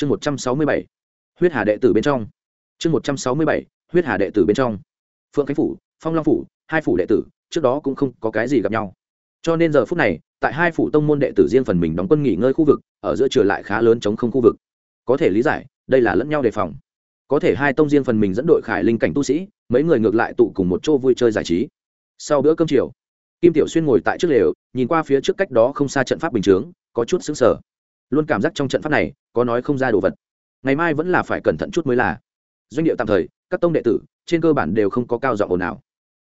chương một trăm sáu mươi bảy, huyết hà đệ tử bên trong. Chương một trăm sáu mươi bảy, huyết hà đệ tử bên trong. Phượng khánh phủ, phong long phủ, hai phủ đệ tử, trước đó cũng không có cái gì gặp nhau. Cho nên giờ phút này, tại hai phủ tông môn đệ tử riêng phần mình đóng quân nghỉ ngơi khu vực, ở giữa trở lại khá lớn chống không khu vực. Có thể lý giải, đây là lẫn nhau đề phòng. Có thể hai tông riêng phần mình dẫn đội khải linh cảnh tu sĩ, mấy người ngược lại tụ cùng một chỗ vui chơi giải trí. Sau bữa cơm chiều, kim tiểu xuyên ngồi tại trước lều, nhìn qua phía trước cách đó không xa trận pháp bình chướng, có chút xứng sở luôn cảm giác trong trận pháp này có nói không ra đồ vật. Ngày mai vẫn là phải cẩn thận chút mới là. Doanh điệu tạm thời, các tông đệ tử, trên cơ bản đều không có cao giọng ồn nào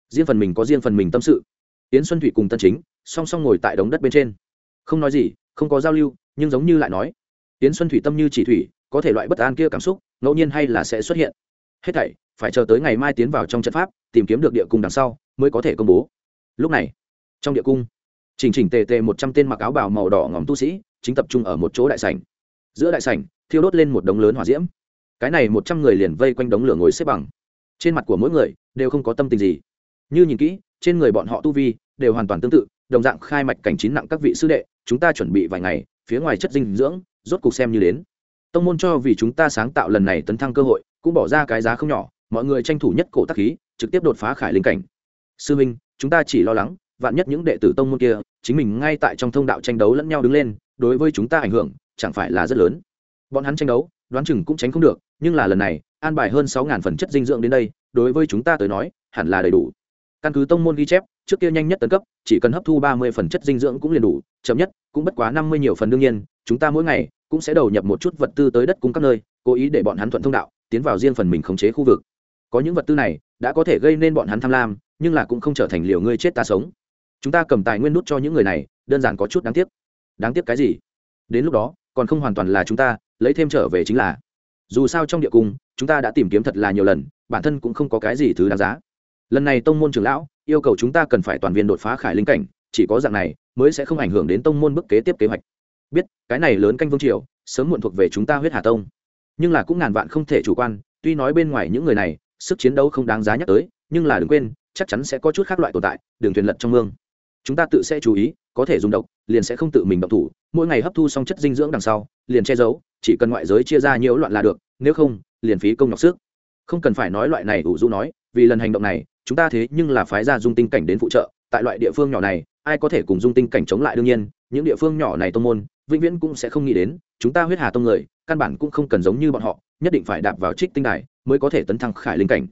riêng phần mình có riêng phần mình tâm sự. Yến xuân thủy cùng tân chính, song song ngồi tại đống đất bên trên. Không nói gì, không có giao lưu, nhưng giống như lại nói, yến xuân thủy tâm như chỉ thủy, có thể loại bất an kia cảm xúc, ngẫu nhiên hay là sẽ xuất hiện. Hết thảy, phải chờ tới ngày mai tiến vào trong trận pháp, tìm kiếm được địa cung đằng sau, mới có thể công bố. Lúc này, trong địa cung, chỉnh chỉnh tề tề một trăm tên mặc áo bào màu đỏ ngòm tu sĩ, chính tập trung ở một chỗ đại sảnh giữa đại sảnh, thiêu đốt lên một đống lớn hỏa diễm. Cái này một trăm người liền vây quanh đống lửa ngồi xếp bằng. Trên mặt của mỗi người đều không có tâm tình gì. Như nhìn kỹ, trên người bọn họ tu vi đều hoàn toàn tương tự, đồng dạng khai mạch cảnh chín nặng các vị sư đệ, chúng ta chuẩn bị vài ngày, phía ngoài chất dinh dưỡng, rốt cuộc xem như đến. Tông môn cho vì chúng ta sáng tạo lần này tấn thăng cơ hội, cũng bỏ ra cái giá không nhỏ, mọi người tranh thủ nhất cổ tắc khí, trực tiếp đột phá khải linh cảnh. Sư minh, chúng ta chỉ lo lắng, vạn nhất những đệ tử tông môn kia, chính mình ngay tại trong thông đạo tranh đấu lẫn nhau đứng lên, đối với chúng ta ảnh hưởng chẳng phải là rất lớn. Bọn hắn tranh đấu, đoán chừng cũng tránh không được, nhưng là lần này, an bài hơn sáu phần chất dinh dưỡng đến đây, đối với chúng ta tới nói, hẳn là đầy đủ. Căn cứ tông môn ghi chép, trước kia nhanh nhất tấn cấp, chỉ cần hấp thu ba mươi phần chất dinh dưỡng cũng liền đủ, chậm nhất cũng bất quá năm mươi nhiều phần đương nhiên, chúng ta mỗi ngày cũng sẽ đầu nhập một chút vật tư tới đất cung các nơi, cố ý để bọn hắn thuận thông đạo, tiến vào riêng phần mình khống chế khu vực. Có những vật tư này, đã có thể gây nên bọn hắn tham lam, nhưng là cũng không trở thành liều ngươi chết ta sống. Chúng ta cầm tài nguyên nút cho những người này, đơn giản có chút đáng tiếc. Đáng tiếc cái gì? Đến lúc đó còn không hoàn toàn là chúng ta, lấy thêm trở về chính là. Dù sao trong địa cung, chúng ta đã tìm kiếm thật là nhiều lần, bản thân cũng không có cái gì thứ đáng giá. Lần này tông môn trưởng lão yêu cầu chúng ta cần phải toàn viên đột phá khải linh cảnh, chỉ có dạng này mới sẽ không ảnh hưởng đến tông môn bức kế tiếp kế hoạch. Biết, cái này lớn canh vương triều, sớm muộn thuộc về chúng ta huyết hà tông. Nhưng là cũng ngàn vạn không thể chủ quan, tuy nói bên ngoài những người này, sức chiến đấu không đáng giá nhắc tới, nhưng là đừng quên, chắc chắn sẽ có chút khác loại tồn tại, đường thuyền lật trong mương. Chúng ta tự sẽ chú ý có thể dùng độc, liền sẽ không tự mình độc thủ, mỗi ngày hấp thu xong chất dinh dưỡng đằng sau, liền che giấu, chỉ cần ngoại giới chia ra nhiễu loạn là được, nếu không, liền phí công nhọc sức. Không cần phải nói loại này ủ rũ nói, vì lần hành động này, chúng ta thế nhưng là phái ra dung tinh cảnh đến phụ trợ, tại loại địa phương nhỏ này, ai có thể cùng dung tinh cảnh chống lại đương nhiên, những địa phương nhỏ này tông môn, vĩnh viễn cũng sẽ không nghĩ đến, chúng ta huyết hà tông người, căn bản cũng không cần giống như bọn họ, nhất định phải đạp vào trích tinh đài, mới có thể tấn thăng khải linh cảnh.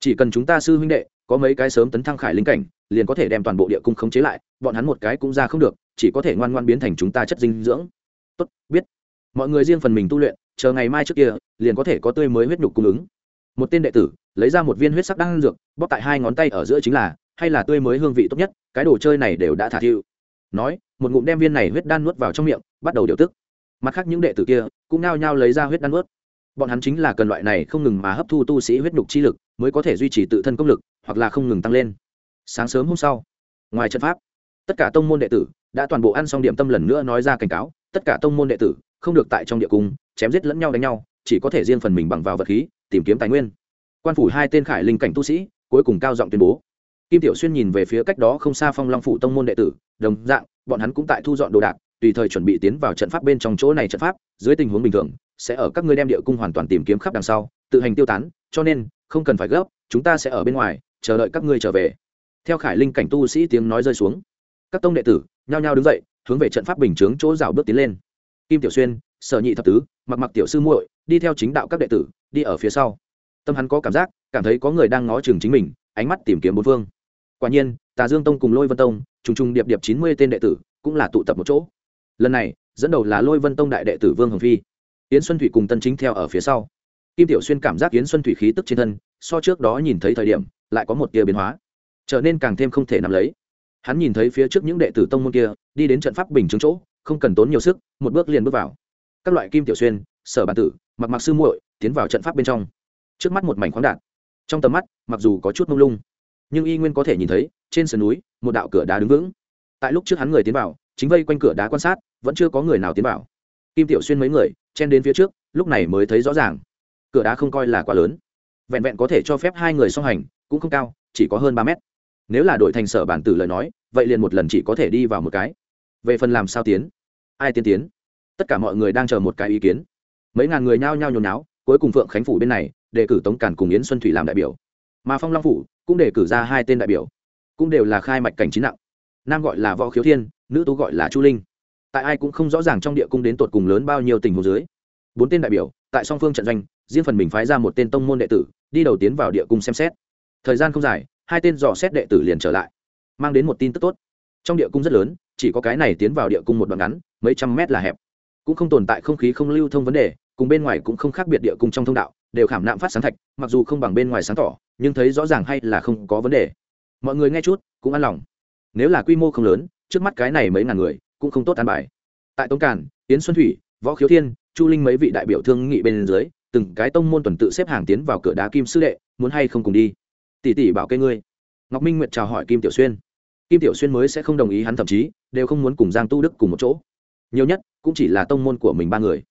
Chỉ cần chúng ta sư huynh đệ có mấy cái sớm tấn thăng khải linh cảnh, liền có thể đem toàn bộ địa cung khống chế lại, bọn hắn một cái cũng ra không được, chỉ có thể ngoan ngoan biến thành chúng ta chất dinh dưỡng. Tốt, biết. Mọi người riêng phần mình tu luyện, chờ ngày mai trước kia, liền có thể có tươi mới huyết nhục cung ứng. Một tên đệ tử, lấy ra một viên huyết sắc đan dược, bóp tại hai ngón tay ở giữa chính là, hay là tươi mới hương vị tốt nhất, cái đồ chơi này đều đã thả thiêu nói, một ngụm đem viên này huyết đan nuốt vào trong miệng, bắt đầu điều tức. Mặt khác những đệ tử kia, cũng nao nhao lấy ra huyết đan nuốt. Bọn hắn chính là cần loại này không ngừng mà hấp thu tu sĩ huyết nhục chi lực, mới có thể duy trì tự thân công lực hoặc là không ngừng tăng lên. Sáng sớm hôm sau, ngoài trận pháp, tất cả tông môn đệ tử đã toàn bộ ăn xong điểm tâm lần nữa nói ra cảnh cáo, tất cả tông môn đệ tử không được tại trong địa cung, chém giết lẫn nhau đánh nhau, chỉ có thể riêng phần mình bằng vào vật khí, tìm kiếm tài nguyên. Quan phủ hai tên khải linh cảnh tu sĩ cuối cùng cao giọng tuyên bố. Kim tiểu xuyên nhìn về phía cách đó không xa phong long phủ tông môn đệ tử, đồng dạng, bọn hắn cũng tại thu dọn đồ đạc, tùy thời chuẩn bị tiến vào trận pháp bên trong chỗ này trận pháp, dưới tình huống bình thường, sẽ ở các ngươi đem địa cung hoàn toàn tìm kiếm khắp đằng sau, tự hành tiêu tán, cho nên, không cần phải gấp, chúng ta sẽ ở bên ngoài chờ đợi các ngươi trở về. Theo khải linh cảnh tu sĩ tiếng nói rơi xuống, các tông đệ tử nhao nhao đứng dậy, hướng về trận pháp bình chướng chỗ rào bước tiến lên. Kim tiểu xuyên, sở nhị thập tứ, mặc mặc tiểu sư muội, đi theo chính đạo các đệ tử, đi ở phía sau. Tâm hắn có cảm giác, cảm thấy có người đang ngó chừng chính mình, ánh mắt tìm kiếm bốn phương. Quả nhiên, tà dương tông cùng lôi vân tông, trùng trùng điệp điệp chín mươi tên đệ tử, cũng là tụ tập một chỗ. Lần này, dẫn đầu là lôi vân tông đại đệ tử vương hồng phi. Yến xuân thủy cùng tân chính theo ở phía sau. Kim tiểu xuyên cảm giác yến xuân thủy khí tức trên thân so trước đó nhìn thấy thời điểm, lại có một tia biến hóa. Trở nên càng thêm không thể nắm lấy. Hắn nhìn thấy phía trước những đệ tử tông môn kia, đi đến trận pháp bình chứng chỗ, không cần tốn nhiều sức, một bước liền bước vào. Các loại kim tiểu xuyên, sở bản tử, mặc mặc sư muội, tiến vào trận pháp bên trong. Trước mắt một mảnh khoáng đạn trong tầm mắt, mặc dù có chút mông lung, nhưng y nguyên có thể nhìn thấy, trên sườn núi, một đạo cửa đá đứng vững. Tại lúc trước hắn người tiến vào, chính vây quanh cửa đá quan sát, vẫn chưa có người nào tiến vào. Kim tiểu xuyên mấy người, chen đến phía trước, lúc này mới thấy rõ ràng. Cửa đá không coi là quá lớn vẹn vẹn có thể cho phép hai người song hành, cũng không cao, chỉ có hơn ba mét. Nếu là đội thành sở bản tử lời nói, vậy liền một lần chỉ có thể đi vào một cái. Về phần làm sao tiến? Ai tiến tiến? Tất cả mọi người đang chờ một cái ý kiến. Mấy ngàn người nhao nhao nhốn náo cuối cùng phượng khánh phủ bên này, đề cử tống cản cùng yến xuân thủy làm đại biểu. Mà phong long phủ cũng đề cử ra hai tên đại biểu. Cũng đều là khai mạch cảnh trí nặng. Nam gọi là võ khiếu thiên, nữ tú gọi là chu linh. Tại ai cũng không rõ ràng trong địa cung đến tột cùng lớn bao nhiêu tình huống dưới. Bốn tên đại biểu, tại song phương trận doanh riêng phần mình phái ra một tên tông môn đệ tử, đi đầu tiến vào địa cung xem xét. Thời gian không dài, hai tên dò xét đệ tử liền trở lại, mang đến một tin tức tốt. Trong địa cung rất lớn, chỉ có cái này tiến vào địa cung một đoạn ngắn, mấy trăm mét là hẹp. Cũng không tồn tại không khí không lưu thông vấn đề, cùng bên ngoài cũng không khác biệt địa cung trong thông đạo, đều khảm nạm phát sáng thạch, mặc dù không bằng bên ngoài sáng tỏ, nhưng thấy rõ ràng hay là không có vấn đề. Mọi người nghe chút, cũng an lòng. Nếu là quy mô không lớn, trước mắt cái này mấy ngàn người, cũng không tốt an bài. Tại tống cản tiến xuân thủy, võ khiếu thiên, chu linh mấy vị đại biểu thương nghị bên dưới từng cái tông môn tuần tự xếp hàng tiến vào cửa đá kim sư đệ, muốn hay không cùng đi. Tỷ tỷ bảo kê ngươi. Ngọc minh nguyệt chào hỏi kim tiểu xuyên. Kim tiểu xuyên mới sẽ không đồng ý hắn thậm chí, đều không muốn cùng giang tu đức cùng một chỗ. Nhiều nhất, cũng chỉ là tông môn của mình ba người.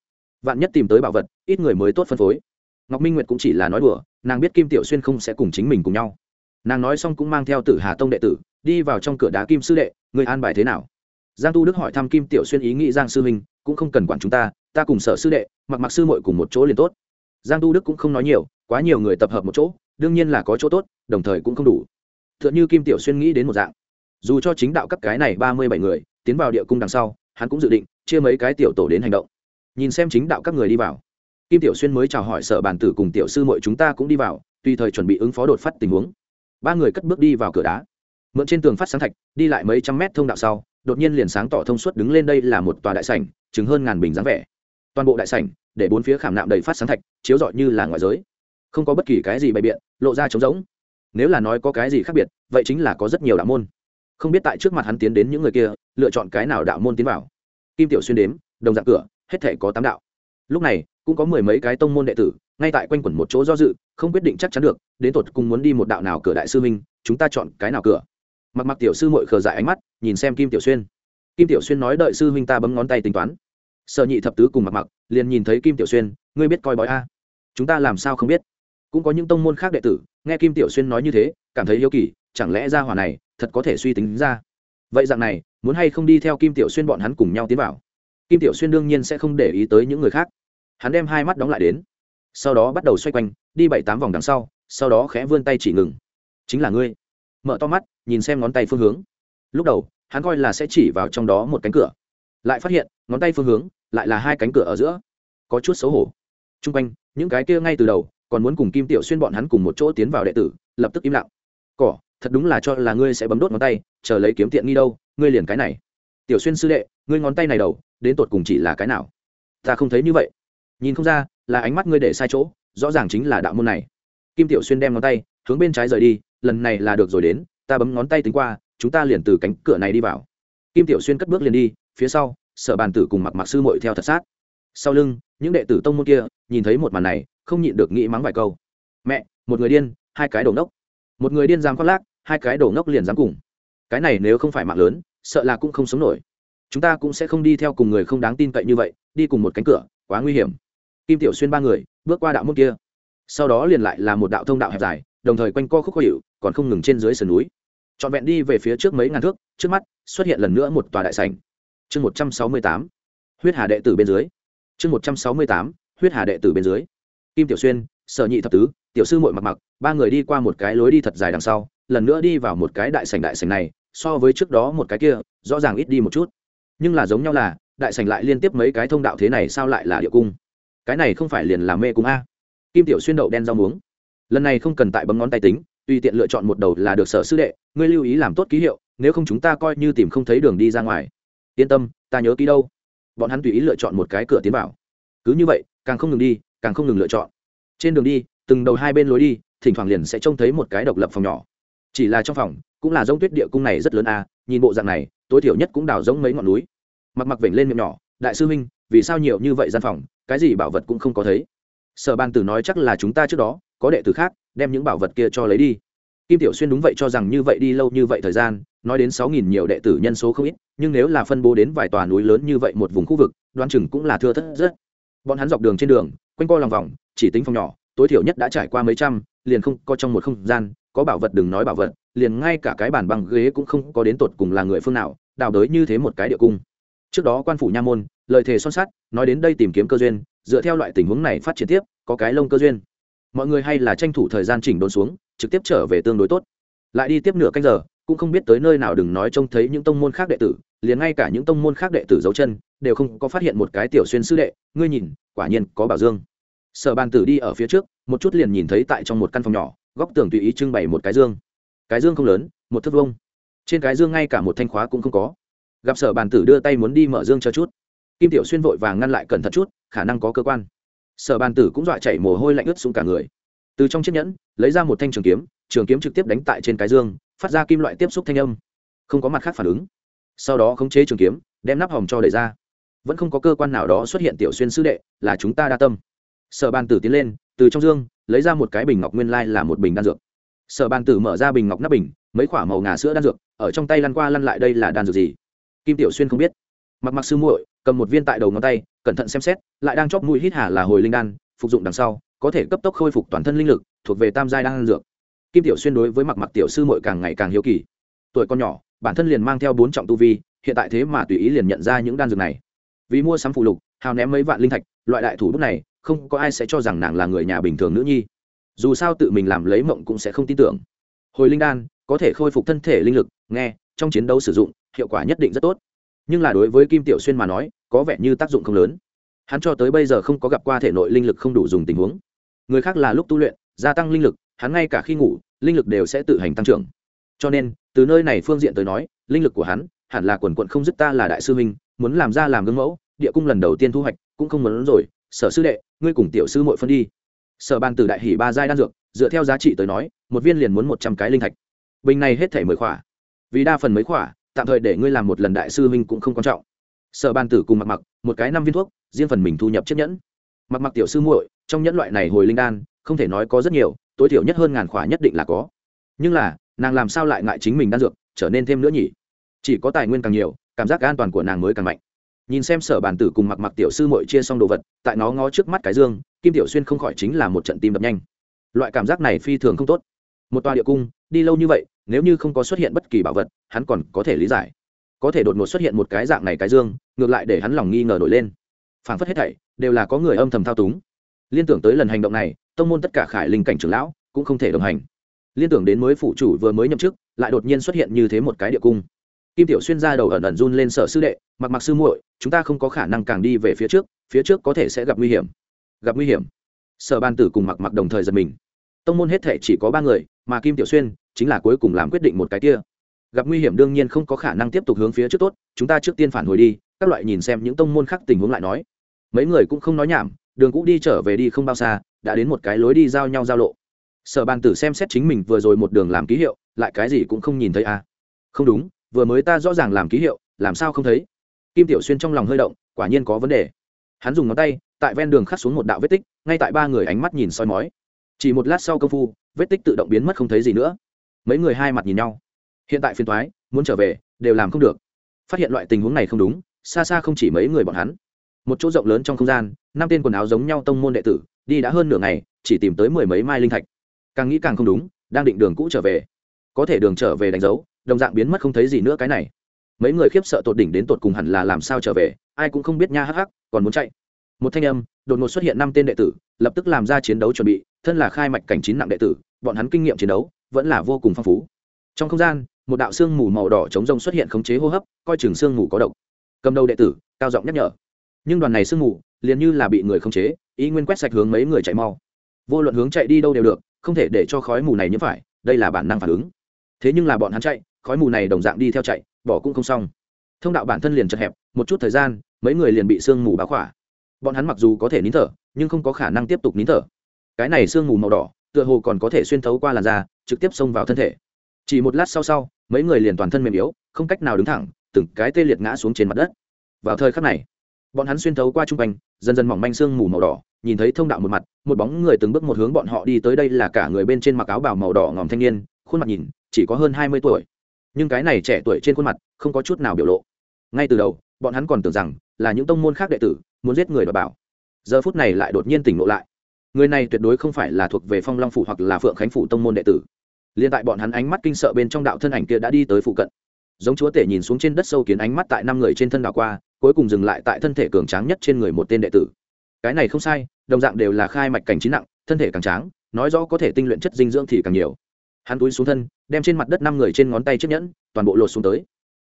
Vạn nhất tìm tới bảo vật, ít người mới tốt phân phối. Ngọc minh nguyệt cũng chỉ là nói đùa, nàng biết kim tiểu xuyên không sẽ cùng chính mình cùng nhau. Nàng nói xong cũng mang theo tử hà tông đệ tử, đi vào trong cửa đá kim sư đệ người an bài thế nào? Giang tu đức hỏi thăm kim tiểu xuyên ý nghĩ giang sư huynh, cũng không cần quản chúng ta ta cùng sở sư đệ, mặc mặc sư mội cùng một chỗ liền tốt giang tu đức cũng không nói nhiều, quá nhiều người tập hợp một chỗ, đương nhiên là có chỗ tốt, đồng thời cũng không đủ. T h ư ợ n h ư kim tiểu xuyên nghĩ đến một dạng. Dù cho chính đạo cấp cái này ba mươi bảy người, tiến vào địa cung đằng sau, hắn cũng dự định chia mấy cái tiểu tổ đến hành động. Nhìn xem chính đạo các người đi vào. Kim tiểu xuyên mới chào hỏi sở bàn tử cùng tiểu sư mội chúng ta cũng đi vào, tùy thời chuẩn bị ứng phó đột phát tình huống. Ba người cất bước đi vào cửa đá. Mượn trên tường phát sáng thạch, đi lại mấy trăm mét thông đạo sau, đột nhiên liền sáng tỏ thông suốt đứng lên đây là một tòa đại sảnh chứng hơn ngàn bình dáng vẻ. Toàn bộ đại sảnh để bốn phía khảm nạm đầy phát sáng thạch, chiếu rọi như là ngoại giới. Không có bất kỳ cái gì bày biện, lộ ra trống rỗng. Nếu là nói có cái gì khác biệt, vậy chính là có rất nhiều đạo môn. Không biết tại trước mặt hắn tiến đến những người kia, lựa chọn cái nào đạo môn tiến vào. Kim tiểu xuyên đếm, đồng dạng cửa, hết thể có tám đạo. Lúc này, cũng có mười mấy cái tông môn đệ tử, ngay tại quanh quẩn một chỗ do dự, không quyết định chắc chắn được, đến tột cùng muốn đi một đạo nào cửa đại sư minh chúng ta chọn cái nào cửa. Mặc mặc tiểu sư mội khờ dại ánh mắt, nhìn xem kim tiểu xuyên. Kim tiểu xuyên nói đợi sư huynh ta bấm ngón tay tính toán. Sợ nhị thập tứ cùng mặc mặc liền nhìn thấy kim tiểu xuyên, ngươi biết coi bói a? Chúng ta làm sao không biết? Cũng có những tông môn khác đệ tử, nghe kim tiểu xuyên nói như thế, cảm thấy yêu kỳ, chẳng lẽ ra hỏa này thật có thể suy tính ra? Vậy dạng này, muốn hay không đi theo kim tiểu xuyên bọn hắn cùng nhau tiến vào? Kim tiểu xuyên đương nhiên sẽ không để ý tới những người khác. Hắn đem hai mắt đóng lại đến. Sau đó bắt đầu xoay quanh, đi bảy tám vòng đằng sau sau đó khẽ vươn tay chỉ ngừng. Chính là ngươi. Mở to mắt, nhìn xem ngón tay phương hướng. Lúc đầu, hắn coi là sẽ chỉ vào trong đó một cánh cửa. Lại phát hiện, ngón tay phương hướng lại là hai cánh cửa ở giữa. Có chút xấu hổ. T r u n g quanh, những cái kia ngay từ đầu, còn muốn cùng kim tiểu xuyên bọn hắn cùng một chỗ tiến vào đệ tử, lập tức im lặng. Cỏ, thật đúng là cho là ngươi sẽ bấm đốt ngón tay, chờ lấy kiếm tiện nghi đâu, ngươi liền cái này. Tiểu xuyên sư đệ, ngươi ngón tay này đầu, đến tột cùng chỉ là cái nào? Ta không thấy như vậy. Nhìn không ra, là ánh mắt ngươi để sai chỗ, rõ ràng chính là đạo môn này. Kim tiểu xuyên đem ngón tay, hướng bên trái rời đi, lần này là được rồi đến, ta bấm ngón tay tính qua, chúng ta liền từ cánh cửa này đi vào. Kim tiểu xuyên cất bước liền đi, phía sau sở bàn tử cùng mặc mặc sư mội theo thật sát. Sau lưng, những đệ tử tông môn kia nhìn thấy một màn này, không nhịn được nghĩ mắng vài câu. Mẹ, một người điên, hai cái đổ ngốc. Một người điên dám khoác lác, hai cái đổ ngốc liền dám cùng. Cái này nếu không phải mạng lớn, sợ là cũng không sống nổi. Chúng ta cũng sẽ không đi theo cùng người không đáng tin cậy như vậy, đi cùng một cánh cửa, quá nguy hiểm. Kim tiểu xuyên ba người, bước qua đạo môn kia. Sau đó liền lại là một đạo thông đạo hẹp dài, đồng thời quanh co khúc khó hiệu còn không ngừng trên dưới sườn núi. Trọn vẹn đi về phía trước mấy ngàn thước, trước mắt xuất hiện lần nữa một tòa đại sảnh chương một trăm sáu mươi tám, huyết hà đệ tử bên dưới. Chương một trăm sáu mươi tám, huyết hà đệ tử bên dưới. Kim tiểu xuyên, sở nhị thập tứ, tiểu sư mội mặc mặc, ba người đi qua một cái lối đi thật dài đằng sau, lần nữa đi vào một cái đại sảnh đại sảnh này, so với trước đó một cái kia, rõ ràng ít đi một chút. Nhưng là giống nhau là, đại sảnh lại liên tiếp mấy cái thông đạo thế này sao lại là địa cung? Cái này không phải liền là mê cung a? Kim tiểu xuyên đậu đen rau muống. Lần này không cần tại bấm ngón tay tính, tùy tiện lựa chọn một đầu là được sở sư đệ, ngươi lưu ý làm tốt ký hiệu, nếu không chúng ta coi như tìm không thấy đường đi ra ngoài yên tâm, ta nhớ kỹ đâu. Bọn hắn tùy ý lựa chọn một cái cửa tiến vào. Cứ như vậy, càng không ngừng đi, càng không ngừng lựa chọn. Trên đường đi, từng đầu hai bên lối đi, thỉnh thoảng liền sẽ trông thấy một cái độc lập phòng nhỏ. Chỉ là trong phòng, cũng là giống tuyết địa cung này rất lớn a, nhìn bộ dạng này, tối thiểu nhất cũng đào giống mấy ngọn núi. Mặc mặc vểnh lên miệng nhỏ, đại sư huynh, vì sao nhiều như vậy gian phòng, cái gì bảo vật cũng không có thấy? Sở ban tử nói chắc là chúng ta trước đó, có đệ tử khác, đem những bảo vật kia cho lấy đi kim tiểu xuyên đúng vậy cho rằng như vậy đi lâu như vậy thời gian, nói đến sáu nghìn nhiều đệ tử nhân số không ít, nhưng nếu là phân bố đến vài tòa núi lớn như vậy một vùng khu vực đoan chừng cũng là thưa thất rất. Bọn hắn dọc đường trên đường, quanh co lòng vòng, chỉ tính phòng nhỏ, tối thiểu nhất đã trải qua mấy trăm, liền không có trong một không gian, có bảo vật đừng nói bảo vật, liền ngay cả cái bàn bằng ghế cũng không có đến tột cùng là người phương nào, đào đới như thế một cái địa cung. Trước đó quan phủ nha môn, lời thề son sắt, nói đến đây tìm kiếm cơ duyên, dựa theo loại tình huống này phát triển tiếp, có cái lông cơ duyên. Mọi người hay là tranh thủ thời gian chỉnh đốn xuống trực tiếp trở về tương đối tốt. Lại đi tiếp nửa canh giờ, cũng không biết tới nơi nào đừng nói trông thấy những tông môn khác đệ tử, liền ngay cả những tông môn khác đệ tử dấu chân, đều không có phát hiện một cái tiểu xuyên sư đệ, ngươi nhìn, quả nhiên có bảo dương. Sở bàn tử đi ở phía trước, một chút liền nhìn thấy tại trong một căn phòng nhỏ, góc tường tùy ý trưng bày một cái dương. Cái dương không lớn, một thước vông trên cái dương ngay cả một thanh khóa cũng không có. Gặp sở bàn tử đưa tay muốn đi mở dương cho chút. Kim tiểu xuyên vội vàng ngăn lại cẩn thận chút, khả năng có cơ quan. Sở bàn tử cũng dọa chảy mồ hôi lạnh ướt xuống cả người từ trong chiếc nhẫn, lấy ra một thanh trường kiếm trường kiếm trực tiếp đánh tại trên cái dương, phát ra kim loại tiếp xúc thanh âm. Không có mặt khác phản ứng. Sau đó khống chế trường kiếm, đem nắp hòm cho đẩy ra. Vẫn không có cơ quan nào đó xuất hiện tiểu xuyên sư đệ, là chúng ta đa tâm. Sở bàn tử tiến lên, từ trong dương, lấy ra một cái bình ngọc nguyên lai là một bình đan dược. Sở bàn tử mở ra bình ngọc nắp bình, mấy k màu ngà sữa đan dược, ở trong tay lăn qua lăn lại đây là đan dược gì? Kim tiểu xuyên không biết. Mặc mặc sư muội, cầm một viên tại đầu ngón tay, cẩn thận xem xét, lại đang chóp mũi hít hà là hồi linh đan, phục dụng đằng sau có thể cấp tốc khôi phục toàn thân linh lực, thuộc về tam giai đan dược. Kim tiểu xuyên đối với mặc mặc tiểu sư muội càng ngày càng hiếu kỳ. Tuổi con nhỏ, bản thân liền mang theo bốn trọng tu vi, hiện tại thế mà tùy ý liền nhận ra những đan dược này. Vì mua sắm phụ lục, hào ném mấy vạn linh thạch, loại đại thủ bút này, không có ai sẽ cho rằng nàng là người nhà bình thường nữ nhi. Dù sao tự mình làm lấy mộng cũng sẽ không tin tưởng. Hồi linh đan, có thể khôi phục thân thể linh lực, nghe, trong chiến đấu sử dụng, hiệu quả nhất định rất tốt. Nhưng là đối với kim tiểu xuyên mà nói, có vẻ như tác dụng không lớn. Hắn cho tới bây giờ không có gặp qua thể nội linh lực không đủ dùng tình huống người khác là lúc tu luyện, gia tăng linh lực, hắn ngay cả khi ngủ, linh lực đều sẽ tự hành tăng trưởng. Cho nên, từ nơi này phương diện tới nói, linh lực của hắn hẳn là quần quận không dứt ta là đại sư huynh, muốn làm ra làm gương mẫu, địa cung lần đầu tiên thu hoạch, cũng không muốn rồi. Sở sư đệ, ngươi cùng tiểu sư mội phân đi. Sở ban từ đại hỷ ba giai đan dược, dựa theo giá trị tới nói, một viên liền muốn một trăm cái linh thạch. Bình này hết thể mười khỏa. Vì đa phần mấy khỏa, tạm thời để ngươi làm một lần đại sư huynh cũng không quan trọng. Sở ban tử cùng mặc mặc, một cái năm viên thuốc, riêng phần mình thu nhập chiếc nhẫn mặc mặc tiểu sư muội, trong nhẫn loại này hồi linh đan, không thể nói có rất nhiều, tối thiểu nhất hơn ngàn khỏa nhất định là có. Nhưng là, nàng làm sao lại ngại chính mình đan dược, trở nên thêm nữa nhỉ? Chỉ có tài nguyên càng nhiều, cảm giác an toàn của nàng mới càng mạnh. Nhìn xem sở bàn tử cùng mặc mặc tiểu sư mội chia xong đồ vật, tại nó ngó trước mắt cái dương, kim tiểu xuyên không khỏi chính là một trận tim đập nhanh. Loại cảm giác này phi thường không tốt. Một tòa địa cung, đi lâu như vậy, nếu như không có xuất hiện bất kỳ bảo vật, hắn còn có thể lý giải. Có thể đột ngột xuất hiện một cái dạng này cái dương, ngược lại để hắn lòng nghi ngờ nổi lên phảng phất hết thảy đều là có người âm thầm thao túng. Liên tưởng tới lần hành động này, tông môn tất cả khải linh cảnh trưởng lão cũng không thể đồng hành. Liên tưởng đến mới phụ chủ vừa mới nhậm chức, lại đột nhiên xuất hiện như thế một cái địa cung. Kim tiểu xuyên ra đầu ẩn ẩn run lên sở sư đệ, mặc mặc sư muội, chúng ta không có khả năng càng đi về phía trước phía trước có thể sẽ gặp nguy hiểm. Gặp nguy hiểm? Sở ban tử cùng mặc mặc đồng thời giật mình. Tông môn hết thể chỉ có ba người, mà kim tiểu xuyên chính là cuối cùng làm quyết định một cái kia. Gặp nguy hiểm đương nhiên không có khả năng tiếp tục hướng phía trước tốt, chúng ta trước tiên phản hồi đi, các loại nhìn xem những tông môn khác tình huống lại nói mấy người cũng không nói nhảm, đường cũ đi trở về đi không bao xa, đã đến một cái lối đi giao nhau giao lộ. Sở bàn tử xem xét chính mình vừa rồi một đường làm ký hiệu, lại cái gì cũng không nhìn thấy à? Không đúng, vừa mới ta rõ ràng làm ký hiệu, làm sao không thấy? Kim tiểu xuyên trong lòng hơi động, quả nhiên có vấn đề. Hắn dùng ngón tay, tại ven đường khắc xuống một đạo vết tích, ngay tại ba người ánh mắt nhìn soi mói. Chỉ một lát sau công phu, vết tích tự động biến mất không thấy gì nữa. Mấy người hai mặt nhìn nhau. Hiện tại phiên thoái muốn trở về, đều làm không được. Phát hiện loại tình huống này không đúng, xa xa không chỉ mấy người bọn hắn một chỗ rộng lớn trong không gian, năm tên quần áo giống nhau tông môn đệ tử, đi đã hơn nửa ngày, chỉ tìm tới mười mấy mai linh thạch. Càng nghĩ càng không đúng, đang định đường cũ trở về. Có thể đường trở về đánh dấu, đồng dạng biến mất không thấy gì nữa cái này. Mấy người khiếp sợ tột đỉnh đến tột cùng hẳn là làm sao trở về, ai cũng không biết nha hắc hắc, còn muốn chạy. Một thanh âm, đột ngột xuất hiện năm tên đệ tử, lập tức làm ra chiến đấu chuẩn bị, thân là khai mạch cảnh chín nặng đệ tử, bọn hắn kinh nghiệm chiến đấu, vẫn là vô cùng phong phú. Trong không gian, một đạo xương mù màu đỏ chống rông xuất hiện khống chế hô hấp, coi chừng xương mù có độc. Cầm đầu đệ tử, cao giọng nhắc nhở nhưng đoàn này xương mù, liền như là bị người khống chế ý nguyên quét sạch hướng mấy người chạy mau. Vô luận hướng chạy đi đâu đều được, không thể để cho khói mù này nhiễm phải, đây là bản năng phản ứng. Thế nhưng là bọn hắn chạy, khói mù này đồng dạng đi theo chạy, bỏ cũng không xong. Thông đạo bản thân liền chật hẹp, một chút thời gian, mấy người liền bị sương mù báo khỏa. Bọn hắn mặc dù có thể nín thở, nhưng không có khả năng tiếp tục nín thở. Cái này sương mù màu đỏ, tựa hồ còn có thể xuyên thấu qua làn da, trực tiếp xông vào thân thể. Chỉ một lát sau sau, mấy người liền toàn thân mềm yếu, không cách nào đứng thẳng, từng cái tê liệt ngã xuống trên mặt đất. Vào thời khắc này bọn hắn xuyên thấu qua trung quanh, dần dần mỏng manh sương mù màu đỏ, nhìn thấy thông đạo một mặt, một bóng người từng bước một hướng bọn họ đi tới đây là cả người bên trên mặc áo bào màu đỏ ngòm thanh niên, khuôn mặt nhìn, chỉ có hơn hai mươi tuổi. Nhưng cái này trẻ tuổi trên khuôn mặt, không có chút nào biểu lộ. Ngay từ đầu, bọn hắn còn tưởng rằng là những tông môn khác đệ tử muốn giết người đ bảo. Giờ phút này lại đột nhiên tỉnh lộ lại. Người này tuyệt đối không phải là thuộc về phong long phủ hoặc là phượng khánh phủ tông môn đệ tử. Liên tại bọn hắn ánh mắt kinh sợ bên trong đạo thân ảnh kia đã đi tới phụ cận giống chúa tể nhìn xuống trên đất sâu kiến ánh mắt tại năm người trên thân đảo qua, cuối cùng dừng lại tại thân thể cường tráng nhất trên người một tên đệ tử. Cái này không sai, đồng dạng đều là khai mạch cảnh trí nặng, thân thể càng tráng, nói rõ có thể tinh luyện chất dinh dưỡng thì càng nhiều. Hắn túi xuống thân, đem trên mặt đất năm người trên ngón tay chiếc nhẫn, toàn bộ lột xuống tới.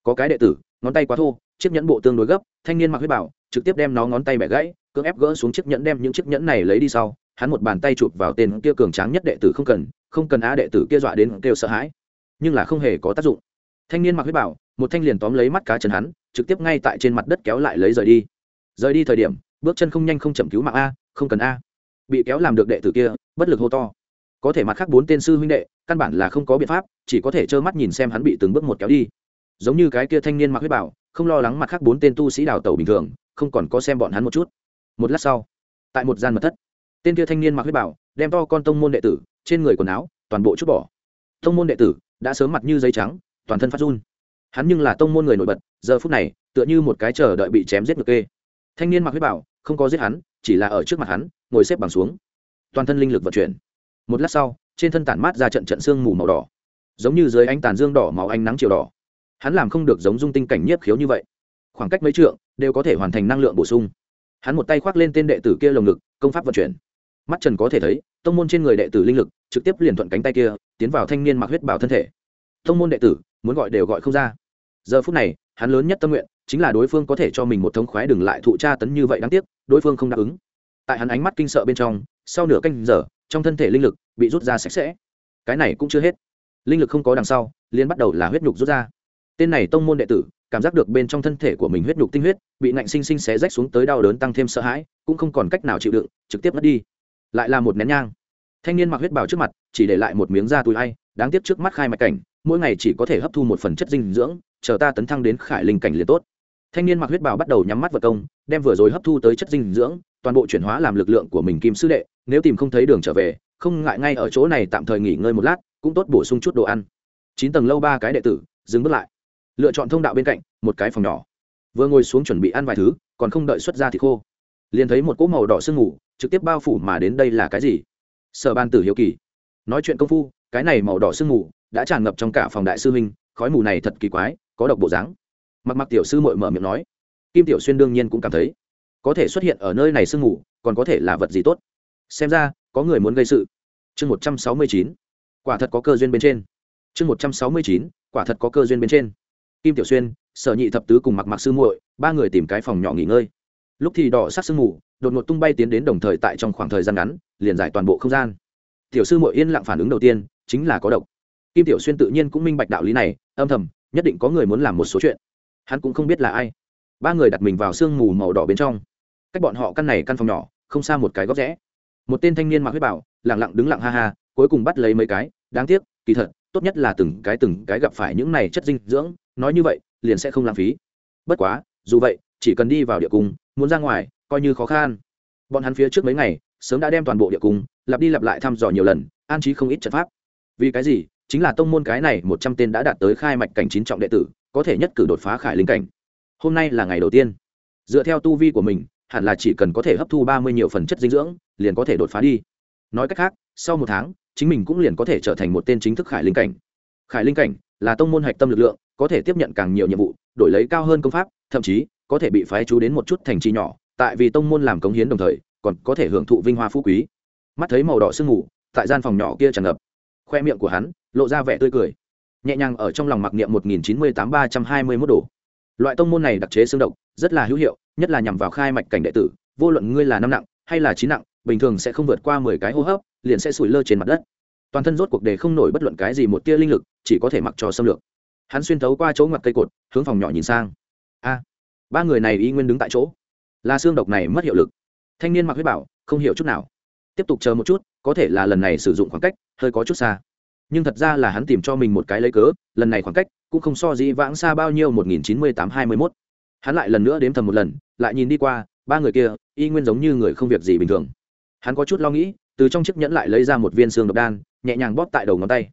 Có cái đệ tử, ngón tay quá thô, chiếc nhẫn bộ tương đối gấp, thanh niên mặc huyết bảo, trực tiếp đem nó ngón tay bẻ gãy, cưỡng ép gỡ xuống chiếc nhẫn đem những chiếc nhẫn này lấy đi sau, hắn một bàn tay chụp vào tên kia cường tráng nhất đệ tử không cần không cần á đệ tử kia dọa đến kêu sợ hãi. Nhưng là không hề có tác dụng thanh niên mặc huyết bảo, một thanh liền tóm lấy mắt cá chân hắn, trực tiếp ngay tại trên mặt đất kéo lại lấy rời đi. Rời đi thời điểm, bước chân không nhanh không chậm cứu mạng a, không cần a. Bị kéo làm được đệ tử kia, bất lực hô to. Có thể mặt khác bốn tên sư huynh đệ, căn bản là không có biện pháp, chỉ có thể trơ mắt nhìn xem hắn bị từng bước một kéo đi. Giống như cái kia thanh niên mặc huyết bảo, không lo lắng mặt khác bốn tên tu sĩ đào tẩu bình thường, không còn có xem bọn hắn một chút. Một lát sau, tại một gian mật thất, tên kia thanh niên mặc huyết bảo đem to con tông môn đệ tử trên người quần áo toàn bộ chút bỏ. Tông môn đệ tử đã sớm mặt như giấy trắng toàn thân phát run. Hắn nhưng là tông môn người nổi bật, giờ phút này, tựa như một cái chờ đợi bị chém giết ngược kê. Thanh niên mặc huyết bảo, không có giết hắn, chỉ là ở trước mặt hắn, ngồi xếp bằng xuống. Toàn thân linh lực vận chuyển. Một lát sau, trên thân tản mát ra trận trận sương mù màu đỏ. Giống như dưới ánh tàn dương đỏ màu ánh nắng chiều đỏ. Hắn làm không được giống dung tinh cảnh nhiếp khiếu như vậy. Khoảng cách mấy trượng, đều có thể hoàn thành năng lượng bổ sung. Hắn một tay khoác lên tên đệ tử kia lồng ngực, công pháp vận chuyển. Mắt trần có thể thấy, tông môn trên người đệ tử linh lực trực tiếp liền thuận cánh tay kia, tiến vào thanh niên mặc huyết bảo thân thể. Tông môn đệ tử muốn gọi đều gọi không ra. Giờ phút này, hắn lớn nhất tâm nguyện chính là đối phương có thể cho mình một thống khoái đừng lại thụ tra tấn như vậy đáng tiếc, đối phương không đáp ứng. Tại hắn ánh mắt kinh sợ bên trong, sau nửa canh giờ, trong thân thể linh lực bị rút ra sạch sẽ. Cái này cũng chưa hết. Linh lực không có đằng sau liên bắt đầu là huyết nhục rút ra. Tên này tông môn đệ tử, cảm giác được bên trong thân thể của mình huyết nhục tinh huyết, bị nạnh sinh sinh xé rách xuống tới đau đớn tăng thêm sợ hãi, cũng không còn cách nào chịu đựng, trực tiếp mất đi. Lại là một nén nhang. Thanh niên mặc huyết bào trước mặt, chỉ để lại một miếng da túi hay đáng tiếc trước mắt khai mạch cảnh mỗi ngày chỉ có thể hấp thu một phần chất dinh dưỡng chờ ta tấn thăng đến khải linh cảnh liền tốt. Thanh niên mặc huyết bào bắt đầu nhắm mắt vật công đem vừa rồi hấp thu tới chất dinh dưỡng toàn bộ chuyển hóa làm lực lượng của mình kim sư đệ nếu tìm không thấy đường trở về không ngại ngay ở chỗ này tạm thời nghỉ ngơi một lát cũng tốt bổ sung chút đồ ăn. Chín tầng lâu ba cái đệ tử dừng bước lại. Lựa chọn thông đạo bên cạnh một cái phòng nhỏ. Vừa ngồi xuống chuẩn bị ăn vài thứ còn không đợi xuất ra thì khô. Liền thấy một cỗ màu đỏ sương ngủ, trực tiếp bao phủ mà đến đây là cái gì? Sở ban tử hiếu kỳ. Nói chuyện công phu cái này màu đỏ sương ngủ đã tràn ngập trong cả phòng đại sư huynh, khói mù này thật kỳ quái, có độc bộ dáng. Mặc mặc tiểu sư mội mở miệng nói. Kim tiểu xuyên đương nhiên cũng cảm thấy, có thể xuất hiện ở nơi này sương mù, còn có thể là vật gì tốt? Xem ra, có người muốn gây sự. Chương một trăm sáu mươi chín, quả thật có cơ duyên bên trên. Chương một trăm sáu mươi chín, quả thật có cơ duyên bên trên. Kim tiểu xuyên, sở nhị thập tứ cùng mặc mặc sư muội, ba người tìm cái phòng nhỏ nghỉ ngơi. Lúc thì đỏ sắc sương mù, đột ngột tung bay tiến đến đồng thời tại trong khoảng thời gian ngắn, liền giải toàn bộ không gian. Tiểu sư muội yên lặng phản ứng đầu tiên, chính là có độc kim tiểu xuyên tự nhiên cũng minh bạch đạo lý này, âm thầm, nhất định có người muốn làm một số chuyện. Hắn cũng không biết là ai. Ba người đặt mình vào sương mù màu đỏ bên trong. Cách bọn họ căn này căn phòng nhỏ, không xa một cái góc rẽ. Một tên thanh niên mặc huyết bảo lẳng lặng đứng lặng ha ha, cuối cùng bắt lấy mấy cái, đáng tiếc, kỳ thật, tốt nhất là từng cái từng cái gặp phải những này chất dinh dưỡng, nói như vậy, liền sẽ không lãng phí. Bất quá, dù vậy, chỉ cần đi vào địa cung, muốn ra ngoài, coi như khó khăn. Bọn hắn phía trước mấy ngày, sớm đã đem toàn bộ địa cung, lặp đi lặp lại thăm dò nhiều lần, an trí không ít trận pháp. Vì cái gì? Chính là tông môn cái này một trăm tên đã đạt tới khai mạch cảnh chín trọng đệ tử, có thể nhất cử đột phá khải linh cảnh. Hôm nay là ngày đầu tiên. Dựa theo tu vi của mình, hẳn là chỉ cần có thể hấp thu ba mươi nhiều phần chất dinh dưỡng, liền có thể đột phá đi. Nói cách khác, sau một tháng, chính mình cũng liền có thể trở thành một tên chính thức khải linh cảnh. Khải linh cảnh là tông môn hạch tâm lực lượng, có thể tiếp nhận càng nhiều nhiệm vụ, đổi lấy cao hơn công pháp, thậm chí có thể bị phái chú đến một chút thành trì nhỏ, tại vì tông môn làm cống hiến đồng thời, còn có thể hưởng thụ vinh hoa phú quý. Mắt thấy màu đỏ sương mù, tại gian phòng nhỏ kia tràn ngập. Khoe miệng của hắn lộ ra vẻ tươi cười. Nhẹ nhàng ở trong lòng mặc niệm một nghìn chín mươi tám ba trăm hai mươi mốt đồ. Loại tông môn này đặc chế xương độc, rất là hữu hiệu, nhất là nhằm vào khai mạch cảnh đệ tử, vô luận ngươi là năm nặng hay là chín nặng, bình thường sẽ không vượt qua mười cái hô hấp, liền sẽ sủi lơ trên mặt đất. Toàn thân rốt cuộc đề không nổi bất luận cái gì một tia linh lực, chỉ có thể mặc cho xâm lược. Hắn xuyên thấu qua chỗ ngoặt cây cột, hướng phòng nhỏ nhìn sang. A, ba người này y nguyên đứng tại chỗ. Là xương độc này mất hiệu lực. Thanh niên mặc huyết bảo, không hiểu chút nào. Tiếp tục chờ một chút, có thể là lần này sử dụng khoảng cách, hơi có chút xa nhưng thật ra là hắn tìm cho mình một cái lấy cớ, lần này khoảng cách cũng không so dĩ vãng xa bao nhiêu một nghìn chín mươi tám hai mươi mốt. Hắn lại lần nữa đếm thầm một lần, lại nhìn đi qua, ba người kia, y nguyên giống như người không việc gì bình thường. Hắn có chút lo nghĩ, từ trong chiếc nhẫn lại lấy ra một viên xương độc đan, nhẹ nhàng bóp tại đầu ngón tay.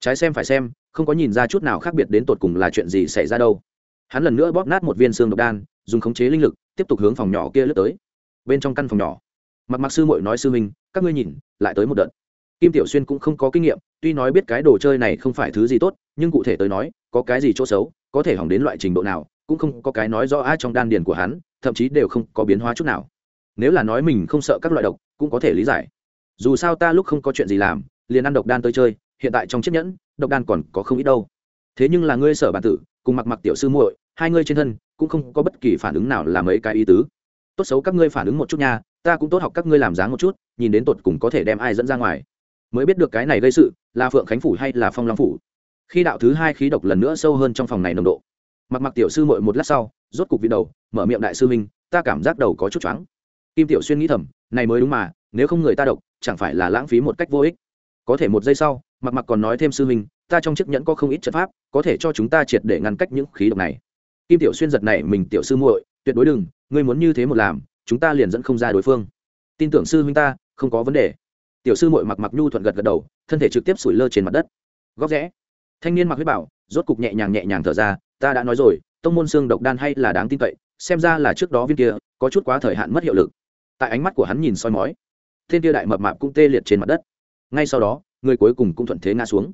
Trái xem phải xem, không có nhìn ra chút nào khác biệt đến tột cùng là chuyện gì xảy ra đâu. Hắn lần nữa bóp nát một viên xương độc đan, dùng khống chế linh lực, tiếp tục hướng phòng nhỏ kia lướt tới. Bên trong căn phòng nhỏ. Mặt mặc sư mội nói sư minh các ngươi nhìn, lại tới một đợt. Kim tiểu xuyên cũng không có kinh nghiệm tuy nói biết cái đồ chơi này không phải thứ gì tốt, nhưng cụ thể tới nói, có cái gì chỗ xấu, có thể hỏng đến loại trình độ nào, cũng không có cái nói rõ ai trong đan điền của hắn, thậm chí đều không có biến hóa chút nào. Nếu là nói mình không sợ các loại độc, cũng có thể lý giải. Dù sao ta lúc không có chuyện gì làm, liền ăn độc đan tới chơi, hiện tại trong chiếc nhẫn, độc đan còn có không ít đâu. Thế nhưng là ngươi sở bản tử, cùng mặc mặc tiểu sư muội, hai ngươi trên thân, cũng không có bất kỳ phản ứng nào là mấy cái ý tứ. Tốt xấu các ngươi phản ứng một chút nha, ta cũng tốt học các ngươi làm dáng một chút, nhìn đến tột cùng có thể đem ai dẫn ra ngoài mới biết được cái này gây sự, là phượng khánh phủ hay là phong long phủ. Khi đạo thứ hai khí độc lần nữa sâu hơn trong phòng này nồng độ. Mặc mặc tiểu sư mội một lát sau, rốt cục vị đầu, mở miệng đại sư minh ta cảm giác đầu có chút choáng. Kim tiểu xuyên nghĩ thầm, này mới đúng mà, nếu không người ta độc, chẳng phải là lãng phí một cách vô ích. Có thể một giây sau, mặc mặc còn nói thêm sư minh ta trong chiếc nhẫn có không ít trận pháp, có thể cho chúng ta triệt để ngăn cách những khí độc này. Kim tiểu xuyên giật này mình, tiểu sư muội, tuyệt đối đừng, ngươi muốn như thế một làm, chúng ta liền dẫn không ra đối phương. Tin tưởng sư huynh ta, không có vấn đề tiểu sư muội mặc mặc nhu thuận gật gật đầu, thân thể trực tiếp sủi lơ trên mặt đất. Góc rẽ. Thanh niên mặc huyết bảo, rốt cục nhẹ nhàng nhẹ nhàng thở ra, ta đã nói rồi, tông môn xương độc đan hay là đáng tin cậy, xem ra là trước đó viên kia, có chút quá thời hạn mất hiệu lực. Tại ánh mắt của hắn nhìn soi mói, thiên kia đại mập mạp cũng tê liệt trên mặt đất. Ngay sau đó, người cuối cùng cũng thuận thế ngã xuống.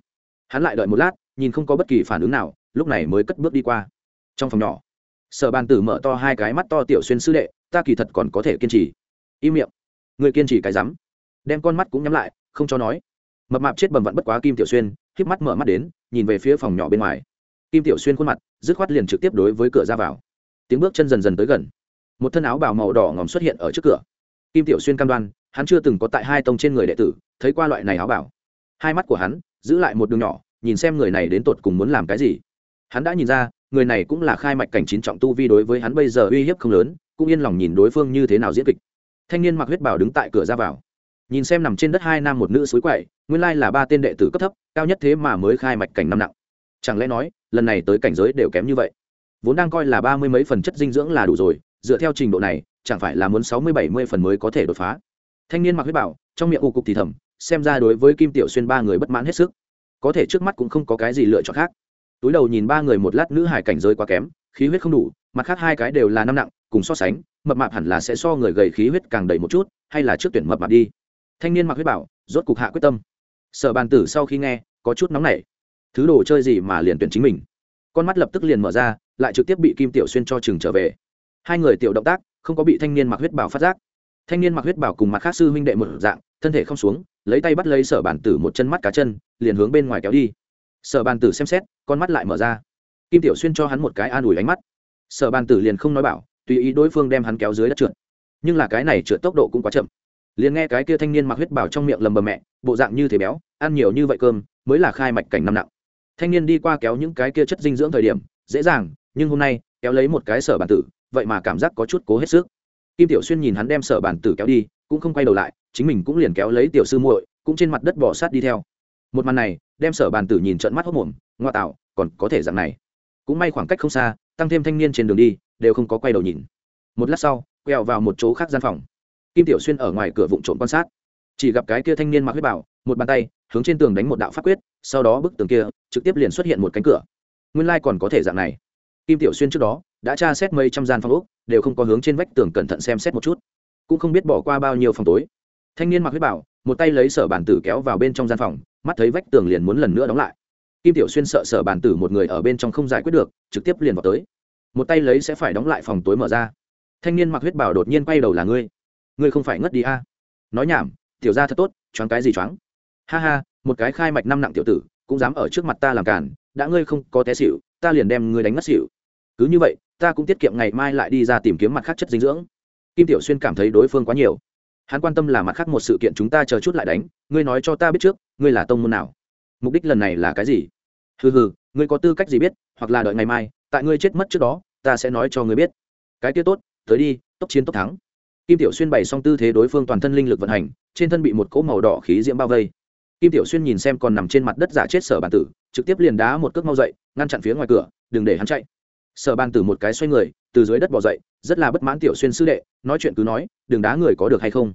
Hắn lại đợi một lát, nhìn không có bất kỳ phản ứng nào, lúc này mới cất bước đi qua. Trong phòng nhỏ, sở bàn tử mở to hai cái mắt to tiểu xuyên sư đệ, ta kỳ thật còn có thể kiên trì. Im miệng. Người kiên trì cái rắm đem con mắt cũng nhắm lại, không cho nói. Mập mạp chết bầm vặn bất quá kim tiểu xuyên k mắt mở mắt đến, nhìn về phía phòng nhỏ bên ngoài. Kim tiểu xuyên khuôn mặt, dứt khoát liền trực tiếp đối với cửa ra vào. Tiếng bước chân dần dần tới gần. Một thân áo bào màu đỏ ngòm xuất hiện ở trước cửa. Kim tiểu xuyên cam đoan, hắn chưa từng có tại hai tông trên người đệ tử, thấy qua loại này áo bào. Hai mắt của hắn, giữ lại một đường nhỏ, nhìn xem người này đến tột cùng muốn làm cái gì. Hắn đã nhìn ra, người này cũng là khai mạch cảnh chín trọng tu vi đối với hắn bây giờ uy hiếp không lớn, cũng yên lòng nhìn đối phương như thế nào diễn kịch. Thanh niên mặc huyết bảo đứng tại cửa ra vào nhìn xem nằm trên đất hai nam một nữ suối quậy, nguyên lai là ba tên đệ tử cấp thấp, cao nhất thế mà mới khai mạch cảnh năm nặng. Chẳng lẽ nói, lần này tới cảnh giới đều kém như vậy? Vốn đang coi là ba mươi mấy phần chất dinh dưỡng là đủ rồi, dựa theo trình độ này, chẳng phải là muốn sáu mươi bảy mươi phần mới có thể đột phá? Thanh niên mặc huyết bảo, trong miệng u cục thì thầm, xem ra đối với kim tiểu xuyên ba người bất mãn hết sức. Có thể trước mắt cũng không có cái gì lựa chọn khác. Túi đầu nhìn ba người một lát nữ hải cảnh giới quá kém, khí huyết không đủ, mặt khác hai cái đều là năm nặng, cùng so sánh, mập mạp hẳn là sẽ so người gầy khí huyết càng đầy một chút, hay là trước tuyển mập mạp đi? Thanh niên mặc huyết bảo, rốt cục hạ quyết tâm. Sở bàn tử sau khi nghe, có chút nóng nảy. Thứ đồ chơi gì mà liền tuyển chính mình? Con mắt lập tức liền mở ra, lại trực tiếp bị kim tiểu xuyên cho chừng trở về. Hai người tiểu động tác, không có bị thanh niên mặc huyết bảo phát giác. Thanh niên mặc huyết bảo cùng mặt khác sư huynh đệ một dạng, thân thể không xuống, lấy tay bắt lấy sở bàn tử một chân mắt cá chân, liền hướng bên ngoài kéo đi. Sở bàn tử xem xét, con mắt lại mở ra. Kim tiểu xuyên cho hắn một cái an ủi ánh mắt. Sở bàn tử liền không nói bảo, tùy ý đối phương đem hắn kéo dưới đất trượt. Nhưng là cái này trượt tốc độ cũng quá chậm liền nghe cái kia thanh niên mặc huyết bảo trong miệng lầm bầm mẹ, bộ dạng như thế béo, ăn nhiều như vậy cơm, mới là khai mạch cảnh năm nặng. Thanh niên đi qua kéo những cái kia chất dinh dưỡng thời điểm, dễ dàng, nhưng hôm nay, kéo lấy một cái sở bản tử, vậy mà cảm giác có chút cố hết sức. Kim tiểu xuyên nhìn hắn đem sở bản tử kéo đi, cũng không quay đầu lại, chính mình cũng liền kéo lấy tiểu sư muội, cũng trên mặt đất bỏ sát đi theo. Một màn này, đem sở bản tử nhìn trận mắt hốc mồm ngoa tạo, còn có thể dạng này. Cũng may khoảng cách không xa, tăng thêm thanh niên trên đường đi, đều không có quay đầu nhìn. Một lát sau, quẹo vào một chỗ khác gian phòng kim tiểu xuyên ở ngoài cửa vụn trộm quan sát. Chỉ gặp cái kia thanh niên mặc huyết bảo, một bàn tay, hướng trên tường đánh một đạo pháp quyết, sau đó bức tường kia, trực tiếp liền xuất hiện một cánh cửa. Nguyên lai còn có thể dạng này. Kim tiểu xuyên trước đó, đã tra xét mấy trăm gian phòng úc đều không có hướng trên vách tường cẩn thận xem xét một chút. Cũng không biết bỏ qua bao nhiêu phòng tối. Thanh niên mặc huyết bảo, một tay lấy sở bản tử kéo vào bên trong gian phòng, mắt thấy vách tường liền muốn lần nữa đóng lại. Kim tiểu xuyên sợ sở bản tử một người ở bên trong không giải quyết được, trực tiếp liền vào tới. Một tay lấy sẽ phải đóng lại phòng tối mở ra. Thanh niên mặc huyết bảo đột nhiên quay đầu là ngươi ngươi không phải ngất đi a? À? nói nhảm, tiểu ra thật tốt, choáng cái gì choáng? Ha ha, một cái khai mạch năm nặng tiểu tử, cũng dám ở trước mặt ta làm cản đã ngươi không có té xịu ta liền đem ngươi đánh ngất xịu cứ như vậy, ta cũng tiết kiệm ngày mai lại đi ra tìm kiếm mặt khác chất dinh dưỡng. Kim tiểu xuyên cảm thấy đối phương quá nhiều. Hắn quan tâm là mặt khác một sự kiện chúng ta chờ chút lại đánh, ngươi nói cho ta biết trước, ngươi là tông môn nào? Mục đích lần này là cái gì? Hừ hừ, ngươi có tư cách gì biết, hoặc là đợi ngày mai, tại ngươi chết mất trước đó, ta sẽ nói cho ngươi biết. Cái kia tốt, tới đi, tốc chiến tốc thắng kim tiểu xuyên bày xong tư thế đối phương toàn thân linh lực vận hành, trên thân bị một cỗ màu đỏ khí diễm bao vây. Kim tiểu xuyên nhìn xem còn nằm trên mặt đất giả chết sở bàn tử, trực tiếp liền đá một cước mau dậy, ngăn chặn phía ngoài cửa, đừng để hắn chạy. Sở bàn tử một cái xoay người, từ dưới đất bỏ dậy, rất là bất mãn tiểu xuyên sư đệ, nói chuyện cứ nói, đừng đá người có được hay không?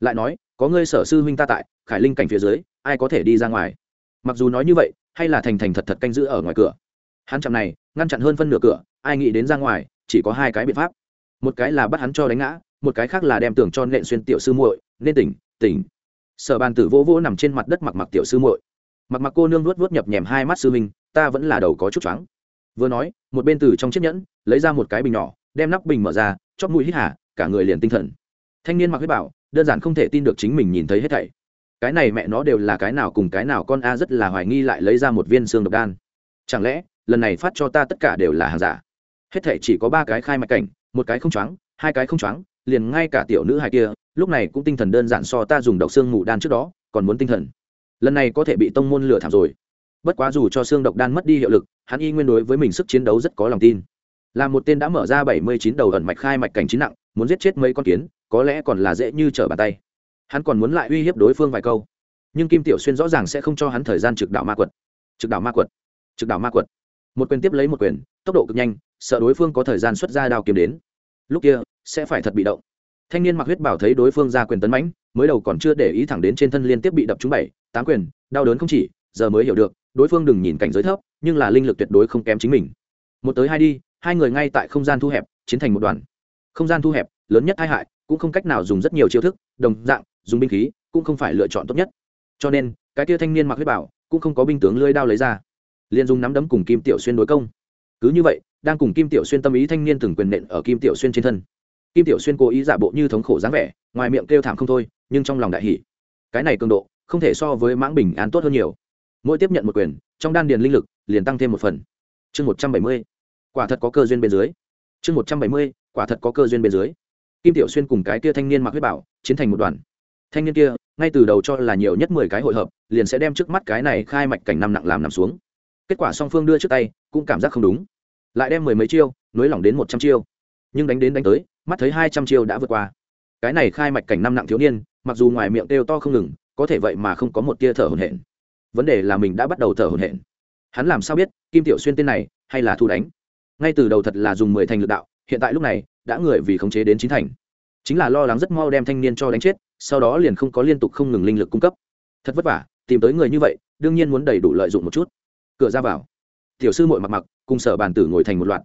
Lại nói, có ngươi sở sư huynh ta tại, khải linh cảnh phía dưới, ai có thể đi ra ngoài? Mặc dù nói như vậy, hay là thành thành thật thật canh giữ ở ngoài cửa. Hắn chạm này, ngăn chặn hơn phân nửa cửa, ai nghĩ đến ra ngoài, chỉ có hai cái biện pháp. Một cái là bắt hắn cho đánh ngã một cái khác là đem tưởng cho nện xuyên tiểu sư muội, nên tỉnh tỉnh. Sở bàn tử vỗ vỗ nằm trên mặt đất mặc mặc tiểu sư muội. Mặc mặc cô nương nuốt nuốt nhập nhèm hai mắt sư minh ta vẫn là đầu có chút choáng. Vừa nói, một bên từ trong chiếc nhẫn, lấy ra một cái bình nhỏ, đem nắp bình mở ra, chóp mũi hít hà, cả người liền tinh thần. Thanh niên mặc huyết bảo, đơn giản không thể tin được chính mình nhìn thấy hết thảy. Cái này mẹ nó đều là cái nào cùng cái nào, con a rất là hoài nghi lại lấy ra một viên xương độc đan. Chẳng lẽ, lần này phát cho ta tất cả đều là hàng giả? Hết thảy chỉ có ba cái khai mạch cảnh, một cái không choáng, hai cái không choáng liền ngay cả tiểu nữ hài kia, lúc này cũng tinh thần đơn giản so ta dùng độc xương ngủ đan trước đó, còn muốn tinh thần. Lần này có thể bị tông môn lừa thảm rồi. Bất quá dù cho xương độc đan mất đi hiệu lực, hắn y nguyên đối với mình sức chiến đấu rất có lòng tin. Là một tên đã mở ra bảy mươi chín đầu ẩn mạch khai mạch cảnh chín nặng, muốn giết chết mấy con kiến, có lẽ còn là dễ như trở bàn tay. Hắn còn muốn lại uy hiếp đối phương vài câu. Nhưng kim tiểu xuyên rõ ràng sẽ không cho hắn thời gian trực đạo ma quật. Trực đạo ma quật. Trực đạo ma quật. Một quyền tiếp lấy một quyền, tốc độ cực nhanh, sợ đối phương có thời gian xuất ra đao kiếm đến. Lúc kia sẽ phải thật bị động. Thanh niên mặc huyết bảo thấy đối phương ra quyền tấn mãnh, mới đầu còn chưa để ý thẳng đến trên thân liên tiếp bị đập trúng bảy, tám quyền, đau đớn không chỉ, giờ mới hiểu được, đối phương đừng nhìn cảnh giới thấp, nhưng là linh lực tuyệt đối không kém chính mình. Một tới hai đi, hai người ngay tại không gian thu hẹp, chiến thành một đoàn. Không gian thu hẹp, lớn nhất hai hại, cũng không cách nào dùng rất nhiều chiêu thức, đồng dạng, dùng binh khí, cũng không phải lựa chọn tốt nhất. Cho nên, cái tia thanh niên mặc huyết bảo, cũng không có binh tướng lưỡi đao lấy ra. Liền dùng nắm đấm cùng kim tiểu xuyên đối công. Cứ như vậy, đang cùng kim tiểu xuyên tâm ý thanh niên từng quyền nện ở kim tiểu xuyên trên thân kim tiểu xuyên cố ý giả bộ như thống khổ dáng vẻ, ngoài miệng kêu thảm không thôi, nhưng trong lòng đại hỷ cái này cường độ, không thể so với mãng bình an tốt hơn nhiều. Mỗi tiếp nhận một quyền, trong đan điền linh lực liền tăng thêm một phần. Chương một trăm bảy mươi, quả thật có cơ duyên bên dưới. Chương một trăm bảy mươi, quả thật có cơ duyên bên dưới. Kim tiểu xuyên cùng cái kia thanh niên mặc huyết bảo, chiến thành một đoàn. Thanh niên kia, ngay từ đầu cho là nhiều nhất mười cái hội hợp, liền sẽ đem trước mắt cái này khai mạch cảnh năm nặng làm nằm xuống. Kết quả song phương đưa trước tay, cũng cảm giác không đúng. Lại đem mười mấy chiêu, nối lỏng đến một trăm chiêu. Nhưng đánh đến đánh tới mắt thấy hai trăm chiêu đã vượt qua. Cái này khai mạch cảnh năm nặng thiếu niên, mặc dù ngoài miệng kêu to không ngừng, có thể vậy mà không có một tia thở hổn hển. Vấn đề là mình đã bắt đầu thở hổn hển. Hắn làm sao biết, kim tiểu xuyên tên này, hay là thu đánh? Ngay từ đầu thật là dùng mười thành lực đạo, hiện tại lúc này, đã người vì khống chế đến chín thành. Chính là lo lắng rất mau đem thanh niên cho đánh chết, sau đó liền không có liên tục không ngừng linh lực cung cấp. Thật vất vả, tìm tới người như vậy, đương nhiên muốn đầy đủ lợi dụng một chút. Cửa ra vào. Tiểu sư mội mặc mặc, cùng sở bàn tử ngồi thành một loạt.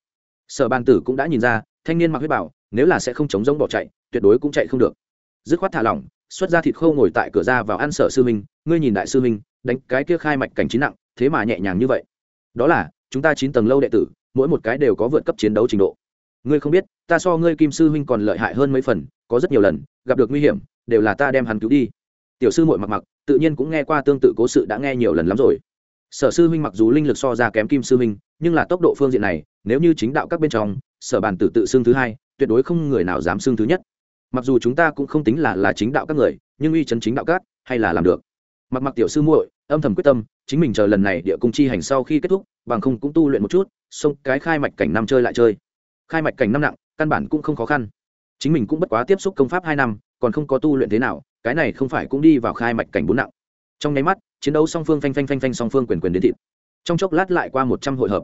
Sở bàn tử cũng đã nhìn ra, thanh niên mặc huyết bảo nếu là sẽ không chống giống bỏ chạy, tuyệt đối cũng chạy không được. Dứt khoát thả lỏng, xuất ra thịt khâu ngồi tại cửa ra vào ăn sở sư minh ngươi nhìn đại sư minh đánh cái kia khai mạch cảnh chín nặng, thế mà nhẹ nhàng như vậy. Đó là, chúng ta chín tầng lâu đệ tử, mỗi một cái đều có vượt cấp chiến đấu trình độ. Ngươi không biết, ta so ngươi kim sư huynh còn lợi hại hơn mấy phần, có rất nhiều lần, gặp được nguy hiểm, đều là ta đem hắn cứu đi. Tiểu sư muội mặc mặc, tự nhiên cũng nghe qua tương tự cố sự đã nghe nhiều lần lắm rồi. Sở sư huynh mặc dù linh lực so ra kém kim sư huynh, nhưng là tốc độ phương diện này, nếu như chính đạo các bên trong, sở bản tử tự xưng thứ hai tuyệt đối không người nào dám xưng thứ nhất. Mặc dù chúng ta cũng không tính là là chính đạo các người, nhưng uy chấn chính đạo các, hay là làm được. Mặc mặc tiểu sư muội, âm thầm quyết tâm, chính mình chờ lần này địa cung chi hành sau khi kết thúc, bằng không cũng tu luyện một chút, xong cái khai mạch cảnh năm chơi lại chơi. Khai mạch cảnh năm nặng, căn bản cũng không khó khăn. Chính mình cũng bất quá tiếp xúc công pháp hai năm, còn không có tu luyện thế nào, cái này không phải cũng đi vào khai mạch cảnh bốn nặng. Trong nháy mắt, chiến đấu song phương phanh phanh phanh phanh song phương quyền quyền đến thịt. Trong chốc lát lại qua một trăm hội hợp.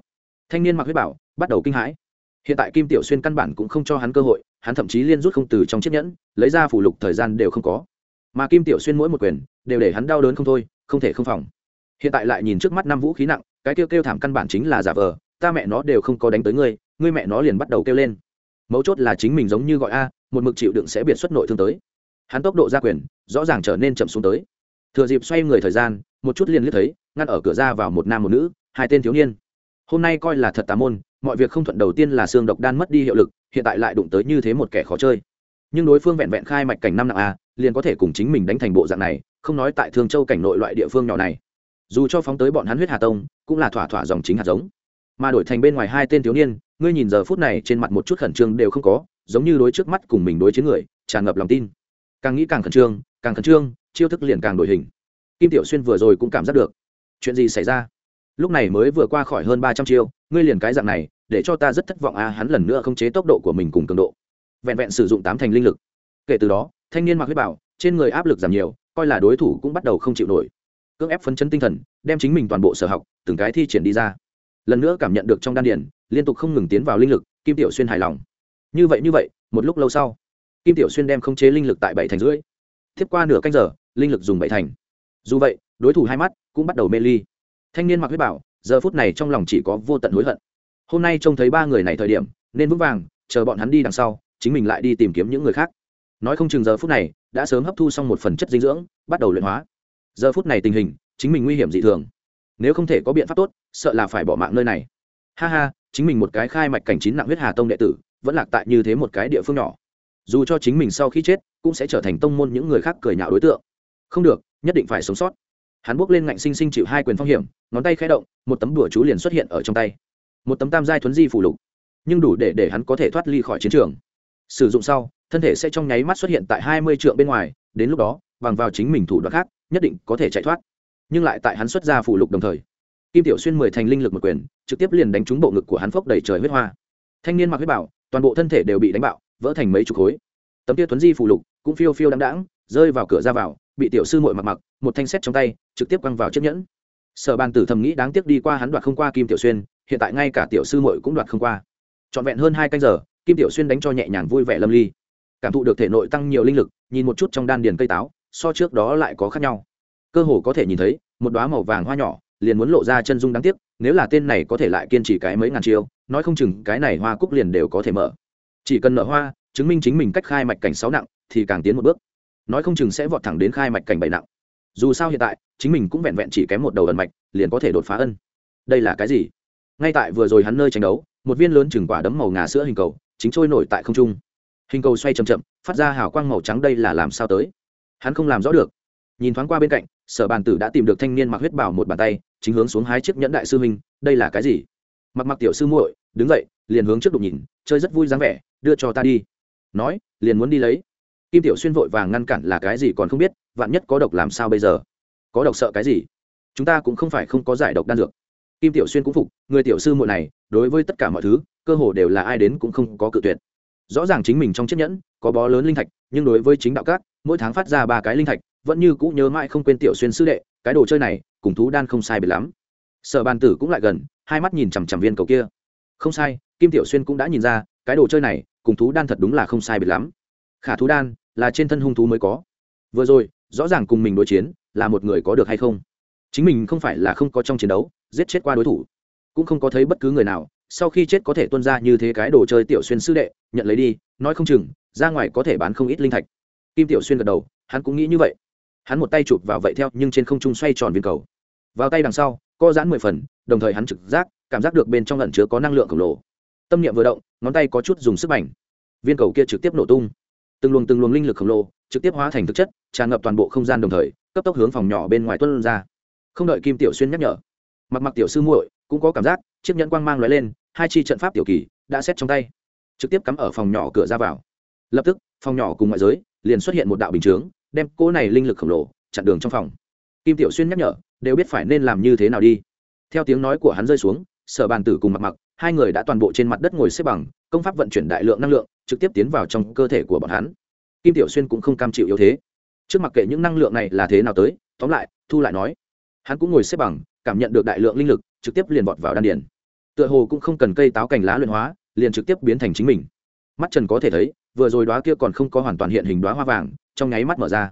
Thanh niên mặc huyết bảo bắt đầu kinh hãi hiện tại kim tiểu xuyên căn bản cũng không cho hắn cơ hội, hắn thậm chí liên rút không từ trong chiếc nhẫn, lấy ra phủ lục thời gian đều không có. Mà kim tiểu xuyên mỗi một quyền đều để hắn đau đớn không thôi, không thể không phòng. Hiện tại lại nhìn trước mắt năm vũ khí nặng, cái kêu kêu thảm căn bản chính là giả vờ, ta mẹ nó đều không có đánh tới ngươi ngươi mẹ nó liền bắt đầu kêu lên. Mấu chốt là chính mình giống như gọi a, một mực chịu đựng sẽ biệt xuất nội thương tới. Hắn tốc độ ra quyền, rõ ràng trở nên chậm xuống tới. Thừa dịp xoay người thời gian, một chút liền liếc thấy, ngăn ở cửa ra vào một nam một nữ, hai tên thiếu niên. Hôm nay coi là thật tà môn mọi việc không thuận đầu tiên là xương độc đan mất đi hiệu lực, hiện tại lại đụng tới như thế một kẻ khó chơi. Nhưng đối phương vẹn vẹn khai mạch cảnh năm nặng a, liền có thể cùng chính mình đánh thành bộ dạng này, không nói tại thương châu cảnh nội loại địa phương nhỏ này. Dù cho phóng tới bọn hắn huyết hà tông, cũng là thỏa thỏa dòng chính hạt giống. Mà đổi thành bên ngoài hai tên thiếu niên, ngươi nhìn giờ phút này trên mặt một chút khẩn trương đều không có, giống như đối trước mắt cùng mình đối chiến người, tràn ngập lòng tin. Càng nghĩ càng khẩn trương, càng khẩn trương, chiêu thức liền càng đổi hình. Kim tiểu xuyên vừa rồi cũng cảm giác được. Chuyện gì xảy ra? Lúc này mới vừa qua khỏi hơn ba trăm chiêu, ngươi liền cái dạng này, để cho ta rất thất vọng a, hắn lần nữa không chế tốc độ của mình cùng cường độ. Vẹn vẹn sử dụng tám thành linh lực. Kể từ đó, thanh niên mặc huyết bảo, trên người áp lực giảm nhiều, coi là đối thủ cũng bắt đầu không chịu nổi. Cưỡng ép phấn chấn tinh thần, đem chính mình toàn bộ sở học, từng cái thi triển đi ra. Lần nữa cảm nhận được trong đan điển liên tục không ngừng tiến vào linh lực, kim tiểu xuyên hài lòng. Như vậy như vậy, một lúc lâu sau, kim tiểu xuyên đem không chế linh lực tại bảy thành rưỡi. Tiếp qua nửa canh giờ, linh lực dùng bảy thành. Dù vậy, đối thủ hai mắt cũng bắt đầu mê ly thanh niên mặc huyết bảo, giờ phút này trong lòng chỉ có vô tận hối hận. Hôm nay trông thấy ba người này thời điểm, nên vững vàng, chờ bọn hắn đi đằng sau, chính mình lại đi tìm kiếm những người khác. Nói không chừng giờ phút này, đã sớm hấp thu xong một phần chất dinh dưỡng, bắt đầu luyện hóa. Giờ phút này tình hình, chính mình nguy hiểm dị thường. Nếu không thể có biện pháp tốt, sợ là phải bỏ mạng nơi này. Ha ha, chính mình một cái khai mạch cảnh chín nặng huyết hà tông đệ tử, vẫn lạc tại như thế một cái địa phương nhỏ. Dù cho chính mình sau khi chết, cũng sẽ trở thành tông môn những người khác cười nhạo đối tượng. Không được, nhất định phải sống sót hắn bước lên ngạnh sinh sinh chịu hai quyền phong hiểm, ngón tay khẽ động, một tấm đùa chú liền xuất hiện ở trong tay. Một tấm tam giai thuấn di phủ lục, nhưng đủ để để hắn có thể thoát ly khỏi chiến trường. Sử dụng sau, thân thể sẽ trong nháy mắt xuất hiện tại hai mươi trượng bên ngoài, đến lúc đó, bằng vào chính mình thủ đoạn khác, nhất định có thể chạy thoát. Nhưng lại tại hắn xuất ra phủ lục đồng thời, kim tiểu xuyên mười thành linh lực một quyền, trực tiếp liền đánh trúng bộ ngực của hắn phốc đầy trời huyết hoa. Thanh niên mặc huyết bảo, toàn bộ thân thể đều bị đánh bạo, vỡ thành mấy chục khối. Tấm tia tuấn di phủ lục cũng phiêu phiêu đáng đáng rơi vào cửa ra vào, bị tiểu sư muội mặc mặc một thanh xét trong tay, trực tiếp quăng vào chiếc nhẫn. Sở bàn tử thầm nghĩ đáng tiếc đi qua hắn đoạt không qua kim tiểu xuyên, hiện tại ngay cả tiểu sư muội cũng đoạt không qua. Trọn vẹn hơn hai canh giờ, kim tiểu xuyên đánh cho nhẹ nhàng vui vẻ lâm ly. Cảm thụ được thể nội tăng nhiều linh lực, nhìn một chút trong đan điền cây táo, so trước đó lại có khác nhau. Cơ hồ có thể nhìn thấy, một đoá màu vàng hoa nhỏ, liền muốn lộ ra chân dung đáng tiếc, nếu là tên này có thể lại kiên trì cái mấy ngàn chiêu, nói không chừng cái này hoa cúc liền đều có thể mở. Chỉ cần nở hoa, chứng minh chính mình cách khai mạch cảnh sáu nặng, thì càng tiến một bước. Nói không chừng sẽ vọt thẳng đến khai mạch cảnh bảy nặng dù sao hiện tại, chính mình cũng vẹn vẹn chỉ kém một đầu ẩn mạch, liền có thể đột phá ân. Đây là cái gì? Ngay tại vừa rồi hắn nơi tranh đấu, một viên lớn chừng quả đấm màu ngà sữa hình cầu, chính trôi nổi tại không trung. Hình cầu xoay chậm chậm, phát ra hào quang màu trắng đây là làm sao tới? Hắn không làm rõ được. Nhìn thoáng qua bên cạnh, sở bàn tử đã tìm được thanh niên mặc huyết bảo một bàn tay, chính hướng xuống hái chiếc nhẫn đại sư minh đây là cái gì? Mặc mặc tiểu sư muội, đứng dậy, liền hướng trước đục nhìn, chơi rất vui dáng vẻ, đưa cho ta đi. Nói, liền muốn đi lấy. Kim tiểu xuyên vội vàng ngăn cản là cái gì còn không biết vạn nhất có độc làm sao bây giờ? Có độc sợ cái gì? Chúng ta cũng không phải không có giải độc đan dược. Kim tiểu xuyên cũng phục, người tiểu sư muội này, đối với tất cả mọi thứ, cơ hồ đều là ai đến cũng không có cự tuyệt. Rõ ràng chính mình trong chiếc nhẫn, có bó lớn linh thạch, nhưng đối với chính đạo các, mỗi tháng phát ra ba cái linh thạch, vẫn như cũ nhớ mãi không quên tiểu xuyên sư đệ, cái đồ chơi này, cùng thú đan không sai biệt lắm. Sở bàn tử cũng lại gần, hai mắt nhìn chằm chằm viên cầu kia. Không sai, kim tiểu xuyên cũng đã nhìn ra, cái đồ chơi này, cùng thú đan thật đúng là không sai biệt lắm. Khả thú đan là trên thân hung thú mới có. Vừa rồi rõ ràng cùng mình đối chiến là một người có được hay không. Chính mình không phải là không có trong chiến đấu, giết chết qua đối thủ. Cũng không có thấy bất cứ người nào, sau khi chết có thể tuân ra như thế cái đồ chơi tiểu xuyên sư đệ, nhận lấy đi, nói không chừng, ra ngoài có thể bán không ít linh thạch. Kim tiểu xuyên gật đầu, hắn cũng nghĩ như vậy. Hắn một tay chụp vào vậy theo, nhưng trên không trung xoay tròn viên cầu. Vào tay đằng sau, co giãn mười phần, đồng thời hắn trực giác, cảm giác được bên trong lẩn chứa có năng lượng khổng lồ. Tâm niệm vừa động, ngón tay có chút dùng sức mạnh. Viên cầu kia trực tiếp nổ tung. Từng luồng từng luồng linh lực khổng lồ trực tiếp hóa thành thực chất, tràn ngập toàn bộ không gian đồng thời, cấp tốc hướng phòng nhỏ bên ngoài tuân ra. Không đợi kim tiểu xuyên nhắc nhở, mặc mặc tiểu sư muội cũng có cảm giác chiếc nhẫn quang mang lóe lên, hai chi trận pháp tiểu kỳ đã xét trong tay, trực tiếp cắm ở phòng nhỏ cửa ra vào. Lập tức, phòng nhỏ cùng ngoại giới liền xuất hiện một đạo bình chướng, đem cỗ này linh lực khổng lồ chặn đường trong phòng. Kim tiểu xuyên nhắc nhở, đều biết phải nên làm như thế nào đi. Theo tiếng nói của hắn rơi xuống, sở bàn tử cùng mặc mặc, hai người đã toàn bộ trên mặt đất ngồi xếp bằng, công pháp vận chuyển đại lượng năng lượng, trực tiếp tiến vào trong cơ thể của bọn hắn kim tiểu xuyên cũng không cam chịu yếu thế. Trước mặc kệ những năng lượng này là thế nào tới, tóm lại, thu lại nói. Hắn cũng ngồi xếp bằng, cảm nhận được đại lượng linh lực, trực tiếp liền bọt vào đan điền. Tựa hồ cũng không cần cây táo cành lá luyện hóa, liền trực tiếp biến thành chính mình. Mắt trần có thể thấy, vừa rồi đoá kia còn không có hoàn toàn hiện hình đoá hoa vàng, trong nháy mắt mở ra.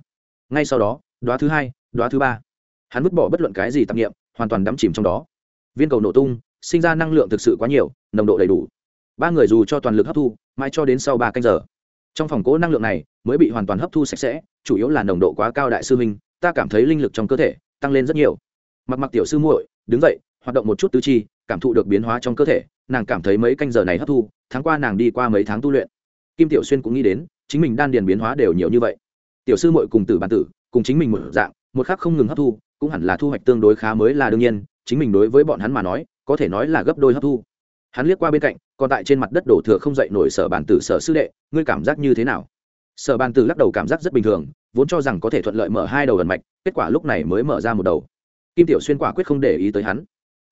Ngay sau đó đoá thứ hai đoá thứ ba. Hắn vứt bỏ bất luận cái gì tạp nghiệm hoàn toàn đắm chìm trong đó. Viên cầu nổ tung, sinh ra năng lượng thực sự quá nhiều, nồng độ đầy đủ. Ba người dù cho toàn lực hấp thu, mãi cho đến sau ba canh giờ. Trong phòng cố năng lượng này mới bị hoàn toàn hấp thu sạch sẽ, chủ yếu là nồng độ quá cao đại sư minh ta cảm thấy linh lực trong cơ thể tăng lên rất nhiều. Mặc mặc tiểu sư muội, đứng dậy, hoạt động một chút tứ chi, cảm thụ được biến hóa trong cơ thể, nàng cảm thấy mấy canh giờ này hấp thu, tháng qua nàng đi qua mấy tháng tu luyện. Kim tiểu xuyên cũng nghĩ đến, chính mình đan điền biến hóa đều nhiều như vậy. Tiểu sư muội cùng tử bản tử, cùng chính mình một dạng, một khắc không ngừng hấp thu, cũng hẳn là thu hoạch tương đối khá mới là đương nhiên, chính mình đối với bọn hắn mà nói, có thể nói là gấp đôi hấp thu. Hắn liếc qua bên cạnh, còn tại trên mặt đất đổ thừa không dậy nổi sở bản tử sở sư đệ, ngươi cảm giác như thế nào? Sở Bàn tử lắc đầu cảm giác rất bình thường, vốn cho rằng có thể thuận lợi mở hai đầu ẩn mạch, kết quả lúc này mới mở ra một đầu. Kim tiểu xuyên quả quyết không để ý tới hắn,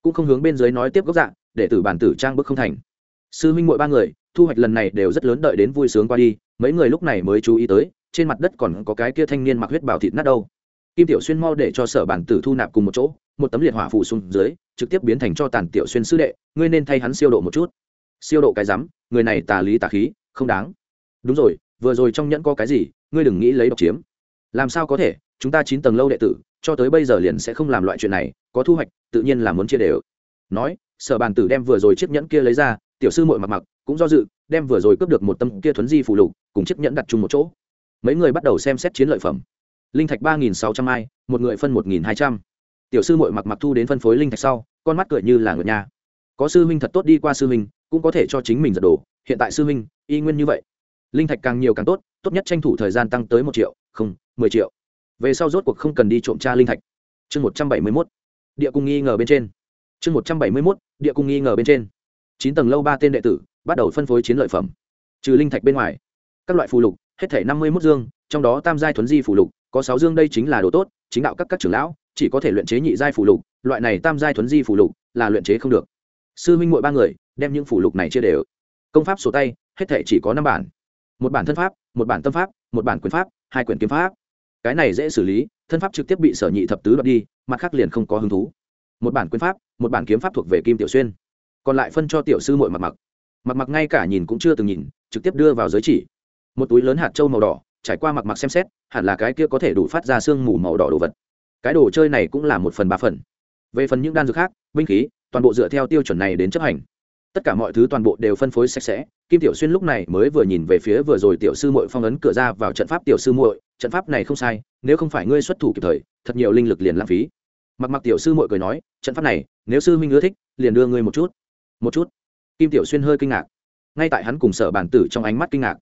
cũng không hướng bên dưới nói tiếp gốc dạng để tử Bàn tử trang bức không thành. Sư huynh mỗi ba người, thu hoạch lần này đều rất lớn đợi đến vui sướng qua đi, mấy người lúc này mới chú ý tới, trên mặt đất còn có cái kia thanh niên mặc huyết bảo thịt nát đâu. Kim tiểu xuyên mau để cho sở bản tử thu nạp cùng một chỗ, một tấm liệt hỏa phủ xuống dưới, trực tiếp biến thành cho tàn tiểu xuyên sư đệ, ngươi nên thay hắn siêu độ một chút. Siêu độ cái rắm, người này tà lý tà khí, không đáng. Đúng rồi vừa rồi trong nhẫn có cái gì, ngươi đừng nghĩ lấy độc chiếm. Làm sao có thể? Chúng ta chín tầng lâu đệ tử, cho tới bây giờ liền sẽ không làm loại chuyện này, có thu hoạch, tự nhiên là muốn chia đều. Nói, sở bàn tử đem vừa rồi chiếc nhẫn kia lấy ra, tiểu sư mội mặc mặc, cũng do dự, đem vừa rồi cướp được một tâm kia thuấn di phụ lục, cùng chiếc nhẫn đặt chung một chỗ. Mấy người bắt đầu xem xét chiến lợi phẩm. Linh thạch ba nghìn sáu trăm ai, một người phân một nghìn hai trăm. Tiểu sư mội mặc mặc thu đến phân phối linh thạch sau, con mắt cười như là ngựa nhà có sư huynh thật tốt đi qua sư huynh, cũng có thể cho chính mình giật đồ. Hiện tại sư huynh, y nguyên như vậy linh thạch càng nhiều càng tốt tốt nhất tranh thủ thời gian tăng tới một triệu, không, mười triệu. Về sau rốt cuộc không cần đi trộm tra linh thạch. Chương một trăm bảy mươi mốt. Địa cung nghi ngờ bên trên. Chương một trăm bảy mươi mốt, địa cung nghi ngờ bên trên. Chín tầng lâu ba tên đệ tử, bắt đầu phân phối chiến lợi phẩm. Trừ linh thạch bên ngoài, các loại phù lục, hết thể năm mươi mốt dương, trong đó tam giai thuấn di phù lục, có sáu dương đây chính là đồ tốt, chính đạo các các trưởng lão, chỉ có thể luyện chế nhị giai phù lục, loại này tam giai thuấn di phù lục là luyện chế không được. Sư minh mỗi ba người, đem những phù lục này chia đều. Công pháp sổ tay, hết thể chỉ có năm bản một bản thân pháp, một bản tâm pháp, một bản quyền pháp, hai quyển kiếm pháp. Cái này dễ xử lý, thân pháp trực tiếp bị sở nhị thập tứ đoạt đi, mặt khác liền không có hứng thú. Một bản quyền pháp, một bản kiếm pháp thuộc về kim tiểu xuyên. Còn lại phân cho tiểu sư mội mặt mặc. Mặt mặc ngay cả nhìn cũng chưa từng nhìn, trực tiếp đưa vào giới chỉ. Một túi lớn hạt trâu màu đỏ, trải qua mặt mặc xem xét, hẳn là cái kia có thể đủ phát ra sương mù màu đỏ đồ vật. Cái đồ chơi này cũng là một phần ba phần. Về phần những đan dược khác, binh khí, toàn bộ dựa theo tiêu chuẩn này đến chấp hành tất cả mọi thứ toàn bộ đều phân phối sạch sẽ. Kim tiểu xuyên lúc này mới vừa nhìn về phía vừa rồi tiểu sư muội phong ấn cửa ra vào trận pháp tiểu sư muội, trận pháp này không sai, nếu không phải ngươi xuất thủ kịp thời, thật nhiều linh lực liền lãng phí. Mặc mặc tiểu sư muội cười nói, trận pháp này, nếu sư minh ưa thích, liền đưa ngươi một chút. Một chút. Kim tiểu xuyên hơi kinh ngạc. Ngay tại hắn cùng sở bản tử trong ánh mắt kinh ngạc.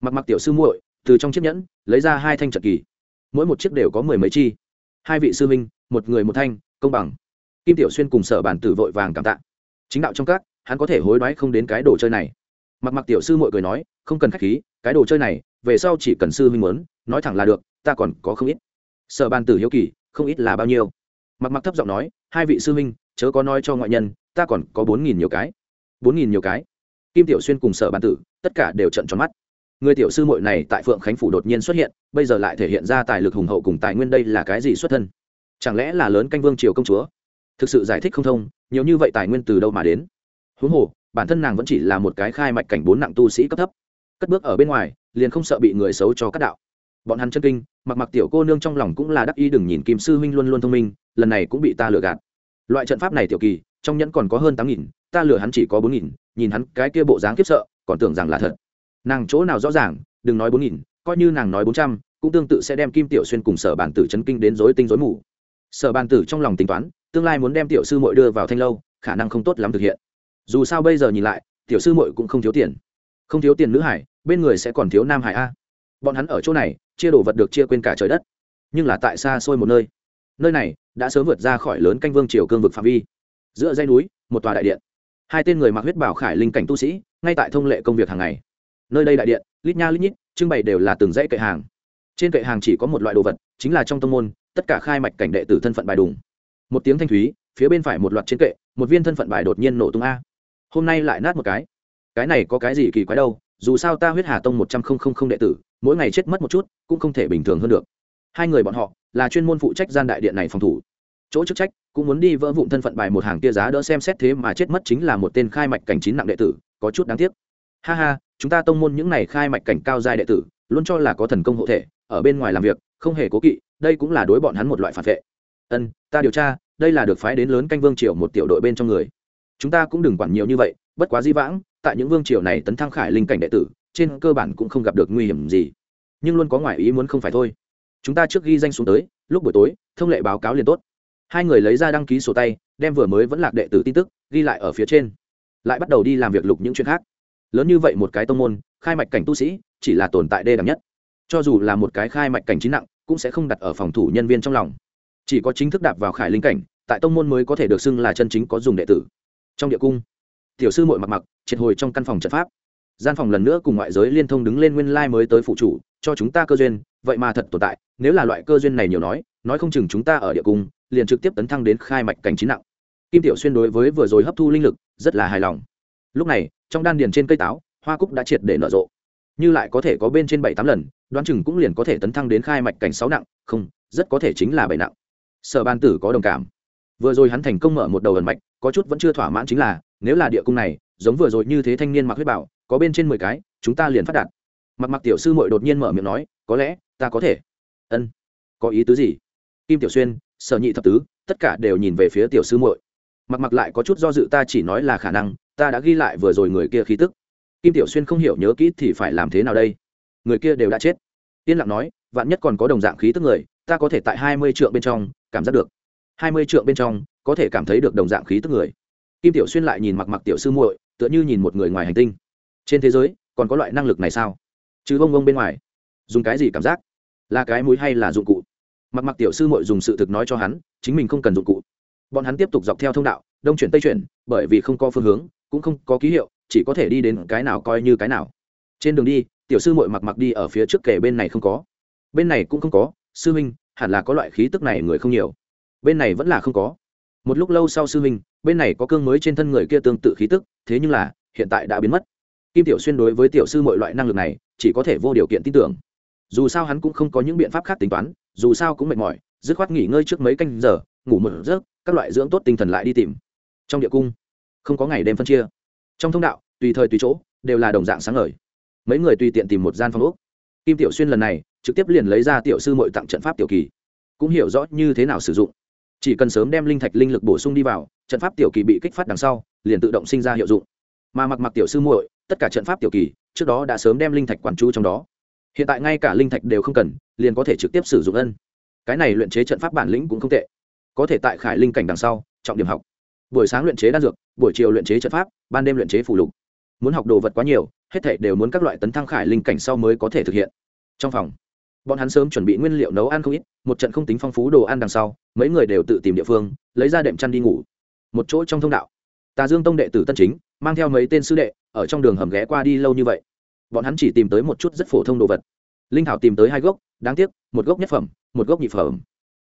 Mặc mặc tiểu sư muội, từ trong chiếc nhẫn, lấy ra hai thanh trận kỳ. Mỗi một chiếc đều có mười mấy chi. Hai vị sư minh một người một thanh, công bằng. Kim tiểu xuyên cùng sở bản tử vội vàng cảm tạ. Chính đạo trong các hắn có thể hối đoái không đến cái đồ chơi này. Mặc mặc tiểu sư mội cười nói, không cần k h á c h khí, cái đồ chơi này, về sau chỉ cần sư huynh muốn, nói thẳng là được, ta còn có không ít. Sở bàn tử hiếu kỳ, không ít là bao nhiêu? Mặc mặc thấp giọng nói, hai vị sư huynh, chớ có nói cho ngoại nhân, ta còn có bốn nghìn nhiều cái. bốn nghìn nhiều cái? Kim tiểu xuyên cùng sở bàn tử, tất cả đều trận tròn mắt. Người tiểu sư mội này tại phượng khánh phủ đột nhiên xuất hiện, bây giờ lại thể hiện ra tài lực hùng hậu cùng tài nguyên đây là cái gì xuất thân? Chẳng lẽ là lớn canh vương triều công chúa? Thực sự giải thích không thông, nhiều như vậy tài nguyên từ đâu mà đến? Huống hồ, bản thân nàng vẫn chỉ là một cái khai mạch cảnh bốn nặng tu sĩ cấp thấp. Cất bước ở bên ngoài, liền không sợ bị người xấu cho cắt đạo. Bọn hắn chân kinh, mặc mặc tiểu cô nương trong lòng cũng là đắc ý đừng nhìn kim sư huynh luôn luôn thông minh, lần này cũng bị ta lừa gạt. Loại trận pháp này tiểu kỳ, trong nhẫn còn có hơn tám nghìn, ta lừa hắn chỉ có bốn nghìn, nhìn hắn cái kia bộ dáng kiếp sợ, còn tưởng rằng là thật. Nàng chỗ nào rõ ràng, đừng nói bốn nghìn, coi như nàng nói bốn trăm, cũng tương tự sẽ đem kim tiểu xuyên cùng sở Bàn tử chấn kinh đến dối tinh dối mù. Sở Bàn tử trong lòng tính toán, tương lai muốn đem tiểu sư mội đưa vào thanh lâu, khả năng không tốt lắm thực hiện dù sao bây giờ nhìn lại, tiểu sư muội cũng không thiếu tiền. Không thiếu tiền nữ hải, bên người sẽ còn thiếu nam hải a. Bọn hắn ở chỗ này, chia đồ vật được chia quên cả trời đất. Nhưng là tại xa xôi một nơi. Nơi này đã sớm vượt ra khỏi lớn canh vương triều cương vực phạm vi. Giữa dây núi, một tòa đại điện. Hai tên người mặc huyết bảo khải linh cảnh tu sĩ, ngay tại thông lệ công việc hàng ngày. Nơi đây đại điện, lít nha lít nhít, trưng bày đều là từng dãy kệ hàng. Trên kệ hàng chỉ có một loại đồ vật, chính là trong tông môn, tất cả khai mạch cảnh đệ tử thân phận bài đùng. Một tiếng thanh thúy, phía bên phải một loạt trên kệ, một viên thân phận bài đột nhiên nổ tung a hôm nay lại nát một cái. Cái này có cái gì kỳ quái đâu, dù sao ta huyết hà tông một trăm không không không đệ tử, mỗi ngày chết mất một chút, cũng không thể bình thường hơn được. Hai người bọn họ là chuyên môn phụ trách gian đại điện này phòng thủ. Chỗ chức trách cũng muốn đi vỡ vụn thân phận bài một hàng kia giá đỡ xem xét thế mà chết mất chính là một tên khai mạch cảnh chín nặng đệ tử, có chút đáng tiếc. Ha ha, chúng ta tông môn những này khai mạch cảnh cao giai đệ tử, luôn cho là có thần công hộ thể, ở bên ngoài làm việc, không hề cố kỵ, đây cũng là đối bọn hắn một loại phản vệ. Ân, ta điều tra, đây là được phái đến lớn canh vương triều một tiểu đội bên trong người chúng ta cũng đừng quản nhiều như vậy, bất quá di vãng, tại những vương triều này tấn thăng khải linh cảnh đệ tử, trên cơ bản cũng không gặp được nguy hiểm gì. Nhưng luôn có ngoại ý muốn không phải thôi. Chúng ta trước ghi danh xuống tới, lúc buổi tối, thông lệ báo cáo liền tốt. Hai người lấy ra đăng ký sổ tay, đem vừa mới vẫn lạc đệ tử tin tức, ghi lại ở phía trên. Lại bắt đầu đi làm việc lục những chuyện khác. Lớn như vậy một cái tông môn, khai mạch cảnh tu sĩ, chỉ là tồn tại đê đẳng nhất. Cho dù là một cái khai mạch cảnh chín nặng, cũng sẽ không đặt ở phòng thủ nhân viên trong lòng. Chỉ có chính thức đạp vào khải linh cảnh, tại tông môn mới có thể được xưng là chân chính có dùng đệ tử trong địa cung, tiểu sư mội mặc mặc triệt hồi trong căn phòng trận pháp. Gian phòng lần nữa cùng ngoại giới liên thông đứng lên nguyên lai mới tới phụ chủ, cho chúng ta cơ duyên, vậy mà thật tồn tại, nếu là loại cơ duyên này nhiều nói nói không chừng chúng ta ở địa cung, liền trực tiếp tấn thăng đến khai mạch cảnh trí nặng. Kim tiểu xuyên đối với vừa rồi hấp thu linh lực, rất là hài lòng. Lúc này, trong đan điền trên cây táo, hoa cúc đã triệt để nở rộ. Như lại có thể có bên trên bảy tám lần, đoán chừng cũng liền có thể tấn thăng đến khai mạch cảnh sáu nặng, không, rất có thể chính là bảy nặng. Sở ban tử có đồng cảm. Vừa rồi hắn thành công mở một đầu ẩn mạch có chút vẫn chưa thỏa mãn chính là, nếu là địa cung này, giống vừa rồi như thế thanh niên mặc huyết bảo, có bên trên mười cái, chúng ta liền phát đạt. Mặc mặc tiểu sư mội đột nhiên mở miệng nói, có lẽ, ta có thể. Ân. Có ý tứ gì? Kim tiểu xuyên, sở nhị thập tứ, tất cả đều nhìn về phía tiểu sư muội. Mặc mặc lại có chút do dự, ta chỉ nói là khả năng, ta đã ghi lại vừa rồi người kia khí tức. Kim tiểu xuyên không hiểu nhớ kỹ thì phải làm thế nào đây? Người kia đều đã chết. Yên lặng nói, vạn nhất còn có đồng dạng khí tức người, ta có thể tại hai mươi triệu bên trong, cảm giác được. Hai mươi trượng bên trong có thể cảm thấy được đồng dạng khí tức người. Kim tiểu xuyên lại nhìn mặc mặc tiểu sư muội, tựa như nhìn một người ngoài hành tinh. Trên thế giới, còn có loại năng lực này sao? Chứ bông bông bên ngoài, dùng cái gì cảm giác? Là cái mũi hay là dụng cụ? Mặc mặc tiểu sư muội dùng sự thực nói cho hắn, chính mình không cần dụng cụ. Bọn hắn tiếp tục dọc theo thông đạo, đông chuyển tây chuyển, bởi vì không có phương hướng, cũng không có ký hiệu, chỉ có thể đi đến cái nào coi như cái nào. Trên đường đi, tiểu sư muội mặc mặc đi ở phía trước kể bên này không có. Bên này cũng không có, sư huynh, hẳn là có loại khí tức này người không nhiều. Bên này vẫn là không có một lúc lâu sau sư huynh, bên này có cương mới trên thân người kia tương tự khí tức, thế nhưng là, hiện tại đã biến mất. Kim tiểu xuyên đối với tiểu sư mọi loại năng lực này, chỉ có thể vô điều kiện tin tưởng. Dù sao hắn cũng không có những biện pháp khác tính toán, dù sao cũng mệt mỏi, dứt khoát nghỉ ngơi trước mấy canh giờ, ngủ một giấc, các loại dưỡng tốt tinh thần lại đi tìm. Trong địa cung, không có ngày đêm phân chia. Trong thông đạo, tùy thời tùy chỗ, đều là đồng dạng sáng ngời. Mấy người tùy tiện tìm một gian phòng úc kim tiểu xuyên lần này, trực tiếp liền lấy ra tiểu sư mội tặng trận pháp tiểu kỳ. Cũng hiểu rõ như thế nào sử dụng chỉ cần sớm đem linh thạch linh lực bổ sung đi vào, trận pháp tiểu kỳ bị kích phát đằng sau, liền tự động sinh ra hiệu dụng. Mà mặc mặc tiểu sư muội, tất cả trận pháp tiểu kỳ, trước đó đã sớm đem linh thạch quản chú trong đó. Hiện tại ngay cả linh thạch đều không cần, liền có thể trực tiếp sử dụng ân. Cái này luyện chế trận pháp bản lĩnh cũng không tệ. Có thể tại khải linh cảnh đằng sau, trọng điểm học. Buổi sáng luyện chế đan dược, buổi chiều luyện chế trận pháp, ban đêm luyện chế phủ lục. Muốn học đồ vật quá nhiều, hết thể đều muốn các loại tấn thăng khải linh cảnh sau mới có thể thực hiện. Trong phòng bọn hắn sớm chuẩn bị nguyên liệu nấu ăn không ít, một trận không tính phong phú đồ ăn đằng sau, mấy người đều tự tìm địa phương, lấy ra đệm chăn đi ngủ. Một chỗ trong thông đạo. Tà dương tông đệ tử tân chính, mang theo mấy tên sư đệ, ở trong đường hầm ghé qua đi lâu như vậy. Bọn hắn chỉ tìm tới một chút rất phổ thông đồ vật. Linh thảo tìm tới hai gốc, đáng tiếc, một gốc nhất phẩm, một gốc nhị phẩm.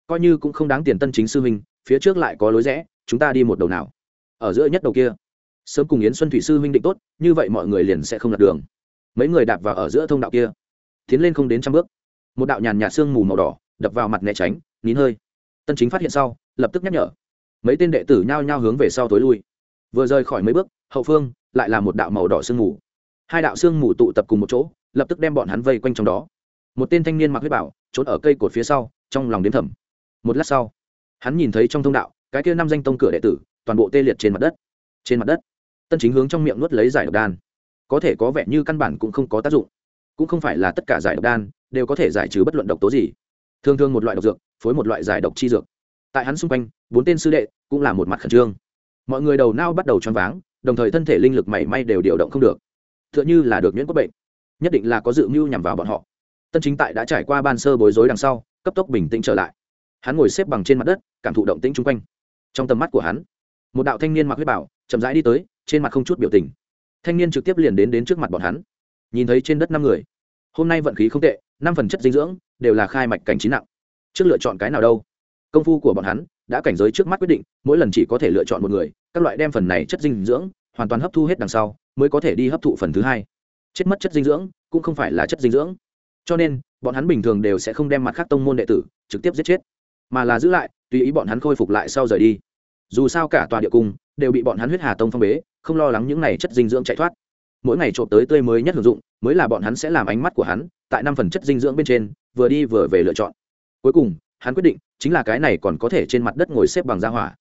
Coi như cũng không đáng tiền tân chính sư huynh, phía trước lại có lối rẽ, chúng ta đi một đầu nào. Ở giữa nhất đầu kia. Sớm cùng yến xuân thủy sư huynh định tốt, như vậy mọi người liền sẽ không lạc đường. Mấy người đạp vào ở giữa thông đạo kia. Tiến lên không đến trăm bước một đạo nhàn nhạt sương mù màu đỏ đập vào mặt né tránh, nín hơi. Tân chính phát hiện sau, lập tức nhắc nhở. Mấy tên đệ tử nhao nhao hướng về sau tối lui. Vừa rời khỏi mấy bước, hậu phương lại là một đạo màu đỏ sương mù. Hai đạo sương mù tụ tập cùng một chỗ, lập tức đem bọn hắn vây quanh trong đó. Một tên thanh niên mặc huyết bảo, trốn ở cây cột phía sau, trong lòng đếm thầm. Một lát sau, hắn nhìn thấy trong thông đạo, cái kia năm danh tông cửa đệ tử, toàn bộ tê liệt trên mặt đất. Trên mặt đất, tân chính hướng trong miệng nuốt lấy giải độc đan. Có thể có vẻ như căn bản cũng không có tác dụng. Cũng không phải là tất cả giải độc đan đều có thể giải trừ bất luận độc tố gì. Thường thường một loại độc dược, phối một loại giải độc chi dược. Tại hắn xung quanh, bốn tên sư đệ cũng là một mặt khẩn trương. Mọi người đầu nao bắt đầu choáng váng, đồng thời thân thể linh lực mảy may đều điều động không được. T h ư ợ n h ư là được nhuyễn quốc bệnh, nhất định là có dự mưu nhằm vào bọn họ. Tân chính tại đã trải qua ban sơ bối rối đằng sau, cấp tốc bình tĩnh trở lại. Hắn ngồi xếp bằng trên mặt đất, cảm thụ động tĩnh chung quanh. Trong tầm mắt của hắn, một đạo thanh niên mặc huyết bảo chậm rãi đi tới, trên mặt không chút biểu tình. Thanh niên trực tiếp liền đến đến trước mặt bọn hắn. Nhìn thấy trên đất năm người, hôm nay vận khí không tệ năm phần chất dinh dưỡng đều là khai mạch cảnh trí nặng. Trước lựa chọn cái nào đâu? Công phu của bọn hắn đã cảnh giới trước mắt quyết định, mỗi lần chỉ có thể lựa chọn một người, các loại đem phần này chất dinh dưỡng hoàn toàn hấp thu hết đằng sau, mới có thể đi hấp thụ phần thứ hai. Chết mất chất dinh dưỡng cũng không phải là chất dinh dưỡng. Cho nên, bọn hắn bình thường đều sẽ không đem mặt khác tông môn đệ tử trực tiếp giết chết, mà là giữ lại, tùy ý bọn hắn khôi phục lại sau rời đi. Dù sao cả tòa địa cung đều bị bọn hắn huyết hà tông phong bế, không lo lắng những này chất dinh dưỡng chạy thoát mỗi ngày trộm tới tươi mới nhất hưởng dụng, mới là bọn hắn sẽ làm ánh mắt của hắn, tại năm phần chất dinh dưỡng bên trên, vừa đi vừa về lựa chọn. Cuối cùng, hắn quyết định, chính là cái này còn có thể trên mặt đất ngồi xếp bằng ra hỏa.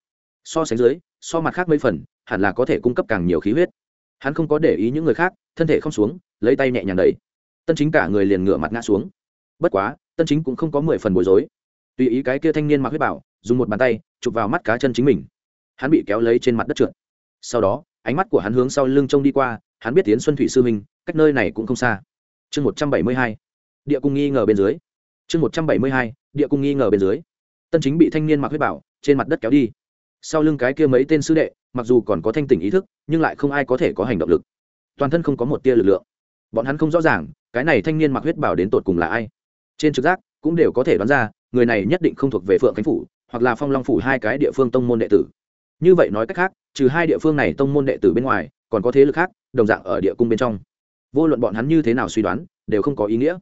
So sánh dưới, so mặt khác mấy phần, hẳn là có thể cung cấp càng nhiều khí huyết. Hắn không có để ý những người khác, thân thể không xuống, lấy tay nhẹ nhàng đẩy. Tân chính cả người liền ngửa mặt ngã xuống. Bất quá, tân chính cũng không có mười phần bối rối. Tùy ý cái kia thanh niên mặc huyết bảo, dùng một bàn tay, chụp vào mắt cá chân chính mình. Hắn bị kéo lấy trên mặt đất trượt. Sau đó, ánh mắt của hắn hướng sau lưng trông đi qua hắn biết tiến xuân thủy sư minh cách nơi này cũng không xa. Chương một trăm bảy mươi hai, địa cung nghi ngờ bên dưới. Chương một trăm bảy mươi hai, địa cung nghi ngờ bên dưới. Tân chính bị thanh niên mặc huyết bảo, trên mặt đất kéo đi. Sau lưng cái kia mấy tên sư đệ, mặc dù còn có thanh tỉnh ý thức, nhưng lại không ai có thể có hành động lực. Toàn thân không có một tia lực lượng. Bọn hắn không rõ ràng, cái này thanh niên mặc huyết bảo đến tột cùng là ai. Trên trực giác, cũng đều có thể đoán ra, người này nhất định không thuộc về phượng khánh phủ, hoặc là phong long phủ hai cái địa phương tông môn đệ tử. Như vậy nói cách khác, trừ hai địa phương này tông môn đệ tử bên ngoài, còn có thế lực khác đồng dạng ở địa cung bên trong. Vô luận bọn hắn như thế nào suy đoán, đều không có ý nghĩa.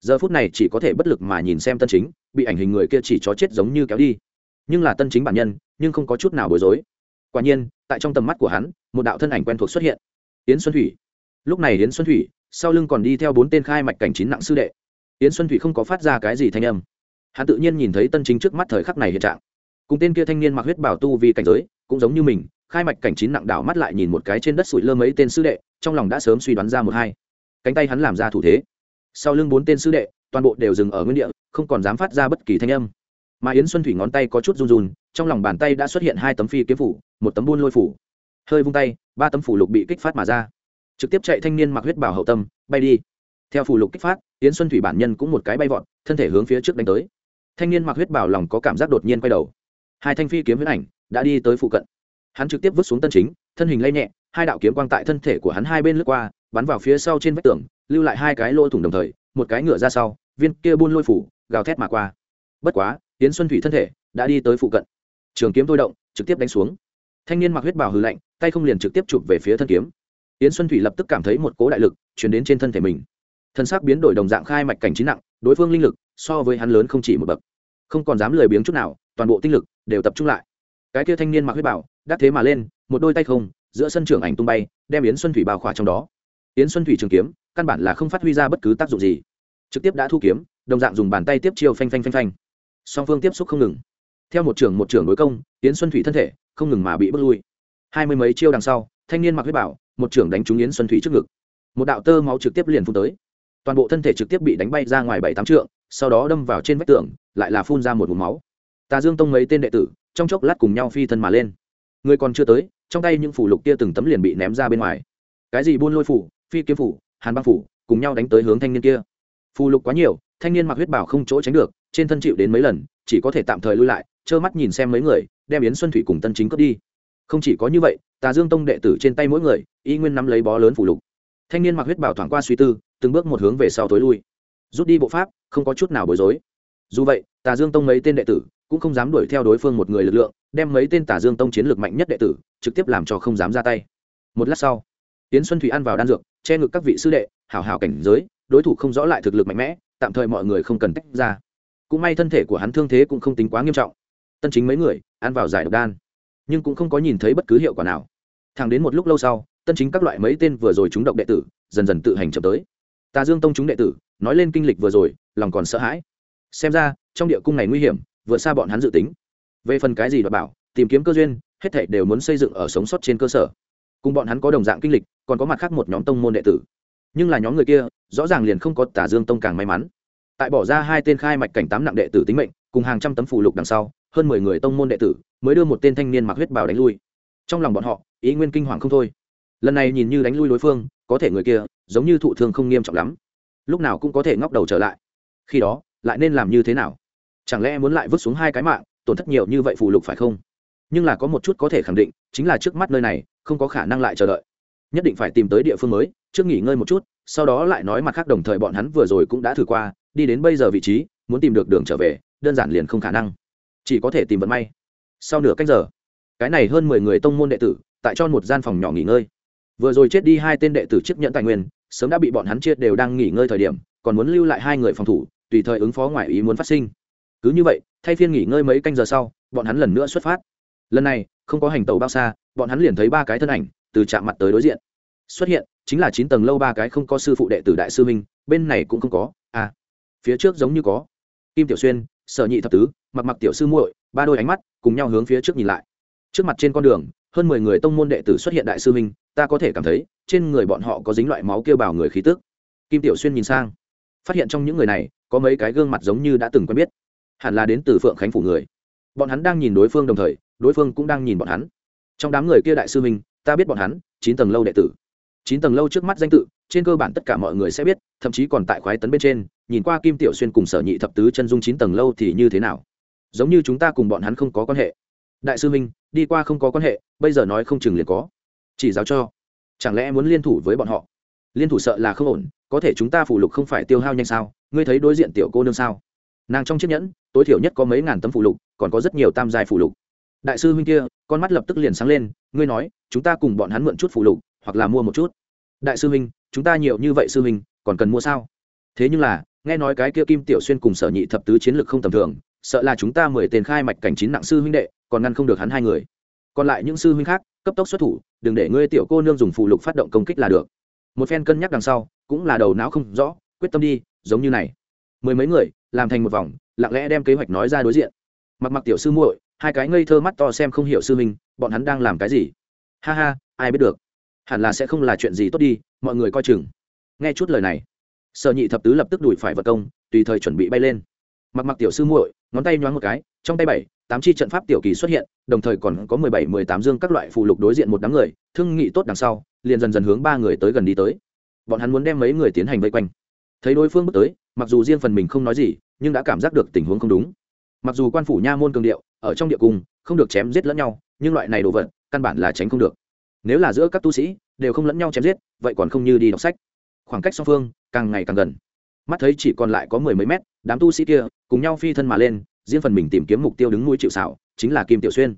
Giờ phút này chỉ có thể bất lực mà nhìn xem tân chính, bị ảnh hình người kia chỉ chó chết giống như kéo đi. Nhưng là tân chính bản nhân, nhưng không có chút nào bối rối. Quả nhiên, tại trong tầm mắt của hắn, một đạo thân ảnh quen thuộc xuất hiện. Yến xuân thủy. Lúc này yến xuân thủy, sau lưng còn đi theo bốn tên khai mạch cảnh chín nặng sư đệ. Yến xuân thủy không có phát ra cái gì thanh âm. Hắn tự nhiên nhìn thấy tân chính trước mắt thời khắc này hiện trạng. Cùng tên kia thanh niên mặc huyết bảo tu vì cảnh giới, cũng giống như mình khai mạch cảnh chín nặng đảo mắt lại nhìn một cái trên đất sủi lơ mấy tên sư đệ, trong lòng đã sớm suy đoán ra một hai. Cánh tay hắn làm ra thủ thế. Sau lưng bốn tên sư đệ, toàn bộ đều dừng ở nguyên địa, không còn dám phát ra bất kỳ thanh âm. Mà yến xuân thủy ngón tay có chút run run, trong lòng bàn tay đã xuất hiện hai tấm phi kiếm phủ, một tấm buôn lôi phủ. Hơi vung tay, ba tấm phủ lục bị kích phát mà ra. Trực tiếp chạy thanh niên mặc huyết bảo hậu tâm, bay đi. Theo phủ lục kích phát, yến xuân thủy bản nhân cũng một cái bay vọt, thân thể hướng phía trước đánh tới. Thanh niên mặc huyết bảo lòng có cảm giác đột nhiên quay đầu. Hai thanh phi kiếm huyết ảnh đã đi tới phụ cận hắn trực tiếp vứt xuống tân chính, thân hình lay nhẹ, hai đạo kiếm quang tại thân thể của hắn hai bên lướt qua, bắn vào phía sau trên vách tường, lưu lại hai cái lỗ thủng đồng thời, một cái ngựa ra sau, viên kia buôn lôi phủ, gào thét mà qua. Bất quá tiến xuân thủy thân thể đã đi tới phụ cận. Trường kiếm thôi động, trực tiếp đánh xuống. Thanh niên mặc huyết bào hư lạnh, tay không liền trực tiếp chụp về phía thân kiếm. Tiến xuân thủy lập tức cảm thấy một cố đại lực chuyển đến trên thân thể mình. Thân xác biến đổi đồng dạng khai mạch cảnh trí nặng, đối phương linh lực so với hắn lớn không chỉ một bậc. Không còn dám lười biếng chút nào, toàn bộ tinh lực đều tập trung lại. Cái kia thanh niên mặc huyết bảo đắc thế mà lên, một đôi tay không, giữa sân trưởng ảnh tung bay, đem yến xuân thủy bao khỏa trong đó. Yến xuân thủy trường kiếm, căn bản là không phát huy ra bất cứ tác dụng gì. Trực tiếp đã thu kiếm, đồng dạng dùng bàn tay tiếp chiêu phanh phanh phanh phanh. Song phương tiếp xúc không ngừng. Theo một trường một trường đối công, yến xuân thủy thân thể không ngừng mà bị bước lui. Hai mươi mấy chiêu đằng sau, thanh niên mặc huyết bảo, một trưởng đánh trúng yến xuân thủy trước ngực. Một đạo tơ máu trực tiếp liền phun tới. Toàn bộ thân thể trực tiếp bị đánh bay ra ngoài bảy tám trượng, sau đó đâm vào trên vách tường, lại là phun ra một vùng máu. Tà dương tông mấy tên đệ tử, trong chốc lát cùng nhau phi thân mà lên người còn chưa tới, trong tay những phủ lục kia từng tấm liền bị ném ra bên ngoài. Cái gì buôn lôi phủ, phi kiếm phủ, hàn băng phủ, cùng nhau đánh tới hướng thanh niên kia. Phù lục quá nhiều, thanh niên mặc huyết bảo không chỗ tránh được, trên thân chịu đến mấy lần, chỉ có thể tạm thời lui lại, trơ mắt nhìn xem mấy người, đem yến xuân thủy cùng tân chính cướp đi. Không chỉ có như vậy, tà dương tông đệ tử trên tay mỗi người, y nguyên nắm lấy bó lớn phủ lục. Thanh niên mặc huyết bảo thoảng qua suy tư, từng bước một hướng về sau tối lui. Rút đi bộ pháp, không có chút nào bối rối. Dù vậy, tà dương tông mấy tên đệ tử cũng không dám đuổi theo đối phương một người lực lượng đem mấy tên tà dương tông chiến lược mạnh nhất đệ tử, trực tiếp làm cho không dám ra tay. Một lát sau tiến xuân thủy ăn vào đan dược, che ngực các vị sư đệ, hảo hảo cảnh giới, đối thủ không rõ lại thực lực mạnh mẽ, tạm thời mọi người không cần tách ra. Cũng may thân thể của hắn thương thế cũng không tính quá nghiêm trọng. Tân chính mấy người, ăn vào giải độc đan, nhưng cũng không có nhìn thấy bất cứ hiệu quả nào. Thẳng đến một lúc lâu sau, tân chính các loại mấy tên vừa rồi chúng độc đệ tử, dần dần tự hành chậm tới. Tà dương tông chúng đệ tử, nói lên kinh lịch vừa rồi, lòng còn sợ hãi. Xem ra, trong địa cung này nguy hiểm, vượt xa bọn hắn dự tính về phần cái gì đoạt bảo, tìm kiếm cơ duyên, hết thảy đều muốn xây dựng ở sống sót trên cơ sở. Cùng bọn hắn có đồng dạng kinh lịch, còn có mặt khác một nhóm tông môn đệ tử. Nhưng là nhóm người kia, rõ ràng liền không có tả dương tông càng may mắn. Tại bỏ ra hai tên khai mạch cảnh tám nặng đệ tử tính mệnh, cùng hàng trăm tấm phù lục đằng sau, hơn mười người tông môn đệ tử mới đưa một tên thanh niên mặc huyết bào đánh lui. Trong lòng bọn họ, ý nguyên kinh hoàng không thôi. Lần này nhìn như đánh lui đối phương, có thể người kia, giống như thụ thương không nghiêm trọng lắm. Lúc nào cũng có thể ngóc đầu trở lại. Khi đó, lại nên làm như thế nào? Chẳng lẽ muốn lại vứt xuống hai cái mạng tổn thất nhiều như vậy phù lục phải không? Nhưng là có một chút có thể khẳng định, chính là trước mắt nơi này, không có khả năng lại chờ đợi. Nhất định phải tìm tới địa phương mới, trước nghỉ ngơi một chút, sau đó lại nói mặt khác đồng thời bọn hắn vừa rồi cũng đã thử qua, đi đến bây giờ vị trí, muốn tìm được đường trở về, đơn giản liền không khả năng. Chỉ có thể tìm vận may. Sau nửa cách giờ, cái này hơn mười người tông môn đệ tử, tại cho một gian phòng nhỏ nghỉ ngơi. Vừa rồi chết đi hai tên đệ tử chiếc nhận tài nguyên, sớm đã bị bọn hắn chia đều đang nghỉ ngơi thời điểm, còn muốn lưu lại hai người phòng thủ, tùy thời ứng phó ngoài ý muốn phát sinh cứ như vậy, thay phiên nghỉ ngơi mấy canh giờ sau, bọn hắn lần nữa xuất phát. Lần này, không có hành tàu bao xa, bọn hắn liền thấy ba cái thân ảnh từ chạm mặt tới đối diện. Xuất hiện, chính là chín tầng lâu ba cái không có sư phụ đệ tử đại sư minh bên này cũng không có à phía trước giống như có. Kim tiểu xuyên, sở nhị thập tứ, mặc mặc tiểu sư muội, ba đôi ánh mắt cùng nhau hướng phía trước nhìn lại. Trước mặt trên con đường, hơn mười người tông môn đệ tử xuất hiện đại sư minh ta có thể cảm thấy, trên người bọn họ có dính loại máu kêu bào người khí tức. Kim tiểu xuyên nhìn sang, phát hiện trong những người này, có mấy cái gương mặt giống như đã từng quen biết hẳn là đến từ phượng khánh phủ người bọn hắn đang nhìn đối phương đồng thời đối phương cũng đang nhìn bọn hắn trong đám người kia đại sư minh ta biết bọn hắn chín tầng lâu đệ tử chín tầng lâu trước mắt danh tự trên cơ bản tất cả mọi người sẽ biết thậm chí còn tại khoái tấn bên trên nhìn qua kim tiểu xuyên cùng sở nhị thập tứ chân dung chín tầng lâu thì như thế nào giống như chúng ta cùng bọn hắn không có quan hệ đại sư minh đi qua không có quan hệ bây giờ nói không chừng liền có chỉ giáo cho chẳng lẽ muốn liên thủ với bọn họ liên thủ sợ là không ổn có thể chúng ta phủ lục không phải tiêu hao nhanh sao ngươi thấy đối diện tiểu cô nương sao nàng trong chiếc nhẫn, tối thiểu nhất có mấy ngàn tấm phụ lục, còn có rất nhiều tam dài phụ lục. Đại sư huynh kia, con mắt lập tức liền sáng lên, ngươi nói, chúng ta cùng bọn hắn mượn chút phụ lục, hoặc là mua một chút. Đại sư huynh, chúng ta nhiều như vậy sư huynh, còn cần mua sao? Thế nhưng là, nghe nói cái kia kim tiểu xuyên cùng sở nhị thập tứ chiến lược không tầm thường, sợ là chúng ta mười tên khai mạch cảnh chín nặng sư huynh đệ, còn ngăn không được hắn hai người. Còn lại những sư huynh khác, cấp tốc xuất thủ, đừng để ngươi tiểu cô nương dùng phụ lục phát động công kích là được. Một phen cân nhắc đằng sau, cũng là đầu não không rõ, quyết tâm đi, giống như này. Mười mấy người làm thành một vòng, lặng lẽ đem kế hoạch nói ra đối diện. Mặc mặc tiểu sư muội, hai cái ngây thơ mắt to xem không hiểu sư minh bọn hắn đang làm cái gì? Ha ha, ai biết được. Hẳn là sẽ không là chuyện gì tốt đi, mọi người coi chừng. Nghe chút lời này sợ nhị thập tứ lập tức đuổi phải vật công, tùy thời chuẩn bị bay lên. Mặc mặc tiểu sư muội, ngón tay nhoáng một cái, trong tay bảy, tám chi trận pháp tiểu kỳ xuất hiện, đồng thời còn có mười bảy, mười tám dương các loại phụ lục đối diện một đám người, thương nghị tốt đằng sau, liền dần dần hướng ba người tới gần đi tới. Bọn hắn muốn đem mấy người tiến hành vây quanh thấy đối phương bước tới, mặc dù riêng phần mình không nói gì, nhưng đã cảm giác được tình huống không đúng. Mặc dù quan phủ nha môn cường điệu, ở trong địa cung, không được chém giết lẫn nhau, nhưng loại này đồ vật, căn bản là tránh không được. Nếu là giữa các tu sĩ, đều không lẫn nhau chém giết, vậy còn không như đi đọc sách. Khoảng cách song phương, càng ngày càng gần. Mắt thấy chỉ còn lại có mười mấy mét, đám tu sĩ kia, cùng nhau phi thân mà lên, riêng phần mình tìm kiếm mục tiêu đứng mũi chịu xảo chính là kim tiểu xuyên.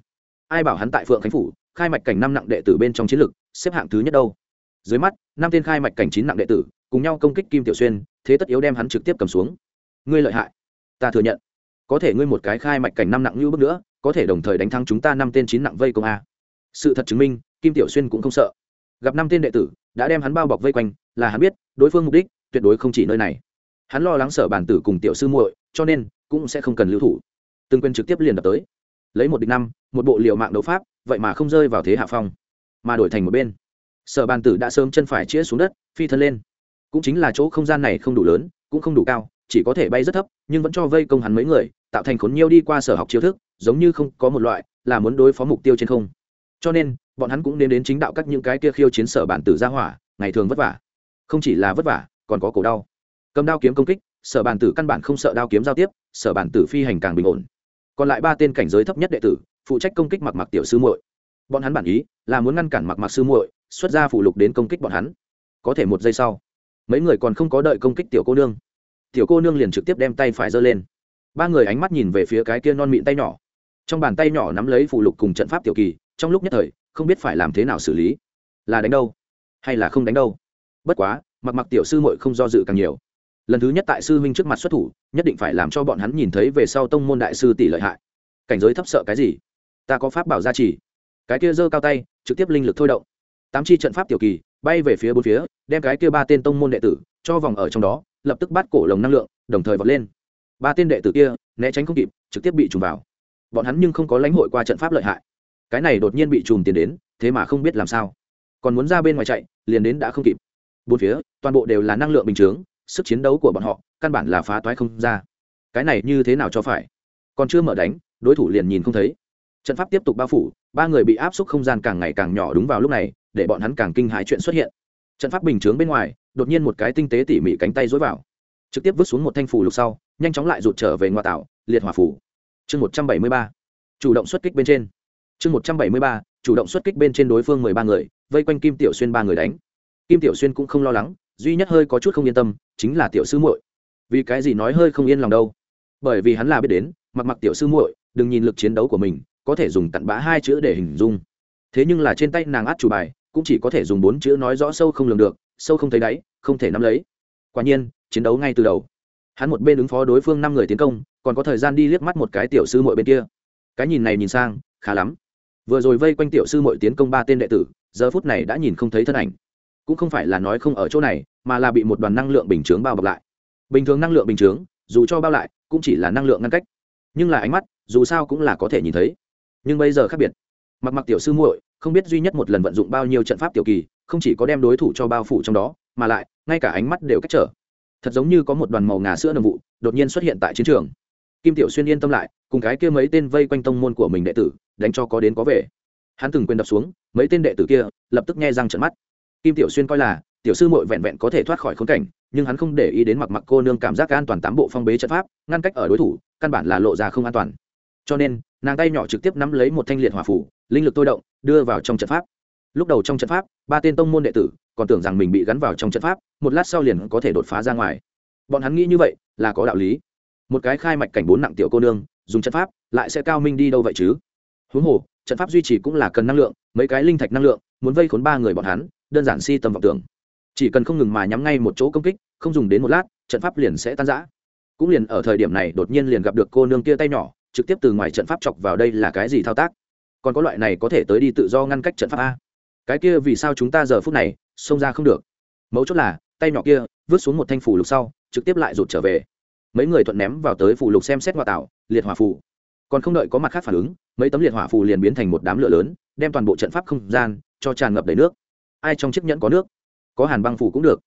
Ai bảo hắn tại phượng khánh phủ, khai mạch cảnh năm nặng đệ tử bên trong chiến lực xếp hạng thứ nhất đâu. Dưới mắt, năm tên khai mạch cảnh chín nặng đệ tử, cùng nhau công kích kim tiểu xuyên thế tất yếu đem hắn trực tiếp cầm xuống. Ngươi lợi hại. Ta thừa nhận. Có thể ngươi một cái khai mạch cảnh năm nặng như bước nữa, có thể đồng thời đánh thắng chúng ta năm tên chín nặng vây công a. Sự thật chứng minh, kim tiểu xuyên cũng không sợ. Gặp năm tên đệ tử, đã đem hắn bao bọc vây quanh, là hắn biết, đối phương mục đích, tuyệt đối không chỉ nơi này. Hắn lo lắng sở bản tử cùng tiểu sư muội, cho nên, cũng sẽ không cần lưu thủ. Từng quyền trực tiếp liền đập tới. Lấy một địch năm, một bộ liều mạng đấu pháp, vậy mà không rơi vào thế hạ phong. Mà đổi thành một bên. Sở bàn tử đã sớm chân phải chĩa xuống đất, phi thân lên cũng chính là chỗ không gian này không đủ lớn, cũng không đủ cao, chỉ có thể bay rất thấp, nhưng vẫn cho vây công hắn mấy người, tạo thành khốn nhiêu đi qua sở học chiêu thức, giống như không có một loại là muốn đối phó mục tiêu trên không. Cho nên, bọn hắn cũng nên đến chính đạo các những cái kia khiêu chiến sở bản tử ra hỏa, ngày thường vất vả. Không chỉ là vất vả, còn có cổ đau. Cầm đao kiếm công kích, sở bản tử căn bản không sợ đao kiếm giao tiếp, sở bản tử phi hành càng bình ổn. Còn lại ba tên cảnh giới thấp nhất đệ tử, phụ trách công kích mặc mặc tiểu sư muội. Bọn hắn bản ý là muốn ngăn cản mặc mặc sư muội, xuất ra phụ lục đến công kích bọn hắn. Có thể một giây sau mấy người còn không có đợi công kích tiểu cô nương. Tiểu cô nương liền trực tiếp đem tay phải giơ lên. Ba người ánh mắt nhìn về phía cái kia non mịn tay nhỏ. Trong bàn tay nhỏ nắm lấy phụ lục cùng trận pháp tiểu kỳ, trong lúc nhất thời, không biết phải làm thế nào xử lý. Là đánh đâu? Hay là không đánh đâu? Bất quá, mặc mặc tiểu sư muội không do dự càng nhiều. Lần thứ nhất tại sư huynh trước mặt xuất thủ, nhất định phải làm cho bọn hắn nhìn thấy về sau tông môn đại sư tỷ lợi hại. Cảnh giới thấp sợ cái gì? Ta có pháp bảo gia trì. Cái kia giơ cao tay, trực tiếp linh lực thôi động. Tám chi trận pháp tiểu kỳ bay về phía bốn phía, đem cái kia ba tên tông môn đệ tử cho vòng ở trong đó, lập tức bắt cổ lồng năng lượng, đồng thời vọt lên. Ba tên đệ tử kia, né tránh không kịp, trực tiếp bị trùng vào. Bọn hắn nhưng không có lãnh hội qua trận pháp lợi hại. Cái này đột nhiên bị trùm tiền đến, thế mà không biết làm sao. Còn muốn ra bên ngoài chạy, liền đến đã không kịp. Bốn phía, toàn bộ đều là năng lượng bình chướng, sức chiến đấu của bọn họ, căn bản là phá toái không ra. Cái này như thế nào cho phải? Còn chưa mở đánh, đối thủ liền nhìn không thấy. Trận pháp tiếp tục bao phủ, ba người bị áp suất không gian càng ngày càng nhỏ đúng vào lúc này để bọn hắn càng kinh hãi chuyện xuất hiện. Trận pháp bình chướng bên ngoài, đột nhiên một cái tinh tế tỉ mỉ cánh tay dối vào. Trực tiếp vứt xuống một thanh phủ lục sau, nhanh chóng lại rụt trở về ngoại tảo liệt hỏa phủ chương một trăm bảy mươi ba, chủ động xuất kích bên trên. Chương một trăm bảy mươi ba, chủ động xuất kích bên trên đối phương mười ba người, vây quanh kim tiểu xuyên ba người đánh. Kim tiểu xuyên cũng không lo lắng, duy nhất hơi có chút không yên tâm, chính là tiểu sư muội. Vì cái gì nói hơi không yên lòng đâu? Bởi vì hắn là biết đến, mặc mặc tiểu sư muội, đừng nhìn lực chiến đấu của mình, có thể dùng cặn bã hai chữ để hình dung. Thế nhưng là trên tay nàng át chủ bài cũng chỉ có thể dùng bốn chữ nói rõ sâu không lường được, sâu không thấy đáy, không thể nắm lấy. Quả nhiên, chiến đấu ngay từ đầu. Hắn một bên ứng phó đối phương năm người tiến công, còn có thời gian đi liếc mắt một cái tiểu sư mội bên kia. Cái nhìn này nhìn sang, khá lắm. Vừa rồi vây quanh tiểu sư mội tiến công ba tên đệ tử, giờ phút này đã nhìn không thấy thân ảnh. Cũng không phải là nói không ở chỗ này, mà là bị một đoàn năng lượng bình chướng bao bọc lại. Bình thường năng lượng bình chướng, dù cho bao lại, cũng chỉ là năng lượng ngăn cách. Nhưng là ánh mắt, dù sao cũng là có thể nhìn thấy. Nhưng bây giờ khác biệt. Mặc mặc tiểu sư muội không biết duy nhất một lần vận dụng bao nhiêu trận pháp tiểu kỳ, không chỉ có đem đối thủ cho bao phủ trong đó, mà lại, ngay cả ánh mắt đều cách trở. Thật giống như có một đoàn màu ngà sữa nồng vụ, đột nhiên xuất hiện tại chiến trường. Kim tiểu xuyên yên tâm lại, cùng cái kia mấy tên vây quanh tông môn của mình đệ tử, đánh cho có đến có về. Hắn từng quên đập xuống, mấy tên đệ tử kia lập tức nghe răng trận mắt. Kim tiểu xuyên coi là, tiểu sư mội vẹn vẹn có thể thoát khỏi khốn cảnh, nhưng hắn không để ý đến mặc mặc cô nương cảm giác an toàn tám bộ phong bế trận pháp, ngăn cách ở đối thủ, căn bản là lộ ra không an toàn. Cho nên nàng tay nhỏ trực tiếp nắm lấy một thanh liệt hỏa phủ, linh lực tôi động, đưa vào trong trận pháp. Lúc đầu trong trận pháp, ba tên tông môn đệ tử còn tưởng rằng mình bị gắn vào trong trận pháp, một lát sau liền có thể đột phá ra ngoài. Bọn hắn nghĩ như vậy là có đạo lý. Một cái khai mạch cảnh bốn nặng tiểu cô nương, dùng trận pháp lại sẽ cao minh đi đâu vậy chứ? Huống hồ, trận pháp duy trì cũng là cần năng lượng, mấy cái linh thạch năng lượng, muốn vây khốn ba người bọn hắn, đơn giản si tầm vọng tưởng. Chỉ cần không ngừng mà nhắm ngay một chỗ công kích, không dùng đến một lát, trận pháp liền sẽ tan rã. Cũng liền ở thời điểm này đột nhiên liền gặp được cô nương kia tay nhỏ trực tiếp từ ngoài trận pháp chọc vào đây là cái gì thao tác? Còn có loại này có thể tới đi tự do ngăn cách trận pháp a. Cái kia vì sao chúng ta giờ phút này xông ra không được? Mấu chốt là, tay nhỏ kia vứt xuống một thanh phủ lục sau, trực tiếp lại rụt trở về. Mấy người thuận ném vào tới phủ lục xem xét ngoại tạo, liệt hỏa phủ còn không đợi có mặt khác phản ứng, mấy tấm liệt hỏa phủ liền biến thành một đám lửa lớn, đem toàn bộ trận pháp không gian cho tràn ngập đầy nước. Ai trong chiếc nhẫn có nước? Có hàn băng phủ cũng được.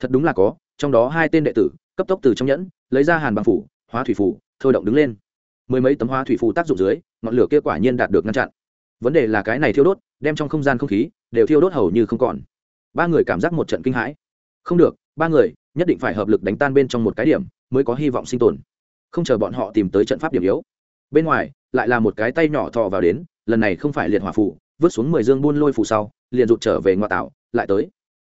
Thật đúng là có, trong đó hai tên đệ tử, cấp tốc từ trong nhẫn, lấy ra hàn băng phủ hóa thủy phủ thôi động đứng lên mười mấy tấm hoa thủy phù tác dụng dưới, ngọn lửa kia quả nhiên đạt được ngăn chặn. Vấn đề là cái này thiêu đốt, đem trong không gian không khí, đều thiêu đốt hầu như không còn. Ba người cảm giác một trận kinh hãi. Không được, ba người, nhất định phải hợp lực đánh tan bên trong một cái điểm, mới có hy vọng sinh tồn. Không chờ bọn họ tìm tới trận pháp điểm yếu. Bên ngoài, lại là một cái tay nhỏ thọ vào đến, lần này không phải liệt hỏa phủ vứt xuống mười dương buôn lôi phủ sau, liền rụt trở về ngoại tạo, lại tới.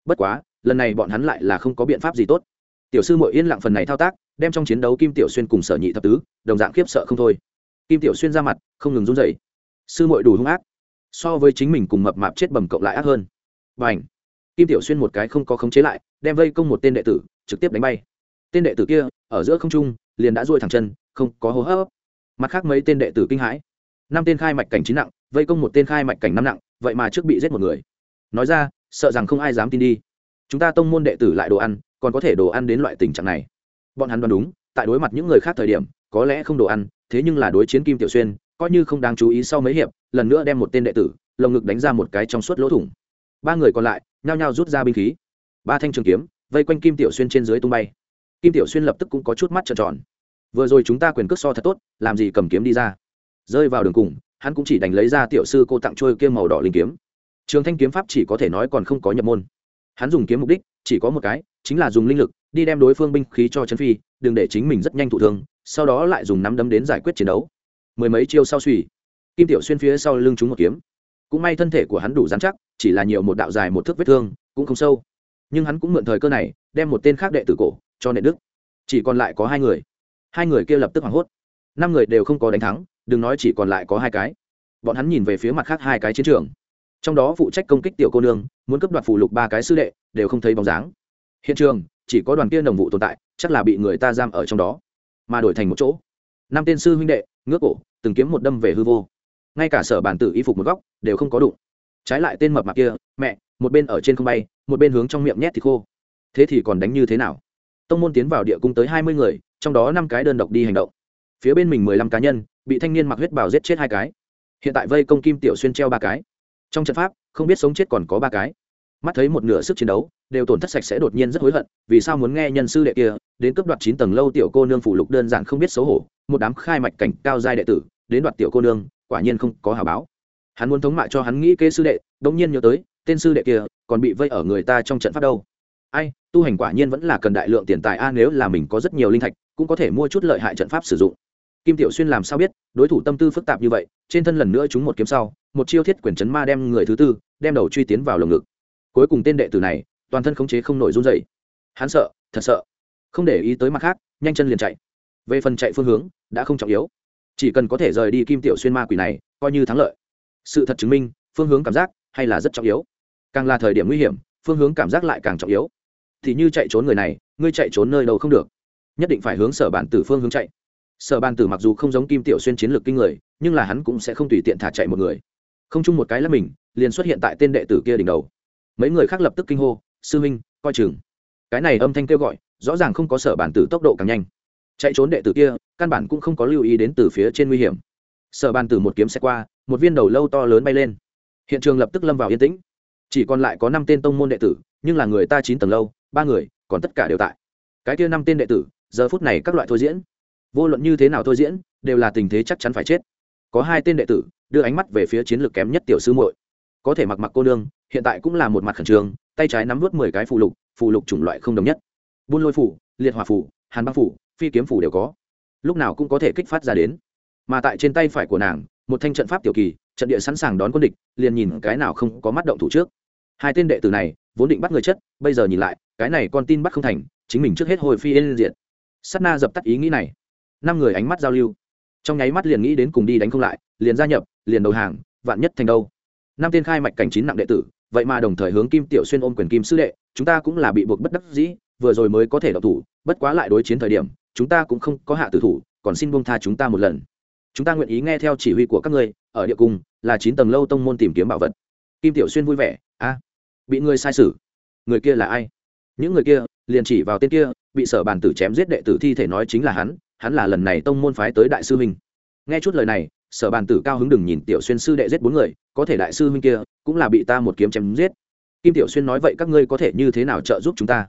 Bất quá, lần này bọn hắn lại là không có biện pháp gì tốt. Tiểu sư mội yên lặng phần này thao tác đem trong chiến đấu kim tiểu xuyên cùng sở nhị thập tứ, đồng dạng khiếp sợ không thôi. Kim tiểu xuyên ra mặt, không ngừng run dậy sư mội đủ hung ác, so với chính mình cùng mập mạp chết bầm cộng lại ác hơn. B à n h kim tiểu xuyên một cái không có khống chế lại, đem vây công một tên đệ tử, trực tiếp đánh bay. Tên đệ tử kia, ở giữa không trung, liền đã duỗi thẳng chân, không có hô hấp. Mặt khác mấy tên đệ tử kinh hãi. Năm tên khai mạch cảnh chín nặng, vây công một tên khai mạch cảnh năm nặng, vậy mà trước bị giết một người. Nói ra, sợ rằng không ai dám tin đi. Chúng ta tông môn đệ tử lại đồ ăn, còn có thể đồ ăn đến loại tình trạng này bọn hắn đoán đúng, tại đối mặt những người khác thời điểm, có lẽ không đồ ăn, thế nhưng là đối chiến kim tiểu xuyên, coi như không đáng chú ý sau mấy hiệp, lần nữa đem một tên đệ tử, lồng ngực đánh ra một cái trong suốt lỗ thủng. Ba người còn lại, nhao nhao rút ra binh khí. Ba thanh trường kiếm, vây quanh kim tiểu xuyên trên dưới tung bay. Kim tiểu xuyên lập tức cũng có chút mắt trợn tròn. Vừa rồi chúng ta quyền cước so thật tốt, làm gì cầm kiếm đi ra? Rơi vào đường cùng, hắn cũng chỉ đánh lấy ra tiểu sư cô tặng trôi kia màu đỏ linh kiếm. Trường thanh kiếm pháp chỉ có thể nói còn không có nhập môn hắn dùng kiếm mục đích chỉ có một cái, chính là dùng linh lực, đi đem đối phương binh khí cho trấn phi, đừng để chính mình rất nhanh thụ thương, sau đó lại dùng nắm đấm đến giải quyết chiến đấu. Mười mấy chiêu sau suy, kim tiểu xuyên phía sau lưng chúng một kiếm. Cũng may thân thể của hắn đủ dán chắc, chỉ là nhiều một đạo dài một thước vết thương, cũng không sâu. Nhưng hắn cũng mượn thời cơ này, đem một tên khác đệ tử cổ, cho nệ đức chỉ còn lại có hai người. Hai người kia lập tức hoảng hốt. Năm người đều không có đánh thắng, đừng nói chỉ còn lại có hai cái. Bọn hắn nhìn về phía mặt khác hai cái chiến trường trong đó phụ trách công kích tiểu cô nương, muốn cấp đoạt phụ lục ba cái sư đệ, đều không thấy bóng dáng. Hiện trường, chỉ có đoàn kia đồng vụ tồn tại, chắc là bị người ta giam ở trong đó, mà đổi thành một chỗ. Năm tên sư huynh đệ, ngước cổ, từng kiếm một đâm về hư vô. Ngay cả sở bản tử y phục một góc, đều không có đụng. Trái lại tên mập mạp kia, mẹ, một bên ở trên không bay, một bên hướng trong miệng nhét thì khô. Thế thì còn đánh như thế nào? Tông môn tiến vào địa cung tới hai mươi người, trong đó năm cái đơn độc đi hành động. Phía bên mình mười lăm cá nhân, bị thanh niên mặc huyết bảo giết chết hai cái. Hiện tại vây công kim tiểu xuyên treo ba cái trong trận pháp, không biết sống chết còn có ba cái. Mắt thấy một nửa sức chiến đấu, đều tổn thất sạch sẽ đột nhiên rất hối hận, vì sao muốn nghe nhân sư đệ kia, đến cấp đoạt chín tầng lâu tiểu cô nương phủ lục đơn giản không biết xấu hổ, một đám khai mạch cảnh cao giai đệ tử, đến đoạt tiểu cô nương, quả nhiên không có hào báo. Hắn muốn thống mại cho hắn nghĩ kế sư đệ, đống nhiên nhớ tới, tên sư đệ kia, còn bị vây ở người ta trong trận pháp đâu. Ai, tu hành quả nhiên vẫn là cần đại lượng tiền tài a, nếu là mình có rất nhiều linh thạch, cũng có thể mua chút lợi hại trận pháp sử dụng kim tiểu xuyên làm sao biết, đối thủ tâm tư phức tạp như vậy, trên thân lần nữa chúng một kiếm sau, một chiêu thiết quyền chấn ma đem người thứ tư, đem đầu truy tiến vào lồng ngực. Cuối cùng tên đệ tử này, toàn thân khống chế không nổi run dậy hắn sợ, thật sợ. Không để ý tới mặt khác, nhanh chân liền chạy. Về phần chạy phương hướng, đã không trọng yếu. Chỉ cần có thể rời đi kim tiểu xuyên ma quỷ này, coi như thắng lợi. Sự thật chứng minh, phương hướng cảm giác, hay là rất trọng yếu. Càng là thời điểm nguy hiểm, phương hướng cảm giác lại càng trọng yếu. Thì như chạy trốn người này, ngươi chạy trốn nơi đâu không được. Nhất định phải hướng sở bản tử phương hướng chạy sở bàn tử mặc dù không giống kim tiểu xuyên chiến lược kinh người, nhưng là hắn cũng sẽ không tùy tiện thả chạy một người. Không chung một cái là mình, liền xuất hiện tại tên đệ tử kia đỉnh đầu. Mấy người khác lập tức kinh hô, sư huynh coi chừng. Cái này âm thanh kêu gọi, rõ ràng không có sở bàn tử tốc độ càng nhanh. Chạy trốn đệ tử kia, căn bản cũng không có lưu ý đến từ phía trên nguy hiểm. Sở bàn tử một kiếm xe qua, một viên đầu lâu to lớn bay lên. Hiện trường lập tức lâm vào yên tĩnh. Chỉ còn lại có năm tên tông môn đệ tử, nhưng là người ta chín tầng lâu, ba người, còn tất cả đều tại. Cái kia năm tên đệ tử, giờ phút này các loại thôi diễn vô luận như thế nào thôi diễn, đều là tình thế chắc chắn phải chết. Có hai tên đệ tử, đưa ánh mắt về phía chiến lược kém nhất tiểu sư muội. Có thể mặc mặc cô nương, hiện tại cũng là một mặt khẩn trương, tay trái nắm vớt mười cái phù lục phù lục chủng loại không đồng nhất. Buôn lôi phủ, liệt hòa phủ, hàn băng phủ, phi kiếm phủ đều có. Lúc nào cũng có thể kích phát ra đến. Mà tại trên tay phải của nàng, một thanh trận pháp tiểu kỳ, trận địa sẵn sàng đón quân địch, liền nhìn cái nào không có mắt động thủ trước. Hai tên đệ tử này, vốn định bắt người chất, bây giờ nhìn lại, cái này con tin bắt không thành, chính mình trước hết hồi phi lên diện sắt na dập tắt ý nghĩ này năm người ánh mắt giao lưu. Trong nháy mắt liền nghĩ đến cùng đi đánh không lại, liền gia nhập, liền đầu hàng, vạn nhất thành đâu. Năm tiên khai mạch cảnh chín nặng đệ tử, vậy mà đồng thời hướng kim tiểu xuyên ôm quyền kim sư đệ, chúng ta cũng là bị buộc bất đắc dĩ, vừa rồi mới có thể đọc thủ, bất quá lại đối chiến thời điểm, chúng ta cũng không có hạ tử thủ, còn xin buông tha chúng ta một lần. Chúng ta nguyện ý nghe theo chỉ huy của các ngươi, ở địa cung, là chín tầng lâu tông môn tìm kiếm bảo vật. Kim tiểu xuyên vui vẻ, a, bị người sai sử người kia là ai? Những người kia liền chỉ vào tên kia, bị sở bàn tử chém giết đệ tử thi thể nói chính là hắn hắn là lần này tông môn phái tới đại sư huynh. Nghe chút lời này, sở bàn tử cao hứng đừng nhìn tiểu xuyên sư đệ giết bốn người, có thể đại sư huynh kia cũng là bị ta một kiếm chém giết. Kim tiểu xuyên nói vậy các ngươi có thể như thế nào trợ giúp chúng ta?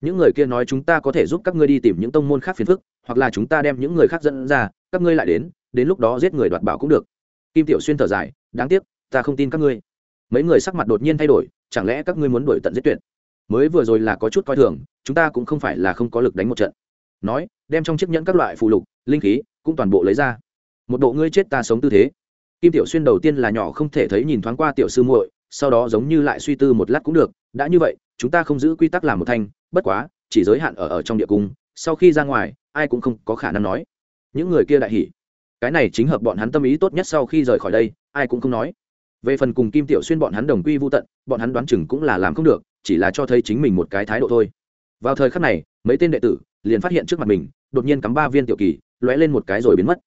Những người kia nói chúng ta có thể giúp các ngươi đi tìm những tông môn khác phiền phức, hoặc là chúng ta đem những người khác dẫn ra, các ngươi lại đến đến lúc đó giết người đoạt bảo cũng được. Kim tiểu xuyên thở dài, đáng tiếc, ta không tin các ngươi. Mấy người sắc mặt đột nhiên thay đổi, chẳng lẽ các ngươi muốn đổi tận giết tuyệt? Mới vừa rồi là có chút coi thường, chúng ta cũng không phải là không có lực đánh một trận nói, đem trong chiếc nhẫn các loại phụ lục, linh khí, cũng toàn bộ lấy ra. Một bộ ngươi chết ta sống tư thế. Kim tiểu xuyên đầu tiên là nhỏ không thể thấy nhìn thoáng qua tiểu sư muội, sau đó giống như lại suy tư một lát cũng được, đã như vậy, chúng ta không giữ quy tắc làm một thanh, bất quá, chỉ giới hạn ở ở trong địa cung, sau khi ra ngoài, ai cũng không có khả năng nói. Những người kia đại hỉ. Cái này chính hợp bọn hắn tâm ý tốt nhất sau khi rời khỏi đây, ai cũng không nói. Về phần cùng kim tiểu xuyên bọn hắn đồng quy vô tận, bọn hắn đoán chừng cũng là làm không được, chỉ là cho thấy chính mình một cái thái độ thôi vào thời khắc này, mấy tên đệ tử liền phát hiện trước mặt mình, đột nhiên cắm ba viên tiểu kỳ, lóe lên một cái rồi biến mất.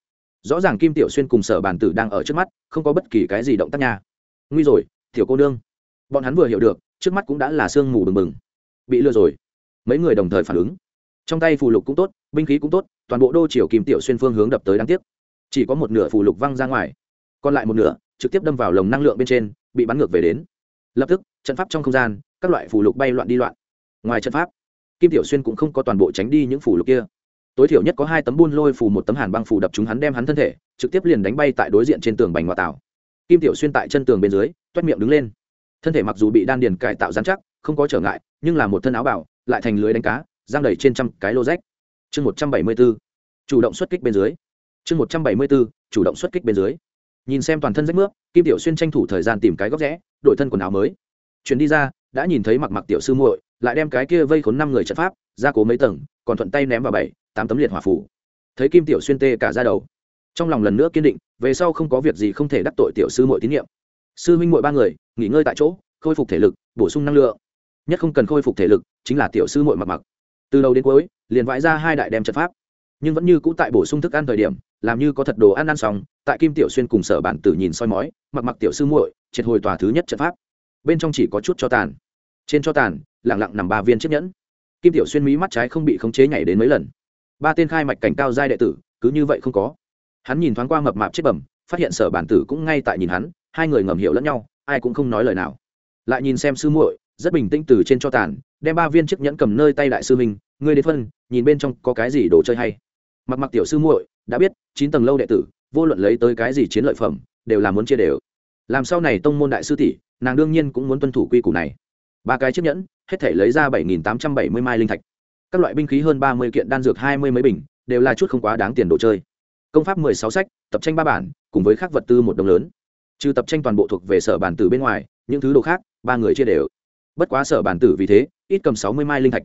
Rõ ràng kim tiểu xuyên cùng sở bàn tử đang ở trước mắt, không có bất kỳ cái gì động tác nha. Nguy rồi, tiểu cô nương. Bọn hắn vừa hiểu được, trước mắt cũng đã là sương mù bừng bừng. Bị lừa rồi. Mấy người đồng thời phản ứng. Trong tay phù lục cũng tốt, binh khí cũng tốt, toàn bộ đô triều kim tiểu xuyên phương hướng đập tới đáng tiếc. Chỉ có một nửa phù lục văng ra ngoài, còn lại một nửa trực tiếp đâm vào lồng năng lượng bên trên, bị bắn ngược về đến. Lập tức, trận pháp trong không gian, các loại phù lục bay loạn đi loạn. Ngoài trận pháp kim tiểu xuyên cũng không có toàn bộ tránh đi những phù lục kia. Tối thiểu nhất có hai tấm buôn lôi phù, một tấm hàn băng phù đập chúng hắn đem hắn thân thể, trực tiếp liền đánh bay tại đối diện trên tường bành ngoại tảo. Kim tiểu xuyên tại chân tường bên dưới, toét miệng đứng lên. Thân thể mặc dù bị đan điền cải tạo dán chắc, không có trở ngại, nhưng là một thân áo bảo lại thành lưới đánh cá, giang đầy trên trăm cái lô rách. Chương một trăm bảy mươi b ố chủ động xuất kích bên dưới. Chương một trăm bảy mươi b ố chủ động xuất kích bên dưới. Nhìn xem toàn thân rách nước kim tiểu xuyên tranh thủ thời gian tìm cái góc rẽ, đổi thân quần áo mới. Chuyến đi ra, đã nhìn thấy mặc mặc tiểu sư muội lại đem cái kia vây khốn năm người trận pháp ra cố mấy tầng, còn thuận tay ném vào bảy, tám tấm liệt hỏa phủ thấy kim tiểu xuyên tê cả ra đầu. Trong lòng lần nữa kiên định, về sau không có việc gì không thể đắc tội tiểu sư muội tín nhiệm. Sư huynh muội ba người, nghỉ ngơi tại chỗ, khôi phục thể lực, bổ sung năng lượng. Nhất không cần khôi phục thể lực, chính là tiểu sư muội mặc mặc. Từ đầu đến cuối, liền vãi ra hai đại đem trận pháp. Nhưng vẫn như cũ tại bổ sung thức ăn thời điểm, làm như có thật đồ ăn ăn xong, tại kim tiểu xuyên cùng sở bản tử nhìn soi mói, mặc mặc tiểu sư muội, triệt hồi tòa thứ nhất trận pháp. Bên trong chỉ có chút cho tàn. Trên cho tàn lẳng lặng nằm ba viên chiếc nhẫn. Kim tiểu xuyên mí mắt trái không bị khống chế nhảy đến mấy lần. Ba tên khai mạch cảnh cao giai đệ tử, cứ như vậy không có. Hắn nhìn thoáng qua mập mạp chết bẩm, phát hiện sở bản tử cũng ngay tại nhìn hắn, hai người ngầm hiểu lẫn nhau, ai cũng không nói lời nào. Lại nhìn xem sư muội, rất bình tĩnh từ trên cho tàn, đem ba viên chiếc nhẫn cầm nơi tay đại sư minh ngươi đến phân, nhìn bên trong có cái gì đồ chơi hay. Mặc mặc tiểu sư muội, đã biết, chín tầng lâu đệ tử, vô luận lấy tới cái gì chiến lợi phẩm, đều là muốn chia đều. Làm sau này tông môn đại sư tỷ, nàng đương nhiên cũng muốn tuân thủ quy củ này ba cái chiếc nhẫn, hết thể lấy ra bảy nghìn tám trăm bảy mươi mai linh thạch. Các loại binh khí hơn ba mươi kiện, đan dược hai mươi mấy bình, đều là chút không quá đáng tiền đồ chơi. Công pháp mười sáu sách, tập tranh ba bản, cùng với các vật tư một đồng lớn. Trừ tập tranh toàn bộ thuộc về sở bản tử bên ngoài, những thứ đồ khác, ba người chia đều. Bất quá sở bản tử vì thế, ít cầm sáu mươi mai linh thạch.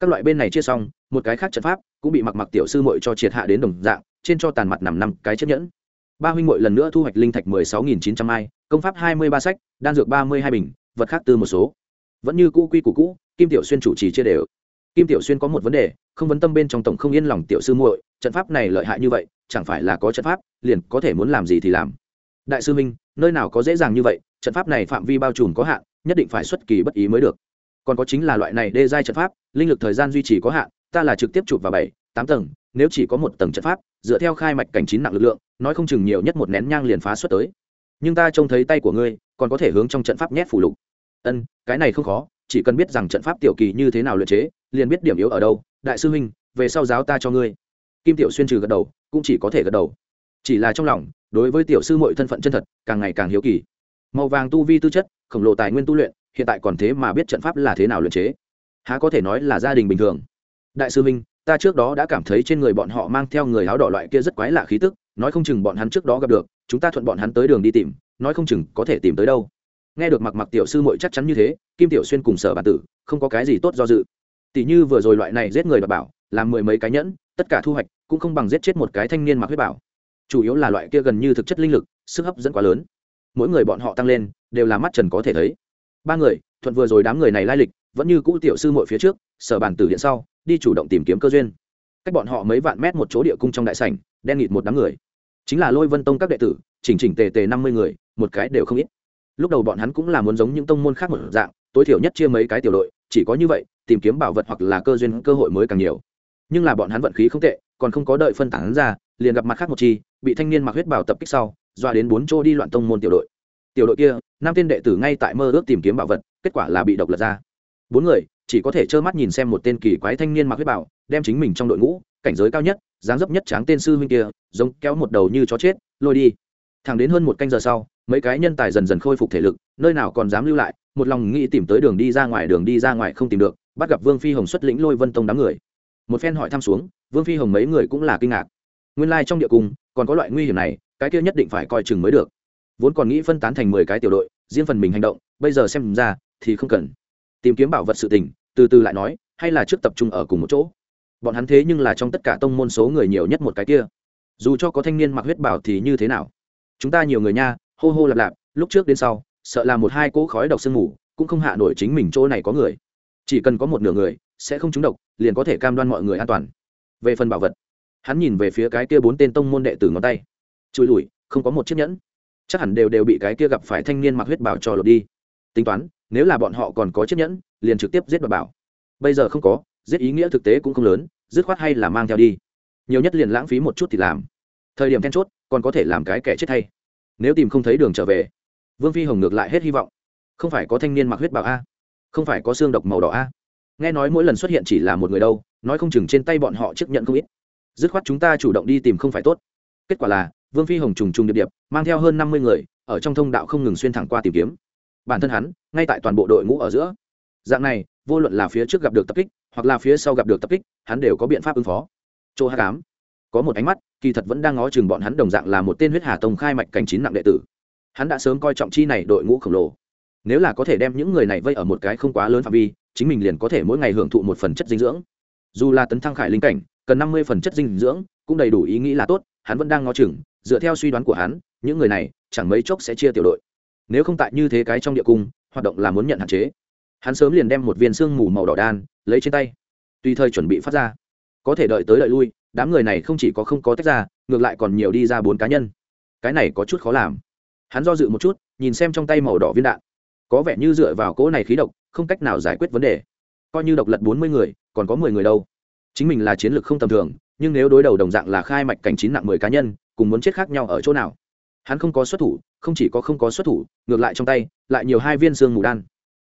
Các loại bên này chia xong, một cái khác trận pháp cũng bị mặc mặc tiểu sư muội cho triệt hạ đến đồng dạng, trên cho tàn mặt nằm năm cái chiếc nhẫn. Ba huynh muội lần nữa thu hoạch linh thạch mười sáu nghìn chín trăm mai, công pháp hai mươi ba sách, đan dược ba mươi hai bình, vật khác tư một số vẫn như cũ quy củ cũ, kim tiểu xuyên chủ trì chia đều. Kim tiểu xuyên có một vấn đề, không vấn tâm bên trong tổng không yên lòng tiểu sư muội, trận pháp này lợi hại như vậy, chẳng phải là có trận pháp, liền có thể muốn làm gì thì làm. Đại sư minh, nơi nào có dễ dàng như vậy, trận pháp này phạm vi bao trùm có hạn, nhất định phải xuất kỳ bất ý mới được. Còn có chính là loại này đê giai trận pháp, linh lực thời gian duy trì có hạn, ta là trực tiếp chụp vào bảy, tám tầng, nếu chỉ có một tầng trận pháp, dựa theo khai mạch cảnh chín nặng lực lượng, nói không chừng nhiều nhất một nén nhang liền phá xuất tới. Nhưng ta trông thấy tay của ngươi, còn có thể hướng trong trận pháp nhét phủ lục ân, cái này không khó, chỉ cần biết rằng trận pháp tiểu kỳ như thế nào luyện chế, liền biết điểm yếu ở đâu. Đại sư huynh, về sau giáo ta cho ngươi. Kim tiểu xuyên trừ gật đầu, cũng chỉ có thể gật đầu. Chỉ là trong lòng, đối với tiểu sư mọi thân phận chân thật, càng ngày càng hiếu kỳ. Màu vàng tu vi tư chất, khổng lồ tài nguyên tu luyện, hiện tại còn thế mà biết trận pháp là thế nào luyện chế. Há có thể nói là gia đình bình thường. Đại sư minh ta trước đó đã cảm thấy trên người bọn họ mang theo người áo đỏ loại kia rất quái lạ khí tức, nói không chừng bọn hắn trước đó gặp được, chúng ta thuận bọn hắn tới đường đi tìm, nói không chừng có thể tìm tới đâu nghe được mặc mặc tiểu sư mội chắc chắn như thế, kim tiểu xuyên cùng sở bản tử không có cái gì tốt do dự. Tỷ như vừa rồi loại này giết người đọc bảo, làm mười mấy cái nhẫn, tất cả thu hoạch cũng không bằng giết chết một cái thanh niên mặc huyết bảo. Chủ yếu là loại kia gần như thực chất linh lực, sức hấp dẫn quá lớn. Mỗi người bọn họ tăng lên, đều là mắt trần có thể thấy. Ba người, thuận vừa rồi đám người này lai lịch, vẫn như cũ tiểu sư mội phía trước, sở bản tử điện sau, đi chủ động tìm kiếm cơ duyên. Cách bọn họ mấy vạn mét một chỗ địa cung trong đại sảnh, đen nghịt một đám người. Chính là lôi vân tông các đệ tử, chỉnh chỉnh tề tề năm mươi người, một cái đều không ít lúc đầu bọn hắn cũng là muốn giống những tông môn khác một dạng, tối thiểu nhất chia mấy cái tiểu đội, chỉ có như vậy, tìm kiếm bảo vật hoặc là cơ duyên, cơ hội mới càng nhiều. Nhưng là bọn hắn vận khí không tệ, còn không có đợi phân tán ra, liền gặp mặt khác một chi, bị thanh niên mặc huyết bảo tập kích sau, doa đến bốn chỗ đi loạn tông môn tiểu đội. Tiểu đội kia, năm tên đệ tử ngay tại mơ ước tìm kiếm bảo vật, kết quả là bị độc lật ra. Bốn người, chỉ có thể trơ mắt nhìn xem một tên kỳ quái thanh niên mặc huyết bảo, đem chính mình trong đội ngũ, cảnh giới cao nhất, dáng dấp nhất tráng tên sư huynh kia, giống kéo một đầu như chó chết, lôi đi. Thẳng đến hơn một canh giờ sau mấy cái nhân tài dần dần khôi phục thể lực, nơi nào còn dám lưu lại, một lòng nghĩ tìm tới đường đi ra ngoài, đường đi ra ngoài không tìm được, bắt gặp vương phi hồng xuất lĩnh lôi vân tông đám người. Một phen hỏi thăm xuống, vương phi hồng mấy người cũng là kinh ngạc. Nguyên lai、like、trong địa cung, còn có loại nguy hiểm này, cái kia nhất định phải coi chừng mới được. Vốn còn nghĩ phân tán thành mười cái tiểu đội, riêng phần mình hành động, bây giờ xem ra, thì không cần. Tìm kiếm bảo vật sự tình, từ từ lại nói, hay là trước tập trung ở cùng một chỗ. Bọn hắn thế nhưng là trong tất cả tông môn số người nhiều nhất một cái kia. Dù cho có thanh niên mặc huyết bảo thì như thế nào? Chúng ta nhiều người nha hô hô lạp lạp, lúc trước đến sau, sợ là một hai cỗ khói độc sương mù cũng không hạ nổi chính mình chỗ này có người. Chỉ cần có một nửa người, sẽ không trúng độc, liền có thể cam đoan mọi người an toàn. Về phần bảo vật, hắn nhìn về phía cái kia bốn tên tông môn đệ tử ngón tay. Chui lùi không có một chiếc nhẫn. Chắc hẳn đều đều bị cái kia gặp phải thanh niên mặc huyết bảo cho lột đi. Tính toán, nếu là bọn họ còn có chiếc nhẫn, liền trực tiếp giết bà bảo. Bây giờ không có, giết ý nghĩa thực tế cũng không lớn, dứt khoát hay là mang theo đi. Nhiều nhất liền lãng phí một chút thì làm. Thời điểm then chốt, còn có thể làm cái kẻ chết thay nếu tìm không thấy đường trở về, vương phi hồng ngược lại hết hy vọng. Không phải có thanh niên mặc huyết bảo a, không phải có xương độc màu đỏ a. Nghe nói mỗi lần xuất hiện chỉ là một người đâu, nói không chừng trên tay bọn họ chấp nhận không ít. Dứt khoát chúng ta chủ động đi tìm không phải tốt. Kết quả là, vương phi hồng trùng trùng điệp điệp, mang theo hơn năm mươi người, ở trong thông đạo không ngừng xuyên thẳng qua tìm kiếm. Bản thân hắn, ngay tại toàn bộ đội ngũ ở giữa. Dạng này, vô luận là phía trước gặp được tập kích, hoặc là phía sau gặp được tập kích, hắn đều có biện pháp ứng phó. Chỗ hát cám có một ánh mắt, kỳ thật vẫn đang ngó chừng bọn hắn đồng dạng là một tên huyết hà tông khai mạch cảnh chín nặng đệ tử. Hắn đã sớm coi trọng chi này đội ngũ khổng lồ. Nếu là có thể đem những người này vây ở một cái không quá lớn phạm vi, chính mình liền có thể mỗi ngày hưởng thụ một phần chất dinh dưỡng. Dù là tấn thăng khải linh cảnh, cần năm mươi phần chất dinh dưỡng, cũng đầy đủ ý nghĩ là tốt, hắn vẫn đang ngó chừng, dựa theo suy đoán của hắn, những người này chẳng mấy chốc sẽ chia tiểu đội. Nếu không tại như thế cái trong địa cung, hoạt động là muốn nhận hạn chế. Hắn sớm liền đem một viên xương mù màu đỏ đan lấy trên tay, tùy thời chuẩn bị phát ra. Có thể đợi tới đợi lui đám người này không chỉ có không có tách ra, ngược lại còn nhiều đi ra bốn cá nhân. Cái này có chút khó làm. Hắn do dự một chút, nhìn xem trong tay màu đỏ viên đạn. Có vẻ như dựa vào cỗ này khí độc, không cách nào giải quyết vấn đề. Coi như độc lật bốn mươi người, còn có mười người đâu? Chính mình là chiến lược không tầm thường, nhưng nếu đối đầu đồng dạng là khai mạch cảnh chín nặng mười cá nhân, cùng muốn chết khác nhau ở chỗ nào? Hắn không có xuất thủ, không chỉ có không có xuất thủ, ngược lại trong tay, lại nhiều hai viên xương mù đan.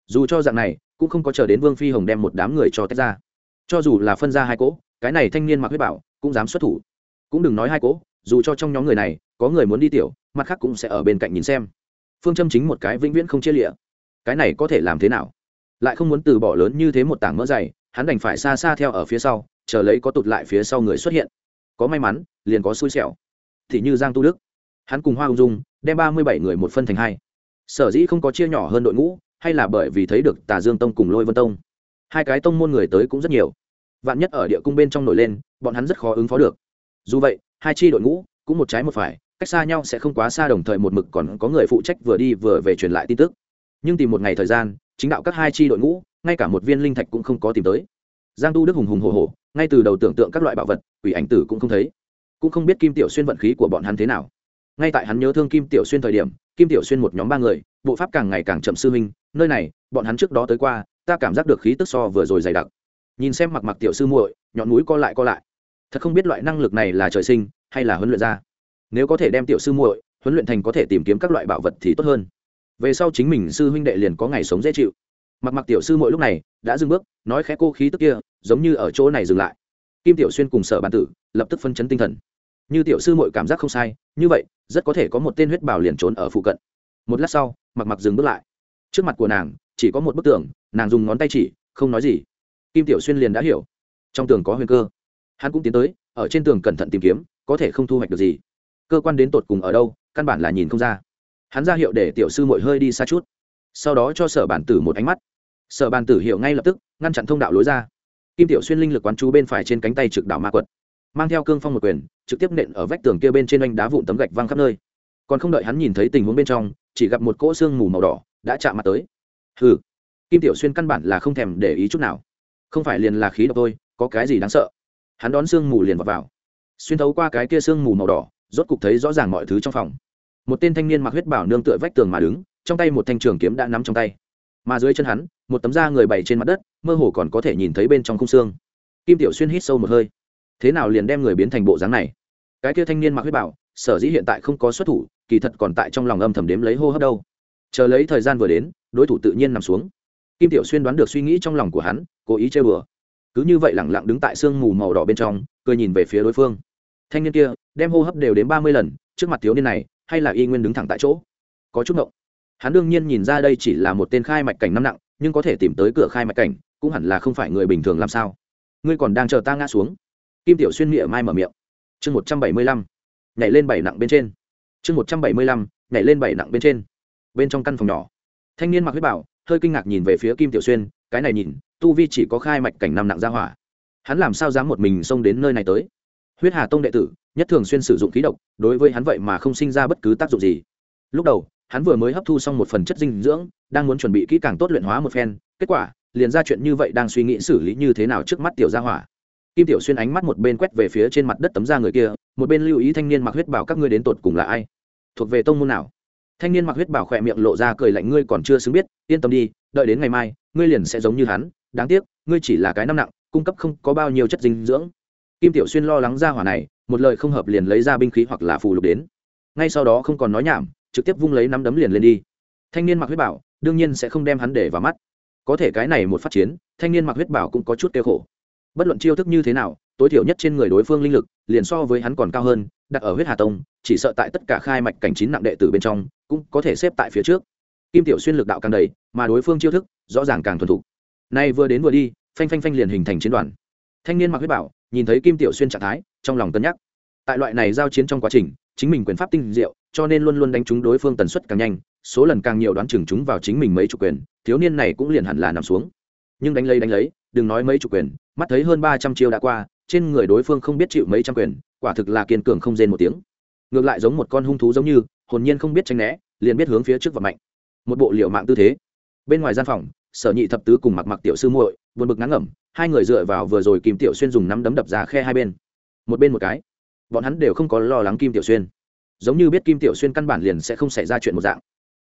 Dù cho dạng này, cũng không có chờ đến vương phi hồng đem một đám người cho tách ra. Cho dù là phân ra hai cỗ, cái này thanh niên mặc huyết bảo cũng dám xuất thủ. Cũng đừng nói hai cỗ dù cho trong nhóm người này có người muốn đi tiểu, mặt khác cũng sẽ ở bên cạnh nhìn xem. Phương châm chính một cái vĩnh viễn không chia lịa. Cái này có thể làm thế nào? Lại không muốn từ bỏ lớn như thế một tảng mỡ dày, hắn đành phải xa xa theo ở phía sau, chờ lấy có tụt lại phía sau người xuất hiện. Có may mắn, liền có xui xẻo. Thì như giang tu đức, hắn cùng hoa ung dung đem ba mươi bảy người một phân thành hai. Sở dĩ không có chia nhỏ hơn đội ngũ, hay là bởi vì thấy được tà dương tông cùng lôi vân tông. Hai cái tông môn người tới cũng rất nhiều vạn nhất ở địa cung bên trong nổi lên, bọn hắn rất khó ứng phó được. Dù vậy, hai chi đội ngũ cũng một trái một phải, cách xa nhau sẽ không quá xa đồng thời một mực còn có người phụ trách vừa đi vừa về truyền lại tin tức. Nhưng tìm một ngày thời gian, chính đạo các hai chi đội ngũ, ngay cả một viên linh thạch cũng không có tìm tới. Giang tu đức hùng hùng hồ hồ ngay từ đầu tưởng tượng các loại bảo vật, quỷ ảnh tử cũng không thấy. Cũng không biết kim tiểu xuyên vận khí của bọn hắn thế nào. Ngay tại hắn nhớ thương kim tiểu xuyên thời điểm, kim tiểu xuyên một nhóm ba người, bộ pháp càng ngày càng chậm sư minh nơi này, bọn hắn trước đó tới qua, ta cảm giác được khí tức so vừa rồi dày đặc nhìn xem mặc mặc tiểu sư muội, nhọn núi co lại co lại. Thật không biết loại năng lực này là trời sinh hay là huấn luyện ra. Nếu có thể đem tiểu sư muội huấn luyện thành có thể tìm kiếm các loại bảo vật thì tốt hơn. Về sau chính mình sư huynh đệ liền có ngày sống dễ chịu. Mặc mặc tiểu sư mỗi lúc này đã dừng bước, nói khẽ cô khí tức kia, giống như ở chỗ này dừng lại. Kim tiểu xuyên cùng sở bản tử lập tức phân chấn tinh thần. Như tiểu sư mội cảm giác không sai, như vậy, rất có thể có một tên huyết bảo liền trốn ở phụ cận. Một lát sau, mặc mặc dừng bước lại. Trước mặt của nàng chỉ có một bức tường, nàng dùng ngón tay chỉ, không nói gì kim tiểu xuyên liền đã hiểu. Trong tường có huyền cơ. Hắn cũng tiến tới, ở trên tường cẩn thận tìm kiếm, có thể không thu hoạch được gì. Cơ quan đến tột cùng ở đâu, căn bản là nhìn không ra. Hắn ra hiệu để tiểu sư mội hơi đi xa chút. Sau đó cho sở bản tử một ánh mắt. Sở bản tử hiểu ngay lập tức, ngăn chặn thông đạo lối ra. Kim tiểu xuyên linh lực quán chú bên phải trên cánh tay trực đảo ma quật. Mang theo cương phong một quyền, trực tiếp nện ở vách tường kia bên trên oanh đá vụn tấm gạch văng khắp nơi. Còn không đợi hắn nhìn thấy tình huống bên trong, chỉ gặp một cỗ xương mù màu đỏ đã chạm mặt tới. Hừ. Kim tiểu xuyên căn bản là không thèm để ý chút nào không phải liền là khí độc thôi có cái gì đáng sợ? Hắn đón xương mù liền vào, vào. xuyên thấu qua cái kia xương mù màu đỏ rốt cục thấy rõ ràng mọi thứ trong phòng. Một tên thanh niên mặc huyết bảo nương tựa vách tường mà đứng trong tay một thanh trường kiếm đã nắm trong tay. Mà dưới chân hắn một tấm da người bày trên mặt đất mơ hồ còn có thể nhìn thấy bên trong khung xương. Kim tiểu xuyên hít sâu một hơi. Thế nào liền đem người biến thành bộ dáng này? Cái kia thanh niên mặc huyết bảo sở dĩ hiện tại không có xuất thủ kỳ thật còn tại trong lòng âm thầm đếm lấy hô hấp đâu. Chờ lấy thời gian vừa đến đối thủ tự nhiên nằm xuống. Kim tiểu xuyên đoán được suy nghĩ trong lòng của hắn cố ý chơi bừa cứ như vậy lẳng lặng đứng tại sương mù màu đỏ bên trong, cười nhìn về phía đối phương. Thanh niên kia, đem hô hấp đều đến ba mươi lần, trước mặt thiếu niên này, hay là y nguyên đứng thẳng tại chỗ? Có chút ngộng. Hắn đương nhiên nhìn ra đây chỉ là một tên khai mạch cảnh năm nặng, nhưng có thể tìm tới cửa khai mạch cảnh, cũng hẳn là không phải người bình thường làm sao. Ngươi còn đang chờ ta ngã xuống. Kim tiểu xuyên miệng mai mở miệng. Chương một trăm bảy mươi lăm. Nhảy lên bảy nặng bên trên. Chương một trăm bảy mươi lăm. Nhảy lên bảy nặng bên trên. Bên trong căn phòng nhỏ. Thanh niên mặc huyết bảo, hơi kinh ngạc nhìn về phía kim tiểu xuyên, cái này nhìn tu vi chỉ có khai mạch cảnh năm nặng ra hỏa. Hắn làm sao dám một mình xông đến nơi này tới? Huyết hà tông đệ tử, nhất thường xuyên sử dụng khí độc, đối với hắn vậy mà không sinh ra bất cứ tác dụng gì. Lúc đầu, hắn vừa mới hấp thu xong một phần chất dinh dưỡng, đang muốn chuẩn bị kỹ càng tốt luyện hóa một phen, kết quả, liền ra chuyện như vậy đang suy nghĩ xử lý như thế nào trước mắt tiểu gia hỏa. Kim tiểu xuyên ánh mắt một bên quét về phía trên mặt đất tấm da người kia, một bên lưu ý thanh niên mặc huyết bảo các ngươi đến tột cùng là ai? Thuộc về tông môn nào? Thanh niên mặc huyết bảo khỏe miệng lộ ra cười lạnh, ngươi còn chưa xứng biết, yên tâm đi, đợi đến ngày mai, ngươi liền sẽ giống như hắn đáng tiếc, ngươi chỉ là cái năm nặng, cung cấp không có bao nhiêu chất dinh dưỡng. Kim tiểu xuyên lo lắng ra hỏa này, một lời không hợp liền lấy ra binh khí hoặc là phù lục đến. Ngay sau đó không còn nói nhảm, trực tiếp vung lấy nắm đấm liền lên đi. Thanh niên mặc huyết bảo, đương nhiên sẽ không đem hắn để vào mắt. Có thể cái này một phát chiến, thanh niên mặc huyết bảo cũng có chút kêu khổ. Bất luận chiêu thức như thế nào, tối thiểu nhất trên người đối phương linh lực, liền so với hắn còn cao hơn, đặt ở huyết hà tông, chỉ sợ tại tất cả khai mạch cảnh chín nặng đệ tử bên trong, cũng có thể xếp tại phía trước. Kim tiểu xuyên lực đạo càng đầy, mà đối phương chiêu thức, rõ ràng càng thuần thục nay vừa đến vừa đi, phanh phanh phanh liền hình thành chiến đoàn. Thanh niên mặc huyết bảo, nhìn thấy kim tiểu xuyên trạng thái, trong lòng cân nhắc. Tại loại này giao chiến trong quá trình, chính mình quyền pháp tinh diệu, cho nên luôn luôn đánh trúng đối phương tần suất càng nhanh, số lần càng nhiều đoán chừng chúng vào chính mình mấy chủ quyền, thiếu niên này cũng liền hẳn là nằm xuống. Nhưng đánh lấy đánh lấy, đừng nói mấy chủ quyền, mắt thấy hơn ba trăm chiêu đã qua, trên người đối phương không biết chịu mấy trăm quyền, quả thực là kiên cường không rên một tiếng. Ngược lại giống một con hung thú giống như, hồn nhiên không biết tranh né, liền biết hướng phía trước và mạnh. Một bộ liệu mạng tư thế. Bên ngoài gian phòng sở nhị thập tứ cùng mặc mặc tiểu sư muội, buồn bực ngắn ngẩm, hai người dựa vào vừa rồi kim tiểu xuyên dùng nắm đấm đập ra khe hai bên. Một bên một cái. Bọn hắn đều không có lo lắng kim tiểu xuyên. Giống như biết kim tiểu xuyên căn bản liền sẽ không xảy ra chuyện một dạng.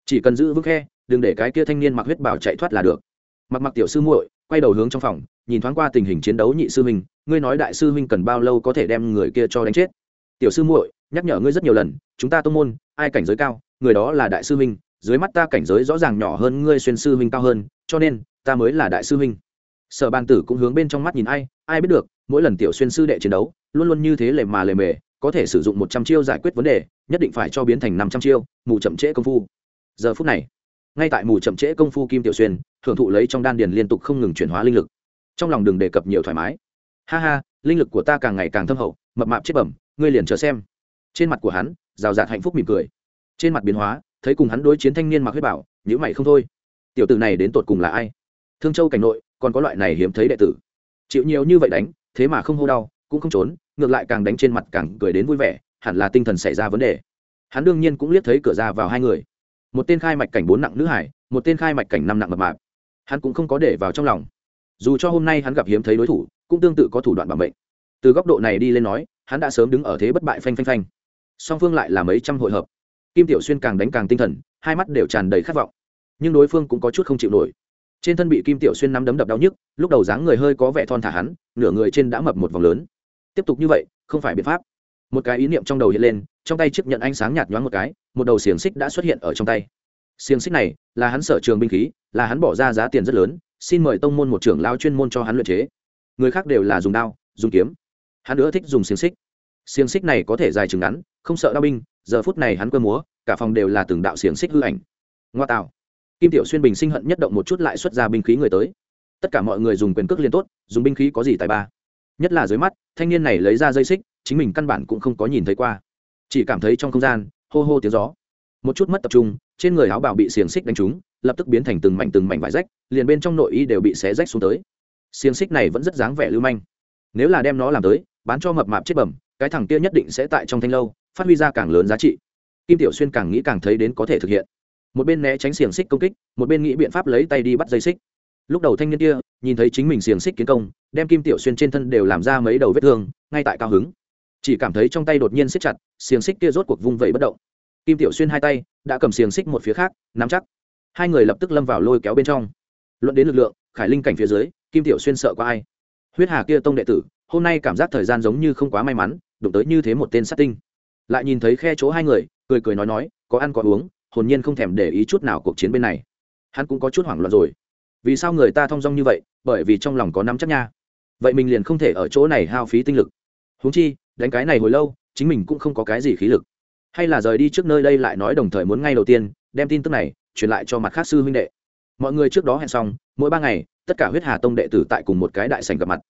Chỉ cần giữ vững khe, đừng để cái kia thanh niên mặc huyết bảo chạy thoát là được. Mặc mặc tiểu sư muội, quay đầu hướng trong phòng, nhìn thoáng qua tình hình chiến đấu nhị sư huynh, ngươi nói đại sư huynh cần bao lâu có thể đem người kia cho đánh chết? Tiểu sư muội, nhắc nhở ngươi rất nhiều lần, chúng ta tô môn, ai cảnh giới cao, người đó là đại sư huynh dưới mắt ta cảnh giới rõ ràng nhỏ hơn ngươi xuyên sư huynh cao hơn, cho nên, ta mới là đại sư huynh. Sở bàn tử cũng hướng bên trong mắt nhìn ai ai biết được, mỗi lần tiểu xuyên sư đệ chiến đấu, luôn luôn như thế lề mà lề mề, có thể sử dụng một trăm chiêu giải quyết vấn đề, nhất định phải cho biến thành năm trăm chiêu, mù chậm trễ công phu. Giờ phút này, ngay tại mù chậm trễ công phu kim tiểu xuyên thưởng thụ lấy trong đan điền liên tục không ngừng chuyển hóa linh lực. Trong lòng đừng đề cập nhiều thoải mái. Ha ha, linh lực của ta càng ngày càng thâm hậu, mập mạp chết bẩm, ngươi liền chờ xem. Trên mặt của hắn, rào rạt hạnh phúc mỉm cười. Trên mặt biến hóa thấy cùng hắn đối chiến thanh niên mặc huyết bảo nhữ mày không thôi. Tiểu tử này đến tột cùng là ai? Thương châu cảnh nội, còn có loại này hiếm thấy đệ tử. Chịu nhiều như vậy đánh, thế mà không hô đau, cũng không trốn, ngược lại càng đánh trên mặt càng cười đến vui vẻ, hẳn là tinh thần xảy ra vấn đề. Hắn đương nhiên cũng liếc thấy cửa ra vào hai người. Một tên khai mạch cảnh bốn nặng nữ hải, một tên khai mạch cảnh năm nặng mập mạp. Hắn cũng không có để vào trong lòng. Dù cho hôm nay hắn gặp hiếm thấy đối thủ, cũng tương tự có thủ đoạn bảo mệnh. Từ góc độ này đi lên nói, hắn đã sớm đứng ở thế bất bại phanh phanh phanh. Song phương lại là mấy trăm hội hợp kim tiểu xuyên càng đánh càng tinh thần, hai mắt đều tràn đầy khát vọng. Nhưng đối phương cũng có chút không chịu nổi. Trên thân bị kim tiểu xuyên nắm đấm đập đau nhức, lúc đầu dáng người hơi có vẻ thon thả hắn, nửa người trên đã mập một vòng lớn. Tiếp tục như vậy, không phải biện pháp. Một cái ý niệm trong đầu hiện lên, trong tay chiếc nhận ánh sáng nhạt nhoáng một cái, một đầu xiềng xích đã xuất hiện ở trong tay. Xiềng xích này, là hắn sở trường binh khí, là hắn bỏ ra giá tiền rất lớn, xin mời tông môn một trưởng lao chuyên môn cho hắn luyện chế. Người khác đều là dùng đao, dùng kiếm. Hắn nữa thích dùng xiềng xích. Xiềng xích này có thể dài chừng ngắn, không sợ đao binh giờ phút này hắn cơ múa, cả phòng đều là từng đạo xiềng xích hư ảnh. Ngoa tạo. Kim tiểu xuyên bình sinh hận nhất động một chút lại xuất ra binh khí người tới. Tất cả mọi người dùng quyền cước liên tốt, dùng binh khí có gì tài ba. Nhất là dưới mắt, thanh niên này lấy ra dây xích, chính mình căn bản cũng không có nhìn thấy qua. Chỉ cảm thấy trong không gian, hô hô tiếng gió. Một chút mất tập trung, trên người áo bảo bị xiềng xích đánh trúng, lập tức biến thành từng mảnh từng mảnh vải rách, liền bên trong nội y đều bị xé rách xuống tới. Xiềng xích này vẫn rất dáng vẻ lưu manh. Nếu là đem nó làm tới, bán cho mập mạp chết bẩm, cái thằng kia nhất định sẽ tại trong thanh lâu phát huy ra càng lớn giá trị. Kim tiểu xuyên càng nghĩ càng thấy đến có thể thực hiện. Một bên né tránh xiềng xích công kích, một bên nghĩ biện pháp lấy tay đi bắt dây xích. Lúc đầu thanh niên kia, nhìn thấy chính mình xiềng xích kiến công, đem kim tiểu xuyên trên thân đều làm ra mấy đầu vết thương, ngay tại cao hứng. Chỉ cảm thấy trong tay đột nhiên xích chặt, xiềng xích kia rốt cuộc vung vẩy bất động. Kim tiểu xuyên hai tay, đã cầm xiềng xích một phía khác, nắm chắc. Hai người lập tức lâm vào lôi kéo bên trong. Luận đến lực lượng, khải linh cảnh phía dưới, kim tiểu xuyên sợ qua ai. Huyết hà kia tông đệ tử, hôm nay cảm giác thời gian giống như không quá may mắn, đụng tới như thế một tên sát tinh lại nhìn thấy khe chỗ hai người, cười cười nói nói, có ăn có uống, hồn nhiên không thèm để ý chút nào cuộc chiến bên này. Hắn cũng có chút hoảng loạn rồi. Vì sao người ta thong dong như vậy? Bởi vì trong lòng có nắm chắc nha. Vậy mình liền không thể ở chỗ này hao phí tinh lực. Huống chi, đánh cái này hồi lâu, chính mình cũng không có cái gì khí lực. Hay là rời đi trước nơi đây lại nói đồng thời muốn ngay đầu tiên, đem tin tức này truyền lại cho mặt khác sư huynh đệ. Mọi người trước đó hẹn xong, mỗi ba ngày, tất cả huyết hà tông đệ tử tại cùng một cái đại sảnh gặp mặt.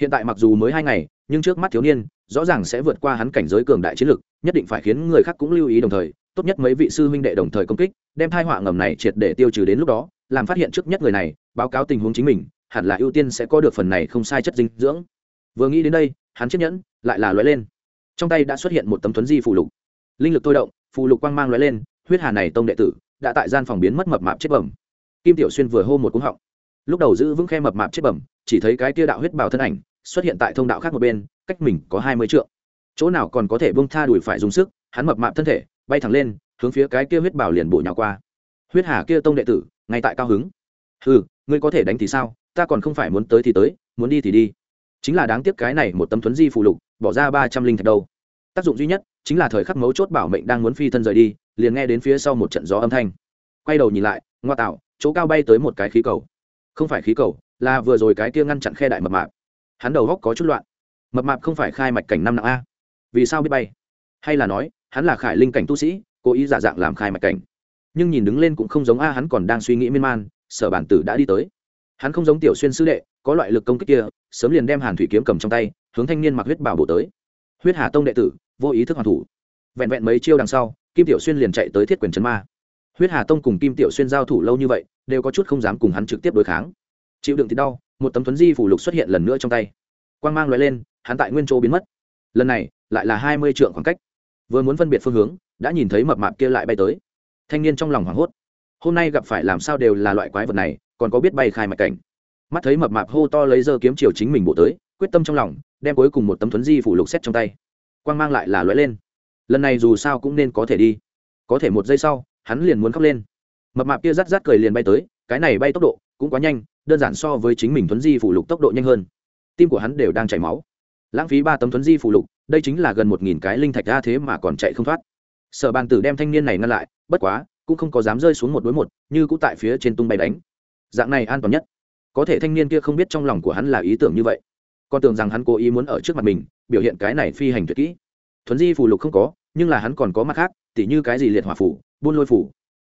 Hiện tại mặc dù mới hai ngày, nhưng trước mắt thiếu niên, rõ ràng sẽ vượt qua hắn cảnh giới cường đại chiến lực nhất định phải khiến người khác cũng lưu ý đồng thời, tốt nhất mấy vị sư huynh đệ đồng thời công kích, đem thai họa ngầm này triệt để tiêu trừ đến lúc đó, làm phát hiện trước nhất người này, báo cáo tình huống chính mình, hẳn là ưu tiên sẽ có được phần này không sai chất dinh dưỡng. Vừa nghĩ đến đây, hắn chiếc nhẫn lại là lóe lên. Trong tay đã xuất hiện một tấm thuấn di phù lục. Linh lực tôi động, phù lục quang mang lóe lên, huyết hà này tông đệ tử đã tại gian phòng biến mất mập mạp chết bẩm. Kim tiểu xuyên vừa hô một cúng họng. Lúc đầu giữ vững khe mập mạp chết bẩm, chỉ thấy cái tia đạo huyết bào thân ảnh xuất hiện tại thông đạo khác một bên, cách mình có hai mươi trượng chỗ nào còn có thể bông tha đùi phải dùng sức, hắn mập mạp thân thể, bay thẳng lên, hướng phía cái kia huyết bảo liền bổ nhào qua. Huyết hà kia tông đệ tử, ngay tại cao hứng. Ừ ngươi có thể đánh thì sao? Ta còn không phải muốn tới thì tới, muốn đi thì đi. Chính là đáng tiếc cái này một tấm thuấn di phù lục, bỏ ra ba trăm linh thạch đâu. Tác dụng duy nhất, chính là thời khắc mấu chốt bảo mệnh đang muốn phi thân rời đi, liền nghe đến phía sau một trận gió âm thanh. Quay đầu nhìn lại, ngoa tạo, chỗ cao bay tới một cái khí cầu. Không phải khí cầu, là vừa rồi cái kia ngăn chặn khe đại mập mạp. Hắn đầu góc có chút loạn. Mập mạp không phải khai mạch cảnh năm nặng a vì sao biết bay? Hay là nói, hắn là khải linh cảnh tu sĩ, cố ý giả dạng làm khai mạch cảnh. Nhưng nhìn đứng lên cũng không giống a, hắn còn đang suy nghĩ miên man, sở bản tử đã đi tới. Hắn không giống tiểu xuyên sư đệ, có loại lực công kích kia, sớm liền đem hàn thủy kiếm cầm trong tay, hướng thanh niên mặc huyết bảo bổ tới. Huyết hà tông đệ tử, vô ý thức hoàn thủ. Vẹn vẹn mấy chiêu đằng sau, kim tiểu xuyên liền chạy tới thiết quyền trấn ma. Huyết hà tông cùng kim tiểu xuyên giao thủ lâu như vậy, đều có chút không dám cùng hắn trực tiếp đối kháng. Chịu đựng thì đau, một tấm tuấn di phủ lục xuất hiện lần nữa trong tay. Quang mang loại lên, hắn tại nguyên chỗ biến mất lần này, lại là hai mươi trượng khoảng cách. Vừa muốn phân biệt phương hướng, đã nhìn thấy mập mạp kia lại bay tới. Thanh niên trong lòng hoảng hốt. Hôm nay gặp phải làm sao đều là loại quái vật này, còn có biết bay khai mạch cảnh. Mắt thấy mập mạp hô to lấy dơ kiếm chiều chính mình bộ tới, quyết tâm trong lòng, đem cuối cùng một tấm thuấn di phủ lục xét trong tay. Quang mang lại là lóe lên. Lần này dù sao cũng nên có thể đi. Có thể một giây sau, hắn liền muốn khóc lên. Mập mạp kia rát rát cười liền bay tới, cái này bay tốc độ cũng quá nhanh, đơn giản so với chính mình thuấn di phủ lục tốc độ nhanh hơn. Tim của hắn đều đang chảy máu lãng phí ba tấm thuấn di phụ lục, đây chính là gần một nghìn cái linh thạch ra thế mà còn chạy không thoát. Sở bàn tử đem thanh niên này ngăn lại, bất quá, cũng không có dám rơi xuống một đối một, như cũng tại phía trên tung bay đánh. Dạng này an toàn nhất. Có thể thanh niên kia không biết trong lòng của hắn là ý tưởng như vậy. Con tưởng rằng hắn cố ý muốn ở trước mặt mình, biểu hiện cái này phi hành tuyệt kỹ. Thuấn di phù lục không có, nhưng là hắn còn có mặt khác, tỉ như cái gì liệt hỏa phủ, buôn lôi phủ.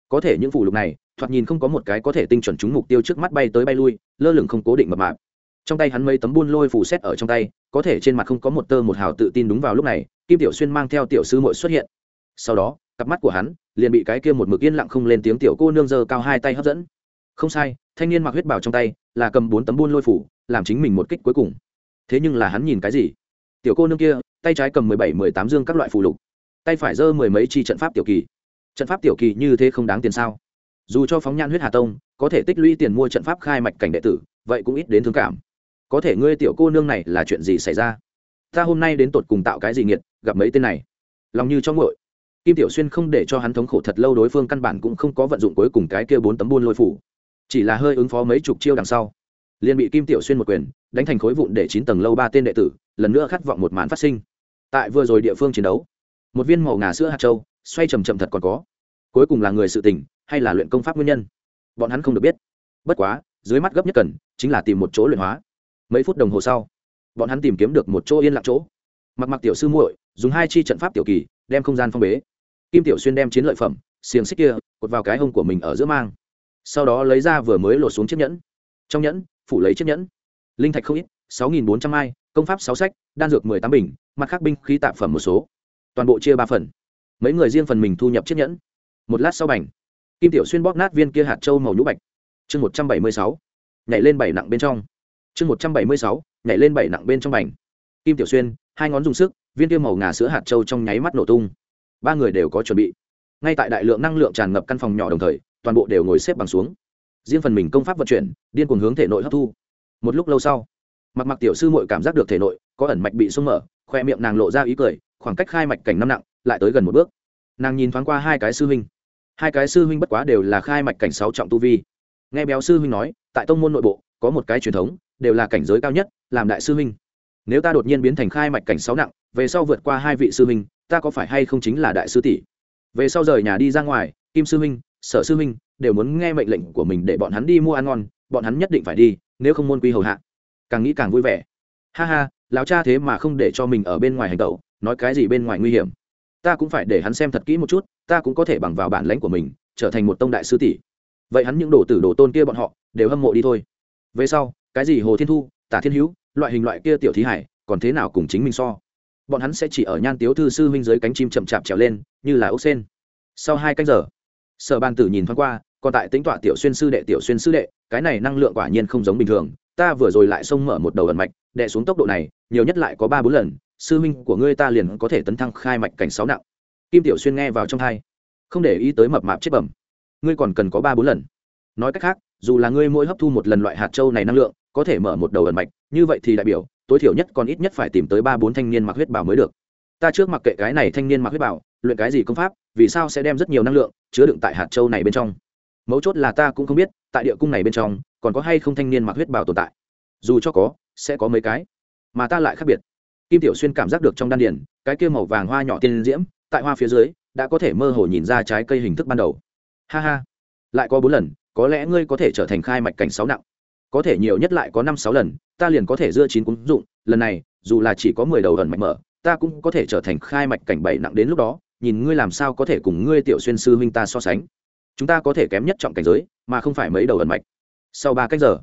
Có thể những phù lục này, thoạt nhìn không có một cái có thể tinh chuẩn trúng mục tiêu trước mắt bay tới bay lui, lơ lửng không cố định mập mạp trong tay hắn mấy tấm buôn lôi phủ xét ở trong tay, có thể trên mặt không có một tơ một hào tự tin đúng vào lúc này, kim tiểu xuyên mang theo tiểu sư mội xuất hiện. Sau đó, cặp mắt của hắn liền bị cái kia một mực yên lặng không lên tiếng tiểu cô nương dơ cao hai tay hấp dẫn. Không sai, thanh niên mặc huyết bảo trong tay là cầm bốn tấm buôn lôi phủ làm chính mình một kích cuối cùng. Thế nhưng là hắn nhìn cái gì? Tiểu cô nương kia, tay trái cầm mười bảy, mười tám dương các loại phù lục, tay phải giơ mười mấy chi trận pháp tiểu kỳ. Trận pháp tiểu kỳ như thế không đáng tiền sao? Dù cho phóng nhan huyết hà tông, có thể tích lũy tiền mua trận pháp khai mạch cảnh đệ tử, vậy cũng ít đến thương cảm có thể ngươi tiểu cô nương này là chuyện gì xảy ra? Ta hôm nay đến tột cùng tạo cái gì nghiệt, gặp mấy tên này? Lòng như cho ngội kim tiểu xuyên không để cho hắn thống khổ thật lâu đối phương căn bản cũng không có vận dụng cuối cùng cái kia bốn tấm buôn lôi phủ. Chỉ là hơi ứng phó mấy chục chiêu đằng sau, liền bị kim tiểu xuyên một quyền, đánh thành khối vụn để chín tầng lâu ba tên đệ tử, lần nữa khát vọng một màn phát sinh. Tại vừa rồi địa phương chiến đấu, một viên màu ngà sữa hạt châu xoay chầm chậm thật còn có. Cuối cùng là người sự tình, hay là luyện công pháp nguyên nhân? Bọn hắn không được biết. Bất quá, dưới mắt gấp nhất cần, chính là tìm một chỗ luyện hóa mấy phút đồng hồ sau, bọn hắn tìm kiếm được một chỗ yên lặng chỗ. Mặc mặc tiểu sư muội, dùng hai chi trận pháp tiểu kỳ, đem không gian phong bế. Kim tiểu xuyên đem chiến lợi phẩm, xiềng xích kia, cột vào cái hông của mình ở giữa mang. Sau đó lấy ra vừa mới lột xuống chiếc nhẫn. Trong nhẫn, phủ lấy chiếc nhẫn. Linh thạch không ít, sáu nghìn bốn trăm hai công pháp sáu sách, đan dược mười tám bình, mặt khác binh khí tạp phẩm một số. Toàn bộ chia ba phần. Mấy người riêng phần mình thu nhập chiếc nhẫn. Một lát sau bành, kim tiểu xuyên bóp nát viên kia hạt trâu màu nhũ bạch. Chương một trăm bảy mươi sáu, nhảy lên bảy nặng bên trong chương một trăm bảy mươi sáu, nhảy lên bảy nặng bên trong bành. Kim tiểu xuyên, hai ngón dùng sức, viên tiêu màu ngà sữa hạt trâu trong nháy mắt nổ tung. Ba người đều có chuẩn bị. Ngay tại đại lượng năng lượng tràn ngập căn phòng nhỏ đồng thời, toàn bộ đều ngồi xếp bằng xuống. Riêng phần mình công pháp vận chuyển, điên cuồng hướng thể nội hấp thu. Một lúc lâu sau, mặc mặc tiểu sư mội cảm giác được thể nội có ẩn mạch bị sung mở, khoe miệng nàng lộ ra ý cười, khoảng cách khai mạch cảnh năm nặng, lại tới gần một bước. Nàng nhìn thoáng qua hai cái sư huynh. Hai cái sư huynh bất quá đều là khai mạch cảnh sáu trọng tu vi. Nghe béo sư huynh nói, tại tông môn nội bộ, có một cái truyền thống đều là cảnh giới cao nhất, làm đại sư huynh. Nếu ta đột nhiên biến thành khai mạch cảnh sáu nặng, về sau vượt qua hai vị sư huynh, ta có phải hay không chính là đại sư tỷ? Về sau rời nhà đi ra ngoài, kim sư huynh, sở sư huynh đều muốn nghe mệnh lệnh của mình để bọn hắn đi mua ăn ngon, bọn hắn nhất định phải đi, nếu không môn quy hầu hạ. Càng nghĩ càng vui vẻ. Ha ha, lão cha thế mà không để cho mình ở bên ngoài hành tẩu, nói cái gì bên ngoài nguy hiểm. Ta cũng phải để hắn xem thật kỹ một chút, ta cũng có thể bằng vào bản lãnh của mình, trở thành một tông đại sư tỷ. Vậy hắn những đồ tử đồ tôn kia bọn họ, đều hâm mộ đi thôi. Về sau cái gì hồ thiên thu, tả thiên hữu, loại hình loại kia tiểu thí hải, còn thế nào cùng chính mình so? Bọn hắn sẽ chỉ ở nhan tiếu thư sư huynh dưới cánh chim chậm chạp trèo lên, như là ốc sen. Sau hai canh giờ, sở ban tử nhìn thoáng qua, còn tại tính tọa tiểu xuyên sư đệ, tiểu xuyên sư đệ, cái này năng lượng quả nhiên không giống bình thường. Ta vừa rồi lại xông mở một đầu ẩn mạch đệ xuống tốc độ này, nhiều nhất lại có ba bốn lần, sư huynh của ngươi ta liền có thể tấn thăng khai mạch cảnh sáu nặng. Kim tiểu xuyên nghe vào trong thai không để ý tới mập mạp chết bẩm. Ngươi còn cần có ba bốn lần. Nói cách khác, dù là ngươi mỗi hấp thu một lần loại hạt châu này năng lượng có thể mở một đầu ẩn mạch, như vậy thì đại biểu, tối thiểu nhất còn ít nhất phải tìm tới ba bốn thanh niên mặc huyết bảo mới được. Ta trước mặc kệ cái này thanh niên mặc huyết bảo, luyện cái gì công pháp, vì sao sẽ đem rất nhiều năng lượng chứa đựng tại hạt châu này bên trong. Mấu chốt là ta cũng không biết, tại địa cung này bên trong, còn có hay không thanh niên mặc huyết bảo tồn tại. Dù cho có, sẽ có mấy cái. Mà ta lại khác biệt. Kim tiểu xuyên cảm giác được trong đan điển cái kia màu vàng hoa nhỏ tiên diễm, tại hoa phía dưới, đã có thể mơ hồ nhìn ra trái cây hình thức ban đầu. Ha ha. Lại có bốn lần, có lẽ ngươi có thể trở thành khai mạch cảnh sáu nặng có thể nhiều nhất lại có năm sáu lần, ta liền có thể dưa chín cúng dụng, lần này, dù là chỉ có mười đầu ẩn mạch mở, ta cũng có thể trở thành khai mạch cảnh bảy nặng đến lúc đó, nhìn ngươi làm sao có thể cùng ngươi tiểu xuyên sư huynh ta so sánh. Chúng ta có thể kém nhất trọng cảnh giới, mà không phải mấy đầu ẩn mạch. Sau ba cách giờ,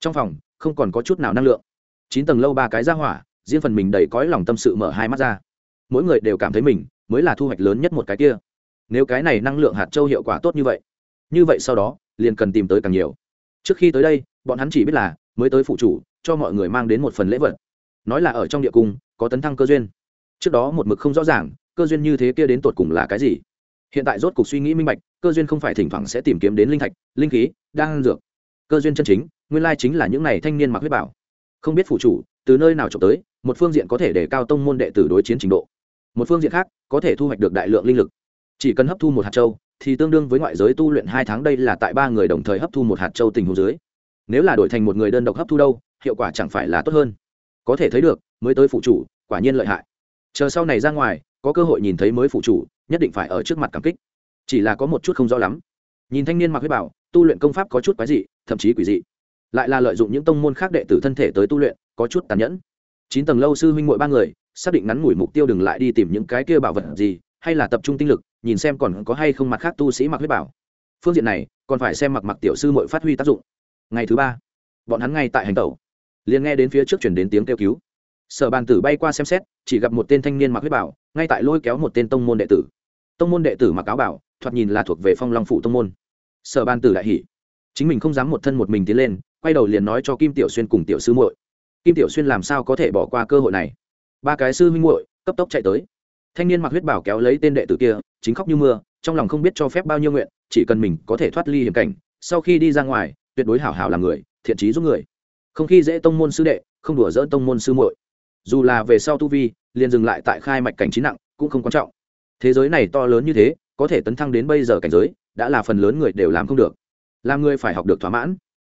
trong phòng, không còn có chút nào năng lượng. Chín tầng lâu ba cái ra hỏa, riêng phần mình đầy cõi lòng tâm sự mở hai mắt ra. Mỗi người đều cảm thấy mình, mới là thu hoạch lớn nhất một cái kia. Nếu cái này năng lượng hạt châu hiệu quả tốt như vậy như vậy sau đó, liền cần tìm tới càng nhiều. Trước khi tới đây bọn hắn chỉ biết là mới tới phụ chủ, cho mọi người mang đến một phần lễ vật. Nói là ở trong địa cung, có tấn thăng cơ duyên. Trước đó một mực không rõ ràng, cơ duyên như thế kia đến tột cùng là cái gì. Hiện tại rốt cuộc suy nghĩ minh bạch, cơ duyên không phải thỉnh thoảng sẽ tìm kiếm đến linh thạch, linh khí đang dược. Cơ duyên chân chính, nguyên lai chính là những này thanh niên mặc huyết bảo. Không biết phụ chủ, từ nơi nào trộm tới, một phương diện có thể để cao tông môn đệ tử đối chiến trình độ. Một phương diện khác, có thể thu hoạch được đại lượng linh lực. Chỉ cần hấp thu một hạt châu, thì tương đương với ngoại giới tu luyện hai tháng đây là tại ba người đồng thời hấp thu một hạt châu tình hồ dưới nếu là đổi thành một người đơn độc hấp thu đâu, hiệu quả chẳng phải là tốt hơn. Có thể thấy được, mới tới phụ chủ, quả nhiên lợi hại. Chờ sau này ra ngoài, có cơ hội nhìn thấy mới phụ chủ, nhất định phải ở trước mặt cảm kích. Chỉ là có một chút không rõ lắm. Nhìn thanh niên mặc huyết bảo, tu luyện công pháp có chút quái dị, thậm chí quỷ dị. Lại là lợi dụng những tông môn khác đệ tử thân thể tới tu luyện, có chút tàn nhẫn. Chín tầng lâu sư huynh mỗi ba người, xác định ngắn ngủi mục tiêu đừng lại đi tìm những cái kia bảo vật gì, hay là tập trung tinh lực, nhìn xem còn có hay không mặt khác tu sĩ mặc huyết bảo. Phương diện này, còn phải xem mặc mặc tiểu sư mội phát huy tác dụng ngày thứ ba, bọn hắn ngay tại hành tẩu. Liền nghe đến phía trước chuyển đến tiếng kêu cứu. Sở bàn tử bay qua xem xét, chỉ gặp một tên thanh niên mặc huyết bảo, ngay tại lôi kéo một tên tông môn đệ tử. Tông môn đệ tử mặc áo bảo, thoạt nhìn là thuộc về phong long phủ tông môn. Sở bàn tử đại hỉ. Chính mình không dám một thân một mình tiến lên, quay đầu liền nói cho kim tiểu xuyên cùng tiểu sư muội. Kim tiểu xuyên làm sao có thể bỏ qua cơ hội này? Ba cái sư huynh muội, cấp tốc chạy tới. Thanh niên mặc huyết bảo kéo lấy tên đệ tử kia, chính khóc như mưa, trong lòng không biết cho phép bao nhiêu nguyện, chỉ cần mình có thể thoát ly hiểm cảnh, sau khi đi ra ngoài tuyệt đối hảo hảo làm người, thiện trí giúp người. Không khi dễ tông môn sư đệ, không đùa dỡ tông môn sư muội. Dù là về sau tu vi, liền dừng lại tại khai mạch cảnh trí nặng, cũng không quan trọng. Thế giới này to lớn như thế, có thể tấn thăng đến bây giờ cảnh giới, đã là phần lớn người đều làm không được. Làm người phải học được thỏa mãn.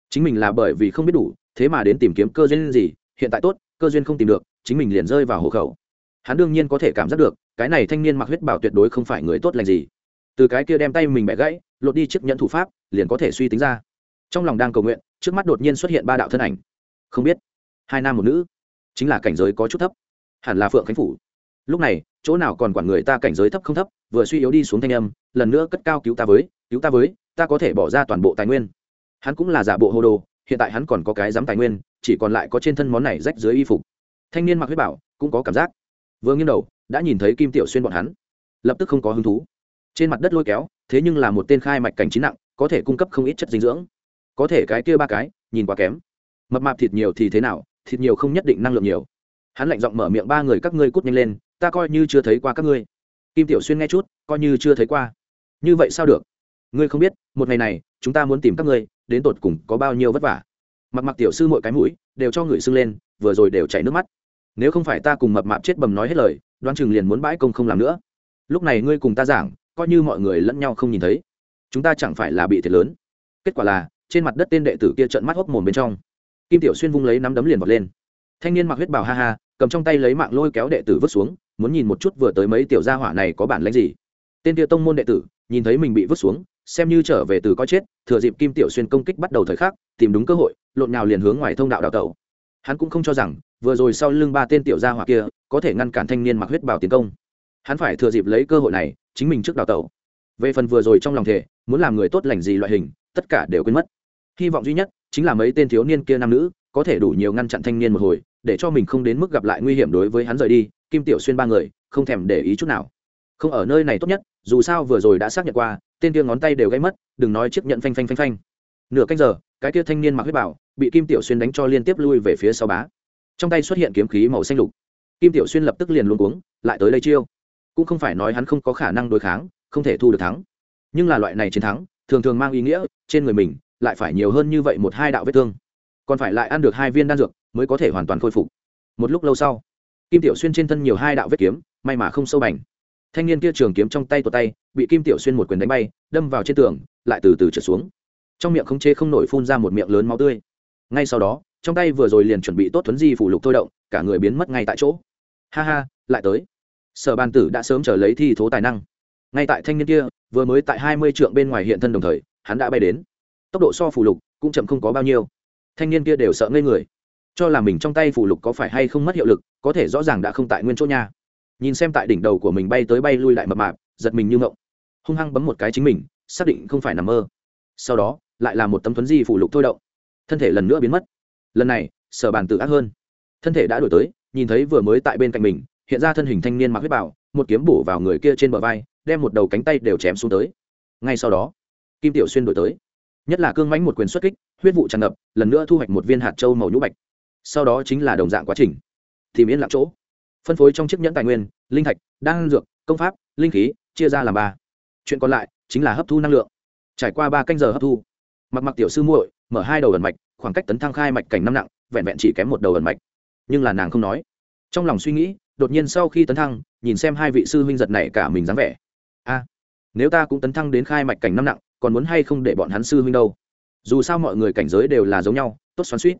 Chính mình là bởi vì không biết đủ, thế mà đến tìm kiếm cơ duyên gì, hiện tại tốt, cơ duyên không tìm được, chính mình liền rơi vào hộ khẩu. Hắn đương nhiên có thể cảm giác được, cái này thanh niên mặc huyết bảo tuyệt đối không phải người tốt lành gì. Từ cái kia đem tay mình bẻ gãy, lột đi chiếc nhẫn thủ pháp, liền có thể suy tính ra trong lòng đang cầu nguyện, trước mắt đột nhiên xuất hiện ba đạo thân ảnh. Không biết, hai nam một nữ, chính là cảnh giới có chút thấp, hẳn là phượng khánh phủ. Lúc này, chỗ nào còn quản người ta cảnh giới thấp không thấp, vừa suy yếu đi xuống thanh âm, lần nữa cất cao cứu ta với, cứu ta với, ta có thể bỏ ra toàn bộ tài nguyên. Hắn cũng là giả bộ hô đồ, hiện tại hắn còn có cái dám tài nguyên, chỉ còn lại có trên thân món này rách dưới y phục. Thanh niên mặc huyết bảo, cũng có cảm giác. Vừa nghiêng đầu, đã nhìn thấy kim tiểu xuyên bọn hắn. Lập tức không có hứng thú. Trên mặt đất lôi kéo, thế nhưng là một tên khai mạch cảnh trí nặng, có thể cung cấp không ít chất dinh dưỡng có thể cái kia ba cái, nhìn quá kém. Mập mạp thịt nhiều thì thế nào, thịt nhiều không nhất định năng lượng nhiều. Hắn lạnh giọng mở miệng ba người các ngươi cút nhanh lên, ta coi như chưa thấy qua các ngươi. Kim tiểu xuyên nghe chút, coi như chưa thấy qua. Như vậy sao được? Ngươi không biết, một ngày này, chúng ta muốn tìm các ngươi, đến tột cùng có bao nhiêu vất vả. Mặc mặc tiểu sư mỗi cái mũi, đều cho người sưng lên, vừa rồi đều chảy nước mắt. Nếu không phải ta cùng mập mạp chết bầm nói hết lời đoan chừng liền muốn bãi công không làm nữa. Lúc này ngươi cùng ta giảng, coi như mọi người lẫn nhau không nhìn thấy. Chúng ta chẳng phải là bị thiệt lớn. Kết quả là trên mặt đất tên đệ tử kia trợn mắt hốc mồm bên trong. Kim tiểu xuyên vung lấy nắm đấm liền vọt lên. Thanh niên mặc huyết bào ha ha, cầm trong tay lấy mạng lôi kéo đệ tử vứt xuống, muốn nhìn một chút vừa tới mấy tiểu gia hỏa này có bản lãnh gì. Tên kia tông môn đệ tử, nhìn thấy mình bị vứt xuống, xem như trở về từ coi chết, thừa dịp kim tiểu xuyên công kích bắt đầu thời khắc, tìm đúng cơ hội, lộn nào liền hướng ngoài thông đạo đào tẩu. Hắn cũng không cho rằng, vừa rồi sau lưng ba tên tiểu gia hỏa kia, có thể ngăn cản thanh niên mặc huyết bào tiến công. Hắn phải thừa dịp lấy cơ hội này, chính mình trước đào tẩu. Về phần vừa rồi trong lòng thể muốn làm người tốt lành gì loại hình, tất cả đều quên mất hy vọng duy nhất chính là mấy tên thiếu niên kia nam nữ có thể đủ nhiều ngăn chặn thanh niên một hồi, để cho mình không đến mức gặp lại nguy hiểm đối với hắn rời đi, kim tiểu xuyên ba người không thèm để ý chút nào. Không ở nơi này tốt nhất, dù sao vừa rồi đã xác nhận qua, tên kia ngón tay đều gây mất, đừng nói chiếc nhận phanh phanh phanh phanh. Nửa canh giờ, cái kia thanh niên mặc huyết bảo bị kim tiểu xuyên đánh cho liên tiếp lui về phía sau bá. Trong tay xuất hiện kiếm khí màu xanh lục. Kim tiểu xuyên lập tức liền luôn cuống, lại tới đây chiêu. Cũng không phải nói hắn không có khả năng đối kháng, không thể thu được thắng. Nhưng là loại này chiến thắng, thường thường mang ý nghĩa trên người mình lại phải nhiều hơn như vậy một hai đạo vết thương. Còn phải lại ăn được hai viên đan dược mới có thể hoàn toàn khôi phục. Một lúc lâu sau, kim tiểu xuyên trên thân nhiều hai đạo vết kiếm, may mà không sâu bành. Thanh niên kia trường kiếm trong tay tuột tay, bị kim tiểu xuyên một quyền đánh bay, đâm vào trên tường, lại từ từ trượt xuống. Trong miệng không chế không nổi phun ra một miệng lớn máu tươi. Ngay sau đó, trong tay vừa rồi liền chuẩn bị tốt thuấn di phủ lục thôi động, cả người biến mất ngay tại chỗ. Ha ha, lại tới. Sở bàn tử đã sớm chờ lấy thi thố tài năng. Ngay tại thanh niên kia, vừa mới tại hai mươi trượng bên ngoài hiện thân đồng thời, hắn đã bay đến tốc độ so phù lục cũng chậm không có bao nhiêu. Thanh niên kia đều sợ ngây người. Cho là mình trong tay phù lục có phải hay không mất hiệu lực, có thể rõ ràng đã không tại nguyên chỗ nha. Nhìn xem tại đỉnh đầu của mình bay tới bay lui lại mập mạp, giật mình như ngộng. Hung hăng bấm một cái chính mình, xác định không phải nằm mơ. Sau đó, lại là một tấm thuấn di phủ lục thôi động. Thân thể lần nữa biến mất. Lần này, sở bàn tự ác hơn. Thân thể đã đổi tới, nhìn thấy vừa mới tại bên cạnh mình, hiện ra thân hình thanh niên mặc huyết bảo, một kiếm bổ vào người kia trên bờ vai, đem một đầu cánh tay đều chém xuống tới. Ngay sau đó, kim tiểu xuyên đổi tới nhất là cương mãnh một quyền xuất kích, huyết vụ tràn ngập, lần nữa thu hoạch một viên hạt châu màu nhũ bạch. Sau đó chính là đồng dạng quá trình. Tìm yên lặng chỗ. Phân phối trong chiếc nhẫn tài nguyên, linh thạch, đan dược, công pháp, linh khí, chia ra làm ba. Chuyện còn lại chính là hấp thu năng lượng. Trải qua ba canh giờ hấp thu, mặc mặc tiểu sư muội mở hai đầu ẩn mạch, khoảng cách tấn thăng khai mạch cảnh năm nặng, vẹn vẹn chỉ kém một đầu ẩn mạch. Nhưng là nàng không nói. Trong lòng suy nghĩ, đột nhiên sau khi tấn thăng, nhìn xem hai vị sư huynh giật này cả mình dáng vẻ. A, nếu ta cũng tấn thăng đến khai mạch cảnh năm nặng còn muốn hay không để bọn hắn sư huynh đâu? Dù sao mọi người cảnh giới đều là giống nhau, tốt xoắn suýt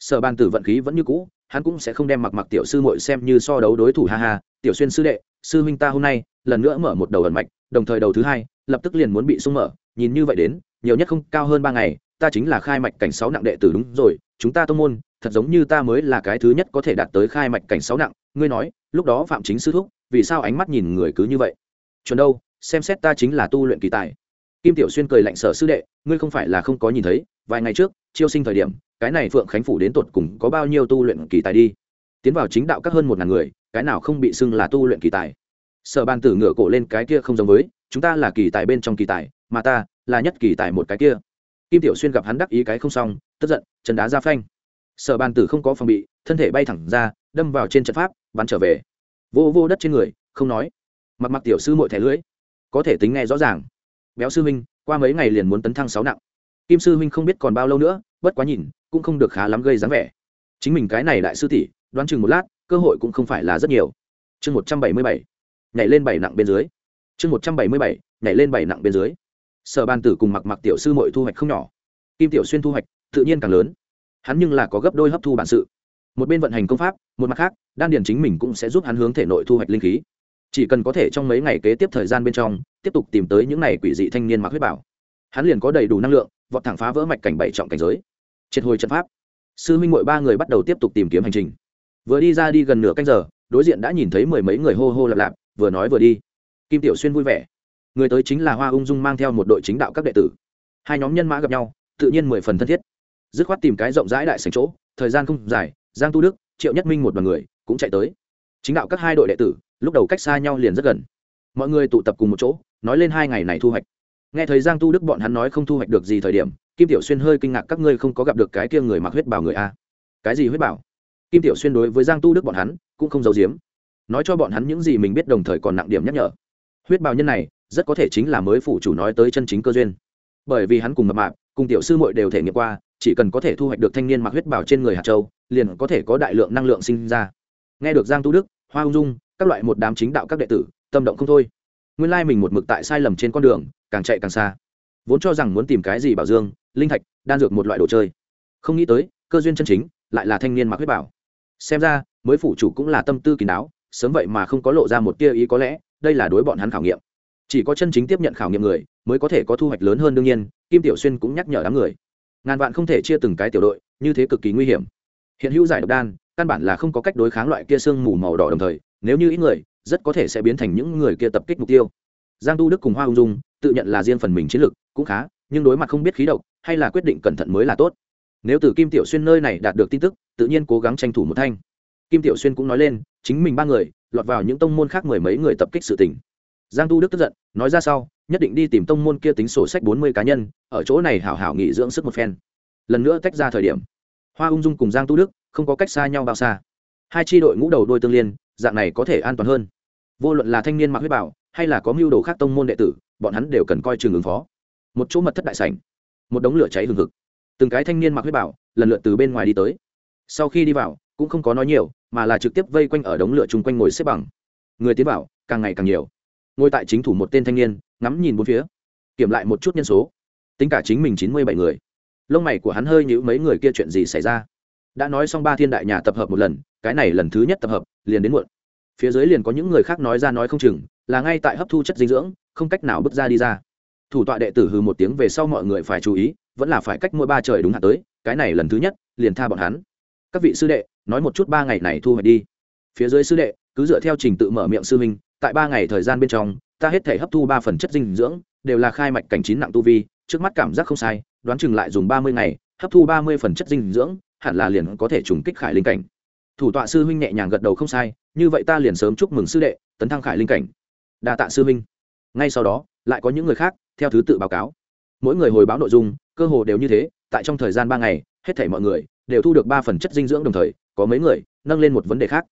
sở ban tử vận khí vẫn như cũ, hắn cũng sẽ không đem mặc mặc tiểu sư muội xem như so đấu đối thủ ha ha. Tiểu xuyên sư đệ, sư huynh ta hôm nay lần nữa mở một đầu ẩn mạch, đồng thời đầu thứ hai, lập tức liền muốn bị sung mở. Nhìn như vậy đến, nhiều nhất không cao hơn ba ngày, ta chính là khai mạch cảnh sáu nặng đệ tử đúng rồi. Chúng ta tô môn, thật giống như ta mới là cái thứ nhất có thể đạt tới khai mạch cảnh sáu nặng. Ngươi nói, lúc đó phạm chính sư thúc, vì sao ánh mắt nhìn người cứ như vậy? Chuẩn đâu, xem xét ta chính là tu luyện kỳ tài kim tiểu xuyên cười lạnh sở sư đệ, ngươi không phải là không có nhìn thấy, vài ngày trước, chiêu sinh thời điểm, cái này phượng khánh phủ đến tột cùng có bao nhiêu tu luyện kỳ tài đi? Tiến vào chính đạo các hơn một ngàn người, cái nào không bị xưng là tu luyện kỳ tài? Sở ban tử ngửa cổ lên cái kia không giống với, chúng ta là kỳ tài bên trong kỳ tài, mà ta là nhất kỳ tài một cái kia. Kim tiểu xuyên gặp hắn đắc ý cái không xong, tức giận, chân đá ra phanh. Sở ban tử không có phòng bị, thân thể bay thẳng ra, đâm vào trên trận pháp, bắn trở về. Vô vô đất trên người, không nói. Mặc mặc tiểu sư mội thẻ lưỡi. Có thể tính nghe rõ ràng béo sư huynh, qua mấy ngày liền muốn tấn thăng sáu nặng. Kim sư huynh không biết còn bao lâu nữa, bất quá nhìn, cũng không được khá lắm gây dáng vẻ. Chính mình cái này đại sư tỷ, đoán chừng một lát, cơ hội cũng không phải là rất nhiều. Chương một trăm bảy mươi bảy, nhảy lên bảy nặng bên dưới. Chương một trăm bảy mươi bảy, nhảy lên bảy nặng bên dưới. Sở ban tử cùng mặc mặc tiểu sư mọi thu hoạch không nhỏ. Kim tiểu xuyên thu hoạch, tự nhiên càng lớn. Hắn nhưng là có gấp đôi hấp thu bản sự. Một bên vận hành công pháp, một mặt khác, đan điền chính mình cũng sẽ giúp hắn hướng thể nội thu hoạch linh khí chỉ cần có thể trong mấy ngày kế tiếp thời gian bên trong, tiếp tục tìm tới những này quỷ dị thanh niên mặc huyết bảo. Hắn liền có đầy đủ năng lượng, vọt thẳng phá vỡ mạch cảnh bảy trọng cảnh giới. Triệt hồi trận pháp. Sư minh mội ba người bắt đầu tiếp tục tìm kiếm hành trình. Vừa đi ra đi gần nửa canh giờ, đối diện đã nhìn thấy mười mấy người hô hô lạp lạp, vừa nói vừa đi. Kim tiểu xuyên vui vẻ. Người tới chính là hoa ung dung mang theo một đội chính đạo các đệ tử. Hai nhóm nhân mã gặp nhau, tự nhiên mười phần thân thiết. Dứt khoát tìm cái rộng rãi đại sành chỗ, thời gian không dài, giang tu đức, triệu nhất minh một đ o à n người, cũng chạy tới. Chính đạo các hai đội đệ tử lúc đầu cách xa nhau liền rất gần. Mọi người tụ tập cùng một chỗ, nói lên hai ngày này thu hoạch. Nghe thấy giang tu đức bọn hắn nói không thu hoạch được gì thời điểm, kim tiểu xuyên hơi kinh ngạc, các ngươi không có gặp được cái kia người mặc huyết bảo người a. Cái gì huyết bảo? Kim tiểu xuyên đối với giang tu đức bọn hắn, cũng không giấu giếm. Nói cho bọn hắn những gì mình biết đồng thời còn nặng điểm nhắc nhở. Huyết bảo nhân này, rất có thể chính là mới phủ chủ nói tới chân chính cơ duyên. Bởi vì hắn cùng mập mạp, cùng tiểu sư muội đều thể nghiệm qua, chỉ cần có thể thu hoạch được thanh niên mặc huyết bảo trên người hạt châu, liền có thể có đại lượng năng lượng sinh ra. Nghe được giang tu đức, hoa ung dung các loại một đám chính đạo các đệ tử, tâm động không thôi. Nguyên lai mình một mực tại sai lầm trên con đường, càng chạy càng xa. Vốn cho rằng muốn tìm cái gì bảo dương, linh thạch, đan dược một loại đồ chơi. Không nghĩ tới, cơ duyên chân chính, lại là thanh niên mặc huyết bảo. Xem ra, mới phủ chủ cũng là tâm tư kín đáo, sớm vậy mà không có lộ ra một tia ý có lẽ, đây là đối bọn hắn khảo nghiệm. Chỉ có chân chính tiếp nhận khảo nghiệm người, mới có thể có thu hoạch lớn hơn đương nhiên, kim tiểu xuyên cũng nhắc nhở đám người. Ngàn vạn không thể chia từng cái tiểu đội, như thế cực kỳ nguy hiểm. Hiện hữu giải độc đan, căn bản là không có cách đối kháng loại kia sương mù màu đỏ đồng thời nếu như ít người, rất có thể sẽ biến thành những người kia tập kích mục tiêu. Giang tu đức cùng hoa ung dung tự nhận là riêng phần mình chiến lược, cũng khá, nhưng đối mặt không biết khí độc hay là quyết định cẩn thận mới là tốt. Nếu từ kim tiểu xuyên nơi này đạt được tin tức, tự nhiên cố gắng tranh thủ một thanh. Kim tiểu xuyên cũng nói lên, chính mình ba người, lọt vào những tông môn khác mười mấy người tập kích sự tình. Giang tu đức tức giận, nói ra sau, nhất định đi tìm tông môn kia tính sổ sách bốn mươi cá nhân, ở chỗ này hảo hảo nghỉ dưỡng sức một phen. Lần nữa tách ra thời điểm, hoa ung dung cùng giang tu đức không có cách xa nhau bao xa. Hai tri đội ngũ đầu đôi tương liên dạng này có thể an toàn hơn. Vô luận là thanh niên mặc huyết bảo, hay là có mưu đồ khác tông môn đệ tử, bọn hắn đều cần coi trường ứng phó. Một chỗ mật thất đại sảnh, một đống lửa cháy hừng hực. Từng cái thanh niên mặc huyết bảo, lần lượt từ bên ngoài đi tới. Sau khi đi vào, cũng không có nói nhiều, mà là trực tiếp vây quanh ở đống lửa chung quanh ngồi xếp bằng. Người tiến vào, càng ngày càng nhiều. Ngồi tại chính thủ một tên thanh niên, ngắm nhìn bốn phía, kiểm lại một chút nhân số. Tính cả chính mình chín mươi bảy người. Lông mày của hắn hơi nhữ mấy người kia chuyện gì xảy ra. Đã nói xong ba thiên đại nhà tập hợp một lần, cái này lần thứ nhất tập hợp liền đến muộn. Phía dưới liền có những người khác nói ra nói không chừng, là ngay tại hấp thu chất dinh dưỡng, không cách nào bước ra đi ra. Thủ tọa đệ tử hư một tiếng về sau mọi người phải chú ý, vẫn là phải cách mỗi ba trời đúng hạn tới, cái này lần thứ nhất, liền tha bọn hắn. Các vị sư đệ, nói một chút ba ngày này thu hoạch đi. Phía dưới sư đệ, cứ dựa theo trình tự mở miệng sư minh tại ba ngày thời gian bên trong, ta hết thể hấp thu ba phần chất dinh dưỡng, đều là khai mạch cảnh chín nặng tu vi, trước mắt cảm giác không sai, đoán chừng lại dùng ba mươi ngày, hấp thu ba mươi phần chất dinh dưỡng, hẳn là liền có thể trùng kích khải linh cảnh thủ tọa sư huynh nhẹ nhàng gật đầu không sai, như vậy ta liền sớm chúc mừng sư đệ, tấn thăng khải linh cảnh. Đa tạ sư huynh. Ngay sau đó, lại có những người khác, theo thứ tự báo cáo. Mỗi người hồi báo nội dung, cơ hồ đều như thế, tại trong thời gian ba ngày, hết thảy mọi người đều thu được ba phần chất dinh dưỡng đồng thời, có mấy người nâng lên một vấn đề khác.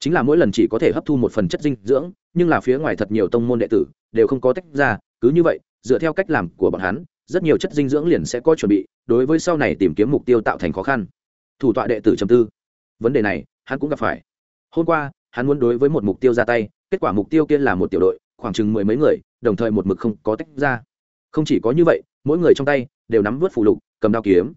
Chính là mỗi lần chỉ có thể hấp thu một phần chất dinh dưỡng, nhưng là phía ngoài thật nhiều tông môn đệ tử đều không có tách ra, cứ như vậy, dựa theo cách làm của bọn hắn, rất nhiều chất dinh dưỡng liền sẽ có chuẩn bị, đối với sau này tìm kiếm mục tiêu tạo thành khó khăn. Thủ tọa đệ tử chầm tư vấn đề này, hắn cũng gặp phải. Hôm qua, hắn muốn đối với một mục tiêu ra tay, kết quả mục tiêu kia là một tiểu đội, khoảng chừng mười mấy người, đồng thời một mực không có tách ra. Không chỉ có như vậy, mỗi người trong tay đều nắm vớt phụ lục, cầm đao kiếm.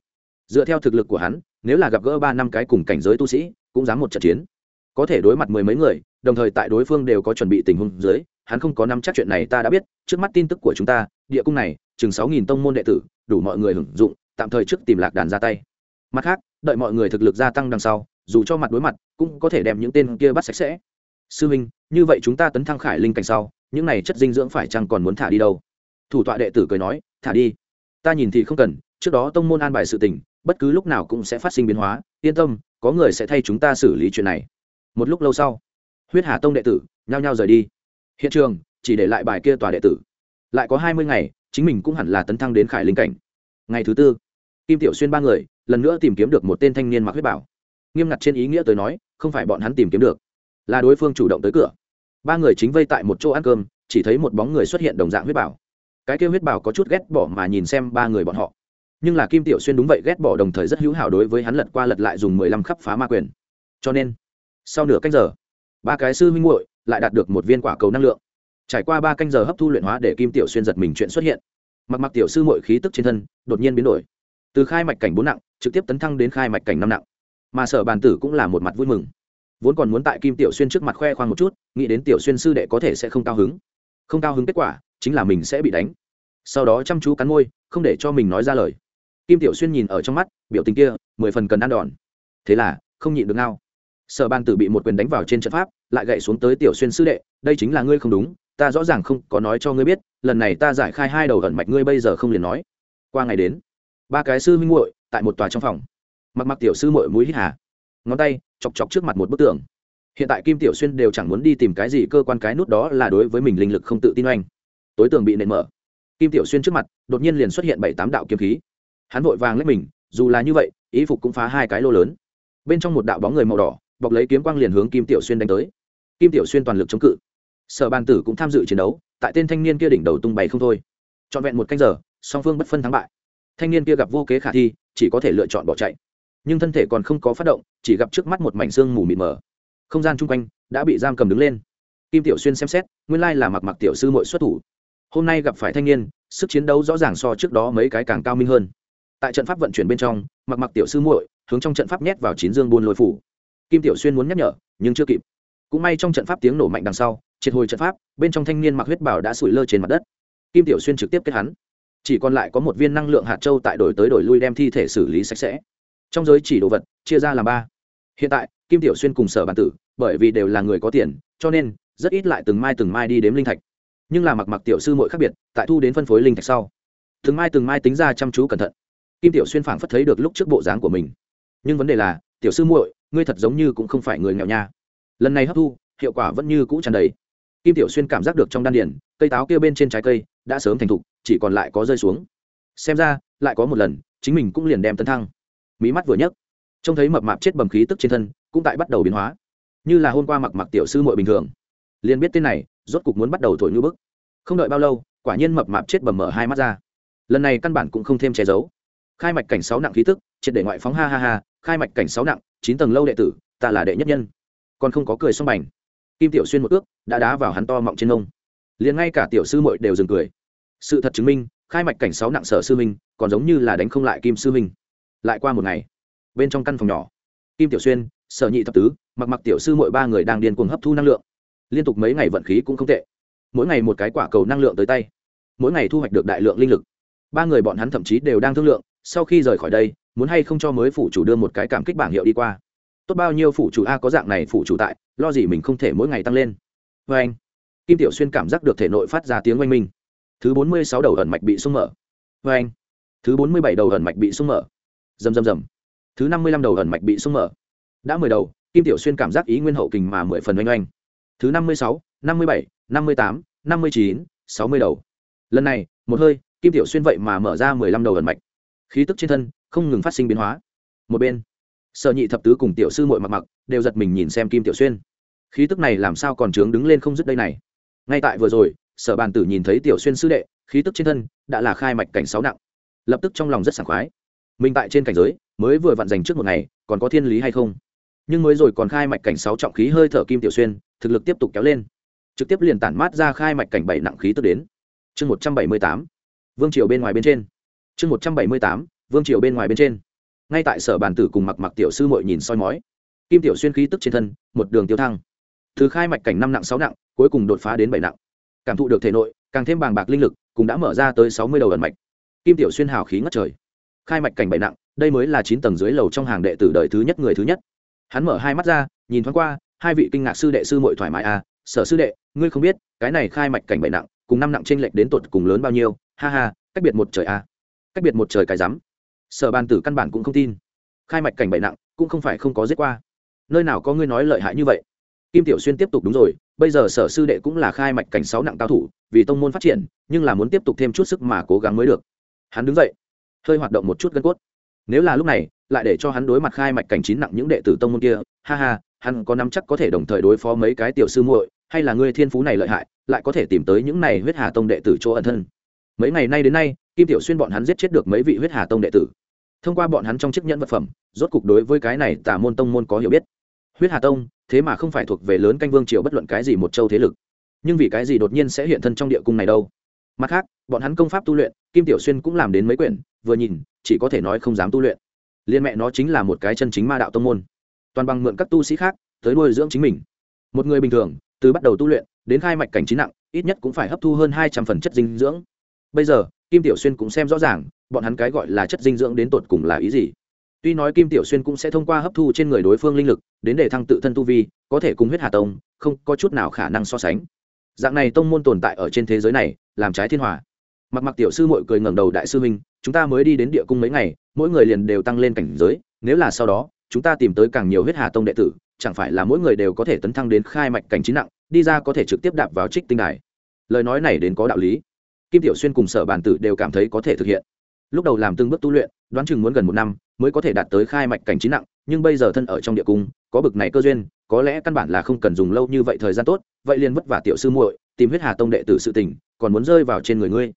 Dựa theo thực lực của hắn, nếu là gặp gỡ ba năm cái cùng cảnh giới tu sĩ, cũng dám một trận chiến. Có thể đối mặt mười mấy người, đồng thời tại đối phương đều có chuẩn bị tình huống dưới, hắn không có nắm chắc chuyện này, ta đã biết, trước mắt tin tức của chúng ta, địa cung này, chừng sáu nghìn tông môn đệ tử, đủ mọi người hưởng dụng, tạm thời trước tìm lạc đàn ra tay. Mặt khác, đợi mọi người thực lực gia tăng đằng sau dù cho mặt đối mặt, cũng có thể đem những tên kia bắt sạch sẽ. Sư minh, như vậy chúng ta tấn thăng khải linh cảnh sau, những này chất dinh dưỡng phải chăng còn muốn thả đi đâu? Thủ tọa đệ tử cười nói, thả đi. Ta nhìn thì không cần, trước đó tông môn an bài sự tình, bất cứ lúc nào cũng sẽ phát sinh biến hóa, yên tâm, có người sẽ thay chúng ta xử lý chuyện này. Một lúc lâu sau, huyết hà tông đệ tử nhao nhao rời đi. Hiện trường, chỉ để lại bài kia tòa đệ tử. Lại có hai mươi ngày, chính mình cũng hẳn là tấn thăng đến khải linh cảnh. Ngày thứ tư, kim tiểu xuyên ba người, lần nữa tìm kiếm được một tên thanh niên mặc huyết bảo nghiêm ngặt trên ý nghĩa tới nói, không phải bọn hắn tìm kiếm được, là đối phương chủ động tới cửa. Ba người chính vây tại một chỗ ăn cơm, chỉ thấy một bóng người xuất hiện đồng dạng huyết bảo. Cái kêu huyết bảo có chút ghét bỏ mà nhìn xem ba người bọn họ. Nhưng là kim tiểu xuyên đúng vậy ghét bỏ đồng thời rất hữu hảo đối với hắn lật qua lật lại dùng mười lăm khắp phá ma quyền. Cho nên, sau nửa canh giờ, ba cái sư huynh muội lại đạt được một viên quả cầu năng lượng. Trải qua ba canh giờ hấp thu luyện hóa để kim tiểu xuyên giật mình chuyện xuất hiện. Mặc mặc tiểu sư muội khí tức trên thân đột nhiên biến đổi. Từ khai mạch cảnh bốn nặng, trực tiếp tấn thăng đến khai mạch cảnh năm nặng mà sở bàn tử cũng là một mặt vui mừng. Vốn còn muốn tại kim tiểu xuyên trước mặt khoe khoang một chút, nghĩ đến tiểu xuyên sư đệ có thể sẽ không cao hứng. Không cao hứng kết quả, chính là mình sẽ bị đánh. Sau đó chăm chú cắn môi, không để cho mình nói ra lời. Kim tiểu xuyên nhìn ở trong mắt, biểu tình kia, mười phần cần ăn đòn. Thế là, không nhịn được ngao. Sở bàn tử bị một quyền đánh vào trên trận pháp, lại gậy xuống tới tiểu xuyên sư đệ, đây chính là ngươi không đúng, ta rõ ràng không có nói cho ngươi biết, lần này ta giải khai hai đầu ẩn mạch ngươi bây giờ không liền nói. Qua ngày đến, ba cái sư minh muội tại một tòa trong phòng mặc mặc tiểu sư muội mũi hít hà. Ngón tay, chọc chọc trước mặt một bức tường. Hiện tại kim tiểu xuyên đều chẳng muốn đi tìm cái gì, cơ quan cái nút đó là đối với mình linh lực không tự tin oanh. Tối tường bị nện mở. Kim tiểu xuyên trước mặt, đột nhiên liền xuất hiện bảy tám đạo kiếm khí. Hắn vội vàng lấy mình, dù là như vậy, ý phục cũng phá hai cái lô lớn. Bên trong một đạo bóng người màu đỏ, bọc lấy kiếm quang liền hướng kim tiểu xuyên đánh tới. Kim tiểu xuyên toàn lực chống cự. Sở bàn tử cũng tham dự chiến đấu, tại tên thanh niên kia đỉnh đầu tung bày không thôi. Trọn vẹn một canh giờ, song phương bất phân thắng bại. Thanh niên kia gặp vô kế khả thi, chỉ có thể lựa chọn bỏ chạy nhưng thân thể còn không có phát động, chỉ gặp trước mắt một mảnh xương mù mịt mờ. Không gian chung quanh đã bị giam cầm đứng lên. Kim tiểu xuyên xem xét, nguyên lai là mặc mặc tiểu sư mội xuất thủ. Hôm nay gặp phải thanh niên, sức chiến đấu rõ ràng so trước đó mấy cái càng cao minh hơn. Tại trận pháp vận chuyển bên trong mặc mặc tiểu sư muội hướng trong trận pháp nhét vào chín dương buôn lôi phủ. Kim tiểu xuyên muốn nhắc nhở, nhưng chưa kịp. Cũng may trong trận pháp tiếng nổ mạnh đằng sau, triệt hồi trận pháp, bên trong thanh niên mặc huyết bảo đã sủi lơ trên mặt đất. Kim tiểu xuyên trực tiếp kết hắn. Chỉ còn lại có một viên năng lượng hạt châu tại đổi tới đổi lui đem thi thể xử lý sạch sẽ trong giới chỉ đồ vật, chia ra làm ba. Hiện tại, kim tiểu xuyên cùng sở bản tử, bởi vì đều là người có tiền, cho nên, rất ít lại từng mai từng mai đi đếm linh thạch. Nhưng là mặc mặc tiểu sư muội khác biệt, tại thu đến phân phối linh thạch sau. Từng mai từng mai tính ra chăm chú cẩn thận. Kim tiểu xuyên phảng phất thấy được lúc trước bộ dáng của mình. Nhưng vấn đề là, tiểu sư muội, ngươi thật giống như cũng không phải người nghèo nha. Lần này hấp thu, hiệu quả vẫn như cũ tràn đầy. Kim tiểu xuyên cảm giác được trong đan điển cây táo kia bên trên trái cây, đã sớm thành thục, chỉ còn lại có rơi xuống. Xem ra, lại có một lần, chính mình cũng liền đem tấn thăng mí mắt vừa nhấc. Trông thấy mập mạp chết bầm khí tức trên thân, cũng tại bắt đầu biến hóa. Như là hôm qua mặc mặc tiểu sư muội bình thường. Liền biết tên này, rốt cục muốn bắt đầu thổi như bức. Không đợi bao lâu, quả nhiên mập mạp chết bầm mở hai mắt ra. Lần này căn bản cũng không thêm che giấu. Khai mạch cảnh sáu nặng khí tức, triệt để ngoại phóng, ha ha ha, khai mạch cảnh sáu nặng, chín tầng lâu đệ tử, ta là đệ nhất nhân. Còn không có cười xong bành. Kim tiểu xuyên một ước, đã đá vào hắn to mọng trên nông liền ngay cả tiểu sư muội đều dừng cười. Sự thật chứng minh, khai mạch cảnh sáu nặng sở sư minh còn giống như là đánh không lại kim sư minh lại qua một ngày. Bên trong căn phòng nhỏ, kim tiểu xuyên, sở nhị thập tứ, mặc mặc tiểu sư mỗi ba người đang điên cuồng hấp thu năng lượng. Liên tục mấy ngày vận khí cũng không tệ. Mỗi ngày một cái quả cầu năng lượng tới tay. Mỗi ngày thu hoạch được đại lượng linh lực. Ba người bọn hắn thậm chí đều đang thương lượng, sau khi rời khỏi đây, muốn hay không cho mới phủ chủ đưa một cái cảm kích bảng hiệu đi qua. Tốt bao nhiêu phủ chủ a có dạng này phủ chủ tại, lo gì mình không thể mỗi ngày tăng lên. Vê anh, kim tiểu xuyên cảm giác được thể nội phát ra tiếng oanh minh. Thứ bốn mươi sáu đầu ẩn mạch bị sung mở. Vê anh, thứ bốn mươi bảy đầu ẩn mạch bị sung mở rầm rầm rầm. Thứ năm mươi lăm đầu ẩn mạch bị sung mở. Đã mười đầu, kim tiểu xuyên cảm giác ý nguyên hậu kình mà mười phần oanh oanh. Thứ năm mươi sáu, năm mươi bảy, năm mươi tám, năm mươi chín, sáu mươi đầu. Lần này, một hơi, kim tiểu xuyên vậy mà mở ra mười lăm đầu ẩn mạch. Khí tức trên thân không ngừng phát sinh biến hóa. Một bên sợ nhị thập tứ cùng tiểu sư mội mặc mặc đều giật mình nhìn xem kim tiểu xuyên. Khí tức này làm sao còn trướng đứng lên không dứt đây này? Ngay tại vừa rồi, sở bàn tử nhìn thấy tiểu xuyên sư đệ, khí tức trên thân đã là khai mạch cảnh sáu nặng. Lập tức trong lòng rất sảng khoái mình tại trên cảnh giới, mới vừa vặn dành trước một ngày, còn có thiên lý hay không? Nhưng mới rồi còn khai mạch cảnh sáu trọng khí hơi thở kim tiểu xuyên, thực lực tiếp tục kéo lên. Trực tiếp liền tản mát ra khai mạch cảnh bảy nặng khí tức đến. Chương một trăm bảy mươi tám, vương triều bên ngoài bên trên. Chương một trăm bảy mươi tám, vương triều bên ngoài bên trên. Ngay tại sở bàn tử cùng mặc mặc tiểu sư mội nhìn soi mói, kim tiểu xuyên khí tức trên thân, một đường tiêu thăng. Thứ khai mạch cảnh năm nặng sáu nặng, cuối cùng đột phá đến bảy nặng. Cảm thụ được thể nội, càng thêm bàng bạc linh lực, cũng đã mở ra tới sáu mươi đầu ẩn mạch. Kim tiểu xuyên hào khí ngất trời khai mạch cảnh bảy nặng, đây mới là chín tầng dưới lầu trong hàng đệ tử đời thứ nhất người thứ nhất. Hắn mở hai mắt ra, nhìn thoáng qua, hai vị kinh ngạc sư đệ sư mội thoải mái à sở sư đệ, ngươi không biết, cái này khai mạch cảnh bảy nặng, cùng năm nặng t r ê n lệch đến tột cùng lớn bao nhiêu, ha ha, cách biệt một trời à. Cách biệt một trời cái rắm. Sở ban tử căn bản cũng không tin. Khai mạch cảnh bảy nặng, cũng không phải không có giết qua. Nơi nào có ngươi nói lợi hại như vậy? Kim tiểu xuyên tiếp tục đúng rồi, bây giờ sở sư đệ cũng là khai mạch cảnh sáu nặng cao thủ, vì tông môn phát triển, nhưng là muốn tiếp tục thêm chút sức mà cố gắng mới được. Hắn đứng dậy hơi hoạt động một chút gân cốt. Nếu là lúc này, lại để cho hắn đối mặt khai mạch cảnh chín nặng những đệ tử tông môn kia, ha ha, hắn có nắm chắc có thể đồng thời đối phó mấy cái tiểu sư muội, hay là ngươi thiên phú này lợi hại, lại có thể tìm tới những này huyết hà tông đệ tử chỗ ẩn thân. Mấy ngày nay đến nay, kim tiểu xuyên bọn hắn giết chết được mấy vị huyết hà tông đệ tử. Thông qua bọn hắn trong chức nhẫn vật phẩm, rốt cục đối với cái này tả môn tông môn có hiểu biết. Huyết hà tông, thế mà không phải thuộc về lớn canh vương triều bất luận cái gì một châu thế lực. Nhưng vì cái gì đột nhiên sẽ hiện thân trong địa cung này đâu? Mặt khác, bọn hắn công pháp tu luyện, kim tiểu xuyên cũng làm đến mấy quyển vừa nhìn, chỉ có thể nói không dám tu luyện. Liên mẹ nó chính là một cái chân chính ma đạo tông môn. Toàn bằng mượn các tu sĩ khác tới nuôi dưỡng chính mình. Một người bình thường, từ bắt đầu tu luyện, đến khai mạch cảnh trí nặng, ít nhất cũng phải hấp thu hơn hai trăm phần chất dinh dưỡng. Bây giờ, kim tiểu xuyên cũng xem rõ ràng, bọn hắn cái gọi là chất dinh dưỡng đến tột cùng là ý gì. Tuy nói kim tiểu xuyên cũng sẽ thông qua hấp thu trên người đối phương linh lực, đến để thăng tự thân tu vi, có thể cùng huyết hà tông, không có chút nào khả năng so sánh. Dạng này tông môn tồn tại ở trên thế giới này, làm trái thiên hòa mặc mặc tiểu sư mội cười ngẩng đầu đại sư huynh, chúng ta mới đi đến địa cung mấy ngày, mỗi người liền đều tăng lên cảnh giới, nếu là sau đó, chúng ta tìm tới càng nhiều huyết hà tông đệ tử, chẳng phải là mỗi người đều có thể tấn thăng đến khai mạch cảnh trí nặng, đi ra có thể trực tiếp đạp vào trích tinh đài. Lời nói này đến có đạo lý. Kim tiểu xuyên cùng sở bản tử đều cảm thấy có thể thực hiện. Lúc đầu làm từng bước tu luyện, đoán chừng muốn gần một năm mới có thể đạt tới khai mạch cảnh trí nặng, nhưng bây giờ thân ở trong địa cung, có bực này cơ duyên, có lẽ căn bản là không cần dùng lâu như vậy thời gian tốt, vậy liền vất vả tiểu sư muội, tìm huyết hà tông đệ tử sự tình, còn muốn rơi vào trên người ngươi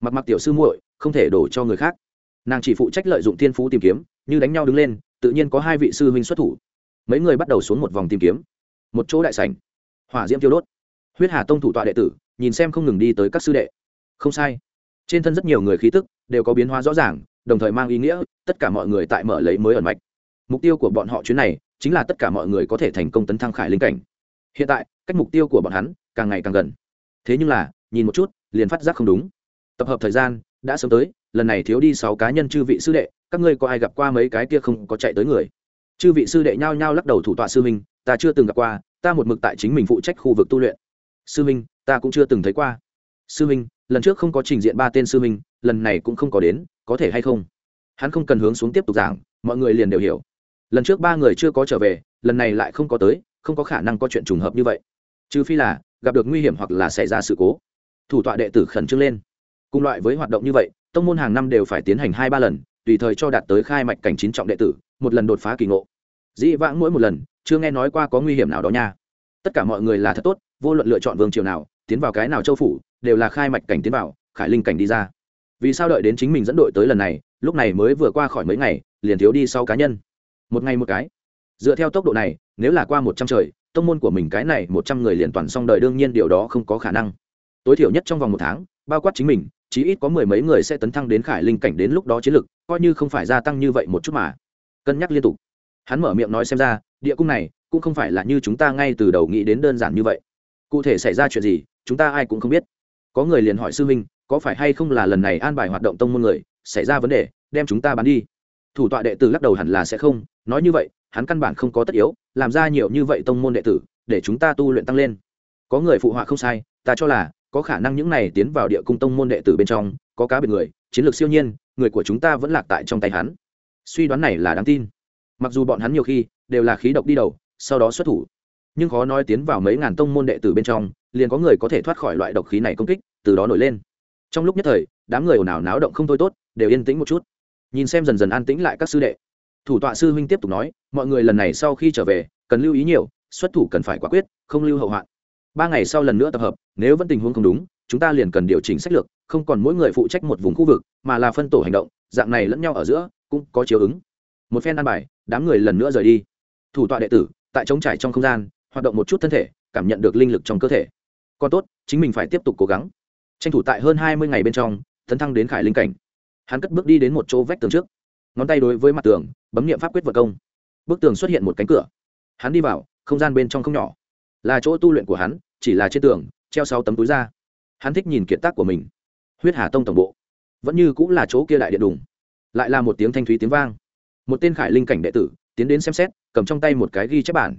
mặc mặc tiểu sư muội, không thể đổ cho người khác. Nàng chỉ phụ trách lợi dụng thiên phú tìm kiếm, như đánh nhau đứng lên, tự nhiên có hai vị sư huynh xuất thủ. Mấy người bắt đầu xuống một vòng tìm kiếm. Một chỗ đại sảnh. Hỏa diễm tiêu đốt. Huyết hà tông thủ tọa đệ tử, nhìn xem không ngừng đi tới các sư đệ. Không sai. Trên thân rất nhiều người khí tức đều có biến hóa rõ ràng, đồng thời mang ý nghĩa, tất cả mọi người tại mở lấy mới ẩn mạch. Mục tiêu của bọn họ chuyến này chính là tất cả mọi người có thể thành công tấn thăng khải linh cảnh. Hiện tại, cách mục tiêu của bọn hắn càng ngày càng gần. Thế nhưng là, nhìn một chút, liền phát giác không đúng tập hợp thời gian, đã sớm tới, lần này thiếu đi sáu cá nhân chư vị sư đệ, các ngươi có ai gặp qua mấy cái kia không có chạy tới người? Chư vị sư đệ nhao nhao lắc đầu thủ tọa sư minh ta chưa từng gặp qua, ta một mực tại chính mình phụ trách khu vực tu luyện. Sư minh ta cũng chưa từng thấy qua. Sư minh lần trước không có trình diện ba tên sư minh lần này cũng không có đến, có thể hay không? Hắn không cần hướng xuống tiếp tục giảng, mọi người liền đều hiểu. Lần trước ba người chưa có trở về, lần này lại không có tới, không có khả năng có chuyện trùng hợp như vậy. Trừ phi là, gặp được nguy hiểm hoặc là xảy ra sự cố. Thủ tọa đệ tử khẩn trương lên cùng loại với hoạt động như vậy, tông môn hàng năm đều phải tiến hành hai ba lần, tùy thời cho đạt tới khai mạch cảnh chín trọng đệ tử, một lần đột phá kỳ ngộ. Dĩ vãng mỗi một lần, chưa nghe nói qua có nguy hiểm nào đó nha. Tất cả mọi người là thật tốt, vô luận lựa chọn vương triều nào, tiến vào cái nào châu phủ, đều là khai mạch cảnh tiến vào, khải linh cảnh đi ra. Vì sao đợi đến chính mình dẫn đội tới lần này, lúc này mới vừa qua khỏi mấy ngày, liền thiếu đi sau cá nhân? Một ngày một cái. Dựa theo tốc độ này, nếu là qua một trăm trời, tông môn của mình cái này một trăm người liền toàn xong đời, đương nhiên điều đó không có khả năng. Tối thiểu nhất trong vòng một tháng, bao quát chính mình chí ít có mười mấy người sẽ tấn thăng đến khải linh cảnh đến lúc đó chiến lực, coi như không phải gia tăng như vậy một chút mà. Cân nhắc liên tục. Hắn mở miệng nói xem ra, địa cung này cũng không phải là như chúng ta ngay từ đầu nghĩ đến đơn giản như vậy. Cụ thể xảy ra chuyện gì, chúng ta ai cũng không biết. Có người liền hỏi sư huynh, có phải hay không là lần này an bài hoạt động tông môn người, xảy ra vấn đề, đem chúng ta bán đi? Thủ tọa đệ tử lắc đầu hẳn là sẽ không, nói như vậy, hắn căn bản không có tất yếu, làm ra nhiều như vậy tông môn đệ tử, để chúng ta tu luyện tăng lên. Có người phụ họa không sai, ta cho là có khả năng những này tiến vào địa cung tông môn đệ tử bên trong, có cá biệt người, chiến lược siêu nhiên, người của chúng ta vẫn lạc tại trong tay hắn. Suy đoán này là đáng tin. Mặc dù bọn hắn nhiều khi đều là khí độc đi đầu, sau đó xuất thủ. Nhưng khó nói tiến vào mấy ngàn tông môn đệ tử bên trong, liền có người có thể thoát khỏi loại độc khí này công kích, từ đó nổi lên. Trong lúc nhất thời, đám người ồn ào náo động không thôi tốt, đều yên tĩnh một chút. Nhìn xem dần dần an tĩnh lại các sư đệ. Thủ tọa sư huynh tiếp tục nói, mọi người lần này sau khi trở về, cần lưu ý nhiều, xuất thủ cần phải quả quyết, không lưu hậu hoạn ba ngày sau lần nữa tập hợp, nếu vẫn tình huống không đúng, chúng ta liền cần điều chỉnh sách lược, không còn mỗi người phụ trách một vùng khu vực, mà là phân tổ hành động, dạng này lẫn nhau ở giữa cũng có chiếu ứng. Một phen ăn bài, đám người lần nữa rời đi. Thủ tọa đệ tử, tại trống trải trong không gian, hoạt động một chút thân thể, cảm nhận được linh lực trong cơ thể. Còn tốt, chính mình phải tiếp tục cố gắng. Tranh thủ tại hơn hai mươi ngày bên trong, tấn thăng đến khải linh cảnh. Hắn cất bước đi đến một chỗ vách tường trước. Ngón tay đối với mặt tường, bấm nghiệm pháp quyết vật công. Bức tường xuất hiện một cánh cửa. Hắn đi vào, không gian bên trong không nhỏ là chỗ tu luyện của hắn, chỉ là trên tường, treo sáu tấm túi ra hắn thích nhìn kiệt tác của mình. Huyết hà tông tổng bộ. Vẫn như cũng là chỗ kia đại điện đùng. Lại là một tiếng thanh thúy tiếng vang. Một tên khải linh cảnh đệ tử tiến đến xem xét, cầm trong tay một cái ghi chép bản.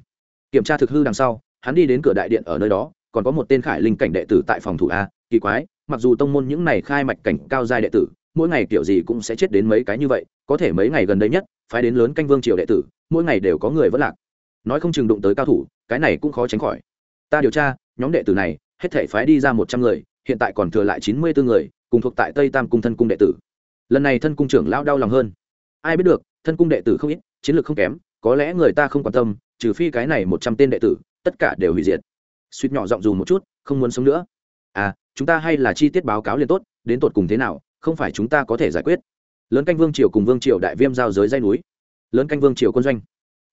Kiểm tra thực hư đằng sau, hắn đi đến cửa đại điện ở nơi đó, còn có một tên khải linh cảnh đệ tử tại phòng thủ a, kỳ quái, mặc dù tông môn những này khai mạch cảnh cao giai đệ tử, mỗi ngày kiểu gì cũng sẽ chết đến mấy cái như vậy, có thể mấy ngày gần đây nhất, phái đến lớn canh vương triều đệ tử, mỗi ngày đều có người vẫn lạc. Nói không chừng đụng tới cao thủ cái này cũng khó tránh khỏi. Ta điều tra, nhóm đệ tử này, hết thể phái đi ra một trăm người, hiện tại còn thừa lại chín mươi bốn người, cùng thuộc tại tây tam cung thân cung đệ tử. Lần này thân cung trưởng lao đau lòng hơn. Ai biết được, thân cung đệ tử không ít, chiến lược không kém, có lẽ người ta không quan tâm, trừ phi cái này một trăm tên đệ tử, tất cả đều hủy diệt. Suýt nhỏ giọng dù một chút, không muốn sống nữa. À chúng ta hay là chi tiết báo cáo liền tốt, đến tột cùng thế nào, không phải chúng ta có thể giải quyết. Lớn canh vương triều cùng vương triều đại viêm giao giới dây núi. Lớn canh vương triều quân doanh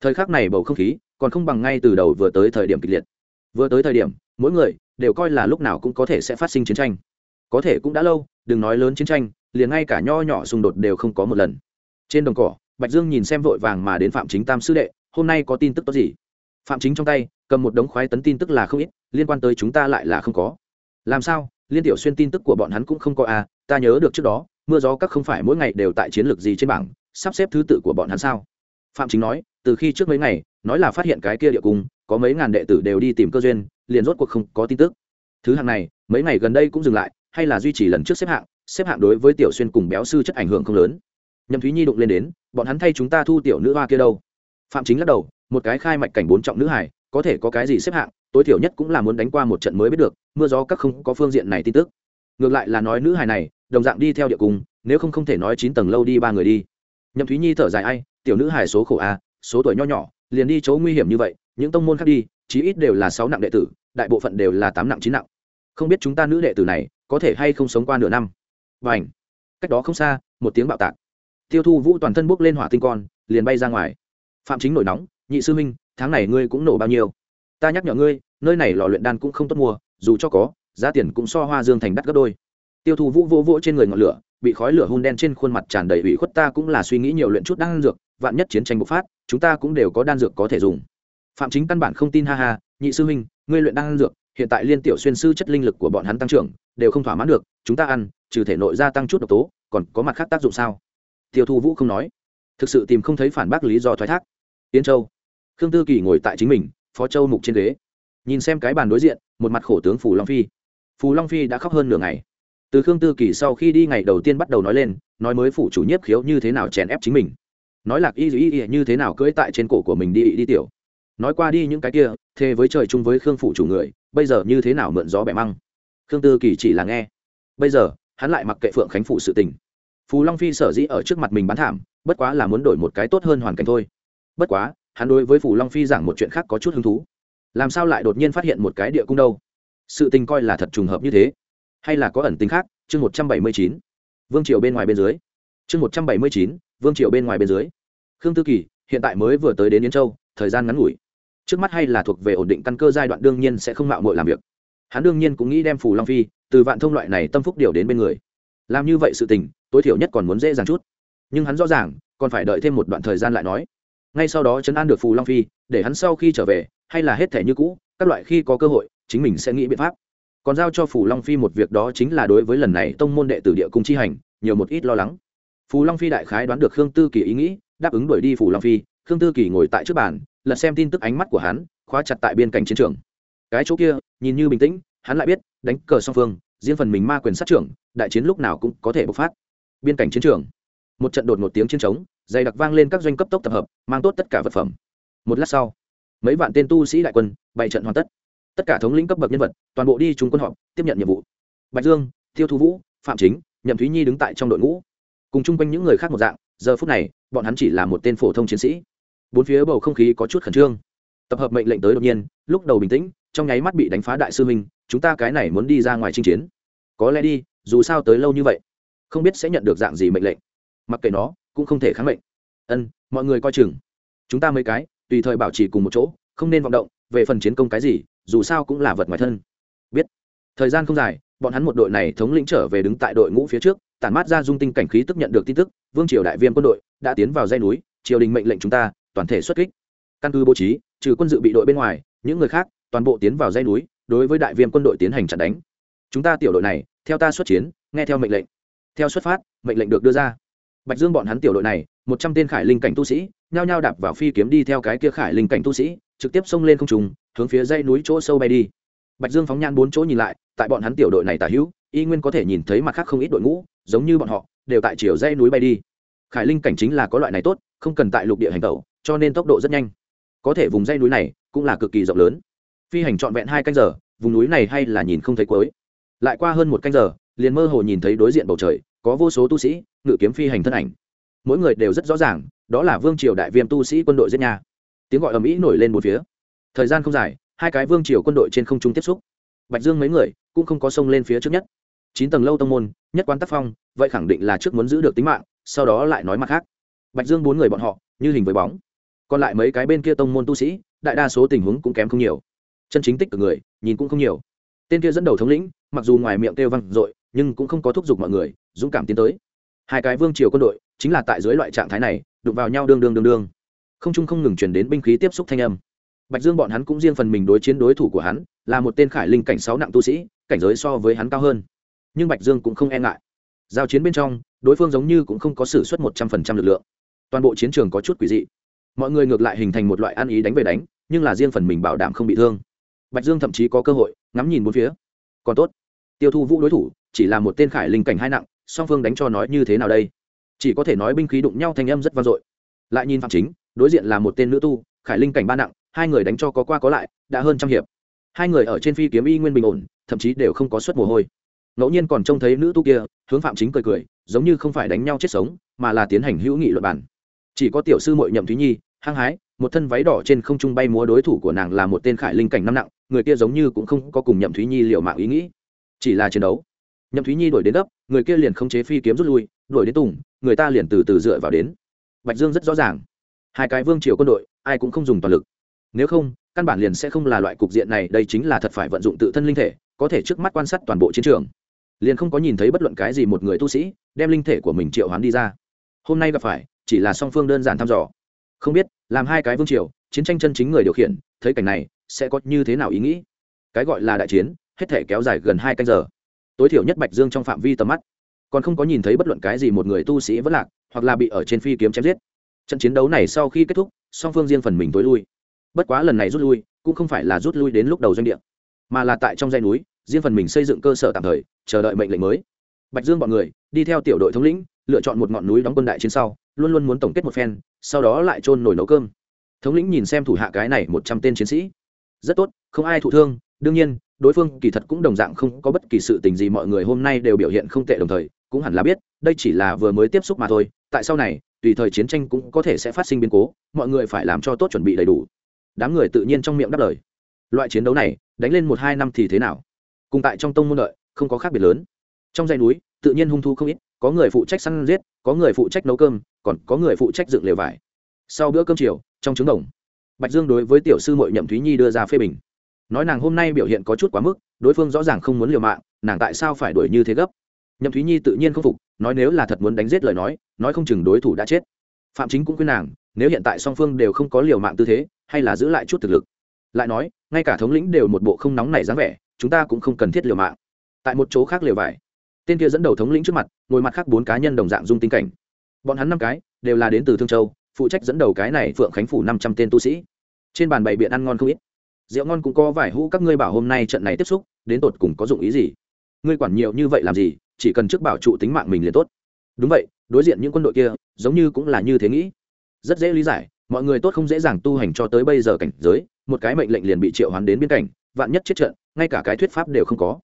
thời khắc này bầu không khí còn không bằng ngay từ đầu vừa tới thời điểm kịch liệt. Vừa tới thời điểm, mỗi người đều coi là lúc nào cũng có thể sẽ phát sinh chiến tranh. Có thể cũng đã lâu, đừng nói lớn chiến tranh, liền ngay cả nho nhỏ xung đột đều không có một lần. Trên đồng cỏ, bạch dương nhìn xem vội vàng mà đến phạm chính tam sư đệ, hôm nay có tin tức tốt gì? Phạm chính trong tay, cầm một đống khoái tấn tin tức là không ít, liên quan tới chúng ta lại là không có. Làm sao? Liên tiểu xuyên tin tức của bọn hắn cũng không có à ta nhớ được trước đó, mưa gió các không phải mỗi ngày đều tại chiến lược gì trên bảng, sắp xếp thứ tự của bọn hắn sao? Phạm chính nói từ khi trước mấy ngày, nói là phát hiện cái kia địa cung, có mấy ngàn đệ tử đều đi tìm cơ duyên, liền rốt cuộc không có tin tức. Thứ hạng này, mấy ngày gần đây cũng dừng lại, hay là duy trì lần trước xếp hạng xếp hạng đối với tiểu xuyên cùng béo sư chất ảnh hưởng không lớn. Nhậm thúy nhi đụng lên đến, bọn hắn thay chúng ta thu tiểu nữ hoa kia đâu? Phạm chính lắc đầu, một cái khai mạch cảnh bốn trọng nữ hải, có thể có cái gì xếp hạng, tối thiểu nhất cũng là muốn đánh qua một trận mới biết được, mưa gió các không có phương diện này tin tức. Ngược lại là nói nữ hải này, đồng dạng đi theo địa cung, nếu không không thể nói chín tầng lâu đi ba người đi. Nhậm thúy nhi thở dài, ai, tiểu nữ hải số khổ a số tuổi nho nhỏ, liền đi chỗ nguy hiểm như vậy, những tông môn khác đi, chí ít đều là sáu nặng đệ tử, đại bộ phận đều là tám nặng, chín nặng. Không biết chúng ta nữ đệ tử này có thể hay không sống qua nửa năm. Và ảnh cách đó không xa, một tiếng bạo tạc. Tiêu thu vũ toàn thân bốc lên hỏa tinh con, liền bay ra ngoài. Phạm chính nổi nóng, nhị sư minh tháng này ngươi cũng nổ bao nhiêu? Ta nhắc nhở ngươi, nơi này lò luyện đan cũng không tốt mua, dù cho có, giá tiền cũng so hoa dương thành đắt gấp đôi. Tiêu thu vũ vô vỗ trên người ngọn lửa, bị khói lửa hun đen trên khuôn mặt tràn đầy ủy khuất, ta cũng là suy nghĩ nhiều luyện chút đan dược, vạn nhất chiến tranh bộc phát chúng ta cũng đều có đan dược có thể dùng. Phạm chính căn bản không tin, ha ha, nhị sư huynh, ngươi luyện đan dược, hiện tại liên tiểu xuyên sư chất linh lực của bọn hắn tăng trưởng, đều không thỏa mãn được, chúng ta ăn, trừ thể nội gia tăng chút độc tố, còn có mặt khác tác dụng sao? Tiêu thu vũ không nói. Thực sự tìm không thấy phản bác lý do thoái thác. Yến châu. Khương tư kỳ ngồi tại chính mình, phó châu mục trên ghế. Nhìn xem cái bàn đối diện, một mặt khổ tướng phù long phi. Phù long phi đã khóc hơn nửa ngày. Từ khương tư kỳ sau khi đi ngày đầu tiên bắt đầu nói lên, nói mới phủ chủ nhiếp khiếu như thế nào chèn ép chính mình nói lạc y y y như thế nào cưỡi tại trên cổ của mình đi đi tiểu. Nói qua đi những cái kia, thề với trời chung với khương phủ chủ người, bây giờ như thế nào mượn gió bẻ măng? Khương tư kỳ chỉ là nghe. Bây giờ, hắn lại mặc kệ phượng khánh phụ sự tình. Phù long phi sở dĩ ở trước mặt mình bán thảm, bất quá là muốn đổi một cái tốt hơn hoàn cảnh thôi. Bất quá, hắn đối với phù long phi giảng một chuyện khác có chút hứng thú. Làm sao lại đột nhiên phát hiện một cái địa cung đâu? Sự tình coi là thật trùng hợp như thế. Hay là có ẩn tính khác? Chương một trăm bảy mươi chín. Vương triều bên ngoài bên dưới. Chương một trăm bảy mươi chín, vương triều bên ngoài bên dưới khương tư kỳ, hiện tại mới vừa tới đến yến châu, thời gian ngắn ngủi. Trước mắt hay là thuộc về ổn định căn cơ giai đoạn, đương nhiên sẽ không mạo mội làm việc. Hắn đương nhiên cũng nghĩ đem phù long phi từ vạn thông loại này tâm phúc điều đến bên người. Làm như vậy sự tình, tối thiểu nhất còn muốn dễ dàng chút. Nhưng hắn rõ ràng, còn phải đợi thêm một đoạn thời gian lại nói. Ngay sau đó chấn an được phù long phi, để hắn sau khi trở về, hay là hết thể như cũ, các loại khi có cơ hội, chính mình sẽ nghĩ biện pháp. Còn giao cho phù long phi một việc đó chính là đối với lần này tông môn đệ tử địa cung chi hành, nhiều một ít lo lắng. Phù long phi đại khái đoán được khương tư kỳ ý nghĩ đáp ứng đuổi đi phủ long phi khương tư kỳ ngồi tại trước bàn lật xem tin tức ánh mắt của hắn khóa chặt tại biên cảnh chiến trường cái chỗ kia nhìn như bình tĩnh hắn lại biết đánh cờ song phương riêng phần mình ma quyền sát trưởng đại chiến lúc nào cũng có thể bộc phát biên cảnh chiến trường một trận đột một tiếng chiến trống dày đặc vang lên các doanh cấp tốc tập hợp mang tốt tất cả vật phẩm một lát sau mấy vạn tên tu sĩ đại quân bày trận hoàn tất tất cả thống lĩnh cấp bậc nhân vật toàn bộ đi chung quân họp tiếp nhận nhiệm vụ bạch dương tiêu thu vũ phạm chính nhậm thúy nhi đứng tại trong đội ngũ cùng chung quanh những người khác một dạng giờ phút này, bọn hắn chỉ là một tên phổ thông chiến sĩ. Bốn phía bầu không khí có chút khẩn trương. Tập hợp mệnh lệnh tới đột nhiên, lúc đầu bình tĩnh, trong nháy mắt bị đánh phá đại sư minh chúng ta cái này muốn đi ra ngoài chinh chiến. Có lẽ đi, dù sao tới lâu như vậy, không biết sẽ nhận được dạng gì mệnh lệnh. Mặc kệ nó, cũng không thể kháng mệnh. Ân, mọi người coi chừng. Chúng ta mấy cái, tùy thời bảo trì cùng một chỗ, không nên vọng động, về phần chiến công cái gì, dù sao cũng là vật ngoài thân. Biết. Thời gian không dài, bọn hắn một đội này thống lĩnh trở về đứng tại đội ngũ phía trước tản mát ra dung tinh cảnh khí tức nhận được tin tức, vương triều đại viêm quân đội đã tiến vào dây núi, triều đình mệnh lệnh chúng ta toàn thể xuất kích. Căn cứ bố trí, trừ quân dự bị đội bên ngoài, những người khác toàn bộ tiến vào dây núi, đối với đại viêm quân đội tiến hành chặn đánh. Chúng ta tiểu đội này, theo ta xuất chiến, nghe theo mệnh lệnh. Theo xuất phát, mệnh lệnh được đưa ra. Bạch dương bọn hắn tiểu đội này, một trăm tên khải linh cảnh tu sĩ, nhao nhao đạp vào phi kiếm đi theo cái kia khải linh cảnh tu sĩ, trực tiếp xông lên không trùng hướng phía dây núi chỗ sâu bay đi. Bạch dương phóng nhan bốn chỗ nhìn lại, tại bọn hắn tiểu đội này tả hữu y nguyên có thể nhìn thấy mặt khác không ít đội ngũ, giống như bọn họ, đều tại chiều dây núi bay đi. Khải linh cảnh chính là có loại này tốt, không cần tại lục địa hành tẩu, cho nên tốc độ rất nhanh. Có thể vùng dây núi này cũng là cực kỳ rộng lớn. Phi hành trọn vẹn hai canh giờ, vùng núi này hay là nhìn không thấy cuối. Lại qua hơn một canh giờ, liền mơ hồ nhìn thấy đối diện bầu trời, có vô số tu sĩ, ngự kiếm phi hành thân ảnh. Mỗi người đều rất rõ ràng, đó là vương triều đại viêm tu sĩ quân đội giết nhà. Tiếng gọi ầm ĩ nổi lên một phía. Thời gian không dài, hai cái vương triều quân đội trên không trung tiếp xúc. Bạch dương mấy người cũng không có sông lên phía trước nhất chín tầng lâu tông môn, nhất quán tác phong, vậy khẳng định là trước muốn giữ được tính mạng, sau đó lại nói mặt khác. Bạch dương bốn người bọn họ, như hình với bóng. Còn lại mấy cái bên kia tông môn tu sĩ, đại đa số tình huống cũng kém không nhiều. Chân chính tích cực người, nhìn cũng không nhiều. Tên kia dẫn đầu thống lĩnh, mặc dù ngoài miệng kêu văng dội, nhưng cũng không có thúc giục mọi người, dũng cảm tiến tới. Hai cái vương triều quân đội, chính là tại dưới loại trạng thái này, đụng vào nhau đương đương đương đương. Không trung không ngừng chuyển đến binh khí tiếp xúc thanh âm. Bạch dương bọn hắn cũng riêng phần mình đối chiến đối thủ của hắn, là một tên khải linh cảnh sáu nặng tu sĩ, cảnh giới so với hắn cao hơn nhưng bạch dương cũng không e ngại. Giao chiến bên trong, đối phương giống như cũng không có s ử suất một trăm phần trăm lực lượng. Toàn bộ chiến trường có chút quỷ dị. Mọi người ngược lại hình thành một loại ăn ý đánh về đánh, nhưng là riêng phần mình bảo đảm không bị thương. Bạch dương thậm chí có cơ hội, ngắm nhìn bốn phía. Còn tốt, tiêu thu vũ đối thủ, chỉ là một tên khải linh cảnh hai nặng, song phương đánh cho nói như thế nào đây? Chỉ có thể nói binh khí đụng nhau thanh âm rất vang dội. Lại nhìn phạm chính, đối diện là một tên nữ tu, khải linh cảnh ba nặng, hai người đánh cho có qua có lại, đã hơn trăm hiệp. Hai người ở trên phi kiếm y nguyên bình ổn, thậm chí đều không có suất mồ hôi ngẫu nhiên còn trông thấy nữ tu kia, hướng phạm chính cười cười, giống như không phải đánh nhau chết sống, mà là tiến hành hữu nghị luật bản chỉ có tiểu sư mội nhậm thúy nhi, hăng hái, một thân váy đỏ trên không trung bay múa đối thủ của nàng là một tên khải linh cảnh năm nặng, người kia giống như cũng không có cùng nhậm thúy nhi liệu mạng ý nghĩ. Chỉ là chiến đấu. Nhậm thúy nhi đổi đến gấp, người kia liền không chế phi kiếm rút lui đổi đến tùng, người ta liền từ từ dựa vào đến. Bạch dương rất rõ ràng. Hai cái vương triều quân đội, ai cũng không dùng toàn lực. Nếu không, căn bản liền sẽ không là loại cục diện này, đây chính là thật phải vận dụng tự thân linh thể, có thể trước mắt quan sát toàn bộ chiến trường liền không có nhìn thấy bất luận cái gì một người tu sĩ đem linh thể của mình triệu hoán đi ra. Hôm nay gặp phải, chỉ là song phương đơn giản thăm dò. Không biết, làm hai cái vương triều, chiến tranh chân chính người điều khiển, thấy cảnh này, sẽ có như thế nào ý nghĩ? Cái gọi là đại chiến, hết thể kéo dài gần hai canh giờ. Tối thiểu nhất bạch dương trong phạm vi tầm mắt. Còn không có nhìn thấy bất luận cái gì một người tu sĩ vẫn lạc, hoặc là bị ở trên phi kiếm chém giết. Trận chiến đấu này sau khi kết thúc, song phương riêng phần mình tối lui. Bất quá lần này rút lui, cũng không phải là rút lui đến lúc đầu doanh địa, mà là tại trong dây núi riêng phần mình xây dựng cơ sở tạm thời, chờ đợi mệnh lệnh mới. Bạch dương bọn người, đi theo tiểu đội thống lĩnh, lựa chọn một ngọn núi đóng quân đại chiến sau, luôn luôn muốn tổng kết một phen, sau đó lại trôn nổi nấu cơm. Thống lĩnh nhìn xem thủ hạ cái này một trăm tên chiến sĩ. Rất tốt, không ai thụ thương, đương nhiên, đối phương kỳ thật cũng đồng dạng không có bất kỳ sự tình gì mọi người hôm nay đều biểu hiện không tệ đồng thời, cũng hẳn là biết, đây chỉ là vừa mới tiếp xúc mà thôi, tại sau này, tùy thời chiến tranh cũng có thể sẽ phát sinh biến cố, mọi người phải làm cho tốt chuẩn bị đầy đủ. Đám người tự nhiên trong miệng đáp lời. Loại chiến đấu này, đánh lên một hai năm thì thế nào? Cùng tại trong tông môn lợi không có khác biệt lớn. Trong dãy núi, tự nhiên hung thu không ít, có người phụ trách săn giết, có người phụ trách nấu cơm, còn có người phụ trách dựng lều vải. Sau bữa cơm chiều, trong trứng đồng, bạch dương đối với tiểu sư mội nhậm thúy nhi đưa ra phê bình. Nói nàng hôm nay biểu hiện có chút quá mức, đối phương rõ ràng không muốn liều mạng, nàng tại sao phải đuổi như thế gấp? Nhậm thúy nhi tự nhiên không phục, nói nếu là thật muốn đánh giết lời nói nói không chừng đối thủ đã chết. Phạm chính cũng khuyên nàng, nếu hiện tại song phương đều không có liều mạng tư thế, hay là giữ lại chút thực lực. Lại nói, ngay cả thống lĩnh đều một bộ không nóng này dáng vẻ chúng ta cũng không cần thiết liều mạng. Tại một chỗ khác liều vải. Tên kia dẫn đầu thống lĩnh trước mặt, ngồi mặt khác bốn cá nhân đồng dạng dung tinh cảnh. Bọn hắn năm cái, đều là đến từ thương châu, phụ trách dẫn đầu cái này phượng khánh phủ năm trăm tên tu sĩ. Trên bàn bày biện ăn ngon không ít. Rượu ngon cũng có vài hũ, các ngươi bảo hôm nay trận này tiếp xúc, đến tột cùng có dụng ý gì? Ngươi quản nhiều như vậy làm gì, chỉ cần trước bảo trụ tính mạng mình liền tốt. Đúng vậy, đối diện những quân đội kia, giống như cũng là như thế nghĩ. Rất dễ lý giải, mọi người tốt không dễ dàng tu hành cho tới bây giờ cảnh giới, một cái mệnh lệnh liền bị triệu hoán đến biên cảnh, vạn nhất chết trận ngay cả cái thuyết pháp đều không có.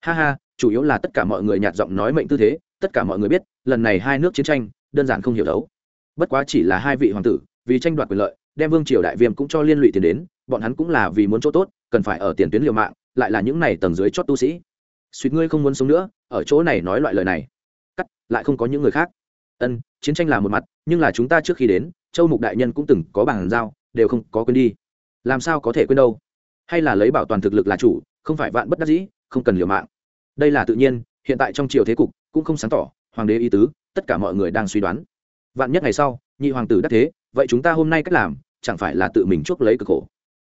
Ha ha, chủ yếu là tất cả mọi người nhạt giọng nói mệnh tư thế, tất cả mọi người biết, lần này hai nước chiến tranh, đơn giản không hiểu đấu. Bất quá chỉ là hai vị hoàng tử, vì tranh đoạt quyền lợi, đem vương triều đại viêm cũng cho liên lụy tiền đến, bọn hắn cũng là vì muốn chỗ tốt, cần phải ở tiền tuyến liều mạng, lại là những này tầng dưới chót tu sĩ. Suýt ngươi không muốn sống nữa, ở chỗ này nói loại lời này. Cắt, lại không có những người khác. Ân, chiến tranh là một mặt, nhưng là chúng ta trước khi đến, châu mục đại nhân cũng từng có bàn giao, đều không có quên đi. Làm sao có thể quên đâu? Hay là lấy bảo toàn thực lực là chủ không phải vạn bất đắc dĩ, không cần liều mạng. Đây là tự nhiên, hiện tại trong triều thế cục cũng không sáng tỏ, hoàng đế ý tứ, tất cả mọi người đang suy đoán. Vạn nhất ngày sau, nhị hoàng tử đắc thế, vậy chúng ta hôm nay cách làm, chẳng phải là tự mình chuốc lấy cực khổ?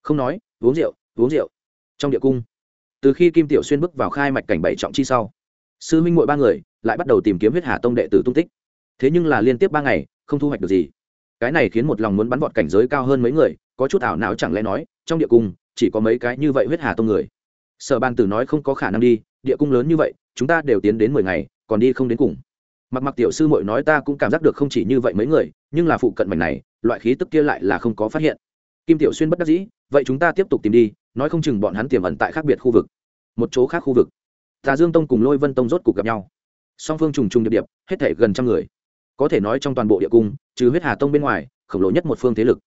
Không nói, uống rượu uống rượu. Trong địa cung, từ khi kim tiểu xuyên bước vào khai mạch cảnh bảy trọng chi sau, sư minh mội ba người lại bắt đầu tìm kiếm huyết hà tông đệ tử tung tích. Thế nhưng là liên tiếp ba ngày, không thu hoạch được gì. Cái này khiến một lòng muốn bắn vọt cảnh giới cao hơn mấy người, có chút ảo não chẳng lẽ nói, trong địa cung chỉ có mấy cái như vậy huyết hà tông người? Sở ban tử nói không có khả năng đi, địa cung lớn như vậy, chúng ta đều tiến đến mười ngày, còn đi không đến cùng. Mặc mặc tiểu sư mội nói ta cũng cảm giác được không chỉ như vậy mấy người, nhưng là phụ cận mảnh này, loại khí tức kia lại là không có phát hiện. Kim tiểu xuyên bất đắc dĩ, vậy chúng ta tiếp tục tìm đi, nói không chừng bọn hắn tiềm ẩn tại khác biệt khu vực. Một chỗ khác khu vực. Tà dương tông cùng lôi vân tông rốt cuộc gặp nhau. Song phương trùng trùng điệp điệp, hết thể gần trăm người. Có thể nói trong toàn bộ địa cung, trừ huyết hà tông bên ngoài, khổng lồ nhất một phương thế lực.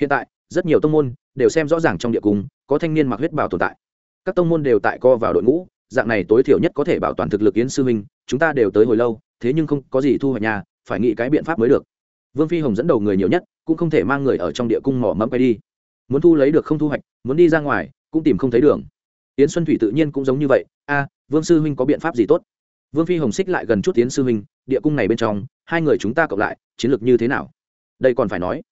Hiện tại, rất nhiều tông môn đều xem rõ ràng trong địa cung, có thanh niên mặc huyết bảo tồn tại các tông môn đều tại co vào đội ngũ, dạng này tối thiểu nhất có thể bảo toàn thực lực yến sư minh chúng ta đều tới hồi lâu, thế nhưng không có gì thu hoạch nhà, phải nghĩ cái biện pháp mới được. Vương phi hồng dẫn đầu người nhiều nhất, cũng không thể mang người ở trong địa cung mỏ mẫm quay đi. Muốn thu lấy được không thu hoạch, muốn đi ra ngoài, cũng tìm không thấy đường. Yến xuân thủy tự nhiên cũng giống như vậy, a, vương sư huynh có biện pháp gì tốt? Vương phi hồng xích lại gần chút yến sư huynh, địa cung này bên trong, hai người chúng ta cộng lại, chiến lược như thế nào? Đây còn phải nói,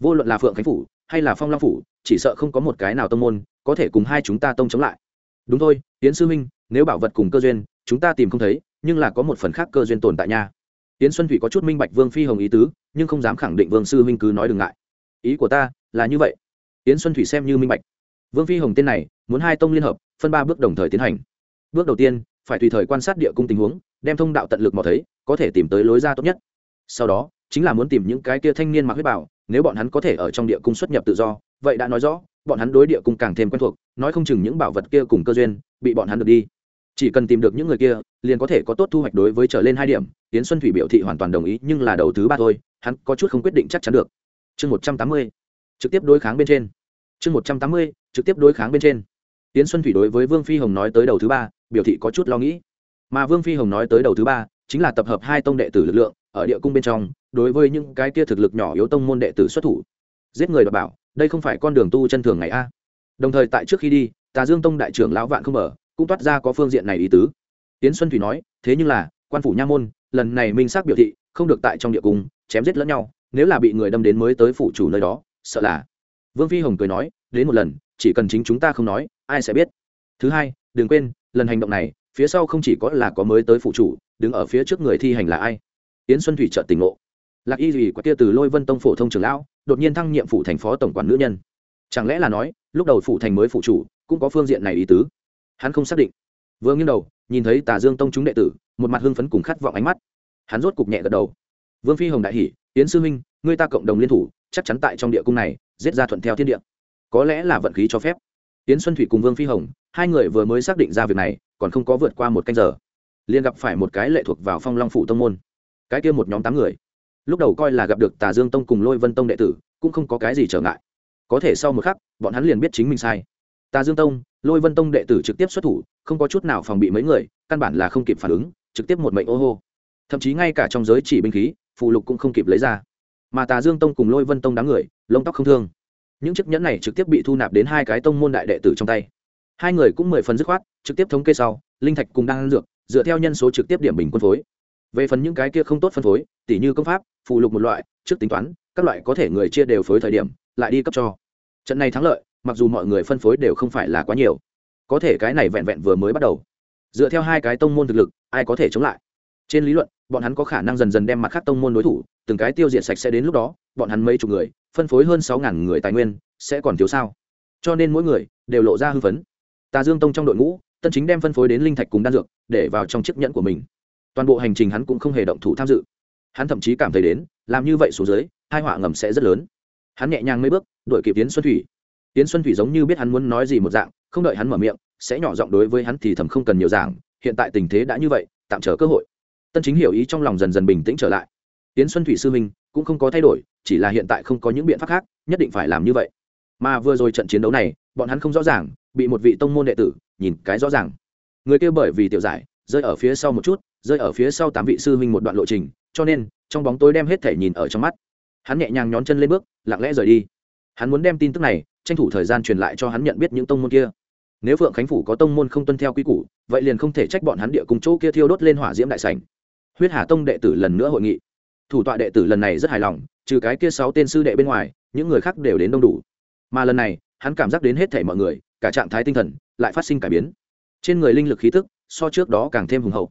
vô luận là phượng khánh phủ, hay là phong long phủ, chỉ sợ không có một cái nào tông môn có thể cùng hai chúng ta tông chống lại. Đúng thôi, yến sư minh nếu bảo vật cùng cơ duyên, chúng ta tìm không thấy, nhưng là có một phần khác cơ duyên tồn tại nha. Yến xuân thủy có chút minh bạch vương phi hồng ý tứ, nhưng không dám khẳng định vương sư huynh cứ nói đừng ngại. Ý của ta là như vậy. Yến xuân thủy xem như minh bạch. Vương phi hồng tên này, muốn hai tông liên hợp, phân ba bước đồng thời tiến hành. Bước đầu tiên, phải tùy thời quan sát địa cung tình huống, đem thông đạo tận lực mò thấy, có thể tìm tới lối ra tốt nhất. Sau đó, chính là muốn tìm những cái kia thanh niên mặc huyết bảo, nếu bọn hắn có thể ở trong địa cung xuất nhập tự do, vậy đã nói rõ bọn hắn đối địa cung càng thêm quen thuộc, nói không chừng những bảo vật kia cùng cơ duyên, bị bọn hắn được đi. Chỉ cần tìm được những người kia, liền có thể có tốt thu hoạch đối với trở lên hai điểm. Tiến xuân thủy biểu thị hoàn toàn đồng ý, nhưng là đầu thứ ba thôi, hắn có chút không quyết định chắc chắn được. Chương một trăm tám mươi, trực tiếp đối kháng bên trên. Chương một trăm tám mươi, trực tiếp đối kháng bên trên. Tiến xuân thủy đối với vương phi hồng nói tới đầu thứ ba, biểu thị có chút lo nghĩ. Mà vương phi hồng nói tới đầu thứ ba, chính là tập hợp hai tông đệ tử lực lượng, ở địa cung bên trong, đối với những cái kia thực lực nhỏ yếu tông môn đệ tử xuất thủ. Giết người đọc bảo đây không phải con đường tu chân thường ngày a. Đồng thời tại trước khi đi, tà dương tông đại trưởng lão vạn không mở cũng toát ra có phương diện này ý tứ. Tiến xuân thủy nói, thế nhưng là, quan phủ nha môn, lần này minh xác biểu thị, không được tại trong địa cung, chém giết lẫn nhau, nếu là bị người đâm đến mới tới phủ chủ nơi đó, sợ là. Vương phi hồng cười nói, đến một lần, chỉ cần chính chúng ta không nói, ai sẽ biết. Thứ hai, đừng quên, lần hành động này, phía sau không chỉ có là có mới tới phụ chủ, đứng ở phía trước người thi hành là ai? Yến xuân thủy trợ tỉnh ngộ. Lạc y gì quả tia từ lôi vân tông phổ thông trường lão đột nhiên thăng nhiệm phủ thành phó tổng quản nữ nhân. Chẳng lẽ là nói, lúc đầu phủ thành mới phụ chủ, cũng có phương diện này ý tứ? Hắn không xác định. Vừa nghiêng đầu, nhìn thấy tà dương tông chúng đệ tử, một mặt hưng phấn cùng khát vọng ánh mắt. Hắn rốt cục nhẹ gật đầu. Vương phi hồng đại hỷ, yến sư huynh ngươi ta cộng đồng liên thủ, chắc chắn tại trong địa cung này, giết ra thuận theo thiên địa. Có lẽ là vận khí cho phép. Yến xuân thủy cùng vương phi hồng, hai người vừa mới xác định ra việc này, còn không có vượt qua một canh giờ. Liền gặp phải một cái lệ thuộc vào phong long phủ tông môn. Cái kia một nhóm tám người lúc đầu coi là gặp được tà dương tông cùng lôi vân tông đệ tử, cũng không có cái gì trở ngại. Có thể sau một khắc, bọn hắn liền biết chính mình sai. Tà dương tông, lôi vân tông đệ tử trực tiếp xuất thủ, không có chút nào phòng bị mấy người, căn bản là không kịp phản ứng, trực tiếp một mệnh ô hô. Thậm chí ngay cả trong giới chỉ binh khí phụ lục cũng không kịp lấy ra. Mà tà dương tông cùng lôi vân tông đám người, lông tóc không thương. Những chiếc nhẫn này trực tiếp bị thu nạp đến hai cái tông môn đại đệ tử trong tay. Hai người cũng mười phần dứt khoát, trực tiếp thống kê sau, linh thạch cùng đang dược, dựa theo nhân số trực tiếp điểm bình quân phối về phần những cái kia không tốt phân phối, tỉ như công pháp, phụ lục một loại, trước tính toán, các loại có thể người chia đều phối thời điểm, lại đi cấp cho. Trận này thắng lợi, mặc dù mọi người phân phối đều không phải là quá nhiều. Có thể cái này vẹn vẹn vừa mới bắt đầu. Dựa theo hai cái tông môn thực lực, ai có thể chống lại? Trên lý luận, bọn hắn có khả năng dần dần đem mặt khác tông môn đối thủ, từng cái tiêu diệt sạch sẽ đến lúc đó, bọn hắn mấy chục người, phân phối hơn sáu ngàn người tài nguyên, sẽ còn thiếu sao? Cho nên mỗi người đều lộ ra hư vấn tà dương tông trong đội ngũ, tân chính đem phân phối đến linh thạch cùng đan dược, để vào trong chiếc nhẫn của mình toàn bộ hành trình hắn cũng không hề động thủ tham dự. Hắn thậm chí cảm thấy đến, làm như vậy xuống dưới hai họa ngầm sẽ rất lớn. Hắn nhẹ nhàng mấy bước, đuổi kịp tiến xuân thủy. Tiến xuân thủy giống như biết hắn muốn nói gì một dạng, không đợi hắn mở miệng, sẽ nhỏ giọng đối với hắn thì thầm không cần nhiều giảng, hiện tại tình thế đã như vậy, tạm chờ cơ hội. Tân chính hiểu ý trong lòng dần dần bình tĩnh trở lại. Tiến xuân thủy sư minh cũng không có thay đổi, chỉ là hiện tại không có những biện pháp khác, nhất định phải làm như vậy. Mà vừa rồi trận chiến đấu này, bọn hắn không rõ ràng, bị một vị tông môn đệ tử, nhìn cái rõ ràng. Người kia bởi vì tiểu giải, rơi ở phía sau một chút rơi ở phía sau tám vị sư huynh một đoạn lộ trình, cho nên, trong bóng tối đem hết thể nhìn ở trong mắt. Hắn nhẹ nhàng nhón chân lên bước, lặng lẽ rời đi. Hắn muốn đem tin tức này, tranh thủ thời gian truyền lại cho hắn nhận biết những tông môn kia. Nếu phượng khánh phủ có tông môn không tuân theo quy củ, vậy liền không thể trách bọn hắn địa cùng chỗ kia thiêu đốt lên hỏa diễm đại sảnh. Huyết hà tông đệ tử lần nữa hội nghị. Thủ tọa đệ tử lần này rất hài lòng, trừ cái kia sáu tên sư đệ bên ngoài, những người khác đều đến đông đủ. Mà lần này, hắn cảm giác đến hết thể mọi người, cả trạng thái tinh thần, lại phát sinh cải biến. Trên người linh lực khí tức, so trước đó càng thêm hùng hậu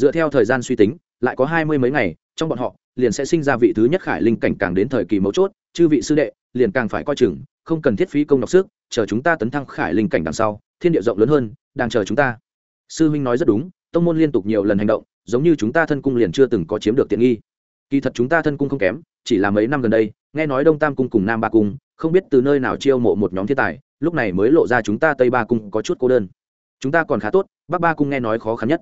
dựa theo thời gian suy tính, lại có hai mươi mấy ngày, trong bọn họ, liền sẽ sinh ra vị thứ nhất khải linh cảnh càng đến thời kỳ mấu chốt, chư vị sư đệ, liền càng phải coi chừng, không cần thiết phí công đọc sức, chờ chúng ta tấn thăng khải linh cảnh đằng sau, thiên địa rộng lớn hơn, đang chờ chúng ta. Sư huynh nói rất đúng, tông môn liên tục nhiều lần hành động, giống như chúng ta thân cung liền chưa từng có chiếm được tiện nghi. Kỳ thật chúng ta thân cung không kém, chỉ là mấy năm gần đây, nghe nói đông tam cung cùng nam ba cung, không biết từ nơi nào chiêu mộ một nhóm thiên tài, lúc này mới lộ ra chúng ta tây ba cung có chút cô đơn. Chúng ta còn khá tốt, bắc ba cung nghe nói khó khăn nhất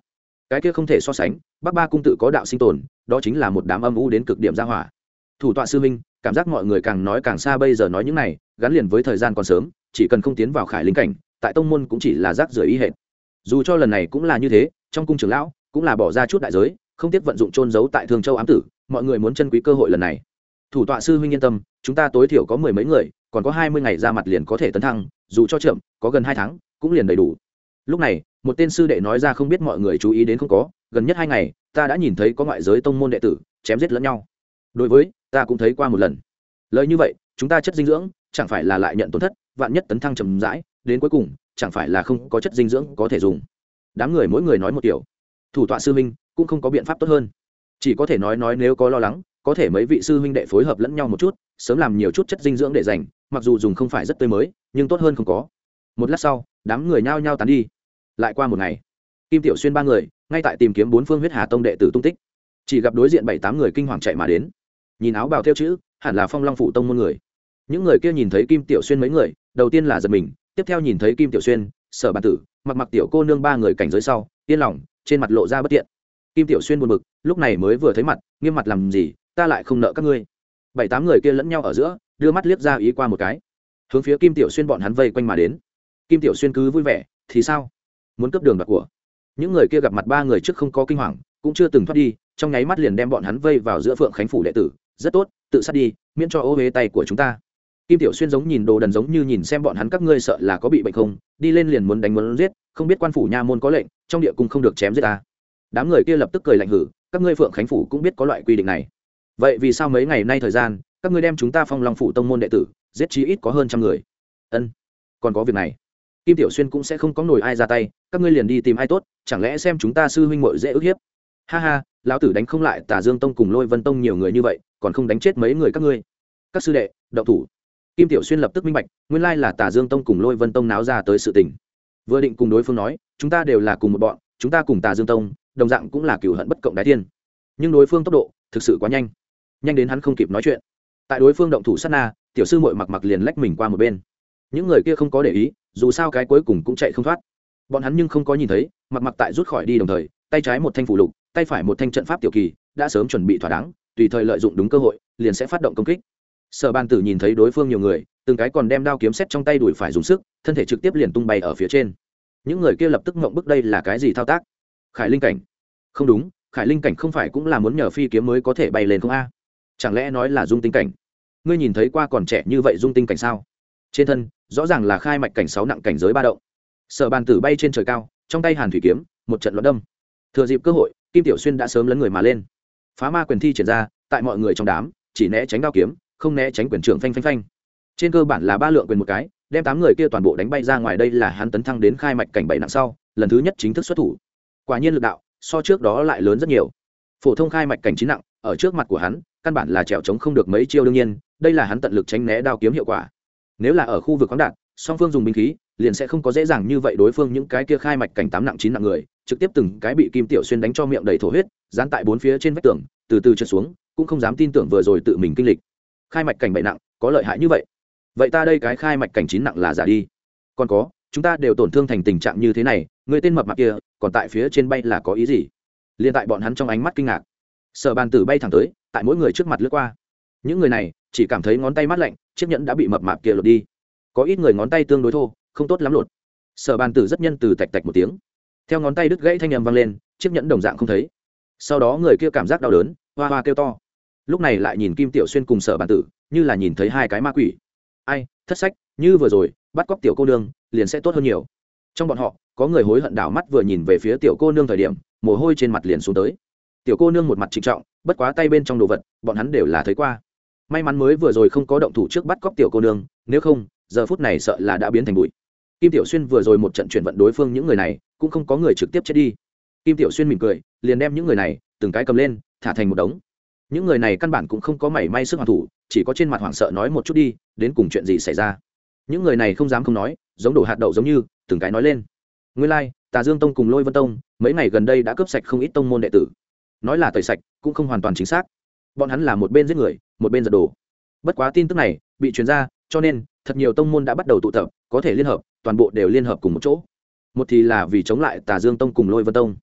cái kia không thể so sánh, bắc ba cung tự có đạo sinh tồn, đó chính là một đám âm u đến cực điểm ra hỏa. Thủ tọa sư minh cảm giác mọi người càng nói càng xa bây giờ nói những này, gắn liền với thời gian còn sớm, chỉ cần không tiến vào khải linh cảnh, tại tông môn cũng chỉ là rác rưởi y hệt. dù cho lần này cũng là như thế, trong cung trưởng lão cũng là bỏ ra chút đại giới, không tiếc vận dụng trôn giấu tại thương châu ám tử, mọi người muốn chân quý cơ hội lần này. Thủ tọa sư huynh yên tâm, chúng ta tối thiểu có mười mấy người, còn có hai mươi ngày ra mặt liền có thể tấn thăng, dù cho chậm, có gần hai tháng, cũng liền đầy đủ lúc này, một tên sư đệ nói ra không biết mọi người chú ý đến không có, gần nhất hai ngày, ta đã nhìn thấy có ngoại giới tông môn đệ tử, chém giết lẫn nhau. Đối với, ta cũng thấy qua một lần. Lời như vậy, chúng ta chất dinh dưỡng, chẳng phải là lại nhận tổn thất, vạn nhất tấn thăng trầm rãi, đến cuối cùng, chẳng phải là không có chất dinh dưỡng có thể dùng. Đám người mỗi người nói một kiểu thủ tọa sư minh cũng không có biện pháp tốt hơn. Chỉ có thể nói nói nếu có lo lắng, có thể mấy vị sư huynh đệ phối hợp lẫn nhau một chút, sớm làm nhiều chút chất dinh dưỡng để dành mặc dù dùng không phải rất tươi mới, nhưng tốt hơn không có. Một lát sau, đám người nhao nhao tán đi lại qua một ngày. Kim tiểu xuyên ba người, ngay tại tìm kiếm bốn phương huyết hà tông đệ tử tung tích. Chỉ gặp đối diện bảy tám người kinh hoàng chạy mà đến. Nhìn áo bào theo chữ, hẳn là phong long phủ tông môn người. Những người kia nhìn thấy kim tiểu xuyên mấy người, đầu tiên là giật mình, tiếp theo nhìn thấy kim tiểu xuyên, sở bản tử, mặc mặc tiểu cô nương ba người cảnh giới sau, yên lòng, trên mặt lộ ra bất tiện. Kim tiểu xuyên buồn bực, lúc này mới vừa thấy mặt, nghiêm mặt làm gì, ta lại không nợ các ngươi. Bảy tám người kia lẫn nhau ở giữa, đưa mắt liếc ra ý qua một cái. Hướng phía kim tiểu xuyên bọn hắn vây quanh mà đến. Kim tiểu xuyên cứ vui vẻ, thì sao? Muốn cướp đường đoạt của. Những người kia gặp mặt ba người trước không có kinh hoàng, cũng chưa từng thoát đi, trong nháy mắt liền đem bọn hắn vây vào giữa phượng khánh phủ đệ tử. Rất tốt, tự sát đi, miễn cho ô huế tay của chúng ta. Kim tiểu xuyên giống nhìn đồ đần giống như nhìn xem bọn hắn các ngươi sợ là có bị bệnh không, đi lên liền muốn đánh muốn giết, không biết quan phủ nha môn có lệnh, trong địa cung không được chém giết ta. Đám người kia lập tức cười lạnh hử, các ngươi phượng khánh phủ cũng biết có loại quy định này. Vậy vì sao mấy ngày nay thời gian, các ngươi đem chúng ta phong long phủ tông môn đệ tử, giết chí ít có hơn trăm người? Ân, còn có việc này kim tiểu xuyên cũng sẽ không có nổi ai ra tay, các ngươi liền đi tìm ai tốt, chẳng lẽ xem chúng ta sư huynh muội dễ ức hiếp? Ha ha, lão tử đánh không lại tả dương tông cùng lôi vân tông nhiều người như vậy, còn không đánh chết mấy người các ngươi? Các sư đệ đậu thủ. Kim tiểu xuyên lập tức minh bạch, nguyên lai là tả dương tông cùng lôi vân tông náo ra tới sự tình. Vừa định cùng đối phương nói, chúng ta đều là cùng một bọn, chúng ta cùng tà dương tông, đồng dạng cũng là cựu hận bất cộng đái tiên nhưng đối phương tốc độ thực sự quá nhanh. Nhanh đến hắn không kịp nói chuyện. Tại đối phương động thủ sát na, tiểu sư mội mặc mặc liền lách mình qua một bên. Những người kia không có để ý dù sao cái cuối cùng cũng chạy không thoát. Bọn hắn nhưng không có nhìn thấy, mặc mặc tại rút khỏi đi đồng thời, tay trái một thanh phủ lục, tay phải một thanh trận pháp tiểu kỳ, đã sớm chuẩn bị thỏa đáng, tùy thời lợi dụng đúng cơ hội, liền sẽ phát động công kích. Sở ban tử nhìn thấy đối phương nhiều người, từng cái còn đem đao kiếm xét trong tay đuổi phải dùng sức, thân thể trực tiếp liền tung bay ở phía trên. Những người kia lập tức ngộng bức đây là cái gì thao tác? Khải linh cảnh. Không đúng, khải linh cảnh không phải cũng là muốn nhờ phi kiếm mới có thể bay lên không a? Chẳng lẽ nói là dung tinh cảnh? Ngươi nhìn thấy qua còn trẻ như vậy dung tinh cảnh sao? Trên thân rõ ràng là khai mạch cảnh sáu nặng cảnh giới ba động. Sở bàn tử bay trên trời cao, trong tay hàn thủy kiếm, một trận luận đâm. Thừa dịp cơ hội, kim tiểu xuyên đã sớm lấn người mà lên. Phá ma quyền thi triển ra, tại mọi người trong đám, chỉ né tránh đao kiếm, không né tránh quyền trưởng phanh phanh phanh. Trên cơ bản là ba lượng quyền một cái, đem tám người kia toàn bộ đánh bay ra ngoài đây là hắn tấn thăng đến khai mạch cảnh bảy nặng sau, lần thứ nhất chính thức xuất thủ. Quả nhiên lực đạo, so trước đó lại lớn rất nhiều. Phổ thông khai mạch cảnh chín nặng, ở trước mặt của hắn, căn bản là trèo trống không được mấy chiêu đương nhiên, đây là hắn tận lực tránh né đao kiếm hiệu quả nếu là ở khu vực khoáng đạt, song phương dùng binh khí, liền sẽ không có dễ dàng như vậy đối phương những cái kia khai mạch cảnh tám nặng chín nặng người, trực tiếp từng cái bị kim tiểu xuyên đánh cho miệng đầy thổ huyết, dán tại bốn phía trên vách tường, từ từ trượt xuống, cũng không dám tin tưởng vừa rồi tự mình kinh lịch. Khai mạch cảnh bảy nặng, có lợi hại như vậy. Vậy ta đây cái khai mạch cảnh chín nặng là giả đi. Còn có, chúng ta đều tổn thương thành tình trạng như thế này, người tên mập mạp kia, còn tại phía trên bay là có ý gì? Liền tại bọn hắn trong ánh mắt kinh ngạc. Sở bàn tử bay thẳng tới, tại mỗi người trước mặt lướt qua. Những người này chỉ cảm thấy ngón tay mát lạnh, chiếc nhẫn đã bị mập mạp kia lột đi. Có ít người ngón tay tương đối thô, không tốt lắm lột. Sở bàn tử rất nhân từ tạch tạch một tiếng. Theo ngón tay đứt gãy thanh nhầm vang lên, chiếc nhẫn đồng dạng không thấy. Sau đó người kia cảm giác đau đớn, hoa hoa kêu to. Lúc này lại nhìn kim tiểu xuyên cùng sở bàn tử, như là nhìn thấy hai cái ma quỷ. Ai, thất sách, như vừa rồi, bắt cóc tiểu cô nương, liền sẽ tốt hơn nhiều. Trong bọn họ, có người hối hận đảo mắt vừa nhìn về phía tiểu cô nương thời điểm, mồ hôi trên mặt liền xuống tới. Tiểu cô nương một mặt trịnh trọng, bất quá tay bên trong đồ vật, bọn hắn đều là thấy qua may mắn mới vừa rồi không có động thủ trước bắt cóc tiểu cô nương nếu không giờ phút này sợ là đã biến thành bụi. Kim tiểu xuyên vừa rồi một trận chuyển vận đối phương những người này cũng không có người trực tiếp chết đi. Kim tiểu xuyên mỉm cười liền đem những người này từng cái cầm lên thả thành một đống. Những người này căn bản cũng không có mảy may sức hoàn thủ chỉ có trên mặt hoảng sợ nói một chút đi đến cùng chuyện gì xảy ra. Những người này không dám không nói giống đổ hạt đậu giống như từng cái nói lên. Nguyên lai、like, tà dương tông cùng lôi vân tông mấy ngày gần đây đã cướp sạch không ít tông môn đệ tử. Nói là tẩy sạch cũng không hoàn toàn chính xác bọn hắn là một bên giết người, một bên giật đồ. Bất quá tin tức này bị truyền ra, cho nên thật nhiều tông môn đã bắt đầu tụ tập, có thể liên hợp, toàn bộ đều liên hợp cùng một chỗ. Một thì là vì chống lại tà dương tông cùng lôi vân tông.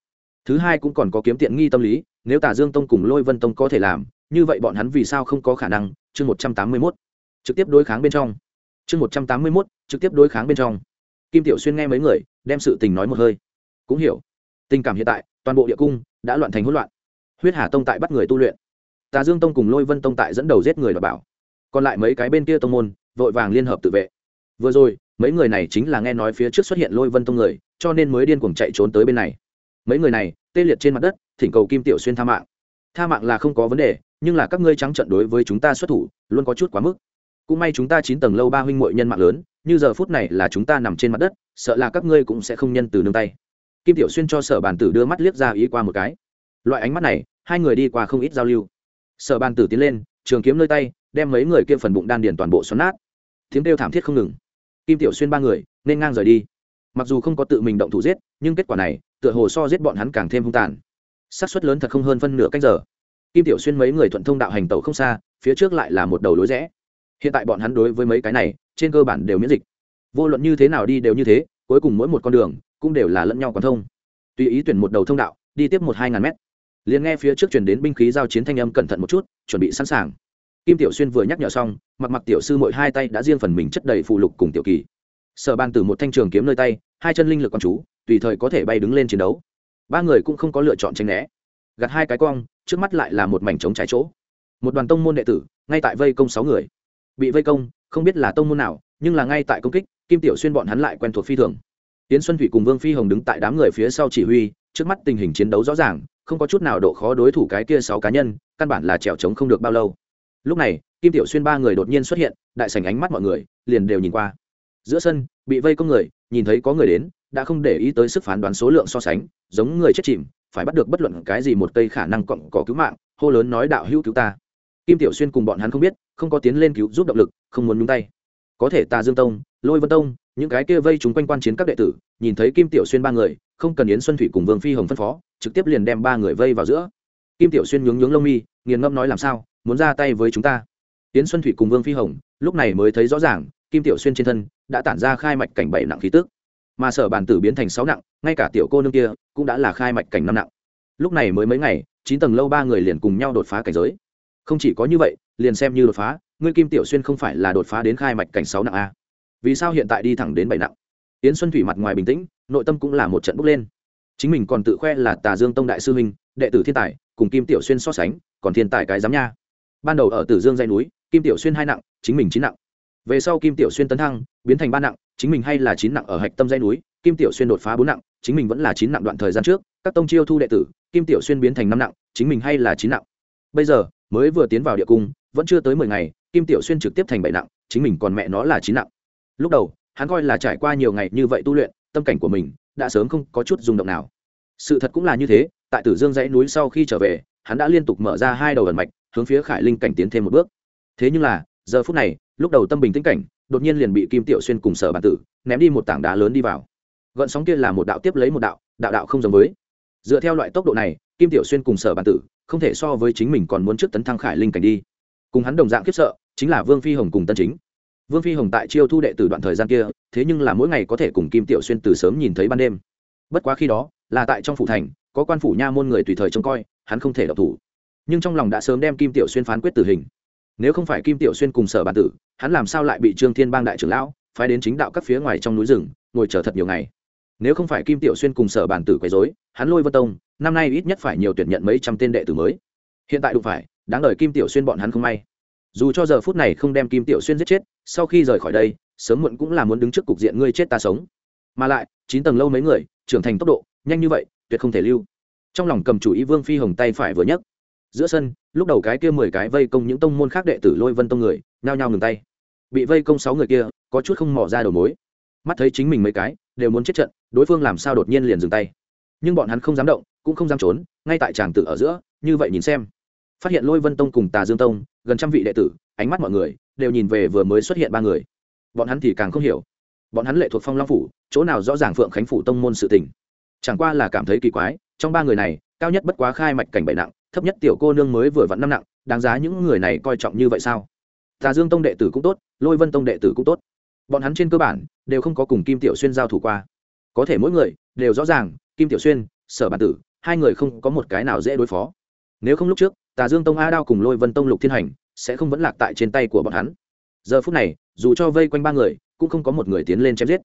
Thứ hai cũng còn có kiếm tiện nghi tâm lý, nếu tà dương tông cùng lôi vân tông có thể làm, như vậy bọn hắn vì sao không có khả năng? Chương một trăm tám mươi mốt. Trực tiếp đối kháng bên trong. Chương một trăm tám mươi mốt, trực tiếp đối kháng bên trong. Kim tiểu xuyên nghe mấy người, đem sự tình nói một hơi. Cũng hiểu. Tình cảm hiện tại, toàn bộ địa cung đã loạn thành hỗn loạn. Huyết hà tông tại bắt người tu luyện tà dương tông cùng lôi vân tông tại dẫn đầu giết người đ bảo. Còn lại mấy cái bên kia tông môn, vội vàng liên hợp tự vệ. Vừa rồi, mấy người này chính là nghe nói phía trước xuất hiện lôi vân tông người, cho nên mới điên cuồng chạy trốn tới bên này. Mấy người này, tê liệt trên mặt đất, thỉnh cầu kim tiểu xuyên tha mạng. Tha mạng là không có vấn đề, nhưng là các ngươi trắng trận đối với chúng ta xuất thủ, luôn có chút quá mức. Cũng may chúng ta chín tầng lâu ba huynh muội nhân mạng lớn, như giờ phút này là chúng ta nằm trên mặt đất, sợ là các ngươi cũng sẽ không nhân từ nương tay. Kim tiểu xuyên cho sở bàn tử đưa mắt liếc ra ý qua một cái. Loại ánh mắt này, hai người đi qua không ít giao lưu sở bàn tử tiến lên, trường kiếm nơi tay, đem mấy người kia phần bụng đan điền toàn bộ xoắn nát. Tiếng kêu thảm thiết không ngừng. Kim tiểu xuyên ba người, nên ngang rời đi. Mặc dù không có tự mình động thủ giết, nhưng kết quả này, tựa hồ so giết bọn hắn càng thêm hung tàn. Xác suất lớn thật không hơn phân nửa cách giờ. Kim tiểu xuyên mấy người thuận thông đạo hành tẩu không xa, phía trước lại là một đầu lối rẽ. Hiện tại bọn hắn đối với mấy cái này, trên cơ bản đều miễn dịch. Vô luận như thế nào đi đều như thế, cuối cùng mỗi một con đường, cũng đều là lẫn nhau còn thông. Tùy ý tuyển một đầu thông đạo, đi tiếp một hai ngàn mét liền nghe phía trước chuyển đến binh khí giao chiến thanh âm cẩn thận một chút, chuẩn bị sẵn sàng. Kim tiểu xuyên vừa nhắc nhở xong, mặc mặc tiểu sư mỗi hai tay đã riêng phần mình chất đầy phụ lục cùng tiểu kỳ. Sở ban từ một thanh trường kiếm nơi tay, hai chân linh lực con chú, tùy thời có thể bay đứng lên chiến đấu. Ba người cũng không có lựa chọn tranh né. Gặt hai cái cong, trước mắt lại là một mảnh trống trái chỗ. Một đoàn tông môn đệ tử, ngay tại vây công sáu người. Bị vây công, không biết là tông môn nào, nhưng là ngay tại công kích, kim tiểu xuyên bọn hắn lại quen thuộc phi thường. Tiến xuân thủy cùng vương phi hồng đứng tại đám người phía sau chỉ huy, trước mắt tình hình chiến đấu rõ ràng không có chút nào độ khó đối thủ cái kia sáu cá nhân, căn bản là trèo trống không được bao lâu. Lúc này, kim tiểu xuyên ba người đột nhiên xuất hiện, đại sảnh ánh mắt mọi người liền đều nhìn qua. Giữa sân, bị vây công người, nhìn thấy có người đến, đã không để ý tới sức phán đoán số lượng so sánh, giống người chết chìm, phải bắt được bất luận cái gì một cây khả năng cộng có cứu mạng, hô lớn nói đạo hữu cứu ta. Kim tiểu xuyên cùng bọn hắn không biết, không có tiến lên cứu giúp động lực, không muốn nhúng tay. Có thể Ta dương tông, lôi vân tông, những cái kia vây chúng quanh quan chiến các đệ tử, nhìn thấy kim tiểu xuyên ba người, không cần yến xuân thủy cùng vương phi hồng phân phó trực tiếp liền đem ba người vây vào giữa. Kim tiểu xuyên nhướng nhướng lông mi, nghiền ngâm nói làm sao, muốn ra tay với chúng ta. Yến xuân thủy cùng vương phi hồng, lúc này mới thấy rõ ràng, kim tiểu xuyên trên thân đã tản ra khai mạch cảnh bảy nặng khí tức. Mà sở bản tử biến thành sáu nặng, ngay cả tiểu cô nương kia cũng đã là khai mạch cảnh năm nặng. Lúc này mới mấy ngày, chín tầng lâu ba người liền cùng nhau đột phá cảnh giới. Không chỉ có như vậy, liền xem như đột phá, ngươi kim tiểu xuyên không phải là đột phá đến khai mạch cảnh sáu nặng a. Vì sao hiện tại đi thẳng đến bảy nặng? Yến xuân thủy mặt ngoài bình tĩnh, nội tâm cũng là một trận bốc lên chính mình còn tự khoe là tà dương tông đại sư huynh, đệ tử thiên tài, cùng kim tiểu xuyên so sánh, còn thiên tài cái giám nha. Ban đầu ở tử dương dây núi, kim tiểu xuyên hai nặng, chính mình chín nặng. Về sau kim tiểu xuyên tấn thăng, biến thành ba nặng, chính mình hay là chín nặng ở hạch tâm dây núi, kim tiểu xuyên đột phá bốn nặng, chính mình vẫn là chín nặng đoạn thời gian trước, các tông chiêu thu đệ tử, kim tiểu xuyên biến thành năm nặng, chính mình hay là chín nặng. Bây giờ, mới vừa tiến vào địa cung, vẫn chưa tới mười ngày, kim tiểu xuyên trực tiếp thành bảy nặng, chính mình còn mẹ nó là chín nặng. Lúc đầu, hắn coi là trải qua nhiều ngày như vậy tu luyện, tâm cảnh của mình đã sớm không có chút rung động nào. Sự thật cũng là như thế, tại tử dương dãy núi sau khi trở về, hắn đã liên tục mở ra hai đầu ẩn mạch, hướng phía khải linh cảnh tiến thêm một bước. Thế nhưng là, giờ phút này, lúc đầu tâm bình tĩnh cảnh, đột nhiên liền bị kim tiểu xuyên cùng sở bản tử ném đi một tảng đá lớn đi vào. Gợn sóng kia là một đạo tiếp lấy một đạo đạo đạo không giống với. Dựa theo loại tốc độ này, kim tiểu xuyên cùng sở bản tử không thể so với chính mình còn muốn trước tấn thăng khải linh cảnh đi. Cùng hắn đồng dạng khiếp sợ, chính là vương phi hồng cùng tân chính vương phi hồng tại chiêu thu đệ từ đoạn thời gian kia, thế nhưng là mỗi ngày có thể cùng kim tiểu xuyên từ sớm nhìn thấy ban đêm. Bất quá khi đó, là tại trong phủ thành, có quan phủ nha môn người tùy thời trông coi, hắn không thể độc thủ. Nhưng trong lòng đã sớm đem kim tiểu xuyên phán quyết tử hình. Nếu không phải kim tiểu xuyên cùng sở bản tử, hắn làm sao lại bị trương thiên bang đại trưởng lão phái đến chính đạo các phía ngoài trong núi rừng, ngồi chờ thật nhiều ngày? Nếu không phải kim tiểu xuyên cùng sở bản tử quấy dối hắn lôi vân tông, năm nay ít nhất phải nhiều tuyển nhận mấy trăm tên đệ tử mới. Hiện tại đụng phải, đáng đời kim tiểu xuyên bọn hắn không may dù cho giờ phút này không đem kim tiểu xuyên giết chết, sau khi rời khỏi đây, sớm muộn cũng là muốn đứng trước cục diện ngươi chết ta sống. Mà lại, chín tầng lâu mấy người, trưởng thành tốc độ, nhanh như vậy, tuyệt không thể lưu. Trong lòng cầm chủ ý vương phi hồng tay phải vừa nhấc. Giữa sân, lúc đầu cái kia mười cái vây công những tông môn khác đệ tử lôi vân tông người, nhao nhao ngừng tay. Bị vây công sáu người kia, có chút không mỏ ra đầu mối. Mắt thấy chính mình mấy cái, đều muốn chết trận, đối phương làm sao đột nhiên liền dừng tay. Nhưng bọn hắn không dám động, cũng không dám trốn, ngay tại tràng tử ở giữa, như vậy nhìn xem phát hiện lôi vân tông cùng tà dương tông, gần trăm vị đệ tử, ánh mắt mọi người đều nhìn về vừa mới xuất hiện ba người. Bọn hắn thì càng không hiểu. Bọn hắn lệ thuộc phong long phủ, chỗ nào rõ ràng phượng khánh phủ tông môn sự tình. Chẳng qua là cảm thấy kỳ quái, trong ba người này, cao nhất bất quá khai mạch cảnh bệnh nặng, thấp nhất tiểu cô nương mới vừa vặn năm nặng, đáng giá những người này coi trọng như vậy sao? Tà dương tông đệ tử cũng tốt, lôi vân tông đệ tử cũng tốt. Bọn hắn trên cơ bản đều không có cùng kim tiểu xuyên giao thủ qua. Có thể mỗi người đều rõ ràng, kim tiểu xuyên, sở bản tử, hai người không có một cái nào dễ đối phó nếu không lúc trước, tà dương tông a đao cùng lôi vân tông lục thiên hành sẽ không vẫn lạc tại trên tay của bọn hắn. Giờ phút này, dù cho vây quanh ba người, cũng không có một người tiến lên chém giết.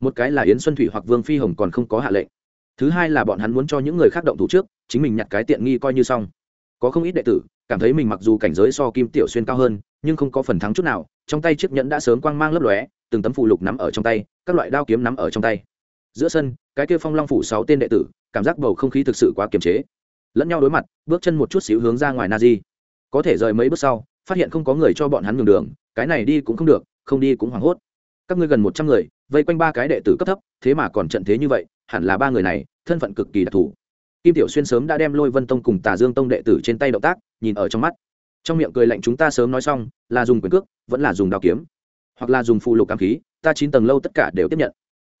Một cái là yến xuân thủy hoặc vương phi hồng còn không có hạ lệnh. Thứ hai là bọn hắn muốn cho những người khác động thủ trước, chính mình nhặt cái tiện nghi coi như xong. Có không ít đệ tử, cảm thấy mình mặc dù cảnh giới so kim tiểu xuyên cao hơn, nhưng không có phần thắng chút nào, trong tay chiếc nhẫn đã sớm quang mang lấp lóe, từng tấm phụ lục nắm ở trong tay, các loại đao kiếm nắm ở trong tay. Giữa sân, cái kia phong long phủ sáu tên đệ tử, cảm giác bầu không khí thực sự quá kiềm chế lẫn nhau đối mặt, bước chân một chút xíu hướng ra ngoài na di có thể rời mấy bước sau, phát hiện không có người cho bọn hắn nhường đường, cái này đi cũng không được, không đi cũng hoảng hốt. Các ngươi gần một trăm người, vây quanh ba cái đệ tử cấp thấp, thế mà còn trận thế như vậy, hẳn là ba người này, thân phận cực kỳ đặc thù. Kim tiểu xuyên sớm đã đem lôi vân tông cùng tà dương tông đệ tử trên tay động tác, nhìn ở trong mắt. Trong miệng cười lạnh, chúng ta sớm nói xong, là dùng quyền cước, vẫn là dùng đao kiếm, hoặc là dùng phụ lục cảm khí, ta chín tầng lâu tất cả đều tiếp nhận.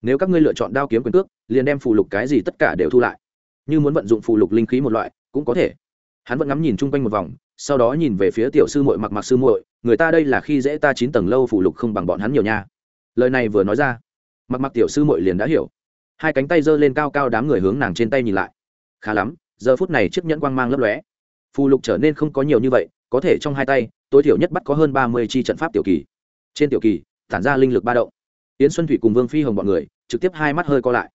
Nếu các ngươi lựa chọn đao kiếm quyền cước, liền đem phụ lục cái gì tất cả đều thu lại như muốn vận dụng phụ lục linh khí một loại, cũng có thể. Hắn vẫn ngắm nhìn chung quanh một vòng, sau đó nhìn về phía tiểu sư muội mặc mặc sư muội, người ta đây là khi dễ ta chín tầng lâu phụ lục không bằng bọn hắn nhiều nha. Lời này vừa nói ra mặc mặc tiểu sư muội liền đã hiểu. Hai cánh tay giơ lên cao cao đám người hướng nàng trên tay nhìn lại. Khá lắm, giờ phút này chiếc nhẫn quang mang lấp lóe. Phù lục trở nên không có nhiều như vậy, có thể trong hai tay, tối thiểu nhất bắt có hơn ba mươi chi trận pháp tiểu kỳ. Trên tiểu kỳ, tản ra linh lực ba động. Yến xuân thủy cùng vương phi hồng bọn người, trực tiếp hai mắt hơi co lại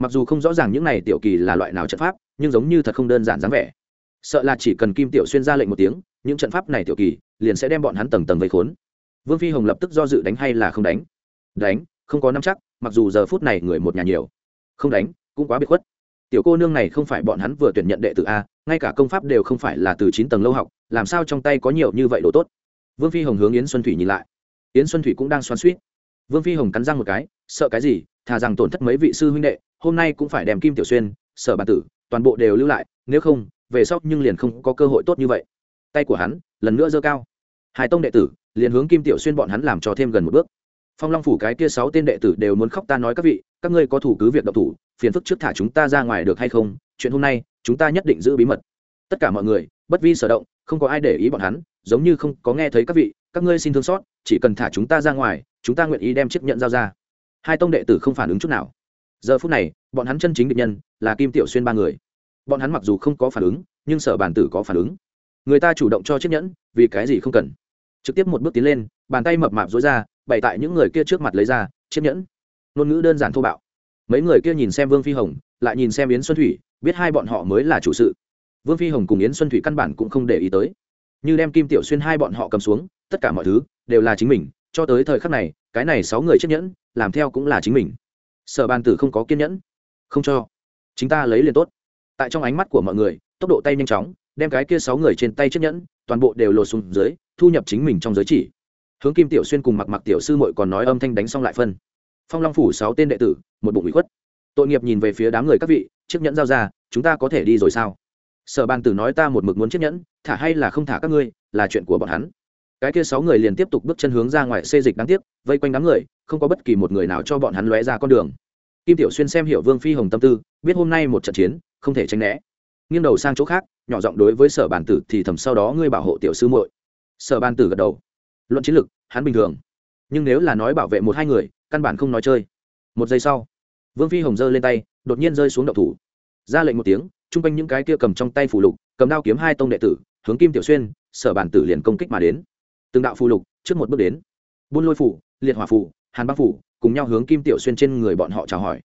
mặc dù không rõ ràng những này tiểu kỳ là loại nào trận pháp, nhưng giống như thật không đơn giản dáng vẻ. Sợ là chỉ cần kim tiểu xuyên ra lệnh một tiếng, những trận pháp này tiểu kỳ liền sẽ đem bọn hắn tầng tầng vây khốn. Vương phi hồng lập tức do dự đánh hay là không đánh? Đánh, không có năm chắc, mặc dù giờ phút này người một nhà nhiều. Không đánh, cũng quá biệt khuất. Tiểu cô nương này không phải bọn hắn vừa tuyển nhận đệ tử a, ngay cả công pháp đều không phải là từ chín tầng lâu học, làm sao trong tay có nhiều như vậy đồ tốt? Vương phi hồng hướng yến xuân thủy nhìn lại. Yến xuân thủy cũng đang xoắn suýt vương phi hồng cắn răng một cái, sợ cái gì, thà rằng tổn thất mấy vị sư huynh đệ hôm nay cũng phải đem kim tiểu xuyên, sở bản tử, toàn bộ đều lưu lại, nếu không, về sau nhưng liền không có cơ hội tốt như vậy. Tay của hắn lần nữa giơ cao. Hai tông đệ tử, liền hướng kim tiểu xuyên bọn hắn làm cho thêm gần một bước. Phong long phủ cái kia sáu tên đệ tử đều muốn khóc ta nói các vị, các ngươi có thủ cứ việc độc thủ, phiền phức trước thả chúng ta ra ngoài được hay không? Chuyện hôm nay, chúng ta nhất định giữ bí mật. Tất cả mọi người, bất vi sở động, không có ai để ý bọn hắn, giống như không có nghe thấy các vị, các ngươi xin thương xót, chỉ cần thả chúng ta ra ngoài, chúng ta nguyện ý đem chiếc nhận giao ra. Hai tông đệ tử không phản ứng chút nào giờ phút này, bọn hắn chân chính định nhân là kim tiểu xuyên ba người. Bọn hắn mặc dù không có phản ứng, nhưng sở bản tử có phản ứng. Người ta chủ động cho chiếc nhẫn, vì cái gì không cần? Trực tiếp một bước tiến lên, bàn tay mập mạp dối ra, bày tại những người kia trước mặt lấy ra, chiếc nhẫn. Ngôn ngữ đơn giản thô bạo. Mấy người kia nhìn xem vương phi hồng, lại nhìn xem yến xuân thủy, biết hai bọn họ mới là chủ sự. Vương phi hồng cùng yến xuân thủy căn bản cũng không để ý tới. Như đem kim tiểu xuyên hai bọn họ cầm xuống, tất cả mọi thứ đều là chính mình, cho tới thời khắc này, cái này sáu người chiếc nhẫn, làm theo cũng là chính mình sở bàn tử không có kiên nhẫn. Không cho. Chính ta lấy liền tốt. Tại trong ánh mắt của mọi người, tốc độ tay nhanh chóng, đem cái kia sáu người trên tay chiếc nhẫn, toàn bộ đều lột xuống dưới, thu nhập chính mình trong giới chỉ. Hướng kim tiểu xuyên cùng mặc mặc tiểu sư mội còn nói âm thanh đánh xong lại phân. Phong long phủ sáu tên đệ tử, một bụng bị khuất. Tội nghiệp nhìn về phía đám người các vị, chiếc nhẫn giao ra, chúng ta có thể đi rồi sao? Sở bàn tử nói ta một mực muốn chiếc nhẫn, thả hay là không thả các ngươi, là chuyện của bọn hắn cái kia sáu người liền tiếp tục bước chân hướng ra ngoài xê dịch đáng tiếc, vây quanh đám người, không có bất kỳ một người nào cho bọn hắn lóe ra con đường. Kim tiểu xuyên xem hiểu vương phi hồng tâm tư, biết hôm nay một trận chiến, không thể tránh né. Nghiêng đầu sang chỗ khác, nhỏ giọng đối với sở bàn tử thì thầm sau đó ngươi bảo hộ tiểu sư muội. Sở bàn tử gật đầu. Luận chiến lược hắn bình thường. Nhưng nếu là nói bảo vệ một hai người, căn bản không nói chơi. Một giây sau, vương phi hồng giơ lên tay, đột nhiên rơi xuống đậu thủ. Ra lệnh một tiếng, chung quanh những cái kia cầm trong tay phủ lục, cầm đao kiếm hai tông đệ tử, hướng kim tiểu xuyên, sở bản tử liền công kích mà đến từng đạo phù lục trước một bước đến. Buôn lôi phủ, liệt hỏa phủ, hàn băng phủ cùng nhau hướng kim tiểu xuyên trên người bọn họ chào hỏi.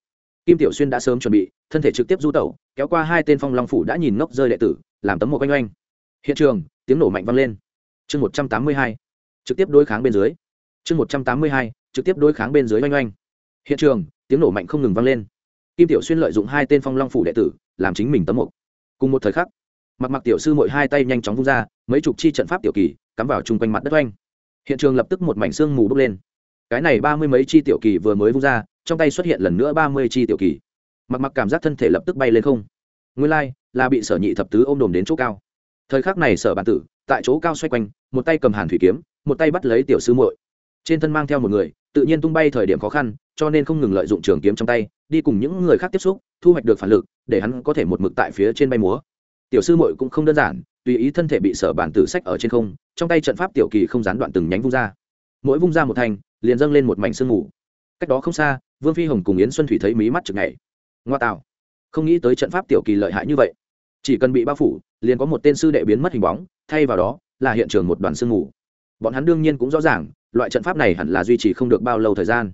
Kim tiểu xuyên đã sớm chuẩn bị, thân thể trực tiếp du tẩu, kéo qua hai tên phong long phủ đã nhìn ngốc rơi đệ tử, làm tấm một oanh oanh hiện trường, tiếng nổ mạnh vang lên. Chương một trăm tám mươi hai, trực tiếp đối kháng bên dưới. Chương một trăm tám mươi hai, trực tiếp đối kháng bên dưới oanh oanh hiện trường, tiếng nổ mạnh không ngừng vang lên. Kim tiểu xuyên lợi dụng hai tên phong long phủ đệ tử, làm chính mình tấm mục cùng một thời khắc, mặc mặc tiểu sư mỗi hai tay nhanh chóng vung ra, mấy chục chi trận pháp tiểu kỳ cắm vào chung quanh mặt đất oanh. Hiện trường lập tức một mảnh xương mù bốc lên. Cái này ba mươi mấy chi tiểu kỳ vừa mới vung ra trong tay xuất hiện lần nữa ba mươi chi tiểu kỳ. Mặc mặc cảm giác thân thể lập tức bay lên không. Nguyên lai、like, là bị sở nhị thập tứ ôm đồm đến chỗ cao. Thời khắc này sở bản tử tại chỗ cao xoay quanh một tay cầm hàn thủy kiếm một tay bắt lấy tiểu sư muội. Trên thân mang theo một người tự nhiên tung bay thời điểm khó khăn cho nên không ngừng lợi dụng trường kiếm trong tay đi cùng những người khác tiếp xúc thu hoạch được phản lực để hắn có thể một mực tại phía trên bay múa. Tiểu sư muội cũng không đơn giản tùy ý thân thể bị sở bản tử sách ở trên không, trong tay trận pháp tiểu kỳ không gián đoạn từng nhánh vung ra. Mỗi vung ra một thành liền dâng lên một mảnh sương mù. Cách đó không xa, vương phi hồng cùng yến xuân thủy thấy mí mắt chực ngày ngoa tạo. Không nghĩ tới trận pháp tiểu kỳ lợi hại như vậy. Chỉ cần bị bao phủ, liền có một tên sư đệ biến mất hình bóng, thay vào đó là hiện trường một đoàn sương mù. Bọn hắn đương nhiên cũng rõ ràng, loại trận pháp này hẳn là duy trì không được bao lâu thời gian.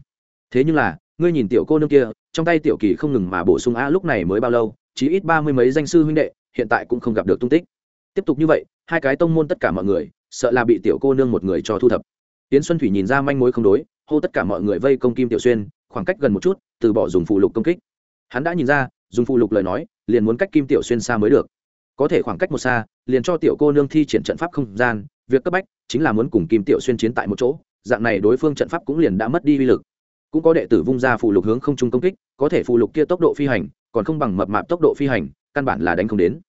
Thế nhưng là, ngươi nhìn tiểu cô nương kia, trong tay tiểu kỳ không ngừng mà bổ sung a lúc này mới bao lâu chỉ ít ba mươi mấy danh sư huynh đệ, hiện tại cũng không gặp được tung tích tiếp tục như vậy, hai cái tông môn tất cả mọi người, sợ là bị tiểu cô nương một người cho thu thập. Tiến xuân thủy nhìn ra manh mối không đối, hô tất cả mọi người vây công kim tiểu xuyên, khoảng cách gần một chút, từ bỏ dùng phụ lục công kích. Hắn đã nhìn ra, dùng phụ lục lời nói, liền muốn cách kim tiểu xuyên xa mới được. Có thể khoảng cách một xa, liền cho tiểu cô nương thi triển trận pháp không gian, việc cấp bách chính là muốn cùng kim tiểu xuyên chiến tại một chỗ, dạng này đối phương trận pháp cũng liền đã mất đi uy lực. Cũng có đệ tử vung ra phụ lục hướng không trung công kích, có thể phụ lục kia tốc độ phi hành, còn không bằng mập mạp tốc độ phi hành, căn bản là đánh không đến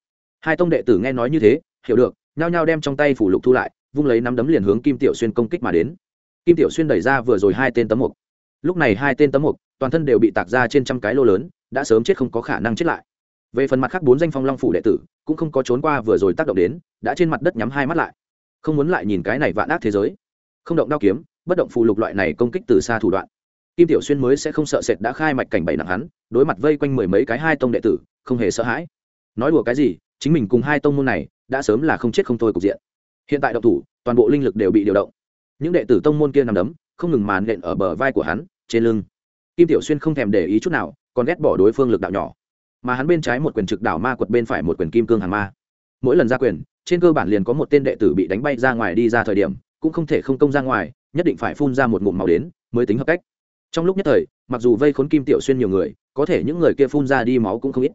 hai tông đệ tử nghe nói như thế, hiểu được, nhao nhao đem trong tay phủ lục thu lại, vung lấy nắm đấm liền hướng kim tiểu xuyên công kích mà đến. Kim tiểu xuyên đẩy ra vừa rồi hai tên tấm mục. Lúc này hai tên tấm mục, toàn thân đều bị tạc ra trên trăm cái lô lớn, đã sớm chết không có khả năng chết lại. Về phần mặt khác bốn danh phong long phủ đệ tử, cũng không có trốn qua vừa rồi tác động đến, đã trên mặt đất nhắm hai mắt lại. Không muốn lại nhìn cái này vạn ác thế giới. Không động đao kiếm, bất động phù lục loại này công kích từ xa thủ đoạn. Kim tiểu xuyên mới sẽ không sợ sệt đã khai mạch cảnh bảy nặng hắn, đối mặt vây quanh mười mấy cái hai tông đệ tử, không hề sợ hãi. Nói đùa cái gì chính mình cùng hai tông môn này đã sớm là không chết không thôi cục diện. Hiện tại động thủ, toàn bộ linh lực đều bị điều động. Những đệ tử tông môn kia nằm đấm, không ngừng màn nện ở bờ vai của hắn, trên lưng. Kim tiểu xuyên không thèm để ý chút nào, còn ghét bỏ đối phương lực đạo nhỏ. Mà hắn bên trái một quyền trực đảo ma quật bên phải một quyền kim cương hàng ma. Mỗi lần ra quyền, trên cơ bản liền có một tên đệ tử bị đánh bay ra ngoài đi ra thời điểm, cũng không thể không công ra ngoài, nhất định phải phun ra một ngụm màu đến mới tính hợp cách. Trong lúc nhất thời, mặc dù vây khốn kim tiểu xuyên nhiều người, có thể những người kia phun ra đi máu cũng không ít.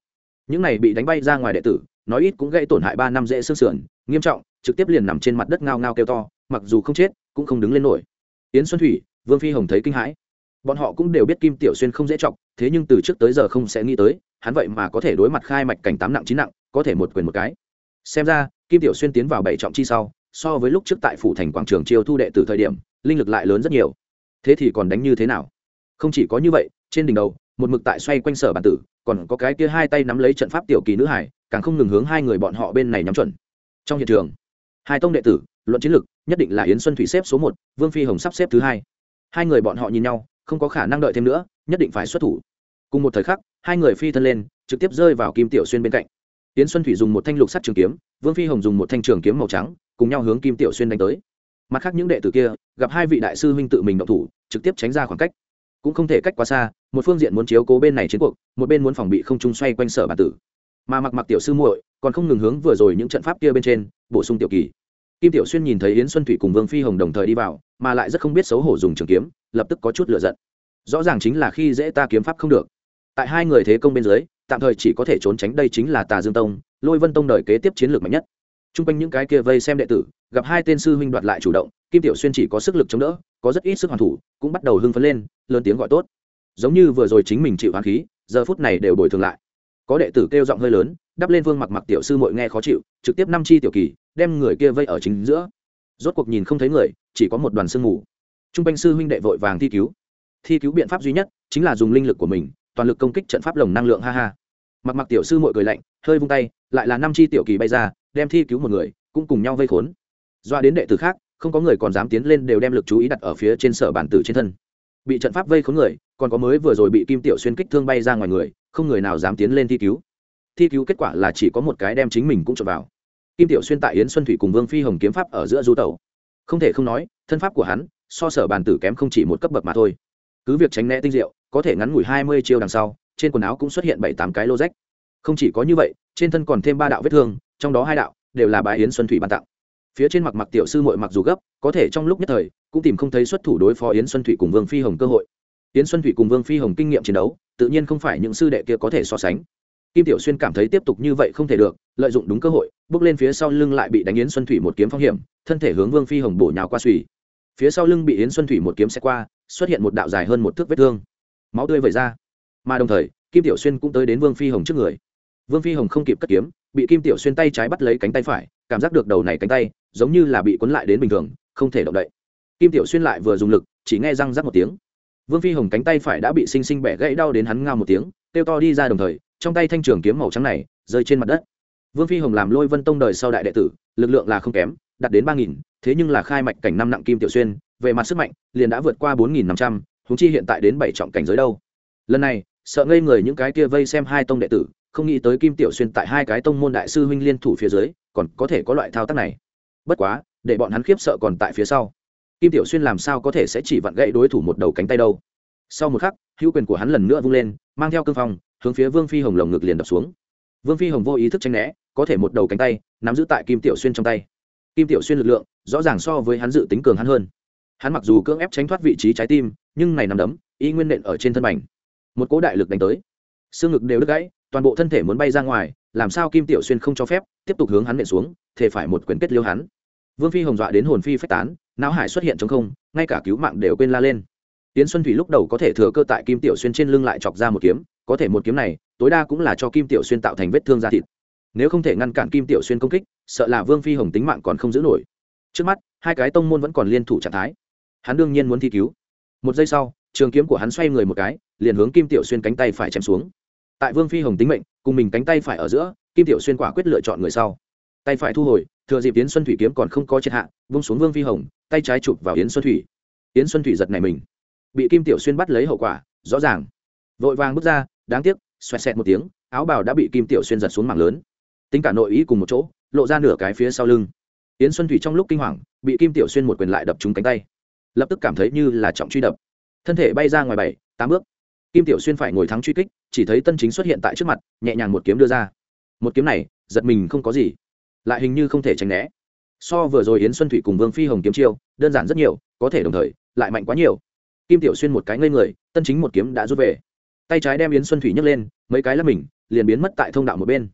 Những này bị đánh bay ra ngoài đệ tử nói ít cũng gây tổn hại ba năm dễ xương sườn, nghiêm trọng, trực tiếp liền nằm trên mặt đất ngao ngao kêu to, mặc dù không chết, cũng không đứng lên nổi. Yến xuân thủy, vương phi hồng thấy kinh hãi. Bọn họ cũng đều biết kim tiểu xuyên không dễ trọng thế nhưng từ trước tới giờ không sẽ nghĩ tới, hắn vậy mà có thể đối mặt khai mạch cảnh tám nặng chín nặng, có thể một quyền một cái. Xem ra, kim tiểu xuyên tiến vào bảy trọng chi sau, so với lúc trước tại phủ thành quảng trường chiêu thu đệ từ thời điểm, linh lực lại lớn rất nhiều. Thế thì còn đánh như thế nào? Không chỉ có như vậy, trên đỉnh đầu một mực tại xoay quanh sở bản tử, còn có cái kia hai tay nắm lấy trận pháp tiểu kỳ nữ hải, càng không ngừng hướng hai người bọn họ bên này nhắm chuẩn. Trong hiện trường, hai tông đệ tử, luận chiến lược nhất định là yến xuân thủy xếp số một, vương phi hồng sắp xếp thứ hai. Hai người bọn họ nhìn nhau, không có khả năng đợi thêm nữa, nhất định phải xuất thủ. Cùng một thời khắc, hai người phi thân lên, trực tiếp rơi vào kim tiểu xuyên bên cạnh. Yến xuân thủy dùng một thanh lục sắt trường kiếm, vương phi hồng dùng một thanh trường kiếm màu trắng, cùng nhau hướng kim tiểu xuyên đánh tới. Mặt khác những đệ tử kia, gặp hai vị đại sư huynh tự mình động thủ, trực tiếp tránh ra khoảng cách. Cũng không thể cách quá xa một phương diện muốn chiếu cố bên này chiến cuộc, một bên muốn phòng bị không trung xoay quanh sở bản tử. Mà mặc mặc tiểu sư muội, còn không ngừng hướng vừa rồi những trận pháp kia bên trên, bổ sung tiểu kỳ. Kim tiểu xuyên nhìn thấy yến xuân thủy cùng vương phi hồng đồng thời đi vào, mà lại rất không biết xấu hổ dùng trường kiếm, lập tức có chút lựa giận. Rõ ràng chính là khi dễ ta kiếm pháp không được. Tại hai người thế công bên dưới, tạm thời chỉ có thể trốn tránh đây chính là tà dương tông, lôi vân tông đời kế tiếp chiến lược mạnh nhất. T r u n g quanh những cái kia vây xem đệ tử, gặp hai tên sư huynh đoạt lại chủ động, kim tiểu xuyên chỉ có sức lực chống đỡ, có rất ít sức hoàn thủ, cũng bắt đầu hưng phấn lên, lớn tiếng gọi tốt giống như vừa rồi chính mình chịu hoán khí, giờ phút này đều bồi thường lại. Có đệ tử kêu giọng hơi lớn, đắp lên vương mặc mặc tiểu sư mội nghe khó chịu, trực tiếp năm chi tiểu kỳ, đem người kia vây ở chính giữa. Rốt cuộc nhìn không thấy người, chỉ có một đoàn sương mù. T r u n g quanh sư huynh đệ vội vàng thi cứu. Thi cứu biện pháp duy nhất chính là dùng linh lực của mình, toàn lực công kích trận pháp lồng năng lượng, ha ha. Mặc mặc tiểu sư mội cười lạnh, hơi vung tay, lại là năm chi tiểu kỳ bay ra, đem thi cứu một người, cũng cùng nhau vây khốn. Doa đến đệ tử khác, không có người còn dám tiến lên đều đem lực chú ý đặt ở phía trên sở bản tử trên thân. Bị trận pháp vây khốn người còn có mới vừa rồi bị kim tiểu xuyên kích thương bay ra ngoài người, không người nào dám tiến lên thi cứu. Thi cứu kết quả là chỉ có một cái đem chính mình cũng trộm vào. Kim tiểu xuyên tại yến xuân thủy cùng vương phi hồng kiếm pháp ở giữa du tẩu. Không thể không nói, thân pháp của hắn, so sở bàn tử kém không chỉ một cấp bậc mà thôi. Cứ việc tránh né tinh diệu, có thể ngắn ngủi hai mươi chiêu đằng sau, trên quần áo cũng xuất hiện bảy tám cái lô rách. Không chỉ có như vậy, trên thân còn thêm ba đạo vết thương, trong đó hai đạo đều là bà yến xuân thủy ban tặng. Phía trên mặt mặc tiểu sư mội mặc dù gấp, có thể trong lúc nhất thời, cũng tìm không thấy xuất thủ đối phó yến xuân thủy cùng vương phi hồng cơ hội yến xuân thủy cùng vương phi hồng kinh nghiệm chiến đấu, tự nhiên không phải những sư đệ kia có thể so sánh. Kim tiểu xuyên cảm thấy tiếp tục như vậy không thể được, lợi dụng đúng cơ hội, bước lên phía sau lưng lại bị đánh yến xuân thủy một kiếm phong hiểm, thân thể hướng vương phi hồng bổ nhào qua suy phía sau lưng bị yến xuân thủy một kiếm xe qua, xuất hiện một đạo dài hơn một thước vết thương. Máu tươi vẩy ra. Mà đồng thời, kim tiểu xuyên cũng tới đến vương phi hồng trước người. Vương phi hồng không kịp cất kiếm, bị kim tiểu xuyên tay trái bắt lấy cánh tay phải, cảm giác được đầu này cánh tay, giống như là bị cuốn lại đến bình thường, không thể động đậy. Kim tiểu xuyên lại vừa dùng lực, chỉ nghe răng rắc một tiếng vương phi hồng cánh tay phải đã bị xinh xinh bẻ gãy đau đến hắn ngao một tiếng, kêu to đi ra đồng thời, trong tay thanh trường kiếm màu trắng này rơi trên mặt đất. Vương phi hồng làm lôi vân tông đời sau đại đệ tử, lực lượng là không kém, đạt đến ba nghìn, thế nhưng là khai mạch cảnh năm nặng kim tiểu xuyên, về mặt sức mạnh, liền đã vượt qua bốn nghìn năm trăm húng chi hiện tại đến bảy trọng cảnh giới đâu. Lần này, sợ ngây người những cái kia vây xem hai tông đệ tử, không nghĩ tới kim tiểu xuyên tại hai cái tông môn đại sư huynh liên thủ phía dưới, còn có thể có loại thao tác này. Bất quá, để bọn hắn khiếp sợ còn tại phía sau kim tiểu xuyên làm sao có thể sẽ chỉ vặn gãy đối thủ một đầu cánh tay đâu? Sau một khắc, hữu quyền của hắn lần nữa vung lên, mang theo cương phong, hướng phía vương phi hồng lồng ngực liền đập xuống. Vương phi hồng vô ý thức tranh né, có thể một đầu cánh tay, nắm giữ tại kim tiểu xuyên trong tay. Kim tiểu xuyên lực lượng, rõ ràng so với hắn dự tính cường hắn hơn. Hắn mặc dù cưỡng ép tránh thoát vị trí trái tim, nhưng này nằm đấm, y nguyên nện ở trên thân mảnh. Một cỗ đại lực đánh tới. Xương ngực đều đứt gãy, toàn bộ thân thể muốn bay ra ngoài, làm sao kim tiểu xuyên không cho phép, tiếp tục hướng hắn nện xuống thể phải một quyền kết liêu hắn. Vương phi hồng dọa đến hồn phi phách tán não hải xuất hiện trong không, ngay cả cứu mạng đều quên la lên. Tiến xuân thủy lúc đầu có thể thừa cơ tại kim tiểu xuyên trên lưng lại chọc ra một kiếm, có thể một kiếm này, tối đa cũng là cho kim tiểu xuyên tạo thành vết thương da thịt. Nếu không thể ngăn cản kim tiểu xuyên công kích, sợ là vương phi hồng tính mạng còn không giữ nổi. Trước mắt, hai cái tông môn vẫn còn liên thủ trạng thái. Hắn đương nhiên muốn thi cứu. Một giây sau, trường kiếm của hắn xoay người một cái, liền hướng kim tiểu xuyên cánh tay phải chém xuống. Tại vương phi hồng tính mệnh, cùng mình cánh tay phải ở giữa, kim tiểu xuyên quả quyết lựa chọn người sau. Tay phải thu hồi, thừa dịp tiến xuân thủy kiếm còn không có triệt hạ, vung xuống vương phi hồng tay trái chụp vào yến xuân thủy. Yến xuân thủy giật này mình. Bị kim tiểu xuyên bắt lấy hậu quả, rõ ràng. Vội vàng bước ra, đáng tiếc, xoẹt xẹt một tiếng, áo bào đã bị kim tiểu xuyên giật xuống mảng lớn. Tính cả nội ý cùng một chỗ, lộ ra nửa cái phía sau lưng. Yến xuân thủy trong lúc kinh hoàng, bị kim tiểu xuyên một quyền lại đập trúng cánh tay. Lập tức cảm thấy như là trọng truy đập. Thân thể bay ra ngoài bảy, tám bước. Kim tiểu xuyên phải ngồi thắng truy kích, chỉ thấy tân chính xuất hiện tại trước mặt, nhẹ nhàng một kiếm đưa ra. Một kiếm này, giật mình không có gì. Lại hình như không thể tránh né so vừa rồi yến xuân thủy cùng vương phi hồng kiếm chiêu, đơn giản rất nhiều, có thể đồng thời, lại mạnh quá nhiều. Kim tiểu xuyên một cái ngây người, tân chính một kiếm đã rút về. Tay trái đem yến xuân thủy nhấc lên, mấy cái là mình, liền biến mất tại thông đạo một bên.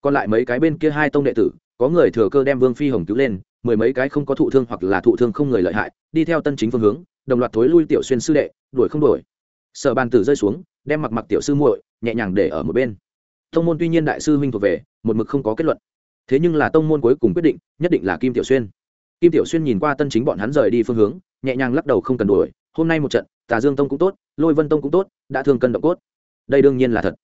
Còn lại mấy cái bên kia hai tông đệ tử, có người thừa cơ đem vương phi hồng cứu lên, mười mấy cái không có thụ thương hoặc là thụ thương không người lợi hại, đi theo tân chính phương hướng, đồng loạt thối lui tiểu xuyên sư đệ, đuổi không đuổi. Sở bàn tử rơi xuống, đem mặc mặc tiểu sư muội nhẹ nhàng để ở một bên. Thông môn tuy nhiên đại sư huynh thuộc về, một mực không có kết luận thế nhưng là tông môn cuối cùng quyết định, nhất định là kim tiểu xuyên. Kim tiểu xuyên nhìn qua tân chính bọn hắn rời đi phương hướng, nhẹ nhàng lắc đầu không cần đuổi, hôm nay một trận, tà dương tông cũng tốt, lôi vân tông cũng tốt, đã thương cân động cốt. Đây đương nhiên là thật.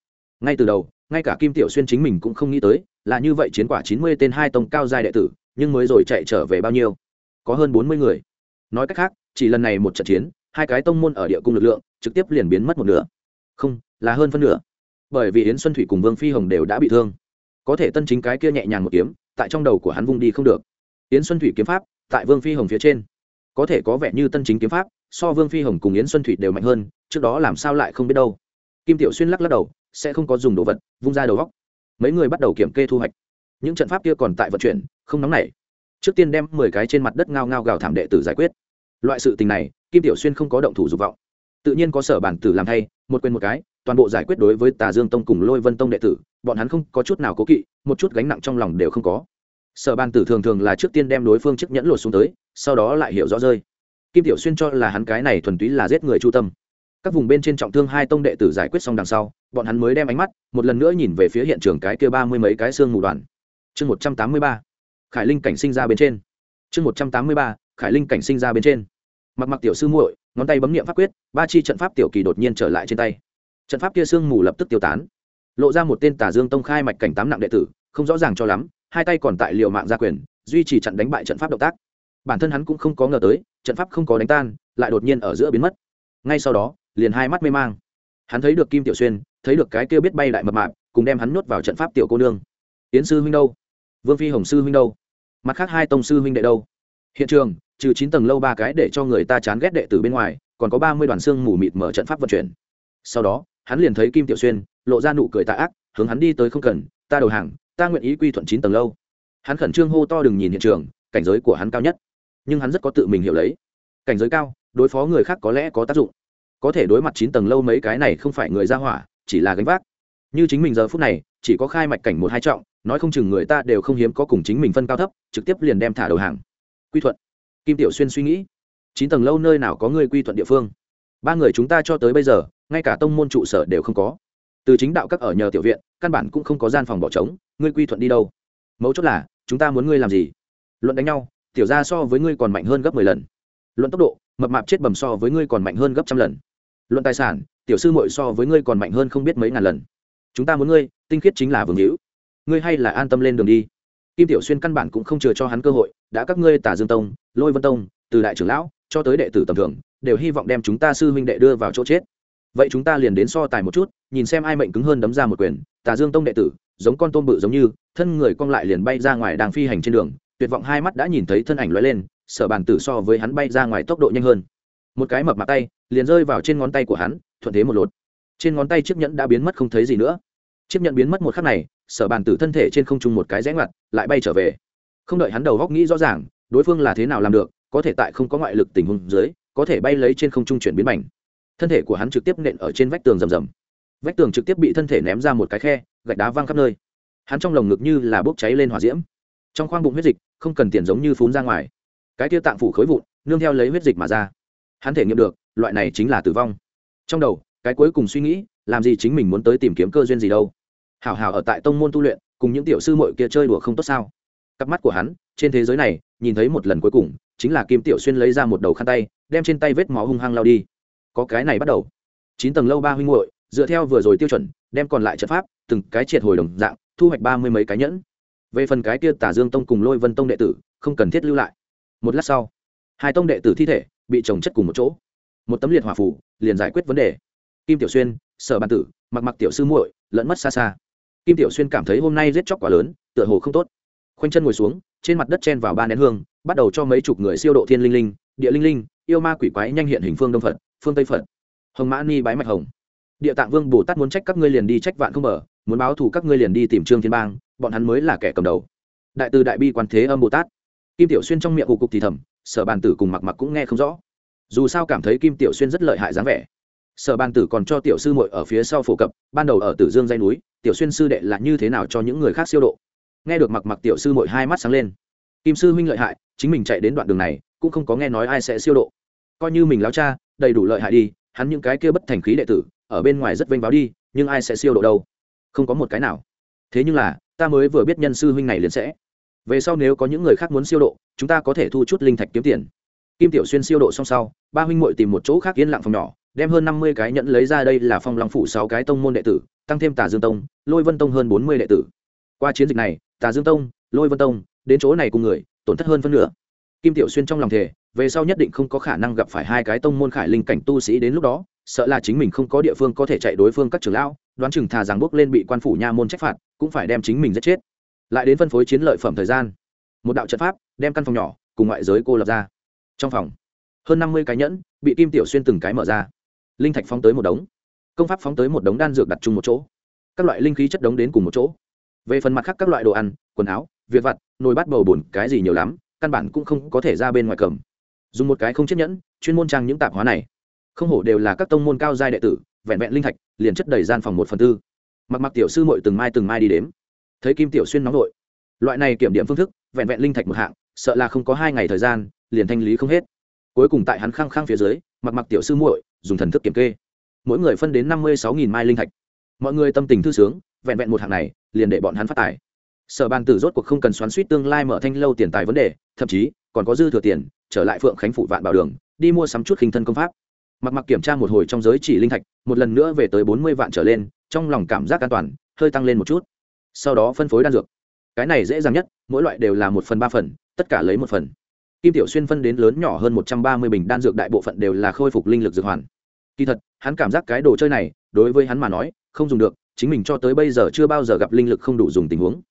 Ngay từ đầu, ngay cả kim tiểu xuyên chính mình cũng không nghĩ tới, là như vậy chiến quả chín mươi tên hai tông cao giai đệ tử, nhưng mới rồi chạy trở về bao nhiêu? Có hơn bốn mươi người. Nói cách khác, chỉ lần này một trận chiến, hai cái tông môn ở địa cung lực lượng, trực tiếp liền biến mất một nửa. Không, là hơn phân nửa. Bởi vì yến xuân thủy cùng vương phi hồng đều đã bị thương có thể tân chính cái kia nhẹ nhàng một kiếm, tại trong đầu của hắn vung đi không được. Yến xuân thủy kiếm pháp, tại vương phi hồng phía trên. Có thể có vẻ như tân chính kiếm pháp, so vương phi hồng cùng yến xuân thủy đều mạnh hơn, trước đó làm sao lại không biết đâu. Kim tiểu xuyên lắc lắc đầu, sẽ không có dùng đồ vật, vung ra đầu góc. Mấy người bắt đầu kiểm kê thu hoạch. Những trận pháp kia còn tại vận chuyển, không nóng nảy. Trước tiên đem mười cái trên mặt đất ngao ngao gào thảm đệ tử giải quyết. Loại sự tình này, kim tiểu xuyên không có động thủ dục vọng. Tự nhiên có sở bản tử làm thay, một quên một cái toàn bộ giải quyết đối với tà dương tông cùng lôi vân tông đệ tử, bọn hắn không có chút nào cố kỵ, một chút gánh nặng trong lòng đều không có. Sở ban tử thường thường là trước tiên đem đối phương chiếc nhẫn lột xuống tới, sau đó lại hiểu rõ rơi. Kim tiểu xuyên cho là hắn cái này thuần túy là giết người chu tâm. Các vùng bên trên trọng thương hai tông đệ tử giải quyết xong đằng sau, bọn hắn mới đem ánh mắt một lần nữa nhìn về phía hiện trường cái kia ba mươi mấy cái xương mù đoàn. Chương một trăm tám mươi ba, khải linh cảnh sinh ra bên trên. Chương một trăm tám mươi ba, khải linh cảnh sinh ra bên trên. Mặc mặc tiểu sư muội, ngón tay bấm nghiệm pháp quyết, ba chi trận pháp tiểu kỳ đột nhiên trở lại trên tay trận pháp kia sương mù lập tức tiêu tán. Lộ ra một tên tà dương tông khai mạch cảnh tám nặng đệ tử, không rõ ràng cho lắm, hai tay còn tại liều mạng gia quyền, duy trì chặn đánh bại trận pháp động tác. Bản thân hắn cũng không có ngờ tới, trận pháp không có đánh tan, lại đột nhiên ở giữa biến mất. Ngay sau đó, liền hai mắt mê mang. Hắn thấy được kim tiểu xuyên, thấy được cái kia biết bay đại mập mạp, cùng đem hắn nuốt vào trận pháp tiểu cô nương. Tiến sư huynh đâu? Vương phi hồng sư huynh đâu? Mặt khác hai tông sư huynh đệ đâu? Hiện trường, trừ chín tầng lâu ba cái để cho người ta chán ghét đệ tử bên ngoài, còn có ba mươi đoàn xương mù mịt mở trận pháp vận chuyển. Sau đó hắn liền thấy kim tiểu xuyên, lộ ra nụ cười tạ ác, hướng hắn đi tới không cần, ta đầu hàng, ta nguyện ý quy thuận chín tầng lâu. Hắn khẩn trương hô to đừng nhìn hiện trường, cảnh giới của hắn cao nhất. Nhưng hắn rất có tự mình hiểu lấy. Cảnh giới cao, đối phó người khác có lẽ có tác dụng. Có thể đối mặt chín tầng lâu mấy cái này không phải người ra hỏa, chỉ là gánh vác. Như chính mình giờ phút này, chỉ có khai mạch cảnh một hai trọng, nói không chừng người ta đều không hiếm có cùng chính mình phân cao thấp, trực tiếp liền đem thả đầu hàng. Quy thuận. Kim tiểu xuyên suy nghĩ. Chín tầng lâu nơi nào có người quy thuận địa phương? Ba người chúng ta cho tới bây giờ ngay cả tông môn trụ sở đều không có. Từ chính đạo các ở nhờ tiểu viện, căn bản cũng không có gian phòng bỏ trống, ngươi quy thuận đi đâu? Mấu chốt là, chúng ta muốn ngươi làm gì? Luận đánh nhau, tiểu ra so với ngươi còn mạnh hơn gấp mười lần. Luận tốc độ, mập mạp chết bầm so với ngươi còn mạnh hơn gấp trăm lần. Luận tài sản, tiểu sư mội so với ngươi còn mạnh hơn không biết mấy ngàn lần. Chúng ta muốn ngươi, tinh khiết chính là vương hữu. Ngươi hay là an tâm lên đường đi. Kim tiểu xuyên căn bản cũng không chừa cho hắn cơ hội, đã các ngươi tả dương tông, lôi vân tông, từ đại trưởng lão cho tới đệ tử tầm thường, đều hy vọng đem chúng ta sư huynh đệ đưa vào chỗ chết vậy chúng ta liền đến so tài một chút, nhìn xem ai mệnh cứng hơn đấm ra một quyền. Tà dương tông đệ tử, giống con tôm bự giống như, thân người cong lại liền bay ra ngoài đang phi hành trên đường. Tuyệt vọng hai mắt đã nhìn thấy thân ảnh lóe lên, sở bàn tử so với hắn bay ra ngoài tốc độ nhanh hơn. Một cái mập mặt tay, liền rơi vào trên ngón tay của hắn, thuận thế một lột. Trên ngón tay chiếc nhẫn đã biến mất không thấy gì nữa. Chiếc nhẫn biến mất một khắc này, sở bàn tử thân thể trên không trung một cái rẽ ngoặt, lại bay trở về. Không đợi hắn đầu góc nghĩ rõ ràng, đối phương là thế nào làm được, có thể tại không có ngoại lực tình huống dưới, có thể bay lấy trên không trung chuyển biến mảnh thân thể của hắn trực tiếp nện ở trên vách tường rầm rầm. Vách tường trực tiếp bị thân thể ném ra một cái khe, gạch đá văng khắp nơi. Hắn trong lồng ngực như là bốc cháy lên hỏa diễm. Trong khoang bụng huyết dịch, không cần tiền giống như phun ra ngoài. Cái tia tạng phủ khối vụn, nương theo lấy huyết dịch mà ra. Hắn thể nghiệm được, loại này chính là tử vong. Trong đầu, cái cuối cùng suy nghĩ, làm gì chính mình muốn tới tìm kiếm cơ duyên gì đâu. Hảo hảo ở tại tông môn tu luyện, cùng những tiểu sư mội kia chơi đùa không tốt sao? Cặp mắt của hắn, trên thế giới này, nhìn thấy một lần cuối cùng, chính là kim tiểu xuyên lấy ra một đầu khăn tay, đem trên tay vết máu hung hăng lao đi có cái này bắt đầu. Chín tầng lâu ba huynh muội, dựa theo vừa rồi tiêu chuẩn, đem còn lại trận pháp, từng cái triệt hồi đồng dạng, thu hoạch ba mươi mấy cái nhẫn. Về phần cái kia tả dương tông cùng lôi vân tông đệ tử, không cần thiết lưu lại. Một lát sau, hai tông đệ tử thi thể bị trồng chất cùng một chỗ. Một tấm liệt hỏa phủ liền giải quyết vấn đề. Kim tiểu xuyên, sở bàn tử, mặc mặc tiểu sư muội, lẫn mất xa xa. Kim tiểu xuyên cảm thấy hôm nay giết chóc quá lớn, tựa hồ không tốt. Khoanh chân ngồi xuống, trên mặt đất chen vào ba nén hương, bắt đầu cho mấy chục người siêu độ thiên linh linh, địa linh linh, yêu ma quỷ quái nhanh hiện hình phương đông phật phương tây phật. Hồng mã ni bái mạch hồng. Địa tạng vương bồ tát muốn trách các ngươi liền đi trách vạn không mở muốn báo thù các ngươi liền đi tìm trương thiên bang, bọn hắn mới là kẻ cầm đầu. Đại từ đại bi quan thế âm bồ tát. Kim tiểu xuyên trong miệng cục cục thì thầm, sở bàn tử cùng mặc mặc cũng nghe không rõ. Dù sao cảm thấy kim tiểu xuyên rất lợi hại dáng vẻ. Sở bàn tử còn cho tiểu sư muội ở phía sau phổ cập, ban đầu ở tử dương dây núi, tiểu xuyên sư đệ là như thế nào cho những người khác siêu độ. Nghe được mặc mặc tiểu sư muội hai mắt sáng lên. Kim sư huynh lợi hại, chính mình chạy đến đoạn đường này, cũng không có nghe nói ai sẽ siêu độ coi như mình láo cha, đầy đủ lợi hại đi, hắn những cái kia bất thành khí đệ tử, ở bên ngoài rất vênh báo đi, nhưng ai sẽ siêu độ đâu? Không có một cái nào. Thế nhưng là, ta mới vừa biết nhân sư huynh này liền sẽ. Về sau nếu có những người khác muốn siêu độ, chúng ta có thể thu chút linh thạch kiếm tiền. Kim tiểu xuyên siêu độ xong sau, ba huynh muội tìm một chỗ khác yên lặng phòng nhỏ, đem hơn năm mươi cái nhẫn lấy ra đây là phong long phủ sáu cái tông môn đệ tử, tăng thêm tà dương tông, lôi vân tông hơn bốn mươi đệ tử. Qua chiến dịch này, tà dương tông, lôi vân tông, đến chỗ này cùng người, tổn thất hơn phân nửa kim tiểu xuyên trong lòng thề, về sau nhất định không có khả năng gặp phải hai cái tông môn khải linh cảnh tu sĩ đến lúc đó, sợ là chính mình không có địa phương có thể chạy đối phương các trưởng lão, đoán chừng thà rằng bước lên bị quan phủ nha môn trách phạt, cũng phải đem chính mình giết chết. Lại đến phân phối chiến lợi phẩm thời gian. Một đạo trận pháp, đem căn phòng nhỏ, cùng ngoại giới cô lập ra. Trong phòng, hơn năm mươi cái nhẫn, bị kim tiểu xuyên từng cái mở ra. Linh thạch phóng tới một đống. Công pháp phóng tới một đống đan dược đặt chung một chỗ. Các loại linh khí chất đống đến cùng một chỗ. Về phần mặt khác các loại đồ ăn, quần áo, việc vặt, nồi bát bầu bùn cái gì nhiều lắm căn bản cũng không có thể ra bên ngoài cầm. Dùng một cái không chiếc nhẫn, chuyên môn trang những tạp hóa này. Không hổ đều là các tông môn cao giai đệ tử, vẹn vẹn linh thạch, liền chất đầy gian phòng một phần tư. Mặc mặc tiểu sư mội từng mai từng mai đi đếm. Thấy kim tiểu xuyên nóng vội loại này kiểm điểm phương thức, vẹn vẹn linh thạch một hạng, sợ là không có hai ngày thời gian, liền thanh lý không hết. Cuối cùng tại hắn khăng khăng phía dưới, mặc mặc tiểu sư muội dùng thần thức kiểm kê. Mỗi người phân đến năm mươi sáu nghìn mai linh thạch. Mọi người tâm tình thư sướng, vẹn vẹn một hạng này, liền để bọn hắn phát tài sở ban tử rốt cuộc không cần xoắn suýt tương lai mở thanh lâu tiền tài vấn đề, thậm chí, còn có dư thừa tiền, trở lại phượng khánh phủ vạn bảo đường, đi mua sắm chút khinh thân công pháp. Mặc mặc kiểm tra một hồi trong giới chỉ linh thạch, một lần nữa về tới bốn mươi vạn trở lên, trong lòng cảm giác an toàn, hơi tăng lên một chút. Sau đó phân phối đan dược. Cái này dễ dàng nhất, mỗi loại đều là một phần ba phần, tất cả lấy một phần. Kim tiểu xuyên phân đến lớn nhỏ hơn một trăm ba mươi bình đan dược đại bộ phận đều là khôi phục linh lực dược hoàn. Kỳ thật, hắn cảm giác cái đồ chơi này, đối với hắn mà nói, không dùng được, chính mình cho tới bây giờ chưa bao giờ gặp linh lực không đủ dùng tình huống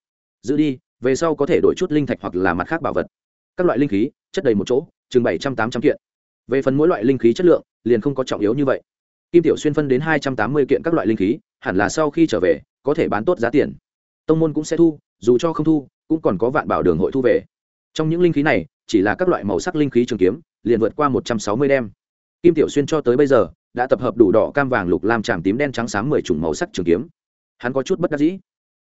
giữ đi, về sau có thể đổi chút linh thạch hoặc là mặt khác bảo vật. Các loại linh khí, chất đầy một chỗ, chừng bảy trăm tám trăm kiện. Về phần mỗi loại linh khí chất lượng, liền không có trọng yếu như vậy. Kim tiểu xuyên phân đến hai trăm tám mươi kiện các loại linh khí, hẳn là sau khi trở về, có thể bán tốt giá tiền. Tông môn cũng sẽ thu, dù cho không thu, cũng còn có vạn bảo đường hội thu về. Trong những linh khí này, chỉ là các loại màu sắc linh khí trường kiếm, liền vượt qua một trăm sáu mươi đem. Kim tiểu xuyên cho tới bây giờ, đã tập hợp đủ đỏ, cam, vàng, lục, lam tràm tím, đen, trắng sáng mười chủng màu sắc trường kiếm. Hắn có chút bất đắc dĩ.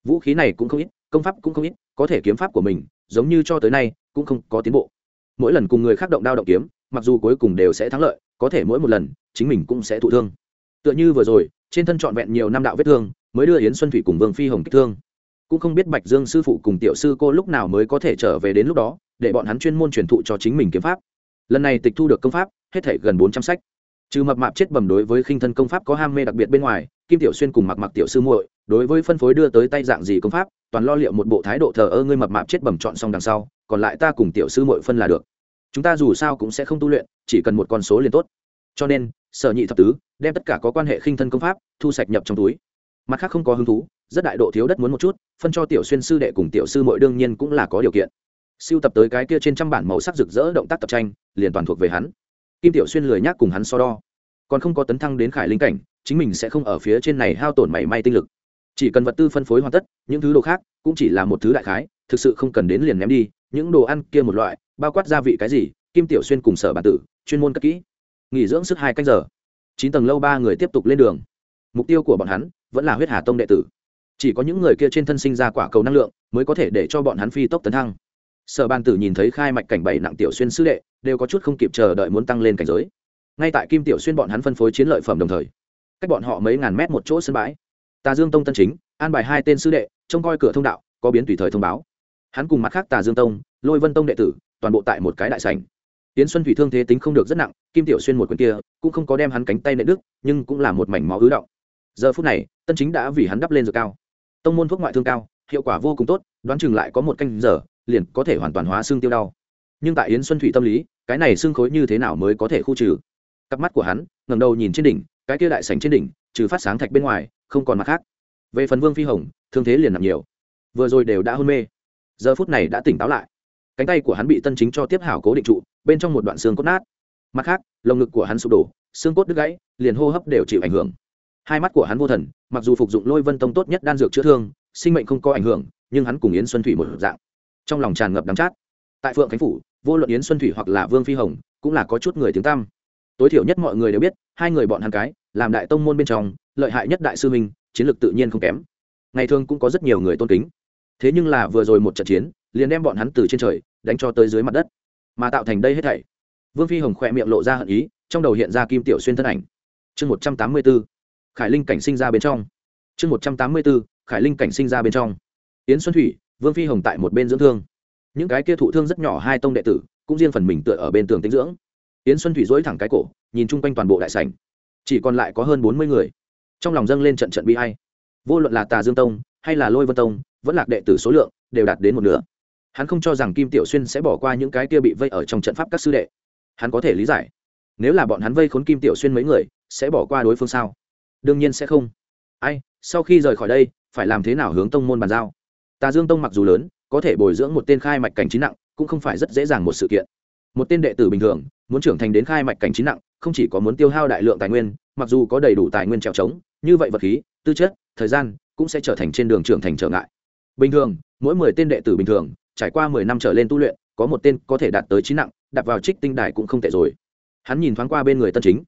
Vũ khí này cũng không ít công pháp cũng không ít, có thể kiếm pháp của mình, giống như cho tới nay, cũng không có tiến bộ. Mỗi lần cùng người khác động đao động kiếm, mặc dù cuối cùng đều sẽ thắng lợi, có thể mỗi một lần, chính mình cũng sẽ thụ thương. Tựa như vừa rồi, trên thân trọn vẹn nhiều năm đạo vết thương, mới đưa yến xuân thủy cùng vương phi hồng kích thương. Cũng không biết bạch dương sư phụ cùng tiểu sư cô lúc nào mới có thể trở về đến lúc đó, để bọn hắn chuyên môn truyền thụ cho chính mình kiếm pháp. Lần này tịch thu được công pháp, hết thể gần bốn trăm sách. Trừ mập mạp chết bầm đối với khinh thân công pháp có ham mê đặc biệt bên ngoài, kim tiểu xuyên cùng mặc mặc tiểu sư muội đối với phân phối đưa tới tay dạng gì công pháp, toàn lo liệu một bộ thái độ thờ ơ ngươi mập mạp chết bẩm chọn xong đằng sau, còn lại ta cùng tiểu sư muội phân là được. Chúng ta dù sao cũng sẽ không tu luyện, chỉ cần một con số liền tốt. Cho nên, sở nhị thập tứ, đem tất cả có quan hệ khinh thân công pháp, thu sạch nhập trong túi. Mặt khác không có hứng thú, rất đại độ thiếu đất muốn một chút, phân cho tiểu xuyên sư đệ cùng tiểu sư muội đương nhiên cũng là có điều kiện. Siêu tập tới cái kia trên trăm bản màu sắc rực rỡ động tác tập tranh, liền toàn thuộc về hắn. Kim tiểu xuyên lười nhác cùng hắn so đo. Còn không có tấn thăng đến khải linh cảnh, chính mình sẽ không ở phía trên này hao tổn mảy may tinh lực chỉ cần vật tư phân phối hoàn tất, những thứ đồ khác cũng chỉ là một thứ đại khái, thực sự không cần đến liền ném đi. Những đồ ăn kia một loại, bao quát gia vị cái gì, kim tiểu xuyên cùng sở bản tử, chuyên môn cất kỹ. Nghỉ dưỡng sức hai canh giờ. Chín tầng lâu ba người tiếp tục lên đường. Mục tiêu của bọn hắn vẫn là huyết hà tông đệ tử. Chỉ có những người kia trên thân sinh ra quả cầu năng lượng mới có thể để cho bọn hắn phi tốc tấn thăng. Sở bàn tử nhìn thấy khai mạch cảnh bảy nặng tiểu xuyên sư đệ, đều có chút không kịp chờ đợi muốn tăng lên cảnh giới. Ngay tại kim tiểu xuyên bọn hắn phân phối chiến lợi phẩm đồng thời, cách bọn họ mấy ngàn mét một chỗ sân bãi tà dương tông tân chính, an bài hai tên sư đệ, trông coi cửa thông đạo, có biến tùy thời thông báo. Hắn cùng mặt khác tà dương tông, lôi vân tông đệ tử, toàn bộ tại một cái đại sảnh. Tiến xuân thủy thương thế tính không được rất nặng, kim tiểu xuyên một quyền kia, cũng không có đem hắn cánh tay nệ đức nhưng cũng là một mảnh máu ứ động. Giờ phút này, tân chính đã vì hắn đắp lên dược cao. Tông môn thuốc ngoại thương cao, hiệu quả vô cùng tốt, đoán chừng lại có một canh giờ, liền có thể hoàn toàn hóa xương tiêu đau. Nhưng tại yến xuân thủy tâm lý, cái này xương khối như thế nào mới có thể khu trừ? Cặp mắt của hắn ngầm đầu nhìn trên đỉnh, cái kia đại sảnh trên đỉnh, trừ phát sáng thạch bên ngoài không còn mặt khác. Về phần vương phi hồng, thương thế liền nặng nhiều. Vừa rồi đều đã hôn mê. Giờ phút này đã tỉnh táo lại. Cánh tay của hắn bị tân chính cho tiếp hảo cố định trụ, bên trong một đoạn xương cốt nát. Mặt khác, lồng ngực của hắn sụp đổ, xương cốt đứt gãy, liền hô hấp đều chịu ảnh hưởng. Hai mắt của hắn vô thần, mặc dù phục dụng lôi vân tông tốt nhất đan dược chữa thương, sinh mệnh không có ảnh hưởng, nhưng hắn cùng yến xuân thủy một dạng. Trong lòng tràn ngập đắng chát. Tại phượng khánh phủ, vô luận yến xuân thủy hoặc là vương phi hồng, cũng là có chút người tiếng tăm. Tối thiểu nhất mọi người đều biết, hai người bọn hắn cái, làm đại tông môn bên trong lợi hại nhất đại sư minh chiến lược tự nhiên không kém. Ngày thường cũng có rất nhiều người tôn kính. Thế nhưng là vừa rồi một trận chiến, liền đem bọn hắn từ trên trời đánh cho tới dưới mặt đất. Mà tạo thành đây hết thảy. Vương phi hồng khỏe miệng lộ ra hận ý, trong đầu hiện ra kim tiểu xuyên thân ảnh. Chương một trăm tám mươi b ố khải linh cảnh sinh ra bên trong. Chương một trăm tám mươi b ố khải linh cảnh sinh ra bên trong. Yến xuân thủy, vương phi hồng tại một bên dưỡng thương. Những cái kia thụ thương rất nhỏ hai tông đệ tử, cũng riêng phần mình tựa ở bên tường tinh dưỡng. Yến xuân thủy dối thẳng cái cổ, nhìn chung quanh toàn bộ đại sảnh. Chỉ còn lại có hơn bốn mươi người trong lòng dâng lên trận trận bi hay vô luận là tà dương tông hay là lôi vân tông, vẫn lạc đệ tử số lượng đều đạt đến một nửa. Hắn không cho rằng kim tiểu xuyên sẽ bỏ qua những cái kia bị vây ở trong trận pháp các sư đệ. Hắn có thể lý giải. Nếu là bọn hắn vây khốn kim tiểu xuyên mấy người, sẽ bỏ qua đối phương sao? Đương nhiên sẽ không. Ai, sau khi rời khỏi đây, phải làm thế nào hướng tông môn bàn giao? Tà dương tông mặc dù lớn, có thể bồi dưỡng một tên khai mạch cảnh trí nặng, cũng không phải rất dễ dàng một sự kiện. Một tên đệ tử bình thường, muốn trưởng thành đến khai mạch cảnh trí nặng, không chỉ có muốn tiêu hao đại lượng tài nguyên, mặc dù có đầy đủ tài nguyên trèo trống như vậy vật khí tư chất thời gian cũng sẽ trở thành trên đường trưởng thành trở ngại. Bình thường mỗi mười tên đệ tử bình thường trải qua mười năm trở lên tu luyện có một tên có thể đạt tới trí nặng đặt vào trích tinh đài cũng không tệ rồi. Hắn nhìn thoáng qua bên người tân chính.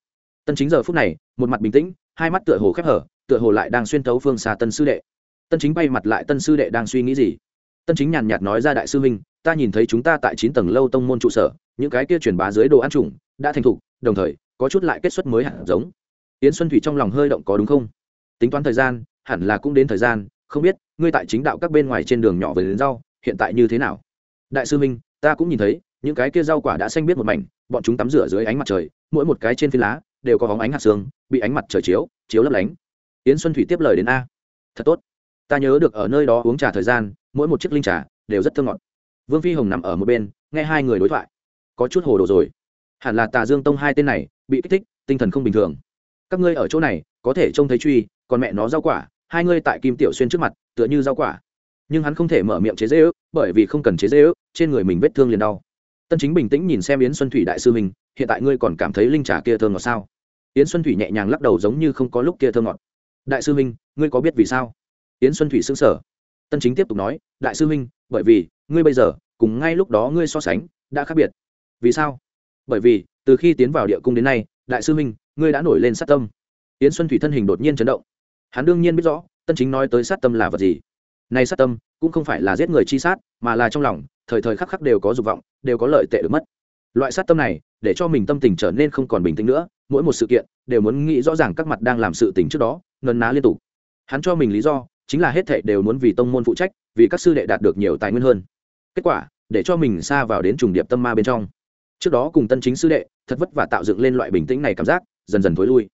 Tân chính giờ phút này một mặt bình tĩnh hai mắt tựa hồ khép hở tựa hồ lại đang xuyên tấu phương xa tân sư đệ. Tân chính bay mặt lại tân sư đệ đang suy nghĩ gì? Tân chính nhàn nhạt nói ra đại sư minh, ta nhìn thấy chúng ta tại chín tầng lâu tông môn trụ sở những cái kia truyền bá dưới đồ ăn trùng đã thành thục đồng thời có chút lại kết xuất mới hạt giống yến xuân thủy trong lòng hơi động có đúng không? Tính toán thời gian, hẳn là cũng đến thời gian, không biết, ngươi tại chính đạo các bên ngoài trên đường nhỏ về đến rau, hiện tại như thế nào? Đại sư minh, ta cũng nhìn thấy, những cái kia rau quả đã xanh biết một mảnh, bọn chúng tắm rửa dưới ánh mặt trời, mỗi một cái trên phi lá, đều có bóng ánh hạt xương bị ánh mặt trời chiếu chiếu lấp lánh. Yến xuân thủy tiếp lời đến a. Thật tốt. Ta nhớ được ở nơi đó uống trà thời gian, mỗi một chiếc linh trà đều rất thơ ngọt. Vương phi hồng nằm ở một bên, nghe hai người đối thoại. Có chút hồ đồ rồi. Hẳn là tà dương tông hai tên này, bị kích thích, tinh thần không bình thường các ngươi ở chỗ này, có thể trông thấy truy, còn mẹ nó rau quả, hai ngươi tại kim tiểu xuyên trước mặt, tựa như rau quả. Nhưng hắn không thể mở miệng chế dễ ước bởi vì không cần chế dễ ước trên người mình vết thương liền đau. Tân chính bình tĩnh nhìn xem yến xuân thủy đại sư mình hiện tại ngươi còn cảm thấy linh trà kia thơm ngọt sao? Yến xuân thủy nhẹ nhàng lắc đầu giống như không có lúc kia thơm ngọt. Đại sư minh ngươi có biết vì sao? Yến xuân thủy xứng sở tân chính tiếp tục nói, đại sư minh bởi vì, ngươi bây giờ, cùng ngay lúc đó ngươi so sánh, đã khác biệt. Vì sao? Bởi vì, từ khi tiến vào địa cung đến nay, đại sư minh ngươi đã nổi lên sát tâm. Yến xuân thủy thân hình đột nhiên chấn động. Hắn đương nhiên biết rõ, tân chính nói tới sát tâm là vật gì. Nay sát tâm, cũng không phải là giết người chi sát, mà là trong lòng, thời thời khắc khắc đều có dục vọng, đều có lợi tệ được mất. Loại sát tâm này, để cho mình tâm tình trở nên không còn bình tĩnh nữa, mỗi một sự kiện, đều muốn nghĩ rõ ràng các mặt đang làm sự tình trước đó ngân ná liên tục. Hắn cho mình lý do, chính là hết thệ đều muốn vì tông môn phụ trách, vì các sư đệ đạt được nhiều tài nguyên hơn. Kết quả, để cho mình xa vào đến trùng điệp tâm ma bên trong. Trước đó cùng tân chính sư đệ, thật vất vả tạo dựng lên loại bình tĩnh này cảm giác dần dần thối lui.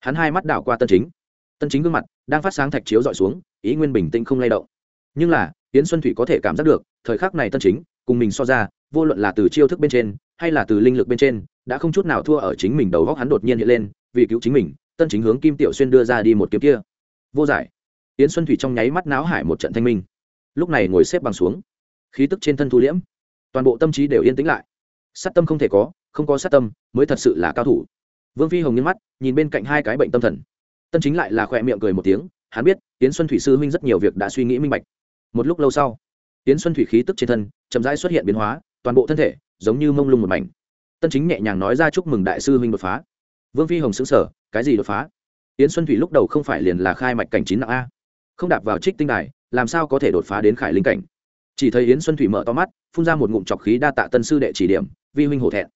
Hắn hai mắt đảo qua tân chính. Tân chính gương mặt đang phát sáng thạch chiếu dọi xuống, ý nguyên bình tĩnh không lay động. Nhưng là, Yến xuân thủy có thể cảm giác được, thời khắc này tân chính, cùng mình so ra, vô luận là từ chiêu thức bên trên, hay là từ linh lực bên trên, đã không chút nào thua ở chính mình đầu góc hắn đột nhiên hiện lên, vì cứu chính mình, tân chính hướng kim tiểu xuyên đưa ra đi một kiếm kia. Vô giải. Yến xuân thủy trong nháy mắt náo hải một trận thanh minh. Lúc này ngồi xếp bằng xuống. Khí tức trên thân thu liễm. Toàn bộ tâm trí đều yên tĩnh lại. Sát tâm không thể có, không có sát tâm, mới thật sự là cao thủ vương phi hồng nhấn mắt, nhìn bên cạnh hai cái bệnh tâm thần. Tân chính lại là khỏe miệng cười một tiếng, hắn biết tiến xuân thủy sư huynh rất nhiều việc đã suy nghĩ minh bạch. Một lúc lâu sau tiến xuân thủy khí tức trên thân, chậm rãi xuất hiện biến hóa, toàn bộ thân thể, giống như mông lung một mảnh. Tân chính nhẹ nhàng nói ra chúc mừng đại sư huynh đột phá. Vương phi hồng xứng sở cái gì đột phá? Tiến xuân thủy lúc đầu không phải liền là khai mạch cảnh chín nặng a. Không đạp vào trích tinh đài, làm sao có thể đột phá đến khải linh cảnh? Chỉ thấy yến xuân thủy mở to mắt, phun ra một ngụm trọc khí đa tạ tân sư đệ chỉ điểm, vi huynh hổ thẹn.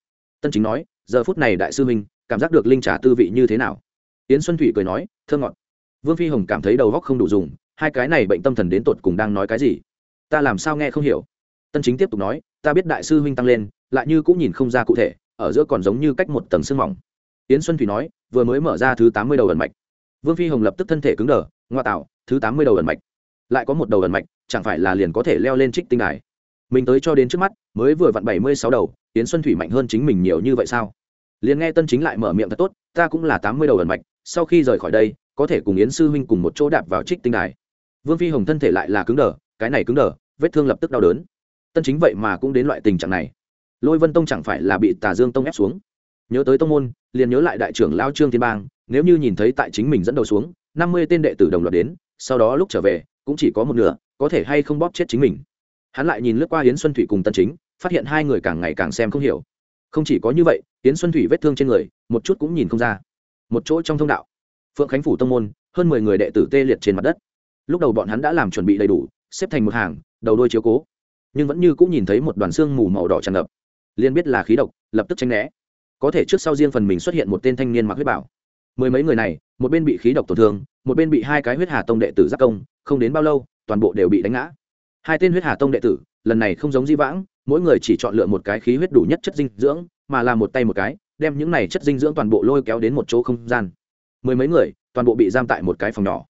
Tân chính nói, giờ phút này đại sư huynh cảm giác được linh trà tư vị như thế nào? Yến xuân thủy cười nói thơ ngọt. Vương phi hồng cảm thấy đầu góc không đủ dùng, hai cái này bệnh tâm thần đến tột cùng đang nói cái gì? Ta làm sao nghe không hiểu? Tân chính tiếp tục nói, ta biết đại sư huynh tăng lên, lại như cũng nhìn không ra cụ thể, ở giữa còn giống như cách một tầng sương mỏng. Yến xuân thủy nói, vừa mới mở ra thứ tám mươi đầu ẩn mạch. Vương phi hồng lập tức thân thể cứng đờ, ngoa tạo, thứ tám mươi đầu ẩn mạch. Lại có một đầu ẩn mạch, chẳng phải là liền có thể leo lên trích tinh đài? Mình tới cho đến trước mắt, mới vừa vặn bảy mươi sáu đầu, yến xuân thủy mạnh hơn chính mình nhiều như vậy sao? Liền nghe tân chính lại mở miệng thật tốt, ta cũng là tám mươi đầu ẩn mạch, sau khi rời khỏi đây, có thể cùng yến sư huynh cùng một chỗ đạp vào trích tinh đài. Vương phi hồng thân thể lại là cứng đờ, cái này cứng đờ, vết thương lập tức đau đớn. Tân chính vậy mà cũng đến loại tình trạng này. Lôi vân tông chẳng phải là bị tà dương tông ép xuống. Nhớ tới tông môn, liền nhớ lại đại trưởng lao trương thiên bang, nếu như nhìn thấy tại chính mình dẫn đầu xuống, năm mươi tên đệ tử đồng loạt đến, sau đó lúc trở về, cũng chỉ có một nửa, có thể hay không bóp chết chính mình. Hắn lại nhìn lướt qua yến xuân thủy cùng tân chính, phát hiện hai người càng ngày càng xem không hiểu không chỉ có như vậy tiến xuân thủy vết thương trên người, một chút cũng nhìn không ra. Một chỗ trong thông đạo, phượng khánh phủ tông môn, hơn mười người đệ tử tê liệt trên mặt đất. Lúc đầu bọn hắn đã làm chuẩn bị đầy đủ, xếp thành một hàng, đầu đôi chiếu cố. Nhưng vẫn như cũng nhìn thấy một đoàn xương mù màu đỏ tràn ngập. Liền biết là khí độc, lập tức tranh né. Có thể trước sau riêng phần mình xuất hiện một tên thanh niên mặc huyết bảo. Mười mấy người này, một bên bị khí độc tổn thương, một bên bị hai cái huyết hà tông đệ tử giác công, không đến bao lâu, toàn bộ đều bị đánh ngã. Hai tên huyết hà tông đệ tử, lần này không giống di vãng mỗi người chỉ chọn lựa một cái khí huyết đủ nhất chất dinh dưỡng, mà là một tay một cái, đem những này chất dinh dưỡng toàn bộ lôi kéo đến một chỗ không gian. Mười mấy người, toàn bộ bị giam tại một cái phòng nhỏ.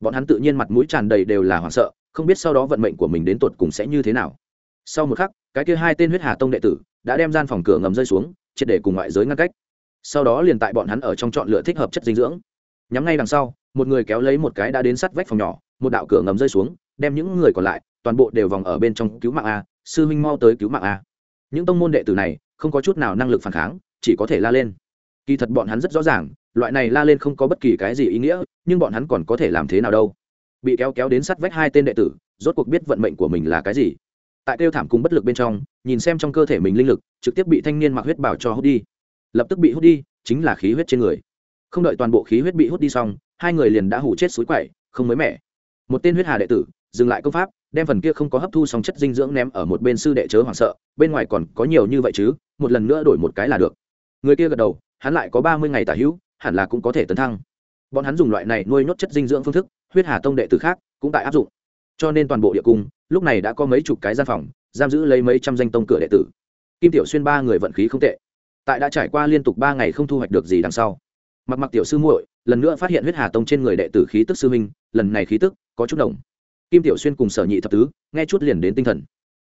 Bọn hắn tự nhiên mặt mũi tràn đầy đều là hoảng sợ, không biết sau đó vận mệnh của mình đến tột cùng sẽ như thế nào. Sau một khắc, cái kia hai tên huyết hà tông đệ tử đã đem gian phòng cửa ngầm rơi xuống, triệt để cùng ngoại giới ngăn cách. Sau đó liền tại bọn hắn ở trong chọn lựa thích hợp chất dinh dưỡng. Nhắm ngay đằng sau, một người kéo lấy một cái đã đến sắt vách phòng nhỏ, một đạo cửa ngầm rơi xuống, đem những người còn lại toàn bộ đều vòng ở bên trong cứu mạng a sư huynh mau tới cứu mạng a. Những tông môn đệ tử này không có chút nào năng lực phản kháng, chỉ có thể la lên. Kỳ thật bọn hắn rất rõ ràng, loại này la lên không có bất kỳ cái gì ý nghĩa, nhưng bọn hắn còn có thể làm thế nào đâu. Bị kéo kéo đến sắt vách hai tên đệ tử, rốt cuộc biết vận mệnh của mình là cái gì. Tại kêu thảm cùng bất lực bên trong, nhìn xem trong cơ thể mình linh lực, trực tiếp bị thanh niên mặc huyết bảo cho hút đi. Lập tức bị hút đi, chính là khí huyết trên người. Không đợi toàn bộ khí huyết bị hút đi xong, hai người liền đã hủ chết suối quậy, không mới mẻ. Một tên huyết hà đệ tử, dừng lại công pháp đem phần kia không có hấp thu xong chất dinh dưỡng ném ở một bên sư đệ chớ hoảng sợ, bên ngoài còn có nhiều như vậy chứ, một lần nữa đổi một cái là được. Người kia gật đầu, hắn lại có ba mươi ngày tả hữu, hẳn là cũng có thể tấn thăng. Bọn hắn dùng loại này nuôi nhốt chất dinh dưỡng phương thức, huyết hà tông đệ tử khác cũng tại áp dụng. Cho nên toàn bộ địa cung, lúc này đã có mấy chục cái gian phòng, giam giữ lấy mấy trăm danh tông cửa đệ tử. Kim tiểu xuyên ba người vận khí không tệ. Tại đã trải qua liên tục ba ngày không thu hoạch được gì đằng sau. Mặc mặc tiểu sư muội, lần nữa phát hiện huyết hà tông trên người đệ tử khí tức sư minh lần này khí tức có chút đồng kim tiểu xuyên cùng sở nhị thập tứ, nghe chút liền đến tinh thần.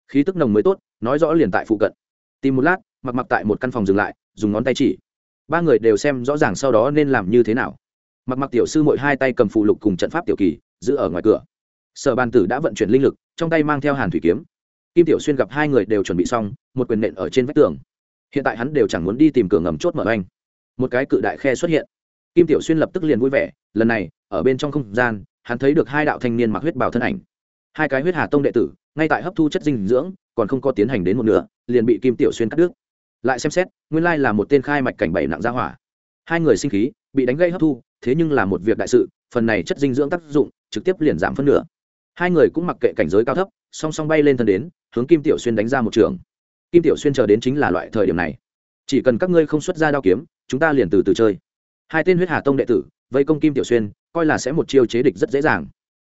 Khí tức nồng mới tốt, nói rõ liền tại phụ cận. Tìm một lát, mặc mặc tại một căn phòng dừng lại, dùng ngón tay chỉ. Ba người đều xem rõ ràng sau đó nên làm như thế nào. Mặc mặc tiểu sư mỗi hai tay cầm phụ lục cùng trận pháp tiểu kỳ, giữ ở ngoài cửa. Sở bàn tử đã vận chuyển linh lực, trong tay mang theo hàn thủy kiếm. Kim tiểu xuyên gặp hai người đều chuẩn bị xong, một quyền nện ở trên vách tường. Hiện tại hắn đều chẳng muốn đi tìm cửa ngầm chốt mở anh một cái cự đại khe xuất hiện. Kim tiểu xuyên lập tức liền vui vẻ, lần này, ở bên trong không gian hắn thấy được hai đạo thanh niên mặc huyết bào thân ảnh. Hai cái huyết hà tông đệ tử, ngay tại hấp thu chất dinh dưỡng, còn không có tiến hành đến một nửa, liền bị kim tiểu xuyên cắt đứt. Lại xem xét, nguyên lai là một tên khai mạch cảnh bảy nặng gia hỏa. Hai người sinh khí, bị đánh gây hấp thu, thế nhưng là một việc đại sự, phần này chất dinh dưỡng tác dụng trực tiếp liền giảm phân nửa. Hai người cũng mặc kệ cảnh giới cao thấp, song song bay lên thân đến, hướng kim tiểu xuyên đánh ra một trường. Kim tiểu xuyên chờ đến chính là loại thời điểm này. Chỉ cần các ngươi không xuất ra đao kiếm, chúng ta liền từ từ chơi. Hai tên huyết hà tông đệ tử vây công kim tiểu xuyên coi là sẽ một chiêu chế địch rất dễ dàng.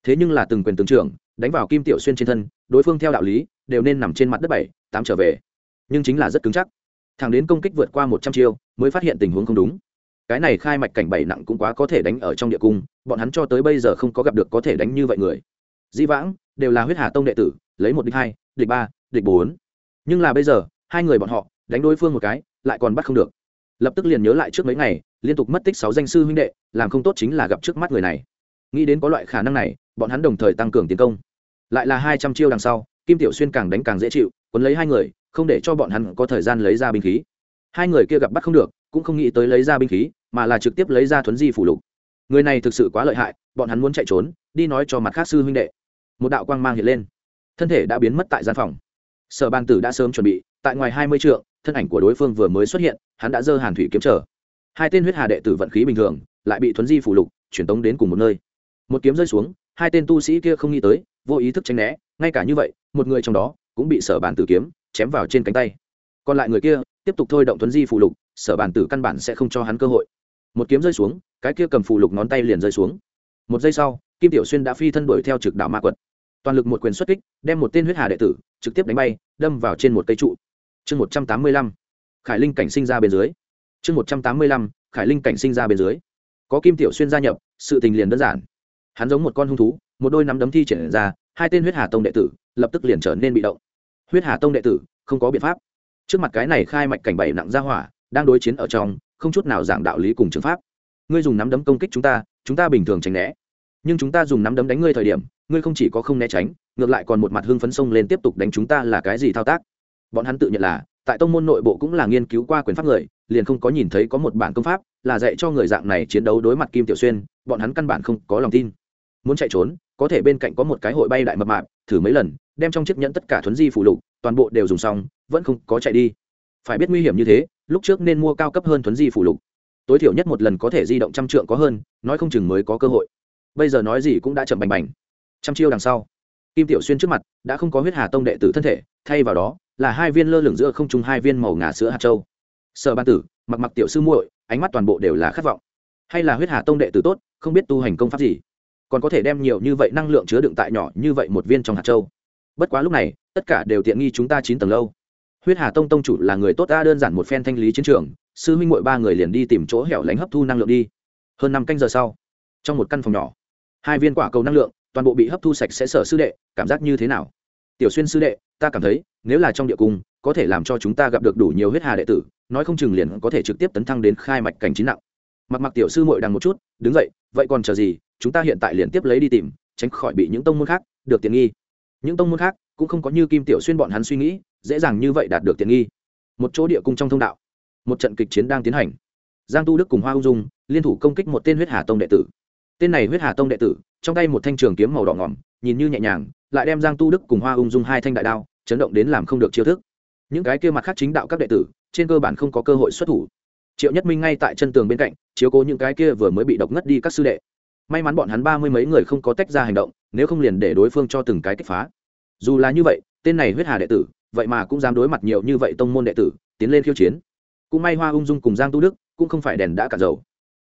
Thế nhưng là từng quyền từng trưởng đánh vào kim tiểu xuyên trên thân, đối phương theo đạo lý, đều nên nằm trên mặt đất bảy, tám trở về. Nhưng chính là rất cứng chắc. Thằng đến công kích vượt qua một trăm chiêu, mới phát hiện tình huống không đúng. Cái này khai mạch cảnh bảy nặng cũng quá có thể đánh ở trong địa cung, bọn hắn cho tới bây giờ không có gặp được có thể đánh như vậy người. Di vãng, đều là huyết hà tông đệ tử, lấy một địch hai, địch ba, địch bốn. Nhưng là bây giờ, hai người bọn họ, đánh đối phương một cái, lại còn bắt không được. Lập tức liền nhớ lại trước mấy ngày liên tục mất tích sáu danh sư huynh đệ, làm không tốt chính là gặp trước mắt người này. Nghĩ đến có loại khả năng này, bọn hắn đồng thời tăng cường tiến công. Lại là hai trăm chiêu đằng sau, kim tiểu xuyên càng đánh càng dễ chịu, quấn lấy hai người, không để cho bọn hắn có thời gian lấy ra binh khí. Hai người kia gặp bắt không được, cũng không nghĩ tới lấy ra binh khí, mà là trực tiếp lấy ra thuấn di phủ lục. Người này thực sự quá lợi hại, bọn hắn muốn chạy trốn, đi nói cho mặt khác sư huynh đệ. Một đạo quang mang hiện lên. Thân thể đã biến mất tại gian phòng. Sở ban tử đã sớm chuẩn bị, tại ngoài hai mươi trượng, thân ảnh của đối phương vừa mới xuất hiện, hắn đã dơ hàn thủy kiếm trở hai tên huyết hà đệ tử vận khí bình thường, lại bị thuấn di phủ lục, chuyển tống đến cùng một nơi. Một kiếm rơi xuống, hai tên tu sĩ kia không nghĩ tới, vô ý thức tránh né, ngay cả như vậy, một người trong đó cũng bị sở bàn tử kiếm chém vào trên cánh tay. Còn lại người kia, tiếp tục thôi động thuấn di phủ lục, sở bàn tử căn bản sẽ không cho hắn cơ hội. Một kiếm rơi xuống, cái kia cầm phủ lục ngón tay liền rơi xuống. Một giây sau, kim tiểu xuyên đã phi thân đuổi theo trực đạo ma quật. Toàn lực một quyền xuất kích, đem một tên huyết hà đệ tử trực tiếp đánh bay, đâm vào trên một cây trụ. Chương một trăm tám mươi lăm, khải linh cảnh sinh ra bên dưới chương một trăm tám mươi lăm, khải linh cảnh sinh ra bên dưới. Có kim tiểu xuyên gia nhập, sự tình liền đơn giản. Hắn giống một con hung thú, một đôi nắm đấm thi triển ra, hai tên huyết hà tông đệ tử, lập tức liền trở nên bị động. Huyết hà tông đệ tử, không có biện pháp. Trước mặt cái này khai mạch cảnh bảy nặng ra hỏa, đang đối chiến ở trong, không chút nào giảng đạo lý cùng trường pháp. Ngươi dùng nắm đấm công kích chúng ta chúng ta bình thường tránh né. Nhưng chúng ta dùng nắm đấm đánh ngươi thời điểm, ngươi không chỉ có không né tránh, ngược lại còn một mặt hưng phấn sông lên tiếp tục đánh chúng ta là cái gì thao tác? Bọn hắn tự nhận là, tại tông môn nội bộ cũng là nghiên cứu qua quyền pháp người liền không có nhìn thấy có một bản công pháp là dạy cho người dạng này chiến đấu đối mặt kim tiểu xuyên, bọn hắn căn bản không có lòng tin. Muốn chạy trốn, có thể bên cạnh có một cái hội bay đại mập mạp, thử mấy lần, đem trong chiếc nhẫn tất cả thuấn di phụ lục, toàn bộ đều dùng xong, vẫn không có chạy đi. Phải biết nguy hiểm như thế, lúc trước nên mua cao cấp hơn thuấn di phụ lục. Tối thiểu nhất một lần có thể di động trăm trượng có hơn, nói không chừng mới có cơ hội. Bây giờ nói gì cũng đã chậm bành bành. Trăm chiêu đằng sau, kim tiểu xuyên trước mặt đã không có huyết hà tông đệ tử thân thể, thay vào đó là hai viên lơ lửng giữa không trung hai viên màu ngà sữa hạt châu sở ban tử, mặc mặc tiểu sư muội, ánh mắt toàn bộ đều là khát vọng. Hay là huyết hà tông đệ tử tốt, không biết tu hành công pháp gì, còn có thể đem nhiều như vậy năng lượng chứa đựng tại nhỏ như vậy một viên trong hạt châu. Bất quá lúc này, tất cả đều tiện nghi chúng ta chín tầng lâu. Huyết hà tông tông chủ là người tốt, ta đơn giản một phen thanh lý chiến trường, sư huynh mội ba người liền đi tìm chỗ hẻo lánh hấp thu năng lượng đi. Hơn năm canh giờ sau, trong một căn phòng nhỏ, hai viên quả cầu năng lượng, toàn bộ bị hấp thu sạch sẽ sở sư đệ, cảm giác như thế nào? Tiểu xuyên sư đệ, ta cảm thấy, nếu là trong địa cung, có thể làm cho chúng ta gặp được đủ nhiều huyết hà đệ tử nói không chừng liền có thể trực tiếp tấn thăng đến khai mạch cảnh chín nặng. Mặc mặc tiểu sư mội đằng một chút, đứng dậy, vậy còn chờ gì? Chúng ta hiện tại liền tiếp lấy đi tìm, tránh khỏi bị những tông môn khác được tiện nghi. Những tông môn khác cũng không có như kim tiểu xuyên bọn hắn suy nghĩ, dễ dàng như vậy đạt được tiện nghi. Một chỗ địa cung trong thông đạo, một trận kịch chiến đang tiến hành. Giang tu đức cùng hoa ung dung liên thủ công kích một tên huyết hà tông đệ tử. Tên này huyết hà tông đệ tử, trong tay một thanh trường kiếm màu đỏ ngỏm, nhìn như nhẹ nhàng, lại đem giang tu đức cùng hoa ung dung hai thanh đại đao chấn động đến làm không được chiêu thức. Những cái kia mặt khác chính đạo các đệ tử trên cơ bản không có cơ hội xuất thủ. Triệu nhất minh ngay tại chân tường bên cạnh, chiếu cố những cái kia vừa mới bị độc ngất đi các sư đệ. May mắn bọn hắn ba mươi mấy người không có tách ra hành động, nếu không liền để đối phương cho từng cái kích phá. Dù là như vậy, tên này huyết hà đệ tử, vậy mà cũng dám đối mặt nhiều như vậy tông môn đệ tử, tiến lên khiêu chiến. Cũng may hoa ung dung cùng giang tu đức cũng không phải đèn đã cả dầu.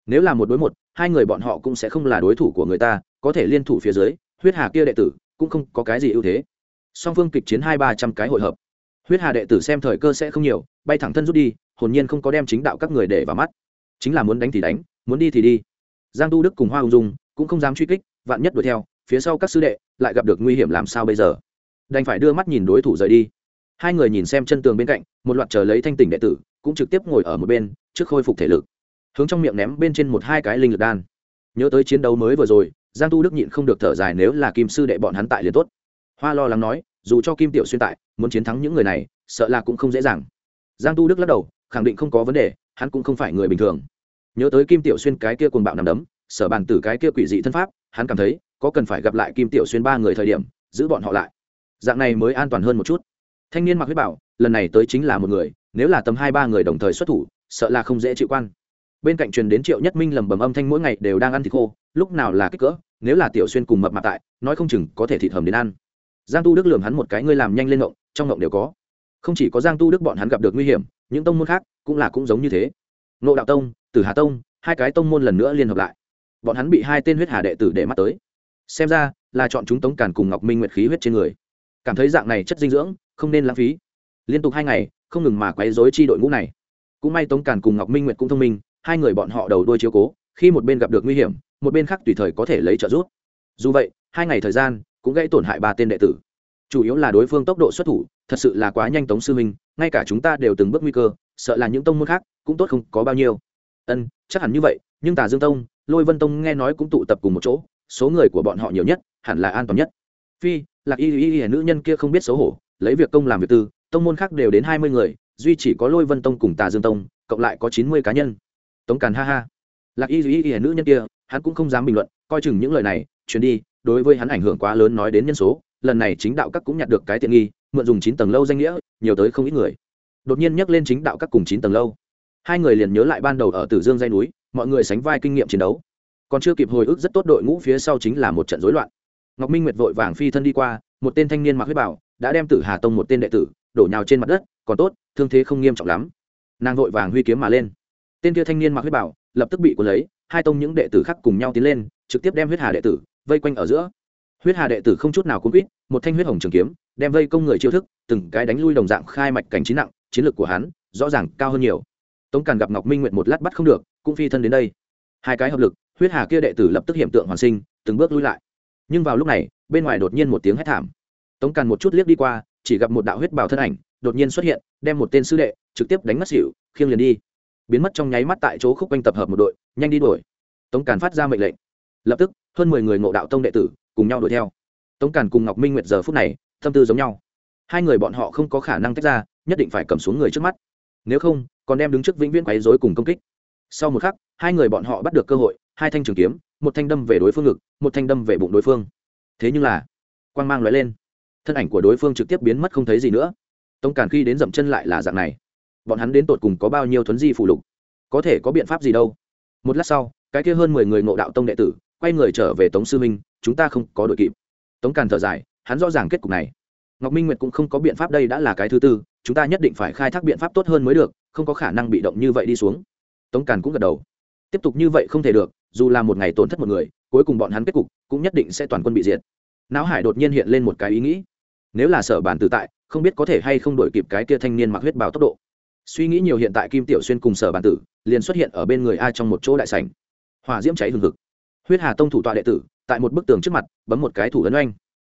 Nếu là một đối một, hai người bọn họ cũng sẽ không là đối thủ của người ta, có thể liên thủ phía dưới, huyết hà kia đệ tử cũng không có cái gì ưu thế. Song phương kịch chiến hai ba trăm cái hội hợp huyết hà đệ tử xem thời cơ sẽ không nhiều, bay thẳng thân rút đi, hồn nhiên không có đem chính đạo các người để vào mắt. Chính là muốn đánh thì đánh, muốn đi thì đi. Giang tu đức cùng hoa ung dung cũng không dám truy kích, vạn nhất đuổi theo, phía sau các sư đệ lại gặp được nguy hiểm làm sao bây giờ? Đành phải đưa mắt nhìn đối thủ rời đi. Hai người nhìn xem chân tường bên cạnh, một loạt chờ lấy thanh tỉnh đệ tử cũng trực tiếp ngồi ở một bên, trước khôi phục thể lực. Hướng trong miệng ném bên trên một hai cái linh lực đan. Nhớ tới chiến đấu mới vừa rồi, giang tu đức nhịn không được thở dài nếu là kim sư đệ bọn hắn tại liền tốt. Hoa lo lắng nói dù cho kim tiểu xuyên tại, muốn chiến thắng những người này, sợ là cũng không dễ dàng. Giang tu đức lắc đầu, khẳng định không có vấn đề, hắn cũng không phải người bình thường. Nhớ tới kim tiểu xuyên cái kia cuồng bạo nằm đấm, sở bàn tử cái kia quỷ dị thân pháp, hắn cảm thấy, có cần phải gặp lại kim tiểu xuyên ba người thời điểm, giữ bọn họ lại. Dạng này mới an toàn hơn một chút. Thanh niên mặc huyết bảo, lần này tới chính là một người, nếu là tầm hai ba người đồng thời xuất thủ, sợ là không dễ chịu quan. Bên cạnh truyền đến triệu nhất minh lầm bầm âm thanh mỗi ngày đều đang ăn thịt khô, lúc nào là kích cỡ, nếu là tiểu xuyên cùng mập mạp tại, nói không chừng có thể thịt hầm đến ăn giang tu đức lường hắn một cái, ngươi làm nhanh lên ngộng, trong ngộng đều có. Không chỉ có giang tu đức bọn hắn gặp được nguy hiểm, những tông môn khác cũng là cũng giống như thế. Ngộ đạo tông, tử hà tông, hai cái tông môn lần nữa liên hợp lại. Bọn hắn bị hai tên huyết hà đệ tử để mắt tới. Xem ra là chọn chúng tống càn cùng ngọc minh nguyệt khí huyết trên người. Cảm thấy dạng này chất dinh dưỡng, không nên lãng phí. Liên tục hai ngày, không ngừng mà quấy dối chi đội ngũ này. Cũng may tống càn cùng ngọc minh nguyệt cũng thông minh, hai người bọn họ đầu đôi chiếu cố, khi một bên gặp được nguy hiểm, một bên khác tùy thời có thể lấy trợ giúp. Dù vậy, hai ngày thời gian cũng gây tổn hại ba tên đệ tử. Chủ yếu là đối phương tốc độ xuất thủ, thật sự là quá nhanh tống sư minh, ngay cả chúng ta đều từng bước nguy cơ, sợ là những tông môn khác cũng tốt không có bao nhiêu. Ân, chắc hẳn như vậy, nhưng tà dương tông, lôi vân tông nghe nói cũng tụ tập cùng một chỗ, số người của bọn họ nhiều nhất, hẳn là an toàn nhất. Phi, lạc y y y nữ nhân kia không biết xấu hổ, lấy việc công làm việc tư, tông môn khác đều đến hai mươi người, duy chỉ có lôi vân tông cùng tà dương tông, cộng lại có chín mươi cá nhân. Tống càn ha ha. Lạc y y y nữ nhân kia, hắn cũng không dám bình luận, coi chừng những lời này chuyển đi đối với hắn ảnh hưởng quá lớn nói đến nhân số, lần này chính đạo các cũng nhặt được cái tiện nghi, mượn dùng chín tầng lâu danh nghĩa, nhiều tới không ít người. Đột nhiên nhắc lên chính đạo các cùng chín tầng lâu. Hai người liền nhớ lại ban đầu ở tử dương dây núi, mọi người sánh vai kinh nghiệm chiến đấu. Còn chưa kịp hồi ức rất tốt đội ngũ phía sau chính là một trận rối loạn. Ngọc minh nguyệt vội vàng phi thân đi qua, một tên thanh niên mặc huyết bảo, đã đem tử hà tông một tên đệ tử, đổ nhào trên mặt đất, còn tốt, thương thế không nghiêm trọng lắm. Nàng vội vàng huy kiếm mà lên. Tên kia thanh niên mặc huyết bảo, lập tức bị cuốn lấy, hai tông những đệ tử khác cùng nhau tiến lên, trực tiếp đem huyết hà đệ tử vây quanh ở giữa. Huyết hà đệ tử không chút nào cuốn quýt, một thanh huyết hồng trường kiếm, đem vây công người chiêu thức, từng cái đánh lui đồng dạng khai mạch cảnh trí nặng, chiến lược của hắn rõ ràng cao hơn nhiều. Tống càn gặp ngọc minh nguyện một lát bắt không được, cũng phi thân đến đây. Hai cái hợp lực, huyết hà kia đệ tử lập tức hiện tượng hoàn sinh, từng bước lui lại. Nhưng vào lúc này, bên ngoài đột nhiên một tiếng hét thảm. Tống càn một chút liếc đi qua, chỉ gặp một đạo huyết bào thân ảnh đột nhiên xuất hiện, đem một tên sư đệ trực tiếp đánh mất xỉu, khiêng liền đi. Biến mất trong nháy mắt tại chỗ khúc quanh tập hợp một đội, nhanh đi đuổi. Tống càn phát ra mệnh lệnh. Lập tức hơn mười người ngộ đạo tông đệ tử cùng nhau đuổi theo. Tống càn cùng ngọc minh nguyệt giờ phút này tâm tư giống nhau. Hai người bọn họ không có khả năng tách ra, nhất định phải cầm xuống người trước mắt. Nếu không, còn đem đứng trước vĩnh viễn quấy dối cùng công kích. Sau một khắc, hai người bọn họ bắt được cơ hội, hai thanh trường kiếm, một thanh đâm về đối phương ngực, một thanh đâm về bụng đối phương. Thế nhưng là, quang mang loại lên. Thân ảnh của đối phương trực tiếp biến mất không thấy gì nữa. Tống càn khi đến dậm chân lại là dạng này. Bọn hắn đến tột cùng có bao nhiêu thuấn di phụ lục? Có thể có biện pháp gì đâu? Một lát sau, cái kia hơn mười người ngộ đạo tông đệ tử quay người trở về tống sư minh, chúng ta không có đội kịp. Tống càn thở dài, hắn rõ ràng kết cục này. Ngọc minh nguyệt cũng không có biện pháp đây đã là cái thứ tư, chúng ta nhất định phải khai thác biện pháp tốt hơn mới được, không có khả năng bị động như vậy đi xuống. Tống càn cũng gật đầu. Tiếp tục như vậy không thể được, dù là một ngày tổn thất một người, cuối cùng bọn hắn kết cục cũng nhất định sẽ toàn quân bị diệt. Não hải đột nhiên hiện lên một cái ý nghĩ. Nếu là sở bản tự tại, không biết có thể hay không đổi kịp cái kia thanh niên mặc huyết bào tốc độ. Suy nghĩ nhiều hiện tại kim tiểu xuyên cùng sở bản tử liền xuất hiện ở bên người ai trong một chỗ đại sảnh. Hỏa diễm cháy hừng hực huyết hà tông thủ tọa đệ tử, tại một bức tường trước mặt, bấm một cái thủ ấn oanh.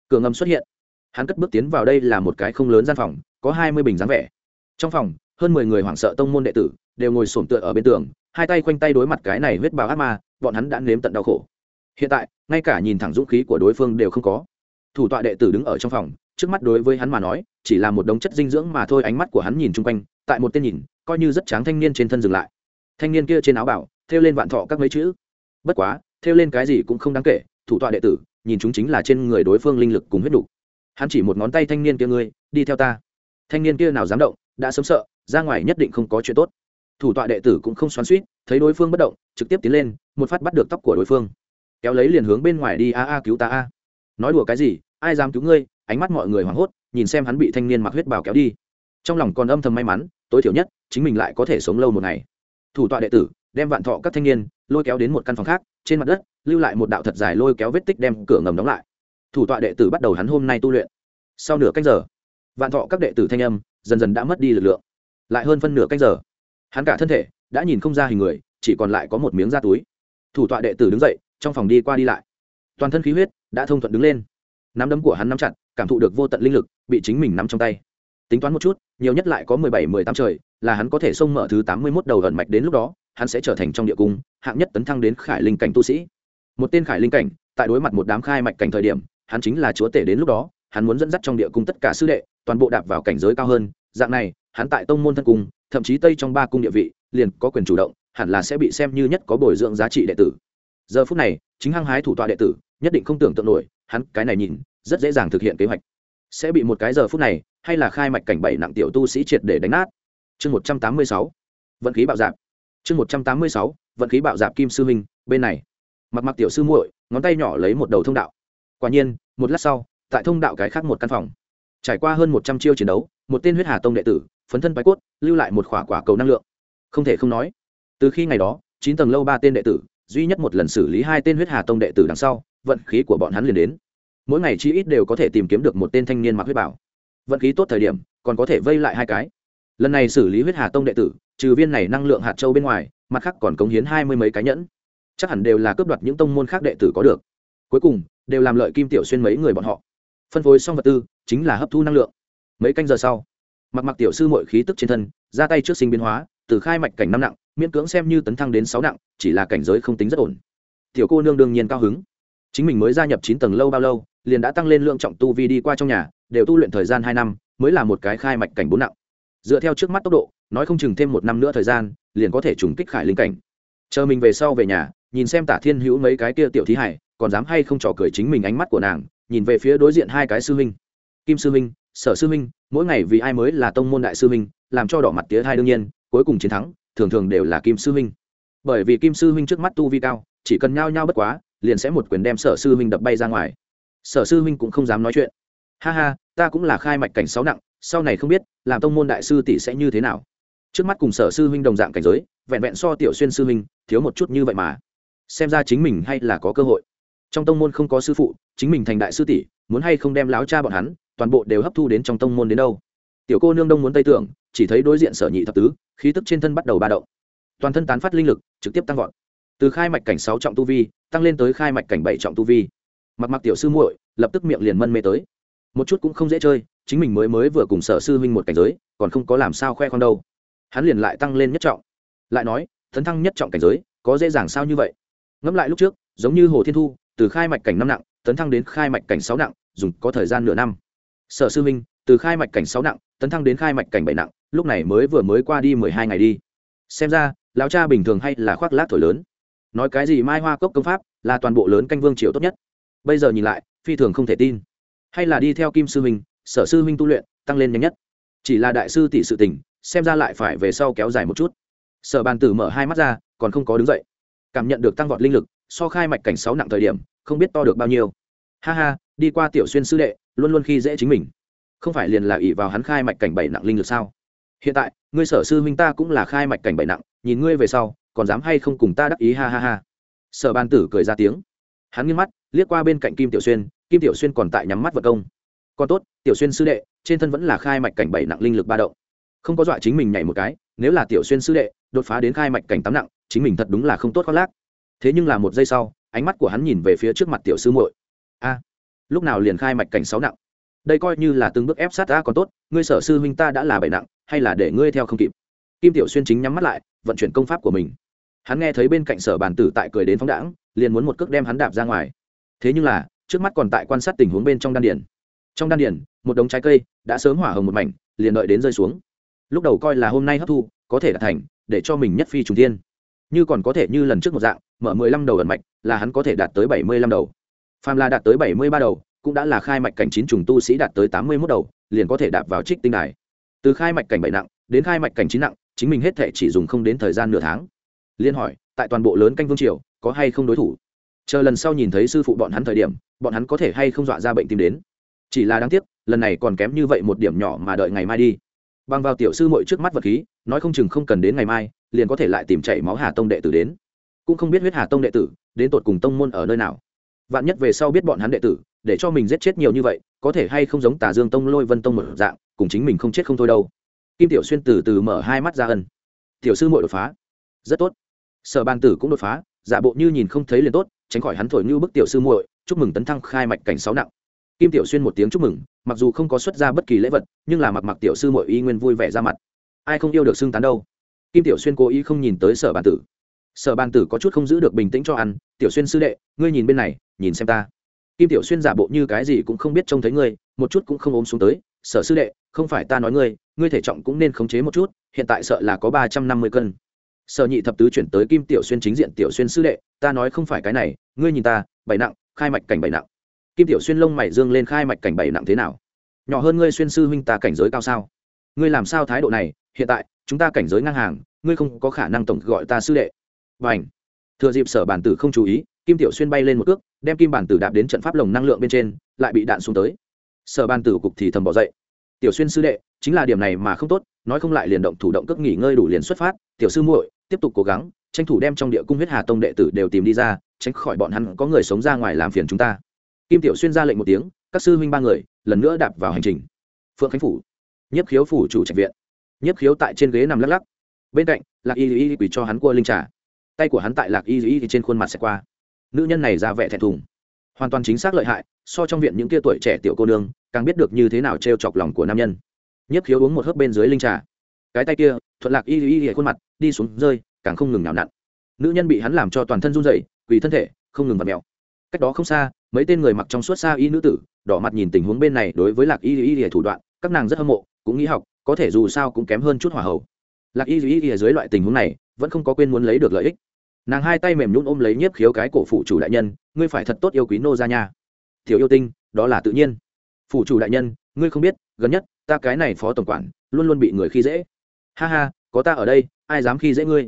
Cường ngầm xuất hiện. Hắn cất bước tiến vào đây là một cái không lớn gian phòng, có hai mươi bình dáng vẻ. Trong phòng, hơn mười người hoảng sợ tông môn đệ tử đều ngồi sổm tựa ở bên tường, hai tay khoanh tay đối mặt cái này huyết bào ác ma, bọn hắn đã nếm tận đau khổ. Hiện tại, ngay cả nhìn thẳng dũng khí của đối phương đều không có. Thủ tọa đệ tử đứng ở trong phòng, trước mắt đối với hắn mà nói, chỉ là một đống chất dinh dưỡng mà thôi, ánh mắt của hắn nhìn chung quanh, tại một tên nhìn, coi như rất tráng thanh niên trên thân dừng lại. Thanh niên kia trên áo bảo, thêu lên vạn thọ các mấy chữ. Bất quá theo lên cái gì cũng không đáng kể, thủ tọa đệ tử, nhìn chúng chính là trên người đối phương linh lực cùng huyết đủ. hắn chỉ một ngón tay thanh niên kia ngươi, đi theo ta. Thanh niên kia nào dám động, đã sớm sợ, ra ngoài nhất định không có chuyện tốt. Thủ tọa đệ tử cũng không xoắn suýt, thấy đối phương bất động, trực tiếp tiến lên, một phát bắt được tóc của đối phương. Kéo lấy liền hướng bên ngoài đi, a a, cứu ta, a. Nói đùa cái gì, ai dám cứu ngươi? Ánh mắt mọi người hoảng hốt, nhìn xem hắn bị thanh niên mặc huyết bào kéo đi. Trong lòng còn âm thầm may mắn, tối thiểu nhất, chính mình lại có thể sống lâu một ngày. Thủ tọa đệ tử, đem vạn thọ các thanh niên, lôi kéo đến một căn phòng khác trên mặt đất, lưu lại một đạo thật dài lôi kéo vết tích đem cửa ngầm đóng lại. Thủ tọa đệ tử bắt đầu hắn hôm nay tu luyện. Sau nửa canh giờ, vạn thọ các đệ tử thanh âm dần dần đã mất đi lực lượng. Lại hơn phân nửa canh giờ, hắn cả thân thể đã nhìn không ra hình người, chỉ còn lại có một miếng da túi. Thủ tọa đệ tử đứng dậy, trong phòng đi qua đi lại. Toàn thân khí huyết đã thông thuận đứng lên. Nắm đấm của hắn nắm chặt, cảm thụ được vô tận linh lực bị chính mình nắm trong tay. Tính toán một chút, nhiều nhất lại có mười bảy, mười tám trời, là hắn có thể xông mở thứ tám mươi mốt đầu ẩn mạch đến lúc đó hắn sẽ trở thành trong địa cung, hạng nhất tấn thăng đến khải linh cảnh tu sĩ. Một tên khải linh cảnh, tại đối mặt một đám khai mạch cảnh thời điểm, hắn chính là chúa tể đến lúc đó, hắn muốn dẫn dắt trong địa cung tất cả sư đệ, toàn bộ đạp vào cảnh giới cao hơn. Dạng này, hắn tại tông môn thân cung, thậm chí tây trong ba cung địa vị, liền có quyền chủ động, hẳn là sẽ bị xem như nhất có bồi dưỡng giá trị đệ tử. Giờ phút này, chính hăng hái thủ tọa đệ tử, nhất định không tưởng tượng nổi, hắn cái này nhìn, rất dễ dàng thực hiện kế hoạch. Sẽ bị một cái giờ phút này, hay là khai mạch cảnh bảy nặng tiểu tu sĩ triệt để đánh nát. Chương một trăm tám mươi sáu, vận khí bạo dạp chương một trăm tám mươi sáu, vận khí bạo dạp kim sư huynh, bên này. Mặc mặc tiểu sư muội, ngón tay nhỏ lấy một đầu thông đạo. Quả nhiên, một lát sau, tại thông đạo cái khác một căn phòng. Trải qua hơn một trăm chiêu chiến đấu, một tên huyết hà tông đệ tử, phấn thân bái cốt, lưu lại một khỏa quả cầu năng lượng. Không thể không nói, từ khi ngày đó, chín tầng lâu ba tên đệ tử, duy nhất một lần xử lý hai tên huyết hà tông đệ tử đằng sau, vận khí của bọn hắn liền đến. Mỗi ngày chi ít đều có thể tìm kiếm được một tên thanh niên mặc huyết bảo. Vận khí tốt thời điểm, còn có thể vây lại hai cái. Lần này xử lý huyết hà tông đệ tử trừ viên này năng lượng hạt châu bên ngoài, mặt khác còn cống hiến hai mươi mấy cái nhẫn. Chắc hẳn đều là cướp đoạt những tông môn khác đệ tử có được. Cuối cùng, đều làm lợi kim tiểu xuyên mấy người bọn họ. Phân phối xong vật tư, chính là hấp thu năng lượng. Mấy canh giờ sau, mặc mặc tiểu sư mọi khí tức trên thân, ra tay trước sinh biến hóa, từ khai mạch cảnh năm nặng, miễn cưỡng xem như tấn thăng đến sáu nặng, chỉ là cảnh giới không tính rất ổn. Tiểu cô nương đương nhiên cao hứng. Chính mình mới gia nhập chín tầng lâu bao lâu, liền đã tăng lên lượng trọng tu vi đi qua trong nhà, đều tu luyện thời gian hai năm, mới là một cái khai mạch cảnh bốn nặng. Dựa theo trước mắt tốc độ nói không chừng thêm một năm nữa thời gian, liền có thể trùng kích khải linh cảnh. Chờ mình về sau về nhà, nhìn xem tả thiên hữu mấy cái kia tiểu thí hải, còn dám hay không trò cười chính mình ánh mắt của nàng, nhìn về phía đối diện hai cái sư huynh. Kim sư huynh, sở sư huynh, mỗi ngày vì ai mới là tông môn đại sư huynh, làm cho đỏ mặt tía hai đương nhiên, cuối cùng chiến thắng, thường thường đều là kim sư huynh. Bởi vì kim sư huynh trước mắt tu vi cao, chỉ cần nhao nhao bất quá, liền sẽ một quyền đem sở sư huynh đập bay ra ngoài. Sở sư huynh cũng không dám nói chuyện. Ha ha, ta cũng là khai mạch cảnh sáu nặng, sau này không biết, làm tông môn đại sư tỷ sẽ như thế nào trước mắt cùng sở sư huynh đồng dạng cảnh giới, vẹn vẹn so tiểu xuyên sư huynh, thiếu một chút như vậy mà. Xem ra chính mình hay là có cơ hội. Trong tông môn không có sư phụ, chính mình thành đại sư tỷ, muốn hay không đem láo cha bọn hắn, toàn bộ đều hấp thu đến trong tông môn đến đâu. Tiểu cô nương đông muốn tây tưởng, chỉ thấy đối diện sở nhị thập tứ, khí tức trên thân bắt đầu ba động. Toàn thân tán phát linh lực, trực tiếp tăng vọt. Từ khai mạch cảnh sáu trọng tu vi, tăng lên tới khai mạch cảnh bảy trọng tu vi. Mặc mặc tiểu sư muội, lập tức miệng liền mân mê tới. Một chút cũng không dễ chơi, chính mình mới mới vừa cùng sở sư huynh một cảnh giới, còn không có làm sao khoe con đâu hắn liền lại tăng lên nhất trọng. Lại nói thấn thăng nhất trọng cảnh giới, có dễ dàng sao như vậy? Ngẫm lại lúc trước, giống như hồ thiên thu, từ khai mạch cảnh năm nặng, tấn thăng đến khai mạch cảnh sáu nặng, dùng có thời gian nửa năm. Sở sư Minh, từ khai mạch cảnh sáu nặng, tấn thăng đến khai mạch cảnh bảy nặng, lúc này mới vừa mới qua đi mười hai ngày đi. Xem ra, lão cha bình thường hay là khoác lác thổi lớn. Nói cái gì mai hoa cốc công pháp, là toàn bộ lớn canh vương triều tốt nhất. Bây giờ nhìn lại, phi thường không thể tin. Hay là đi theo kim sư huynh sở sư huynh tu luyện, tăng lên nhanh nhất chỉ là đại sư tỷ sự tình, xem ra lại phải về sau kéo dài một chút. Sở bàn tử mở hai mắt ra, còn không có đứng dậy. Cảm nhận được tăng vọt linh lực, so khai mạch cảnh sáu nặng thời điểm, không biết to được bao nhiêu. Ha ha, đi qua tiểu xuyên sư đệ, luôn luôn khi dễ chính mình. Không phải liền là ỷ vào hắn khai mạch cảnh bảy nặng linh lực sao? Hiện tại, ngươi sở sư huynh ta cũng là khai mạch cảnh bảy nặng, nhìn ngươi về sau, còn dám hay không cùng ta đắc ý ha ha ha. Sở ban tử cười ra tiếng. Hắn nghiêng mắt, liếc qua bên cạnh kim tiểu xuyên, kim tiểu xuyên còn tại nhắm mắt vật công. Còn tốt, tiểu xuyên sư đệ trên thân vẫn là khai mạch cảnh bảy nặng linh lực ba động. Không có dọa chính mình nhảy một cái, nếu là tiểu xuyên sư đệ, đột phá đến khai mạch cảnh tám nặng, chính mình thật đúng là không tốt khoác lác. Thế nhưng là một giây sau, ánh mắt của hắn nhìn về phía trước mặt tiểu sư muội. A, lúc nào liền khai mạch cảnh sáu nặng? Đây coi như là từng bước ép sát ta còn tốt, ngươi sở sư huynh ta đã là bảy nặng, hay là để ngươi theo không kịp? Kim tiểu xuyên chính nhắm mắt lại, vận chuyển công pháp của mình. Hắn nghe thấy bên cạnh sở bàn tử tại cười đến phóng đãng, liền muốn một cước đem hắn đạp ra ngoài. Thế nhưng là, trước mắt còn tại quan sát tình huống bên trong đan điển trong đan điển một đống trái cây đã sớm hỏa hồng một mảnh, liền đợi đến rơi xuống. Lúc đầu coi là hôm nay hấp thu, có thể đạt thành, để cho mình nhất phi trùng thiên. như còn có thể như lần trước một dạng, mở mười lăm đầu ẩn mạch, là hắn có thể đạt tới bảy mươi lăm đầu. Phàm là đạt tới bảy mươi ba đầu, cũng đã là khai mạch cảnh chín trùng tu sĩ đạt tới tám mươi mốt đầu, liền có thể đạp vào trích tinh đài. Từ khai mạch cảnh bảy nặng, đến khai mạch cảnh chín nặng, chính mình hết thể chỉ dùng không đến thời gian nửa tháng. Liên hỏi, tại toàn bộ lớn canh vương triều, có hay không đối thủ? Chờ lần sau nhìn thấy sư phụ bọn hắn thời điểm, bọn hắn có thể hay không dọa ra bệnh tim đến? Chỉ là đáng tiếc, lần này còn kém như vậy một điểm nhỏ mà đợi ngày mai đi. Bằng vào tiểu sư mội trước mắt vật khí, nói không chừng không cần đến ngày mai, liền có thể lại tìm chạy máu hà tông đệ tử đến. Cũng không biết huyết hà tông đệ tử, đến tột cùng tông môn ở nơi nào. Vạn nhất về sau biết bọn hắn đệ tử, để cho mình giết chết nhiều như vậy, có thể hay không giống tà dương tông lôi vân tông một dạng, cùng chính mình không chết không thôi đâu. Kim tiểu xuyên từ từ mở hai mắt ra ân. Tiểu sư mội đột phá. Rất tốt. Sở ban tử cũng đột phá, giả bộ như nhìn không thấy liền tốt, tránh khỏi hắn thổi như bức tiểu sư muội, chúc mừng tấn thăng khai mạch cảnh sáu nặng kim tiểu xuyên một tiếng chúc mừng, mặc dù không có xuất ra bất kỳ lễ vật, nhưng là mặc mặc tiểu sư muội y nguyên vui vẻ ra mặt. Ai không yêu được xưng tán đâu? Kim tiểu xuyên cố ý không nhìn tới sở bàn tử. Sở bàn tử có chút không giữ được bình tĩnh cho ăn, tiểu xuyên sư đệ, ngươi nhìn bên này, nhìn xem ta. Kim tiểu xuyên giả bộ như cái gì cũng không biết trông thấy ngươi, một chút cũng không ốm xuống tới, sở sư đệ, không phải ta nói ngươi ngươi thể trọng cũng nên khống chế một chút, hiện tại sợ là có ba trăm năm mươi cân. Sở nhị thập tứ chuyển tới kim tiểu xuyên chính diện, tiểu xuyên sư đệ, ta nói không phải cái này, ngươi nhìn ta bảy nặng, khai mạch cảnh bảy nặng kim tiểu xuyên lông mày dương lên khai mạch cảnh bảy nặng thế nào? Nhỏ hơn ngươi xuyên sư huynh ta cảnh giới cao sao? Ngươi làm sao thái độ này? Hiện tại, chúng ta cảnh giới ngang hàng, ngươi không có khả năng tổng gọi ta sư đệ. Và ảnh thừa dịp sở bản tử không chú ý, kim tiểu xuyên bay lên một cước, đem kim bản tử đạp đến trận pháp lồng năng lượng bên trên, lại bị đạn xuống tới. Sở bản tử cục thì thầm bỏ dậy. Tiểu xuyên sư đệ, chính là điểm này mà không tốt, nói không lại liền động thủ động cước nghỉ ngơi đủ liền xuất phát. Tiểu sư muội, tiếp tục cố gắng, tranh thủ đem trong địa cung huyết hà tông đệ tử đều tìm đi ra, tránh khỏi bọn hắn có người sống ra ngoài làm phiền chúng ta kim tiểu xuyên ra lệnh một tiếng, các sư huynh ba người lần nữa đạp vào hành trình. Phượng khánh phủ, nhiếp khiếu phủ chủ trạch viện. Nhiếp khiếu tại trên ghế nằm lắc lắc. Bên cạnh, lạc y y quỳ cho hắn cua linh trà. Tay của hắn tại lạc y y trên khuôn mặt xẹt qua. Nữ nhân này ra vẻ thẹn thùng. Hoàn toàn chính xác lợi hại, so trong viện những kia tuổi trẻ tiểu cô nương, càng biết được như thế nào t chọc lòng của nam nhân. Nhiếp khiếu uống một hớp bên dưới linh trà. Cái tay kia, thuận lạc y y y khuôn mặt đi xuống rơi, càng không ngừng nào nặn. Nữ nhân bị hắn làm cho toàn thân run rẩy, quỳ thân thể, không ngừng vặt mèo cách đó không xa, mấy tên người mặc trong suốt xa y nữ tử, đỏ mặt nhìn tình huống bên này đối với lạc y y y thủ đoạn, các nàng rất hâm mộ, cũng nghĩ học, có thể dù sao cũng kém hơn chút hỏa hậu lạc y y y dưới loại tình huống này, vẫn không có quên muốn lấy được lợi ích. Nàng hai tay mềm nhún ôm lấy nhiếp khiếu cái cổ phụ chủ đại nhân, ngươi phải thật tốt yêu quý nô ra nha. Thiếu yêu tinh, đó là tự nhiên. Phụ chủ đại nhân, ngươi không biết, gần nhất, ta cái này phó tổng quản, luôn luôn bị người khi dễ. Ha ha, có ta ở đây, ai dám khi dễ ngươi?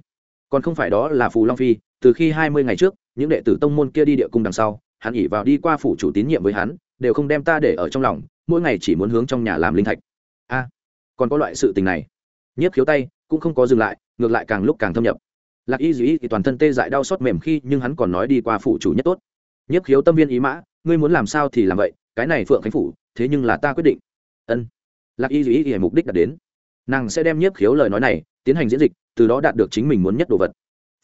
Còn không phải đó là phù long phi từ khi hai mươi ngày trước, những đệ tử tông môn kia đi địa cung đằng sau, hắn ỉ vào đi qua phủ chủ tín nhiệm với hắn, đều không đem ta để ở trong lòng, mỗi ngày chỉ muốn hướng trong nhà làm linh thạch. A, còn có loại sự tình này. Nhiếp khiếu tay, cũng không có dừng lại, ngược lại càng lúc càng thâm nhập. Lạc y dĩ thì toàn thân tê dại đau xót mềm khi nhưng hắn còn nói đi qua phủ chủ nhất tốt. Nhiếp khiếu tâm viên ý mã, ngươi muốn làm sao thì làm vậy, cái này phượng khánh phủ, thế nhưng là ta quyết định. Ân. Lạc y dĩ thì mục đích đạt đến. Nàng sẽ đem nhiếp khiếu lời nói này, tiến hành diễn dịch, từ đó đạt được chính mình muốn nhất đồ vật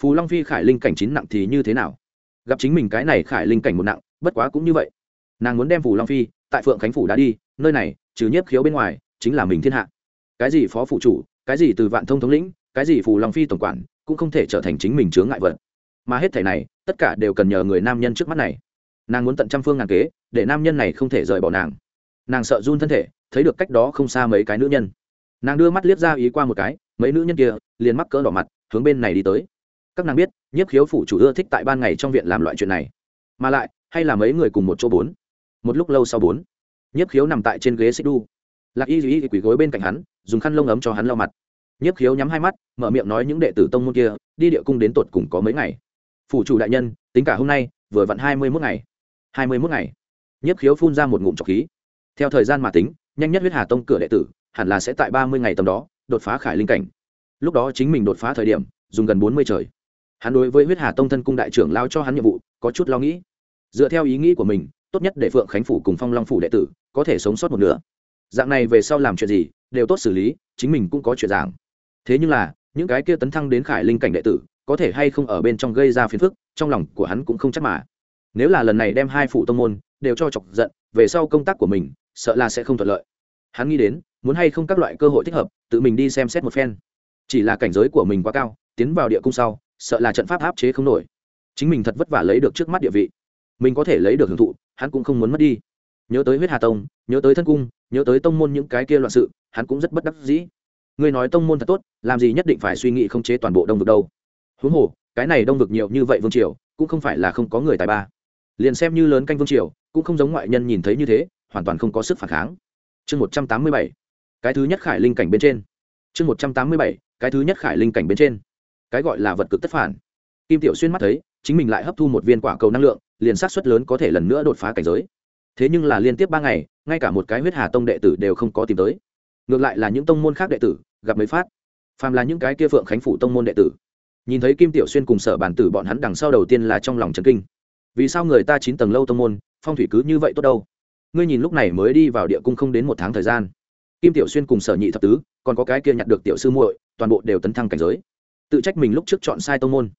phù long phi khải linh cảnh chín nặng thì như thế nào? Gặp chính mình cái này khải linh cảnh một nặng, bất quá cũng như vậy. Nàng muốn đem phù long phi tại phượng khánh phủ đã đi, nơi này, trừ nhiếp khiếu bên ngoài, chính là mình thiên hạ. Cái gì phó phụ chủ, cái gì từ vạn thông thống lĩnh, cái gì phù long phi tổng quản, cũng không thể trở thành chính mình chướng ngại vật. Mà hết thể này, tất cả đều cần nhờ người nam nhân trước mắt này. Nàng muốn tận trăm phương ngàn kế, để nam nhân này không thể rời bỏ nàng. Nàng sợ run thân thể, thấy được cách đó không xa mấy cái nữ nhân. Nàng đưa mắt liếc ra ý qua một cái, mấy nữ nhân kia, liền mắc cỡ đỏ mặt, hướng bên này đi tới các nàng biết, nhiếp khiếu phủ chủ ưa thích tại ban ngày trong viện làm loại chuyện này. Mà lại, hay là mấy người cùng một chỗ bốn? Một lúc lâu sau bốn, nhiếp khiếu nằm tại trên ghế xích đu. Lạc y duy quỳ gối bên cạnh hắn, dùng khăn lông ấm cho hắn lau mặt. Nhiếp khiếu nhắm hai mắt, mở miệng nói những đệ tử tông môn kia, đi địa cung đến tột cùng có mấy ngày. Phủ chủ đại nhân, tính cả hôm nay, vừa vặn hai mươi mốt ngày. hai mươi mốt ngày. Nhiếp khiếu phun ra một ngụm trọc khí. Theo thời gian mà tính, nhanh nhất huyết hà tông cửa đệ tử, hẳn là sẽ tại ba mươi ngày tầm đó, đột phá khải linh cảnh. Lúc đó chính mình đột phá thời điểm, dùng gần bốn mươi trời hắn đối với huyết hà tông thân cung đại trưởng lao cho hắn nhiệm vụ, có chút lo nghĩ. Dựa theo ý nghĩ của mình, tốt nhất để phượng khánh phủ cùng phong long phủ đệ tử có thể sống sót một nửa. Dạng này về sau làm chuyện gì, đều tốt xử lý, chính mình cũng có chuyện giảng thế nhưng là, những cái kia tấn thăng đến khải linh cảnh đệ tử, có thể hay không ở bên trong gây ra phiền phức, trong lòng của hắn cũng không chắc mà. Nếu là lần này đem hai phụ tông môn đều cho chọc giận, về sau công tác của mình, sợ là sẽ không thuận lợi. Hắn nghĩ đến, muốn hay không các loại cơ hội thích hợp, tự mình đi xem xét một phen. Chỉ là cảnh giới của mình quá cao, tiến vào địa cung sau sợ là trận pháp áp chế không nổi. Chính mình thật vất vả lấy được trước mắt địa vị. Mình có thể lấy được hưởng thụ, hắn cũng không muốn mất đi. Nhớ tới huyết hà tông, nhớ tới thân cung, nhớ tới tông môn những cái kia loạn sự, hắn cũng rất bất đắc dĩ. Ngươi nói tông môn thật tốt, làm gì nhất định phải suy nghĩ không chế toàn bộ đông vực đâu. Huống hồ, cái này đông vực nhiều như vậy vương triều, cũng không phải là không có người tài ba. Liền xem như lớn canh vương triều, cũng không giống ngoại nhân nhìn thấy như thế, hoàn toàn không có sức phản kháng. Chương một trăm tám mươi bảy, cái thứ nhất khải linh cảnh bên trên. Chương một trăm tám mươi bảy, cái thứ nhất khải linh cảnh bên trên cái gọi là vật cực tất phản. Kim tiểu xuyên mắt thấy, chính mình lại hấp thu một viên quả cầu năng lượng, liền sát suất lớn có thể lần nữa đột phá cảnh giới. Thế nhưng là liên tiếp ba ngày, ngay cả một cái huyết hà tông đệ tử đều không có tìm tới. Ngược lại là những tông môn khác đệ tử, gặp mấy phát. Phàm là những cái kia phượng khánh phủ tông môn đệ tử. Nhìn thấy kim tiểu xuyên cùng sở bản tử bọn hắn đằng sau đầu tiên là trong lòng chấn kinh. Vì sao người ta chín tầng lâu tông môn, phong thủy cứ như vậy tốt đâu? Ngươi nhìn lúc này mới đi vào địa cung không đến một tháng thời gian. Kim tiểu xuyên cùng sở nhị thập tứ, còn có cái kia nhặt được tiểu sư muội, toàn bộ đều tấn thăng cảnh giới tự trách mình lúc trước chọn sai tông môn.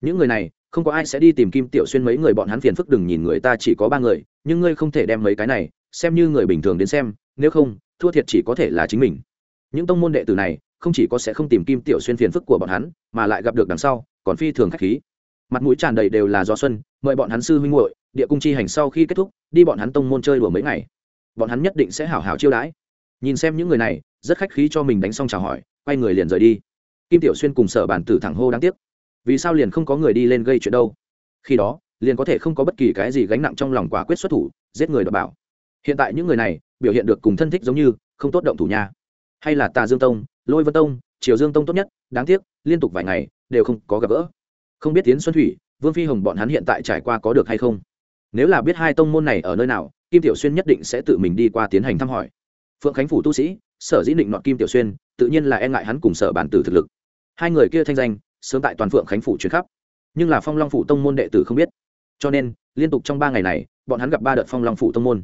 Những người này, không có ai sẽ đi tìm kim tiểu xuyên mấy người bọn hắn phiền phức đừng nhìn người ta chỉ có ba người, nhưng ngươi không thể đem mấy cái này, xem như người bình thường đến xem, nếu không, thua thiệt chỉ có thể là chính mình. Những tông môn đệ tử này, không chỉ có sẽ không tìm kim tiểu xuyên phiền phức của bọn hắn, mà lại gặp được đằng sau, còn phi thường k h á c h khí. Mặt mũi tràn đầy đều là do xuân, mời bọn hắn sư huynh hội địa cung chi hành sau khi kết thúc, đi bọn hắn tông môn chơi đùa mấy ngày. Bọn hắn nhất định sẽ hảo hảo chiêu đãi. Nhìn xem những người này, rất khách khí cho mình đánh xong chào hỏi, quay người liền rời đi kim tiểu xuyên cùng sở bản tử thẳng hô đáng tiếc. Vì sao liền không có người đi lên gây chuyện đâu? Khi đó, liền có thể không có bất kỳ cái gì gánh nặng trong lòng quả quyết xuất thủ, giết người đọc bảo. Hiện tại những người này, biểu hiện được cùng thân thích giống như, không tốt động thủ nhà. hay là tà dương tông, lôi vân tông, triều dương tông tốt nhất, đáng tiếc, liên tục vài ngày, đều không có gặp gỡ. Không biết tiến xuân thủy, vương phi hồng bọn hắn hiện tại trải qua có được hay không? Nếu là biết hai tông môn này ở nơi nào, kim tiểu xuyên nhất định sẽ tự mình đi qua tiến hành thăm hỏi. Phượng khánh phủ tu sĩ, sở dĩ định nọt kim tiểu xuyên, tự nhiên là e ngại hắn cùng sở bản tử thực lực hai người kia thanh danh, sớm tại toàn phượng khánh phủ chuyển khắp. Nhưng là phong long phủ tông môn đệ tử không biết. Cho nên, liên tục trong ba ngày này, bọn hắn gặp ba đợt phong long phủ tông môn.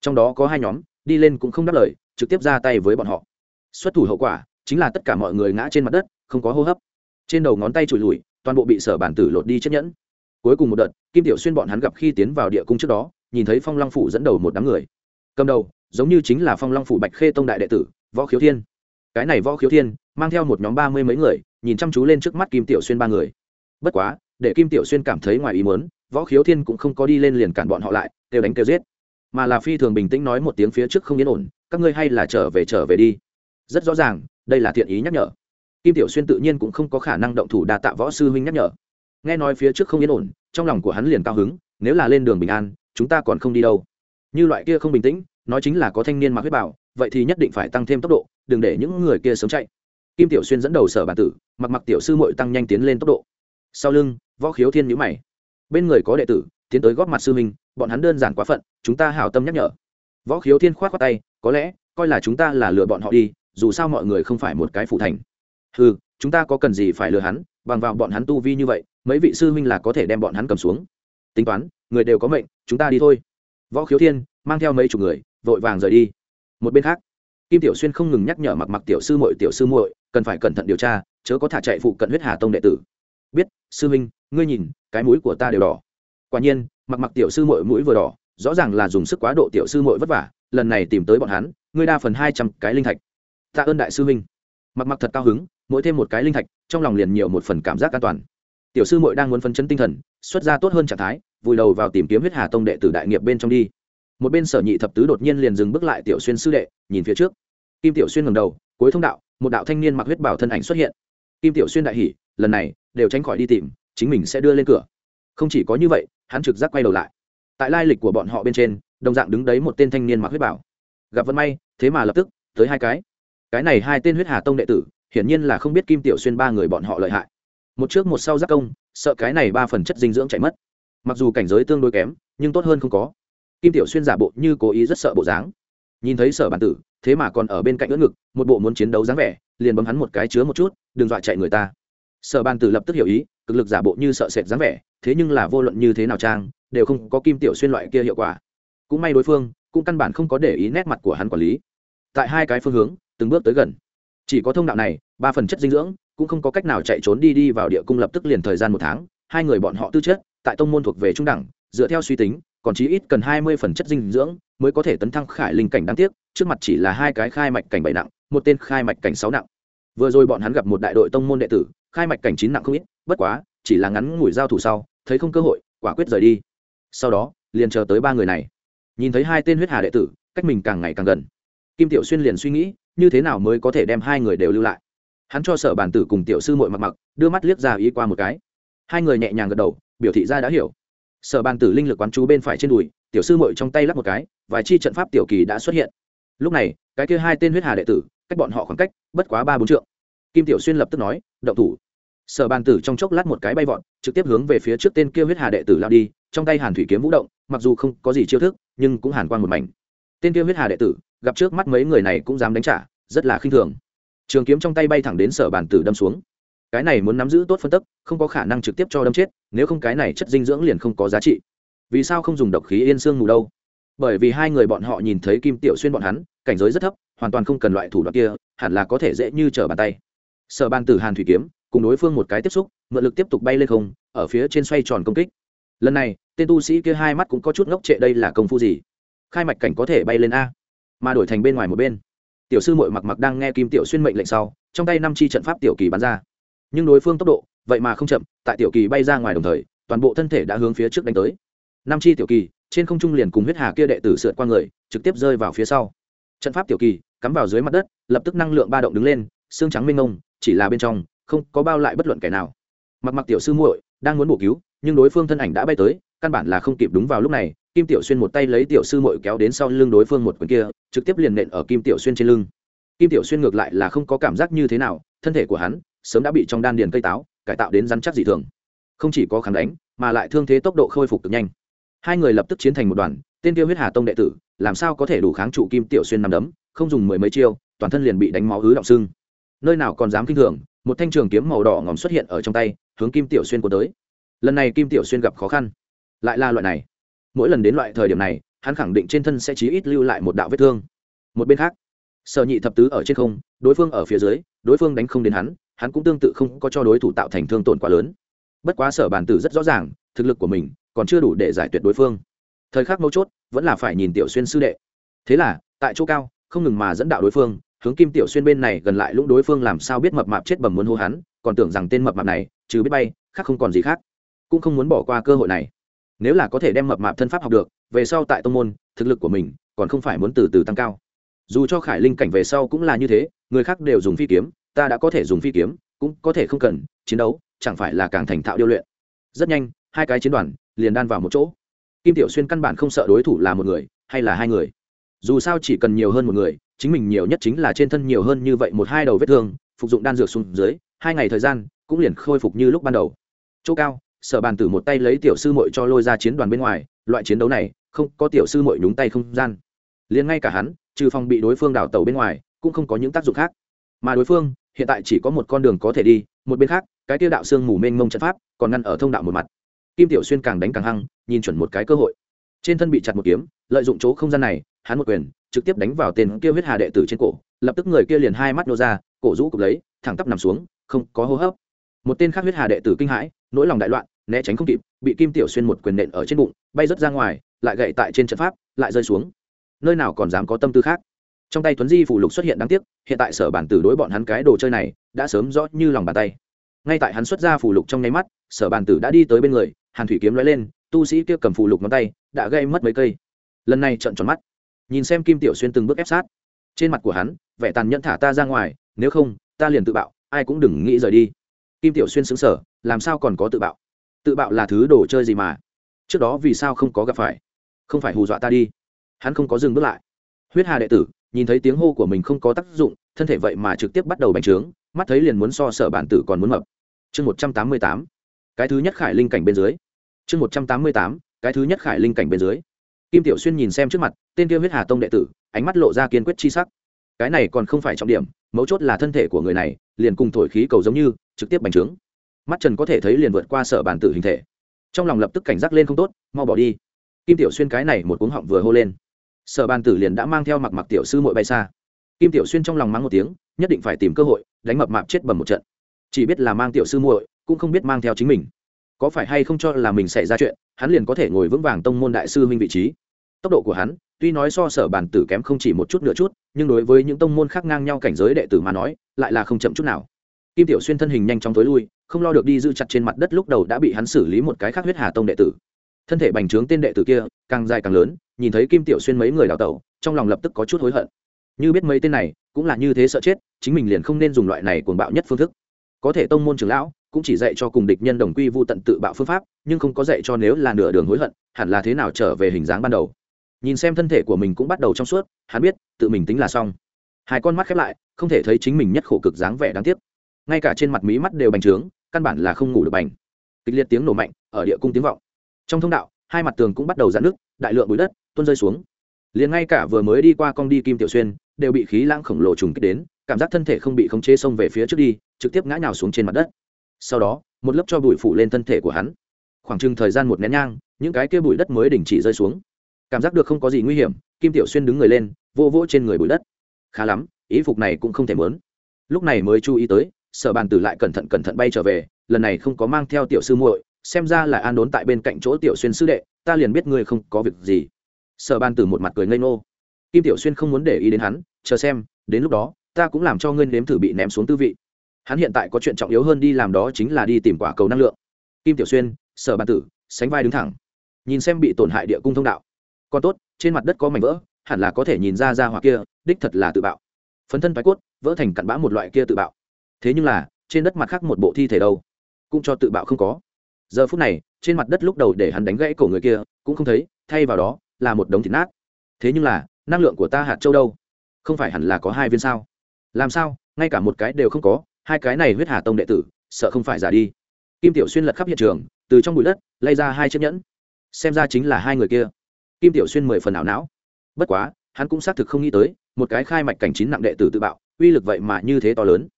Trong đó có hai nhóm, đi lên cũng không đáp lời, trực tiếp ra tay với bọn họ. Xuất thủ hậu quả, chính là tất cả mọi người ngã trên mặt đất, không có hô hấp. Trên đầu ngón tay trùi lùi, toàn bộ bị sở bản tử lột đi chiếc nhẫn. Cuối cùng một đợt, kim tiểu xuyên bọn hắn gặp khi tiến vào địa cung trước đó, nhìn thấy phong long phủ dẫn đầu một đám người. Cầm đầu, giống như chính là phong long phủ bạch khê tông đại đệ tử, võ khiếu thiên cái này võ khiếu thiên, mang theo một nhóm ba mươi mấy người, nhìn chăm chú lên trước mắt kim tiểu xuyên ba người. Bất quá, để kim tiểu xuyên cảm thấy ngoài ý muốn, võ khiếu thiên cũng không có đi lên liền cản bọn họ lại, kêu đánh kêu giết. Mà là phi thường bình tĩnh nói một tiếng phía trước không yên ổn, các ngươi hay là trở về trở về đi. Rất rõ ràng, đây là thiện ý nhắc nhở. Kim tiểu xuyên tự nhiên cũng không có khả năng động thủ đa tạ võ sư huynh nhắc nhở. Nghe nói phía trước không yên ổn, trong lòng của hắn liền cao hứng, nếu là lên đường bình an, chúng ta còn không đi đâu. Như loại kia không bình tĩnh, nói chính là có thanh niên mặc huyết bảo vậy thì nhất định phải tăng thêm tốc độ, đừng để những người kia sớm chạy. Kim tiểu xuyên dẫn đầu sở bản tử, mặc mặc tiểu sư mội tăng nhanh tiến lên tốc độ. Sau lưng, võ khiếu thiên nhữ mày. Bên người có đệ tử, tiến tới góp mặt sư huynh, bọn hắn đơn giản quá phận, chúng ta hảo tâm nhắc nhở. Võ khiếu thiên k h o á t khoác tay, có lẽ, coi là chúng ta là lừa bọn họ đi, dù sao mọi người không phải một cái phụ thành. Ừ chúng ta có cần gì phải lừa hắn, bằng vào bọn hắn tu vi như vậy, mấy vị sư huynh là có thể đem bọn hắn cầm xuống. Tính toán, người đều có mệnh, chúng ta đi thôi. Võ khiếu thiên, mang theo mấy chục người, vội vàng rời đi một bên khác, kim tiểu xuyên không ngừng nhắc nhở mặc mặc tiểu sư muội, tiểu sư muội, cần phải cẩn thận điều tra, chớ có thả chạy phụ cận huyết hà tông đệ tử. Biết, sư huynh, ngươi nhìn, cái mũi của ta đều đỏ. Quả nhiên, mặc mặc tiểu sư muội mũi vừa đỏ, rõ ràng là dùng sức quá độ tiểu sư muội vất vả, lần này tìm tới bọn hắn, ngươi đa phần hai trăm cái linh thạch. Tạ ơn đại sư huynh. Mặc mặc thật cao hứng, mỗi thêm một cái linh thạch, trong lòng liền nhiều một phần cảm giác an toàn. Tiểu sư muội đang muốn phấn chấn tinh thần, xuất ra tốt hơn trạng thái, vùi đầu vào tìm kiếm huyết hà tông đệ tử đại nghiệp bên trong đi một bên sở nhị thập tứ đột nhiên liền dừng bước lại tiểu xuyên sư đệ, nhìn phía trước. Kim tiểu xuyên ngầm đầu, cuối thông đạo, một đạo thanh niên mặc huyết bảo thân ảnh xuất hiện. Kim tiểu xuyên đại hỉ, lần này, đều tránh khỏi đi tìm, chính mình sẽ đưa lên cửa. Không chỉ có như vậy, hắn trực giác quay đầu lại. Tại lai lịch của bọn họ bên trên, đồng dạng đứng đấy một tên thanh niên mặc huyết bảo. Gặp vận may, thế mà lập tức, tới hai cái. Cái này hai tên huyết hà tông đệ tử, hiển nhiên là không biết kim tiểu xuyên ba người bọn họ lợi hại. Một trước một sau giác công, sợ cái này ba phần chất dinh dưỡng chạy mất. Mặc dù cảnh giới tương đối kém, nhưng tốt hơn không có kim tiểu xuyên giả bộ như cố ý rất sợ bộ dáng. Nhìn thấy sở bản tử, thế mà còn ở bên cạnh ưỡn ngực, một bộ muốn chiến đấu dáng vẻ, liền bấm hắn một cái chứa một chút, đừng dọa chạy người ta. Sở bản tử lập tức hiểu ý, cực lực giả bộ như sợ sệt dáng vẻ, thế nhưng là vô luận như thế nào trang, đều không có kim tiểu xuyên loại kia hiệu quả. Cũng may đối phương, cũng căn bản không có để ý nét mặt của hắn quản lý. Tại hai cái phương hướng, từng bước tới gần. Chỉ có thông đạo này, ba phần chất dinh dưỡng, cũng không có cách nào chạy trốn đi đi vào địa cung lập tức liền thời gian một tháng, hai người bọn họ tư chất, tại tông môn thuộc về trung đẳng, dựa theo suy tính còn chí ít cần hai mươi phần chất dinh dưỡng mới có thể tấn thăng khải linh cảnh đáng tiếc, trước mặt chỉ là hai cái khai mạch cảnh bảy nặng, một tên khai mạch cảnh sáu nặng. Vừa rồi bọn hắn gặp một đại đội tông môn đệ tử, khai mạch cảnh chín nặng không ít, bất quá, chỉ là ngắn ngủi giao thủ sau, thấy không cơ hội, quả quyết rời đi. Sau đó, liền chờ tới ba người này. Nhìn thấy hai tên huyết hà đệ tử, cách mình càng ngày càng gần. Kim tiểu xuyên liền suy nghĩ, như thế nào mới có thể đem hai người đều lưu lại? Hắn cho sở bàn tử cùng tiểu sư mội mặc mặc, đưa mắt liếc ra ý qua một cái. Hai người nhẹ nhàng gật đầu, biểu thị ra đã hiểu sở bàn tử linh lực quán chú bên phải trên đùi, tiểu sư mội trong tay lắp một cái, vài chi trận pháp tiểu kỳ đã xuất hiện. Lúc này, cái kia hai tên huyết hà đệ tử, cách bọn họ khoảng cách, bất quá ba bốn trượng. Kim tiểu xuyên lập tức nói, động thủ. Sở bàn tử trong chốc lát một cái bay vọt, trực tiếp hướng về phía trước tên kia huyết hà đệ tử lao đi, trong tay hàn thủy kiếm vũ động, mặc dù không có gì chiêu thức, nhưng cũng hàn quang một mảnh. Tên kia huyết hà đệ tử, gặp trước mắt mấy người này cũng dám đánh trả, rất là khinh thường. Trường kiếm trong tay bay thẳng đến sở bàn tử đâm xuống cái này muốn nắm giữ tốt phân tức, không có khả năng trực tiếp cho đâm chết, nếu không cái này chất dinh dưỡng liền không có giá trị. Vì sao không dùng độc khí yên xương mù đâu? Bởi vì hai người bọn họ nhìn thấy kim tiểu xuyên bọn hắn, cảnh giới rất thấp, hoàn toàn không cần loại thủ đoạn kia, hẳn là có thể dễ như trở bàn tay. Sở bàn tử hàn thủy kiếm, cùng đối phương một cái tiếp xúc, mượn lực tiếp tục bay lên không, ở phía trên xoay tròn công kích. Lần này, tên tu sĩ kia hai mắt cũng có chút ngốc trệ đây là công phu gì? Khai mạch cảnh có thể bay lên a, mà đổi thành bên ngoài một bên. Tiểu sư mội mặc mặc đang nghe kim tiểu xuyên mệnh lệnh sau, trong tay năm chi trận pháp tiểu kỳ bắn ra nhưng đối phương tốc độ, vậy mà không chậm, tại tiểu kỳ bay ra ngoài đồng thời, toàn bộ thân thể đã hướng phía trước đánh tới. Nam chi tiểu kỳ, trên không trung liền cùng huyết hà kia đệ tử sượt qua người, trực tiếp rơi vào phía sau. Trận pháp tiểu kỳ, cắm vào dưới mặt đất, lập tức năng lượng ba động đứng lên, xương trắng minh ông chỉ là bên trong, không có bao lại bất luận kẻ nào. Mặc mặc tiểu sư muội, đang muốn bổ cứu, nhưng đối phương thân ảnh đã bay tới, căn bản là không kịp đúng vào lúc này, kim tiểu xuyên một tay lấy tiểu sư muội kéo đến sau lưng đối phương một quyền kia, trực tiếp liền nện ở kim tiểu xuyên trên lưng. Kim tiểu xuyên ngược lại là không có cảm giác như thế nào, thân thể của hắn sớm đã bị trong đan điền cây táo, cải tạo đến rắn chắc dị thường. Không chỉ có kháng đánh, mà lại thương thế tốc độ khôi phục cực nhanh. Hai người lập tức chiến thành một đoàn, tên tiêu huyết hà tông đệ tử, làm sao có thể đủ kháng trụ kim tiểu xuyên nằm đấm, không dùng mười mấy chiêu, toàn thân liền bị đánh máu ứ động xương. nơi nào còn dám kinh thường, một thanh trường kiếm màu đỏ ngòm xuất hiện ở trong tay, hướng kim tiểu xuyên của tới. Lần này kim tiểu xuyên gặp khó khăn, lại là loại này. Mỗi lần đến loại thời điểm này, hắn khẳng định trên thân sẽ chí ít lưu lại một đạo vết thương. Một bên khác, sở nhị thập tứ ở trên không, đối phương ở phía dưới, đối phương đánh không đến hắn hắn cũng tương tự không có cho đối thủ tạo thành thương tổn quá lớn. Bất quá sở bản tử rất rõ ràng, thực lực của mình còn chưa đủ để giải tuyệt đối phương. Thời khắc mấu chốt, vẫn là phải nhìn tiểu xuyên sư đệ. Thế là, tại chỗ cao, không ngừng mà dẫn đạo đối phương, hướng kim tiểu xuyên bên này gần lại lũng đối phương làm sao biết mập mạp chết bầm muốn hô hắn, còn tưởng rằng tên mập mạp này, trừ biết bay, khác không còn gì khác. Cũng không muốn bỏ qua cơ hội này. Nếu là có thể đem mập mạp thân pháp học được, về sau tại tông môn, thực lực của mình còn không phải muốn từ từ tăng cao. Dù cho khải linh cảnh về sau cũng là như thế, người khác đều dùng phi kiếm ta đã có thể dùng phi kiếm, cũng có thể không cần, chiến đấu, chẳng phải là càng thành thạo điêu luyện. Rất nhanh, hai cái chiến đoàn liền đan vào một chỗ. Kim tiểu xuyên căn bản không sợ đối thủ là một người, hay là hai người. Dù sao chỉ cần nhiều hơn một người, chính mình nhiều nhất chính là trên thân nhiều hơn như vậy một hai đầu vết thương, phục dụng đan dược xuống dưới, hai ngày thời gian cũng liền khôi phục như lúc ban đầu. Chỗ cao, sở bàn tử một tay lấy tiểu sư mội cho lôi ra chiến đoàn bên ngoài, loại chiến đấu này, không có tiểu sư mội nhúng tay không gian. Liền ngay cả hắn, trừ phòng bị đối phương đào tàu bên ngoài, cũng không có những tác dụng khác mà đối phương hiện tại chỉ có một con đường có thể đi, một bên khác, cái tiêu đạo sương mù mênh mông trận pháp còn ngăn ở thông đạo một mặt. Kim tiểu xuyên càng đánh càng hăng, nhìn chuẩn một cái cơ hội. Trên thân bị chặt một kiếm, lợi dụng chỗ không gian này, hắn một quyền, trực tiếp đánh vào tên kia huyết hà đệ tử trên cổ, lập tức người kia liền hai mắt nô ra, cổ rũ cục lấy, thẳng tắp nằm xuống, không có hô hấp. Một tên khác huyết hà đệ tử kinh hãi, nỗi lòng đại loạn, né tránh không kịp, bị kim tiểu xuyên một quyền nện ở trên bụng, bay rớt ra ngoài, lại gậy tại trên trận pháp, lại rơi xuống. Nơi nào còn dám có tâm tư khác? Trong tay tuấn di phủ lục xuất hiện đáng tiếc, hiện tại sở bản tử đối bọn hắn cái đồ chơi này đã sớm rõ như lòng bàn tay. Ngay tại hắn xuất ra phủ lục trong nháy mắt, sở bản tử đã đi tới bên người, hàn thủy kiếm lóe lên, tu sĩ kia cầm phủ lục ngón tay, đã gây mất mấy cây. Lần này trận tròn mắt. Nhìn xem kim tiểu xuyên từng bước ép sát. Trên mặt của hắn, vẻ tàn nhẫn thả ta ra ngoài, nếu không, ta liền tự bạo, ai cũng đừng nghĩ rời đi. Kim tiểu xuyên xứng sở làm sao còn có tự bạo? Tự bạo là thứ đồ chơi gì mà? Trước đó vì sao không có gặp phải? Không phải hù dọa ta đi. Hắn không có dừng bước lại. Huyết hà đệ tử nhìn thấy tiếng hô của mình không có tác dụng, thân thể vậy mà trực tiếp bắt đầu bành trướng, mắt thấy liền muốn so sở bản tử còn muốn mập. Chương một trăm tám mươi tám, cái thứ nhất khải linh cảnh bên dưới. Chương một trăm tám mươi tám, cái thứ nhất khải linh cảnh bên dưới. Kim tiểu xuyên nhìn xem trước mặt, tên kia huyết hà tông đệ tử, ánh mắt lộ ra kiên quyết chi sắc. Cái này còn không phải trọng điểm, mấu chốt là thân thể của người này, liền cùng thổi khí cầu giống như, trực tiếp bành trướng. Mắt trần có thể thấy liền vượt qua sở bản tử hình thể. Trong lòng lập tức cảnh giác lên không tốt, mau bỏ đi. Kim tiểu xuyên cái này một cuống họng vừa hô lên sở bàn tử liền đã mang theo mặc mặc tiểu sư mội bay xa. Kim tiểu xuyên trong lòng mắng một tiếng, nhất định phải tìm cơ hội, đánh mập mạp chết bầm một trận. Chỉ biết là mang tiểu sư muội, cũng không biết mang theo chính mình. Có phải hay không cho là mình xảy ra chuyện, hắn liền có thể ngồi vững vàng tông môn đại sư huynh vị trí. Tốc độ của hắn, tuy nói so sở bản tử kém không chỉ một chút nửa chút, nhưng đối với những tông môn khác ngang nhau cảnh giới đệ tử mà nói, lại là không chậm chút nào. Kim tiểu xuyên thân hình nhanh chóng tối lui, không lo được đi giữ chặt trên mặt đất lúc đầu đã bị hắn xử lý một cái khác huyết hà tông đệ tử. Thân thể bành trướng tên đệ tử kia, càng dài càng lớn nhìn thấy kim tiểu xuyên mấy người đào tẩu, trong lòng lập tức có chút hối hận. Như biết mấy tên này, cũng là như thế sợ chết, chính mình liền không nên dùng loại này cuồng bạo nhất phương thức. Có thể tông môn trưởng lão, cũng chỉ dạy cho cùng địch nhân đồng quy vô tận tự bạo phương pháp, nhưng không có dạy cho nếu là nửa đường hối hận, hẳn là thế nào trở về hình dáng ban đầu. Nhìn xem thân thể của mình cũng bắt đầu trong suốt, hắn biết, tự mình tính là xong. Hai con mắt khép lại, không thể thấy chính mình nhất khổ cực dáng vẻ đáng tiếc. Ngay cả trên mặt mí mắt đều bành trướng, căn bản là không ngủ được bành. Kịch liệt tiếng nổ mạnh, ở địa cung tiếng vọng. Trong thông đạo, hai mặt tường cũng bắt đầu dạn nước đại lượng bụi đất tuôn rơi xuống. Liền ngay cả vừa mới đi qua con đi kim tiểu xuyên, đều bị khí lãng khổng lồ trùng kích đến, cảm giác thân thể không bị khống chế xông về phía trước đi, trực tiếp ngã nhào xuống trên mặt đất. Sau đó, một lớp cho bụi phủ lên thân thể của hắn. Khoảng chừng thời gian một nén nhang, những cái kia bụi đất mới đình chỉ rơi xuống. Cảm giác được không có gì nguy hiểm, kim tiểu xuyên đứng người lên vô vỗ trên người bụi đất. Khá lắm ý phục này cũng không thể mớn. Lúc này mới chú ý tới, sở bàn tử lại cẩn thận cẩn thận bay trở về, lần này không có mang theo tiểu sư muội, xem ra là an đốn tại bên cạnh chỗ tiểu xuyên sư đệ, ta liền biết ngươi không có việc gì sở Ban tử một mặt cười ngây ngô. Kim tiểu xuyên không muốn để ý đến hắn, chờ xem, đến lúc đó, ta cũng làm cho ngươi nếm thử bị ném xuống tư vị. Hắn hiện tại có chuyện trọng yếu hơn đi làm đó chính là đi tìm quả cầu năng lượng. Kim tiểu xuyên, sở bàn tử, sánh vai đứng thẳng. Nhìn xem bị tổn hại địa cung thông đạo. Còn tốt, trên mặt đất có mảnh vỡ, hẳn là có thể nhìn ra ra hoặc kia, đích thật là tự bạo. Phấn thân thoái cốt, vỡ thành cặn bã một loại kia tự bạo. Thế nhưng là, trên đất mặt khác một bộ thi thể đâu? Cũng cho tự bạo không có. Giờ phút này, trên mặt đất lúc đầu để hắn đánh gãy cổ người kia, cũng không thấy, thay vào đó là một đống thịt nát. Thế nhưng là, năng lượng của ta hạt châu đâu? Không phải hẳn là có hai viên sao? Làm sao? Ngay cả một cái đều không có, hai cái này huyết hà tông đệ tử, sợ không phải giả đi. Kim tiểu xuyên lật khắp hiện trường, từ trong bụi đất, lay ra hai chiếc nhẫn. Xem ra chính là hai người kia. Kim tiểu xuyên mười phần ảo não. Bất quá, hắn cũng xác thực không nghĩ tới, một cái khai mạch cảnh chín nặng đệ tử tự bạo, uy lực vậy mà như thế to lớn.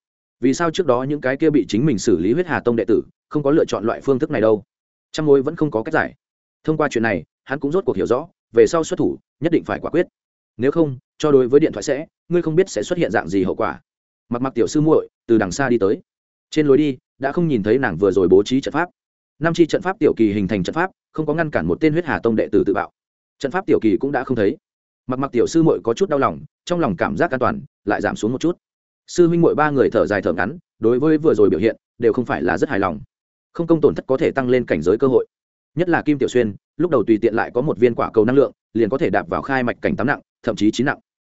Vì sao trước đó những cái kia bị chính mình xử lý huyết hà tông đệ tử, không có lựa chọn loại phương thức này đâu? Trăm mối vẫn không có cách giải. Thông qua chuyện này, hắn cũng rốt cuộc hiểu rõ về sau xuất thủ, nhất định phải quả quyết. Nếu không, cho đối với điện thoại sẽ, ngươi không biết sẽ xuất hiện dạng gì hậu quả. Mặc mặc tiểu sư muội, từ đằng xa đi tới. Trên lối đi, đã không nhìn thấy nàng vừa rồi bố trí trận pháp. Năm chi trận pháp tiểu kỳ hình thành trận pháp, không có ngăn cản một tên huyết hà tông đệ tử tự bạo. Trận pháp tiểu kỳ cũng đã không thấy. Mặc mặc tiểu sư muội có chút đau lòng, trong lòng cảm giác an toàn, lại giảm xuống một chút. Sư huynh muội ba người thở dài thở ngắn, đối với vừa rồi biểu hiện, đều không phải là rất hài lòng. Không công tổn thất có thể tăng lên cảnh giới cơ hội. Nhất là kim tiểu xuyên lúc đầu tùy tiện lại có một viên quả cầu năng lượng, liền có thể đạp vào khai mạch cảnh tám nặng, thậm chí chín nặng.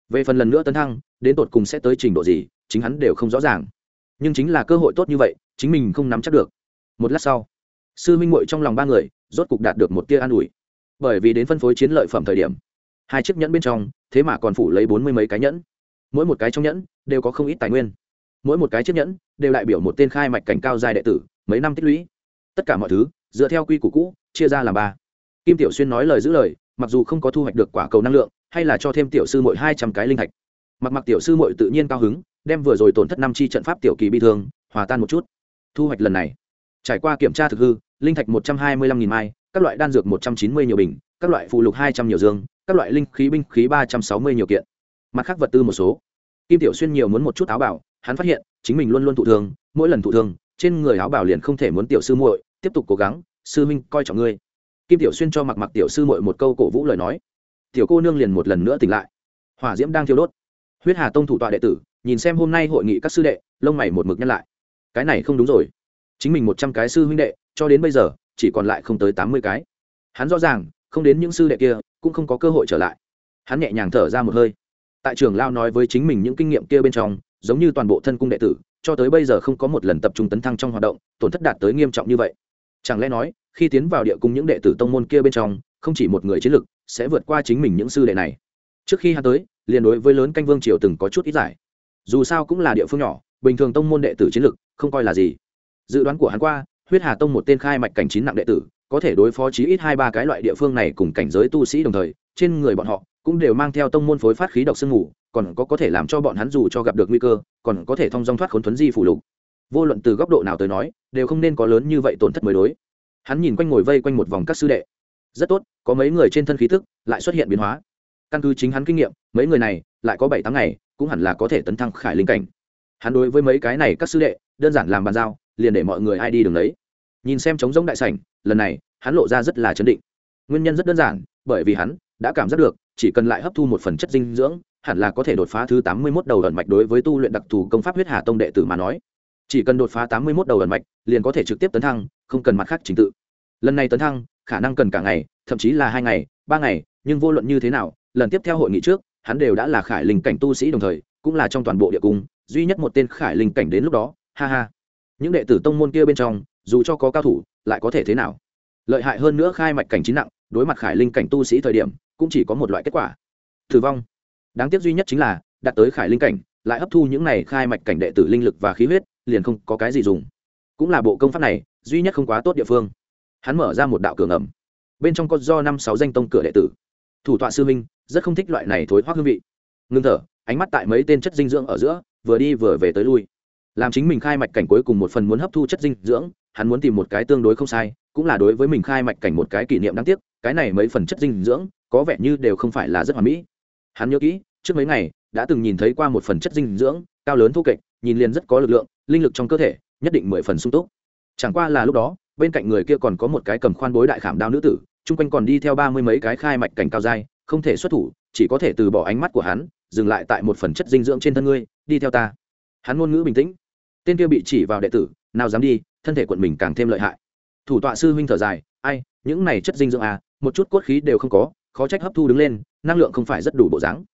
Về phần lần nữa tấn thăng, đến tột cùng sẽ tới trình độ gì, chính hắn đều không rõ ràng. Nhưng chính là cơ hội tốt như vậy, chính mình không nắm chắc được. Một lát sau, sư minh muội trong lòng ba người, rốt cục đạt được một tia an ủi. Bởi vì đến phân phối chiến lợi phẩm thời điểm, hai chiếc nhẫn bên trong, thế mà còn phủ lấy bốn mươi mấy cái nhẫn. Mỗi một cái trong nhẫn, đều có không ít tài nguyên. Mỗi một cái chiếc nhẫn, đều đại biểu một tên khai mạch cảnh cao giai đệ tử, mấy năm tích lũy. Tất cả mọi thứ, dựa theo quy củ cũ, chia ra làm ba kim tiểu xuyên nói lời giữ lời, mặc dù không có thu hoạch được quả cầu năng lượng, hay là cho thêm tiểu sư mỗi hai trăm cái linh thạch. Mặc mặc tiểu sư mội tự nhiên cao hứng, đem vừa rồi tổn thất năm chi trận pháp tiểu kỳ bị thương, hòa tan một chút. Thu hoạch lần này. Trải qua kiểm tra thực hư, linh thạch một trăm hai mươi lăm nghìn mai, các loại đan dược một trăm chín mươi nhiều bình, các loại phụ lục hai trăm nhiều dương, các loại linh khí binh khí ba trăm sáu mươi nhiều kiện. Mặt khác vật tư một số. Kim tiểu xuyên nhiều muốn một chút áo bảo hắn phát hiện, chính mình luôn luôn thụ thương, mỗi lần thụ thương, trên người áo bảo liền không thể muốn tiểu sư muội, tiếp tục cố gắng, sư minh coi trọng ngươi kim tiểu xuyên cho mặc mặc tiểu sư muội một câu cổ vũ lời nói. Tiểu cô nương liền một lần nữa tỉnh lại. Hỏa diễm đang thiêu đốt. Huyết hà tông thủ tọa đệ tử, nhìn xem hôm nay hội nghị các sư đệ, lông mày một mực nhắc lại. Cái này không đúng rồi. Chính mình một trăm cái sư huynh đệ, cho đến bây giờ, chỉ còn lại không tới tám mươi cái. Hắn rõ ràng, không đến những sư đệ kia, cũng không có cơ hội trở lại. Hắn nhẹ nhàng thở ra một hơi. Tại trường lao nói với chính mình những kinh nghiệm kia bên trong, giống như toàn bộ thân cung đệ tử, cho tới bây giờ không có một lần tập trung tấn thăng trong hoạt động, tổn thất đạt tới nghiêm trọng như vậy chẳng lẽ nói, khi tiến vào địa cung những đệ tử tông môn kia bên trong, không chỉ một người chiến lực sẽ vượt qua chính mình những sư đệ này? Trước khi hắn tới, liền đối với lớn canh vương triều từng có chút ít giải. Dù sao cũng là địa phương nhỏ, bình thường tông môn đệ tử chiến lực, không coi là gì. Dự đoán của hắn qua, huyết hà tông một tên khai mạch cảnh chín nặng đệ tử, có thể đối phó chí ít hai ba cái loại địa phương này cùng cảnh giới tu sĩ đồng thời, trên người bọn họ cũng đều mang theo tông môn phối phát khí độc sương ngủ còn có có thể làm cho bọn hắn dù cho gặp được nguy cơ, còn có thể thông dong thoát khốn thuấn di phủ lục vô luận từ góc độ nào tới nói, đều không nên có lớn như vậy tổn thất mới đối. Hắn nhìn quanh ngồi vây quanh một vòng các sư đệ. Rất tốt, có mấy người trên thân khí thức lại xuất hiện biến hóa. Căn cứ chính hắn kinh nghiệm, mấy người này lại có bảy tháng ngày, cũng hẳn là có thể tấn thăng khải linh cảnh. Hắn đối với mấy cái này các sư đệ, đơn giản làm bàn giao, liền để mọi người ai đi đường đấy. Nhìn xem trống giống đại sảnh, lần này, hắn lộ ra rất là chấn định. Nguyên nhân rất đơn giản, bởi vì hắn đã cảm giác được, chỉ cần lại hấp thu một phần chất dinh dưỡng, hẳn là có thể đột phá thứ tám mươi 81 đầu ẩn mạch đối với tu luyện đặc thù công pháp huyết hà tông đệ tử mà nói chỉ cần đột phá tám mươi 81 đầu ẩn mạch, liền có thể trực tiếp tấn thăng, không cần mặt khác trình tự. Lần này tấn thăng, khả năng cần cả ngày, thậm chí là hai ngày, ba ngày, nhưng vô luận như thế nào, lần tiếp theo hội nghị trước, hắn đều đã là khải linh cảnh tu sĩ đồng thời, cũng là trong toàn bộ địa cung, duy nhất một tên khải linh cảnh đến lúc đó, ha ha. Những đệ tử tông môn kia bên trong, dù cho có cao thủ, lại có thể thế nào? Lợi hại hơn nữa khai mạch cảnh chín nặng, đối mặt khải linh cảnh tu sĩ thời điểm, cũng chỉ có một loại kết quả. Tử vong. Đáng tiếc duy nhất chính là, đạt tới khải linh cảnh, lại hấp thu những này khai mạch cảnh đệ tử linh lực và khí huyết liền không có cái gì dùng. Cũng là bộ công pháp này, duy nhất không quá tốt địa phương. Hắn mở ra một đạo cửa ngầm. Bên trong có do năm sáu danh tông cửa đệ tử. Thủ tọa sư minh rất không thích loại này thối hoác hương vị. Ngưng thở, ánh mắt tại mấy tên chất dinh dưỡng ở giữa, vừa đi vừa về tới lui. Làm chính mình khai mạch cảnh cuối cùng một phần muốn hấp thu chất dinh dưỡng, hắn muốn tìm một cái tương đối không sai, cũng là đối với mình khai mạch cảnh một cái kỷ niệm đáng tiếc, cái này mấy phần chất dinh dưỡng, có vẻ như đều không phải là rất hoàn mỹ. Hắn nhớ kỹ, trước mấy ngày, đã từng nhìn thấy qua một phần chất dinh dưỡng, cao lớn thô kệch nhìn liền rất có lực lượng, linh lực trong cơ thể, nhất định mười phần sung túc. Chẳng qua là lúc đó, bên cạnh người kia còn có một cái cầm khoan bối đại khảm đao nữ tử, chung quanh còn đi theo ba mươi mấy cái khai mạch cảnh cao dai không thể xuất thủ, chỉ có thể từ bỏ ánh mắt của hắn, dừng lại tại một phần chất dinh dưỡng trên thân ngươi, đi theo ta. Hắn ngôn ngữ bình tĩnh. Tên kia bị chỉ vào đệ tử, nào dám đi, thân thể quận mình càng thêm lợi hại. Thủ tọa sư huynh thở dài, ai, những này chất dinh dưỡng à một chút cốt khí đều không có, khó trách hấp thu đứng lên, năng lượng không phải rất đủ bộ dáng.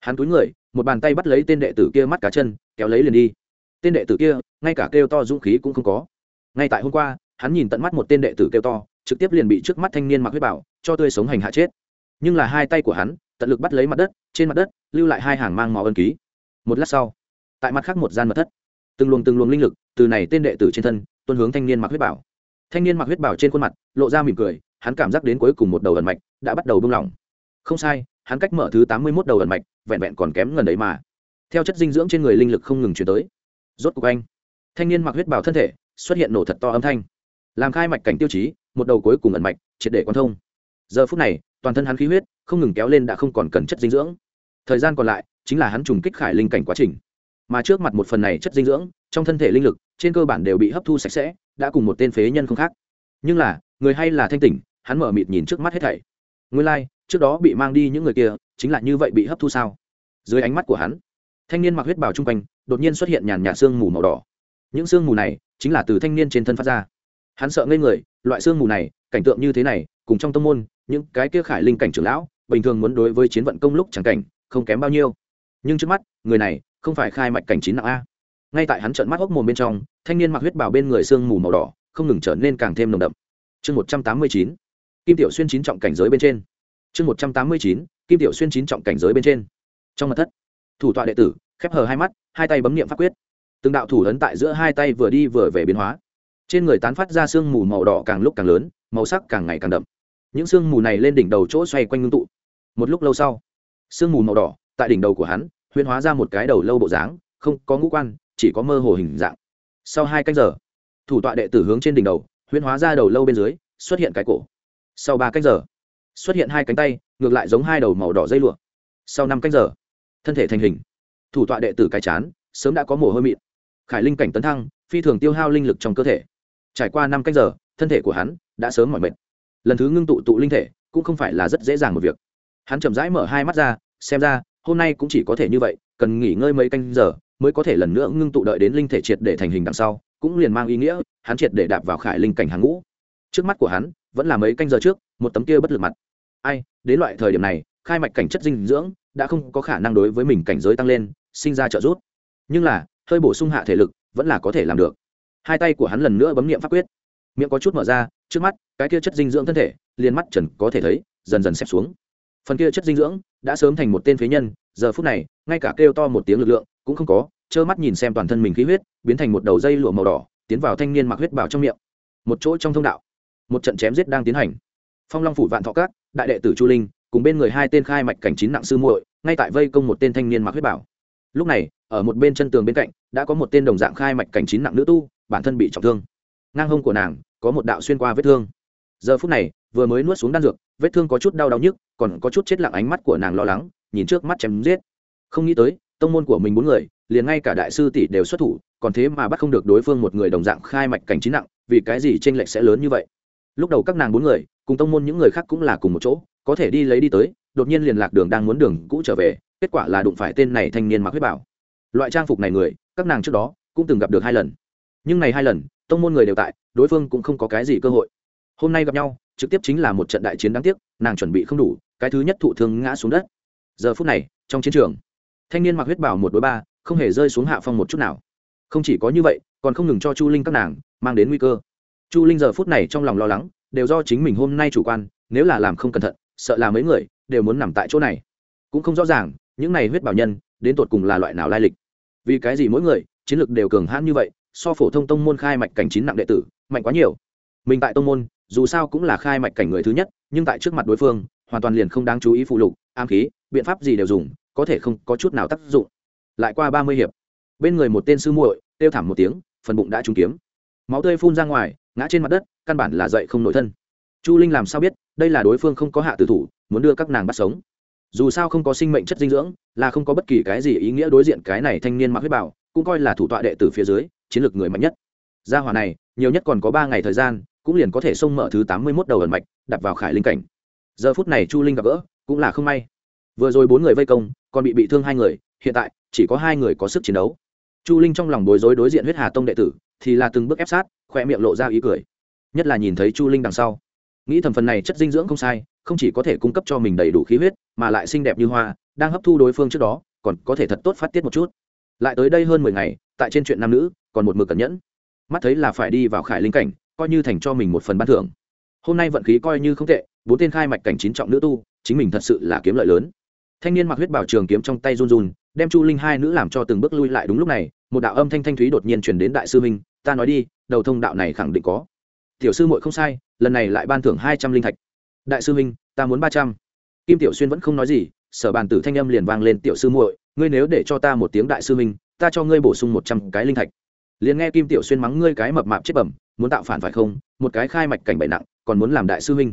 Hắn túi người, một bàn tay bắt lấy tên đệ tử kia mắt cá chân kéo lấy liền đi. Tên đệ tử kia, ngay cả kêu to dũng khí cũng không có. Ngay tại hôm qua, hắn nhìn tận mắt một tên đệ tử kêu to, trực tiếp liền bị trước mắt thanh niên mặc huyết bảo, cho tươi sống hành hạ chết. Nhưng là hai tay của hắn, tận lực bắt lấy mặt đất, trên mặt đất, lưu lại hai hàng mang máu ân ký. Một lát sau, tại mặt khác một gian mật thất, từng luồng từng luồng linh lực từ này tên đệ tử trên thân tuân hướng thanh niên mặc huyết bảo. Thanh niên mặc huyết bảo trên khuôn mặt, lộ ra mỉm cười, hắn cảm giác đến cuối cùng một đầu ẩn mạch đã bắt đầu buông lỏng. Không sai, hắn cách mở thứ tám mươi mốt đầu ẩn mạch, vẹn vẹn còn kém gần ấy mà theo chất dinh dưỡng trên người linh lực không ngừng chuyển tới. Rốt cục anh thanh niên mặc huyết bảo thân thể xuất hiện nổ thật to âm thanh. Làm khai mạch cảnh tiêu chí một đầu cuối cùng ẩn mạch triệt để quan thông. Giờ phút này toàn thân hắn khí huyết không ngừng kéo lên đã không còn cần chất dinh dưỡng. Thời gian còn lại chính là hắn trùng kích khải linh cảnh quá trình. Mà trước mặt một phần này chất dinh dưỡng trong thân thể linh lực trên cơ bản đều bị hấp thu sạch sẽ đã cùng một tên phế nhân không khác. Nhưng là người hay là thanh tỉnh hắn mở mịt nhìn trước mắt hết thảy. Nguyên lai、like, trước đó bị mang đi những người kia chính là như vậy bị hấp thu sao? Dưới ánh mắt của hắn thanh niên mặc huyết bào chung quanh, đột nhiên xuất hiện nhàn nhạt sương mù màu đỏ. Những sương mù này chính là từ thanh niên trên thân phát ra. Hắn sợ ngây người, loại sương mù này, cảnh tượng như thế này, cùng trong tâm môn, những cái kia khải linh cảnh trưởng lão, bình thường muốn đối với chiến vận công lúc chẳng cảnh, không kém bao nhiêu. Nhưng trước mắt, người này không phải khai mạch cảnh chín nặng a. Ngay tại hắn trợn mắt hốc mồm bên trong, thanh niên mặc huyết bảo bên người sương mù màu đỏ, không ngừng trở nên càng thêm nồng đậm. Chương một trăm tám mươi chín, kim tiểu xuyên chín trọng cảnh giới bên trên. Chương một trăm tám mươi chín, kim tiểu xuyên chín trọng cảnh giới bên trên. Trong mặt thất thủ tọa đệ tử, khép hờ hai mắt, hai tay bấm n i ệ m pháp quyết. Từng đạo thủ ấn tại giữa hai tay vừa đi vừa về biến hóa. Trên người tán phát ra sương mù màu đỏ càng lúc càng lớn, màu sắc càng ngày càng đậm. Những sương mù này lên đỉnh đầu chỗ xoay quanh ngưng tụ. Một lúc lâu sau, sương mù màu đỏ tại đỉnh đầu của hắn huyên hóa ra một cái đầu lâu bộ dáng, không có ngũ quan, chỉ có mơ hồ hình dạng. Sau hai canh giờ, thủ tọa đệ tử hướng trên đỉnh đầu huyên hóa ra đầu lâu bên dưới xuất hiện cái cổ. Sau ba canh giờ, xuất hiện hai cánh tay, ngược lại giống hai đầu màu đỏ dây lụa. Sau năm canh giờ thân thể thành hình. Thủ tọa đệ tử cái chán, sớm đã có mồ hôi mịn. Khải linh cảnh tấn thăng, phi thường tiêu hao linh lực trong cơ thể. Trải qua năm canh giờ, thân thể của hắn đã sớm mỏi mệt. Lần thứ ngưng tụ tụ linh thể cũng không phải là rất dễ dàng một việc. Hắn chậm rãi mở hai mắt ra, xem ra, hôm nay cũng chỉ có thể như vậy, cần nghỉ ngơi mấy canh giờ mới có thể lần nữa ngưng tụ đợi đến linh thể triệt để thành hình đằng sau, cũng liền mang ý nghĩa, hắn triệt để đạp vào khải linh cảnh hàng ngũ. Trước mắt của hắn, vẫn là mấy canh giờ trước, một tấm kia bất lực mặt. Ai, đến loại thời điểm này, khai mạch cảnh chất dinh dưỡng đã không có khả năng đối với mình cảnh giới tăng lên, sinh ra trợ giúp. Nhưng là, hơi bổ sung hạ thể lực vẫn là có thể làm được. Hai tay của hắn lần nữa bấm nghiệm pháp quyết. Miệng có chút mở ra, trước mắt, cái kia chất dinh dưỡng thân thể, liền mắt trần có thể thấy, dần dần xẹp xuống. Phần kia chất dinh dưỡng đã sớm thành một tên phế nhân, giờ phút này, ngay cả kêu to một tiếng lực lượng cũng không có, trơ mắt nhìn xem toàn thân mình khí huyết, biến thành một đầu dây lụa màu đỏ, tiến vào thanh niên mặc huyết bảo trong miệng. Một chỗ trong thông đạo, một trận chém giết đang tiến hành. Phong long phủ vạn thọ cát đại đệ tử chu linh cùng bên người hai tên khai mạch cảnh chín nặng sư muội, ngay tại vây công một tên thanh niên mặc huyết bảo. Lúc này, ở một bên chân tường bên cạnh, đã có một tên đồng dạng khai mạch cảnh chín nặng nữ tu, bản thân bị trọng thương. Ngang hông của nàng, có một đạo xuyên qua vết thương. Giờ phút này, vừa mới nuốt xuống đan dược, vết thương có chút đau đau nhức, còn có chút chết lặng ánh mắt của nàng lo lắng, nhìn trước mắt chém giết. Không nghĩ tới, tông môn của mình bốn người, liền ngay cả đại sư tỷ đều xuất thủ, còn thế mà bắt không được đối phương một người đồng dạng khai mạch cảnh chín nặng, vì cái gì tranh lệch sẽ lớn như vậy? Lúc đầu các nàng bốn người, cùng tông môn những người khác cũng là cùng một chỗ có thể đi lấy đi tới, đột nhiên liền lạc đường đang muốn đường cũ trở về, kết quả là đụng phải tên này thanh niên mặc huyết bảo. Loại trang phục này người, các nàng trước đó cũng từng gặp được hai lần. Nhưng này hai lần, tông môn người đều tại, đối phương cũng không có cái gì cơ hội. Hôm nay gặp nhau, trực tiếp chính là một trận đại chiến đáng tiếc, nàng chuẩn bị không đủ, cái thứ nhất thụ thương ngã xuống đất. Giờ phút này, trong chiến trường, thanh niên mặc huyết bảo một đối ba, không hề rơi xuống hạ phong một chút nào. Không chỉ có như vậy, còn không ngừng cho chu linh các nàng mang đến nguy cơ. Chu linh giờ phút này trong lòng lo lắng, đều do chính mình hôm nay chủ quan, nếu là làm không cẩn thận sợ là mấy người đều muốn nằm tại chỗ này. Cũng không rõ ràng, những này huyết bảo nhân đến tột cùng là loại nào lai lịch. Vì cái gì mỗi người chiến lược đều cường hãn như vậy, so phổ thông tông môn khai mạch cảnh chín nặng đệ tử mạnh quá nhiều. Mình tại tông môn, dù sao cũng là khai mạch cảnh người thứ nhất, nhưng tại trước mặt đối phương, hoàn toàn liền không đáng chú ý phụ lục am khí, biện pháp gì đều dùng, có thể không có chút nào tác dụng. Lại qua ba mươi hiệp, bên người một tên sư muội kêu thảm một tiếng, phần bụng đã trúng kiếm. Máu tươi phun ra ngoài, ngã trên mặt đất, căn bản là dậy không nổi thân. Chu linh làm sao biết đây là đối phương không có hạ tử thủ, muốn đưa các nàng bắt sống. Dù sao không có sinh mệnh chất dinh dưỡng, là không có bất kỳ cái gì ý nghĩa đối diện cái này thanh niên mặc huyết bảo, cũng coi là thủ tọa đệ tử phía dưới, chiến lược người mạnh nhất. Gia hỏa này, nhiều nhất còn có ba ngày thời gian, cũng liền có thể xông mở thứ tám mươi mốt đầu ẩn mạch, đặt vào khải linh cảnh. Giờ phút này chu linh gặp gỡ, cũng là không may. Vừa rồi bốn người vây công, còn bị bị thương hai người, hiện tại, chỉ có hai người có sức chiến đấu. Chu linh trong lòng bối rối đối diện huyết hà tông đệ tử, thì là từng bước ép sát khoe miệng lộ ra ý cười. Nhất là nhìn thấy chu linh đằng sau nghĩ thầm phần này chất dinh dưỡng không sai, không chỉ có thể cung cấp cho mình đầy đủ khí huyết, mà lại xinh đẹp như hoa, đang hấp thu đối phương trước đó, còn có thể thật tốt phát tiết một chút. Lại tới đây hơn mười ngày, tại trên chuyện nam nữ, còn một mực cẩn nhẫn. Mắt thấy là phải đi vào khải linh cảnh, coi như thành cho mình một phần ban thưởng. Hôm nay vận khí coi như không tệ, bốn tên khai mạch cảnh chín trọng nữ tu, chính mình thật sự là kiếm lợi lớn. Thanh niên mặc huyết bảo trường kiếm trong tay run run, đem chu linh hai nữ làm cho từng bước lui lại đúng lúc này, một đạo âm thanh thanh thúy đột nhiên chuyển đến đại sư minh ta nói đi, đầu thông đạo này khẳng định có tiểu sư muội không sai, lần này lại ban thưởng hai trăm linh thạch. Đại sư minh ta muốn ba trăm. Kim tiểu xuyên vẫn không nói gì, sở bàn tử thanh âm liền vang lên, tiểu sư muội, ngươi nếu để cho ta một tiếng đại sư minh ta cho ngươi bổ sung một trăm cái linh thạch. Liền nghe kim tiểu xuyên mắng ngươi cái mập mạp chết bẩm, muốn tạo phản phải không? Một cái khai mạch cảnh bệnh nặng, còn muốn làm đại sư minh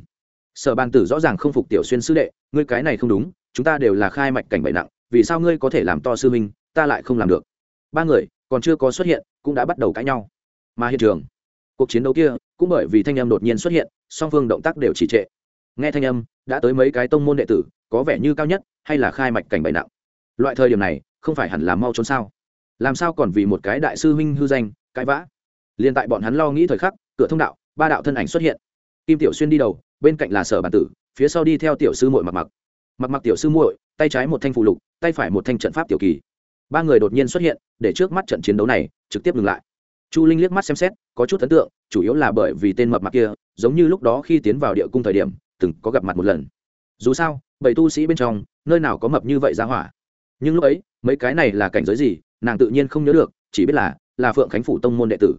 sở bàn tử rõ ràng không phục tiểu xuyên sư đệ, ngươi cái này không đúng, chúng ta đều là khai mạch cảnh bệnh nặng, vì sao ngươi có thể làm to sư minh ta lại không làm được. Ba người, còn chưa có xuất hiện, cũng đã bắt đầu cãi nhau. Mà hiện trường cuộc chiến đấu kia cũng bởi vì thanh âm đột nhiên xuất hiện, song phương động tác đều chỉ trệ. Nghe thanh âm, đã tới mấy cái tông môn đệ tử, có vẻ như cao nhất hay là khai mạch cảnh bệnh nặng. Loại thời điểm này, không phải hẳn là mau trốn sao? Làm sao còn vì một cái đại sư huynh hư danh, cãi vã? Liền tại bọn hắn lo nghĩ thời khắc, cửa thông đạo, ba đạo thân ảnh xuất hiện. Kim tiểu xuyên đi đầu, bên cạnh là sở bản tử, phía sau đi theo tiểu sư muội mặc mặc mặc mặc tiểu sư muội, tay trái một thanh phụ lục, tay phải một thanh trận pháp tiểu kỳ. Ba người đột nhiên xuất hiện, để trước mắt trận chiến đấu này, trực tiếp ngừng lại chu linh liếc mắt xem xét, có chút ấn tượng, chủ yếu là bởi vì tên mập mặc kia, giống như lúc đó khi tiến vào địa cung thời điểm, từng có gặp mặt một lần. Dù sao, bảy tu sĩ bên trong, nơi nào có mập như vậy ra hỏa. Nhưng lúc ấy, mấy cái này là cảnh giới gì, nàng tự nhiên không nhớ được, chỉ biết là là phượng khánh phủ tông môn đệ tử.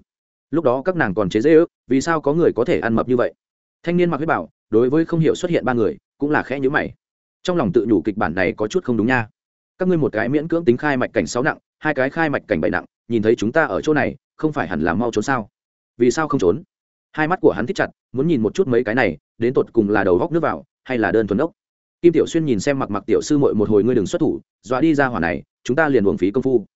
Lúc đó các nàng còn chế dễ ước, vì sao có người có thể ăn mập như vậy? Thanh niên mặc huyết bảo, đối với không hiểu xuất hiện ba người, cũng là khẽ nhữ mày. Trong lòng tự nhủ kịch bản này có chút không đúng nha. Các ngươi một cái miễn cưỡng tính khai mạch cảnh sáu nặng, hai cái khai mạch cảnh bảy nặng, nhìn thấy chúng ta ở chỗ này không phải hẳn là mau trốn sao? Vì sao không trốn? Hai mắt của hắn thích chặt, muốn nhìn một chút mấy cái này, đến tột cùng là đầu góc nước vào, hay là đơn thuần ốc kim tiểu xuyên nhìn xem mặc mặc tiểu sư muội một hồi ngươi đừng xuất thủ, dọa đi ra hỏa này, chúng ta liền uổng phí công phu.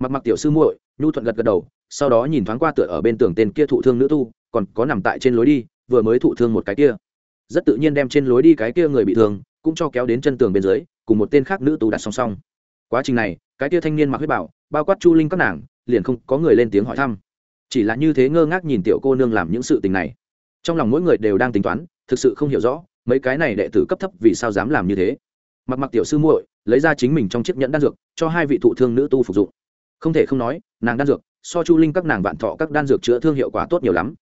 Mặc mặc tiểu sư muội, nhu thuận gật gật đầu, sau đó nhìn thoáng qua tựa ở bên tường tên kia thụ thương nữ tu, còn có nằm tại trên lối đi, vừa mới thụ thương một cái kia. Rất tự nhiên đem trên lối đi cái kia người bị thương, cũng cho kéo đến chân tường bên dưới, cùng một tên khác nữ tu đặt song song. Quá trình này, cái kia thanh niên mặc huyết bảo, bao quát chu linh các nàng liền không có người lên tiếng hỏi thăm. Chỉ là như thế ngơ ngác nhìn tiểu cô nương làm những sự tình này. Trong lòng mỗi người đều đang tính toán, thực sự không hiểu rõ, mấy cái này đệ tử cấp thấp vì sao dám làm như thế. Mặc mặc tiểu sư muội, lấy ra chính mình trong chiếc nhẫn đan dược, cho hai vị thụ thương nữ tu phục dụng. Không thể không nói, nàng đan dược, so chu linh các nàng vạn thọ các đan dược chữa thương hiệu quả tốt nhiều lắm.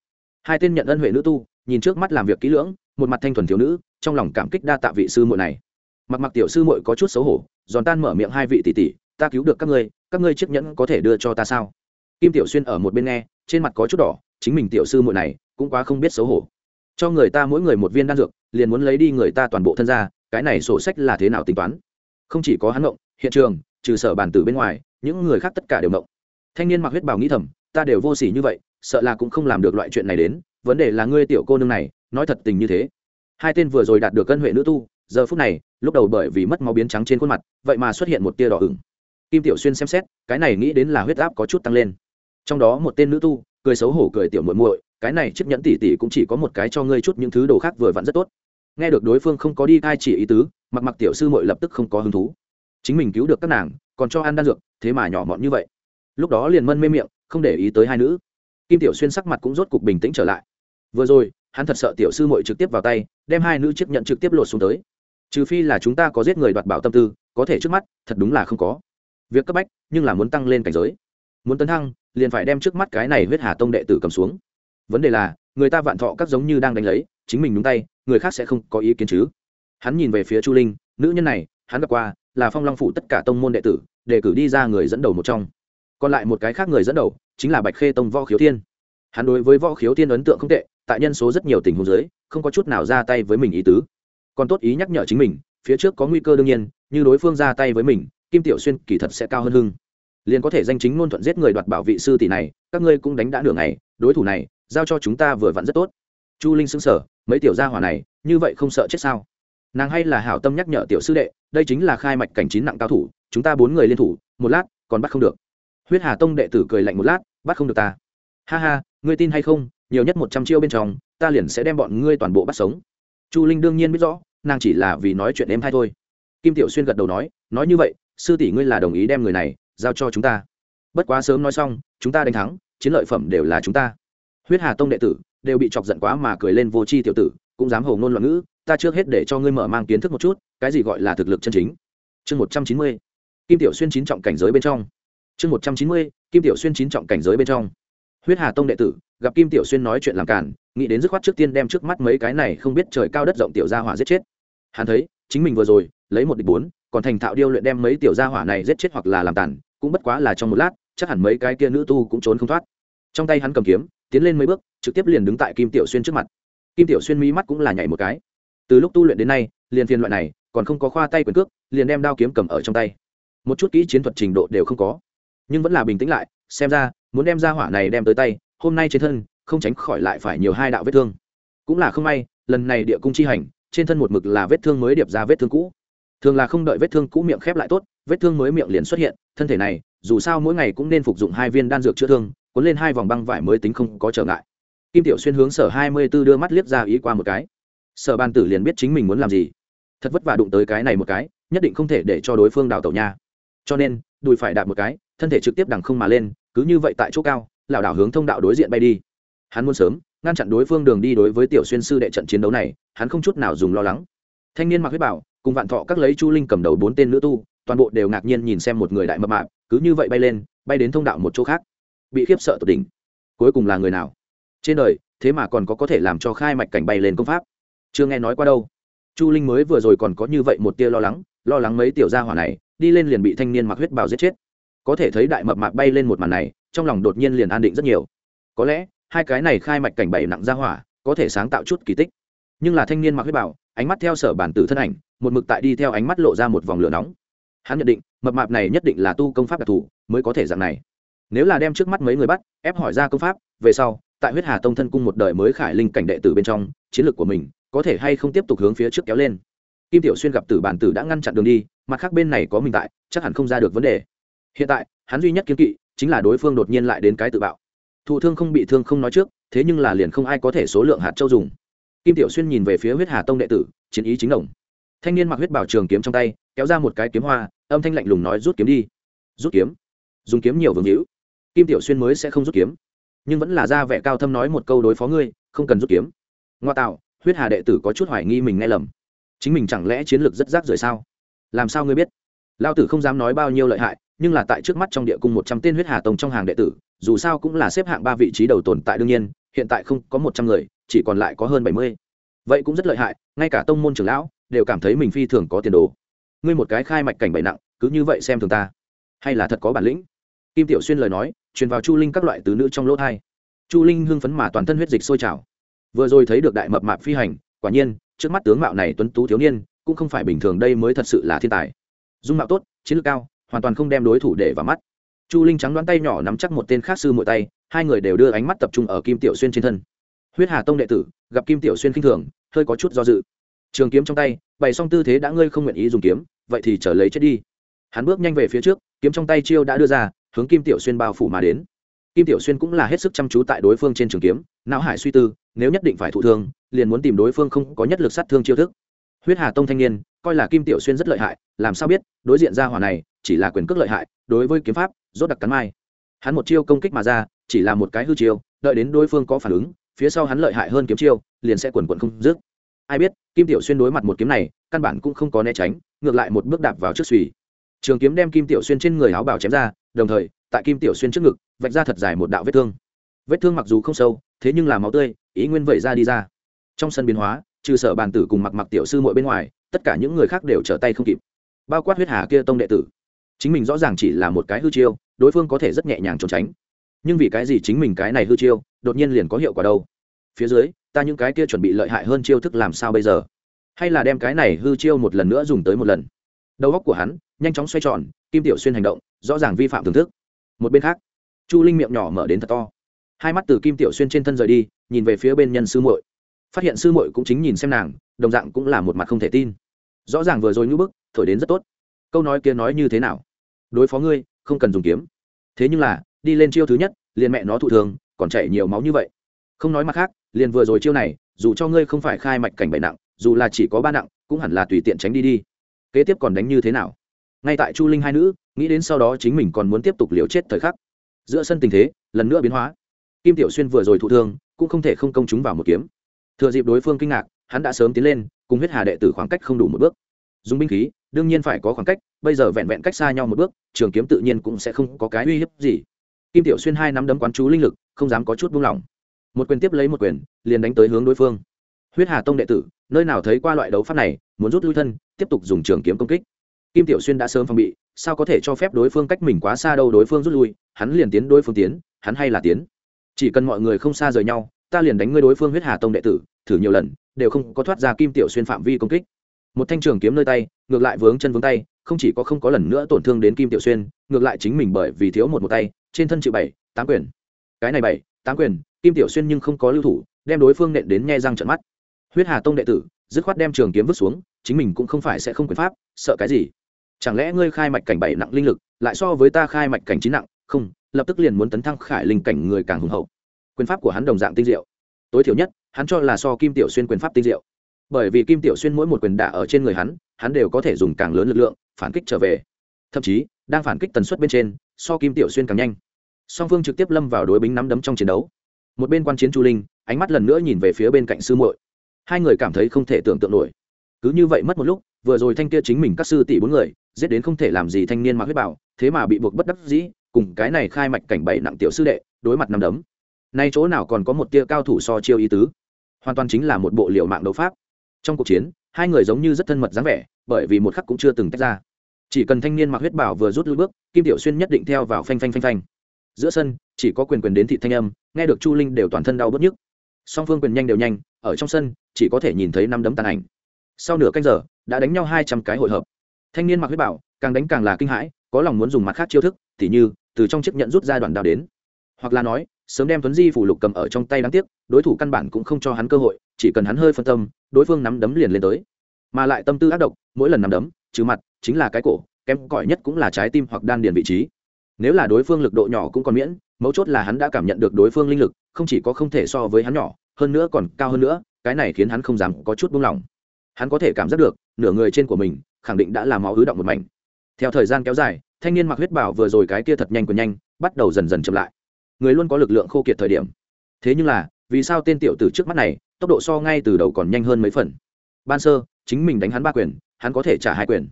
Hai tên nhận ân huệ nữ tu, nhìn trước mắt làm việc kỹ lưỡng, một mặt thanh thuần thiếu nữ, trong lòng cảm kích đa tạ vị sư muội này. Mặc mặc tiểu sư muội có chút xấu hổ, giòn tan mở miệng hai vị tỷ tỷ, ta cứu được các ngươi các ngươi chiếc nhẫn có thể đưa cho ta sao? Kim tiểu xuyên ở một bên nghe, trên mặt có chút đỏ, chính mình tiểu sư muội này cũng quá không biết xấu hổ. Cho người ta mỗi người một viên đan dược, liền muốn lấy đi người ta toàn bộ thân ra, cái này sổ sách là thế nào tính toán? Không chỉ có hắn động hiện trường, trừ sở bàn tử bên ngoài, những người khác tất cả đều động thanh niên mặc huyết bào nghĩ thầm, ta đều vô sỉ như vậy, sợ là cũng không làm được loại chuyện này đến, vấn đề là ngươi tiểu cô nương này, nói thật tình như thế. Hai tên vừa rồi đạt được cân huệ nữ tu, giờ phút này, lúc đầu bởi vì mất máu biến trắng trên khuôn mặt, vậy mà xuất hiện một tia đỏ ửng kim tiểu xuyên xem xét, cái này nghĩ đến là huyết áp có chút tăng lên. Trong đó một tên nữ tu, cười xấu hổ cười tiểu muội muội, cái này chiếc nhẫn tỷ tỷ cũng chỉ có một cái cho ngươi chút những thứ đồ khác vừa vặn rất tốt. Nghe được đối phương không có đi cai chỉ ý tứ, mặc mặc tiểu sư muội lập tức không có hứng thú. Chính mình cứu được các nàng, còn cho ăn đan dược, thế mà nhỏ mọn như vậy. Lúc đó liền mân mê miệng, không để ý tới hai nữ. Kim tiểu xuyên sắc mặt cũng rốt cục bình tĩnh trở lại. Vừa rồi, hắn thật sợ tiểu sư muội trực tiếp vào tay, đem hai nữ chiếc nhận trực tiếp lột xuống tới. Trừ phi là chúng ta có giết người đoạt bảo tâm tư, có thể trước mắt, thật đúng là không có việc cấp bách, nhưng là muốn tăng lên cảnh giới. Muốn tấn thăng, liền phải đem trước mắt cái này huyết hà tông đệ tử cầm xuống. Vấn đề là, người ta vạn thọ các giống như đang đánh lấy, chính mình đúng tay, người khác sẽ không có ý kiến chứ. Hắn nhìn về phía chu linh, nữ nhân này, hắn gặp qua, là phong long phủ tất cả tông môn đệ tử để cử đi ra người dẫn đầu một trong. Còn lại một cái khác người dẫn đầu, chính là bạch khê tông võ khiếu thiên. Hắn đối với võ khiếu thiên ấn tượng không tệ, tại nhân số rất nhiều tình huống giới không có chút nào ra tay với mình ý tứ. Còn tốt ý nhắc nhở chính mình, phía trước có nguy cơ đương nhiên, như đối phương ra tay với mình kim tiểu xuyên kỳ thật sẽ cao hơn hưng. Liền có thể danh chính ngôn thuận giết người đoạt bảo vị sư tỷ này, các ngươi cũng đánh đã nửa ngày, đối thủ này, giao cho chúng ta vừa vặn rất tốt. Chu linh xứng sở mấy tiểu gia hỏa này, như vậy không sợ chết sao? Nàng hay là hảo tâm nhắc nhở tiểu sư đệ, đây chính là khai mạch cảnh chín nặng cao thủ, chúng ta bốn người liên thủ, một lát, còn bắt không được. Huyết hà tông đệ tử cười lạnh một lát, bắt không được ta. Ha ha, ngươi tin hay không, nhiều nhất một trăm chiêu bên trong, ta liền sẽ đem bọn ngươi toàn bộ bắt sống. Chu linh đương nhiên biết rõ, nàng chỉ là vì nói chuyện em hay thôi. Kim tiểu xuyên gật đầu nói nói như vậy sư tỷ ngươi là đồng ý đem người này giao cho chúng ta. Bất quá sớm nói xong, chúng ta đánh thắng, chiến lợi phẩm đều là chúng ta. Huyết hà tông đệ tử đều bị chọc giận quá mà cười lên vô c h i tiểu tử, cũng dám hầu ngôn loạn ngữ, ta trước hết để cho ngươi mở mang kiến thức một chút, cái gì gọi là thực lực chân chính. Chương một trăm chín mươi, kim tiểu xuyên chín trọng cảnh giới bên trong. Chương một trăm chín mươi, kim tiểu xuyên chín trọng cảnh giới bên trong. Huyết hà tông đệ tử gặp kim tiểu xuyên nói chuyện làm cản nghĩ đến dứt khoát trước tiên đem trước mắt mấy cái này không biết trời cao đất rộng tiểu gia hỏa giết chết. Hắn thấy, chính mình vừa rồi, lấy một địch bốn còn thành thạo điêu luyện đem mấy tiểu gia hỏa này giết chết hoặc là làm tàn, cũng bất quá là trong một lát, chắc hẳn mấy cái kia nữ tu cũng trốn không thoát. Trong tay hắn cầm kiếm, tiến lên mấy bước, trực tiếp liền đứng tại kim tiểu xuyên trước mặt. Kim tiểu xuyên mí mắt cũng là nhảy một cái. Từ lúc tu luyện đến nay, liền phiền loại này, còn không có khoa tay quyền cước, liền đem đao kiếm cầm ở trong tay. Một chút kỹ chiến thuật trình độ đều không có. Nhưng vẫn là bình tĩnh lại, xem ra, muốn đem ra hỏa này đem tới tay, hôm nay trên thân, không tránh khỏi lại phải nhiều hai đạo vết thương. Cũng là không may, lần này địa cung chi hành, trên thân một mực là vết thương mới điệp ra vết thương cũ thường là không đợi vết thương cũ miệng khép lại tốt, vết thương mới miệng liền xuất hiện, thân thể này, dù sao mỗi ngày cũng nên phục dụng hai viên đan dược chữa thương, cuốn lên hai vòng băng vải mới tính không có trở ngại. Kim tiểu xuyên hướng sở hai mươi b ố đưa mắt liếc ra ý qua một cái. Sở ban tử liền biết chính mình muốn làm gì. Thật vất vả đụng tới cái này một cái, nhất định không thể để cho đối phương đào tẩu nha. Cho nên, đùi phải đạp một cái, thân thể trực tiếp đằng không mà lên, cứ như vậy tại chỗ cao, lảo đảo hướng thông đạo đối diện bay đi. Hắn muốn sớm, ngăn chặn đối phương đường đi đối với tiểu xuyên sư đệ trận chiến đấu này, hắn không chút nào dùng lo lắng. Thanh niên mặc huyết bảo cùng vạn thọ các lấy chu linh cầm đầu bốn tên nữ tu, toàn bộ đều ngạc nhiên nhìn xem một người đại mập mạp, cứ như vậy bay lên, bay đến thông đạo một chỗ khác. Bị khiếp sợ tột đỉnh. Cuối cùng là người nào? Trên đời, thế mà còn có có thể làm cho khai mạch cảnh bay lên công pháp. Chưa nghe nói qua đâu. Chu linh mới vừa rồi còn có như vậy một tia lo lắng lo lắng mấy tiểu gia hỏa này, đi lên liền bị thanh niên mặc huyết bào giết chết. Có thể thấy đại mập mạp bay lên một màn này, trong lòng đột nhiên liền an định rất nhiều. Có lẽ, hai cái này khai mạch cảnh bảy nặng gia hỏa, có thể sáng tạo chút kỳ tích. Nhưng là thanh niên mặc huyết bảo ánh mắt theo sở bản tử thân ảnh, một mực tại đi theo ánh mắt lộ ra một vòng lửa nóng. Hắn nhận định, mập mạp này nhất định là tu công pháp đặc thù, mới có thể dạng này. Nếu là đem trước mắt mấy người bắt, ép hỏi ra công pháp, về sau, tại huyết hà tông thân cung một đời mới khải linh cảnh đệ tử bên trong, chiến lược của mình có thể hay không tiếp tục hướng phía trước kéo lên. Kim tiểu xuyên gặp tử bản tử đã ngăn chặn đường đi, mặt khác bên này có mình tại, chắc hẳn không ra được vấn đề. Hiện tại, hắn duy nhất kiếm kỵ chính là đối phương đột nhiên lại đến cái tự bạo. Thụ thương không bị thương không nói trước, thế nhưng là liền không ai có thể số lượng hạt châu dùng kim tiểu xuyên nhìn về phía huyết hà tông đệ tử, chiến ý chính đồng. Thanh niên mặc huyết bảo trường kiếm trong tay, kéo ra một cái kiếm hoa, âm thanh lạnh lùng nói, rút kiếm đi. Rút kiếm? Dùng kiếm nhiều vương hữu. Kim tiểu xuyên mới sẽ không rút kiếm. Nhưng vẫn là ra vẻ cao thâm nói một câu đối phó ngươi, không cần rút kiếm. Ngoa tạo, huyết hà đệ tử có chút hoài nghi mình nghe lầm. Chính mình chẳng lẽ chiến lược rất rác rưởi sao? Làm sao ngươi biết? Lao tử không dám nói bao nhiêu lợi hại, nhưng là tại trước mắt trong địa cung một trăm tên huyết hà tông trong hàng đệ tử, dù sao cũng là xếp hạng ba vị trí đầu tồn tại đương nhiên, hiện tại không có một trăm người chỉ còn lại có hơn bảy mươi. Vậy cũng rất lợi hại, ngay cả tông môn trưởng lão đều cảm thấy mình phi thường có tiền đồ. Ngươi một cái khai mạch cảnh bảy nặng, cứ như vậy xem thường ta. Hay là thật có bản lĩnh? Kim tiểu xuyên lời nói, truyền vào chu linh các loại tứ nữ trong lỗ thai. Chu linh hưng phấn mà toàn thân huyết dịch sôi trào. Vừa rồi thấy được đại mập mạp phi hành, quả nhiên, trước mắt tướng mạo này tuấn tú thiếu niên, cũng không phải bình thường đây mới thật sự là thiên tài. Dung mạo tốt, chiến lược cao, hoàn toàn không đem đối thủ để vào mắt. Chu linh trắng đoán tay nhỏ nắm chắc một tên khác sư mội tay, hai người đều đưa ánh mắt tập trung ở kim tiểu xuyên trên thân huyết hà tông đệ tử, gặp kim tiểu xuyên khinh thường, hơi có chút do dự. Trường kiếm trong tay, bày xong tư thế đã ngươi không nguyện ý dùng kiếm, vậy thì trở lấy chết đi. Hắn bước nhanh về phía trước, kiếm trong tay chiêu đã đưa ra, hướng kim tiểu xuyên bao phủ mà đến. Kim tiểu xuyên cũng là hết sức chăm chú tại đối phương trên trường kiếm, não hải suy tư, nếu nhất định phải thụ thương, liền muốn tìm đối phương không có nhất lực sát thương chiêu thức. Huyết hà tông thanh niên, coi là kim tiểu xuyên rất lợi hại, làm sao biết, đối diện ra hỏa này, chỉ là quyền cước lợi hại, đối với kiếm pháp, rốt đặc cắn mai. Hắn một chiêu công kích mà ra, chỉ là một cái hư chiêu, đợi đến đối phương có phản ứng phía sau hắn lợi hại hơn kiếm chiêu, liền sẽ quần quần không dứt. Ai biết, kim tiểu xuyên đối mặt một kiếm này, căn bản cũng không có né tránh, ngược lại một bước đạp vào trước suy trường kiếm đem kim tiểu xuyên trên người áo bào chém ra, đồng thời, tại kim tiểu xuyên trước ngực, vạch ra thật dài một đạo vết thương. Vết thương mặc dù không sâu, thế nhưng là máu tươi, ý nguyên vẩy ra đi ra. Trong sân biến hóa, trừ sở bàn tử cùng mặc mặc tiểu sư muội bên ngoài, tất cả những người khác đều trở tay không kịp. Bao quát huyết hà kia tông đệ tử. Chính mình rõ ràng chỉ là một cái hư chiêu, đối phương có thể rất nhẹ nhàng trốn tránh nhưng vì cái gì chính mình cái này hư chiêu, đột nhiên liền có hiệu quả đâu? Phía dưới, ta những cái kia chuẩn bị lợi hại hơn chiêu thức làm sao bây giờ? Hay là đem cái này hư chiêu một lần nữa dùng tới một lần? Đầu góc của hắn, nhanh chóng xoay tròn, kim tiểu xuyên hành động, rõ ràng vi phạm thưởng thức. Một bên khác, chu linh miệng nhỏ mở đến thật to. Hai mắt từ kim tiểu xuyên trên thân rời đi, nhìn về phía bên nhân sư muội. Phát hiện sư muội cũng chính nhìn xem nàng, đồng dạng cũng là một mặt không thể tin. Rõ ràng vừa rồi ngữ bức, thổi đến rất tốt. Câu nói kia nói như thế nào? Đối phó ngươi, không cần dùng kiếm. Thế nhưng là đi lên chiêu thứ nhất, liền mẹ nó thụ thường, còn chảy nhiều máu như vậy. Không nói mặt khác, liền vừa rồi chiêu này, dù cho ngươi không phải khai mạch cảnh bệnh nặng, dù là chỉ có ba nặng, cũng hẳn là tùy tiện tránh đi đi. Kế tiếp còn đánh như thế nào? Ngay tại chu linh hai nữ, nghĩ đến sau đó chính mình còn muốn tiếp tục liều chết thời khắc. Giữa sân tình thế, lần nữa biến hóa. Kim tiểu xuyên vừa rồi thụ thương cũng không thể không công chúng vào một kiếm. Thừa dịp đối phương kinh ngạc, hắn đã sớm tiến lên, cùng huyết hà đệ tử khoảng cách không đủ một bước. Dùng binh khí, đương nhiên phải có khoảng cách, bây giờ vẹn vẹn cách xa nhau một bước, trường kiếm tự nhiên cũng sẽ không có cái uy hiếp gì kim tiểu xuyên hai nắm đấm quán chú linh lực, không dám có chút buông lỏng. Một quyền tiếp lấy một quyền, liền đánh tới hướng đối phương. Huyết hà tông đệ tử, nơi nào thấy qua loại đấu pháp này, muốn rút lui thân, tiếp tục dùng trường kiếm công kích. Kim tiểu xuyên đã sớm phòng bị, sao có thể cho phép đối phương cách mình quá xa đâu đối phương rút lui, hắn liền tiến đối phương tiến, hắn hay là tiến. Chỉ cần mọi người không xa rời nhau, ta liền đánh ngươi đối phương huyết hà tông đệ tử, thử nhiều lần, đều không có thoát ra kim tiểu xuyên phạm vi công kích. Một thanh trường kiếm nơi tay, ngược lại vướng chân vướng tay, không chỉ có không có lần nữa tổn thương đến kim tiểu xuyên, ngược lại chính mình bởi vì thiếu một một tay trên thân chịu bảy, tám quyền. Cái này bảy, tám quyền, kim tiểu xuyên nhưng không có lưu thủ, đem đối phương nện đến nghe răng trận mắt. Huyết hà tông đệ tử, dứt khoát đem trường kiếm vứt xuống, chính mình cũng không phải sẽ không quyền pháp, sợ cái gì? Chẳng lẽ ngươi khai mạch cảnh bảy nặng linh lực, lại so với ta khai mạch cảnh chín nặng? Không, lập tức liền muốn tấn thăng khải linh cảnh người càng hùng hậu. Quyền pháp của hắn đồng dạng tinh diệu. Tối thiểu nhất, hắn cho là so kim tiểu xuyên quyền pháp tinh diệu. Bởi vì kim tiểu xuyên mỗi một quyền đả ở trên người hắn hắn đều có thể dùng càng lớn lực lượng, phản kích trở về. Thậm chí, đang phản kích tần suất bên trên, so kim tiểu xuyên càng nhanh song phương trực tiếp lâm vào đối bính nắm đấm trong chiến đấu. Một bên quan chiến chu linh, ánh mắt lần nữa nhìn về phía bên cạnh sư muội. Hai người cảm thấy không thể tưởng tượng nổi. Cứ như vậy mất một lúc, vừa rồi thanh kia chính mình các sư tỷ bốn người, giết đến không thể làm gì thanh niên mặc huyết bảo, thế mà bị buộc bất đắc dĩ, cùng cái này khai mạch cảnh bảy nặng tiểu sư đệ, đối mặt nắm đấm. Nay chỗ nào còn có một tia cao thủ so chiêu ý tứ? Hoàn toàn chính là một bộ liệu mạng đấu pháp. Trong cuộc chiến, hai người giống như rất thân mật dáng vẻ, bởi vì một khắc cũng chưa từng tách ra. Chỉ cần thanh niên mặc huyết bảo vừa rút lui bước, kim tiểu xuyên nhất định theo vào phanh phanh phanh phanh giữa sân, chỉ có quyền quyền đến thị thanh âm, nghe được chu linh đều toàn thân đau bớt nhức. Song phương quyền nhanh đều nhanh, ở trong sân, chỉ có thể nhìn thấy năm đấm tàn ảnh. Sau nửa canh giờ, đã đánh nhau hai trăm cái hội hợp. Thanh niên mặc huyết bảo, càng đánh càng là kinh hãi, có lòng muốn dùng mặt khác chiêu thức t h như, từ trong chiếc nhận rút ra đoạn đao đến. Hoặc là nói, sớm đem tuấn di phủ lục cầm ở trong tay đáng tiếc, đối thủ căn bản cũng không cho hắn cơ hội, chỉ cần hắn hơi phân tâm, đối phương nắm đấm liền lên tới. Mà lại tâm tư ác độc, mỗi lần nắm đấm, trừ mặt, chính là cái cổ, kém cỏi nhất cũng là trái tim hoặc đan điền vị trí nếu là đối phương lực độ nhỏ cũng còn miễn, mấu chốt là hắn đã cảm nhận được đối phương linh lực, không chỉ có không thể so với hắn nhỏ, hơn nữa còn cao hơn nữa, cái này khiến hắn không dám có chút buông lỏng. Hắn có thể cảm giác được, nửa người trên của mình, khẳng định đã là máu ứ động một mảnh. Theo thời gian kéo dài, thanh niên mặc huyết bảo vừa rồi cái kia thật nhanh còn nhanh, bắt đầu dần dần chậm lại. Người luôn có lực lượng khô kiệt thời điểm. Thế nhưng là, vì sao tên tiểu tử trước mắt này, tốc độ so ngay từ đầu còn nhanh hơn mấy phần? Ban sơ, chính mình đánh hắn ba quyền, hắn có thể trả hai quyền.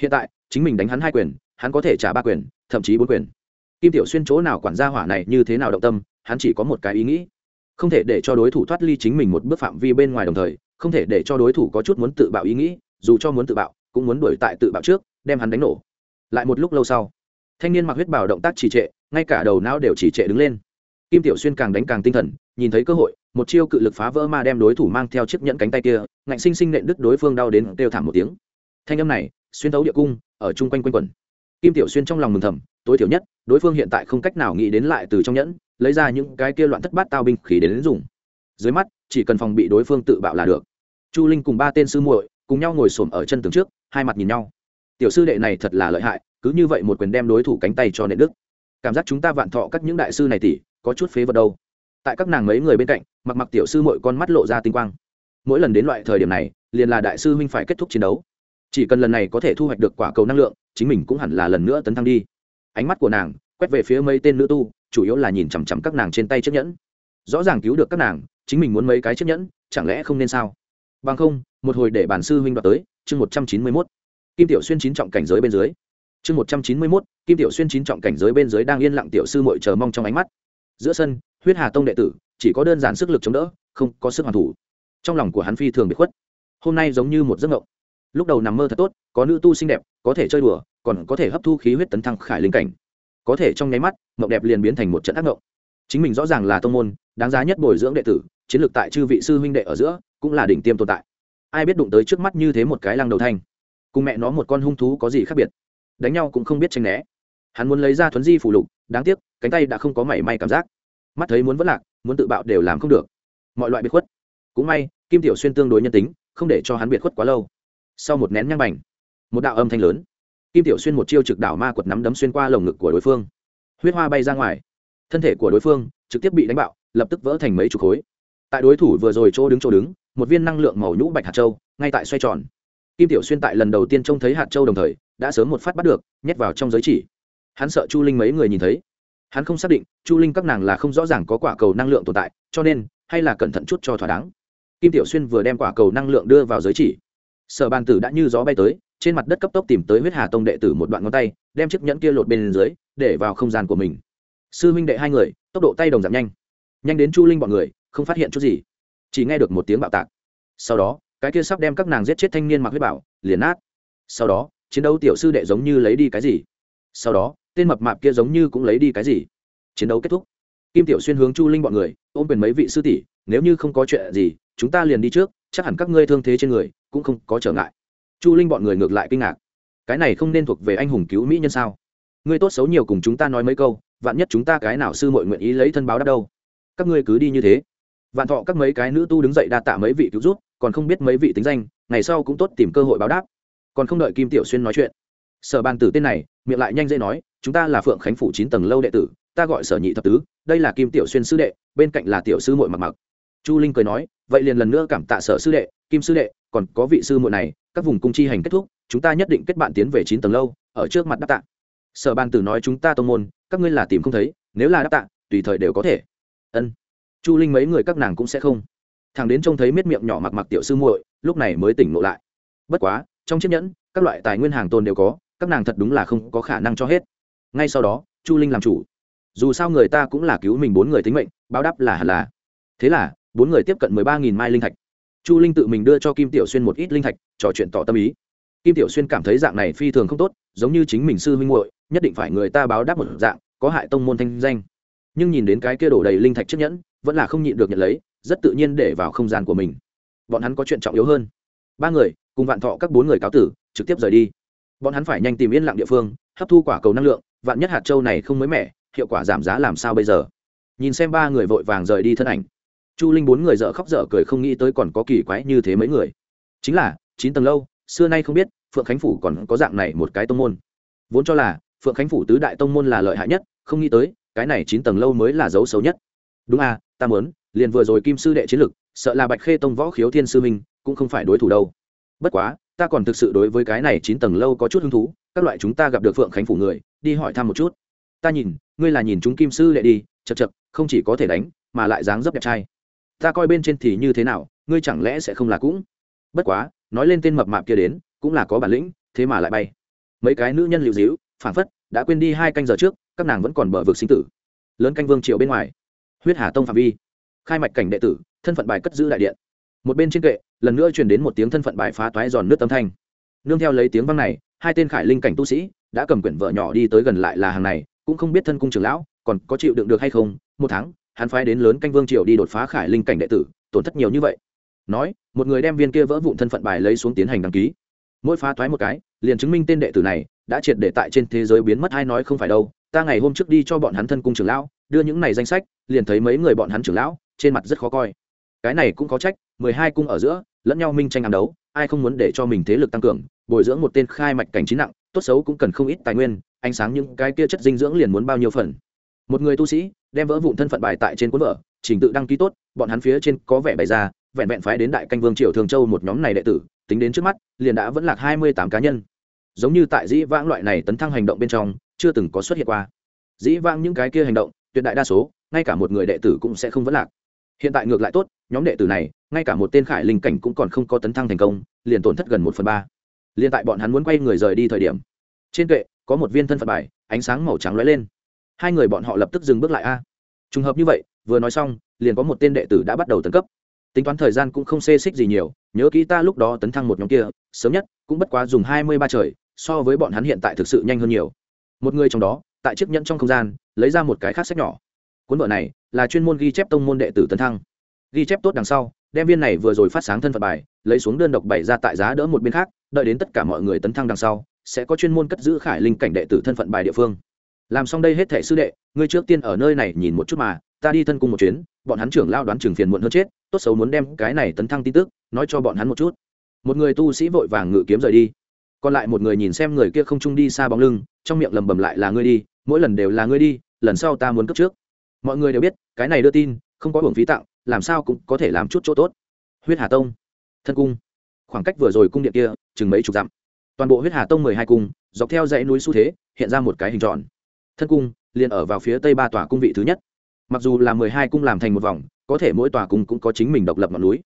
Hiện tại, chính mình đánh hắn hai quyền hắn có thể trả ba quyền, thậm chí bốn quyền. Kim tiểu xuyên chỗ nào quản gia hỏa này như thế nào động tâm, hắn chỉ có một cái ý nghĩ. Không thể để cho đối thủ thoát ly chính mình một bước phạm vi bên ngoài đồng thời, không thể để cho đối thủ có chút muốn tự bạo ý nghĩ, dù cho muốn tự bạo, cũng muốn đuổi tại tự bạo trước, đem hắn đánh nổ. Lại một lúc lâu sau, thanh niên mặc huyết bảo động tác trì trệ, ngay cả đầu não đều trì trệ đứng lên. Kim tiểu xuyên càng đánh càng tinh thần, nhìn thấy cơ hội, một chiêu cự lực phá vỡ ma đem đối thủ mang theo chiếc nhẫn cánh tay kia, ngạnh sinh sinh nện đứt đối phương đau đến kêu thảm một tiếng. Thanh âm này, xuyên thấu địa cung, ở chung quanh quanh quẩn kim tiểu xuyên trong lòng mừng thầm tối thiểu nhất đối phương hiện tại không cách nào nghĩ đến lại từ trong nhẫn lấy ra những cái kia loạn thất bát tao binh khí đến, đến dùng. Dưới mắt chỉ cần phòng bị đối phương tự bạo là được. Chu linh cùng ba tên sư muội cùng nhau ngồi xổm ở chân tường trước hai mặt nhìn nhau. Tiểu sư đệ này thật là lợi hại cứ như vậy một quyền đem đối thủ cánh tay cho nệ đức cảm giác chúng ta vạn thọ các những đại sư này tỷ có chút phế vật đâu. Tại các nàng mấy người bên cạnh mặc mặc tiểu sư muội con mắt lộ ra tinh quang. Mỗi lần đến loại thời điểm này liền là đại sư huynh phải kết thúc chiến đấu chỉ cần lần này có thể thu hoạch được quả cầu năng lượng, chính mình cũng hẳn là lần nữa tấn thăng đi. Ánh mắt của nàng quét về phía mấy tên nữ tu, chủ yếu là nhìn chằm chằm các nàng trên tay chiếc nhẫn. Rõ ràng cứu được các nàng, chính mình muốn mấy cái chiếc nhẫn, chẳng lẽ không nên sao? Bằng không, một hồi để bản sư huynh đoạt tới, chương một trăm chín mươi mốt. Kim tiểu xuyên chín trọng cảnh giới bên dưới. Chương một trăm chín mươi mốt, kim tiểu xuyên chín trọng cảnh giới bên dưới đang yên lặng tiểu sư mội chờ mong trong ánh mắt. Giữa sân, huyết hà tông đệ tử, chỉ có đơn giản sức lực chống đỡ, không có sức hoàn thủ. Trong lòng của hắn phi thường bị khuất. Hôm nay giống như một giấc ngộng lúc đầu nằm mơ thật tốt, có nữ tu xinh đẹp, có thể chơi đùa, còn có thể hấp thu khí huyết tấn thăng khải linh cảnh. Có thể trong nháy mắt, mộng đẹp liền biến thành một trận ác mộng. Chính mình rõ ràng là tông môn, đáng giá nhất bồi dưỡng đệ tử, chiến lược tại chư vị sư huynh đệ ở giữa, cũng là đỉnh tiêm tồn tại. Ai biết đụng tới trước mắt như thế một cái lăng đầu thanh? Cùng mẹ nó một con hung thú có gì khác biệt? Đánh nhau cũng không biết tranh né. Hắn muốn lấy ra thuấn di phủ lục, đáng tiếc, cánh tay đã không có mảy may cảm giác. Mắt thấy muốn vất lạc, muốn tự bạo đều làm không được. Mọi loại biệt khuất. Cũng may, kim tiểu xuyên tương đối nhân tính, không để cho hắn biệt khuất quá lâu sau một nén nhang bành, một đạo âm thanh lớn. Kim tiểu xuyên một chiêu trực đảo ma quật nắm đấm xuyên qua lồng ngực của đối phương. Huyết hoa bay ra ngoài. Thân thể của đối phương trực tiếp bị đánh bạo, lập tức vỡ thành mấy chục khối. Tại đối thủ vừa rồi chỗ đứng chỗ đứng, một viên năng lượng màu nhũ bạch hạt châu ngay tại xoay tròn. Kim tiểu xuyên tại lần đầu tiên trông thấy hạt châu đồng thời, đã sớm một phát bắt được, nhét vào trong giới chỉ. Hắn sợ chu linh mấy người nhìn thấy. Hắn không xác định, chu linh các nàng là không rõ ràng có quả cầu năng lượng tồn tại, cho nên, hay là cẩn thận chút cho thỏa đáng. Kim tiểu xuyên vừa đem quả cầu năng lượng đưa vào giới chỉ sở bàn tử đã như gió bay tới, trên mặt đất cấp tốc tìm tới huyết hà tông đệ tử một đoạn ngón tay, đem chiếc nhẫn kia lột bên dưới, để vào không gian của mình. Sư huynh đệ hai người, tốc độ tay đồng giảm nhanh. Nhanh đến chu linh bọn người, không phát hiện chút gì. Chỉ nghe được một tiếng bạo tạc. Sau đó, cái kia sắp đem các nàng giết chết thanh niên mặc huyết bảo, liền nát. Sau đó, chiến đấu tiểu sư đệ giống như lấy đi cái gì? Sau đó, tên mập mạp kia giống như cũng lấy đi cái gì? Chiến đấu kết thúc. Kim tiểu xuyên hướng chu linh bọn người, ôm quyền mấy vị sư tỷ, nếu như không có chuyện gì, chúng ta liền đi trước chắc hẳn các ngươi thương thế trên người cũng không có trở ngại. Chu linh bọn người ngược lại kinh ngạc. Cái này không nên thuộc về anh hùng cứu mỹ nhân sao? Ngươi tốt xấu nhiều cùng chúng ta nói mấy câu, vạn nhất chúng ta cái nào sư mội nguyện ý lấy thân báo đáp đâu? Các ngươi cứ đi như thế. Vạn thọ các mấy cái nữ tu đứng dậy đa tạ mấy vị cứu rút còn không biết mấy vị tính danh, ngày sau cũng tốt tìm cơ hội báo đáp. Còn không đợi kim tiểu xuyên nói chuyện, sở bàn tử tên này, miệng lại nhanh dễ nói, chúng ta là phượng khánh phủ chín tầng lâu đệ tử, ta gọi sở nhị thập tứ, đây là kim tiểu xuyên sư đệ, bên cạnh là tiểu sư muội mặc mặc chu linh cười nói, vậy liền lần nữa cảm tạ sở sư đệ, kim sư đệ, còn có vị sư muội này, các vùng cung chi hành kết thúc, chúng ta nhất định kết bạn tiến về chín tầng lâu, ở trước mặt đáp tạ. Sở ban tử nói, chúng ta tông môn, các ngươi là tìm không thấy, nếu là đáp tạ, tùy thời đều có thể. Ân. Chu linh mấy người các nàng cũng sẽ không. Thằng đến trông thấy miết miệng nhỏ mặc mặc tiểu sư muội, lúc này mới tỉnh ngộ lại. Bất quá, trong chiếc nhẫn, các loại tài nguyên hàng tồn đều có, các nàng thật đúng là không có khả năng cho hết. Ngay sau đó, chu linh làm chủ. Dù sao người ta cũng là cứu mình bốn người tính mệnh, báo đáp là hẳn là. Thế là bốn người tiếp cận mười ba nghìn mai linh thạch. Chu linh tự mình đưa cho kim tiểu xuyên một ít linh thạch, trò chuyện tỏ tâm ý. Kim tiểu xuyên cảm thấy dạng này phi thường không tốt, giống như chính mình sư huynh muội, nhất định phải người ta báo đáp một dạng, có hại tông môn thanh danh. Nhưng nhìn đến cái kia đổ đầy linh thạch chiếc nhẫn, vẫn là không nhịn được nhận lấy, rất tự nhiên để vào không gian của mình. Bọn hắn có chuyện trọng yếu hơn. Ba người, cùng vạn thọ các bốn người cáo tử, trực tiếp rời đi. Bọn hắn phải nhanh tìm yên lặng địa phương, hấp thu quả cầu năng lượng, vạn nhất hạt châu này không mới mẻ, hiệu quả giảm giá làm sao bây giờ? Nhìn xem ba người vội vàng rời đi thân ảnh chu linh bốn người dợ khóc dở cười không nghĩ tới còn có kỳ quái như thế mấy người. Chính là, chín tầng lâu, xưa nay không biết, phượng khánh phủ còn có dạng này một cái tông môn. Vốn cho là, phượng khánh phủ tứ đại tông môn là lợi hại nhất, không nghĩ tới, cái này chín tầng lâu mới là dấu xấu nhất. Đúng à ta muốn, liền vừa rồi kim sư đệ chiến lực, sợ là bạch khê tông võ khiếu thiên sư minh, cũng không phải đối thủ đâu. Bất quá, ta còn thực sự đối với cái này chín tầng lâu có chút hứng thú, các loại chúng ta gặp được phượng khánh phủ người, đi hỏi thăm một chút. Ta nhìn, ngươi là nhìn chúng kim sư đệ đi chật chật không chỉ có thể đánh, mà lại dáng dấp đẹp trai ta coi bên trên thì như thế nào, ngươi chẳng lẽ sẽ không là cũng? Bất quá, nói lên tên mập mạp kia đến, cũng là có bản lĩnh, thế mà lại bay. Mấy cái nữ nhân liệu dĩu phản phất, đã quên đi hai canh giờ trước, các nàng vẫn còn bờ vực sinh tử. Lớn canh vương triều bên ngoài. Huyết hà tông phạm vi. Khai mạch cảnh đệ tử, thân phận bài cất giữ đại điện. Một bên trên kệ, lần nữa truyền đến một tiếng thân phận bài phá toái giòn nước tâm thanh. Nương theo lấy tiếng văng này, hai tên khải linh cảnh tu sĩ đã cầm quyển vợ nhỏ đi tới gần lại là hàng này, cũng không biết thân cung trưởng lão, còn có chịu đựng được hay không, một tháng hắn phái đến lớn canh vương triều đi đột phá khải linh cảnh đệ tử, tổn thất nhiều như vậy. Nói, một người đem viên kia vỡ vụn thân phận bài lấy xuống tiến hành đăng ký. Mỗi phá toái một cái, liền chứng minh tên đệ tử này đã triệt để tại trên thế giới biến mất ai nói không phải đâu. Ta ngày hôm trước đi cho bọn hắn thân cung trưởng lão, đưa những này danh sách, liền thấy mấy người bọn hắn trưởng lão, trên mặt rất khó coi. Cái này cũng có trách, mười hai cung ở giữa, lẫn nhau minh tranh ám đấu, ai không muốn để cho mình thế lực tăng cường, bồi dưỡng một tên khai mạch cảnh trí nặng, tốt xấu cũng cần không ít tài nguyên, ánh sáng những cái kia chất dinh dưỡng liền muốn bao nhiêu phần một người tu sĩ, đem vỡ vụn thân phận bài tại trên cuốn vở, trình tự đăng ký tốt, bọn hắn phía trên có vẻ bày ra, vẹn vẹn phái đến đại canh vương triều thường châu một nhóm này đệ tử, tính đến trước mắt, liền đã vẫn lạc hai mươi tám cá nhân. Giống như tại dĩ vãng loại này tấn thăng hành động bên trong, chưa từng có xuất hiện qua. Dĩ vãng những cái kia hành động, tuyệt đại đa số, ngay cả một người đệ tử cũng sẽ không vẫn lạc. Hiện tại ngược lại tốt, nhóm đệ tử này, ngay cả một tên khải linh cảnh cũng còn không có tấn thăng thành công, liền tổn thất gần một phần ba. Liền tại bọn hắn muốn quay người rời đi thời điểm, trên kệ, có một viên thân phận bài, ánh sáng màu trắng lóe lên hai người bọn họ lập tức dừng bước lại a. Trùng hợp như vậy, vừa nói xong, liền có một tên đệ tử đã bắt đầu tấn cấp. Tính toán thời gian cũng không xê xích gì nhiều, nhớ kỹ ta lúc đó tấn thăng một nhóm kia, sớm nhất cũng bất quá dùng hai mươi ba trời, so với bọn hắn hiện tại thực sự nhanh hơn nhiều. Một người trong đó, tại chiếc nhẫn trong không gian, lấy ra một cái khác sách nhỏ. Cuốn vở này là chuyên môn ghi chép tông môn đệ tử tấn thăng. Ghi chép tốt đằng sau, đem viên này vừa rồi phát sáng thân phận bài, lấy xuống đơn độc bày ra tại giá đỡ một bên khác, đợi đến tất cả mọi người tấn thăng đằng sau, sẽ có chuyên môn cất giữ khải linh cảnh đệ tử thân phận bài địa phương làm xong đây hết thẻ sư đệ, ngươi trước tiên ở nơi này nhìn một chút mà, ta đi thân cung một chuyến, bọn hắn trưởng lao đoán trường phiền muộn hơn chết, tốt xấu muốn đem cái này tấn thăng tin tức, nói cho bọn hắn một chút. Một người tu sĩ vội vàng ngự kiếm rời đi. Còn lại một người nhìn xem người kia không trung đi xa bóng lưng, trong miệng lầm bầm lại là ngươi đi, mỗi lần đều là ngươi đi, lần sau ta muốn cấp trước. Mọi người đều biết, cái này đưa tin, không có hưởng phí tặng, làm sao cũng có thể làm chút chỗ tốt. Huyết hà tông, thân cung. Khoảng cách vừa rồi cung điện kia, chừng mấy chục dặm. Toàn bộ huyết hà tông mười hai cung, dọc theo dãy núi xu thế, hiện ra một cái hình tròn thân cung, liền ở vào phía tây ba tòa cung vị thứ nhất. Mặc dù là mười hai cung làm thành một vòng, có thể mỗi tòa cung cũng có chính mình độc lập ngọn núi.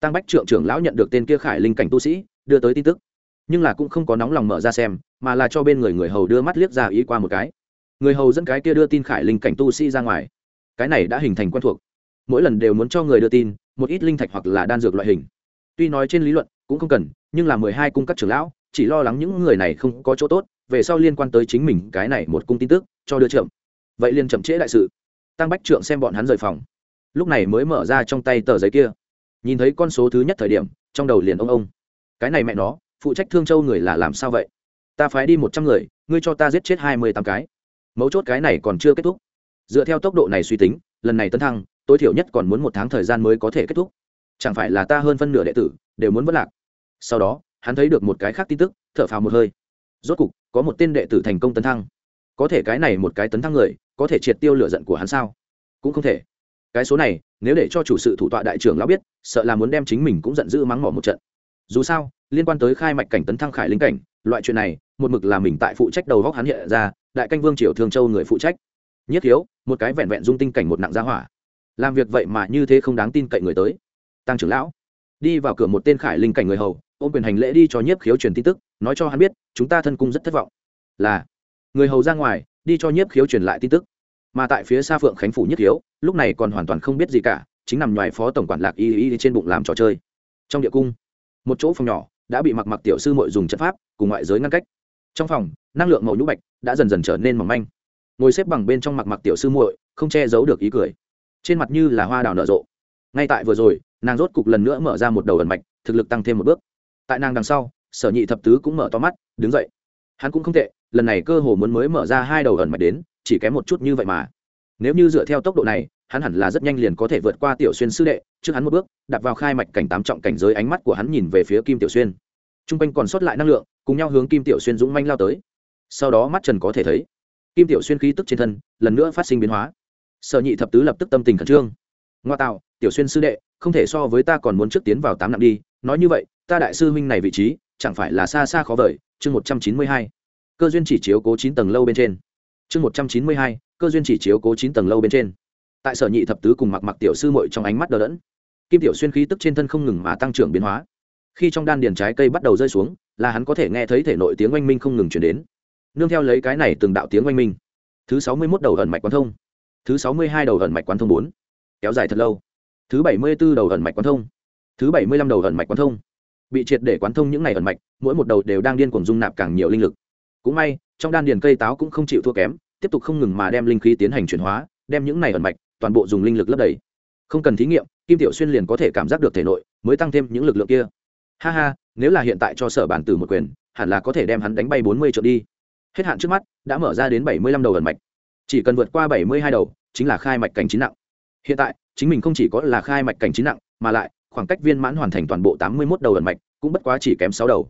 Tăng bách trượng trưởng lão nhận được tên kia khải linh cảnh tu sĩ, đưa tới tin tức. Nhưng là cũng không có nóng lòng mở ra xem, mà là cho bên người người hầu đưa mắt liếc ra ý qua một cái. Người hầu dẫn cái kia đưa tin khải linh cảnh tu sĩ ra ngoài. Cái này đã hình thành quen thuộc. Mỗi lần đều muốn cho người đưa tin, một ít linh thạch hoặc là đan dược loại hình. Tuy nói trên lý luận cũng không cần, nhưng là mười hai cung các trưởng lão chỉ lo lắng những người này không có chỗ tốt, về sau liên quan tới chính mình cái này một cung tin tức cho đưa trộm vậy liền chậm trễ đại sự. Tăng bách trượng xem bọn hắn rời phòng. Lúc này mới mở ra trong tay tờ giấy kia. Nhìn thấy con số thứ nhất thời điểm, trong đầu liền ông ông. Cái này mẹ nó, phụ trách thương châu người là làm sao vậy? Ta phái đi một trăm người, ngươi cho ta giết chết hai mươi tám cái. Mấu chốt cái này còn chưa kết thúc. Dựa theo tốc độ này suy tính, lần này tấn thăng, tối thiểu nhất còn muốn một tháng thời gian mới có thể kết thúc. Chẳng phải là ta hơn phân nửa đệ tử, đều muốn vất lạc. Sau đó, hắn thấy được một cái khác tin tức, thở phào một hơi. Rốt cục, có một tên đệ tử thành công tấn thăng có thể cái này một cái tấn thăng người, có thể triệt tiêu lửa giận của hắn sao? Cũng không thể. Cái số này, nếu để cho chủ sự thủ tọa đại trưởng lão biết, sợ là muốn đem chính mình cũng giận dữ mắng mỏ một trận. Dù sao, liên quan tới khai mạch cảnh tấn thăng khải linh cảnh, loại chuyện này, một mực là mình tại phụ trách đầu góc hắn hiện ra, đại canh vương triều thường châu người phụ trách. Nhất thiếu, một cái vẹn vẹn dung tinh cảnh một nặng gia hỏa. Làm việc vậy mà như thế không đáng tin cậy người tới. Tăng trưởng lão, đi vào cửa một tên khải linh cảnh người hầu, ôm quyền hành lễ đi cho nhiếp khiếu truyền tin tức, nói cho hắn biết, chúng ta thân cung rất thất vọng. Là người hầu ra ngoài, đi cho nhiếp khiếu truyền lại tin tức. Mà tại phía xa phượng khánh phủ nhất khiếu, lúc này còn hoàn toàn không biết gì cả, chính nằm ngoài phó tổng quản lạc y y trên bụng làm trò chơi. Trong địa cung, một chỗ phòng nhỏ đã bị mặc mặc tiểu sư mội dùng chất pháp cùng ngoại giới ngăn cách. Trong phòng, năng lượng màu nhũ bạch đã dần dần trở nên mỏng manh. Ngồi xếp bằng bên trong mặc mặc tiểu sư muội, không che giấu được ý cười. Trên mặt như là hoa đào nở rộ. Ngay tại vừa rồi, nàng rốt cục lần nữa mở ra một đầu ẩn mạch, thực lực tăng thêm một bước. Tại nàng đằng sau, sở nhị thập tứ cũng mở to mắt, đứng dậy. Hắn cũng không tệ lần này cơ hồ muốn mới mở ra hai đầu ẩn mạch đến, chỉ kém một chút như vậy mà. Nếu như dựa theo tốc độ này, hắn hẳn là rất nhanh liền có thể vượt qua tiểu xuyên sư đệ, trước hắn một bước đặt vào khai mạch cảnh tám trọng cảnh giới ánh mắt của hắn nhìn về phía kim tiểu xuyên. T r u n g quanh còn sót lại năng lượng, cùng nhau hướng kim tiểu xuyên dũng manh lao tới. Sau đó mắt trần có thể thấy, kim tiểu xuyên khí tức trên thân lần nữa phát sinh biến hóa. Sở nhị thập tứ lập tức tâm tình khẩn trương. Ngoa tạo, tiểu xuyên sư đệ, không thể so với ta còn muốn trước tiến vào tám nặng đi, nói như vậy, ta đại sư huynh này vị trí, chẳng phải là xa xa khó vời, chương một trăm chín mươi hai cơ duyên chỉ chiếu cố chín tầng lâu bên trên. Chương một trăm chín mươi hai, cơ duyên chỉ chiếu cố chín tầng lâu bên trên. Tại sở nhị thập tứ cùng mặc mặc tiểu sư mội trong ánh mắt đờ đẫn, kim tiểu xuyên khí tức trên thân không ngừng mà tăng trưởng biến hóa. Khi trong đan điền trái cây bắt đầu rơi xuống, là hắn có thể nghe thấy thể nội tiếng oanh minh không ngừng chuyển đến. Nương theo lấy cái này từng đạo tiếng oanh minh. Thứ sáu mươi mốt đầu ẩn mạch quán thông. Thứ sáu mươi hai đầu ẩn mạch quán thông bốn. Kéo dài thật lâu. Thứ bảy mươi b ố đầu ẩn mạch quán thông. Thứ bảy mươi lăm đầu ẩn mạch quán thông. Bị triệt để quán thông những ngày ẩn mạch, mỗi một đầu đều đang điên cuồng dung nạp càng nhiều linh lực cũng may, trong đan điền cây táo cũng không chịu thua kém, tiếp tục không ngừng mà đem linh khí tiến hành chuyển hóa, đem những này ẩn mạch, toàn bộ dùng linh lực lấp đầy. Không cần thí nghiệm, kim tiểu xuyên liền có thể cảm giác được thể nội, mới tăng thêm những lực lượng kia. Ha ha, nếu là hiện tại cho sở bản tử một quyền, hẳn là có thể đem hắn đánh bay bốn mươi triệu đi. Hết hạn trước mắt, đã mở ra đến bảy mươi lăm đầu ẩn mạch. Chỉ cần vượt qua bảy mươi hai đầu, chính là khai mạch cảnh chín nặng. Hiện tại, chính mình không chỉ có là khai mạch cảnh chín nặng, mà lại, khoảng cách viên mãn hoàn thành toàn bộ tám mươi mốt đầu ẩn mạch, cũng bất quá chỉ kém sáu đầu.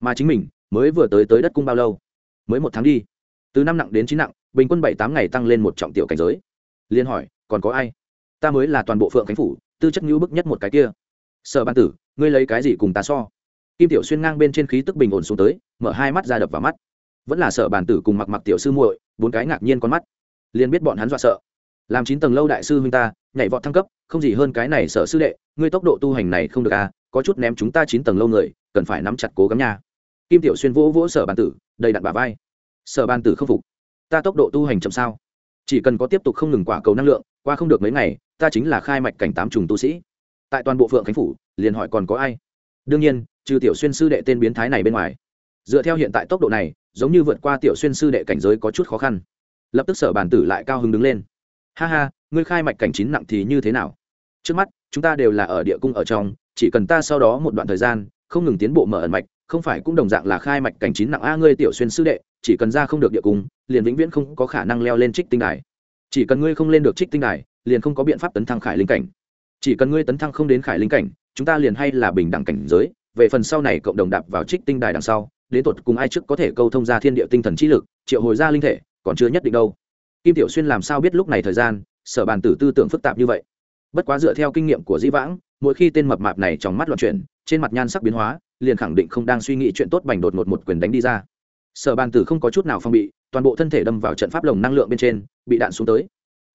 Mà chính mình, mới vừa tới tới đất cung bao lâu? Mới một tháng đi. Từ năm nặng đến chín nặng, bình quân bảy tám ngày tăng lên một trọng tiểu cảnh giới. Liên hỏi, còn có ai? Ta mới là toàn bộ phượng khánh phủ, tư chất ngữ bức nhất một cái kia. Sở ban tử, ngươi lấy cái gì cùng ta so? Kim tiểu xuyên ngang bên trên khí tức bình ổn xuống tới, mở hai mắt ra đập vào mắt. Vẫn là sở bàn tử cùng mặc mặc tiểu sư muội, bốn cái ngạc nhiên con mắt. Liền biết bọn hắn dọa sợ. Làm chín tầng lâu đại sư huynh ta, nhảy vọt thăng cấp, không gì hơn cái này sở sư đệ, ngươi tốc độ tu hành này không được à có chút ném chúng ta chín tầng lâu người, cần phải nắm chặt cố gắng nha kim tiểu xuyên vỗ vỗ sở bàn tử, đầy đặn bà vai. Sở bàn tử không phục. Ta tốc độ tu hành chậm sao? Chỉ cần có tiếp tục không ngừng quả cầu năng lượng, qua không được mấy ngày, ta chính là khai mạch cảnh tám trùng tu sĩ. Tại toàn bộ phượng khánh phủ, liền hỏi còn có ai? Đương nhiên, trừ tiểu xuyên sư đệ tên biến thái này bên ngoài. Dựa theo hiện tại tốc độ này, giống như vượt qua tiểu xuyên sư đệ cảnh giới có chút khó khăn. Lập tức sở bàn tử lại cao hứng đứng lên. Ha ha, ngươi khai mạch cảnh chín nặng thì như thế nào? Trước mắt, chúng ta đều là ở địa cung ở trong, chỉ cần ta sau đó một đoạn thời gian, không ngừng tiến bộ mở ẩn mạch không phải cũng đồng dạng là khai mạch cảnh chín nặng a ngươi tiểu xuyên sư đệ, chỉ cần ra không được địa cung, liền vĩnh viễn không có khả năng leo lên trích tinh đài. Chỉ cần ngươi không lên được trích tinh đài, liền không có biện pháp tấn thăng khải linh cảnh. Chỉ cần ngươi tấn thăng không đến khải linh cảnh, chúng ta liền hay là bình đẳng cảnh giới, về phần sau này cộng đồng đạp vào trích tinh đài đằng sau, đến tột cùng ai trước có thể câu thông ra thiên địa tinh thần trí lực, triệu hồi ra linh thể, còn chưa nhất định đâu. Kim tiểu xuyên làm sao biết lúc này thời gian, sở bàn tử tư tưởng phức tạp như vậy? Bất quá dựa theo kinh nghiệm của dĩ vãng, mỗi khi tên mập mạp này trong mắt loạn chuyển, trên mặt nhan sắc biến hóa liền khẳng định không đang suy nghĩ chuyện tốt bành đột ngột một quyền đánh đi ra. Sở bàn tử không có chút nào phong bị, toàn bộ thân thể đâm vào trận pháp lồng năng lượng bên trên, bị đạn xuống tới.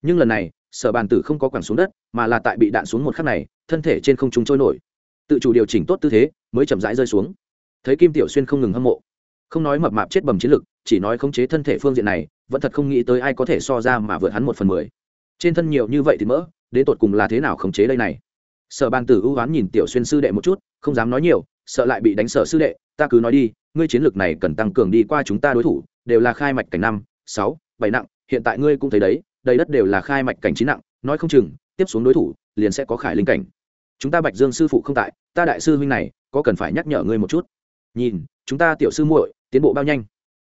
Nhưng lần này, sở bàn tử không có quẳng xuống đất, mà là tại bị đạn xuống một khắc này, thân thể trên không trung trôi nổi. Tự chủ điều chỉnh tốt tư thế, mới chậm rãi rơi xuống. Thấy kim tiểu xuyên không ngừng hâm mộ, không nói mập mạp chết bầm chiến lực, chỉ nói khống chế thân thể phương diện này, vẫn thật không nghĩ tới ai có thể so ra mà vượt hắn một phần mười. Trên thân nhiều như vậy thì mỡ, đến tột cùng là thế nào khống chế đây này? Sở bàn tử ưu oán nhìn tiểu xuyên sư đệ một chút, không dám nói nhiều, sợ lại bị đánh sở sư đệ, ta cứ nói đi, ngươi chiến lược này cần tăng cường đi qua chúng ta đối thủ, đều là khai mạch cảnh năm, sáu, bảy nặng, hiện tại ngươi cũng thấy đấy, đầy đất đều là khai mạch cảnh chín nặng, nói không chừng, tiếp xuống đối thủ liền sẽ có khải linh cảnh. Chúng ta bạch dương sư phụ không tại, ta đại sư huynh này, có cần phải nhắc nhở ngươi một chút? Nhìn, chúng ta tiểu sư muội tiến bộ bao nhanh.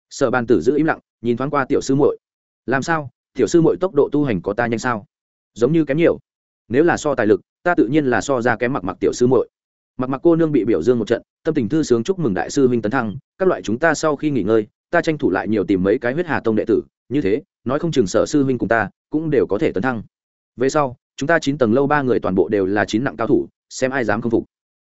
Sở bàn tử giữ im lặng, nhìn thoáng qua tiểu sư muội. Làm sao? Tiểu sư muội tốc độ tu hành có ta nhanh sao? Giống như kém nhiều. Nếu là so tài lực ta tự nhiên là so ra kém mặc mặc tiểu sư muội. Mặc mặc cô nương bị biểu dương một trận, tâm tình thư sướng chúc mừng đại sư huynh tấn thăng, các loại chúng ta sau khi nghỉ ngơi, ta tranh thủ lại nhiều tìm mấy cái huyết hà tông đệ tử, như thế, nói không chừng sở sư huynh cùng ta cũng đều có thể tấn thăng. Về sau, chúng ta chín tầng lâu ba người toàn bộ đều là chín nặng cao thủ, xem ai dám không phục.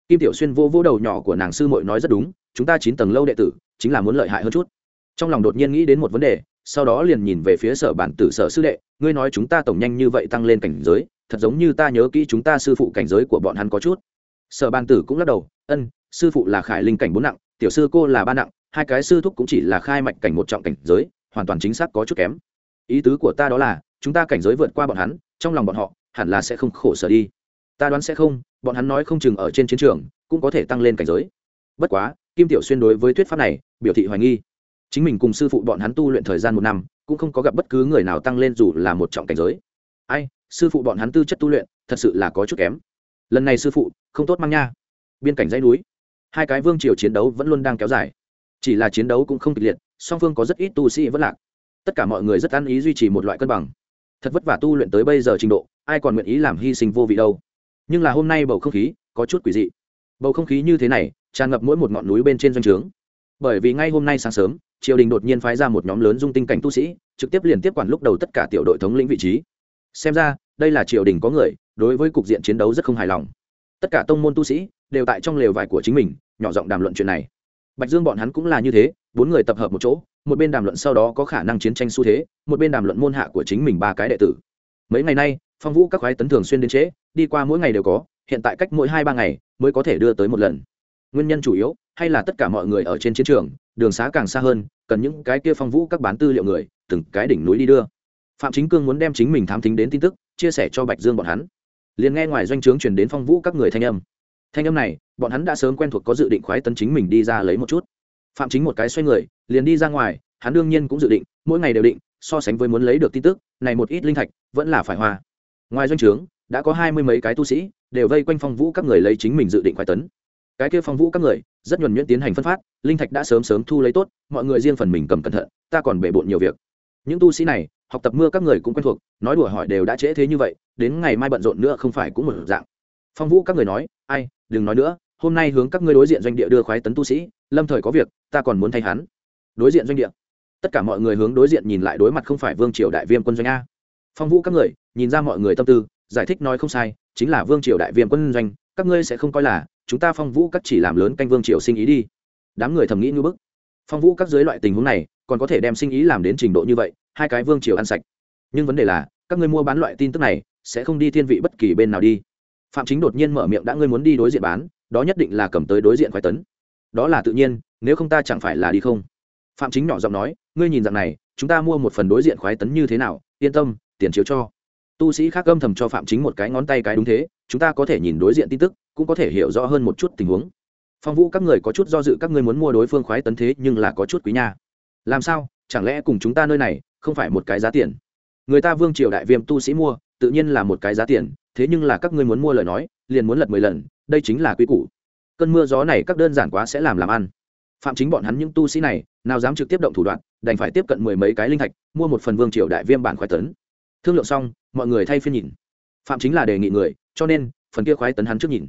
Kim tiểu xuyên vô vô đầu nhỏ của nàng sư muội nói rất đúng, chúng ta chín tầng lâu đệ tử, chính là muốn lợi hại hơn chút. Trong lòng đột nhiên nghĩ đến một vấn đề sau đó liền nhìn về phía sở bản tử sở sư đệ, ngươi nói chúng ta tổng nhanh như vậy tăng lên cảnh giới, thật giống như ta nhớ kỹ chúng ta sư phụ cảnh giới của bọn hắn có chút. Sở bản tử cũng lắc đầu, ân, sư phụ là khải linh cảnh bốn nặng, tiểu sư cô là ba nặng, hai cái sư thúc cũng chỉ là khai mạch cảnh một trọng cảnh giới, hoàn toàn chính xác có chút kém. Ý tứ của ta đó là, chúng ta cảnh giới vượt qua bọn hắn, trong lòng bọn họ, hẳn là sẽ không khổ sở đi. Ta đoán sẽ không, bọn hắn nói không chừng ở trên chiến trường, cũng có thể tăng lên cảnh giới. Bất quá, kim tiểu xuyên đối với thuyết pháp này, biểu thị hoài nghi chính mình cùng sư phụ bọn hắn tu luyện thời gian một năm, cũng không có gặp bất cứ người nào tăng lên dù là một trọng cảnh giới. Ai, sư phụ bọn hắn tư chất tu luyện, thật sự là có chút kém. Lần này sư phụ, không tốt mang nha. Biên cảnh dãy núi. Hai cái vương triều chiến đấu vẫn luôn đang kéo dài. Chỉ là chiến đấu cũng không kịch liệt, song phương có rất ít tu sĩ vẫn lạc. Tất cả mọi người rất ăn ý duy trì một loại cân bằng. Thật vất vả tu luyện tới bây giờ trình độ, ai còn nguyện ý làm hy sinh vô vị đâu. Nhưng là hôm nay bầu không khí có chút quỷ dị. Bầu không khí như thế này, tràn ngập mỗi một ngọn núi bên trên doanh trướng bởi vì ngay hôm nay sáng sớm, triều đình đột nhiên phái ra một nhóm lớn dung tinh cảnh tu sĩ, trực tiếp liền tiếp quản lúc đầu tất cả tiểu đội thống lĩnh vị trí. Xem ra, đây là triều đình có người, đối với cục diện chiến đấu rất không hài lòng. Tất cả tông môn tu sĩ đều tại trong lều vải của chính mình, nhỏ giọng đàm luận chuyện này. Bạch dương bọn hắn cũng là như thế, bốn người tập hợp một chỗ, một bên đàm luận sau đó có khả năng chiến tranh xu thế, một bên đàm luận môn hạ của chính mình ba cái đệ tử. Mấy ngày nay, phong vũ các khoái tấn thường xuyên đến trễ, đi qua mỗi ngày đều có, hiện tại cách mỗi hai ba ngày mới có thể đưa tới một lần. Nguyên nhân chủ yếu hay là tất cả mọi người ở trên chiến trường, đường xá càng xa hơn, cần những cái kia phong vũ các bán tư liệu người, từng cái đỉnh núi đi đưa. Phạm chính cương muốn đem chính mình thám tính đến tin tức, chia sẻ cho bạch dương bọn hắn. Liền nghe ngoài doanh trướng chuyển đến phong vũ các người thanh âm. Thanh âm này, bọn hắn đã sớm quen thuộc có dự định khoái tấn chính mình đi ra lấy một chút. Phạm chính một cái xoay người, liền đi ra ngoài, hắn đương nhiên cũng dự định, mỗi ngày đều định, so sánh với muốn lấy được tin tức, này một ít linh thạch, vẫn là phải hoa. Ngoài doanh trướng, đã có hai mươi mấy cái tu sĩ, đều vây quanh phong vũ các người lấy chính mình dự định khoái tấn cái kia phong vũ các người, rất nhuần nhuyễn tiến hành phân phát, linh thạch đã sớm sớm thu lấy tốt, mọi người riêng phần mình cầm cẩn thận, ta còn bể bộn nhiều việc. Những tu sĩ này, học tập mưa các người cũng quen thuộc, nói đùa hỏi đều đã trễ thế như vậy, đến ngày mai bận rộn nữa không phải cũng một dạng. Phong vũ các người nói, ai, đừng nói nữa, hôm nay hướng các ngươi đối diện doanh địa đưa khoái tấn tu sĩ, lâm thời có việc, ta còn muốn thay hắn. Đối diện doanh địa. Tất cả mọi người hướng đối diện nhìn lại đối mặt không phải vương triều đại viêm quân doanh a. Phong vũ các người, nhìn ra mọi người tâm tư, giải thích nói không sai, chính là vương triều đại viêm quân doanh, các ngươi sẽ không coi là chúng ta phong vũ các chỉ làm lớn canh vương triều sinh ý đi. Đám người thầm nghĩ như bức. Phong vũ các dưới loại tình huống này, còn có thể đem sinh ý làm đến trình độ như vậy, hai cái vương triều ăn sạch. Nhưng vấn đề là, các ngươi mua bán loại tin tức này, sẽ không đi thiên vị bất kỳ bên nào đi. Phạm chính đột nhiên mở miệng đã ngươi muốn đi đối diện bán, đó nhất định là cầm tới đối diện khoái tấn. Đó là tự nhiên, nếu không ta chẳng phải là đi không? Phạm chính nhỏ giọng nói, ngươi nhìn rằng này, chúng ta mua một phần đối diện khoái tấn như thế nào? Yên tâm, tiền chiếu cho. Tu sĩ khác âm thầm cho phạm chính một cái ngón tay cái đúng thế, chúng ta có thể nhìn đối diện tin tức cũng có thể hiểu rõ hơn một chút tình huống. Phong vũ, các người có chút do dự, các ngươi muốn mua đối phương khoái tấn thế, nhưng là có chút quý nha. Làm sao? Chẳng lẽ cùng chúng ta nơi này không phải một cái giá tiền? Người ta vương triều đại viêm tu sĩ mua, tự nhiên là một cái giá tiền, thế nhưng là các ngươi muốn mua lời nói, liền muốn lật mười lần, đây chính là quy củ. Cơn mưa gió này các đơn giản quá sẽ làm làm ăn. Phạm chính bọn hắn những tu sĩ này, nào dám trực tiếp động thủ đoạn, đành phải tiếp cận mười mấy cái linh thạch, mua một phần vương triều đại viêm bản khoái tấn. Thương lượng xong, mọi người thay phiên nhìn. Phạm chính là đề nghị người, cho nên, phần kia khoái tấn hắn trước nhìn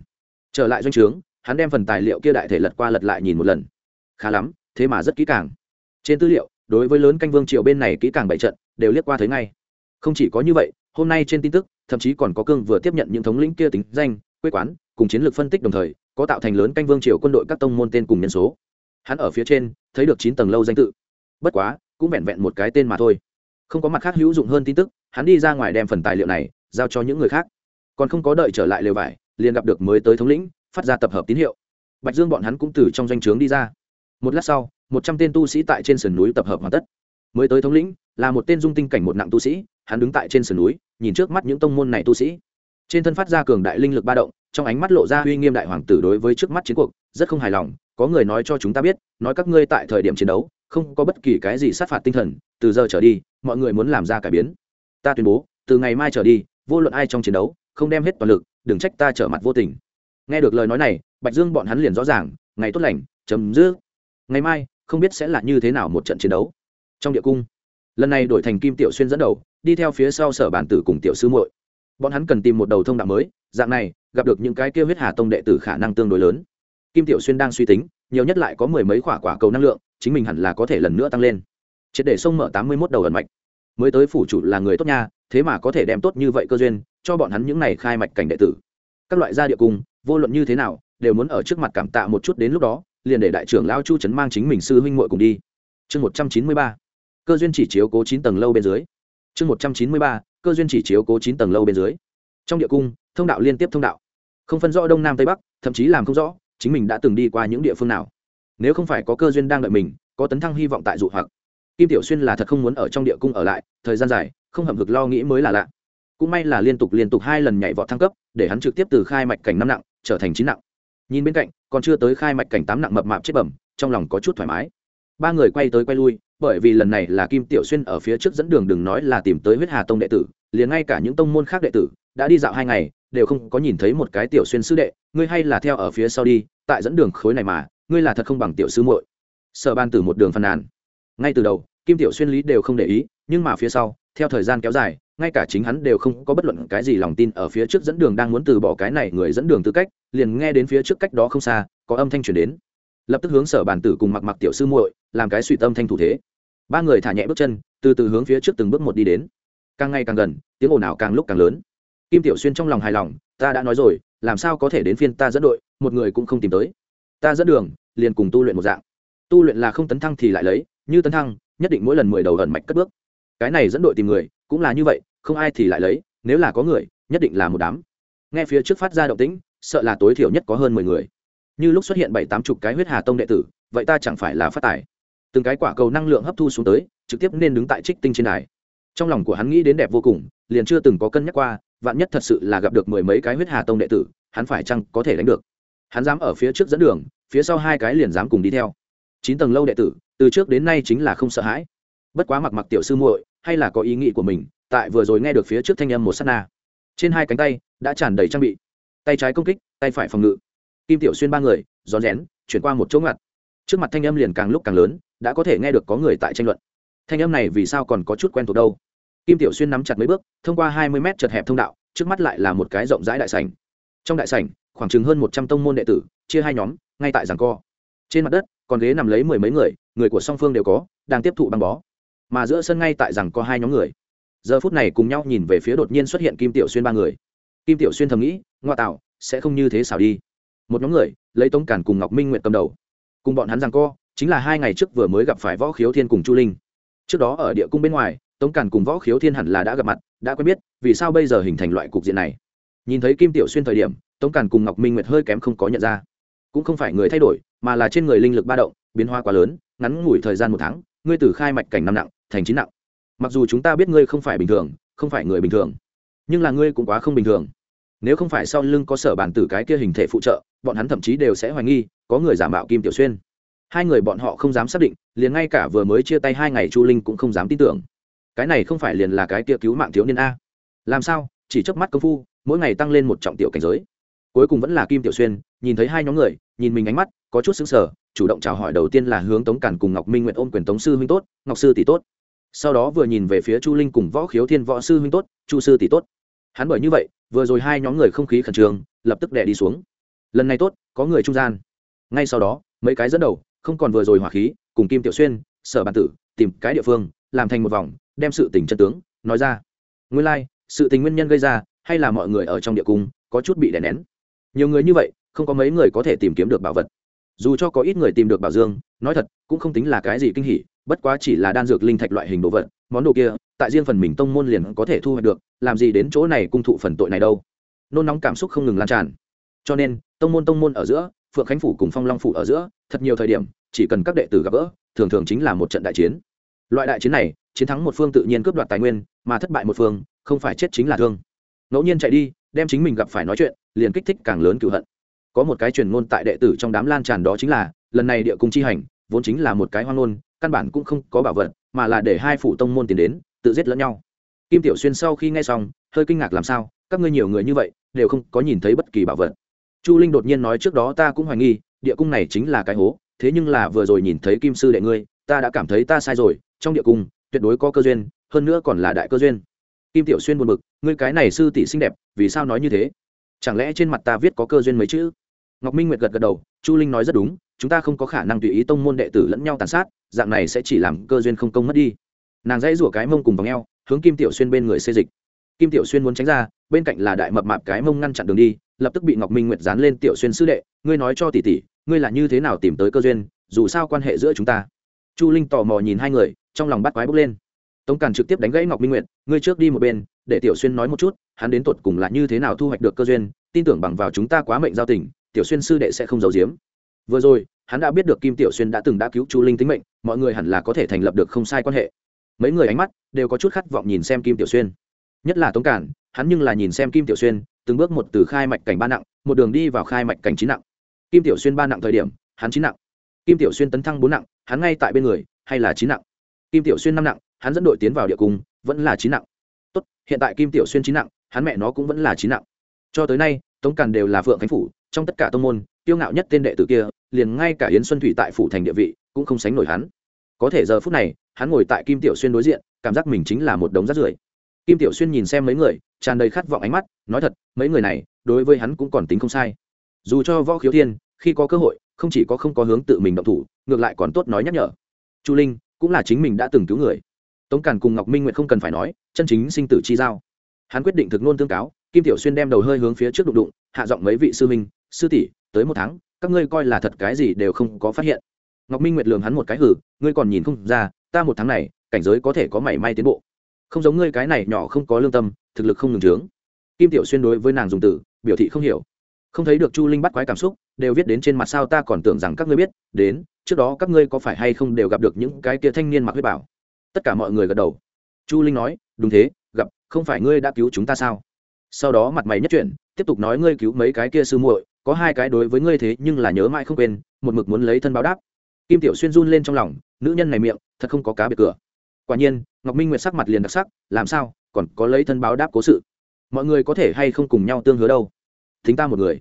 trở lại doanh trướng, hắn đem phần tài liệu kia đại thể lật qua lật lại nhìn một lần. Khá lắm, thế mà rất kỹ càng. Trên tư liệu, đối với lớn canh vương triều bên này kỹ càng bảy trận, đều liếc qua thấy ngay. Không chỉ có như vậy, hôm nay trên tin tức, thậm chí còn có cương vừa tiếp nhận những thống lĩnh kia tính danh, quê quán, cùng chiến lược phân tích đồng thời, có tạo thành lớn canh vương triều quân đội các tông môn tên cùng nhân số. Hắn ở phía trên, thấy được chín tầng lâu danh tự. Bất quá, cũng vẹn vẹn một cái tên mà thôi. Không có mặt khác hữu dụng hơn tin tức, hắn đi ra ngoài đem phần tài liệu này giao cho những người khác. Còn không có đợi trở lại lều vải liền gặp được mới tới thống lĩnh, phát ra tập hợp tín hiệu. Bạch dương bọn hắn cũng từ trong doanh trướng đi ra. Một lát sau, một trăm tên tu sĩ tại trên sườn núi tập hợp hoàn tất. Mới tới thống lĩnh, là một tên dung tinh cảnh một nặng tu sĩ, hắn đứng tại trên sườn núi, nhìn trước mắt những tông môn này tu sĩ. Trên thân phát ra cường đại linh lực ba động, trong ánh mắt lộ ra uy nghiêm đại hoàng tử đối với trước mắt chiến cuộc, rất không hài lòng, có người nói cho chúng ta biết, nói các ngươi tại thời điểm chiến đấu, không có bất kỳ cái gì sát phạt tinh thần, từ giờ trở đi, mọi người muốn làm ra cải biến. Ta tuyên bố, từ ngày mai trở đi, vô luận ai trong chiến đấu không đem hết toàn lực, đừng trách ta trở mặt vô tình. Nghe được lời nói này, bạch dương bọn hắn liền rõ ràng, ngày tốt lành, chấm dứt. Ngày mai, không biết sẽ là như thế nào một trận chiến đấu. Trong địa cung, lần này đổi thành kim tiểu xuyên dẫn đầu, đi theo phía sau sở bản tử cùng tiểu sư muội. Bọn hắn cần tìm một đầu thông đạo mới, dạng này, gặp được những cái kêu huyết hà tông đệ tử khả năng tương đối lớn. Kim tiểu xuyên đang suy tính, nhiều nhất lại có mười mấy quả quả cầu năng lượng, chính mình hẳn là có thể lần nữa tăng lên. Triệt để sông mở tám mươi mốt đầu ẩn mạch. Mới tới phủ chủ là người tốt nha, thế mà có thể đem tốt như vậy cơ duyên cho bọn hắn những này khai mạch cảnh đệ tử. Các loại gia địa cung, vô luận như thế nào, đều muốn ở trước mặt cảm tạ một chút đến lúc đó, liền để đại trưởng lao chu trấn mang chính mình sư huynh muội cùng đi. Chương một trăm chín mươi ba, cơ duyên chỉ chiếu cố chín tầng lâu bên dưới. Chương một trăm chín mươi ba, cơ duyên chỉ chiếu cố chín tầng lâu bên dưới. Trong địa cung, thông đạo liên tiếp thông đạo. Không phân rõ đông nam tây bắc, thậm chí làm không rõ chính mình đã từng đi qua những địa phương nào. Nếu không phải có cơ duyên đang đợi mình, có tấn thăng hy vọng tại dụ hoặc. Kim tiểu xuyên là thật không muốn ở trong địa cung ở lại, thời gian dài, không hậm hực lo nghĩ mới là lạ cũng may là liên tục liên tục hai lần nhảy vọt thăng cấp, để hắn trực tiếp từ khai mạch cảnh năm nặng trở thành chín nặng. Nhìn bên cạnh, còn chưa tới khai mạch cảnh tám nặng mập mạp chết bẩm, trong lòng có chút thoải mái. Ba người quay tới quay lui, bởi vì lần này là kim tiểu xuyên ở phía trước dẫn đường đừng nói là tìm tới huyết hà tông đệ tử, liền ngay cả những tông môn khác đệ tử đã đi dạo hai ngày, đều không có nhìn thấy một cái tiểu xuyên sư đệ, ngươi hay là theo ở phía sau đi, tại dẫn đường khối này mà, ngươi là thật không bằng tiểu sư muội. Sở ban từ một đường phàn nàn. Ngay từ đầu, kim tiểu xuyên lý đều không để ý, nhưng mà phía sau, theo thời gian kéo dài ngay cả chính hắn đều không có bất luận cái gì lòng tin ở phía trước dẫn đường đang muốn từ bỏ cái này người dẫn đường tư cách, liền nghe đến phía trước cách đó không xa, có âm thanh truyền đến. Lập tức hướng sở bàn tử cùng mặc mặc tiểu sư muội, làm cái suy tâm thanh thủ thế. Ba người thả nhẹ bước chân, từ từ hướng phía trước từng bước một đi đến. Càng ngày càng gần, tiếng ồn ào càng lúc càng lớn. Kim tiểu xuyên trong lòng hài lòng, ta đã nói rồi, làm sao có thể đến phiên ta dẫn đội, một người cũng không tìm tới. Ta dẫn đường, liền cùng tu luyện một dạng. Tu luyện là không tấn thăng thì lại lấy, như tấn thăng, nhất định mỗi lần mười đầu ẩn mạch cất bước. Cái này dẫn đội tìm người cũng là như vậy, không ai thì lại lấy, nếu là có người, nhất định là một đám. Nghe phía trước phát ra động tĩnh, sợ là tối thiểu nhất có hơn mười người. Như lúc xuất hiện bảy tám chục cái huyết hà tông đệ tử, vậy ta chẳng phải là phát tài. Từng cái quả cầu năng lượng hấp thu xuống tới, trực tiếp nên đứng tại trích tinh trên đài. Trong lòng của hắn nghĩ đến đẹp vô cùng, liền chưa từng có cân nhắc qua, vạn nhất thật sự là gặp được mười mấy cái huyết hà tông đệ tử, hắn phải chăng có thể đánh được? Hắn dám ở phía trước dẫn đường, phía sau hai cái liền dám cùng đi theo. Chín tầng lâu đệ tử, từ trước đến nay chính là không sợ hãi. Bất quá mặc mặc tiểu sư muội hay là có ý nghĩ của mình, tại vừa rồi nghe được phía trước thanh âm một s á t na trên hai cánh tay đã tràn đầy trang bị. Tay trái công kích, tay phải phòng ngự. Kim tiểu xuyên ba người, rón rén, chuyển qua một chỗ ngặt. Trước mặt thanh âm liền càng lúc càng lớn, đã có thể nghe được có người tại tranh luận. Thanh âm này vì sao còn có chút quen thuộc đâu? Kim tiểu xuyên nắm chặt mấy bước, thông qua hai mươi mét chật hẹp thông đạo, trước mắt lại là một cái rộng rãi đại sảnh. Trong đại sảnh, khoảng chừng hơn một trăm tông môn đệ tử, chia hai nhóm, ngay tại giảng co. Trên mặt đất, còn ghế nằm lấy mười mấy người người của song phương đều có, đang tiếp thụ băng bó mà giữa sân ngay tại rằng có hai nhóm người. Giờ phút này cùng nhau nhìn về phía đột nhiên xuất hiện kim tiểu xuyên ba người. Kim tiểu xuyên thầm nghĩ, ngoa tạo, sẽ không như thế xảo đi. Một nhóm người, lấy tống cản cùng ngọc minh nguyện cầm đầu. Cùng bọn hắn rằng co, chính là hai ngày trước vừa mới gặp phải võ khiếu thiên cùng chu linh. Trước đó ở địa cung bên ngoài, tống cản cùng võ khiếu thiên hẳn là đã gặp mặt, đã quen biết, vì sao bây giờ hình thành loại cục diện này? Nhìn thấy kim tiểu xuyên thời điểm, tống cản cùng ngọc minh nguyệt hơi kém không có nhận ra. Cũng không phải người thay đổi, mà là trên người linh lực ba động, biến hóa quá lớn, ngắn ngủi thời gian một tháng, ngươi từ khai mạch cảnh năm nặng thành chín nặng. Mặc dù chúng ta biết ngươi không phải bình thường, không phải người bình thường, nhưng là ngươi cũng quá không bình thường. Nếu không phải sau lưng có sở bản tử cái kia hình thể phụ trợ, bọn hắn thậm chí đều sẽ hoài nghi, có người giả mạo kim tiểu xuyên. Hai người bọn họ không dám xác định, liền ngay cả vừa mới chia tay hai ngày chu linh cũng không dám tin tưởng. Cái này không phải liền là cái kia cứu mạng thiếu niên a. Làm sao? Chỉ chớp mắt công phu, mỗi ngày tăng lên một trọng tiểu cảnh giới. Cuối cùng vẫn là kim tiểu xuyên, nhìn thấy hai nhóm người, nhìn mình ánh mắt, có chút xứng sở chủ động chào hỏi đầu tiên là hướng tống cản cùng ngọc minh nguyện ôm quyền tống sư huynh tốt, ngọc sư tỷ tốt sau đó vừa nhìn về phía chu linh cùng võ khiếu thiên võ sư huynh tốt chu sư tỷ tốt. Hắn bởi như vậy vừa rồi hai nhóm người không khí khẩn trương lập tức đè đi xuống. Lần này tốt có người trung gian. Ngay sau đó mấy cái dẫn đầu không còn vừa rồi hỏa khí cùng kim tiểu xuyên sở Bàn tử tìm cái địa phương làm thành một vòng đem sự tình chân tướng nói ra. Nguyên lai、like, sự tình nguyên nhân gây ra hay là mọi người ở trong địa cung có chút bị đè nén. Nhiều người như vậy không có mấy người có thể tìm kiếm được bảo vật. Dù cho có ít người tìm được bảo dương nói thật cũng không tính là cái gì kinh hỉ bất quá chỉ là đan dược linh thạch loại hình đồ vật, món đồ kia, tại riêng phần mình tông môn liền có thể thu hoạch được, làm gì đến chỗ này cung thụ phần tội này đâu. Nôn nóng cảm xúc không ngừng lan tràn. Cho nên, tông môn tông môn ở giữa, phượng khánh phủ cùng phong long phủ ở giữa, thật nhiều thời điểm, chỉ cần các đệ tử gặp gỡ, thường thường chính là một trận đại chiến. Loại đại chiến này, chiến thắng một phương tự nhiên cướp đoạt tài nguyên, mà thất bại một phương, không phải chết chính là thương. Ngẫu nhiên chạy đi, đem chính mình gặp phải nói chuyện, liền kích thích càng lớn cựu hận. Có một cái truyền ngôn tại đệ tử trong đám lan tràn đó chính là, lần này địa cung chi hành, vốn chính là một cái hoang ngôn căn bản cũng không có bảo vật, mà là để hai phủ tông môn tiến đến, tự giết lẫn nhau. Kim tiểu xuyên sau khi nghe xong, hơi kinh ngạc làm sao, các ngươi nhiều người như vậy, đều không có nhìn thấy bất kỳ bảo vật. Chu linh đột nhiên nói trước đó ta cũng hoài nghi, địa cung này chính là cái hố, thế nhưng là vừa rồi nhìn thấy kim sư đệ ngươi, ta đã cảm thấy ta sai rồi, trong địa cung, tuyệt đối có cơ duyên, hơn nữa còn là đại cơ duyên. Kim tiểu xuyên buồn bực, ngươi cái này sư tỷ xinh đẹp, vì sao nói như thế? Chẳng lẽ trên mặt ta viết có cơ duyên mấy chữ? Ngọc minh nguyệt gật gật đầu, chu linh nói rất đúng, chúng ta không có khả năng tùy ý tông môn đệ tử lẫn nhau tàn sát, dạng này sẽ chỉ làm cơ duyên không công mất đi. Nàng dãy rủa cái mông cùng vòng eo, hướng kim tiểu xuyên bên người xê dịch. Kim tiểu xuyên muốn tránh ra, bên cạnh là đại mập mạp cái mông ngăn chặn đường đi, lập tức bị ngọc minh nguyệt dán lên tiểu xuyên sư đệ, ngươi nói cho tỷ tỷ, ngươi là như thế nào tìm tới cơ duyên, dù sao quan hệ giữa chúng ta. Chu linh tò mò nhìn hai người, trong lòng bắt quái bốc lên. Tống càn trực tiếp đánh gãy ngọc minh nguyệt, ngươi trước đi một bên, để tiểu xuyên nói một chút, hắn đến tột cùng là như thế nào thu hoạch được cơ duyên, tin tưởng bằng vào chúng ta quá mệnh giao tình tiểu xuyên sư đệ sẽ không giấu giếm. Vừa rồi, hắn đã biết được kim tiểu xuyên đã từng đã cứu chu linh tính mệnh, mọi người hẳn là có thể thành lập được không sai quan hệ. Mấy người ánh mắt đều có chút khát vọng nhìn xem kim tiểu xuyên. Nhất là tống cản, hắn nhưng là nhìn xem kim tiểu xuyên, từng bước một từ khai mạch cảnh ba nặng, một đường đi vào khai mạch cảnh chín nặng. Kim tiểu xuyên ba nặng thời điểm, hắn chín nặng. Kim tiểu xuyên tấn thăng bốn nặng, hắn ngay tại bên người, hay là chín nặng? Kim tiểu xuyên năm nặng, hắn dẫn đội tiến vào địa cung, vẫn là chín nặng. Tốt, hiện tại kim tiểu xuyên chín nặng, hắn mẹ nó cũng vẫn là chín nặng. Cho tới nay, tống càn đều là phượng khánh phủ trong tất cả tông môn tiêu ngạo nhất tên đệ tử kia, liền ngay cả yến xuân thủy tại phủ thành địa vị cũng không sánh nổi hắn. Có thể giờ phút này, hắn ngồi tại kim tiểu xuyên đối diện, cảm giác mình chính là một đống rác rưởi. Kim tiểu xuyên nhìn xem mấy người, tràn đầy khát vọng ánh mắt, nói thật, mấy người này, đối với hắn cũng còn tính không sai. Dù cho võ khiếu thiên, khi có cơ hội, không chỉ có không có hướng tự mình động thủ, ngược lại còn tốt nói nhắc nhở. Chu linh cũng là chính mình đã từng cứu người. Tống càn cùng ngọc minh nguyện không cần phải nói, chân chính sinh tử chi giao. Hắn quyết định thực nôn tương cáo, kim tiểu xuyên đem đầu hơi hướng phía trước đụng đụng, hạ giọng mấy vị sư minh sư tỷ, tới một tháng, các ngươi coi là thật cái gì đều không có phát hiện. Ngọc minh nguyệt lường hắn một cái hử, ngươi còn nhìn không ra, ta một tháng này, cảnh giới có thể có mảy may tiến bộ. Không giống ngươi cái này nhỏ không có lương tâm, thực lực không ngừng trướng. Kim tiểu xuyên đối với nàng dùng từ, biểu thị không hiểu. Không thấy được chu linh bắt quái cảm xúc, đều viết đến trên mặt sao ta còn tưởng rằng các ngươi biết, đến, trước đó các ngươi có phải hay không đều gặp được những cái kia thanh niên mặc huyết bảo. Tất cả mọi người gật đầu. Chu linh nói, đúng thế, gặp, không phải ngươi đã cứu chúng ta sao? Sau đó mặt mày nhất chuyển, tiếp tục nói ngươi cứu mấy cái kia sư muội có hai cái đối với ngươi thế nhưng là nhớ mãi không quên, một mực muốn lấy thân báo đáp. Kim tiểu xuyên run lên trong lòng, nữ nhân này miệng, thật không có cá biệt cửa. Quả nhiên, ngọc minh nguyệt sắc mặt liền đặc sắc, làm sao, còn có lấy thân báo đáp cố sự. Mọi người có thể hay không cùng nhau tương hứa đâu? Thính ta một người.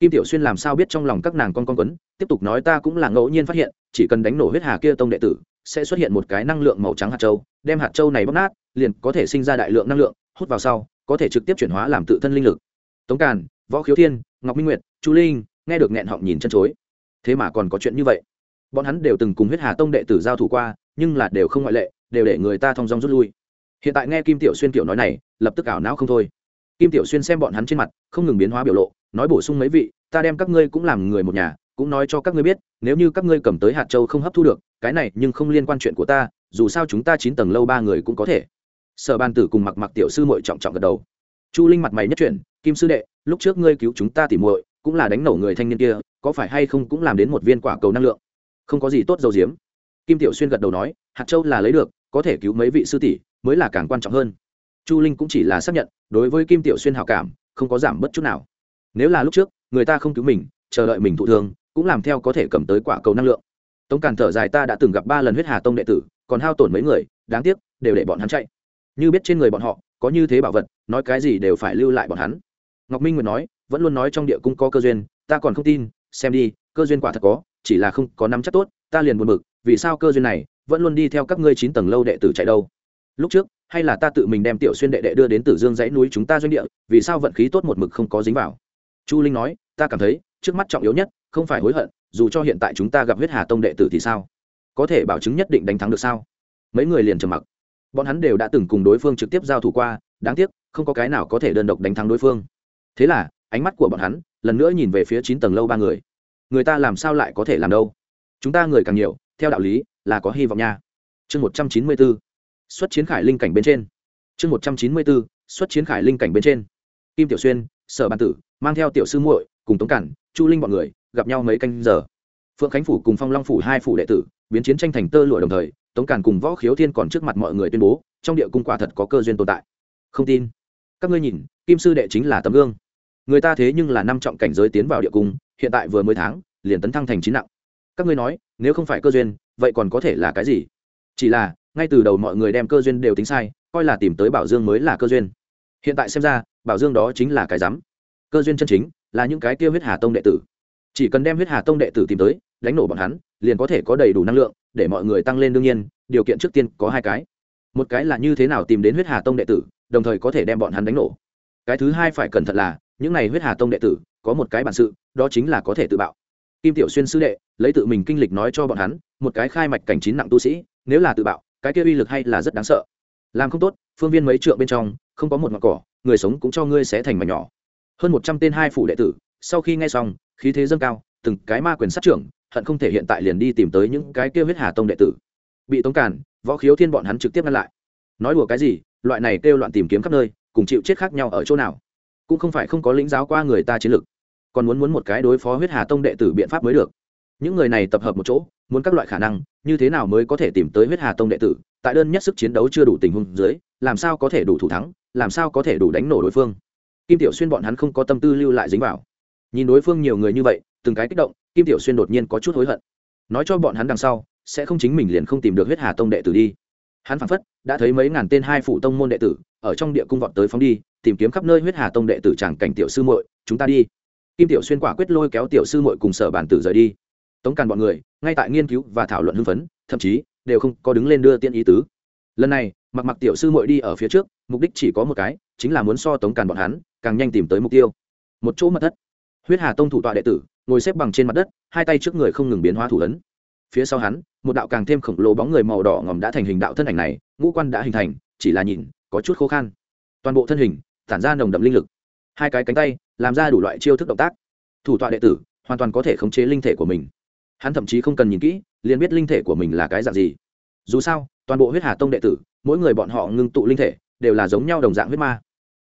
Kim tiểu xuyên làm sao biết trong lòng các nàng con con quấn, tiếp tục nói ta cũng là ngẫu nhiên phát hiện, chỉ cần đánh nổ huyết hà kia tông đệ tử, sẽ xuất hiện một cái năng lượng màu trắng hạt châu, đem hạt châu này bóc nát, liền có thể sinh ra đại lượng năng lượng, hút vào sau, có thể trực tiếp chuyển hóa làm tự thân linh lực. Tống càn võ khiếu thiên, ngọc minh nguyệt, chu linh, nghe được nghẹn họng nhìn chân chối. Thế mà còn có chuyện như vậy. Bọn hắn đều từng cùng huyết hà tông đệ tử giao thủ qua, nhưng là đều không ngoại lệ, đều để người ta thong dong rút lui. Hiện tại nghe kim tiểu xuyên kiểu nói này, lập tức ảo não không thôi. Kim tiểu xuyên xem bọn hắn trên mặt, không ngừng biến hóa biểu lộ, nói bổ sung mấy vị, ta đem các ngươi cũng làm người một nhà, cũng nói cho các ngươi biết, nếu như các ngươi cầm tới hạt châu không hấp thu được, cái này nhưng không liên quan chuyện của ta, dù sao chúng ta chín tầng lâu ba người cũng có thể. Sở ban tử cùng mặc mặc tiểu sư mội trọng trọng gật đầu chu linh mặt mày nhất chuyển, kim sư đệ, lúc trước ngươi cứu chúng ta tỉ muội, cũng là đánh nổ người thanh niên kia, có phải hay không cũng làm đến một viên quả cầu năng lượng? Không có gì tốt dầu diếm. Kim tiểu xuyên gật đầu nói, hạt châu là lấy được, có thể cứu mấy vị sư tỷ, mới là càng quan trọng hơn. Chu linh cũng chỉ là xác nhận, đối với kim tiểu xuyên hào cảm, không có giảm bất chút nào. Nếu là lúc trước, người ta không cứu mình, chờ đợi mình thụ thương, cũng làm theo có thể cầm tới quả cầu năng lượng. Tống càn thở dài, ta đã từng gặp ba lần huyết hà tông đệ tử, còn hao tổn mấy người, đáng tiếc, đều để bọn hắn chạy. Như biết trên người bọn họ có như thế bảo vật, nói cái gì đều phải lưu lại bọn hắn. Ngọc minh nguyệt nói, vẫn luôn nói trong địa cung có cơ duyên, ta còn không tin, xem đi, cơ duyên quả thật có, chỉ là không có nắm chắc tốt, ta liền buồn bực, vì sao cơ duyên này, vẫn luôn đi theo các ngươi chín tầng lâu đệ tử chạy đâu? Lúc trước, hay là ta tự mình đem tiểu xuyên đệ đệ đưa đến tử dương dãy núi chúng ta doanh địa, vì sao vận khí tốt một mực không có dính vào? Chu linh nói, ta cảm thấy, trước mắt trọng yếu nhất, không phải hối hận, dù cho hiện tại chúng ta gặp huyết hà tông đệ tử thì sao? Có thể bảo chứng nhất định đánh thắng được sao? Mấy người liền trầm mặc bọn hắn đều đã từng cùng đối phương trực tiếp giao thủ qua, đáng tiếc, không có cái nào có thể đơn độc đánh thắng đối phương. Thế là, ánh mắt của bọn hắn lần nữa nhìn về phía chín tầng lâu ba người. Người ta làm sao lại có thể làm đâu? Chúng ta người càng nhiều, theo đạo lý là có hy vọng nha. Chương một trăm chín mươi bốn, xuất chiến khải linh cảnh bên trên. Chương một trăm chín mươi bốn, xuất chiến khải linh cảnh bên trên. Kim tiểu xuyên, sở bàn tử, mang theo tiểu sư muội, cùng tống cản, chu linh bọn người gặp nhau mấy canh giờ. Phượng khánh phủ cùng phong long phủ hai phủ đệ tử, biến chiến tranh thành tơ lụa đồng thời tống càn cùng võ khiếu thiên còn trước mặt mọi người tuyên bố, trong địa cung quả thật có cơ duyên tồn tại. Không tin. Các ngươi nhìn, kim sư đệ chính là tấm gương. Người ta thế nhưng là năm trọng cảnh giới tiến vào địa cung, hiện tại vừa mới tháng liền tấn thăng thành chín nặng. Các ngươi nói, nếu không phải cơ duyên, vậy còn có thể là cái gì? Chỉ là, ngay từ đầu mọi người đem cơ duyên đều tính sai, coi là tìm tới bảo dương mới là cơ duyên. Hiện tại xem ra, bảo dương đó chính là cái rắm cơ duyên chân chính là những cái kia huyết hà tông đệ tử. Chỉ cần đem huyết hà tông đệ tử tìm tới, đánh nổ bọn hắn liền có thể có đầy đủ năng lượng, để mọi người tăng lên đương nhiên, điều kiện trước tiên có hai cái. Một cái là như thế nào tìm đến huyết hà tông đệ tử, đồng thời có thể đem bọn hắn đánh nổ. Cái thứ hai phải cẩn thận là, những này huyết hà tông đệ tử, có một cái bản sự, đó chính là có thể tự bạo. Kim tiểu xuyên sư đệ, lấy tự mình kinh lịch nói cho bọn hắn, một cái khai mạch cảnh chín nặng tu sĩ, nếu là tự bạo, cái kia uy lực hay là rất đáng sợ. Làm không tốt, phương viên mấy trượng bên trong, không có một ngọn cỏ, người sống cũng cho ngươi sẽ thành mảnh nhỏ. Hơn một trăm tên hai phủ đệ tử, sau khi nghe xong, khí thế dâng cao, từng cái ma quyền sát trưởng hận không thể hiện tại liền đi tìm tới những cái kia huyết hà tông đệ tử. Bị tống cản võ khiếu thiên bọn hắn trực tiếp ngăn lại. Nói đùa cái gì, loại này kêu loạn tìm kiếm khắp nơi, cùng chịu chết khác nhau ở chỗ nào? Cũng không phải không có lĩnh giáo qua người ta chiến lực, còn muốn muốn một cái đối phó huyết hà tông đệ tử biện pháp mới được. Những người này tập hợp một chỗ, muốn các loại khả năng, như thế nào mới có thể tìm tới huyết hà tông đệ tử? Tại đơn nhất sức chiến đấu chưa đủ tình huống dưới, làm sao có thể đủ thủ thắng, làm sao có thể đủ đánh nổ đối phương? Kim tiểu xuyên bọn hắn không có tâm tư lưu lại dính vào. Nhìn đối phương nhiều người như vậy, từng cái kích động kim tiểu xuyên đột nhiên có chút hối hận. Nói cho bọn hắn đằng sau, sẽ không chính mình liền không tìm được huyết hà tông đệ tử đi. Hắn phảng phất đã thấy mấy ngàn tên hai phụ tông môn đệ tử ở trong địa cung vọt tới phóng đi, tìm kiếm khắp nơi huyết hà tông đệ tử chẳng cảnh tiểu sư muội, chúng ta đi. Kim tiểu xuyên quả quyết lôi kéo tiểu sư muội cùng sở bản tử rời đi. Tống càn bọn người, ngay tại nghiên cứu và thảo luận hưng phấn, thậm chí đều không có đứng lên đưa tiên ý tứ. Lần này, mặc mặc tiểu sư muội đi ở phía trước, mục đích chỉ có một cái, chính là muốn so tống càn bọn hắn càng nhanh tìm tới mục tiêu. Một chỗ mật thất. Huyết hà tông thủ tọa đệ tử ngồi xếp bằng trên mặt đất, hai tay trước người không ngừng biến hóa thủ ấn. Phía sau hắn, một đạo càng thêm khổng lồ bóng người màu đỏ ngòm đã thành hình đạo thân ảnh này, ngũ quan đã hình thành, chỉ là nhìn, có chút khó khăn toàn bộ thân hình, tản ra nồng đậm linh lực. Hai cái cánh tay, làm ra đủ loại chiêu thức động tác. Thủ tọa đệ tử, hoàn toàn có thể khống chế linh thể của mình. Hắn thậm chí không cần nhìn kỹ, liền biết linh thể của mình là cái dạng gì. Dù sao, toàn bộ huyết hà tông đệ tử, mỗi người bọn họ ngưng tụ linh thể, đều là giống nhau đồng dạng huyết ma.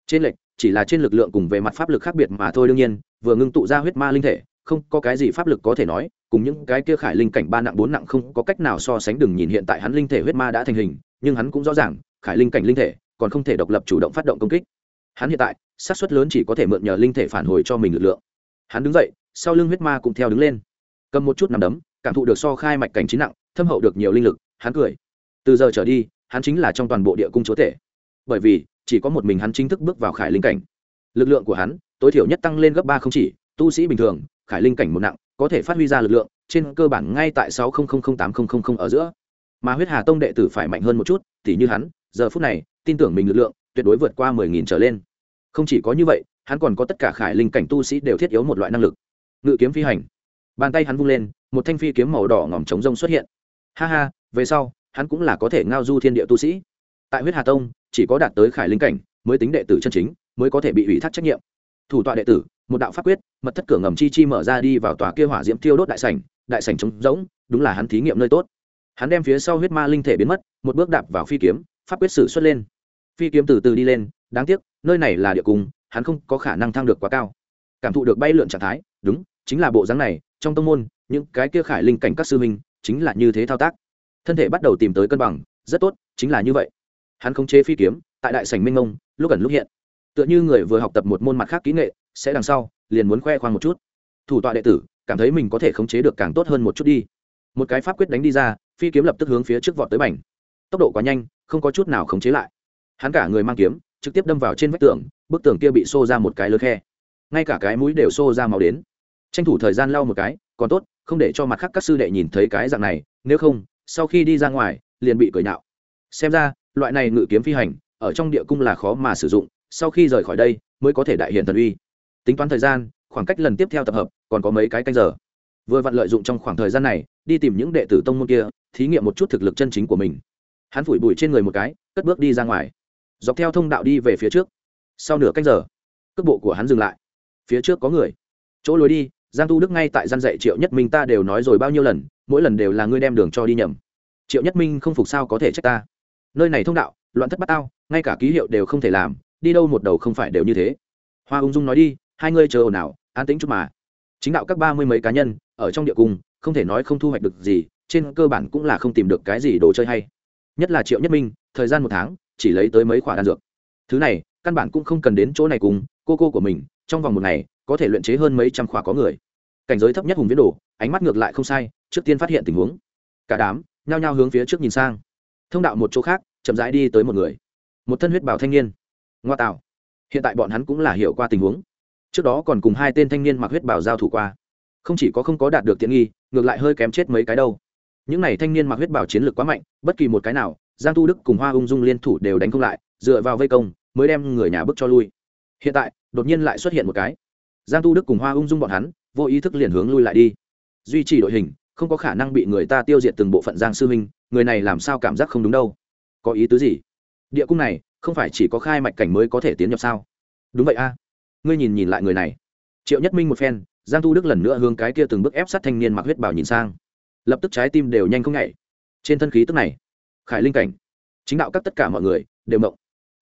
Trên lệch, chỉ là trên lực lượng cùng về mặt pháp lực khác biệt mà thôi đương nhiên, vừa ngưng tụ ra huyết ma linh thể không có cái gì pháp lực có thể nói, cùng những cái kia khải linh cảnh ba nặng bốn nặng không có cách nào so sánh đừng nhìn hiện tại hắn linh thể huyết ma đã thành hình, nhưng hắn cũng rõ ràng, khải linh cảnh linh thể còn không thể độc lập chủ động phát động công kích. Hắn hiện tại, xác suất lớn chỉ có thể mượn nhờ linh thể phản hồi cho mình lực lượng. Hắn đứng dậy, sau lưng huyết ma cũng theo đứng lên. Cầm một chút nằm đấm, cảm thụ được so khai mạch cảnh chín nặng, thâm hậu được nhiều linh lực, hắn cười. Từ giờ trở đi, hắn chính là trong toàn bộ địa cung chúa thể bởi vì, chỉ có một mình hắn chính thức bước vào khải linh cảnh. Lực lượng của hắn, tối thiểu nhất tăng lên gấp ba không chỉ tu sĩ bình thường, khải linh cảnh một nặng, có thể phát huy ra lực lượng, trên cơ bản ngay tại sáu tám ở giữa. Mà huyết hà tông đệ tử phải mạnh hơn một chút thì như hắn, giờ phút này, tin tưởng mình lực lượng, tuyệt đối vượt qua mười nghìn trở lên. Không chỉ có như vậy, hắn còn có tất cả khải linh cảnh tu sĩ đều thiết yếu một loại năng lực. Ngự kiếm phi hành. Bàn tay hắn vung lên, một thanh phi kiếm màu đỏ ngòm trống rông xuất hiện. Ha ha, về sau, hắn cũng là có thể ngao du thiên địa tu sĩ. Tại huyết hà tông, chỉ có đạt tới khải linh cảnh, mới tính đệ tử chân chính, mới có thể bị ủy thác trách nhiệm. Thủ tọa đệ tử một đạo pháp quyết, mật thất cửa ngầm chi chi mở ra đi vào tòa kia hỏa diễm thiêu đốt đại sảnh đại sảnh trống rỗng, đúng là hắn thí nghiệm nơi tốt. Hắn đem phía sau huyết ma linh thể biến mất, một bước đạp vào phi kiếm, pháp quyết sử xuất lên. Phi kiếm từ từ đi lên, đáng tiếc, nơi này là địa cung, hắn không có khả năng thăng được quá cao. Cảm thụ được bay lượn trạng thái, đúng, chính là bộ dáng này, trong tông môn, những cái kia khải linh cảnh các sư huynh, chính là như thế thao tác. Thân thể bắt đầu tìm tới cân bằng, rất tốt, chính là như vậy. Hắn khống chế phi kiếm, tại đại sảnh minh ngông lúc gần lúc hiện. Tựa như người vừa học tập một môn mặt khác kỹ nghệ sẽ đằng sau, liền muốn khoe khoang một chút. Thủ tọa đệ tử, cảm thấy mình có thể khống chế được càng tốt hơn một chút đi. Một cái pháp quyết đánh đi ra, phi kiếm lập tức hướng phía trước vọt tới bành. Tốc độ quá nhanh, không có chút nào khống chế lại. Hắn cả người mang kiếm, trực tiếp đâm vào trên vách tường, bức tường kia bị xô ra một cái lơ khe. Ngay cả cái mũi đều xô ra màu đến. Tranh thủ thời gian lau một cái, còn tốt, không để cho mặt khác các sư đệ nhìn thấy cái dạng này, nếu không, sau khi đi ra ngoài, liền bị cười nhạo xem ra, loại này ngự kiếm phi hành, ở trong địa cung là khó mà sử dụng, sau khi rời khỏi đây, mới có thể đại hiện thần uy tính toán thời gian, khoảng cách lần tiếp theo tập hợp còn có mấy cái canh giờ. Vừa vặn lợi dụng trong khoảng thời gian này, đi tìm những đệ tử tông môn kia, thí nghiệm một chút thực lực chân chính của mình. Hắn phủi bụi trên người một cái, cất bước đi ra ngoài. Dọc theo thông đạo đi về phía trước. Sau nửa canh giờ, cước bộ của hắn dừng lại. Phía trước có người. Chỗ lối đi, giang tu đức ngay tại gian dạy triệu nhất minh ta đều nói rồi bao nhiêu lần, mỗi lần đều là ngươi đem đường cho đi nhầm. Triệu nhất minh không phục sao có thể trách ta? Nơi này thông đạo, loạn thất bát tao, ngay cả ký hiệu đều không thể làm, đi đâu một đầu không phải đều như thế. Hoa ung dung nói đi hai ngươi chờ ồn ào, an tĩnh chút mà. Chính đạo các ba mươi mấy cá nhân, ở trong địa cung, không thể nói không thu hoạch được gì, trên cơ bản cũng là không tìm được cái gì đồ chơi hay. Nhất là triệu nhất minh, thời gian một tháng, chỉ lấy tới mấy khoản đan dược. Thứ này, căn bản cũng không cần đến chỗ này cùng, cô cô của mình, trong vòng một ngày, có thể luyện chế hơn mấy trăm khóa có người. Cảnh giới thấp nhất hùng viễn đồ, ánh mắt ngược lại không sai, trước tiên phát hiện tình huống. Cả đám, nhao nhao hướng phía trước nhìn sang. Thông đạo một chỗ khác, chậm rãi đi tới một người. Một thân huyết bảo thanh niên. Ngoa tạo. Hiện tại bọn hắn cũng là hiểu qua tình huống trước đó còn cùng hai tên thanh niên mặc huyết bảo giao thủ qua. Không chỉ có không có đạt được tiện nghi, ngược lại hơi kém chết mấy cái đâu. Những n à y thanh niên mặc huyết bảo chiến lược quá mạnh, bất kỳ một cái nào, giang tu đức cùng hoa ung dung liên thủ đều đánh không lại, dựa vào vây công, mới đem người nhà bước cho lui. Hiện tại, đột nhiên lại xuất hiện một cái. Giang tu đức cùng hoa ung dung bọn hắn, vô ý thức liền hướng lui lại đi. Duy trì đội hình, không có khả năng bị người ta tiêu diệt từng bộ phận giang sư minh, người này làm sao cảm giác không đúng đâu? Có ý tứ gì? Địa cung này, không phải chỉ có khai mạch cảnh mới có thể tiến nhập sao? Đúng vậy a ngươi nhìn nhìn lại người này. Triệu nhất minh một phen, giang tu đức lần nữa hướng cái kia từng bước ép sát thanh niên mặc huyết bảo nhìn sang. Lập tức trái tim đều nhanh không nhảy. Trên thân khí tức này, khải linh cảnh, chính đạo các tất cả mọi người đều mộng.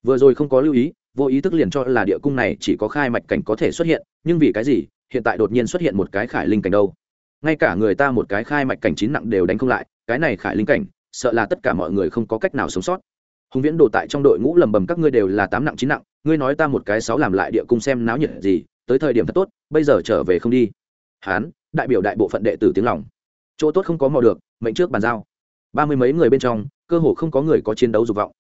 Vừa rồi không có lưu ý, vô ý thức liền cho là địa cung này chỉ có khai mạch cảnh có thể xuất hiện, nhưng vì cái gì, hiện tại đột nhiên xuất hiện một cái khải linh cảnh đâu? Ngay cả người ta một cái khai mạch cảnh chín nặng đều đánh không lại, cái này khải linh cảnh, sợ là tất cả mọi người không có cách nào sống sót hùng viễn đồ tại trong đội ngũ lầm bầm, các ngươi đều là tám nặng chín nặng, ngươi nói ta một cái sáu làm lại địa cung xem náo nhiệt gì, tới thời điểm thật tốt, bây giờ trở về không đi. Hán, đại biểu đại bộ phận đệ tử tiếng lòng. Chỗ tốt không có mò được, mệnh trước bàn giao. Ba mươi mấy người bên trong, cơ hồ không có người có chiến đấu dục vọng.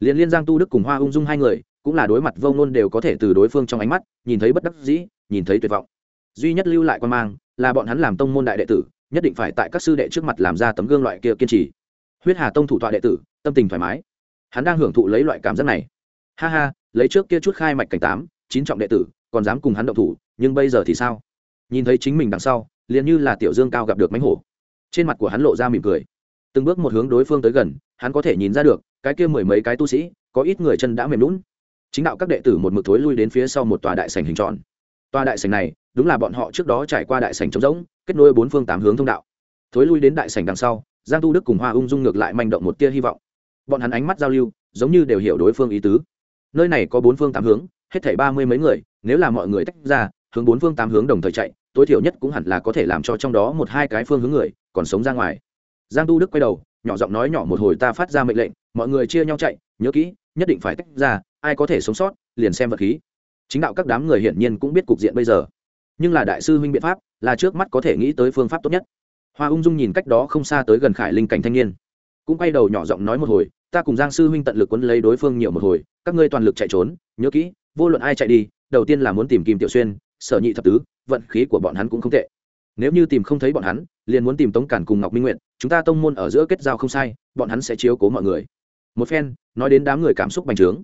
Liên liên giang tu đức cùng hoa ung dung hai người, cũng là đối mặt vông nôn đều có thể từ đối phương trong ánh mắt, nhìn thấy bất đắc dĩ, nhìn thấy tuyệt vọng. Duy nhất lưu lại quan mang, là bọn hắn làm tông môn đại đệ tử, nhất định phải tại các sư đệ trước mặt làm ra tấm gương loại kia kiên trì. Huyết hà tông thủ tọa đệ tử, tâm tình thoải mái hắn đang hưởng thụ lấy loại cảm giác này. Ha ha, lấy trước kia chút khai mạch cảnh tám, chín trọng đệ tử, còn dám cùng hắn động thủ, nhưng bây giờ thì sao? Nhìn thấy chính mình đằng sau, liền như là tiểu dương cao gặp được mánh hổ. Trên mặt của hắn lộ ra mỉm cười. Từng bước một hướng đối phương tới gần, hắn có thể nhìn ra được, cái kia mười mấy cái tu sĩ, có ít người chân đã mềm lún chính đạo các đệ tử một mực thối lui đến phía sau một tòa đại sành hình tròn. Tòa đại sành này, đúng là bọn họ trước đó trải qua đại sành trống rỗng, kết nối bốn phương tám hướng thông đạo. Thối lui đến đại sành đằng sau, giang tu đức cùng hoa ung dung ngược lại manh động một tia hy vọng bọn hắn ánh mắt giao lưu, giống như đều hiểu đối phương ý tứ. Nơi này có bốn phương tám hướng, hết thảy ba mươi mấy người, nếu là mọi người tách ra, hướng bốn phương tám hướng đồng thời chạy, tối thiểu nhất cũng hẳn là có thể làm cho trong đó một hai cái phương hướng người còn sống ra ngoài. Giang tu đức quay đầu, nhỏ giọng nói nhỏ một hồi ta phát ra mệnh lệnh, mọi người chia nhau chạy, nhớ kỹ, nhất định phải tách ra, ai có thể sống sót, liền xem vật khí. Chính đạo các đám người hiển nhiên cũng biết cục diện bây giờ. Nhưng là đại sư huynh biện pháp, là trước mắt có thể nghĩ tới phương pháp tốt nhất. Hoa ung dung nhìn cách đó không xa tới gần khải linh cảnh thanh niên, cũng quay đầu nhỏ giọng nói một hồi ta cùng giang sư huynh tận lực quấn lấy đối phương nhiều một hồi, các ngươi toàn lực chạy trốn, nhớ kỹ, vô luận ai chạy đi, đầu tiên là muốn tìm kim tiểu xuyên, sở nhị thập tứ, vận khí của bọn hắn cũng không tệ. Nếu như tìm không thấy bọn hắn, liền muốn tìm tống cản cùng ngọc minh nguyện chúng ta tông môn ở giữa kết giao không sai, bọn hắn sẽ chiếu cố mọi người. Một phen, nói đến đám người cảm xúc bành trướng.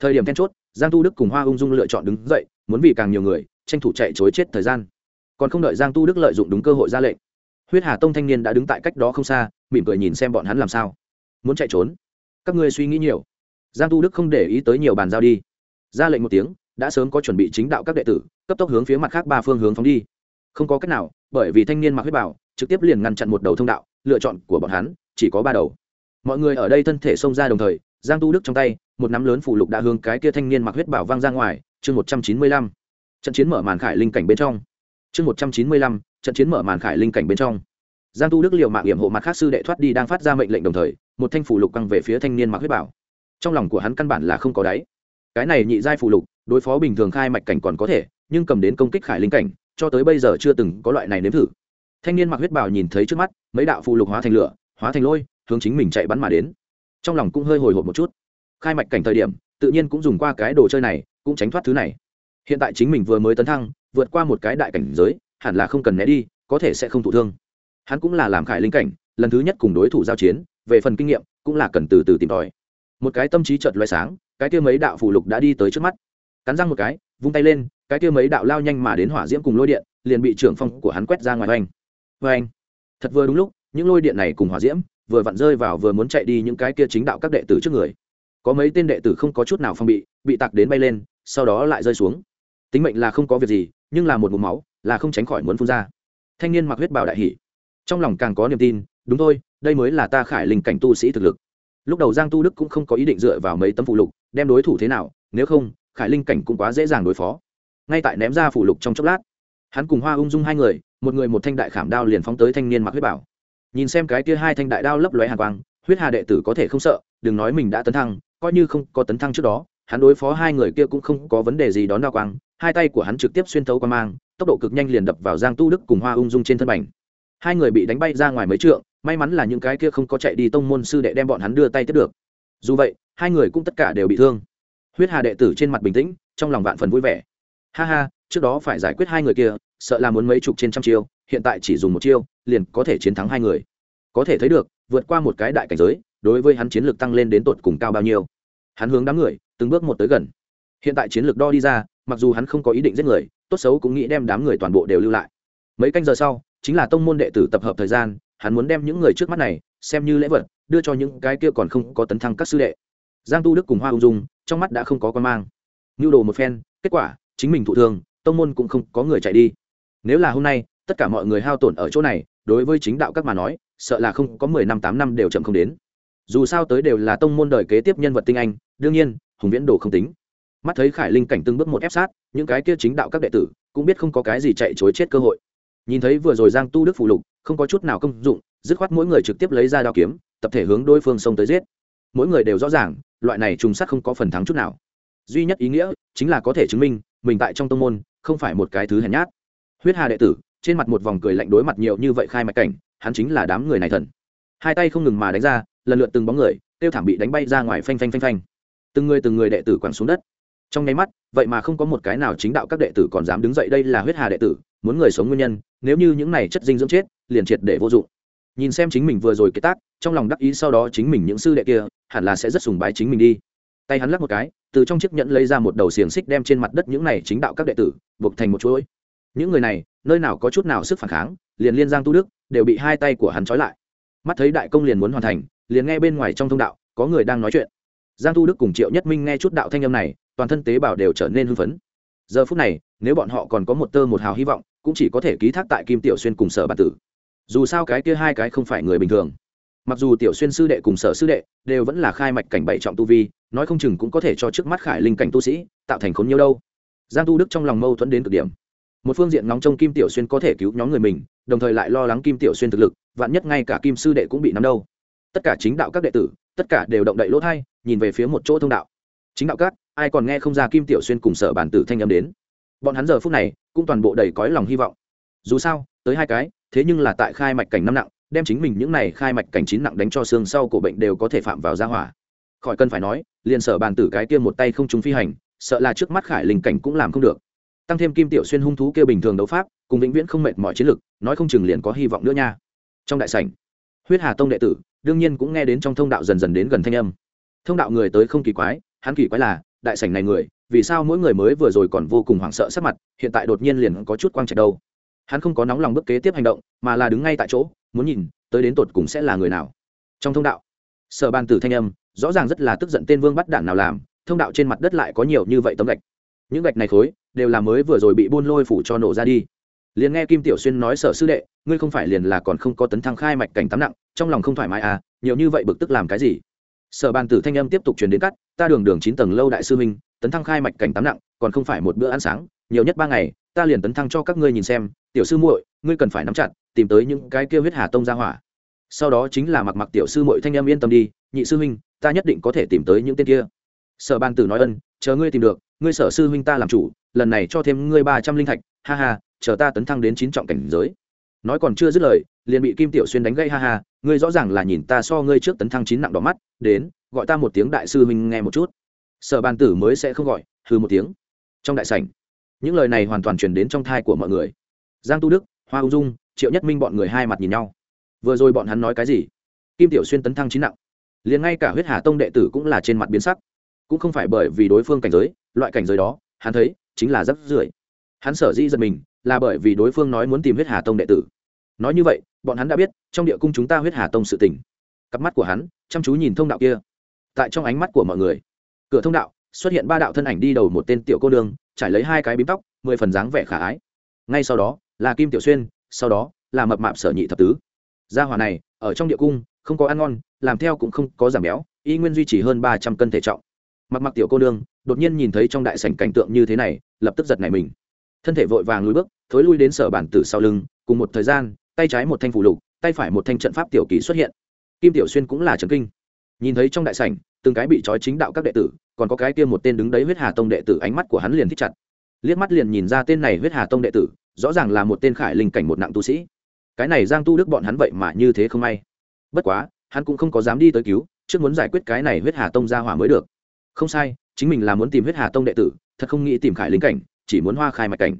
Thời điểm then chốt, giang tu đức cùng hoa ung dung lựa chọn đứng dậy, muốn vì càng nhiều người, tranh thủ chạy chối chết thời gian. Còn không đợi giang tu đức lợi dụng đúng cơ hội ra lệnh, huyết hà tông thanh niên đã đứng tại cách đó không xa, mỉm cười nhìn xem bọn hắn làm sao. Muốn chạy trốn các ngươi suy nghĩ nhiều. Giang tu đức không để ý tới nhiều bàn giao đi. Ra lệnh một tiếng, đã sớm có chuẩn bị chính đạo các đệ tử, cấp tốc hướng phía mặt khác ba phương hướng phóng đi. Không có cách nào, bởi vì thanh niên mặc huyết bảo, trực tiếp liền ngăn chặn một đầu thông đạo, lựa chọn của bọn hắn, chỉ có ba đầu. Mọi người ở đây thân thể xông ra đồng thời, giang tu đức trong tay, một nắm lớn phủ lục đã hướng cái kia thanh niên mặc huyết bảo vang ra ngoài, chương một trăm chín mươi lăm. Trận chiến mở màn khải linh cảnh bên trong. Chương một trăm chín mươi lăm, trận chiến mở màn khải linh cảnh bên trong. Giang tu đức liều mạng hiểm hộ mặt khác sư đệ thoát đi đang phát ra mệnh lệnh đồng thời một thanh phủ lục căng về phía thanh niên mặc huyết bảo. Trong lòng của hắn căn bản là không có đáy. Cái này nhị giai phủ lục, đối phó bình thường khai mạch cảnh còn có thể, nhưng cầm đến công kích khải linh cảnh, cho tới bây giờ chưa từng có loại này nếm thử. Thanh niên mặc huyết bảo nhìn thấy trước mắt, mấy đạo phù lục hóa thành lửa, hóa thành lôi, hướng chính mình chạy bắn mà đến. Trong lòng cũng hơi hồi hộp một chút. Khai mạch cảnh thời điểm, tự nhiên cũng dùng qua cái đồ chơi này, cũng tránh thoát thứ này. Hiện tại chính mình vừa mới tấn thăng, vượt qua một cái đại cảnh giới, hẳn là không cần né đi, có thể sẽ không thụ thương. Hắn cũng là làm khải linh cảnh lần thứ nhất cùng đối thủ giao chiến, về phần kinh nghiệm, cũng là cần từ từ tìm tòi. Một cái tâm trí chợt loay sáng, cái kia mấy đạo phù lục đã đi tới trước mắt. Cắn răng một cái, vung tay lên, cái kia mấy đạo lao nhanh mà đến hỏa diễm cùng lôi điện, liền bị trưởng phong của hắn quét ra ngoài oanh oanh thật vừa đúng lúc, những lôi điện này cùng hỏa diễm, vừa vặn rơi vào vừa muốn chạy đi những cái kia chính đạo các đệ tử trước người. Có mấy tên đệ tử không có chút nào phong bị bị tạc đến bay lên, sau đó lại rơi xuống. Tính mệnh là không có việc gì, nhưng là một mục máu, là không tránh khỏi muốn phun ra. Thanh niên mặc huyết bào đại hỉ. Trong lòng càng có niềm tin đúng thôi, đây mới là ta khải linh cảnh tu sĩ thực lực. Lúc đầu giang tu đức cũng không có ý định dựa vào mấy tấm phụ lục, đem đối thủ thế nào, nếu không, khải linh cảnh cũng quá dễ dàng đối phó. Ngay tại ném ra phụ lục trong chốc lát, hắn cùng hoa ung dung hai người, một người một thanh đại khảm đao liền phóng tới thanh niên mặc huyết bảo. Nhìn xem cái kia hai thanh đại đao lấp lóe hàng quang, huyết hà đệ tử có thể không sợ, đừng nói mình đã tấn thăng, coi như không có tấn thăng trước đó, hắn đối phó hai người kia cũng không có vấn đề gì đón đao quang, hai tay của hắn trực tiếp xuyên thấu qua mang, tốc độ cực nhanh liền đập vào giang tu đức cùng hoa ung dung trên thân bành. Hai người bị đánh bay ra ngoài mấy trượng may mắn là những cái kia không có chạy đi tông môn sư đệ đem bọn hắn đưa tay tiếp được. Dù vậy, hai người cũng tất cả đều bị thương. Huyết hà đệ tử trên mặt bình tĩnh, trong lòng vạn phần vui vẻ. Ha ha, trước đó phải giải quyết hai người kia, sợ là muốn mấy chục trên trăm chiêu, hiện tại chỉ dùng một chiêu, liền có thể chiến thắng hai người. Có thể thấy được, vượt qua một cái đại cảnh giới, đối với hắn chiến lược tăng lên đến tột cùng cao bao nhiêu. Hắn hướng đám người, từng bước một tới gần. Hiện tại chiến lược đo đi ra, mặc dù hắn không có ý định giết người, tốt xấu cũng nghĩ đem đám người toàn bộ đều lưu lại. Mấy canh giờ sau, chính là tông môn đệ tử tập hợp thời gian hắn muốn đem những người trước mắt này xem như lễ vật, đưa cho những cái kia còn không có tấn thăng các sư đệ. Giang tu đức cùng hoa ung dung trong mắt đã không có con mang. Nhu đồ một phen, kết quả, chính mình thụ thương, tông môn cũng không có người chạy đi. Nếu là hôm nay, tất cả mọi người hao tổn ở chỗ này, đối với chính đạo các mà nói, sợ là không có mười năm tám năm đều chậm không đến. Dù sao tới đều là tông môn đời kế tiếp nhân vật tinh anh, đương nhiên, hùng viễn đồ không tính. Mắt thấy khải linh cảnh từng bước một ép sát, những cái kia chính đạo các đệ tử cũng biết không có cái gì chạy chối chết cơ hội. Nhìn thấy vừa rồi giang tu đức phụ lục không có chút nào công dụng, dứt khoát mỗi người trực tiếp lấy ra đao kiếm, tập thể hướng đối phương xông tới giết. Mỗi người đều rõ ràng, loại này trùng sát không có phần thắng chút nào. Duy nhất ý nghĩa chính là có thể chứng minh, mình tại trong tông môn không phải một cái thứ hèn nhát. Huyết hà đệ tử, trên mặt một vòng cười lạnh đối mặt nhiều như vậy khai mạch cảnh, hắn chính là đám người này thần. Hai tay không ngừng mà đánh ra, lần lượt từng bóng người, tiêu thảm bị đánh bay ra ngoài phanh phanh phanh phanh. Từng người từng người đệ tử quẳng xuống đất trong nháy mắt, vậy mà không có một cái nào chính đạo các đệ tử còn dám đứng dậy đây là huyết hà đệ tử, muốn người sống nguyên nhân, nếu như những này chất dinh dưỡng chết, liền triệt để vô dụng. Nhìn xem chính mình vừa rồi kế tác, trong lòng đắc ý sau đó chính mình những sư đệ kia, hẳn là sẽ rất sùng bái chính mình đi. Tay hắn lắc một cái, từ trong chiếc nhẫn lấy ra một đầu xiềng xích đem trên mặt đất những này chính đạo các đệ tử, buộc thành một chuỗi. Những người này, nơi nào có chút nào sức phản kháng, liền liên giang tu đức, đều bị hai tay của hắn trói lại. Mắt thấy đại công liền muốn hoàn thành, liền nghe bên ngoài trong thông đạo, có người đang nói chuyện. Giang tu đức cùng triệu nhất minh nghe chút đạo thanh âm này toàn thân tế bào đều trở nên hưng phấn. Giờ phút này, nếu bọn họ còn có một tơ một hào hy vọng, cũng chỉ có thể ký thác tại kim tiểu xuyên cùng sở bản tử. Dù sao cái kia hai cái không phải người bình thường. Mặc dù tiểu xuyên sư đệ cùng sở sư đệ đều vẫn là khai mạch cảnh bảy trọng tu vi, nói không chừng cũng có thể cho trước mắt khải linh cảnh tu sĩ tạo thành khốn nhiều đâu. Giang tu đức trong lòng mâu thuẫn đến cực điểm. Một phương diện nóng trông kim tiểu xuyên có thể cứu nhóm người mình, đồng thời lại lo lắng kim tiểu xuyên thực lực, vạn nhất ngay cả kim sư đệ cũng bị nắm đâu. Tất cả chính đạo các đệ tử, tất cả đều động đậy lỗ thai, nhìn về phía một chỗ thông đạo. Chính đạo các ai còn nghe không ra kim tiểu xuyên cùng sở bản tử thanh âm đến. Bọn hắn giờ phút này cũng toàn bộ đầy cõi lòng hy vọng. Dù sao, tới hai cái, thế nhưng là tại khai mạch cảnh năm nặng, đem chính mình những này khai mạch cảnh chín nặng đánh cho xương sau cổ bệnh đều có thể phạm vào gia hỏa. Khỏi cần phải nói, liền sở bàn tử cái kia một tay không trúng phi hành, sợ là trước mắt khải linh cảnh cũng làm không được. Tăng thêm kim tiểu xuyên hung thú kia bình thường đấu pháp, cùng vĩnh viễn không mệt mọi chiến lực, nói không chừng liền có hy vọng nữa nha. Trong đại sảnh, huyết hà tông đệ tử, đương nhiên cũng nghe đến trong thông đạo dần dần đến gần thanh âm. Thông đạo người tới không kỳ quái, hắn kỳ quái là đại sảnh này người, vì sao mỗi người mới vừa rồi còn vô cùng hoảng sợ sắc mặt, hiện tại đột nhiên liền có chút quang trạch đâu? Hắn không có nóng lòng bước kế tiếp hành động, mà là đứng ngay tại chỗ, muốn nhìn, tới đến tột cùng sẽ là người nào. Trong thông đạo, sở ban tử thanh âm, rõ ràng rất là tức giận tên vương bắt đạn nào làm, thông đạo trên mặt đất lại có nhiều như vậy tấm gạch. Những gạch này khối, đều là mới vừa rồi bị buôn lôi phủ cho nổ ra đi. Liền nghe kim tiểu xuyên nói sở sư đệ, ngươi không phải liền là còn không có tấn thăng khai mạch cảnh tắm nặng, trong lòng không thoải mái à nhiều như vậy bực tức làm cái gì? Sở bàn tử thanh âm tiếp tục truyền đến cắt, ta đường đường chín tầng lâu đại sư minh tấn thăng khai mạch cảnh tám nặng, còn không phải một bữa ăn sáng, nhiều nhất ba ngày, ta liền tấn thăng cho các ngươi nhìn xem, tiểu sư muội, ngươi cần phải nắm chặt, tìm tới những cái kêu huyết hà tông ra hỏa. Sau đó chính là mặc mặc tiểu sư muội thanh em yên tâm đi, nhị sư huynh, ta nhất định có thể tìm tới những tên kia. Sở ban tử nói ân, chờ ngươi tìm được, ngươi sở sư huynh ta làm chủ, lần này cho thêm ngươi ba trăm linh thạch, ha ha, chờ ta tấn thăng đến chín trọng cảnh giới. Nói còn chưa dứt lời, liền bị kim tiểu xuyên đánh gây ha ha ngươi rõ ràng là nhìn ta so ngươi trước tấn thăng chín nặng đỏ mắt, đến, gọi ta một tiếng đại sư huynh nghe một chút. Sở ban tử mới sẽ không gọi hư một tiếng. Trong đại sảnh, những lời này hoàn toàn truyền đến trong thai của mọi người. Giang tu đức, hoa ung dung, triệu nhất minh bọn người hai mặt nhìn nhau. Vừa rồi bọn hắn nói cái gì? Kim tiểu xuyên tấn thăng chín nặng. Liền ngay cả huyết hà tông đệ tử cũng là trên mặt biến sắc. Cũng không phải bởi vì đối phương cảnh giới, loại cảnh giới đó, hắn thấy, chính là rất rưởi hắn sở dĩ giật mình, là bởi vì đối phương nói muốn tìm huyết hà tông đệ tử nói như vậy, bọn hắn đã biết, trong địa cung chúng ta huyết hà tông sự tình. Cặp mắt của hắn, chăm chú nhìn thông đạo kia. Tại trong ánh mắt của mọi người, cửa thông đạo, xuất hiện ba đạo thân ảnh đi đầu một tên tiểu cô đường trải lấy hai cái bím tóc, mười phần dáng vẻ khả ái. Ngay sau đó, là kim tiểu xuyên, sau đó, là mập mạp sở nhị thập tứ. Gia hỏa này, ở trong địa cung, không có ăn ngon, làm theo cũng không có giảm béo, y nguyên duy trì hơn ba trăm cân thể trọng. Mặc mặc tiểu cô nương, đột nhiên nhìn thấy trong đại sảnh cảnh tượng như thế này, lập tức giật nảy mình. Thân thể vội vàng lùi bước, thối lui đến sở bản tử sau lưng, cùng một thời gian tay trái một thanh phủ lục, tay phải một thanh trận pháp tiểu kỳ xuất hiện. Kim tiểu xuyên cũng là trần kinh. Nhìn thấy trong đại sảnh, từng cái bị trói chính đạo các đệ tử, còn có cái kia một tên đứng đấy huyết hà tông đệ tử, ánh mắt của hắn liền thích chặt. Liếc mắt liền nhìn ra tên này huyết hà tông đệ tử, rõ ràng là một tên khải linh cảnh một nặng tu sĩ. Cái này giang tu đức bọn hắn vậy mà như thế không may. Bất quá, hắn cũng không có dám đi tới cứu, trước muốn giải quyết cái này huyết hà tông ra hỏa mới được. Không sai, chính mình là muốn tìm huyết hà tông đệ tử, thật không nghĩ tìm khải linh cảnh, chỉ muốn hoa khai mạch cảnh.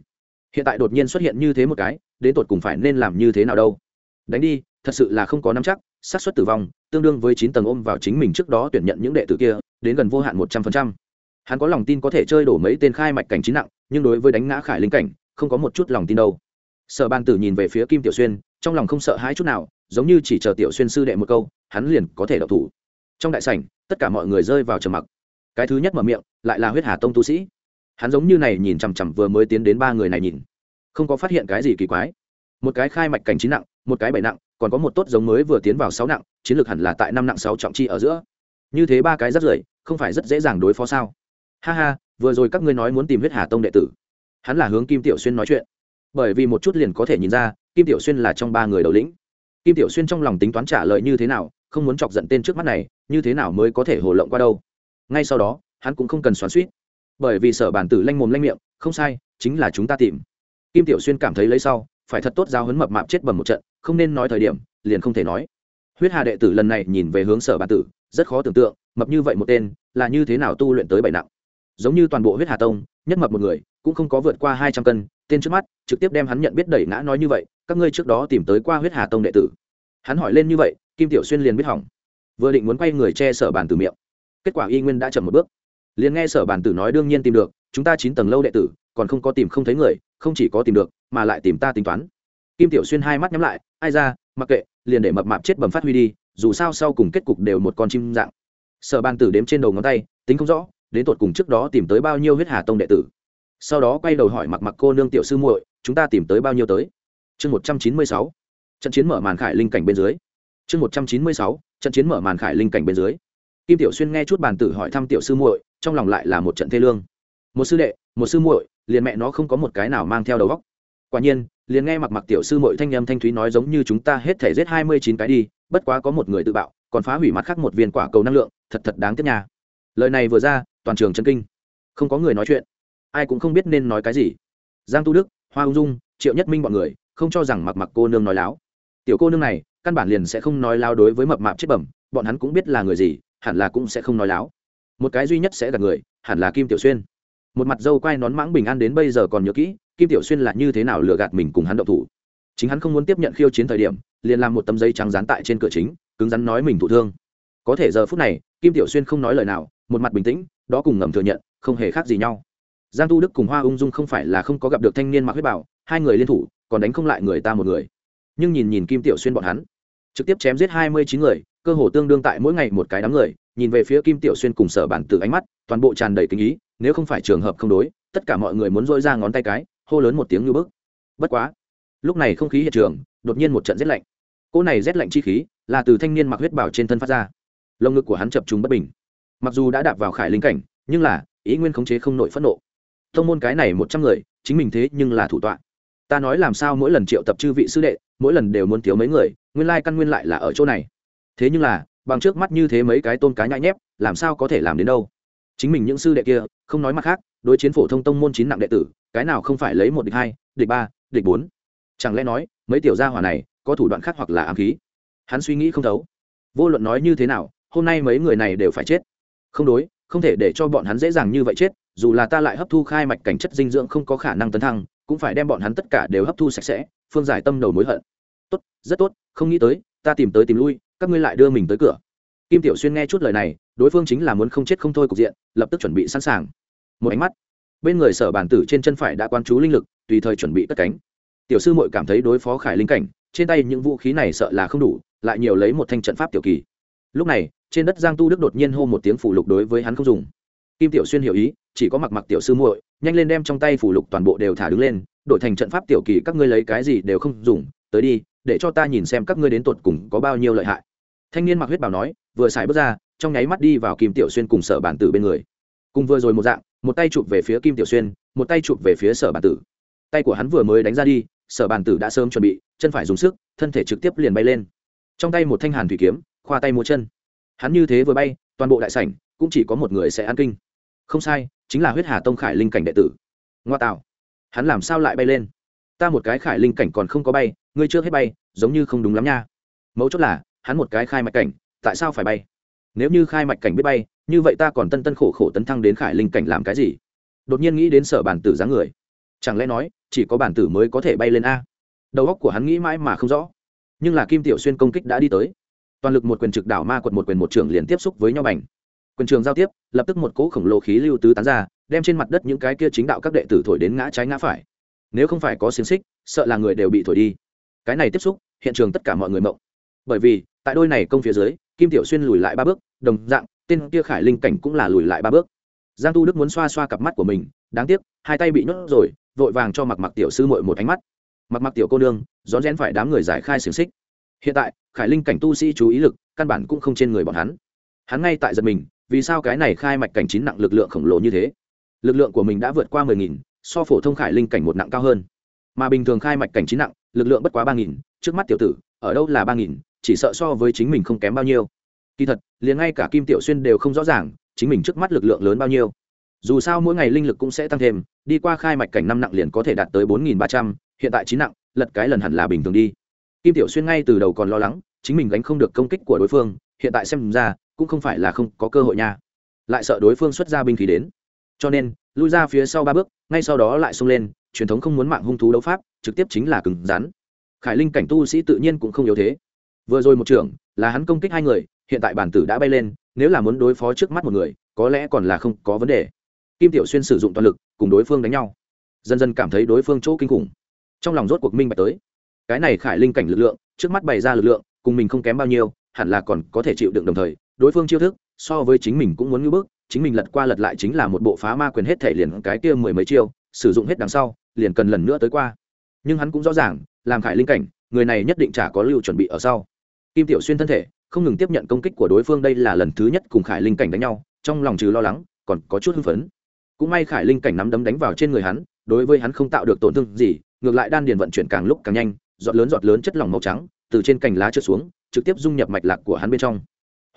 Hiện tại đột nhiên xuất hiện như thế một cái đến tột cùng phải nên làm như thế nào đâu. Đánh đi, thật sự là không có nắm chắc, xác suất tử vong, tương đương với chín tầng ôm vào chính mình trước đó tuyển nhận những đệ tử kia, đến gần vô hạn một trăm phần trăm. Hắn có lòng tin có thể chơi đổ mấy tên khai mạch cảnh chín nặng, nhưng đối với đánh ngã khải linh cảnh, không có một chút lòng tin đâu. Sở ban tử nhìn về phía kim tiểu xuyên, trong lòng không sợ hãi chút nào, giống như chỉ chờ tiểu xuyên sư đệ một câu, hắn liền có thể đọc thủ. Trong đại sảnh, tất cả mọi người rơi vào trầm mặc. Cái thứ nhất mở miệng, lại là huyết hà tông tu sĩ. Hắn giống như này nhìn chằm chằm vừa mới tiến đến ba người này nhìn không có phát hiện cái gì kỳ quái. Một cái khai mạch cảnh chín nặng, một cái bảy nặng, còn có một tốt giống mới vừa tiến vào sáu nặng, chiến lược hẳn là tại năm nặng sáu trọng chi ở giữa. Như thế ba cái rất rưởi, không phải rất dễ dàng đối phó sao? Ha ha, vừa rồi các ngươi nói muốn tìm huyết hà tông đệ tử. Hắn là hướng kim tiểu xuyên nói chuyện. Bởi vì một chút liền có thể nhìn ra, kim tiểu xuyên là trong ba người đầu lĩnh. Kim tiểu xuyên trong lòng tính toán trả lời như thế nào, không muốn chọc giận tên trước mắt này, như thế nào mới có thể hồ lộng qua đâu? Ngay sau đó, hắn cũng không cần xoắn suýt. Bởi vì sở bản tử lanh mồm lanh miệng, không sai, chính là chúng ta tìm kim tiểu xuyên cảm thấy lấy sau, phải thật tốt giao hấn mập mạp chết bầm một trận, không nên nói thời điểm, liền không thể nói. Huyết hà đệ tử lần này nhìn về hướng sở bản tử, rất khó tưởng tượng, mập như vậy một tên, là như thế nào tu luyện tới bảy nặng. Giống như toàn bộ huyết hà tông, nhất mập một người, cũng không có vượt qua hai trăm cân, tên trước mắt, trực tiếp đem hắn nhận biết đẩy ngã nói như vậy, các ngươi trước đó tìm tới qua huyết hà tông đệ tử. Hắn hỏi lên như vậy, kim tiểu xuyên liền biết hỏng. Vừa định muốn quay người che sở bàn tử miệng, kết quả y nguyên đã chậm một bước. Liền nghe sở bàn tử nói đương nhiên tìm được, chúng ta chín tầng lâu đệ tử, còn không có tìm không thấy người không chỉ có tìm được, mà lại tìm ta tính toán. Kim tiểu xuyên hai mắt nhắm lại, ai ra, mặc kệ, liền để mập mạp chết bầm phát huy đi, dù sao sau cùng kết cục đều một con chim dạng. Sở bàn tử đếm trên đầu ngón tay, tính không rõ, đến tột cùng trước đó tìm tới bao nhiêu huyết hà tông đệ tử. Sau đó quay đầu hỏi mặc mặc cô nương tiểu sư muội, chúng ta tìm tới bao nhiêu tới? Chương một trăm chín mươi sáu, trận chiến mở màn khải linh cảnh bên dưới. Chương một trăm chín mươi sáu, trận chiến mở màn khải linh cảnh bên dưới. Kim tiểu xuyên nghe chút bàn tử hỏi thăm tiểu sư muội, trong lòng lại là một trận thê lương. Một sư đệ, một sư muội liền mẹ nó không có một cái nào mang theo đầu góc quả nhiên, liền nghe mặc mặc tiểu sư muội thanh âm thanh thúy nói giống như chúng ta hết thể giết hai mươi chín cái đi, bất quá có một người tự bạo, còn phá hủy mặt khác một viên quả cầu năng lượng, thật thật đáng tiếc nhà lời này vừa ra, toàn trường chân kinh. Không có người nói chuyện. Ai cũng không biết nên nói cái gì. Giang tu đức, hoa ung dung, triệu nhất minh b ọ n người, không cho rằng mặc mặc cô nương nói láo. Tiểu cô nương này, căn bản liền sẽ không nói láo đối với mập mạp chết bẩm, bọn hắn cũng biết là người gì, hẳn là cũng sẽ không nói láo. Một cái duy nhất sẽ gặp người, hẳn là kim tiểu xuyên một mặt dâu quai nón mãng bình an đến bây giờ còn nhớ kỹ, kim tiểu xuyên là như thế nào lừa gạt mình cùng hắn động thủ. Chính hắn không muốn tiếp nhận khiêu chiến thời điểm, liền làm một tấm giấy trắng dán tại trên cửa chính, cứng rắn nói mình thụ thương. Có thể giờ phút này, kim tiểu xuyên không nói lời nào, một mặt bình tĩnh, đó cùng ngầm thừa nhận, không hề khác gì nhau. Giang tu đức cùng hoa ung dung không phải là không có gặp được thanh niên mặc huyết bảo, hai người liên thủ, còn đánh không lại người ta một người. Nhưng nhìn nhìn kim tiểu xuyên bọn hắn, trực tiếp chém giết hai mươi chín người, cơ hồ tương đương tại mỗi ngày một cái đám người, nhìn về phía kim tiểu xuyên cùng sở bản từ ánh mắt, toàn bộ tràn đầy kinh ý nếu không phải trường hợp không đối, tất cả mọi người muốn dỗi ra ngón tay cái, hô lớn một tiếng như bức. Bất quá, lúc này không khí hiện trường, đột nhiên một trận rét lạnh. Cỗ này rét lạnh chi khí là từ thanh niên mặc huyết bảo trên thân phát ra. Lồng ngực của hắn chập trùng bất bình. Mặc dù đã đạp vào khải linh cảnh, nhưng là, ý nguyên khống chế không nổi phẫn nộ. Thông môn cái này một trăm người, chính mình thế nhưng là thủ tọa. Ta nói làm sao mỗi lần triệu tập chư vị sư đệ, mỗi lần đều muốn thiếu mấy người, nguyên lai căn nguyên lại là ở chỗ này. Thế nhưng là, bằng trước mắt như thế mấy cái tôn cá nhãi nhép, làm sao có thể làm đến đâu? Chính mình những sư đệ kia, không nói mặt khác, đối chiến phổ thông tông môn chín nặng đệ tử, cái nào không phải lấy một địch hai, địch ba, địch bốn? Chẳng lẽ nói, mấy tiểu gia hỏa này, có thủ đoạn khác hoặc là ám khí? Hắn suy nghĩ không thấu. Vô luận nói như thế nào, hôm nay mấy người này đều phải chết. Không đối, không thể để cho bọn hắn dễ dàng như vậy chết, dù là ta lại hấp thu khai mạch cảnh chất dinh dưỡng không có khả năng tấn thăng, cũng phải đem bọn hắn tất cả đều hấp thu sạch sẽ, phương giải tâm đầu mối hận. Tốt, rất tốt, không nghĩ tới, ta tìm tới tìm lui, các ngươi lại đưa mình tới cửa kim tiểu xuyên nghe chút lời này, đối phương chính là muốn không chết không thôi cục diện, lập tức chuẩn bị sẵn sàng. Một ánh mắt, bên người sở bản tử trên chân phải đã quan chú linh lực, tùy thời chuẩn bị cất cánh. Tiểu sư mội cảm thấy đối phó khải linh cảnh, trên tay những vũ khí này sợ là không đủ, lại nhiều lấy một thanh trận pháp tiểu kỳ. Lúc này, trên đất giang tu đức đột nhiên hô một tiếng phủ lục đối với hắn không dùng. Kim tiểu xuyên hiểu ý, chỉ có mặc mặc tiểu sư muội, nhanh lên đem trong tay phủ lục toàn bộ đều thả đứng lên, đổi thành trận pháp tiểu kỳ các ngươi lấy cái gì đều không dùng, tới đi, để cho ta nhìn xem các ngươi đến tột cùng có bao nhiêu lợi hại. Thanh niên mặc huyết bảo nói vừa xài bước ra, trong nháy mắt đi vào kim tiểu xuyên cùng sở bản tử bên người. Cùng vừa rồi một dạng, một tay chụp về phía kim tiểu xuyên, một tay chụp về phía sở bản tử. Tay của hắn vừa mới đánh ra đi, sở bản tử đã sớm chuẩn bị, chân phải dùng sức, thân thể trực tiếp liền bay lên. Trong tay một thanh hàn thủy kiếm, khoa tay múa chân. Hắn như thế vừa bay, toàn bộ đại sảnh, cũng chỉ có một người sẽ ăn kinh. Không sai, chính là huyết hà tông khải linh cảnh đệ tử. Ngoa tạo. Hắn làm sao lại bay lên? Ta một cái khải linh cảnh còn không có bay, ngươi chưa hết bay, giống như không đúng lắm nha. Mấu chốt là, hắn một cái khai mạch cảnh tại sao phải bay? Nếu như khai mạch cảnh biết bay, như vậy ta còn tân tân khổ khổ tấn thăng đến khải linh cảnh làm cái gì? Đột nhiên nghĩ đến sở bản tử dáng người. Chẳng lẽ nói, chỉ có bản tử mới có thể bay lên a? Đầu óc của hắn nghĩ mãi mà không rõ. Nhưng là kim tiểu xuyên công kích đã đi tới. Toàn lực một quyền trực đảo ma quật một quyền một trường liền tiếp xúc với nhau bành. Quyền trường giao tiếp, lập tức một cỗ khổng lồ khí lưu tứ tán ra, đem trên mặt đất những cái kia chính đạo các đệ tử thổi đến ngã trái ngã phải. Nếu không phải có xiềng xích, sợ là người đều bị thổi đi. Cái này tiếp xúc, hiện trường tất cả mọi người mộng. Bởi vì, tại đôi này công phía dưới kim tiểu xuyên lùi lại ba bước, đồng dạng, tên kia khải linh cảnh cũng là lùi lại ba bước. Giang tu đức muốn xoa xoa cặp mắt của mình, đáng tiếc, hai tay bị nhốt rồi, vội vàng cho mặc mặc tiểu sư mội một ánh mắt. Mặc mặc tiểu cô nương, rón rén phải đám người giải khai xiềng xích. Hiện tại, khải linh cảnh tu sĩ chú ý lực, căn bản cũng không trên người bọn hắn. Hắn ngay tại giật mình, vì sao cái này khai mạch cảnh chín nặng lực lượng khổng lồ như thế? Lực lượng của mình đã vượt qua mười nghìn, so phổ thông khải linh cảnh một nặng cao hơn. Mà bình thường khai mạch cảnh chín nặng, lực lượng bất quá ba nghìn, trước mắt tiểu tử ở đâu là ba nghìn, chỉ sợ so với chính mình không kém bao nhiêu. Kỳ thật, liền ngay cả kim tiểu xuyên đều không rõ ràng, chính mình trước mắt lực lượng lớn bao nhiêu. Dù sao mỗi ngày linh lực cũng sẽ tăng thêm, đi qua khai mạch cảnh năm nặng liền có thể đạt tới bốn nghìn ba trăm, hiện tại chín nặng, lật cái lần hẳn là bình thường đi. Kim tiểu xuyên ngay từ đầu còn lo lắng, chính mình gánh không được công kích của đối phương, hiện tại xem ra, cũng không phải là không có cơ hội nha. Lại sợ đối phương xuất ra binh khí đến. Cho nên, lui ra phía sau ba bước, ngay sau đó lại xông lên, truyền thống không muốn mạng hung thú đấu pháp, trực tiếp chính là cứng rắn khải linh cảnh tu sĩ tự nhiên cũng không yếu thế. Vừa rồi một trưởng, là hắn công kích hai người, hiện tại bản tử đã bay lên, nếu là muốn đối phó trước mắt một người, có lẽ còn là không có vấn đề. Kim tiểu xuyên sử dụng toàn lực, cùng đối phương đánh nhau. Dần dần cảm thấy đối phương chỗ kinh khủng. Trong lòng rốt cuộc minh bạch tới. Cái này khải linh cảnh lực lượng, trước mắt bày ra lực lượng, cùng mình không kém bao nhiêu, hẳn là còn có thể chịu đựng đồng thời, đối phương chiêu thức, so với chính mình cũng muốn ngưỡng bước chính mình lật qua lật lại chính là một bộ phá ma quyền hết thể liền cái kia mười mấy chiêu, sử dụng hết đằng sau, liền cần lần nữa tới qua nhưng hắn cũng rõ ràng, làm khải linh cảnh, người này nhất định chả có lưu chuẩn bị ở sau. Kim tiểu xuyên thân thể, không ngừng tiếp nhận công kích của đối phương, đây là lần thứ nhất cùng khải linh cảnh đánh nhau, trong lòng trừ lo lắng, còn có chút hưng phấn. Cũng may khải linh cảnh nắm đấm đánh vào trên người hắn, đối với hắn không tạo được tổn thương gì, ngược lại đan điền vận chuyển càng lúc càng nhanh, giọt lớn giọt lớn chất lỏng màu trắng, từ trên cành lá trượt xuống, trực tiếp dung nhập mạch lạc của hắn bên trong.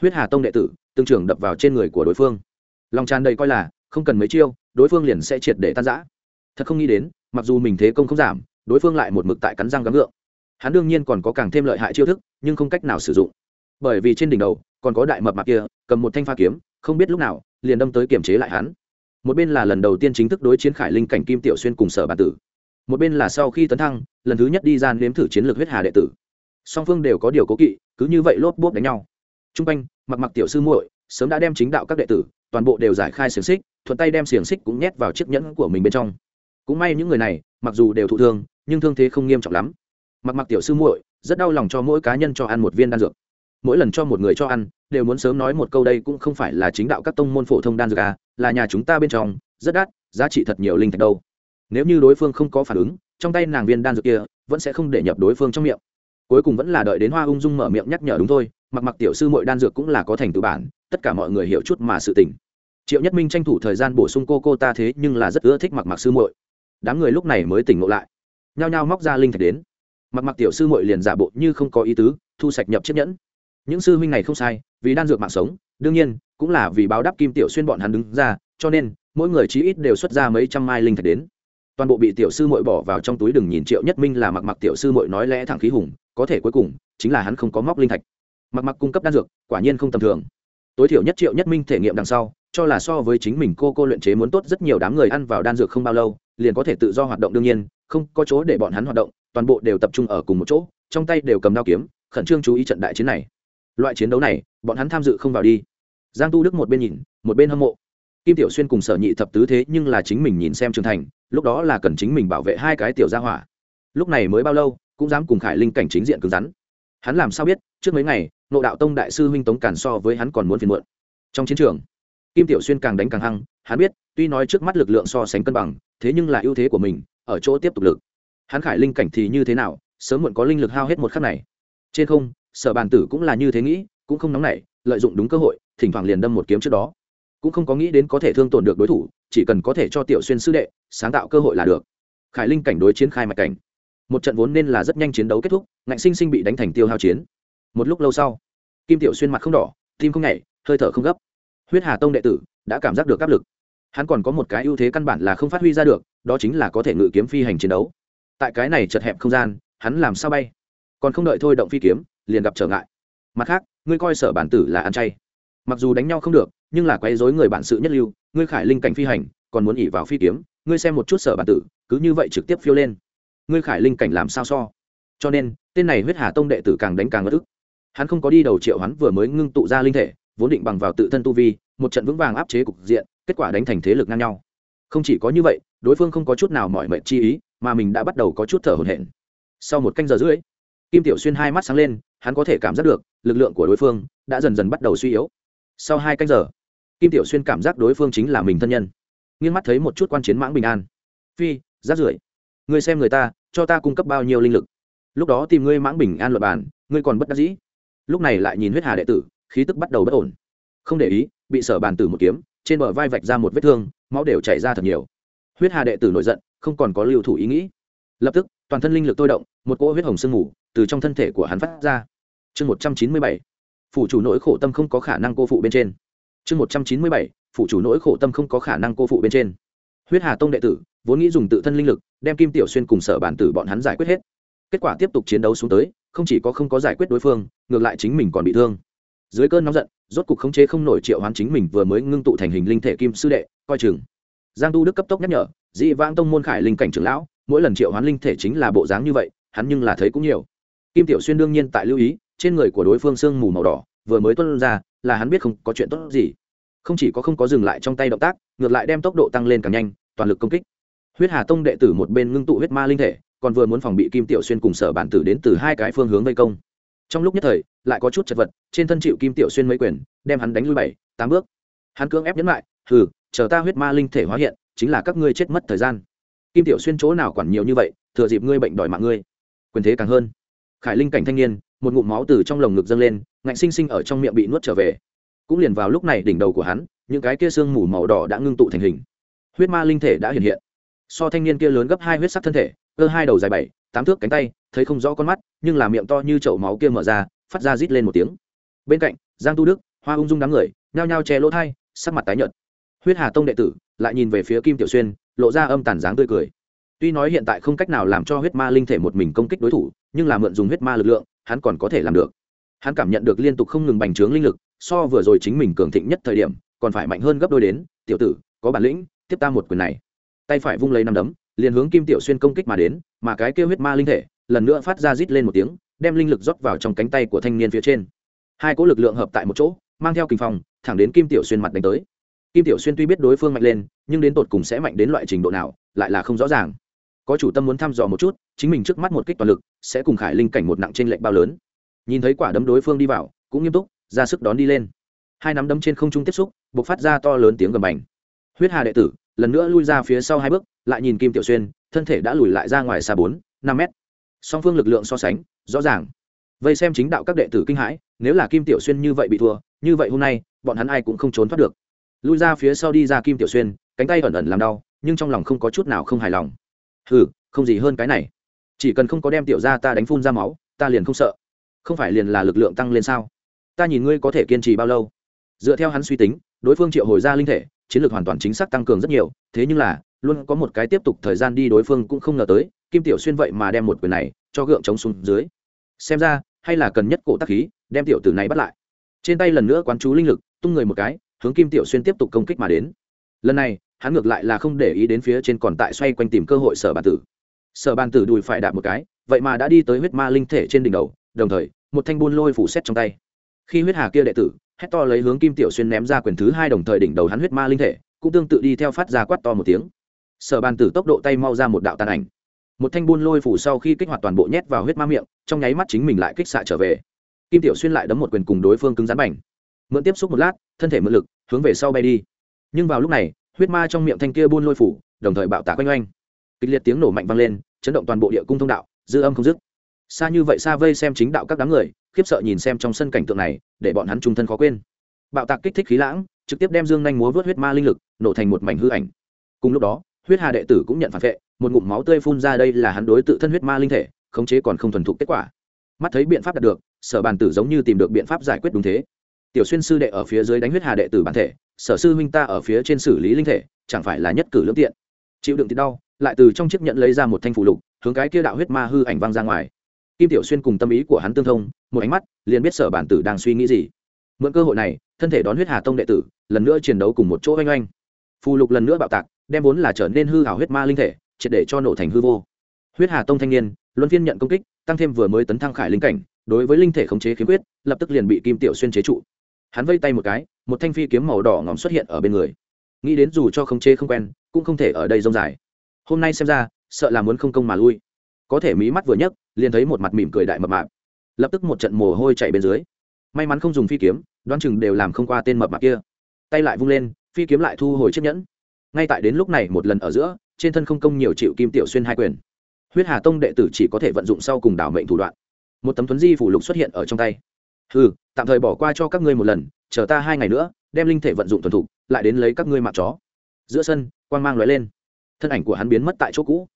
Huyết hà tông đệ tử tương trưởng đập vào trên người của đối phương. Lòng tràn đầy coi là, không cần mấy chiêu, đối phương liền sẽ triệt để tan giã thật không nghĩ đến, mặc dù mình thế công không giảm đối phương lại một mực tại cắn răng gắng ngượng hắn đương nhiên còn có càng thêm lợi hại chiêu thức, nhưng không cách nào sử dụng. Bởi vì trên đỉnh đầu, còn có đại mập mạc kia, cầm một thanh pha kiếm, không biết lúc nào, liền đâm tới kiềm chế lại hắn. Một bên là lần đầu tiên chính thức đối chiến khải linh cảnh kim tiểu xuyên cùng sở bản tử. Một bên là sau khi tấn thăng, lần thứ nhất đi ra nếm thử chiến lược huyết hà đệ tử. Song phương đều có điều cố kỵ, cứ như vậy lốp bốp đánh nhau. T r u n g quanh, mặc mặc tiểu sư muội, sớm đã đem chính đạo các đệ tử, toàn bộ đều giải khai xiềng xích, thuận tay đem xiềng xích cũng nhét vào chiếc nhẫn của mình bên trong. Cũng may những người này, mặc dù đều thụ thương nhưng thương thế không nghiêm trọng lắm. Mặc mặc tiểu sư muội, rất đau lòng cho mỗi cá nhân cho ăn một viên đan dược. Mỗi lần cho một người cho ăn, đều muốn sớm nói một câu đây cũng không phải là chính đạo các tông môn phổ thông đan dược à là nhà chúng ta bên trong, rất đắt, giá trị thật nhiều linh thạch đâu. Nếu như đối phương không có phản ứng, trong tay nàng viên đan dược kia, vẫn sẽ không để nhập đối phương trong miệng. Cuối cùng vẫn là đợi đến hoa ung dung mở miệng nhắc nhở đúng thôi, mặc mặc tiểu sư mội đan dược cũng là có thành tựu bản, tất cả mọi người hiểu chút mà sự tỉnh triệu nhất minh tranh thủ thời gian bổ sung cô cô ta thế nhưng là rất ưa thích mặc mặc sư muội. Đám người lúc này mới tỉnh ngộ lại nhao nhao móc ra linh thạch đến. Mặc mặc tiểu sư muội liền giả bộ như không có ý tứ, thu sạch nhập chiếc nhẫn. Những sư huynh này không sai, vì đan dược mạng sống, đương nhiên, cũng là vì báo đáp kim tiểu xuyên bọn hắn đứng ra, cho nên, mỗi người chí ít đều xuất ra mấy trăm mai linh thạch đến. Toàn bộ bị tiểu sư muội bỏ vào trong túi đừng nhìn triệu nhất minh là mặc mặc tiểu sư muội nói lẽ thẳng khí hùng, có thể cuối cùng, chính là hắn không có móc linh thạch. Mặc mặc cung cấp đan dược, quả nhiên không tầm thường. Tối thiểu nhất triệu nhất minh thể nghiệm đằng sau, cho là so với chính mình cô cô luyện chế muốn tốt rất nhiều đám người ăn vào đan dược không bao lâu liền có thể tự do hoạt động đương nhiên, không có chỗ để bọn hắn hoạt động, toàn bộ đều tập trung ở cùng một chỗ, trong tay đều cầm đao kiếm, khẩn trương chú ý trận đại chiến này. Loại chiến đấu này, bọn hắn tham dự không vào đi. Giang tu đức một bên nhìn, một bên hâm mộ. Kim tiểu xuyên cùng sở nhị thập tứ thế nhưng là chính mình nhìn xem trưởng thành, lúc đó là cần chính mình bảo vệ hai cái tiểu gia hỏa. Lúc này mới bao lâu, cũng dám cùng khải linh cảnh chính diện cứng rắn. Hắn làm sao biết, trước mấy ngày nộ đạo tông đại sư huynh tống cản so với hắn còn muốn phiền muộn. Trong chiến trường, kim tiểu xuyên càng đánh càng hăng, hắn biết, tuy nói trước mắt lực lượng so sánh cân bằng thế nhưng là ưu thế của mình, ở chỗ tiếp tục lực. Hắn khải linh cảnh thì như thế nào, sớm muộn có linh lực hao hết một khắc này. Trên không, sở bàn tử cũng là như thế nghĩ, cũng không nóng nảy, lợi dụng đúng cơ hội, thỉnh thoảng liền đâm một kiếm trước đó. Cũng không có nghĩ đến có thể thương tổn được đối thủ, chỉ cần có thể cho tiểu xuyên sư đệ sáng tạo cơ hội là được. Khải linh cảnh đối chiến khai mạch cảnh. Một trận vốn nên là rất nhanh chiến đấu kết thúc, ngạnh sinh sinh bị đánh thành tiêu hao chiến. Một lúc lâu sau, kim tiểu xuyên mặt không đỏ, tim không nhảy, hơi thở không gấp. Huyết hà tông đệ tử đã cảm giác được áp lực hắn còn có một cái ưu thế căn bản là không phát huy ra được, đó chính là có thể ngự kiếm phi hành chiến đấu. Tại cái này chật hẹp không gian, hắn làm sao bay? Còn không đợi thôi động phi kiếm, liền gặp trở ngại. Mặt khác, ngươi coi sở bản tử là ăn chay. Mặc dù đánh nhau không được, nhưng là quấy dối người bản sự nhất lưu, ngươi khải linh cảnh phi hành, còn muốn ỉ vào phi kiếm, ngươi xem một chút sở bản tử, cứ như vậy trực tiếp phiêu lên. Ngươi khải linh cảnh làm sao so? Cho nên, tên này huyết hà tông đệ tử càng đánh càng ngất ức. Hắn không có đi đầu triệu hắn vừa mới ngưng tụ ra linh thể, vốn định bằng vào tự thân tu vi một trận vững vàng áp chế cục diện, kết quả đánh thành thế lực ngang nhau. Không chỉ có như vậy, đối phương không có chút nào mỏi mệt chi ý, mà mình đã bắt đầu có chút thở hổn hển. Sau một canh giờ rưỡi, kim tiểu xuyên hai mắt sáng lên, hắn có thể cảm giác được, lực lượng của đối phương đã dần dần bắt đầu suy yếu. Sau hai canh giờ, kim tiểu xuyên cảm giác đối phương chính là mình thân nhân. Nghiêng mắt thấy một chút quan chiến mãng bình an. Phi rát rưởi, ngươi xem người ta, cho ta cung cấp bao nhiêu linh lực? Lúc đó tìm ngươi mãng bình an luật bàn ngươi còn bất đắc dĩ. Lúc này lại nhìn huyết hà đệ tử, khí tức bắt đầu bất ổn không để ý, bị sở bàn tử một kiếm, trên bờ vai vạch ra một vết thương, máu đều chảy ra thật nhiều. Huyết hà đệ tử nổi giận, không còn có lưu thủ ý nghĩ. Lập tức, toàn thân linh lực tôi động, một cỗ huyết hồng sương mù từ trong thân thể của hắn phát ra. Chương một trăm chín mươi bảy, phủ chủ nỗi khổ tâm không có khả năng cô phụ bên trên. Chương một trăm chín mươi bảy, phủ chủ nỗi khổ tâm không có khả năng cô phụ bên trên. Huyết hà tông đệ tử, vốn nghĩ dùng tự thân linh lực, đem kim tiểu xuyên cùng sở bản tử bọn hắn giải quyết hết. Kết quả tiếp tục chiến đấu xuống tới, không chỉ có không có giải quyết đối phương, ngược lại chính mình còn bị thương. Dưới cơn nóng giận rốt cục khống chế không nổi triệu hoán chính mình vừa mới ngưng tụ thành hình linh thể kim sư đệ, coi chừng. Giang tu đức cấp tốc nhắc nhở dị vãng tông môn khải linh cảnh trưởng lão, mỗi lần triệu hoán linh thể chính là bộ dáng như vậy, hắn nhưng là thấy cũng nhiều. Kim tiểu xuyên đương nhiên tại lưu ý, trên người của đối phương sương mù màu đỏ, vừa mới tuân ra, là hắn biết không có chuyện tốt gì. Không chỉ có không có dừng lại trong tay động tác, ngược lại đem tốc độ tăng lên càng nhanh, toàn lực công kích. Huyết hà tông đệ tử một bên ngưng tụ huyết ma linh thể, còn vừa muốn phòng bị kim tiểu xuyên cùng sở bản tử đến từ hai cái phương hướng vây công trong lúc nhất thời, lại có chút chật vật, trên thân chịu kim tiểu xuyên mấy quyền, đem hắn đánh lui bảy, tám bước. Hắn cưỡng ép nhấn lại, hừ, chờ ta huyết ma linh thể hóa hiện, chính là các ngươi chết mất thời gian. Kim tiểu xuyên chỗ nào quản nhiều như vậy, thừa dịp ngươi bệnh đòi mạng ngươi. Quyền thế càng hơn. Khải linh cảnh thanh niên, một ngụm máu từ trong lồng ngực dâng lên, ngạnh sinh sinh ở trong miệng bị nuốt trở về. Cũng liền vào lúc này đỉnh đầu của hắn, những cái kia xương mù màu đỏ đã ngưng tụ thành hình. Huyết ma linh thể đã hiện hiện. So thanh niên kia lớn gấp hai huyết sắc thân thể, cơ hai đầu dài bảy tám thước cánh tay, thấy không rõ con mắt, nhưng là miệng to như chậu máu kia mở ra, phát ra rít lên một tiếng. Bên cạnh, giang tu đức, hoa ung dung đám người, nhao nhao che lỗ thai, sắc mặt tái nhợt. Huyết hà tông đệ tử, lại nhìn về phía kim tiểu xuyên, lộ ra âm tàn dáng tươi cười. Tuy nói hiện tại không cách nào làm cho huyết ma linh thể một mình công kích đối thủ, nhưng là mượn dùng huyết ma lực lượng, hắn còn có thể làm được. Hắn cảm nhận được liên tục không ngừng bành trướng linh lực, so vừa rồi chính mình cường thịnh nhất thời điểm, còn phải mạnh hơn gấp đôi đến, tiểu tử, có bản lĩnh, tiếp ta một quyền này. Tay phải vung lấy năm đấm, liền hướng kim tiểu xuyên công kích mà đến mà cái kêu huyết ma linh thể lần nữa phát ra rít lên một tiếng, đem linh lực rót vào trong cánh tay của thanh niên phía trên. Hai cỗ lực lượng hợp tại một chỗ, mang theo kinh phòng thẳng đến kim tiểu xuyên mặt đánh tới. Kim tiểu xuyên tuy biết đối phương mạnh lên, nhưng đến tột cùng sẽ mạnh đến loại trình độ nào, lại là không rõ ràng. Có chủ tâm muốn thăm dò một chút, chính mình trước mắt một kích toàn lực, sẽ cùng khải linh cảnh một nặng trên lệnh bao lớn. Nhìn thấy quả đấm đối phương đi vào, cũng nghiêm túc, ra sức đón đi lên. Hai nắm đấm trên không trung tiếp xúc b ộ c phát ra to lớn tiếng gầm bành. Huyết hà đệ tử, lần nữa lui ra phía sau hai bước, lại nhìn kim tiểu xuyên thân thể đã lùi lại ra ngoài xa bốn năm mét. Song phương lực lượng so sánh rõ ràng. Vây xem chính đạo các đệ tử kinh hãi nếu là kim tiểu xuyên như vậy bị thua như vậy hôm nay bọn hắn ai cũng không trốn thoát được. Lui ra phía sau đi ra kim tiểu xuyên cánh tay ẩn ẩn làm đau nhưng trong lòng không có chút nào không hài lòng. Hừ, không gì hơn cái này. Chỉ cần không có đem tiểu ra ta đánh phun ra máu ta liền không sợ. Không phải liền là lực lượng tăng lên sao? Ta nhìn ngươi có thể kiên trì bao lâu? Dựa theo hắn suy tính đối phương triệu hồi ra linh thể chiến lược hoàn toàn chính xác tăng cường rất nhiều thế nhưng là luôn có một cái tiếp tục thời gian đi đối phương cũng không ngờ tới, kim tiểu xuyên vậy mà đem một quyền này cho gượng chống xuống dưới. Xem ra, hay là cần nhất cổ tác khí, đem tiểu tử này bắt lại. Trên tay lần nữa quán chú linh lực, tung người một cái, hướng kim tiểu xuyên tiếp tục công kích mà đến. Lần này, hắn ngược lại là không để ý đến phía trên còn tại xoay quanh tìm cơ hội sở bàn tử. Sở bàn tử đùi phải đạp một cái, vậy mà đã đi tới huyết ma linh thể trên đỉnh đầu, đồng thời, một thanh buôn lôi phủ xét trong tay. Khi huyết hà kia đệ tử, hét to lấy hướng kim tiểu xuyên ném ra quyền thứ hai đồng thời đỉnh đầu hắn huyết ma linh thể, cũng tương tự đi theo phát ra quát to một tiếng sở bàn tử tốc độ tay mau ra một đạo tàn ảnh. Một thanh buôn lôi phủ sau khi kích hoạt toàn bộ nhét vào huyết ma miệng, trong nháy mắt chính mình lại kích xạ trở về. Kim tiểu xuyên lại đấm một quyền cùng đối phương cứng rắn bành. Mượn tiếp xúc một lát, thân thể mượn lực, hướng về sau bay đi. Nhưng vào lúc này, huyết ma trong miệng thanh kia buôn lôi phủ, đồng thời bạo tạc quanh oanh kịch liệt tiếng nổ mạnh vang lên, chấn động toàn bộ địa cung thông đạo, dư âm không dứt. Xa như vậy xa vây xem chính đạo các đám người, khiếp sợ nhìn xem trong sân cảnh tượng này, để bọn hắn trung thân khó quên. Bạo tạc kích thích khí lãng, trực tiếp đem dương nhanh múa vớt huyết ma linh lực, nổ thành một mảnh hư ảnh. Cùng lúc đó huyết hà đệ tử cũng nhận phản vệ, một ngụm máu tươi phun ra đây là hắn đối tự thân huyết ma linh thể, khống chế còn không thuần thục kết quả. Mắt thấy biện pháp đạt được, sở bàn tử giống như tìm được biện pháp giải quyết đúng thế. Tiểu xuyên sư đệ ở phía dưới đánh huyết hà đệ tử bản thể, sở sư huynh ta ở phía trên xử lý linh thể, chẳng phải là nhất cử lưỡng tiện. Chịu đựng thì đau, lại từ trong chiếc nhận lấy ra một thanh phù lục, hướng cái kia đạo huyết ma hư ảnh văng ra ngoài. Kim tiểu xuyên cùng tâm ý của hắn tương thông, một ánh mắt, liền biết sở bản tử đang suy nghĩ gì. Mượn cơ hội này, thân thể đón huyết hà tông đệ tử, lần nữa chiến đấu cùng một chỗ oanh oanh. Phù lục lần nữa bạo tạc đem vốn là trở nên hư hảo huyết ma linh thể, triệt để cho nổ thành hư vô. Huyết hà tông thanh niên, luân phiên nhận công kích, tăng thêm vừa mới tấn thăng khải linh cảnh, đối với linh thể khống chế khiếm khuyết, lập tức liền bị kim tiểu xuyên chế trụ. Hắn vây tay một cái, một thanh phi kiếm màu đỏ ngòm xuất hiện ở bên người. Nghĩ đến dù cho khống chế không quen, cũng không thể ở đây rông dài. Hôm nay xem ra, sợ là muốn không công mà lui. Có thể mí mắt vừa nhấc, liền thấy một mặt mỉm cười đại mập mạp. Lập tức một trận mồ hôi chạy bên dưới. May mắn không dùng phi kiếm, đoán chừng đều làm không qua tên mập mạp kia. Tay lại vung lên, phi kiếm lại thu hồi chiếc nhẫn ngay tại đến lúc này một lần ở giữa, trên thân không công nhiều chịu kim tiểu xuyên hai quyền. Huyết hà tông đệ tử chỉ có thể vận dụng sau cùng đảo mệnh thủ đoạn. Một tấm tuấn di phủ lục xuất hiện ở trong tay. Ừ tạm thời bỏ qua cho các ngươi một lần, chờ ta hai ngày nữa, đem linh thể vận dụng thuần thục, lại đến lấy các ngươi mạng chó. Giữa sân, quang mang l lên. Thân ảnh của hắn biến mất tại chỗ cũ.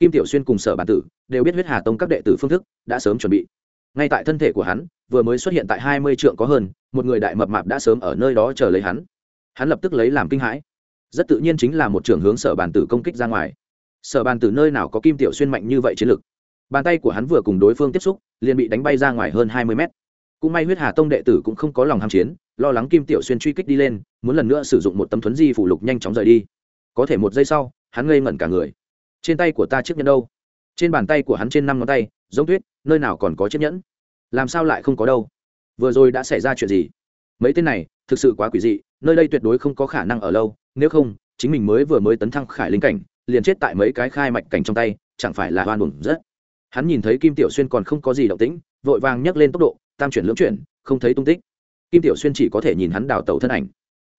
Kim tiểu xuyên cùng sở bản tử đều biết huyết hà tông các đệ tử phương thức đã sớm chuẩn bị. Ngay tại thân thể của hắn, vừa mới xuất hiện tại hai mươi trượng có hơn, một người đại mập mạp đã sớm ở nơi đó chờ lấy hắn. Hắn lập tức lấy làm kinh hãi rất tự nhiên chính là một trường hướng sở bàn tử công kích ra ngoài. Sở bàn tử nơi nào có kim tiểu xuyên mạnh như vậy chiến lực? Bàn tay của hắn vừa cùng đối phương tiếp xúc, liền bị đánh bay ra ngoài hơn hai mươi mét. Cũng may huyết hà tông đệ tử cũng không có lòng ham chiến, lo lắng kim tiểu xuyên truy kích đi lên, muốn lần nữa sử dụng một tấm thuấn di phủ lục nhanh chóng rời đi. Có thể một giây sau, hắn ngây ngẩn cả người. Trên tay của ta chiếc nhẫn đâu? Trên bàn tay của hắn trên năm ngón tay, giống tuyết, nơi nào còn có chiếc nhẫn? Làm sao lại không có đâu? Vừa rồi đã xảy ra chuyện gì? Mấy tên này, thực sự quá quỷ dị, nơi đây tuyệt đối không có khả năng ở lâu nếu không, chính mình mới vừa mới tấn thăng khải linh cảnh, liền chết tại mấy cái khai mạch cảnh trong tay, chẳng phải là oan buồn rất. Hắn nhìn thấy kim tiểu xuyên còn không có gì động tĩnh, vội vàng nhấc lên tốc độ, tam chuyển lưỡng chuyển, không thấy tung tích. Kim tiểu xuyên chỉ có thể nhìn hắn đào tẩu thân ảnh.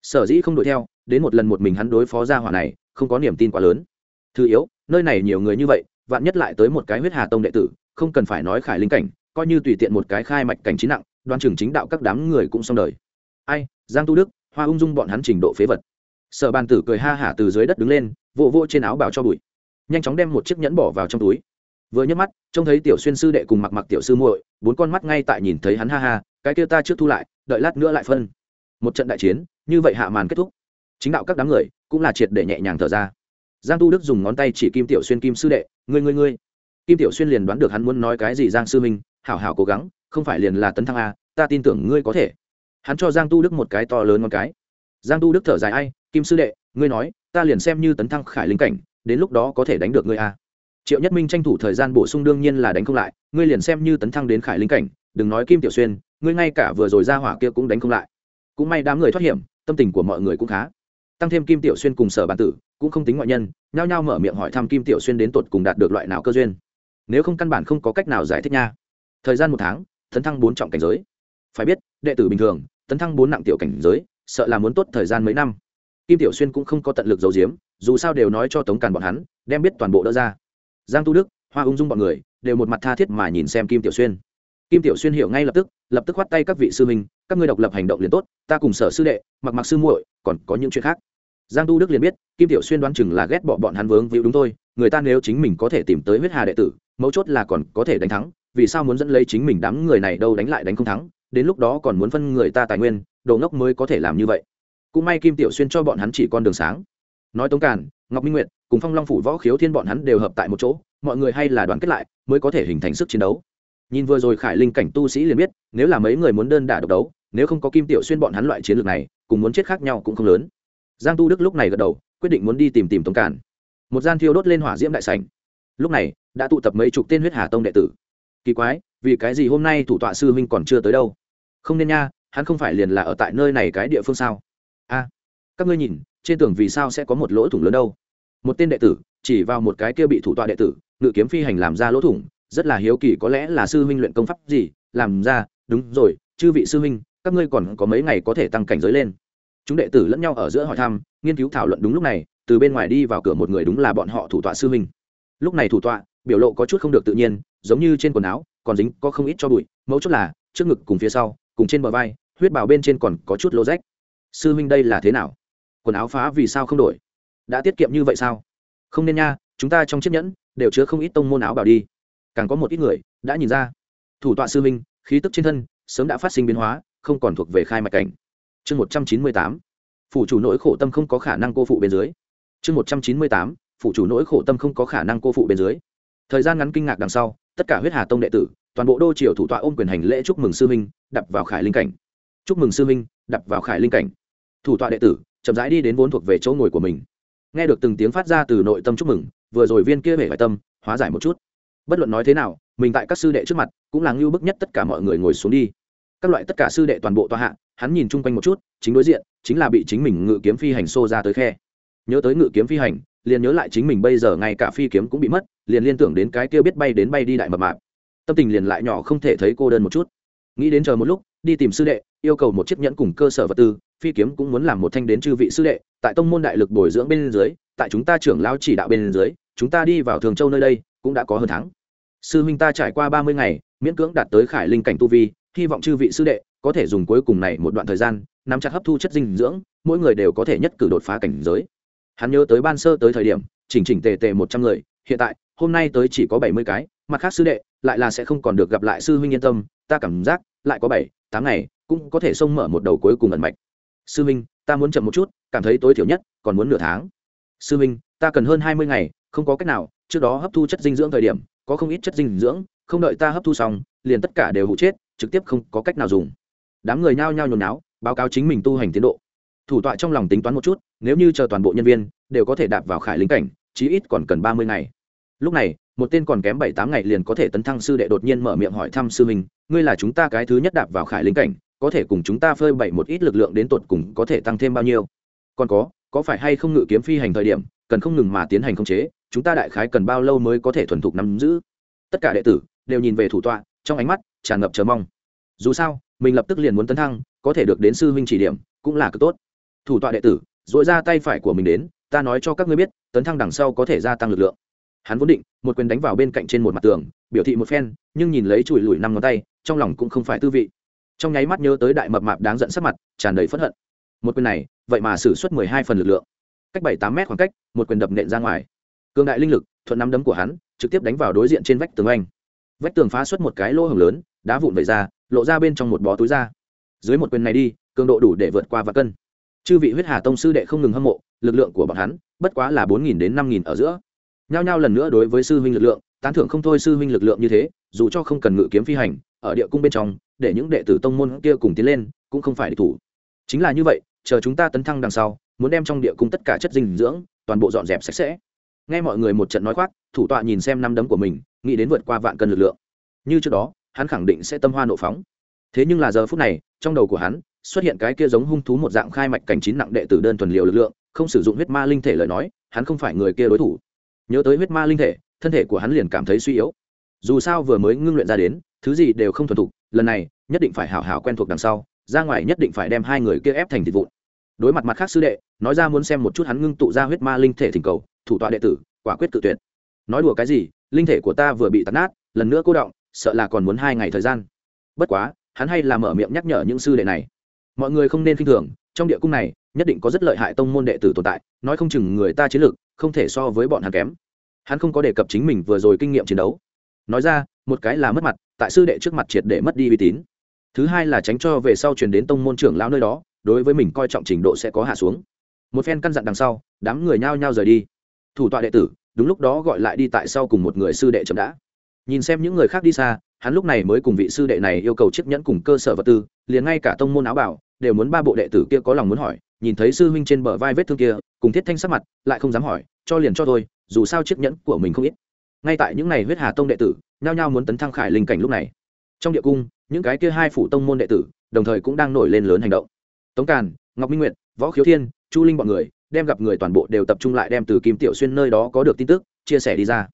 Sở dĩ không đuổi theo, đến một lần một mình hắn đối phó ra hỏa này, không có niềm tin quá lớn. Thứ yếu, nơi này nhiều người như vậy, vạn nhất lại tới một cái huyết hà tông đệ tử, không cần phải nói khải linh cảnh, coi như tùy tiện một cái khai mạch cảnh trí nặng, đoan trường chính đạo các đám người cũng xong đời. Ai, giang tu đức, hoa ung dung bọn hắn trình độ phế vật sở bàn tử cười ha hả từ dưới đất đứng lên, vỗ vỗ trên áo bảo cho bụi. Nhanh chóng đem một chiếc nhẫn bỏ vào trong túi. Vừa nhấc mắt, trông thấy tiểu xuyên sư đệ cùng mặc mặc tiểu sư muội, bốn con mắt ngay tại nhìn thấy hắn ha ha, cái kia ta trước thu lại, đợi lát nữa lại phân. Một trận đại chiến, như vậy hạ màn kết thúc. Chính đạo các đám người cũng là triệt để nhẹ nhàng thở ra. Giang tu đức dùng ngón tay chỉ kim tiểu xuyên kim sư đệ, ngươi ngươi ngươi. Kim tiểu xuyên liền đoán được hắn muốn nói cái gì giang sư minh, hảo hảo cố gắng, không phải liền là tấn thăng a, ta tin tưởng ngươi có thể. Hắn cho giang tu đức một cái to lớn một cái. Giang tu đức thở dài ai kim sư đệ, ngươi nói, ta liền xem như tấn thăng khải linh cảnh, đến lúc đó có thể đánh được ngươi a triệu nhất minh tranh thủ thời gian bổ sung đương nhiên là đánh không lại, ngươi liền xem như tấn thăng đến khải linh cảnh, đừng nói kim tiểu xuyên, ngươi ngay cả vừa rồi ra hỏa kia cũng đánh không lại. Cũng may đám người thoát hiểm, tâm tình của mọi người cũng khá. Tăng thêm kim tiểu xuyên cùng sở bản tử, cũng không tính ngoại nhân, nhao nhao mở miệng hỏi thăm kim tiểu xuyên đến tột cùng đạt được loại nào cơ duyên. Nếu không căn bản không có cách nào giải thích nha. Thời gian một tháng, tấn thăng bốn trọng cảnh giới. Phải biết, đệ tử bình thường, tấn thăng bốn nặng tiểu cảnh giới, sợ là muốn tốt thời gian mấy năm kim tiểu xuyên cũng không có tận lực giấu giếm, dù sao đều nói cho tống càn bọn hắn, đem biết toàn bộ đỡ ra. Giang tu đức, hoa ung dung bọn người, đều một mặt tha thiết mà nhìn xem kim tiểu xuyên. Kim tiểu xuyên hiểu ngay lập tức lập tức khoát tay các vị sư minh các ngươi độc lập hành động liền tốt, ta cùng sở sư đệ, mặc mặc sư muội, còn có những chuyện khác. Giang tu đức liền biết, kim tiểu xuyên đoán chừng là ghét bỏ bọn hắn vướng víu đúng thôi, người ta nếu chính mình có thể tìm tới huyết hà đệ tử, mấu chốt là còn có thể đánh thắng, vì sao muốn dẫn lấy chính mình đám người này đâu đánh lại đánh không thắng, đến lúc đó còn muốn phân người ta tài nguyên, đồ ngốc mới có thể làm như vậy cũng may kim tiểu xuyên cho bọn hắn chỉ con đường sáng. Nói tống càn, ngọc minh nguyệt cùng phong long phủ võ khiếu thiên bọn hắn đều hợp tại một chỗ, mọi người hay là đoàn kết lại mới có thể hình thành sức chiến đấu. Nhìn vừa rồi khải linh cảnh tu sĩ liền biết, nếu là mấy người muốn đơn đả độc đấu, nếu không có kim tiểu xuyên bọn hắn loại chiến lược này, cùng muốn chết khác nhau cũng không lớn. Giang tu đức lúc này gật đầu, quyết định muốn đi tìm tìm tống cản một gian thiêu đốt lên hỏa diễm đại sảnh. Lúc này, đã tụ tập mấy chục tên huyết hà tông đệ tử. Kỳ quái, vì cái gì hôm nay thủ tọa sư huynh còn chưa tới đâu? Không nên nha, hắn không phải liền là ở tại nơi này cái địa phương sao? A, các ngươi nhìn, trên tường vì sao sẽ có một lỗ thủng lớn đâu? Một tên đệ tử, chỉ vào một cái kia bị thủ tọa đệ tử, ngự kiếm phi hành làm ra lỗ thủng, rất là hiếu kỳ, có lẽ là sư huynh luyện công pháp gì? Làm ra, đúng rồi, chư vị sư huynh, các ngươi còn có mấy ngày có thể tăng cảnh giới lên. Chúng đệ tử lẫn nhau ở giữa hỏi thăm, nghiên cứu thảo luận đúng lúc này, từ bên ngoài đi vào cửa một người đúng là bọn họ thủ tọa sư huynh. Lúc này thủ tọa, biểu lộ có chút không được tự nhiên, giống như trên quần áo, còn dính có không ít cho bụi mẫu chốt là, trước ngực cùng phía sau, cùng trên bờ vai, huyết bào bên trên còn có chút lô rách sư huynh đây là thế nào? Quần áo phá vì sao không đổi? Đã tiết kiệm như vậy sao? Không nên nha, chúng ta trong chiếc nhẫn đều chứa không ít tông môn áo bảo đi. Càng có một ít người đã nhìn ra. Thủ tọa sư minh khí tức trên thân sớm đã phát sinh biến hóa, không còn thuộc về khai mạch cảnh. Chương một trăm chín mươi tám, phủ chủ nỗi khổ tâm không có khả năng cô phụ bên dưới. Chương một trăm chín mươi tám, phủ chủ nỗi khổ tâm không có khả năng cô phụ bên dưới. Thời gian ngắn kinh ngạc đằng sau, tất cả huyết hà tông đệ tử, toàn bộ đô triều thủ tọa ôm quyền hành lễ chúc mừng sư minh đập vào khải linh cảnh. Chúc mừng sư minh đập vào khải linh cảnh thủ tọa đệ tử, chậm rãi đi đến vốn thuộc về chỗ ngồi của mình. Nghe được từng tiếng phát ra từ nội tâm chúc mừng, vừa rồi viên kia hề phải tâm, hóa giải một chút. Bất luận nói thế nào, mình tại các sư đệ trước mặt, cũng là ngưu bức nhất tất cả mọi người ngồi xuống đi. Các loại tất cả sư đệ toàn bộ tòa hạ, hắn nhìn chung quanh một chút, chính đối diện, chính là bị chính mình ngự kiếm phi hành xô ra tới khe. Nhớ tới ngự kiếm phi hành, liền nhớ lại chính mình bây giờ ngay cả phi kiếm cũng bị mất, liền liên tưởng đến cái kia biết bay đến bay đi đại mập mạp. Tâm tình liền lại nhỏ không thể thấy cô đơn một chút. Nghĩ đến chờ một lúc, đi tìm sư đệ, yêu cầu một chiếc nhẫn cùng cơ sở vật tư phi kiếm cũng muốn làm một thanh đến chư vị sư đệ, tại tông môn đại lực bồi dưỡng bên dưới, tại chúng ta trưởng lao chỉ đạo bên dưới, chúng ta đi vào thường châu nơi đây, cũng đã có hơn tháng. Sư huynh ta trải qua ba mươi ngày, miễn cưỡng đạt tới khải linh cảnh tu vi, hy vọng chư vị sư đệ có thể dùng cuối cùng này một đoạn thời gian, nắm chặt hấp thu chất dinh dưỡng, mỗi người đều có thể nhất cử đột phá cảnh giới. Hắn nhớ tới ban sơ tới thời điểm, chỉnh chỉnh tề tề một trăm người, hiện tại, hôm nay tới chỉ có bảy mươi cái, mặt khác sư đệ, lại là sẽ không còn được gặp lại sư huynh yên tâm, ta cảm giác, lại có bảy, tám ngày, cũng có thể xông mở một đầu cuối cùng ẩn mạch sư Minh, ta muốn chậm một chút cảm thấy tối thiểu nhất còn muốn nửa tháng. Sư Minh, ta cần hơn hai mươi ngày không có cách nào trước đó hấp thu chất dinh dưỡng thời điểm có không ít chất dinh dưỡng không đợi ta hấp thu xong liền tất cả đều hụ chết trực tiếp không có cách nào dùng. Đám người nhao nhao nhồi náo báo cáo chính mình tu hành tiến độ. Thủ tọa trong lòng tính toán một chút nếu như chờ toàn bộ nhân viên đều có thể đạp vào khải lính cảnh chí ít còn cần ba mươi ngày. Lúc này một tên còn kém bảy tám ngày liền có thể tấn thăng sư đệ đột nhiên mở miệng hỏi thăm sư mình ngươi là chúng ta cái thứ nhất đạp vào khải lính cảnh có thể cùng chúng ta phơi bày một ít lực lượng đến tột cùng có thể tăng thêm bao nhiêu. Còn có có phải hay không ngự kiếm phi hành thời điểm, cần không ngừng mà tiến hành khống chế, chúng ta đại khái cần bao lâu mới có thể thuần thục nắm giữ? Tất cả đệ tử đều nhìn về thủ tọa, trong ánh mắt tràn ngập chờ mong. Dù sao, mình lập tức liền muốn tấn thăng, có thể được đến sư huynh chỉ điểm, cũng là cực tốt. Thủ tọa đệ tử dội ra tay phải của mình đến, ta nói cho các ngươi biết, tấn thăng đằng sau có thể gia tăng lực lượng. Hắn vốn định, một quyền đánh vào bên cạnh trên một mặt tường, biểu thị một phen, nhưng nhìn lấy chùi lùi năm ngón tay, trong lòng cũng không phải tư vị trong nháy mắt nhớ tới đại mập mạp đáng giận sắc mặt, tràn đầy phẫn hận. Một quyền này, vậy mà xử suất mười hai phần lực lượng. Cách bảy tám mét khoảng cách, một quyền đập nện ra ngoài. Cường đại linh lực, thuận nắm đấm của hắn, trực tiếp đánh vào đối diện trên vách tường anh. Vách tường phá xuất một cái lỗ hồng lớn, đá vụn vẩy ra, lộ ra bên trong một bó túi da. Dưới một quyền này đi, cường độ đủ để vượt qua và cân. Chư vị huyết hà tông sư đệ không ngừng hâm mộ, lực lượng của bọn hắn, bất quá là bốn nghìn đến năm nghìn ở giữa. Nhao nhao lần nữa đối với sư huynh lực lượng, tán thưởng không thôi sư huynh lực lượng như thế, dù cho không cần ngự kiếm phi hành ở địa cung bên trong, để những đệ tử tông môn kia cùng tiến lên, cũng không phải địch thủ. Chính là như vậy, chờ chúng ta tấn thăng đằng sau, muốn đem trong địa cung tất cả chất dinh dưỡng, toàn bộ dọn dẹp sạch sẽ. Nghe mọi người một trận nói khoác, thủ tọa nhìn xem năm đấm của mình, nghĩ đến vượt qua vạn cân lực lượng. Như trước đó, hắn khẳng định sẽ tâm hoa nộ phóng. Thế nhưng là giờ phút này, trong đầu của hắn, xuất hiện cái kia giống hung thú một dạng khai mạch cảnh chín nặng đệ tử đơn thuần liều lực lượng, không sử dụng huyết ma linh thể lời nói, hắn không phải người kia đối thủ. Nhớ tới huyết ma linh thể, thân thể của hắn liền cảm thấy suy yếu. Dù sao vừa mới ngưng luyện ra đến thứ gì đều không thuần thục, lần này, nhất định phải hảo hảo quen thuộc đằng sau, ra ngoài nhất định phải đem hai người kia ép thành thịt vụn. Đối mặt mặt khác sư đệ, nói ra muốn xem một chút hắn ngưng tụ ra huyết ma linh thể thỉnh cầu, thủ tọa đệ tử, quả quyết tự tuyệt. Nói đùa cái gì, linh thể của ta vừa bị tắt nát, lần nữa cô động, sợ là còn muốn hai ngày thời gian. Bất quá, hắn hay là mở miệng nhắc nhở những sư đệ này. Mọi người không nên k i n h thường, trong địa cung này, nhất định có rất lợi hại tông môn đệ tử tồn tại, nói không chừng người ta chiến lược không thể so với bọn hắn kém. Hắn không có đề cập chính mình vừa rồi kinh nghiệm chiến đấu nói ra, một cái là mất mặt, tại sư đệ trước mặt triệt để mất đi uy tín. Thứ hai là tránh cho về sau chuyển đến tông môn trưởng lão nơi đó, đối với mình coi trọng trình độ sẽ có hạ xuống. Một phen căn dặn đằng sau, đám người nhao nhao rời đi. Thủ tọa đệ tử, đúng lúc đó gọi lại đi tại sau cùng một người sư đệ chậm đã. Nhìn xem những người khác đi xa, hắn lúc này mới cùng vị sư đệ này yêu cầu chiếc nhẫn cùng cơ sở vật tư, liền ngay cả tông môn áo bảo, đều muốn ba bộ đệ tử kia có lòng muốn hỏi, nhìn thấy sư huynh trên bờ vai vết thương kia, cùng thiết thanh sắc mặt, lại không dám hỏi, cho liền cho thôi, dù sao chiếc nhẫn của mình không ít ngay tại những ngày huyết hà tông đệ tử, nhao nhao muốn tấn thăng khải linh cảnh lúc này. Trong địa cung, những cái kia hai phủ tông môn đệ tử, đồng thời cũng đang nổi lên lớn hành động. Tống càn, ngọc minh nguyệt, võ khiếu thiên, chu linh b ọ n người, đem gặp người toàn bộ đều tập trung lại đem từ kim tiểu xuyên nơi đó có được tin tức, chia sẻ đi ra.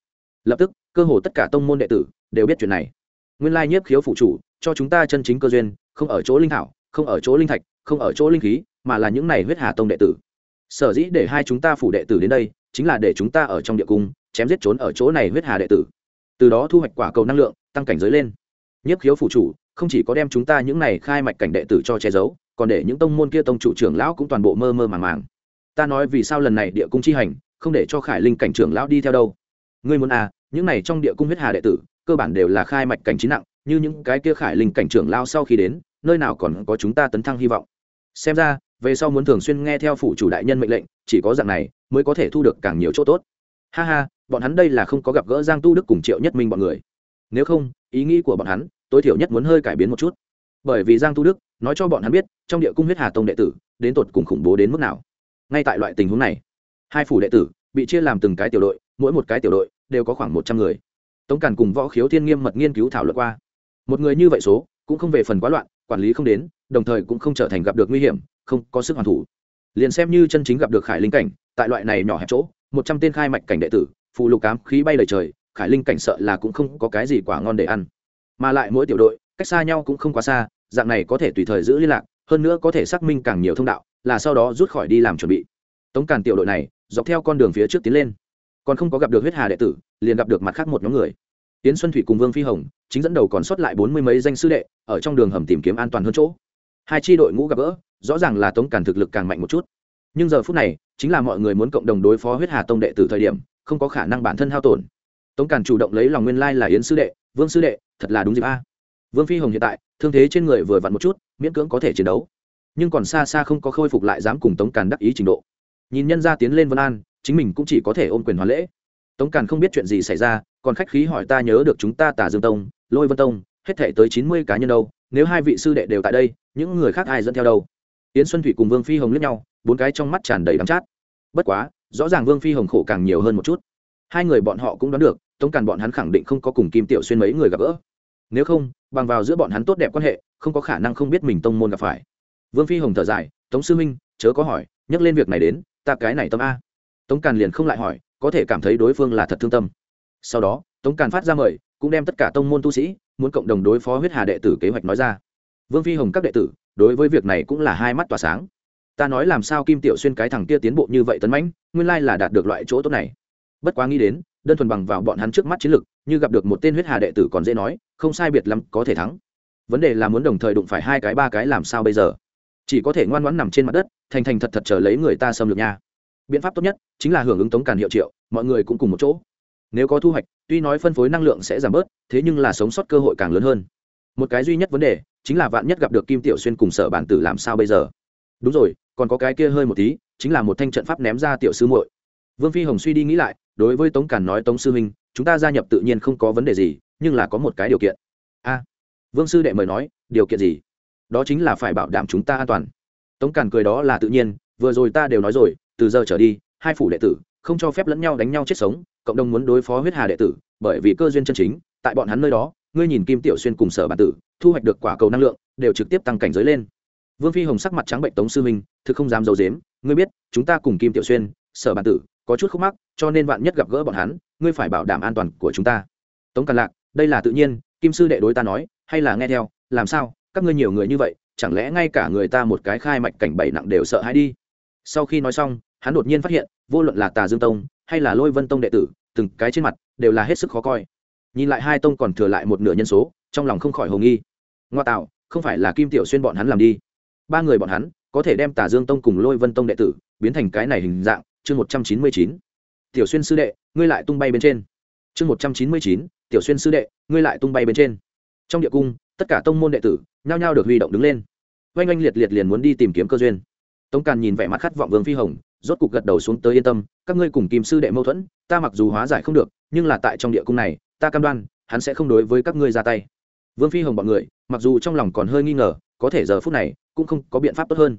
Lập tức, cơ hồ tất cả tông môn đệ tử đều biết chuyện này. Nguyên lai nhiếp khiếu phụ chủ, cho chúng ta chân chính cơ duyên, không ở chỗ linh thảo, không ở chỗ linh thạch, không ở chỗ linh khí, mà là những này huyết hà tông đệ tử. Sở dĩ để hai chúng ta phủ đệ tử đến đây, chính là để chúng ta ở trong địa cung chém giết trốn ở chỗ này huyết hà đệ tử. Từ đó thu hoạch quả cầu năng lượng, tăng cảnh giới lên. Nhất khiếu phụ chủ, không chỉ có đem chúng ta những này khai mạch cảnh đệ tử cho che giấu, còn để những tông môn kia tông chủ trưởng lão cũng toàn bộ mơ mơ màng màng. Ta nói vì sao lần này địa cung chi hành, không để cho khải linh cảnh trưởng lão đi theo đâu. Ngươi muốn à những này trong địa cung huyết hà đệ tử, cơ bản đều là khai mạch cảnh trí nặng, như những cái kia khải linh cảnh trưởng lão sau khi đến, nơi nào còn có chúng ta tấn thăng hy vọng. Xem ra, về sau muốn thường xuyên nghe theo phụ chủ đại nhân mệnh lệnh, chỉ có dạng này, mới có thể thu được càng nhiều chỗ tốt ha ha, bọn hắn đây là không có gặp gỡ giang tu đức cùng triệu nhất minh bọn người. Nếu không, ý nghĩ của bọn hắn, tối thiểu nhất muốn hơi cải biến một chút. Bởi vì giang tu đức nói cho bọn hắn biết, trong địa cung huyết hà tông đệ tử, đến tột cùng khủng bố đến mức nào. Ngay tại loại tình huống này, hai phủ đệ tử bị chia làm từng cái tiểu đội, mỗi một cái tiểu đội đều có khoảng một trăm người. Tống càn cùng võ khiếu thiên nghiêm mật nghiên cứu thảo luận qua. Một người như vậy số, cũng không về phần quá loạn, quản lý không đến, đồng thời cũng không trở thành gặp được nguy hiểm, không có sức hoàn thủ. Liền xem như chân chính gặp được khải linh cảnh, tại loại này nhỏ hẹp chỗ một trăm tên khai mạch cảnh đệ tử phụ lục cám khí bay lời trời, khải linh cảnh sợ là cũng không có cái gì quả ngon để ăn. Mà lại mỗi tiểu đội, cách xa nhau cũng không quá xa, dạng này có thể tùy thời giữ liên lạc, hơn nữa có thể xác minh càng nhiều thông đạo, là sau đó rút khỏi đi làm chuẩn bị. Tống càn tiểu đội này, dọc theo con đường phía trước tiến lên. Còn không có gặp được huyết hà đệ tử, liền gặp được mặt khác một nhóm người. Tiến xuân thủy cùng vương phi hồng, chính dẫn đầu còn sót lại bốn mươi mấy danh sư đệ, ở trong đường hầm tìm kiếm an toàn hơn chỗ. Hai tri đội ngũ gặp gỡ, rõ ràng là tống càn thực lực càng mạnh một chút nhưng giờ phút này, chính là mọi người muốn cộng đồng đối phó huyết hà tông đệ từ thời điểm, không có khả năng bản thân hao tổn. Tống càn chủ động lấy lòng nguyên lai là yến sư đệ, vương sư đệ, thật là đúng dịp a. Vương phi hồng hiện tại, thương thế trên người vừa vặn một chút, miễn cưỡng có thể chiến đấu. Nhưng còn xa xa không có khôi phục lại dám cùng tống càn đắc ý trình độ. Nhìn nhân gia tiến lên vân an, chính mình cũng chỉ có thể ôm quyền hoàn lễ. Tống càn không biết chuyện gì xảy ra, còn khách khí hỏi ta nhớ được chúng ta tả dương tông, lôi vân tông, hết thể tới chín mươi cá nhân đâu, nếu hai vị sư đệ đều tại đây, những người khác ai dẫn theo đâu? Yến xuân thủy cùng vương phi hồng lướt nhau bốn cái trong mắt tràn đầy đắm chát. Bất quá, rõ ràng vương phi hồng khổ càng nhiều hơn một chút. Hai người bọn họ cũng đoán được, tống càn bọn hắn khẳng định không có cùng kim tiểu xuyên mấy người gặp gỡ. Nếu không, bằng vào giữa bọn hắn tốt đẹp quan hệ, không có khả năng không biết mình tông môn gặp phải. Vương phi hồng thở dài, tống sư minh chớ có hỏi, nhắc lên việc này đến, ta cái này tâm a. Tống càn liền không lại hỏi, có thể cảm thấy đối phương là thật thương tâm. Sau đó, tống càn phát ra mời, cũng đem tất cả tông môn tu sĩ, muốn cộng đồng đối phó huyết hà đệ tử kế hoạch nói ra. Vương phi hồng các đệ tử, đối với việc này cũng là hai mắt tỏa sáng ta nói làm sao kim tiểu xuyên cái thằng kia tiến bộ như vậy tấn mãnh, nguyên lai là đạt được loại chỗ tốt này. Bất quá nghĩ đến, đơn thuần bằng vào bọn hắn trước mắt chiến lực, như gặp được một tên huyết hà đệ tử còn dễ nói, không sai biệt lắm, có thể thắng. Vấn đề là muốn đồng thời đụng phải hai cái ba cái làm sao bây giờ? Chỉ có thể ngoan ngoãn nằm trên mặt đất, thành thành thật thật chờ lấy người ta xâm lược nha. Biện pháp tốt nhất chính là hưởng ứng tống càn hiệu triệu, mọi người cũng cùng một chỗ. Nếu có thu hoạch, tuy nói phân phối năng lượng sẽ giảm bớt, thế nhưng là sống sót cơ hội càng lớn hơn. Một cái duy nhất vấn đề chính là vạn nhất gặp được kim tiểu xuyên cùng sở bản tử làm sao bây giờ? Đúng rồi còn có cái kia hơi một tí, chính là một thanh trận pháp ném ra tiểu sư muội. Vương phi hồng suy đi nghĩ lại, đối với tống càn nói, tống sư huynh, chúng ta gia nhập tự nhiên không có vấn đề gì, nhưng là có một cái điều kiện. A. Vương sư đệ mời nói, điều kiện gì? Đó chính là phải bảo đảm chúng ta an toàn. Tống càn cười, đó là tự nhiên, vừa rồi ta đều nói rồi, từ giờ trở đi, hai phủ đệ tử, không cho phép lẫn nhau đánh nhau chết sống, cộng đồng muốn đối phó huyết hà đệ tử, bởi vì cơ duyên chân chính, tại bọn hắn nơi đó, ngươi nhìn kim tiểu xuyên cùng sở bản tử, thu hoạch được quả cầu năng lượng, đều trực tiếp tăng cảnh giới lên vương phi hồng sắc mặt trắng bệnh tống sư minh, thực không dám d i ấ u dếm ngươi biết, chúng ta cùng kim tiểu xuyên, sở bản tử, có chút khúc mắc, cho nên vạn nhất gặp gỡ bọn hắn, ngươi phải bảo đảm an toàn của chúng ta. Tống càn lạc, đây là tự nhiên, kim sư đệ đối ta nói, hay là nghe theo, làm sao, các ngươi nhiều người như vậy, chẳng lẽ ngay cả người ta một cái khai mạch cảnh bảy nặng đều sợ hãi đi? Sau khi nói xong, hắn đột nhiên phát hiện, vô luận là tà dương tông, hay là lôi vân tông đệ tử, từng cái trên mặt đều là hết sức khó coi. Nhìn lại hai tông còn thừa lại một nửa nhân số, trong lòng không khỏi hồ nghi. Ngoa tạo, không phải là kim tiểu xuyên bọn hắn làm đi ba người bọn hắn có thể đem tà dương tông cùng lôi vân tông đệ tử biến thành cái này hình dạng, chương một trăm chín mươi chín. Tiểu xuyên sư đệ, ngươi lại tung bay bên trên. Chương một trăm chín mươi chín, tiểu xuyên sư đệ, ngươi lại tung bay bên trên. Trong địa cung, tất cả tông môn đệ tử nhao nhao được huy động đứng lên. Oanh oanh liệt liệt liền muốn đi tìm kiếm cơ duyên. Tống càn nhìn vẻ mặt khát vọng vương phi hồng, rốt cục gật đầu xuống tới yên tâm, các ngươi cùng kim sư đệ mâu thuẫn, ta mặc dù hóa giải không được, nhưng là tại trong địa cung này, ta cam đoan, hắn sẽ không đối với các ngươi ra tay. Vương phi hồng bọn người, mặc dù trong lòng còn hơi nghi ngờ có thể giờ phút này cũng không có biện pháp tốt hơn.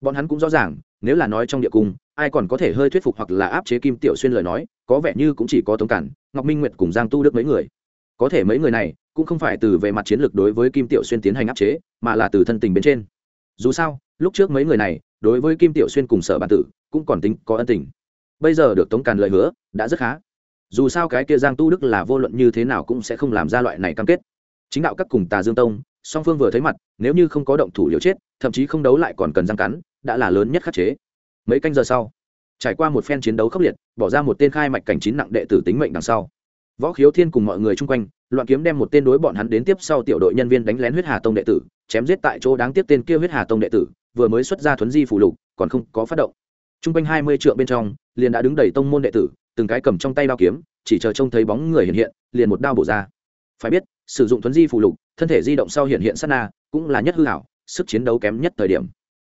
Bọn hắn cũng rõ ràng, nếu là nói trong địa cung, ai còn có thể hơi thuyết phục hoặc là áp chế kim tiểu xuyên lời nói, có vẻ như cũng chỉ có tống cản, ngọc minh nguyệt cùng giang tu đức mấy người. Có thể mấy người này cũng không phải từ về mặt chiến lược đối với kim tiểu xuyên tiến hành áp chế, mà là từ thân tình bên trên. Dù sao, lúc trước mấy người này đối với kim tiểu xuyên cùng sở bản tử cũng còn tính có ân tình. Bây giờ được tống càn lời hứa, đã rất khá. Dù sao cái kia giang tu đức là vô luận như thế nào cũng sẽ không làm ra loại này cam kết. Chính đạo các cùng tà dương tông song phương vừa thấy mặt, nếu như không có động thủ liều chết, thậm chí không đấu lại còn cần răng cắn, đã là lớn nhất khắc chế. Mấy canh giờ sau, trải qua một phen chiến đấu khốc liệt, bỏ ra một tên khai mạch cảnh chín nặng đệ tử tính mệnh đằng sau. Võ khiếu thiên cùng mọi người chung quanh, loạn kiếm đem một tên đối bọn hắn đến tiếp sau tiểu đội nhân viên đánh lén huyết hà tông đệ tử, chém giết tại chỗ đáng tiếc tên kia huyết hà tông đệ tử, vừa mới xuất ra thuấn di phủ lục, còn không có phát động. Chung quanh hai mươi trượng bên trong, liền đã đứng đầy tông môn đệ tử, từng cái cầm trong tay đao kiếm, chỉ chờ trông thấy bóng người hiện hiện, liền một đao bổ ra. Phải biết sử dụng thuấn di phụ lục, thân thể di động sau hiện hiện sát na, cũng là nhất hư hảo, sức chiến đấu kém nhất thời điểm.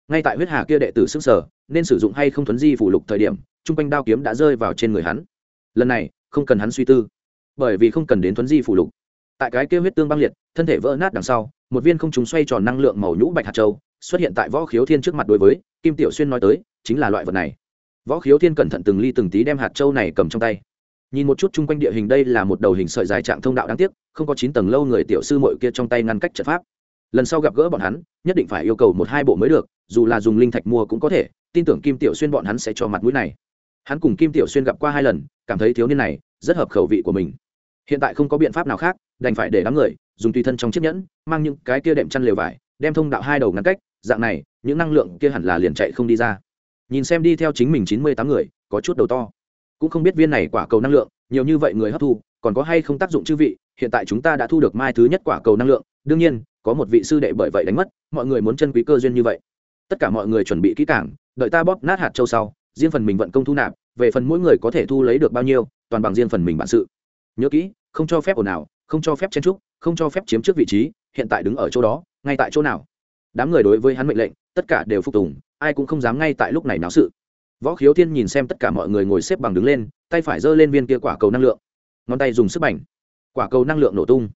Ngay tại huyết hà kia đệ tử sức sở, nên sử dụng hay không thuấn di phụ lục thời điểm chung quanh đao kiếm đã rơi vào trên người hắn. Lần này, không cần hắn suy tư, bởi vì không cần đến thuấn di phụ lục. Tại cái kia huyết tương băng liệt, thân thể vỡ nát đằng sau, một viên không trùng xoay tròn năng lượng màu nhũ bạch hạt châu xuất hiện tại võ khiếu thiên trước mặt đối với kim tiểu xuyên nói tới, chính là loại vật này. Võ khiếu thiên cẩn thận từng ly từng tí đem hạt châu này cầm trong tay nhìn một chút chung quanh địa hình đây là một đầu hình sợi dài trạng thông đạo đáng tiếc, không có chín tầng lâu người tiểu sư mội kia trong tay ngăn cách trận pháp. Lần sau gặp gỡ bọn hắn, nhất định phải yêu cầu một hai bộ mới được, dù là dùng linh thạch mua cũng có thể, tin tưởng kim tiểu xuyên bọn hắn sẽ cho mặt mũi này. Hắn cùng kim tiểu xuyên gặp qua hai lần, cảm thấy thiếu niên này rất hợp khẩu vị của mình. Hiện tại không có biện pháp nào khác, đành phải để đám người dùng tùy thân trong chiếc nhẫn, mang những cái kia đệm chăn lều vải, đem thông đạo hai đầu ngăn cách, dạng này, những năng lượng kia hẳn là liền chạy không đi ra. Nhìn xem đi theo chính mình chín mươi tám người, có chút đầu to cũng không biết viên này quả cầu năng lượng, nhiều như vậy người hấp thu, còn có hay không tác dụng chư vị, hiện tại chúng ta đã thu được mai thứ nhất quả cầu năng lượng, đương nhiên, có một vị sư đệ bởi vậy đánh mất, mọi người muốn chân quý cơ duyên như vậy. Tất cả mọi người chuẩn bị kỹ cảng đợi ta bóp nát hạt châu sau, riêng phần mình vận công thu nạp, về phần mỗi người có thể thu lấy được bao nhiêu, toàn bằng riêng phần mình bản sự. Nhớ kỹ, không cho phép ồn ào, không cho phép chen trúc không cho phép chiếm trước vị trí, hiện tại đứng ở chỗ đó, ngay tại chỗ nào? Đám người đối với hắn mệnh lệnh, tất cả đều phục tùng, ai cũng không dám ngay tại lúc này náo sự võ khiếu thiên nhìn xem tất cả mọi người ngồi xếp bằng đứng lên, tay phải giơ lên viên kia quả cầu năng lượng. Ngón tay dùng sức bành. Quả cầu năng lượng nổ tung.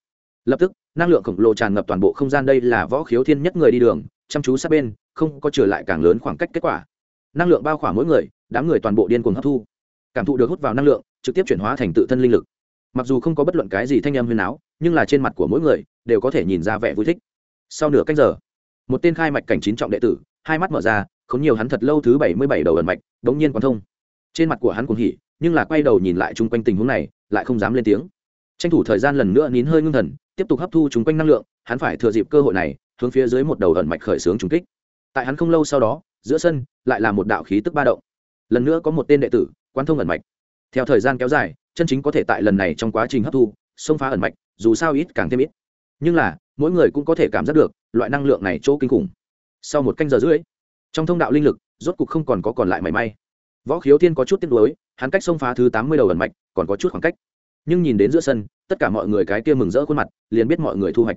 Lập tức, năng lượng khổng lồ tràn ngập toàn bộ không gian đây là võ khiếu thiên nhất người đi đường, chăm chú sát bên, không có trở lại càng lớn khoảng cách kết quả. Năng lượng bao khỏa mỗi người, đám người toàn bộ điên cuồng hấp thu. Cảm thụ được hút vào năng lượng, trực tiếp chuyển hóa thành tự thân linh lực. Mặc dù không có bất luận cái gì thanh âm huyền áo, nhưng là trên mặt của mỗi người, đều có thể nhìn ra vẻ vui thích. Sau nửa cách giờ, một tên khai mạch cảnh chín trọng đệ tử, hai mắt mở ra khốn nhiều hắn thật lâu thứ bảy mươi bảy đầu ẩn mạch bỗng nhiên quan thông. Trên mặt của hắn cũng hỉ, nhưng là quay đầu nhìn lại chung quanh tình huống này, lại không dám lên tiếng. Tranh thủ thời gian lần nữa nín hơi ngưng thần, tiếp tục hấp thu chung quanh năng lượng, hắn phải thừa dịp cơ hội này, hướng phía dưới một đầu ẩn mạch khởi xướng trùng kích. Tại hắn không lâu sau đó, giữa sân, lại là một đạo khí tức ba động. Lần nữa có một tên đệ tử quan thông ẩn mạch. Theo thời gian kéo dài, chân chính có thể tại lần này trong quá trình hấp thu, xông phá ẩn mạch, dù sao ít càng thêm ít. Nhưng là, mỗi người cũng có thể cảm giác được, loại năng lượng này chỗ kinh khủng. Sau một canh giờ rưỡi trong thông đạo linh lực, rốt cục không còn có còn lại mảy may. Võ khiếu thiên có chút tiếc nuối, hắn cách xông phá thứ tám mươi đầu ẩn mạch, còn có chút khoảng cách. Nhưng nhìn đến giữa sân, tất cả mọi người cái kia mừng rỡ khuôn mặt, liền biết mọi người thu hoạch.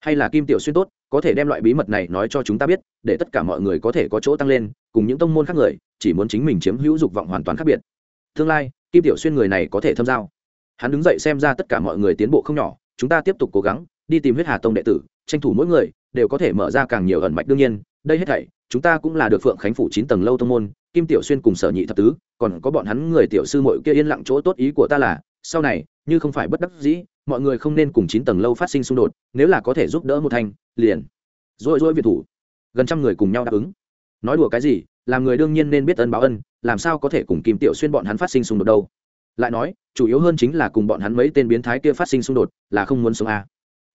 Hay là kim tiểu xuyên tốt, có thể đem loại bí mật này nói cho chúng ta biết, để tất cả mọi người có thể có chỗ tăng lên, cùng những tông môn khác người, chỉ muốn chính mình chiếm hữu dục vọng hoàn toàn khác biệt. Tương lai, kim tiểu xuyên người này có thể thâm giao. Hắn đứng dậy xem ra tất cả mọi người tiến bộ không nhỏ, chúng ta tiếp tục cố gắng, đi tìm huyết hà tông đệ tử, tranh thủ mỗi người đều có thể mở ra càng nhiều ẩn mạch đương nhiên, đây hết thảy chúng ta cũng là được phượng khánh phủ chín tầng lâu tông môn, kim tiểu xuyên cùng sở nhị thập tứ, còn có bọn hắn người tiểu sư mội kia yên lặng chỗ tốt ý của ta là, sau này, như không phải bất đắc dĩ, mọi người không nên cùng chín tầng lâu phát sinh xung đột, nếu là có thể giúp đỡ một thanh liền. Rồi rồi việt thủ. Gần trăm người cùng nhau đáp ứng. Nói đùa cái gì, làm người đương nhiên nên biết ân báo ân, làm sao có thể cùng kim tiểu xuyên bọn hắn phát sinh xung đột đâu. Lại nói, chủ yếu hơn chính là cùng bọn hắn mấy tên biến thái kia phát sinh xung đột, là không muốn sống a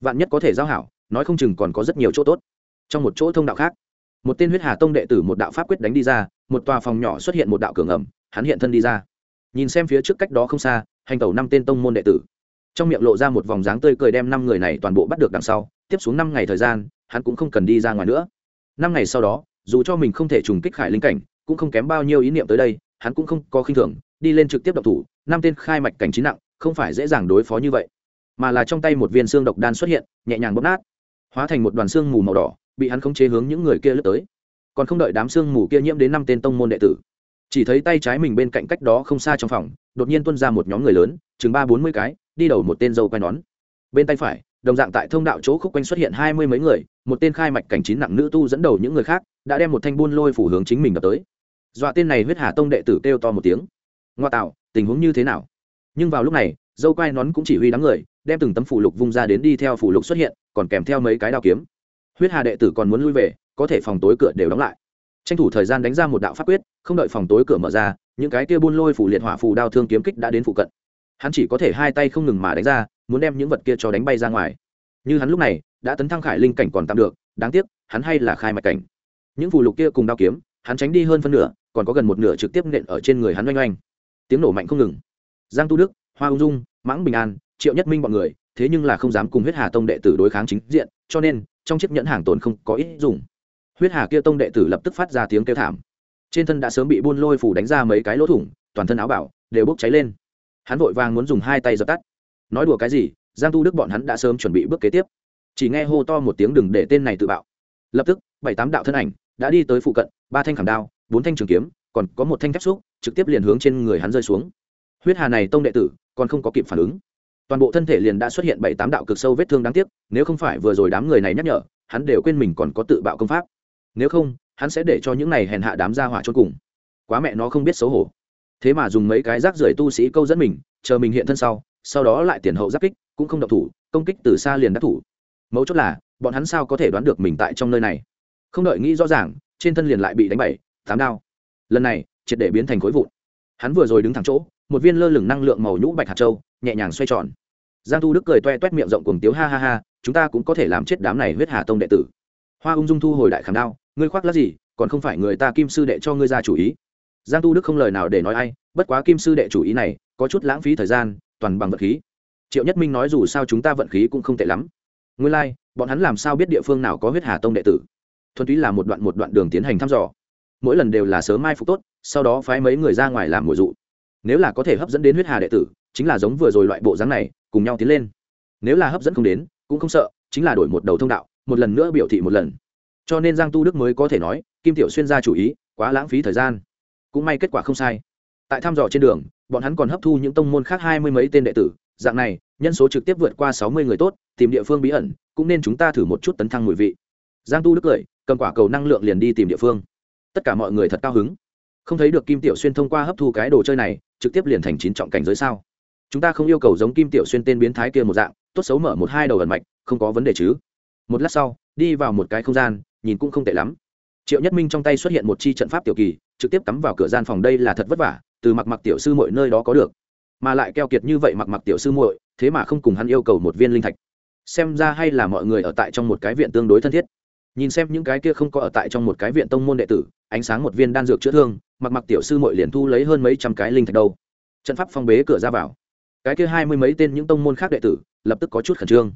vạn nhất có thể giao hảo, nói không chừng còn có rất nhiều chỗ tốt. Trong một chỗ thông đạo khác một tên huyết hà tông đệ tử một đạo pháp quyết đánh đi ra một tòa phòng nhỏ xuất hiện một đạo cường ẩm, hắn hiện thân đi ra. Nhìn xem phía trước cách đó không xa hành tẩu năm tên tông môn đệ tử. Trong miệng lộ ra một vòng dáng tươi cười đem năm người này toàn bộ bắt được đằng sau tiếp xuống năm ngày thời gian hắn cũng không cần đi ra ngoài nữa. Năm ngày sau đó dù cho mình không thể trùng kích khải linh cảnh cũng không kém bao nhiêu ý niệm tới đây hắn cũng không có khinh thường đi lên trực tiếp độc thủ năm tên khai mạch cảnh trí nặng không phải dễ dàng đối phó như vậy. Mà là trong tay một viên xương độc đan xuất hiện nhẹ nhàng bóp nát hóa thành một đoàn xương mù màu đỏ bị hắn khống chế hướng những người kia lướt tới. Còn không đợi đám xương mù kia nhiễm đến năm tên tông môn đệ tử, chỉ thấy tay trái mình bên cạnh cách đó không xa trong phòng, đột nhiên tuân ra một nhóm người lớn, chừng ba bốn mươi cái, đi đầu một tên dâu quai nón. Bên tay phải, đồng dạng tại thông đạo chỗ khúc quanh xuất hiện hai mươi mấy người, một tên khai mạch cảnh chín nặng nữ tu dẫn đầu những người khác, đã đem một thanh buôn lôi phủ hướng chính mình đập tới. Dọa tên này huyết hà tông đệ tử kêu to một tiếng. Ngoa tạo, tình huống như thế nào? Nhưng vào lúc này, dâu quai nón cũng chỉ huy đám người, đem từng tấm phủ lục vung ra đến đi theo phủ lục xuất hiện, còn kèm theo mấy cái đao kiếm huyết hà đệ tử còn muốn lui về, có thể phòng tối cửa đều đóng lại. Tranh thủ thời gian đánh ra một đạo pháp quyết, không đợi phòng tối cửa mở ra, những cái kia buôn lôi phủ liệt hỏa phù đao thương kiếm kích đã đến phụ cận. Hắn chỉ có thể hai tay không ngừng mà đánh ra, muốn đem những vật kia cho đánh bay ra ngoài. Như hắn lúc này, đã tấn thăng khải linh cảnh còn tạm được, đáng tiếc, hắn hay là khai mạch cảnh. Những phù lục kia cùng đao kiếm, hắn tránh đi hơn phân nửa, còn có gần một nửa trực tiếp nện ở trên người hắn oanh oanh. Tiếng nổ mạnh không ngừng. Giang tu đức, hoa ung dung, mãng bình an, triệu nhất minh b ọ n người, thế nhưng là không dám cùng huyết hà tông đệ tử đối kháng chính diện, cho nên trong chiếc nhẫn hàng tồn không có ít dùng. Huyết hà kia tông đệ tử lập tức phát ra tiếng kêu thảm. Trên thân đã sớm bị buôn lôi phủ đánh ra mấy cái lỗ thủng, toàn thân áo bảo đều bốc cháy lên. Hắn vội vàng muốn dùng hai tay dập tắt. Nói đùa cái gì, giang tu đức bọn hắn đã sớm chuẩn bị bước kế tiếp. Chỉ nghe hô to một tiếng đừng để tên này tự bạo. Lập tức, bảy tám đạo thân ảnh đã đi tới phụ cận, ba thanh khảm đao, bốn thanh trường kiếm, còn có một thanh thép xúc, trực tiếp liền hướng trên người hắn rơi xuống. Huyết hà này tông đệ tử còn không có kịp phản ứng toàn bộ thân thể liền đã xuất hiện bảy tám đạo cực sâu vết thương đáng tiếc, nếu không phải vừa rồi đám người này nhắc nhở, hắn đều quên mình còn có tự bạo công pháp. Nếu không, hắn sẽ để cho những này hèn hạ đám ra hỏa chôn cùng. Quá mẹ nó không biết xấu hổ. Thế mà dùng mấy cái rác rưởi tu sĩ câu dẫn mình, chờ mình hiện thân sau sau đó lại tiền hậu giáp kích, cũng không động thủ, công kích từ xa liền đắc thủ. Mấu chốt là, bọn hắn sao có thể đoán được mình tại trong nơi này? Không đợi nghĩ rõ ràng, trên thân liền lại bị đánh bảy, tám đao. Lần này, triệt để biến thành khối vụn. Hắn vừa rồi đứng thẳng chỗ, một viên lơ lửng năng lượng màu nhũ bạch hạt châu, nhẹ nhàng xoay tròn giang thu đức cười toe toét miệng rộng cùng tiếu ha ha ha chúng ta cũng có thể làm chết đám này huyết hà tông đệ tử. Hoa ung dung thu hồi đại khảm đao ngươi khoác lát gì còn không phải người ta kim sư đệ cho ngươi ra chủ ý. Giang tu đức không lời nào để nói ai bất quá kim sư đệ chủ ý này có chút lãng phí thời gian toàn bằng vật khí. Triệu nhất minh nói dù sao chúng ta vận khí cũng không tệ lắm. Nguyên lai、like, bọn hắn làm sao biết địa phương nào có huyết hà tông đệ tử? Thuần túy là một đoạn một đoạn đường tiến hành thăm dò. Mỗi lần đều là sớm mai phục tốt sau đó phái mấy người ra ngoài làm mùa dụ. Nếu là có thể hấp dẫn đến huyết hà đệ tử chính là giống vừa rồi loại bộ dáng này, cùng nhau tiến lên. Nếu là hấp dẫn không đến, cũng không sợ, chính là đổi một đầu thông đạo, một lần nữa biểu thị một lần. Cho nên giang tu đức mới có thể nói, kim tiểu xuyên ra chủ ý, quá lãng phí thời gian. Cũng may kết quả không sai. Tại thăm dò trên đường, bọn hắn còn hấp thu những tông môn khác hai mươi mấy tên đệ tử, dạng này, nhân số trực tiếp vượt qua sáu mươi người tốt, tìm địa phương bí ẩn, cũng nên chúng ta thử một chút tấn thăng mùi vị. Giang tu đức cười, cầm quả cầu năng lượng liền đi tìm địa phương. Tất cả mọi người thật cao hứng. Không thấy được kim tiểu xuyên thông qua hấp thu cái đồ chơi này, trực tiếp liền thành chín trọng cảnh giới sao? Chúng ta không yêu cầu giống kim tiểu xuyên tên biến thái kia một dạng, tốt xấu mở một hai đầu ẩn mạch, không có vấn đề chứ. Một lát sau, đi vào một cái không gian, nhìn cũng không tệ lắm. Triệu nhất minh trong tay xuất hiện một chi trận pháp tiểu kỳ, trực tiếp cắm vào cửa gian phòng đây là thật vất vả, từ mặc mặc tiểu sư muội nơi đó có được. Mà lại keo kiệt như vậy mặc mặc tiểu sư muội, thế mà không cùng hắn yêu cầu một viên linh thạch. Xem ra hay là mọi người ở tại trong một cái viện tương đối thân thiết. Nhìn xem những cái kia không có ở tại trong một cái viện tông môn đệ tử, ánh sáng một viên đan dược chữa thương, mặc mặc tiểu sư muội liền thu lấy hơn mấy trăm cái linh thạch đâu. Trận pháp phong bế cửa ra vào cái kia hai mươi mấy tên những tông môn khác đệ tử, lập tức có chút khẩn trương.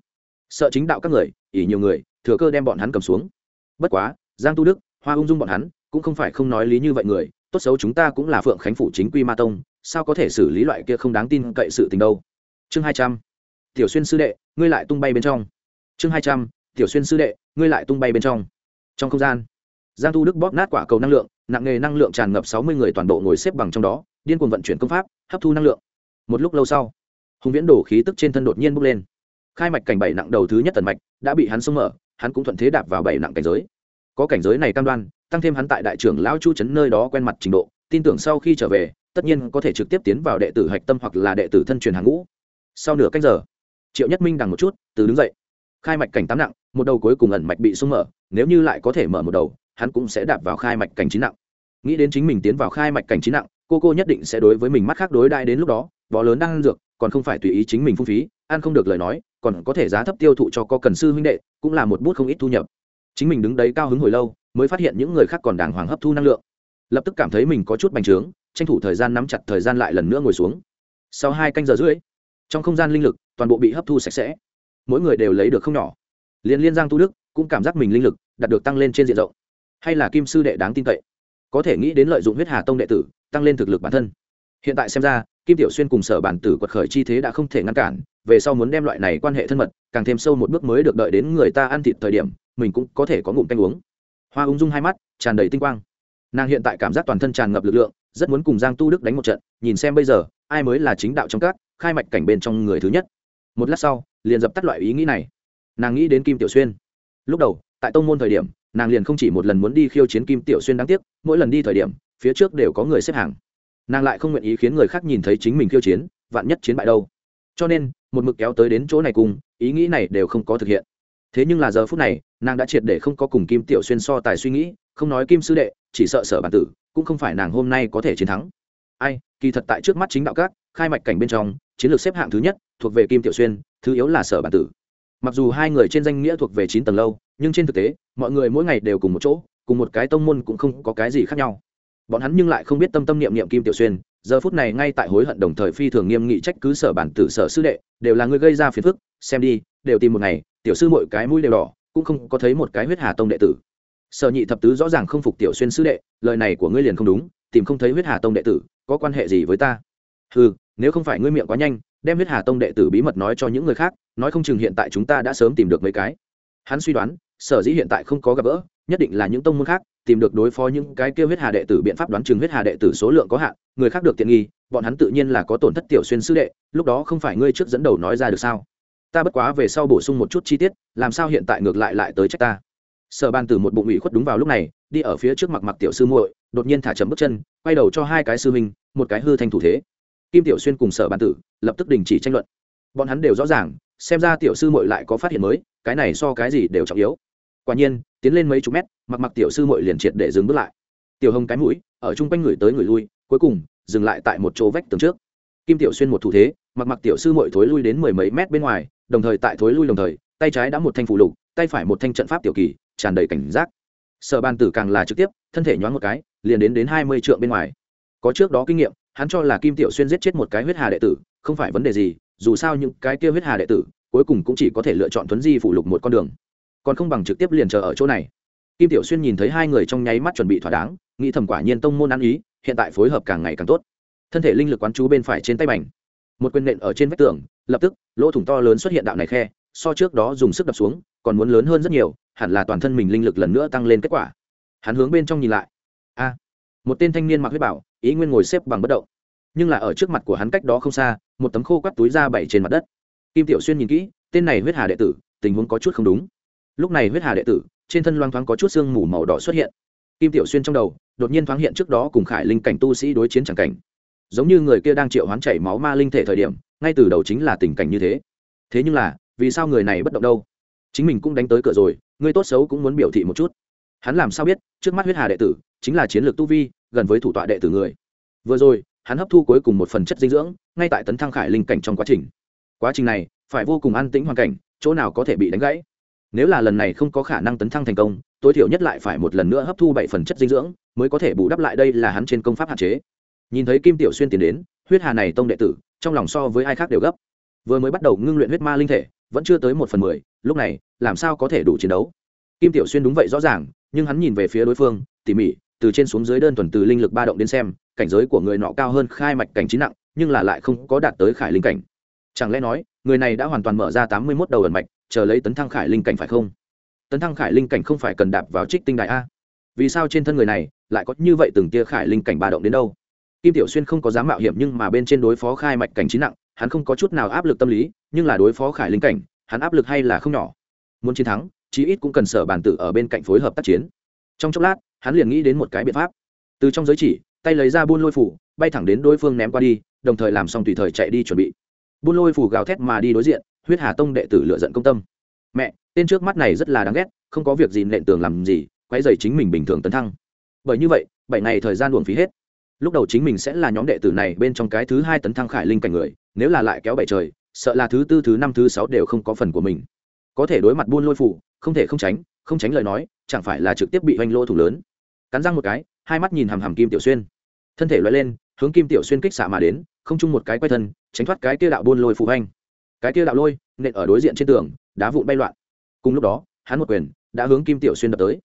Sợ chính đạo các người ỉ nhiều người, thừa cơ đem bọn hắn cầm xuống. Bất quá, giang tu đức, hoa ung dung bọn hắn, cũng không phải không nói lý như vậy người, tốt xấu chúng ta cũng là phượng khánh phủ chính quy ma tông, sao có thể xử lý loại kia không đáng tin cậy sự tình đâu? Chương hai trăm. Tiểu xuyên sư đệ, ngươi lại tung bay bên trong. Chương hai trăm. Tiểu xuyên sư đệ, ngươi lại tung bay bên trong. Trong không gian, giang tu đức bóp nát quả cầu năng lượng, nặng nghề năng lượng tràn ngập sáu mươi người toàn bộ ngồi xếp bằng trong đó, điên cuồng vận chuyển công pháp, hấp thu năng lượng một lúc lâu sau, hùng viễn đổ khí tức trên thân đột nhiên bốc lên. Khai mạch cảnh bảy nặng đầu thứ nhất tần mạch đã bị hắn xông mở, hắn cũng thuận thế đạp vào bảy nặng cảnh giới. Có cảnh giới này cam đoan, tăng thêm hắn tại đại trưởng lão chu trấn nơi đó quen mặt trình độ, tin tưởng sau khi trở về, tất nhiên có thể trực tiếp tiến vào đệ tử hạch tâm hoặc là đệ tử thân truyền hàng ngũ. Sau nửa canh giờ, triệu nhất minh đằng một chút, từ đứng dậy. Khai mạch cảnh tám nặng, một đầu cuối cùng ẩn mạch bị sung mở, nếu như lại có thể mở một đầu, hắn cũng sẽ đạp vào khai mạch cảnh chín nặng. Nghĩ đến chính mình tiến vào khai mạch cảnh chín nặng cô cô nhất định sẽ đối với mình mắt khác đối đại đến lúc đó, bó lớn đang ăn dược, còn không phải tùy ý chính mình phung phí, ăn không được lời nói, còn có thể giá thấp tiêu thụ cho có cần sư huynh đệ, cũng là một bút không ít thu nhập. Chính mình đứng đấy cao hứng hồi lâu, mới phát hiện những người khác còn đàng hoàng hấp thu năng lượng. Lập tức cảm thấy mình có chút bành trướng, tranh thủ thời gian nắm chặt thời gian lại lần nữa ngồi xuống. Sau hai canh giờ rưỡi, trong không gian linh lực toàn bộ bị hấp thu sạch sẽ. Mỗi người đều lấy được không nhỏ. Liên liên giang tu đức cũng cảm giác mình linh lực đạt được tăng lên trên diện rộng. Hay là kim sư đệ đáng tin cậy. Có thể nghĩ đến lợi dụng huyết hà tông đệ tử tăng lên thực lực bản thân. Hiện tại xem ra, kim tiểu xuyên cùng sở bản tử quật khởi chi thế đã không thể ngăn cản, về sau muốn đem loại này quan hệ thân mật, càng thêm sâu một bước mới được đợi đến người ta ăn thịt thời điểm, mình cũng có thể có ngụm canh uống. Hoa ung dung hai mắt, tràn đầy tinh quang. Nàng hiện tại cảm giác toàn thân tràn ngập lực lượng, rất muốn cùng giang tu đức đánh một trận, nhìn xem bây giờ, ai mới là chính đạo trong các, khai mạch cảnh bên trong người thứ nhất. Một lát sau, liền dập tắt loại ý nghĩ này. Nàng nghĩ đến kim tiểu xuyên. Lúc đầu, tại tông môn thời điểm, nàng liền không chỉ một lần muốn đi khiêu chiến kim tiểu xuyên đáng tiếc, mỗi lần đi thời điểm phía trước đều có người xếp hàng. Nàng lại không nguyện ý khiến người khác nhìn thấy chính mình khiêu chiến, vạn nhất chiến bại đâu. Cho nên, một mực kéo tới đến chỗ này cùng, ý nghĩ này đều không có thực hiện. Thế nhưng là giờ phút này, nàng đã triệt để không có cùng kim tiểu xuyên so tài suy nghĩ, không nói kim sư đệ, chỉ sợ sở bản tử, cũng không phải nàng hôm nay có thể chiến thắng. Ai, kỳ thật tại trước mắt chính đạo các, khai mạch cảnh bên trong, chiến lược xếp hạng thứ nhất, thuộc về kim tiểu xuyên, thứ yếu là sở bản tử. Mặc dù hai người trên danh nghĩa thuộc về chín tầng lâu, nhưng trên thực tế, mọi người mỗi ngày đều cùng một chỗ, cùng một cái tông môn cũng không có cái gì khác nhau bọn hắn nhưng lại không biết tâm tâm niệm niệm kim tiểu xuyên, giờ phút này ngay tại hối hận đồng thời phi thường nghiêm nghị trách cứ sở bản tử, sở sư đệ, đều là người gây ra phiền phức, xem đi, đều tìm một ngày, tiểu sư mỗi cái mũi đều đỏ, cũng không có thấy một cái huyết hà tông đệ tử. Sở nhị thập tứ rõ ràng không phục tiểu xuyên sư đệ, lời này của ngươi liền không đúng, tìm không thấy huyết hà tông đệ tử, có quan hệ gì với ta? Ừ nếu không phải ngươi miệng quá nhanh, đem huyết hà tông đệ tử bí mật nói cho những người khác, nói không chừng hiện tại chúng ta đã sớm tìm được mấy cái. Hắn suy đoán, sở dĩ hiện tại không có gặp gỡ nhất định là những tông môn khác, tìm được đối phó những cái kêu huyết hà đệ tử biện pháp đoán chừng huyết hà đệ tử số lượng có hạn, người khác được tiện nghi, bọn hắn tự nhiên là có tổn thất tiểu xuyên sư đệ, lúc đó không phải ngươi trước dẫn đầu nói ra được sao? Ta bất quá về sau bổ sung một chút chi tiết, làm sao hiện tại ngược lại lại tới trách ta? Sở ban từ một bụng ủy khuất đúng vào lúc này, đi ở phía trước mặt mặc tiểu sư muội, đột nhiên thả chậm bước chân, quay đầu cho hai cái sư minh một cái hư thành thủ thế. Kim tiểu xuyên cùng sở ban tử lập tức đình chỉ tranh luận. Bọn hắn đều rõ ràng, xem ra tiểu sư muội lại có phát hiện mới, cái này so cái gì đều trọng yếu. Quả nhiên tiến lên mấy chục mét, mặc mặc tiểu sư muội liền triệt để dừng bước lại. Tiểu hồng cái mũi, ở chung quanh người tới người lui, cuối cùng, dừng lại tại một chỗ vách tường trước. Kim tiểu xuyên một thủ thế, mặc mặc tiểu sư muội thối lui đến mười mấy mét bên ngoài, đồng thời tại thối lui đồng thời, tay trái đã một thanh phủ lục, tay phải một thanh trận pháp tiểu kỳ, tràn đầy cảnh giác. Sở ban tử càng là trực tiếp, thân thể nhoáng một cái, liền đến đến hai mươi trượng bên ngoài. Có trước đó kinh nghiệm, hắn cho là kim tiểu xuyên giết chết một cái huyết hà đệ tử, không phải vấn đề gì, dù sao những cái kia huyết hà đệ tử, cuối cùng cũng chỉ có thể lựa chọn tuấn di phụ lục một con đường còn không bằng trực tiếp liền chờ ở chỗ này. Kim tiểu xuyên nhìn thấy hai người trong nháy mắt chuẩn bị thỏa đáng, nghĩ thầm quả nhiên tông môn ăn ý, hiện tại phối hợp càng ngày càng tốt. Thân thể linh lực quán chú bên phải trên tay mảnh một quyền nện ở trên vách tường, lập tức, lỗ thủng to lớn xuất hiện đạo này khe, so trước đó dùng sức đập xuống, còn muốn lớn hơn rất nhiều, hẳn là toàn thân mình linh lực lần nữa tăng lên kết quả. Hắn hướng bên trong nhìn lại. A! Một tên thanh niên mặc huyết bảo, ý nguyên ngồi xếp bằng bất động. Nhưng là ở trước mặt của hắn cách đó không xa, một tấm khô quắt túi da bảy trên mặt đất. Kim tiểu xuyên nhìn kỹ, tên này huyết hà đệ tử, tình huống có chút không đúng lúc này huyết hà đệ tử, trên thân loang thoáng có chút sương mù màu đỏ xuất hiện. Kim tiểu xuyên trong đầu, đột nhiên thoáng hiện trước đó cùng khải linh cảnh tu sĩ đối chiến chẳng cảnh. Giống như người kia đang triệu hoán chảy máu ma linh thể thời điểm, ngay từ đầu chính là tình cảnh như thế. Thế nhưng là, vì sao người này bất động đâu? Chính mình cũng đánh tới cửa rồi, người tốt xấu cũng muốn biểu thị một chút. Hắn làm sao biết, trước mắt huyết hà đệ tử, chính là chiến lược tu vi, gần với thủ tọa đệ tử người. Vừa rồi, hắn hấp thu cuối cùng một phần chất dinh dưỡng, ngay tại tấn thăng khải linh cảnh trong quá trình. Quá trình này, phải vô cùng an tĩnh hoàn cảnh, chỗ nào có thể bị đánh gãy? Nếu là lần này không có khả năng tấn thăng thành công, tối thiểu nhất lại phải một lần nữa hấp thu bảy phần chất dinh dưỡng, mới có thể bù đắp lại đây là hắn trên công pháp hạn chế. Nhìn thấy kim tiểu xuyên tiến đến, huyết hà này tông đệ tử, trong lòng so với ai khác đều gấp. Vừa mới bắt đầu ngưng luyện huyết ma linh thể, vẫn chưa tới một phần mười, lúc này, làm sao có thể đủ chiến đấu? Kim tiểu xuyên đúng vậy rõ ràng, nhưng hắn nhìn về phía đối phương, tỉ mỉ, từ trên xuống dưới đơn thuần từ linh lực ba động đến xem, cảnh giới của người nọ cao hơn khai mạch cảnh trí nặng, nhưng là lại không có đạt tới khải linh cảnh. Chẳng lẽ nói, người này đã hoàn toàn mở ra tám mươi mốt đầu ẩn mạch chờ lấy tấn thăng khải linh cảnh phải không? Tấn thăng khải linh cảnh không phải cần đạp vào trích tinh đại a? Vì sao trên thân người này lại có như vậy từng tia khải linh cảnh ba động đến đâu? Kim tiểu xuyên không có dám mạo hiểm nhưng mà bên trên đối phó khai mạch cảnh trí nặng, hắn không có chút nào áp lực tâm lý, nhưng là đối phó khải linh cảnh, hắn áp lực hay là không nhỏ. Muốn chiến thắng, chí ít cũng cần sở bản tử ở bên cạnh phối hợp tác chiến. Trong chốc lát, hắn liền nghĩ đến một cái biện pháp. Từ trong giới chỉ, tay lấy ra buôn lôi phủ, bay thẳng đến đối phương ném qua đi, đồng thời làm xong tùy thời chạy đi chuẩn bị. Buôn lôi phủ gào thét mà đi đối diện huyết hà tông đệ tử lựa giận công tâm. Mẹ, tên trước mắt này rất là đáng ghét, không có việc gì nện tường làm gì quay dày chính mình bình thường tấn thăng. Bởi như vậy, bảy ngày thời gian luồng phí hết. Lúc đầu chính mình sẽ là nhóm đệ tử này bên trong cái thứ hai tấn thăng khải linh cảnh người, nếu là lại kéo bảy trời, sợ là thứ tư, thứ năm, thứ sáu đều không có phần của mình. Có thể đối mặt buôn lôi phủ, không thể không tránh không tránh lời nói, chẳng phải là trực tiếp bị hoành lô thủ lớn. Cắn răng một cái, hai mắt nhìn hằm hằm kim tiểu xuyên. Thân thể loại lên, hướng kim tiểu xuyên kích xạ mà đến, không chung một cái quay thân, tránh thoát cái tiêu đạo buôn lôi phủ hoành cái kia đạo lôi nện ở đối diện trên tường đá vụn bay loạn. Cùng lúc đó hắn một quyền đã hướng kim tiểu xuyên đập tới.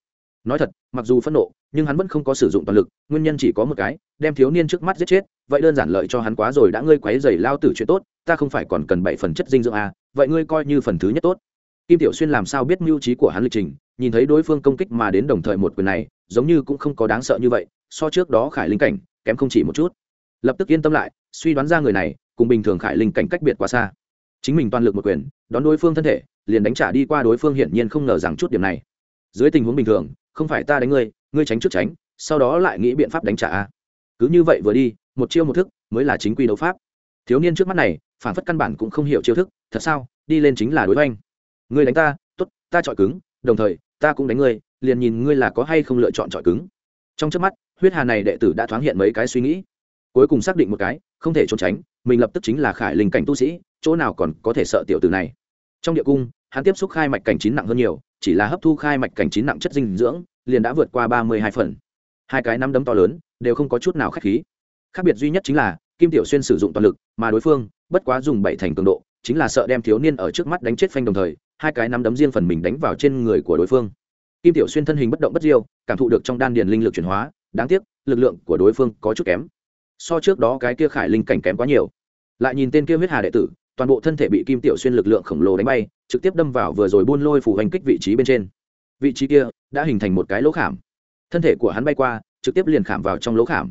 Nói thật mặc dù phẫn nộ nhưng hắn vẫn không có sử dụng toàn lực nguyên nhân chỉ có một cái đem thiếu niên trước mắt giết chết vậy đơn giản lợi cho hắn quá rồi đã ngươi quấy dày lao tử chuyện tốt ta không phải còn cần bảy phần chất dinh dưỡng à, vậy ngươi coi như phần thứ nhất tốt. Kim tiểu xuyên làm sao biết mưu trí của hắn lịch trình nhìn thấy đối phương công kích mà đến đồng thời một quyền này giống như cũng không có đáng sợ như vậy so trước đó khải linh cảnh kém không chỉ một chút. Lập tức yên tâm lại suy đoán ra người này cùng bình thường khải linh cảnh cách biệt quá xa chính mình toàn lực một quyền, đón đối phương thân thể, liền đánh trả đi qua đối phương hiển nhiên không ngờ rằng chút điểm này. Dưới tình huống bình thường, không phải ta đánh ngươi ngươi tránh trước tránh, sau đó lại nghĩ biện pháp đánh trả cứ như vậy vừa đi, một chiêu một thức mới là chính quy đấu pháp. Thiếu niên trước mắt này, phản phất căn bản cũng không hiểu chiêu thức, thật sao, đi lên chính là đối oanh. Ngươi đánh ta t ố t ta chọi cứng, đồng thời, ta cũng đánh ngươi, liền nhìn ngươi là có hay không lựa chọn chọi cứng. Trong trước mắt, huyết hà này đệ tử đã thoáng hiện mấy cái suy nghĩ. Cuối cùng xác định một cái, không thể trốn tránh, mình lập tức chính là khải linh cảnh tu sĩ chỗ nào còn có thể sợ tiểu tử này. Trong địa cung, hắn tiếp xúc khai mạch cảnh chín nặng hơn nhiều, chỉ là hấp thu khai mạch cảnh chín nặng chất dinh dưỡng, liền đã vượt qua ba mươi hai phần. Hai cái nắm đấm to lớn, đều không có chút nào k h á c h khí. Khác biệt duy nhất chính là, kim tiểu xuyên sử dụng toàn lực, mà đối phương, bất quá dùng bảy thành cường độ, chính là sợ đem thiếu niên ở trước mắt đánh chết phanh đồng thời, hai cái nắm đấm riêng phần mình đánh vào trên người của đối phương. Kim tiểu xuyên thân hình bất động bất diêu, cảm thụ được trong đan điền linh lực chuyển hóa, đáng tiếc, lực lượng của đối phương có chút kém. So trước đó cái kia khải linh cảnh kém quá nhiều. Lại nhìn tên kia huyết hà đệ tử toàn bộ thân thể bị kim tiểu xuyên lực lượng khổng lồ đánh bay, trực tiếp đâm vào vừa rồi buôn lôi phủ hành kích vị trí bên trên. Vị trí kia đã hình thành một cái lỗ khảm. Thân thể của hắn bay qua, trực tiếp liền khảm vào trong lỗ khảm.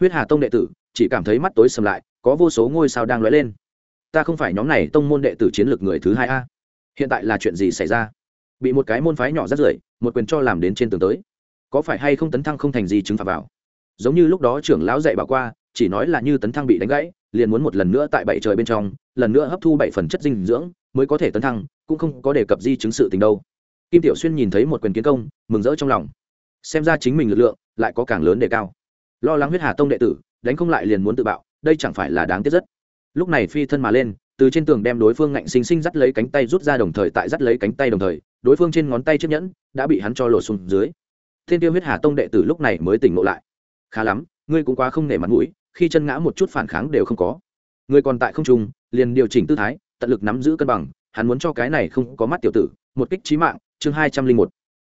Huyết hà tông đệ tử, chỉ cảm thấy mắt tối sầm lại, có vô số ngôi sao đang lóe lên. Ta không phải nhóm này tông môn đệ tử chiến lược người thứ hai a. Hiện tại là chuyện gì xảy ra? Bị một cái môn phái nhỏ rắt rưởi, một quyền cho làm đến trên tường tới. Có phải hay không tấn thăng không thành gì chứng phạt vào? Giống như lúc đó trưởng lão dạy bảo qua chỉ nói là như tấn thăng bị đánh gãy, liền muốn một lần nữa tại bảy trời bên trong, lần nữa hấp thu bảy phần chất dinh dưỡng, mới có thể tấn thăng, cũng không có đề cập di chứng sự tình đâu. Kim tiểu xuyên nhìn thấy một quyền kiến công, mừng rỡ trong lòng. Xem ra chính mình lực lượng lại có càng lớn đề cao. Lo lắng huyết hà tông đệ tử, đánh không lại liền muốn tự bạo, đây chẳng phải là đáng tiếc rất. Lúc này phi thân mà lên, từ trên tường đem đối phương ngạnh xinh xinh dắt lấy cánh tay rút ra đồng thời tại dắt lấy cánh tay đồng thời, đối phương trên ngón tay chiếc nhẫn đã bị hắn cho lột xuống dưới. Thiên tiêu huyết hà tông đệ tử lúc này mới tỉnh ngộ lại. Khá lắm, ngươi cũng quá không nể mặt mũi khi chân ngã một chút phản kháng đều không có. Người còn tại không trung, liền điều chỉnh tư thái, tận lực nắm giữ cân bằng, hắn muốn cho cái này không có mắt tiểu tử, một kích trí mạng, chương hai trăm linh một.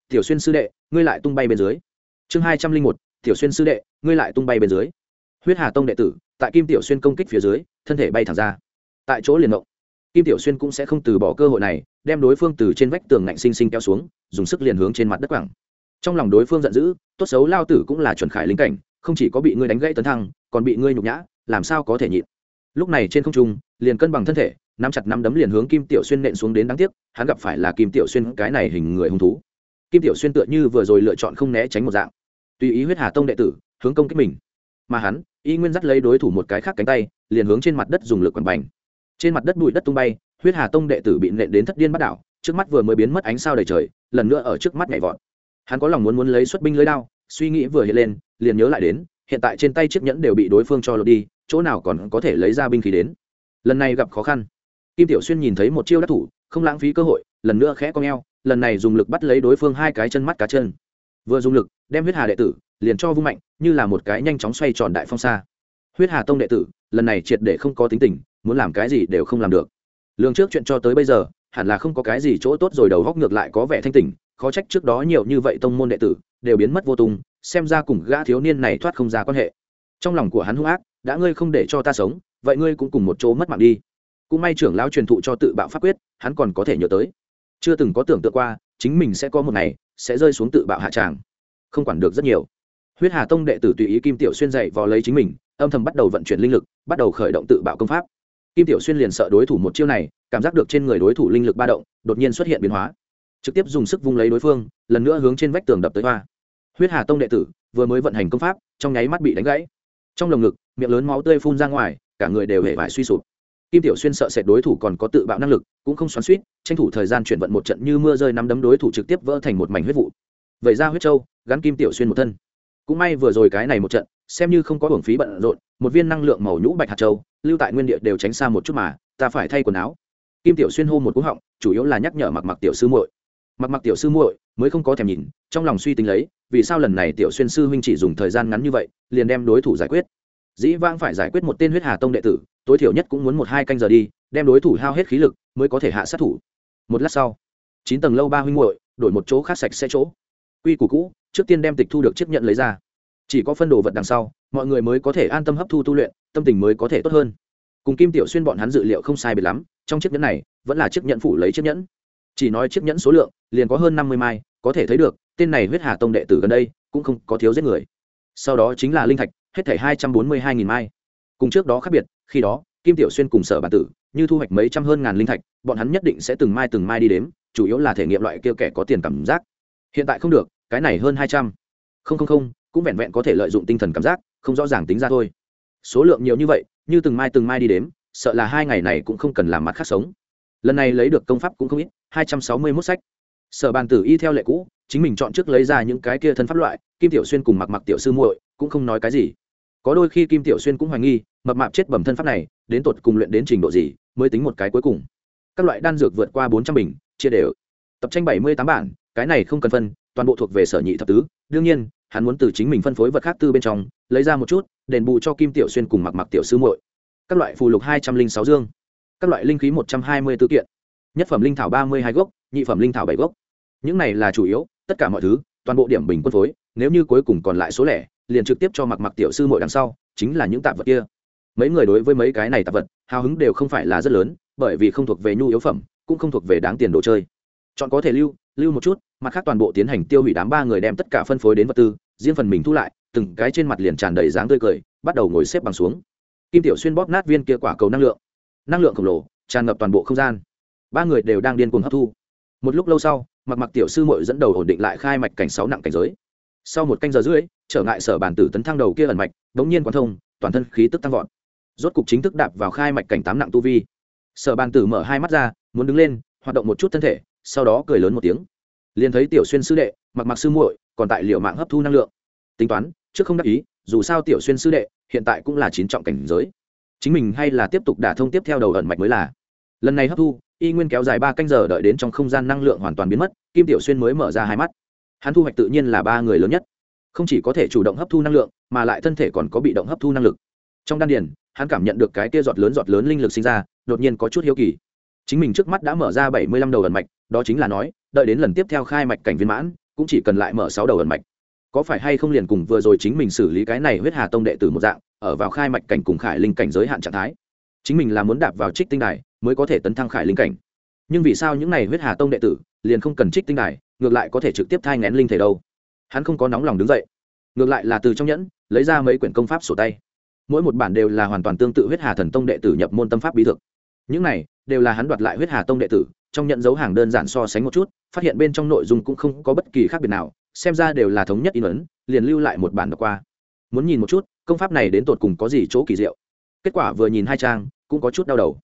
Tiểu xuyên sư đệ, ngươi lại tung bay bên dưới. Chương hai trăm linh một, tiểu xuyên sư đệ, ngươi lại tung bay bên dưới. Huyết hà tông đệ tử, tại kim tiểu xuyên công kích phía dưới, thân thể bay thẳng ra. Tại chỗ liền động kim tiểu xuyên cũng sẽ không từ bỏ cơ hội này, đem đối phương từ trên vách tường ngạnh xinh xinh kéo xuống, dùng sức liền hướng trên mặt đất quẳng. Trong lòng đối phương giận dữ, tốt xấu lao tử cũng là chuẩn khải lính cảnh không chỉ có bị ngươi đánh gãy tấn thăng, còn bị ngươi nhục nhã, làm sao có thể nhịn? Lúc này trên không trung, liền cân bằng thân thể, nắm chặt nắm đấm liền hướng kim tiểu xuyên nện xuống đến đáng tiếc, hắn gặp phải là kim tiểu xuyên cái này hình người hung thú. Kim tiểu xuyên tựa như vừa rồi lựa chọn không né tránh một dạng. Tùy ý huyết hà tông đệ tử, hướng công kích mình. Mà hắn, y nguyên dắt lấy đối thủ một cái khác cánh tay, liền hướng trên mặt đất dùng lực quằn bành. Trên mặt đất bụi đất tung bay, huyết hà tông đệ tử bị nện đến thất điên bắt đảo, trước mắt vừa mới biến mất ánh sao đầy trời, lần nữa ở trước mắt nhảy vọt. Hắn có lòng muốn muốn lấy xuất binh lưới đao suy nghĩ vừa hiện lên, liền nhớ lại đến, hiện tại trên tay chiếc nhẫn đều bị đối phương cho lột đi, chỗ nào còn có thể lấy ra binh khí đến. Lần này gặp khó khăn. Kim tiểu xuyên nhìn thấy một chiêu đắc thủ, không lãng phí cơ hội, lần nữa khẽ cong e o lần này dùng lực bắt lấy đối phương hai cái chân mắt cá chân. Vừa dùng lực, đem huyết hà đệ tử, liền cho vung mạnh, như là một cái nhanh chóng xoay tròn đại phong xa. Huyết hà tông đệ tử, lần này triệt để không có tính tình, muốn làm cái gì đều không làm được. Lương trước chuyện cho tới bây giờ, hẳn là không có cái gì chỗ tốt rồi đầu góc ngược lại có vẻ thanh tỉnh khó trách trước đó nhiều như vậy tông môn đệ tử, đều biến mất vô tung, xem ra cùng gã thiếu niên này thoát không ra quan hệ. Trong lòng của hắn hung ác, đã ngươi không để cho ta sống, vậy ngươi cũng cùng một chỗ mất mạng đi. Cũng may trưởng lão truyền thụ cho tự bạo pháp quyết, hắn còn có thể nhớ tới. Chưa từng có tưởng tượng qua, chính mình sẽ có một ngày, sẽ rơi xuống tự bạo hạ tràng. Không quản được rất nhiều. Huyết hà tông đệ tử tùy ý kim tiểu xuyên dạy vò lấy chính mình, âm thầm bắt đầu vận chuyển linh lực, bắt đầu khởi động tự bạo công pháp. Kim tiểu xuyên liền sợ đối thủ một chiêu này, cảm giác được trên người đối thủ linh lực ba động, đột nhiên xuất hiện biến hóa trực tiếp dùng sức vung lấy đối phương, lần nữa hướng trên vách tường đập tới hoa. Huyết hà tông đệ tử vừa mới vận hành công pháp, trong nháy mắt bị đánh gãy. Trong lồng ngực, miệng lớn máu tươi phun ra ngoài, cả người đều hề vải suy sụp. Kim tiểu xuyên sợ sệt đối thủ còn có tự bạo năng lực, cũng không xoắn suýt tranh thủ thời gian chuyển vận một trận như mưa rơi nắm đấm đối thủ trực tiếp vỡ thành một mảnh huyết vụ. Vậy ra huyết trâu gắn kim tiểu xuyên một thân. Cũng may vừa rồi cái này một trận, xem như không có hưởng phí bận rộn, một viên năng lượng màu nhũ bạch hạt châu, lưu tại nguyên địa đều tránh xa một chút mà, ta phải thay quần áo. Kim tiểu xuyên hô một cú họng, chủ yếu là nhắc nhở mặc mặc tiểu sư muội mặc mặc tiểu sư muội, mới không có thèm nhìn, trong lòng suy tính lấy, vì sao lần này tiểu xuyên sư huynh chỉ dùng thời gian ngắn như vậy, liền đem đối thủ giải quyết. Dĩ vãng phải giải quyết một tên huyết hà tông đệ tử, tối thiểu nhất cũng muốn một hai canh giờ đi, đem đối thủ hao hết khí lực, mới có thể hạ sát thủ. Một lát sau, chín tầng lâu ba huynh muội, đổi một chỗ khác sạch sẽ chỗ. Quy củ cũ, trước tiên đem tịch thu được chiếc nhận lấy ra. Chỉ có phân đồ vật đằng sau, mọi người mới có thể an tâm hấp thu tu luyện, tâm tình mới có thể tốt hơn. Cùng kim tiểu xuyên bọn hắn dự liệu không sai biệt lắm, trong chiếc nhẫn này, vẫn là chiếc nhẫn phủ lấy chiếc nhẫn chỉ nói chiếc nhẫn số lượng, liền có hơn năm mươi mai, có thể thấy được, tên này huyết hà tông đệ tử gần đây, cũng không có thiếu giết người. Sau đó chính là linh thạch, hết thảy hai trăm bốn mươi hai nghìn mai. Cùng trước đó khác biệt, khi đó, kim tiểu xuyên cùng sở bản tử, như thu hoạch mấy trăm hơn ngàn linh thạch, bọn hắn nhất định sẽ từng mai từng mai đi đếm, chủ yếu là thể nghiệm loại kia kẻ có tiền cảm giác. Hiện tại không được, cái này hơn hai trăm. Không không không, cũng vẹn vẹn có thể lợi dụng tinh thần cảm giác, không rõ ràng tính ra thôi. Số lượng nhiều như vậy, như từng mai từng mai đi đếm, sợ là hai ngày này cũng không cần làm mặt khác sống. Lần này lấy được công pháp cũng không ít hai trăm sáu mươi mốt sách. Sở bàn tử y theo lệ cũ, chính mình chọn trước lấy ra những cái kia thân pháp loại, kim tiểu xuyên cùng mặc mặc tiểu sư muội cũng không nói cái gì. Có đôi khi kim tiểu xuyên cũng hoài nghi mập mạp chết bẩm thân pháp này, đến tột cùng luyện đến trình độ gì, mới tính một cái cuối cùng. Các loại đan dược vượt qua bốn trăm bình, chia đều. Tập tranh bảy mươi tám bản, cái này không cần phân, toàn bộ thuộc về sở nhị thập tứ. Đương nhiên, hắn muốn từ chính mình phân phối vật khác tư bên trong, lấy ra một chút, đền bù cho kim tiểu xuyên cùng mặc mặc tiểu sư muội. Các loại phù lục hai trăm linh sáu dương. Các loại linh khí một trăm hai mươi tư kiện nhất phẩm linh thảo ba mươi hai gốc, nhị phẩm linh thảo bảy gốc. Những này là chủ yếu, tất cả mọi thứ, toàn bộ điểm bình quân phối, nếu như cuối cùng còn lại số lẻ, liền trực tiếp cho mặc mặc tiểu sư muội đằng sau, chính là những tạp vật kia. Mấy người đối với mấy cái này tạp vật, hào hứng đều không phải là rất lớn, bởi vì không thuộc về nhu yếu phẩm, cũng không thuộc về đáng tiền đồ chơi. Chọn có thể lưu lưu một chút, mặt khác toàn bộ tiến hành tiêu hủy đám ba người đem tất cả phân phối đến vật tư, riêng phần mình thu lại, từng cái trên mặt liền tràn đầy dáng tươi cười, bắt đầu ngồi xếp bằng xuống. Kim tiểu xuyên bóp nát viên kia quả cầu năng lượng. Năng lượng khổng lồ, tràn ngập toàn bộ không gian ba người đều đang điên cuồng hấp thu. Một lúc lâu sau, mặc mặc tiểu sư mội dẫn đầu ổn định lại khai mạch cảnh sáu nặng cảnh giới. Sau một canh giờ rưỡi, trở ngại sở bản tử tấn thăng đầu kia ẩn mạch đống nhiên quán thông, toàn thân khí tức tăng vọt. Rốt cục chính thức đạp vào khai mạch cảnh tám nặng tu vi. Sở bản tử mở hai mắt ra, muốn đứng lên, hoạt động một chút thân thể, sau đó cười lớn một tiếng. Liền thấy tiểu xuyên sư đệ, mặc mặc sư muội còn tại liệu mạng hấp thu năng lượng. Tính toán, trước không đắc ý, dù sao tiểu xuyên sư đệ hiện tại cũng là chín trọng cảnh giới. Chính mình hay là tiếp tục đả thông tiếp theo đầu ẩn mạch mới là. Lần này hấp thu y nguyên kéo dài ba canh giờ đợi đến trong không gian năng lượng hoàn toàn biến mất, kim tiểu xuyên mới mở ra hai mắt. Hắn thu hoạch tự nhiên là ba người lớn nhất. Không chỉ có thể chủ động hấp thu năng lượng, mà lại thân thể còn có bị động hấp thu năng lực. Trong đan điền, hắn cảm nhận được cái kia giọt lớn giọt lớn linh lực sinh ra, đột nhiên có chút hiếu kỳ. Chính mình trước mắt đã mở ra bảy mươi lăm đầu ẩn mạch, đó chính là nói, đợi đến lần tiếp theo khai mạch cảnh viên mãn, cũng chỉ cần lại mở sáu đầu ẩn mạch. Có phải hay không liền cùng vừa rồi chính mình xử lý cái này huyết hà tông đệ tử một dạng, ở vào khai mạch cảnh cùng khải linh cảnh giới hạn trạng thái? Chính mình là muốn đạp vào trích tinh đài mới có thể tấn thăng khải linh cảnh. Nhưng vì sao những này huyết hà tông đệ tử liền không cần trích tinh đài, ngược lại có thể trực tiếp thai ngén linh thể đâu? Hắn không có nóng lòng đứng dậy, ngược lại là từ trong nhẫn, lấy ra mấy quyển công pháp sổ tay. Mỗi một bản đều là hoàn toàn tương tự huyết hà thần tông đệ tử nhập môn tâm pháp bí thực những này đều là hắn đoạt lại huyết hà tông đệ tử, trong nhận dấu hàng đơn giản so sánh một chút, phát hiện bên trong nội dung cũng không có bất kỳ khác biệt nào, xem ra đều là thống nhất in ấn, liền lưu lại một bản đọc qua. Muốn nhìn một chút, công pháp này đến tột cùng có gì chỗ kỳ diệu? Kết quả vừa nhìn hai trang, cũng có chút đau đầu.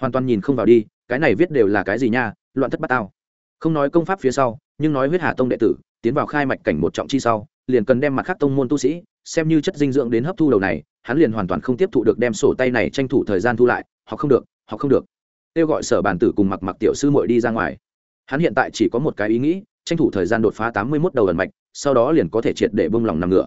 Hoàn toàn nhìn không vào đi, cái này viết đều là cái gì nha, loạn thất bát tao. Không nói công pháp phía sau, nhưng nói huyết hà tông đệ tử, tiến vào khai mạch cảnh một trọng chi sau, liền cần đem mặt khác tông môn tu sĩ, xem như chất dinh dưỡng đến hấp thu đầu này, hắn liền hoàn toàn không tiếp thụ được đem sổ tay này tranh thủ thời gian thu lại họ không được họ không được. Kêu gọi sở bản tử cùng mặc mặc tiểu sư muội đi ra ngoài. Hắn hiện tại chỉ có một cái ý nghĩ, tranh thủ thời gian đột phá tám mươi mốt đầu ẩn mạch, sau đó liền có thể triệt để bông lòng nằm ngửa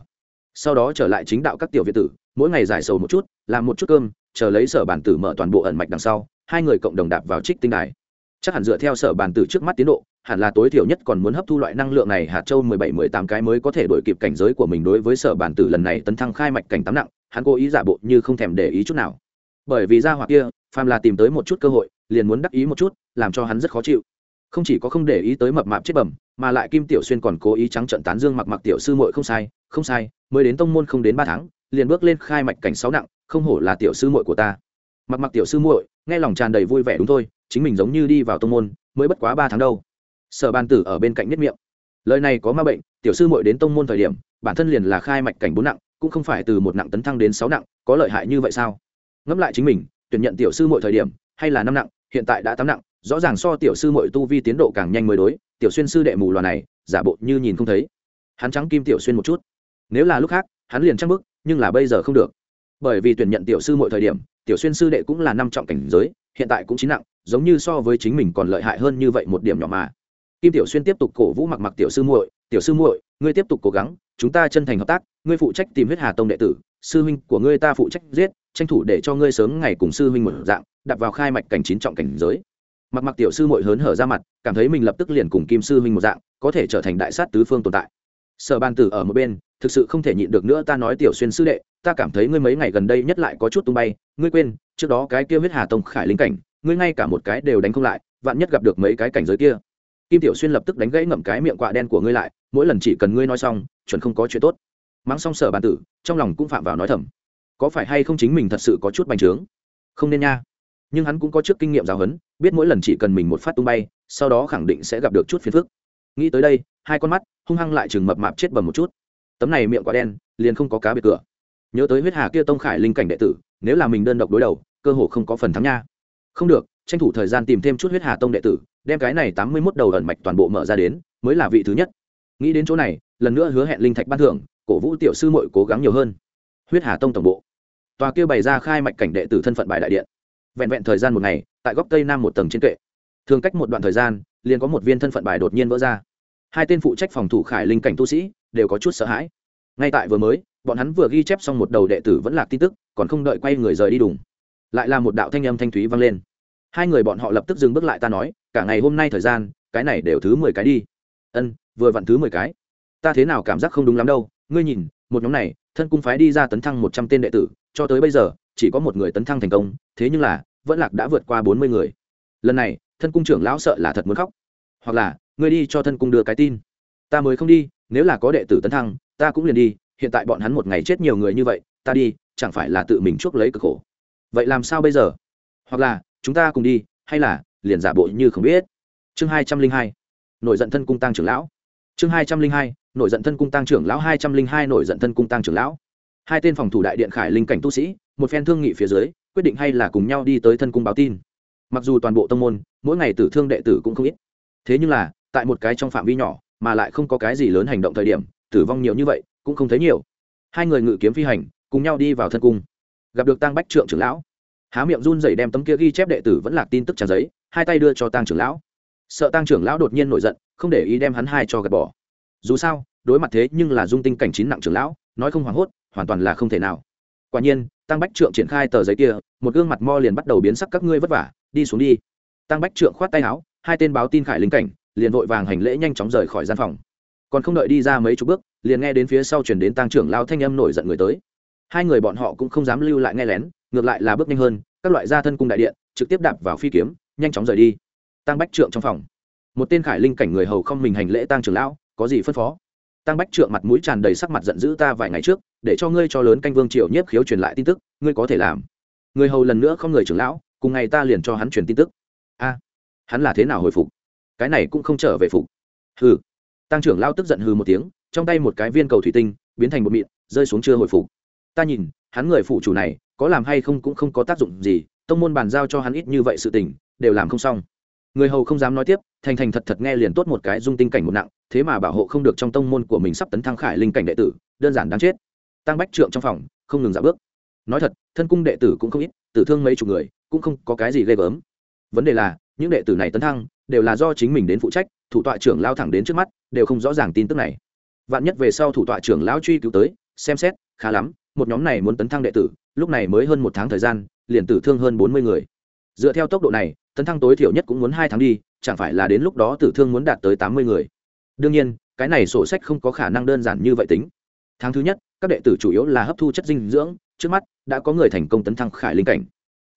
sau đó trở lại chính đạo các tiểu việt tử, mỗi ngày giải sầu một chút làm một chút cơm, chờ lấy sở bản tử mở toàn bộ ẩn mạch đằng sau, hai người cộng đồng đạp vào trích tinh đài. Chắc hẳn dựa theo sở bản tử trước mắt tiến độ, hẳn là tối thiểu nhất còn muốn hấp thu loại năng lượng này, hạt châu mười bảy, mười tám cái mới có thể đổi kịp cảnh giới của mình đối với sở bản tử lần này tấn thăng khai mạch cảnh tám nặng, hắn cố ý giả bộ như không thèm để ý chút nào. Bởi vì ra hoặc kia, phàm là tìm tới một chút cơ hội, liền muốn đắc ý một chút, làm cho hắn rất khó chịu. Không chỉ có không để ý tới mập mạp chết bẩm, mà lại kim tiểu xuyên còn cố ý trắng trận tán dương mặc mặc tiểu sư muội không sai không sai, mới đến tông môn không đến ba tháng liền bước lên khai mạch cảnh sáu nặng, không hổ là tiểu sư muội của ta. Mặc mặc tiểu sư muội, nghe lòng tràn đầy vui vẻ đúng thôi, chính mình giống như đi vào tông môn, mới bất quá ba tháng đâu. Sở ban tử ở bên cạnh nhất miệng. Lời này có ma bệnh, tiểu sư muội đến tông môn thời điểm, bản thân liền là khai mạch cảnh bốn nặng, cũng không phải từ một nặng tấn thăng đến sáu nặng, có lợi hại như vậy sao? Ngẫm lại chính mình, tuyển nhận tiểu sư muội thời điểm, hay là năm nặng, hiện tại đã tám nặng, rõ ràng so tiểu sư muội tu vi tiến độ càng nhanh mới đối, tiểu xuyên sư đệ mù loà này, giả bộ như nhìn không thấy. Hắn trắng kim tiểu xuyên một chút. Nếu là lúc khác, hắn liền trăng bức nhưng là bây giờ không được. Bởi vì tuyển nhận tiểu sư mọi thời điểm, tiểu xuyên sư đệ cũng là năm trọng cảnh giới, hiện tại cũng chín nặng, giống như so với chính mình còn lợi hại hơn như vậy một điểm nhỏ mà. Kim tiểu xuyên tiếp tục cổ vũ mặc mặc tiểu sư muội, tiểu sư muội, ngươi tiếp tục cố gắng, chúng ta chân thành hợp tác, ngươi phụ trách tìm huyết hà tông đệ tử, sư huynh của ngươi ta phụ trách giết, tranh thủ để cho ngươi sớm ngày cùng sư huynh một dạng, đặt vào khai mạch cảnh chín trọng cảnh giới. Mặc mặc tiểu sư muội hớn hở ra mặt, cảm thấy mình lập tức liền cùng kim sư huynh một dạng, có thể trở thành đại sát tứ phương tồn tại. Sở ban tử ở một bên thực sự không thể nhịn được nữa ta nói tiểu xuyên sư đệ, ta cảm thấy ngươi mấy ngày gần đây nhất lại có chút tung bay, ngươi quên, trước đó cái kia huyết hà tông khải linh cảnh, ngươi ngay cả một cái đều đánh không lại, vạn nhất gặp được mấy cái cảnh giới kia. Kim tiểu xuyên lập tức đánh gãy ngậm cái miệng quạ đen của ngươi lại, mỗi lần chỉ cần ngươi nói xong, chuẩn không có chuyện tốt. Mắng xong sở bàn tử, trong lòng cũng phạm vào nói thầm. Có phải hay không chính mình thật sự có chút bành trướng? Không nên nha. Nhưng hắn cũng có trước kinh nghiệm giáo huấn, biết mỗi lần chỉ cần mình một phát tung bay, sau đó khẳng định sẽ gặp được chút phiền phức. Nghĩ tới đây, hai con mắt hung hăng lại chừng mập mạp chết bầm một chút tấm này miệng quá đen, liền không có cá biệt cửa. Nhớ tới huyết hà kia tông khải linh cảnh đệ tử, nếu là mình đơn độc đối đầu, cơ hồ không có phần thắng nha. Không được, tranh thủ thời gian tìm thêm chút huyết hà tông đệ tử, đem cái này tám mươi mốt đầu ẩn mạch toàn bộ mở ra đến, mới là vị thứ nhất. Nghĩ đến chỗ này, lần nữa hứa hẹn linh thạch ban thưởng, cổ vũ tiểu sư mội cố gắng nhiều hơn. Huyết hà tông tổng bộ. Tòa kia bày ra khai mạch cảnh đệ tử thân phận bài đại điện. Vẹn vẹn thời gian một ngày, tại góc tây nam một tầng trên kệ. Thường cách một đoạn thời gian, liền có một viên thân phận bài đột nhiên vỡ ra hai tên phụ trách phòng thủ khải linh cảnh tu sĩ đều có chút sợ hãi. Ngay tại vừa mới, bọn hắn vừa ghi chép xong một đầu đệ tử vẫn là tin tức, còn không đợi quay người rời đi đùng, lại là một đạo thanh âm thanh thúy vang lên. Hai người bọn họ lập tức dừng bước lại ta nói, cả ngày hôm nay thời gian, cái này đều thứ mười cái đi. Ân, vừa vặn thứ mười cái. Ta thế nào cảm giác không đúng lắm đâu, ngươi nhìn, một nhóm này, thân cung phái đi ra tấn thăng một trăm tên đệ tử, cho tới bây giờ, chỉ có một người tấn thăng thành công, thế nhưng là, vẫn lạc đã vượt qua bốn mươi người. Lần này, thân cung trưởng lão sợ là thật muốn khóc, hoặc là ngươi đi cho thân cung đưa cái tin. Ta mới không đi, nếu là có đệ tử tấn thăng, ta cũng liền đi, hiện tại bọn hắn một ngày chết nhiều người như vậy, ta đi, chẳng phải là tự mình chuốc lấy cực khổ. Vậy làm sao bây giờ? Hoặc là, chúng ta cùng đi, hay là, liền giả bộ như không biết. Chương hai trăm linh hai, nổi giận thân cung tăng trưởng lão. Chương hai trăm linh hai, nổi giận thân cung tăng trưởng lão, hai trăm linh hai, nổi giận thân cung tăng trưởng lão. Hai tên phòng thủ đại điện khải linh cảnh tu sĩ, một phen thương nghị phía dưới, quyết định hay là cùng nhau đi tới thân cung báo tin. Mặc dù toàn bộ tông môn, mỗi ngày tử thương đệ tử cũng không ít. Thế nhưng là tại một cái trong phạm vi nhỏ, mà lại không có cái gì lớn hành động thời điểm, tử vong nhiều như vậy, cũng không thấy nhiều. Hai người ngự kiếm phi hành, cùng nhau đi vào thân cung. Gặp được tăng bách trượng trưởng lão. Há miệng run dày đem tấm kia ghi chép đệ tử vẫn lạc tin tức tràn giấy, hai tay đưa cho tăng trưởng lão. Sợ tăng trưởng lão đột nhiên nổi giận, không để ý đem hắn hai cho gạt bỏ. Dù sao, đối mặt thế nhưng là dung tinh cảnh chín nặng trưởng lão, nói không hoảng hốt, hoàn toàn là không thể nào. Quả nhiên tăng bách trượng triển khai tờ giấy kia, một gương mặt mo liền bắt đầu biến sắc các ngươi vất vả, đi xuống đi. Tăng bách trượng khoát tay áo, hai tên báo tin khải lính cảnh liền vội vàng hành lễ nhanh chóng rời khỏi gian phòng. Còn không đợi đi ra mấy chục bước, liền nghe đến phía sau chuyển đến tăng trưởng lao thanh âm nổi giận người tới. Hai người bọn họ cũng không dám lưu lại nghe lén, ngược lại là bước nhanh hơn, các loại gia thân cung đại điện, trực tiếp đạp vào phi kiếm, nhanh chóng rời đi. Tăng bách trượng trong phòng. Một tên khải linh cảnh người hầu không mình hành lễ tăng trưởng lão, có gì phân phó? Tăng bách trượng mặt mũi tràn đầy sắc mặt giận dữ ta vài ngày trước, để cho ngươi cho lớn canh vương triệu nhiếp khiếu truyền lại tin tức, ngươi có thể làm. Người hầu lần nữa không người trưởng lão, cùng ngày ta liền cho hắn truyền tin tức. A, hắn là thế nào hồi phục? Cái này cũng không trở về phục. Hừ. Tăng trưởng lao tức giận hừ một tiếng, trong tay một cái viên cầu thủy tinh, biến thành một mịn, rơi xuống chưa hồi phục. Ta nhìn, hắn người phụ chủ này, có làm hay không cũng không có tác dụng gì, tông môn bàn giao cho hắn ít như vậy sự tình, đều làm không xong. Người hầu không dám nói tiếp, thành thành thật thật nghe liền tốt một cái dung tinh cảnh một nặng, thế mà bảo hộ không được trong tông môn của mình sắp tấn thăng khải linh cảnh đệ tử, đơn giản đáng chết. Tăng bách trượng trong phòng, không ngừng dạo bước. Nói thật, thân cung đệ tử cũng không ít, tử thương mấy chục người, cũng không có cái gì ghê gớm. Vấn đề là, những đệ tử này tấn thăng đều là do chính mình đến phụ trách, thủ tọa trưởng lao thẳng đến trước mắt, đều không rõ ràng tin tức này. Vạn nhất về sau thủ tọa trưởng lão truy cứu tới, xem xét, khá lắm, một nhóm này muốn tấn thăng đệ tử, lúc này mới hơn một tháng thời gian, liền tử thương hơn bốn mươi người. Dựa theo tốc độ này, tấn thăng tối thiểu nhất cũng muốn hai tháng đi, chẳng phải là đến lúc đó tử thương muốn đạt tới tám mươi người. Đương nhiên, cái này sổ sách không có khả năng đơn giản như vậy tính. Tháng thứ nhất, các đệ tử chủ yếu là hấp thu chất dinh dưỡng, trước mắt đã có người thành công tấn thăng khải linh cảnh.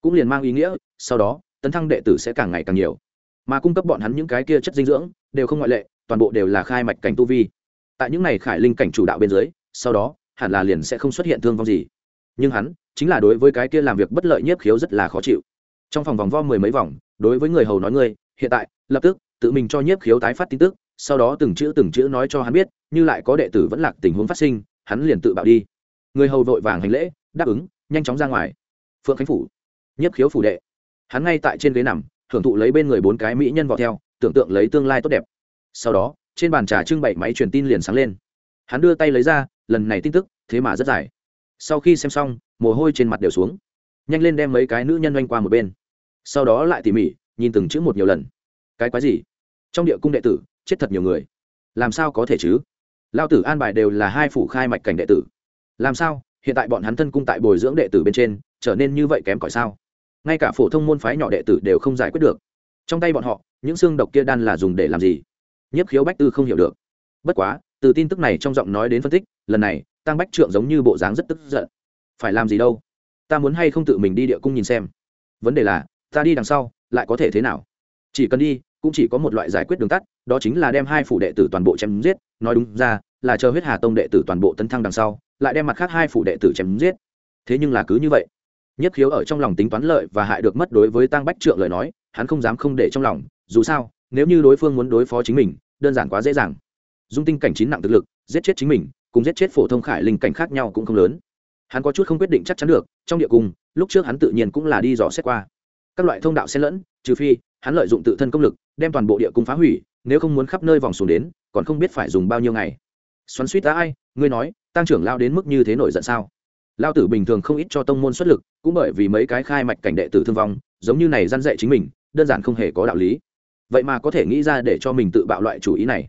Cũng liền mang ý nghĩa, sau đó, tấn thăng đệ tử sẽ càng ngày càng nhiều mà cung cấp bọn hắn những cái kia chất dinh dưỡng, đều không ngoại lệ, toàn bộ đều là khai mạch cảnh tu vi. Tại những này khải linh cảnh chủ đạo bên dưới, sau đó, hẳn là liền sẽ không xuất hiện thương vong gì. Nhưng hắn, chính là đối với cái kia làm việc bất lợi nhiếp khiếu rất là khó chịu. Trong phòng vòng vo mười mấy vòng, đối với người hầu nói ngươi, hiện tại, lập tức, tự mình cho nhiếp khiếu tái phát tin tức, sau đó từng chữ từng chữ nói cho hắn biết, như lại có đệ tử vẫn lạc tình huống phát sinh, hắn liền tự bạo đi. Người hầu vội vàng hành lễ, đáp ứng, nhanh chóng ra ngoài. Phượng khánh phủ, nhiếp khiếu phủ đệ. Hắn ngay tại trên ghế nằm thưởng thụ lấy bên người bốn cái mỹ nhân vào theo, tưởng tượng lấy tương lai tốt đẹp. Sau đó, trên bàn trà trưng bày máy truyền tin liền sáng lên. Hắn đưa tay lấy ra, lần này tin tức, thế mà rất dài. Sau khi xem xong, mồ hôi trên mặt đều xuống. Nhanh lên đem mấy cái nữ nhân oanh qua một bên. Sau đó lại tỉ mỉ, nhìn từng chữ một nhiều lần. Cái quái gì? Trong địa cung đệ tử, chết thật nhiều người. Làm sao có thể chứ? Lao tử an bài đều là hai phủ khai mạch cảnh đệ tử. Làm sao? Hiện tại bọn hắn thân cung tại bồi dưỡng đệ tử bên trên, trở nên như vậy kém cỏi sao? Ngay cả phổ thông môn phái nhỏ đệ tử đều không giải quyết được. Trong tay bọn họ, những xương độc kia đan là dùng để làm gì? Nhiếp khiếu bách tư không hiểu được. Bất quá, từ tin tức này trong giọng nói đến phân tích, lần này, tăng bách trượng giống như bộ dáng rất tức giận. Phải làm gì đâu? Ta muốn hay không tự mình đi địa cung nhìn xem? Vấn đề là, ta đi đằng sau, lại có thể thế nào? Chỉ cần đi, cũng chỉ có một loại giải quyết đường tắt, đó chính là đem hai phủ đệ tử toàn bộ chém giết. Nói đúng ra, là chờ huyết hà tông đệ tử toàn bộ tấn thăng đằng sau, lại đem mặt khác hai phủ đệ tử chém giết. Thế nhưng là cứ như vậy nhất khiếu ở trong lòng tính toán lợi và hại được mất đối với tăng bách trượng lời nói, hắn không dám không để trong lòng, dù sao, nếu như đối phương muốn đối phó chính mình, đơn giản quá dễ dàng. Dung tinh cảnh chín nặng thực lực, giết chết chính mình, cùng giết chết phổ thông khải linh cảnh khác nhau cũng không lớn. Hắn có chút không quyết định chắc chắn được, trong địa cung, lúc trước hắn tự nhiên cũng là đi dò xét qua. Các loại thông đạo xen lẫn, trừ phi, hắn lợi dụng tự thân công lực, đem toàn bộ địa cung phá hủy, nếu không muốn khắp nơi vòng xuống đến, còn không biết phải dùng bao nhiêu ngày. Xoắn suýt đã ai, ngươi nói tăng trưởng lao đến mức như thế nổi giận sao? Lao tử bình thường không ít cho tông môn xuất lực, cũng bởi vì mấy cái khai mạch cảnh đệ tử thương vong, giống như này răn dạy chính mình, đơn giản không hề có đạo lý. Vậy mà có thể nghĩ ra để cho mình tự bạo loại chủ ý này.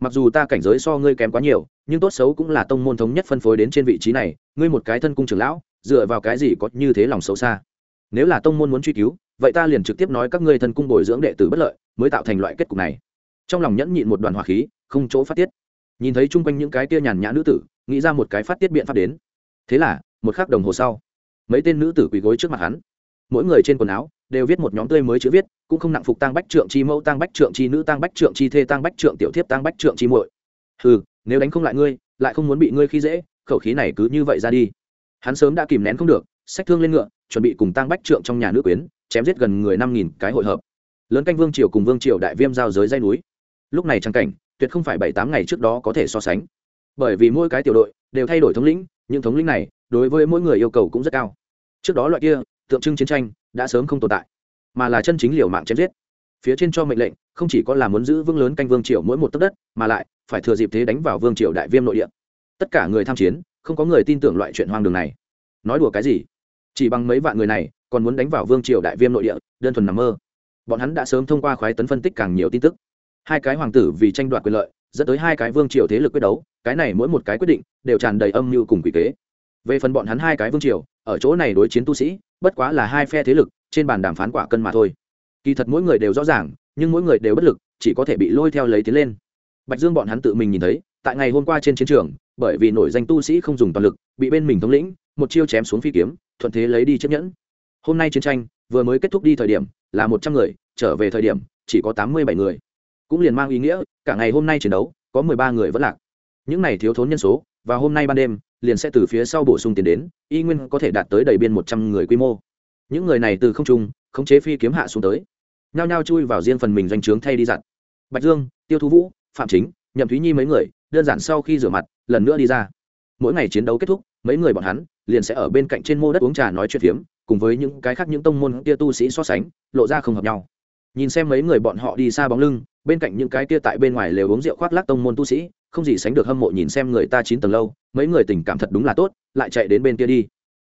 Mặc dù ta cảnh giới so ngươi kém quá nhiều, nhưng tốt xấu cũng là tông môn thống nhất phân phối đến trên vị trí này, ngươi một cái thân cung trưởng lão, dựa vào cái gì có như thế lòng xấu xa? Nếu là tông môn muốn truy cứu, vậy ta liền trực tiếp nói các ngươi thân cung bồi dưỡng đệ tử bất lợi, mới tạo thành loại kết cục này. Trong lòng nhẫn nhịn một đoàn hỏa khí, không chỗ phát tiết. Nhìn thấy chung quanh những cái tia nhàn nhã nữ tử, nghĩ ra một cái phát tiết biện pháp đến thế là, một khắc đồng hồ sau, mấy tên nữ tử quỳ gối trước mặt hắn. Mỗi người trên quần áo đều viết một nhóm tươi mới chữ viết, cũng không nặng phục tăng bách trượng chi mẫu tăng bách trượng chi nữ tăng bách trượng chi thê tăng bách trượng tiểu thiếp tăng bách trượng chi muội. Ừ nếu đánh không lại ngươi, lại không muốn bị ngươi khi dễ, khẩu khí này cứ như vậy ra đi. Hắn sớm đã kìm nén không được sách thương lên ngựa, chuẩn bị cùng tăng bách trượng trong nhà nữ quyến, chém giết gần người năm nghìn cái hội hợp. Lớn canh vương triều cùng vương triều đại viêm giao giới dây núi. Lúc này trang cảnh, tuyệt không phải bảy tám ngày trước đó có thể so sánh. Bởi vì mỗi cái tiểu đội đều thay đổi thống lĩnh những thống lĩnh này đối với mỗi người yêu cầu cũng rất cao. Trước đó loại kia, tượng trưng chiến tranh đã sớm không tồn tại, mà là chân chính liều mạng chém giết. Phía trên cho mệnh lệnh, không chỉ có là muốn giữ vương lớn canh vương triều mỗi một tấc đất, mà lại phải thừa dịp thế đánh vào vương triều đại viêm nội địa. Tất cả người tham chiến, không có người tin tưởng loại chuyện hoang đường này. Nói đùa cái gì? Chỉ bằng mấy vạn người này, còn muốn đánh vào vương triều đại viêm nội địa, đơn thuần nằm mơ. Bọn hắn đã sớm thông qua khoái tấn phân tích càng nhiều tin tức. Hai cái hoàng tử vì tranh đoạt quyền lợi dẫn tới hai cái vương triều thế lực quyết đấu, cái này mỗi một cái quyết định đều tràn đầy âm mưu cùng quỷ kế. Về phần bọn hắn hai cái vương triều, ở chỗ này đối chiến tu sĩ, bất quá là hai phe thế lực, trên bàn đàm phán quả cân mà thôi. Kỳ thật mỗi người đều rõ ràng, nhưng mỗi người đều bất lực, chỉ có thể bị lôi theo lấy tiến lên. Bạch dương bọn hắn tự mình nhìn thấy, tại ngày hôm qua trên chiến trường, bởi vì nổi danh tu sĩ không dùng toàn lực, bị bên mình thống lĩnh, một chiêu chém xuống phi kiếm, thuận thế lấy đi chiếc nhẫn. Hôm nay chiến tranh, vừa mới kết thúc đi thời điểm, là một trăm người, trở về thời điểm, chỉ có tám mươi bảy người cũng liền mang ý nghĩa, cả ngày hôm nay chiến đấu, có mười ba người vẫn lạc. Những này thiếu thốn nhân số, và hôm nay ban đêm, liền sẽ từ phía sau bổ sung tiền đến, y nguyên có thể đạt tới đầy biên một trăm người quy mô. Những người này từ không trung, khống chế phi kiếm hạ xuống tới. Nhao nhao chui vào riêng phần mình doanh trướng thay đi giặt. Bạch dương, tiêu thu vũ, phạm chính, nhậm thúy nhi mấy người, đơn giản sau khi rửa mặt, lần nữa đi ra. Mỗi ngày chiến đấu kết thúc, mấy người bọn hắn liền sẽ ở bên cạnh trên mô đất uống trà nói chuyện phiếm, cùng với những cái khác những tông môn kia tu sĩ so sánh, lộ ra không hợp nhau. Nhìn xem mấy người bọn họ đi xa bóng lưng bên cạnh những cái kia tại bên ngoài lều uống rượu khoác lác tông môn tu sĩ, không gì sánh được hâm mộ nhìn xem người ta chín tầng lâu, mấy người tình cảm thật đúng là tốt, lại chạy đến bên kia đi.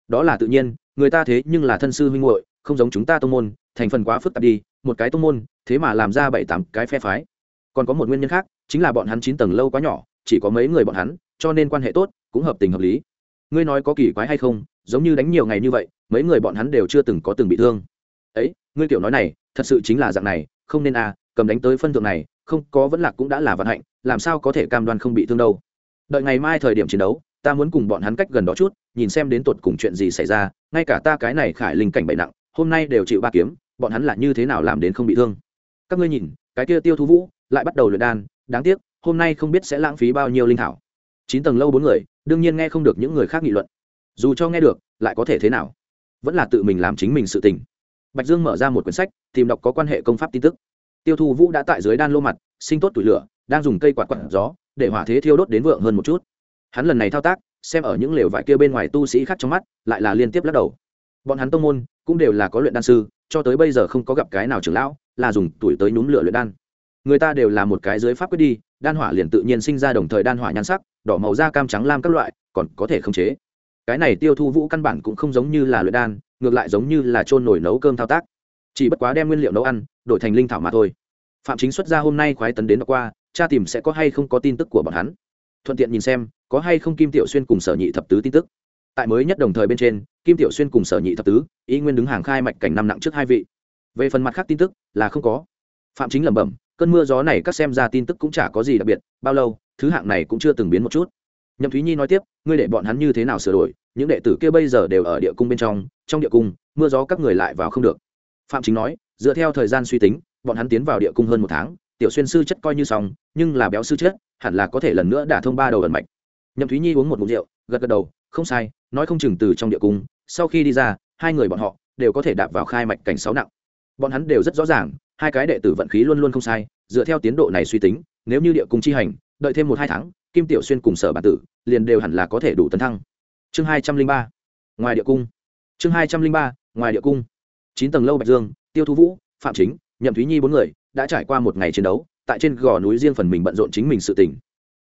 Đó là tự nhiên, người ta thế nhưng là thân sư huynh hội không giống chúng ta tông môn, thành phần quá phức tạp đi, một cái tông môn, thế mà làm ra bảy tám cái phe phái. Còn có một nguyên nhân khác, chính là bọn hắn chín tầng lâu quá nhỏ, chỉ có mấy người bọn hắn, cho nên quan hệ tốt, cũng hợp tình hợp lý. Ngươi nói có kỳ quái hay không, giống như đánh nhiều ngày như vậy, mấy người bọn hắn đều chưa từng có từng bị thương. Ấy, ngươi kiểu nói này thật sự chính là dạng này, không nên à cầm đánh tới phân thượng này, không có vẫn lạc cũng đã là vận hạnh, làm sao có thể cam đoan không bị thương đâu. Đợi ngày mai thời điểm chiến đấu, ta muốn cùng bọn hắn cách gần đó chút, nhìn xem đến tột cùng chuyện gì xảy ra, ngay cả ta cái này khải linh cảnh bệnh nặng, hôm nay đều chịu ba kiếm, bọn hắn là như thế nào làm đến không bị thương. Các ngươi nhìn, cái kia tiêu thú vũ, lại bắt đầu luyện đan, đáng tiếc, hôm nay không biết sẽ lãng phí bao nhiêu linh thảo. Chín tầng lâu bốn người, đương nhiên nghe không được những người khác nghị luận. Dù cho nghe được, lại có thể thế nào? Vẫn là tự mình làm chính mình sự tình. Bạch dương mở ra một quyển sách tìm đọc có quan hệ công pháp tin tức. Tiêu thu vũ đã tại dưới đan lô mặt, sinh tốt tủi lửa, đang dùng cây quạt quạt gió, để hỏa thế thiêu đốt đến vượng hơn một chút. Hắn lần này thao tác, xem ở những lều vải kia bên ngoài tu sĩ khác trong mắt, lại là liên tiếp lắc đầu. Bọn hắn tông môn, cũng đều là có luyện đan sư, cho tới bây giờ không có gặp cái nào trưởng lão, là dùng tuổi tới nhúm lửa luyện đan. Người ta đều là một cái dưới pháp quyết đi, đan hỏa liền tự nhiên sinh ra đồng thời đan hỏa nhan sắc, đỏ màu da cam trắng lam các loại, còn có thể khống chế. Cái này tiêu thu vũ căn bản cũng không giống như là luyện đan, ngược lại giống như là trôn nổi nấu cơm thao tác chỉ bất quá đem nguyên liệu nấu ăn, đổi thành linh thảo mà thôi. Phạm chính xuất ra hôm nay khoái tấn đến đọc qua, cha tìm sẽ có hay không có tin tức của bọn hắn. Thuận tiện nhìn xem, có hay không kim tiểu xuyên cùng sở nhị thập tứ tin tức. Tại mới nhất đồng thời bên trên, kim tiểu xuyên cùng sở nhị thập tứ ý nguyên đứng hàng khai mạch cảnh năm nặng trước hai vị. Về phần mặt khác tin tức, là không có. Phạm chính lẩm bẩm, cơn mưa gió này các xem ra tin tức cũng chả có gì đặc biệt, bao lâu, thứ hạng này cũng chưa từng biến một chút. Nhậm thúy nhi nói tiếp, ngươi để bọn hắn như thế nào sửa đổi, những đệ tử kia bây giờ đều ở địa cung bên trong trong địa cung, mưa gió các người lại vào không được phạm chính nói, dựa theo thời gian suy tính, bọn hắn tiến vào địa cung hơn một tháng, tiểu xuyên sư chất coi như xong, nhưng là béo sư chất, hẳn là có thể lần nữa đả thông ba đầu ẩn mạch. Nhậm thúy nhi uống một mục rượu, gật gật đầu, không sai, nói không chừng từ trong địa cung, sau khi đi ra, hai người bọn họ đều có thể đạp vào khai mạch cảnh sáu nặng. Bọn hắn đều rất rõ ràng, hai cái đệ tử vận khí luôn luôn không sai, dựa theo tiến độ này suy tính, nếu như địa cung chi hành, đợi thêm một hai tháng, kim tiểu xuyên cùng sở bản tử liền đều hẳn là có thể đủ tấn thăng. Chương hai trăm linh ba, ngoài địa cung. Chương hai trăm linh ba, ngoài địa cung chín tầng lâu bạch dương, tiêu thu vũ, phạm chính, nhậm thúy nhi bốn người đã trải qua một ngày chiến đấu, tại trên gò núi riêng phần mình bận rộn chính mình sự tình.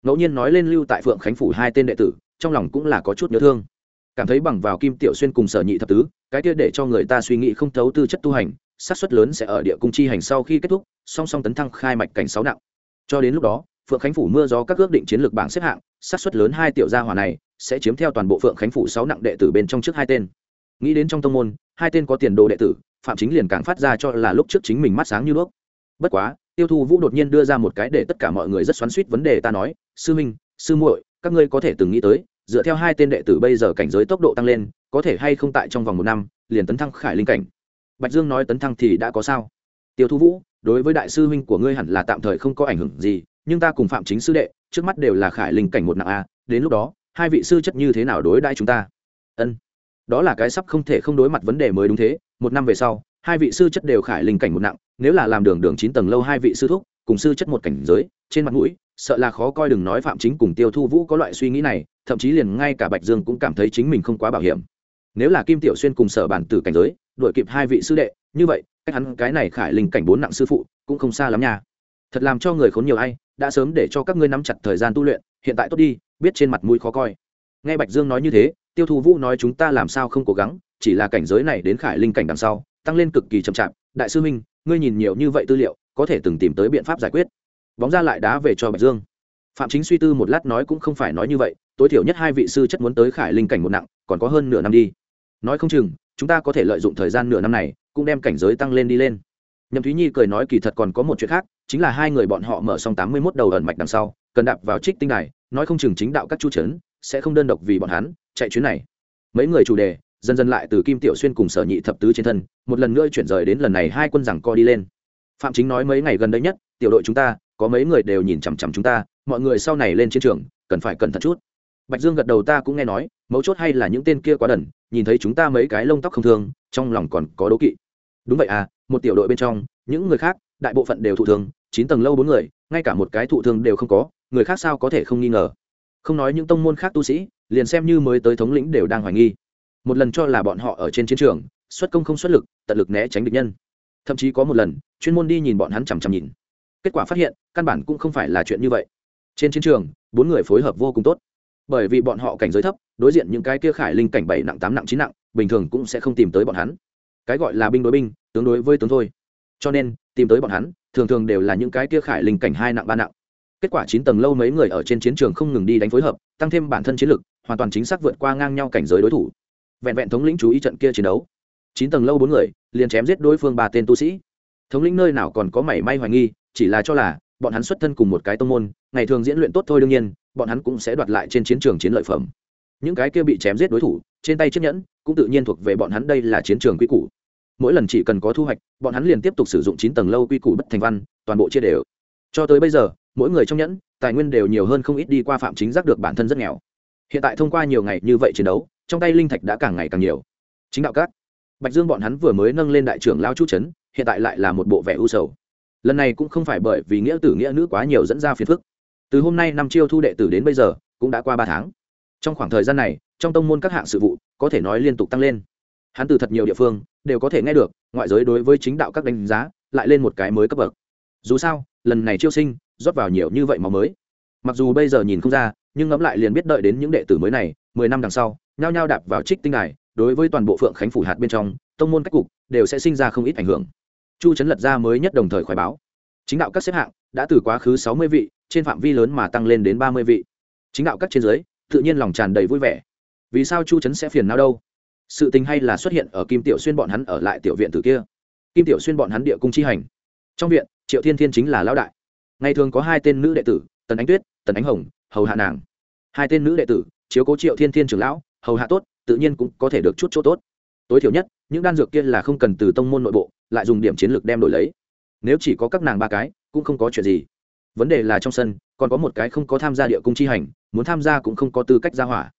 Ngẫu nhiên nói lên lưu tại phượng khánh phủ hai tên đệ tử, trong lòng cũng là có chút nhớ thương. Cảm thấy bằng vào kim tiểu xuyên cùng sở nhị thập tứ, cái kia để cho người ta suy nghĩ không thấu tư chất tu hành sát suất lớn sẽ ở địa cung chi hành sau khi kết thúc, song song tấn thăng khai mạch cảnh sáu nặng. Cho đến lúc đó, phượng khánh phủ mưa gió các ước định chiến lược bảng xếp hạng sát suất lớn hai tiểu gia hỏa này sẽ chiếm theo toàn bộ phượng khánh phủ sáu nặng đệ tử bên trong trước hai tên nghĩ đến trong tông môn, hai tên có tiền đồ đệ tử, phạm chính liền càng phát ra cho là lúc trước chính mình mắt sáng như đuốc. Bất quá, tiêu thu vũ đột nhiên đưa ra một cái để tất cả mọi người rất xoắn suýt vấn đề ta nói, sư minh, sư muội, các ngươi có thể từng nghĩ tới, dựa theo hai tên đệ tử bây giờ cảnh giới tốc độ tăng lên, có thể hay không tại trong vòng một năm, liền tấn thăng khải linh cảnh? Bạch dương nói tấn thăng thì đã có sao? Tiêu thu vũ, đối với đại sư huynh của ngươi hẳn là tạm thời không có ảnh hưởng gì, nhưng ta cùng phạm chính sư đệ, trước mắt đều là khải linh cảnh một nặng a, đến lúc đó, hai vị sư chất như thế nào đối đãi chúng ta? Ân đó là cái sắp không thể không đối mặt vấn đề mới đúng thế. Một năm về sau, hai vị sư chất đều khải linh cảnh một nặng, nếu là làm đường đường chín tầng lâu hai vị sư thúc, cùng sư chất một cảnh giới, trên mặt mũi, sợ là khó coi đừng nói phạm chính cùng tiêu thu vũ có loại suy nghĩ này, thậm chí liền ngay cả bạch dương cũng cảm thấy chính mình không quá bảo hiểm. Nếu là kim tiểu xuyên cùng sở bản tử cảnh giới, đuổi kịp hai vị sư đệ, như vậy, cách hắn cái này khải linh cảnh bốn nặng sư phụ cũng không xa lắm nha. Thật làm cho người khốn nhiều ai, đã sớm để cho các ngươi nắm chặt thời gian tu luyện, hiện tại tốt đi, biết trên mặt mũi khó coi. Nghe bạch dương nói như thế tiêu thu vũ nói chúng ta làm sao không cố gắng, chỉ là cảnh giới này đến khải linh cảnh đằng sau, tăng lên cực kỳ chậm chạp. Đại sư minh, ngươi nhìn nhiều như vậy tư liệu, có thể từng tìm tới biện pháp giải quyết. Bóng ra lại đá về cho bạch dương. Phạm chính suy tư một lát nói cũng không phải nói như vậy, tối thiểu nhất hai vị sư chất muốn tới khải linh cảnh một nặng, còn có hơn nửa năm đi. Nói không chừng, chúng ta có thể lợi dụng thời gian nửa năm này, cũng đem cảnh giới tăng lên đi lên. Nhậm thúy nhi cười nói kỳ thật còn có một chuyện khác, chính là hai người bọn họ mở xong tám mươi mốt đầu ẩn mạch đằng sau, cần đạp vào trích tinh này nói không chừng chính đạo các chu trấn sẽ không đơn độc vì bọn hắn chạy chuyến này. Mấy người chủ đề, dần dần lại từ kim tiểu xuyên cùng sở nhị thập tứ trên thân, một lần nữa chuyển rời đến lần này hai quân rằng co đi lên. Phạm chính nói mấy ngày gần đây nhất, tiểu đội chúng ta, có mấy người đều nhìn chằm chằm chúng ta, mọi người sau này lên chiến trường, cần phải cẩn thận chút. Bạch dương gật đầu, ta cũng nghe nói, mấu chốt hay là những tên kia quá đần, nhìn thấy chúng ta mấy cái lông tóc không thương, trong lòng còn có đố kỵ. Đúng vậy à một tiểu đội bên trong, những người khác, đại bộ phận đều thụ thương, chín tầng lâu bốn người, ngay cả một cái thụ thương đều không có, người khác sao có thể không nghi ngờ? Không nói những tông môn khác tu sĩ liền xem như mới tới thống lĩnh đều đang hoài nghi. Một lần cho là bọn họ ở trên chiến trường, xuất công không xuất lực, tận lực né tránh địch nhân. Thậm chí có một lần, chuyên môn đi nhìn bọn hắn chằm chằm nhìn. Kết quả phát hiện, căn bản cũng không phải là chuyện như vậy. Trên chiến trường, bốn người phối hợp vô cùng tốt. Bởi vì bọn họ cảnh giới thấp, đối diện những cái kia khải linh cảnh bảy nặng, tám nặng, chín nặng, bình thường cũng sẽ không tìm tới bọn hắn. Cái gọi là binh đối binh, tướng đối với tướng thôi. Cho nên, tìm tới bọn hắn, thường thường đều là những cái kia khải linh cảnh hai nặng, ba nặng. Kết quả chín tầng lâu mấy người ở trên chiến trường không ngừng đi đánh phối hợp, tăng thêm bản thân chiến lực hoàn toàn chính xác vượt qua ngang nhau cảnh giới đối thủ. Vẹn vẹn thống lĩnh chú ý trận kia chiến đấu. Chín tầng lâu bốn người, liền chém giết đối phương ba tên tu sĩ. Thống lĩnh nơi nào còn có mảy may hoài nghi, chỉ là cho là bọn hắn xuất thân cùng một cái tông môn, ngày thường diễn luyện tốt thôi đương nhiên, bọn hắn cũng sẽ đoạt lại trên chiến trường chiến lợi phẩm. Những cái kia bị chém giết đối thủ, trên tay chiếc nhẫn, cũng tự nhiên thuộc về bọn hắn đây là chiến trường quy củ. Mỗi lần chỉ cần có thu hoạch, bọn hắn liền tiếp tục sử dụng chín tầng lâu quy củ bất thành văn, toàn bộ chia đều. Cho tới bây giờ, mỗi người trong nhẫn, tài nguyên đều nhiều hơn không ít đi qua phạm chính giác được bản thân rất nghèo hiện tại thông qua nhiều ngày như vậy chiến đấu, trong tay linh thạch đã càng ngày càng nhiều. Chính đạo các, bạch dương bọn hắn vừa mới nâng lên đại trưởng lao chu trấn hiện tại lại là một bộ vẻ u sầu. Lần này cũng không phải bởi vì nghĩa tử nghĩa nữ quá nhiều dẫn ra phiền phức. Từ hôm nay năm chiêu thu đệ tử đến bây giờ, cũng đã qua ba tháng. Trong khoảng thời gian này, trong tông môn các hạng sự vụ, có thể nói liên tục tăng lên. Hắn từ thật nhiều địa phương, đều có thể nghe được, ngoại giới đối với chính đạo các đánh giá, lại lên một cái mới cấp bậc. Dù sao, lần này chiêu sinh, rót vào nhiều như vậy mà mới mặc dù bây giờ nhìn không ra, nhưng ngẫm lại liền biết đợi đến những đệ tử mới này, mười năm đằng sau, nhao nhao đạp vào trích tinh đài, đối với toàn bộ phượng khánh phủ hạt bên trong, tông môn cách cục, đều sẽ sinh ra không ít ảnh hưởng. Chu trấn lật ra mới nhất đồng thời khoái báo, chính đạo các xếp hạng đã từ quá khứ sáu mươi vị, trên phạm vi lớn mà tăng lên đến ba mươi vị. Chính đạo các trên dưới, tự nhiên lòng tràn đầy vui vẻ. Vì sao chu trấn sẽ phiền nào đâu? Sự tình hay là xuất hiện ở kim tiểu xuyên bọn hắn ở lại tiểu viện từ kia. Kim tiểu xuyên bọn hắn địa cung chi hành. Trong viện, triệu thiên thiên chính là lão đại. Ngày thường có hai tên nữ đệ tử tần ánh tuyết, tần ánh hồng, hầu hạ nàng. Hai tên nữ đệ tử, chiếu cố triệu thiên thiên trưởng lão, hầu hạ tốt, tự nhiên cũng có thể được chút chỗ tốt. Tối thiểu nhất, những đan dược kia là không cần từ tông môn nội bộ, lại dùng điểm chiến lược đem đổi lấy. Nếu chỉ có các nàng ba cái, cũng không có chuyện gì. Vấn đề là trong sân, còn có một cái không có tham gia địa cung chi hành, muốn tham gia cũng không có tư cách ra hỏa.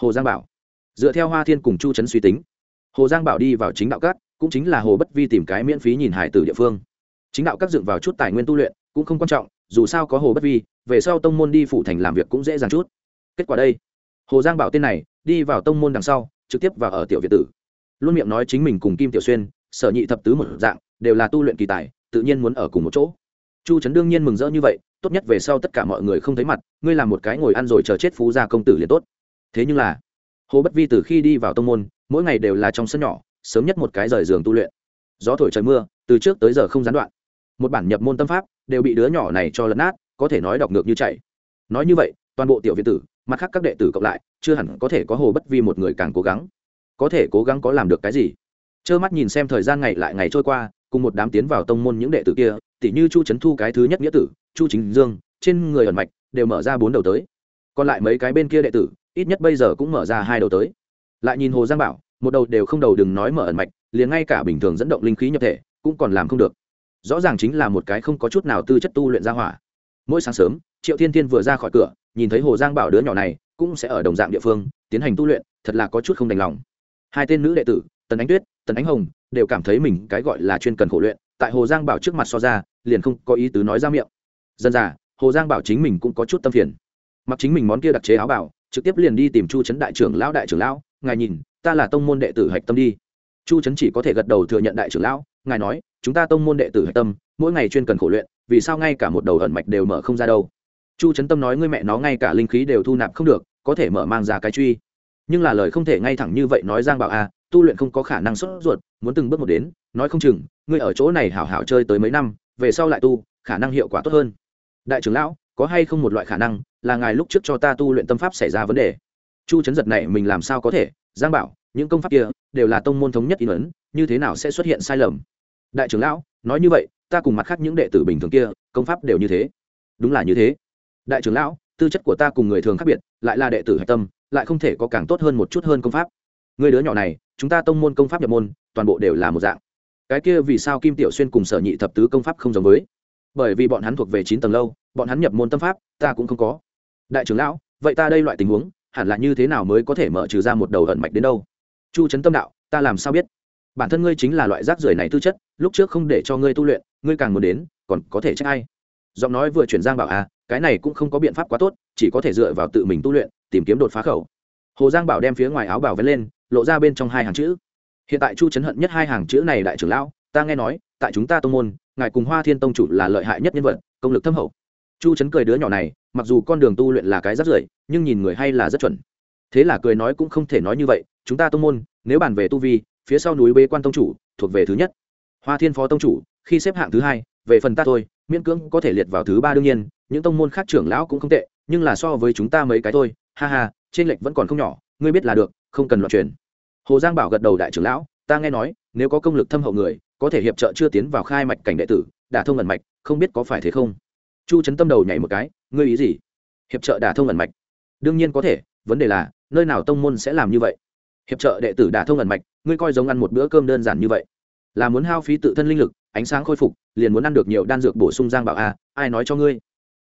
Hồ giang bảo. Dựa theo hoa thiên cùng chu trấn suy tính, hồ giang bảo đi vào chính đạo cát cũng chính là hồ bất vi tìm cái miễn phí nhìn hải từ địa phương. Chính đạo các dựng vào chút tài nguyên tu luyện, cũng không quan trọng, dù sao có hồ bất vi về sau tông môn đi phủ thành làm việc cũng dễ dàng chút. Kết quả đây. Hồ giang bảo tên này, đi vào tông môn đằng sau, trực tiếp vào ở tiểu việt tử. Luôn miệng nói chính mình cùng kim tiểu xuyên, sở nhị thập tứ một dạng, đều là tu luyện kỳ tài, tự nhiên muốn ở cùng một chỗ. Chu trấn đương nhiên mừng rỡ như vậy, tốt nhất về sau tất cả mọi người không thấy mặt, ngươi làm một cái ngồi ăn rồi chờ chết phú gia công tử liền tốt. Thế nhưng là, hồ bất vi từ khi đi vào tông môn, mỗi ngày đều là trong sân nhỏ, sớm nhất một cái rời giường tu luyện. Gió thổi trời mưa, từ trước tới giờ không gián đoạn. Một bản nhập môn tâm pháp, đều bị đứa nhỏ này cho lấn át có thể nói đọc ngược như chạy. Nói như vậy, toàn bộ tiểu viện tử, mặt khác các đệ tử cộng lại, chưa hẳn có thể có hồ bất vi một người càng cố gắng. Có thể cố gắng có làm được cái gì? Trơ mắt nhìn xem thời gian ngày lại ngày trôi qua, cùng một đám tiến vào tông môn những đệ tử kia, tỉ như chu trấn thu cái thứ nhất nghĩa tử, chu chính dương, trên người ẩn mạch, đều mở ra bốn đầu tới. Còn lại mấy cái bên kia đệ tử, ít nhất bây giờ cũng mở ra hai đầu tới. Lại nhìn hồ giang bảo, một đầu đều không đầu đừng nói mở ẩn mạch, liền ngay cả bình thường dẫn động linh khí nhập thể, cũng còn làm không được. Rõ ràng chính là một cái không có chút nào tư chất tu luyện ra hỏa mỗi sáng sớm, triệu thiên thiên vừa ra khỏi cửa, nhìn thấy hồ giang bảo đứa nhỏ này cũng sẽ ở đồng dạng địa phương, tiến hành tu luyện, thật là có chút không đành lòng. Hai tên nữ đệ tử, tần ánh tuyết, tần ánh hồng, đều cảm thấy mình cái gọi là chuyên cần khổ luyện, tại hồ giang bảo trước mặt so ra, liền không có ý tứ nói ra miệng. Dân già, hồ giang bảo chính mình cũng có chút tâm phiền. Mặc chính mình món kia đặc chế áo bảo, trực tiếp liền đi tìm chu trấn đại trưởng lão đại trưởng lão, ngài nhìn, ta là tông môn đệ tử hạch tâm đi. Chu trấn chỉ có thể gật đầu thừa nhận đại trưởng lão, ngài nói, chúng ta tông môn đệ tử hạch tâm, mỗi ngày chuyên cần khổ luyện vì sao ngay cả một đầu ẩn mạch đều mở không ra đâu? Chu trấn tâm nói ngươi mẹ nó ngay cả linh khí đều thu nạp không được có thể mở mang ra cái truy. Nhưng là lời không thể ngay thẳng như vậy nói giang bảo a à, tu luyện không có khả năng xuất ruột muốn từng bước một đến nói không chừng ngươi ở chỗ này hảo hảo chơi tới mấy năm về sau lại tu khả năng hiệu quả tốt hơn. Đại trưởng lão có hay không một loại khả năng là ngài lúc trước cho ta tu luyện tâm pháp xảy ra vấn đề? Chu chấn giật này mình làm sao có thể? Giang bảo những công pháp kia đều là tông môn thống nhất in ấn như thế nào sẽ xuất hiện sai lầm? Đại trưởng lão nói như vậy ta cùng mặt khác những đệ tử bình thường kia, công pháp đều như thế. Đúng là như thế. Đại trưởng lão, tư chất của ta cùng người thường khác biệt, lại là đệ tử hạch tâm, lại không thể có càng tốt hơn một chút hơn công pháp. Người đứa nhỏ này, chúng ta tông môn công pháp nhập môn, toàn bộ đều là một dạng. Cái kia vì sao kim tiểu xuyên cùng sở nhị thập tứ công pháp không giống với? Bởi vì bọn hắn thuộc về chín tầng lâu, bọn hắn nhập môn tâm pháp, ta cũng không có. Đại trưởng lão, vậy ta đây loại tình huống, hẳn là như thế nào mới có thể mở trừ ra một đầu hận mạch đến đâu? Chu trấn tâm đạo, ta làm sao biết? Bản thân ngươi chính là loại rác rưởi này tư chất, lúc trước không để cho ngươi tu luyện ngươi càng muốn đến, còn có thể trách ai? Giọng nói vừa chuyển giang bảo à cái này cũng không có biện pháp quá tốt, chỉ có thể dựa vào tự mình tu luyện, tìm kiếm đột phá khẩu. Hồ giang bảo đem phía ngoài áo bảo vén lên, lộ ra bên trong hai hàng chữ. Hiện tại chu chấn hận nhất hai hàng chữ này đại trưởng lão, ta nghe nói, tại chúng ta tông môn, ngài cùng hoa thiên tông chủ là lợi hại nhất nhân vật, công lực thâm hậu. Chu chấn cười đứa nhỏ này, mặc dù con đường tu luyện là cái rất rưởi, nhưng nhìn người hay là rất chuẩn. Thế là cười nói cũng không thể nói như vậy, chúng ta tông môn, nếu bàn về tu vi, phía sau núi bế quan tông chủ, thuộc về thứ nhất. Hoa thiên phó tông chủ khi xếp hạng thứ hai, về phần ta thôi, miễn cưỡng có thể liệt vào thứ ba đương nhiên, những tông môn khác trưởng lão cũng không tệ, nhưng là so với chúng ta mấy cái thôi, ha ha, trên lệch vẫn còn không nhỏ, ngươi biết là được, không cần loạn truyền. Hồ giang bảo gật đầu đại trưởng lão, ta nghe nói, nếu có công lực thâm hậu người, có thể hiệp trợ chưa tiến vào khai mạch cảnh đệ tử, đả thông ẩn mạch, không biết có phải thế không? Chu trấn tâm đầu nhảy một cái, ngươi ý gì? Hiệp trợ đả thông ẩn mạch. Đương nhiên có thể, vấn đề là, nơi nào tông môn sẽ làm như vậy? Hiệp trợ đệ tử đả thông ẩn mạch, ngươi coi giống ăn một bữa cơm đơn giản như vậy. Là muốn hao phí tự thân linh lực ánh sáng khôi phục liền muốn ăn được nhiều đan dược bổ sung giang bảo a à, ai nói cho ngươi?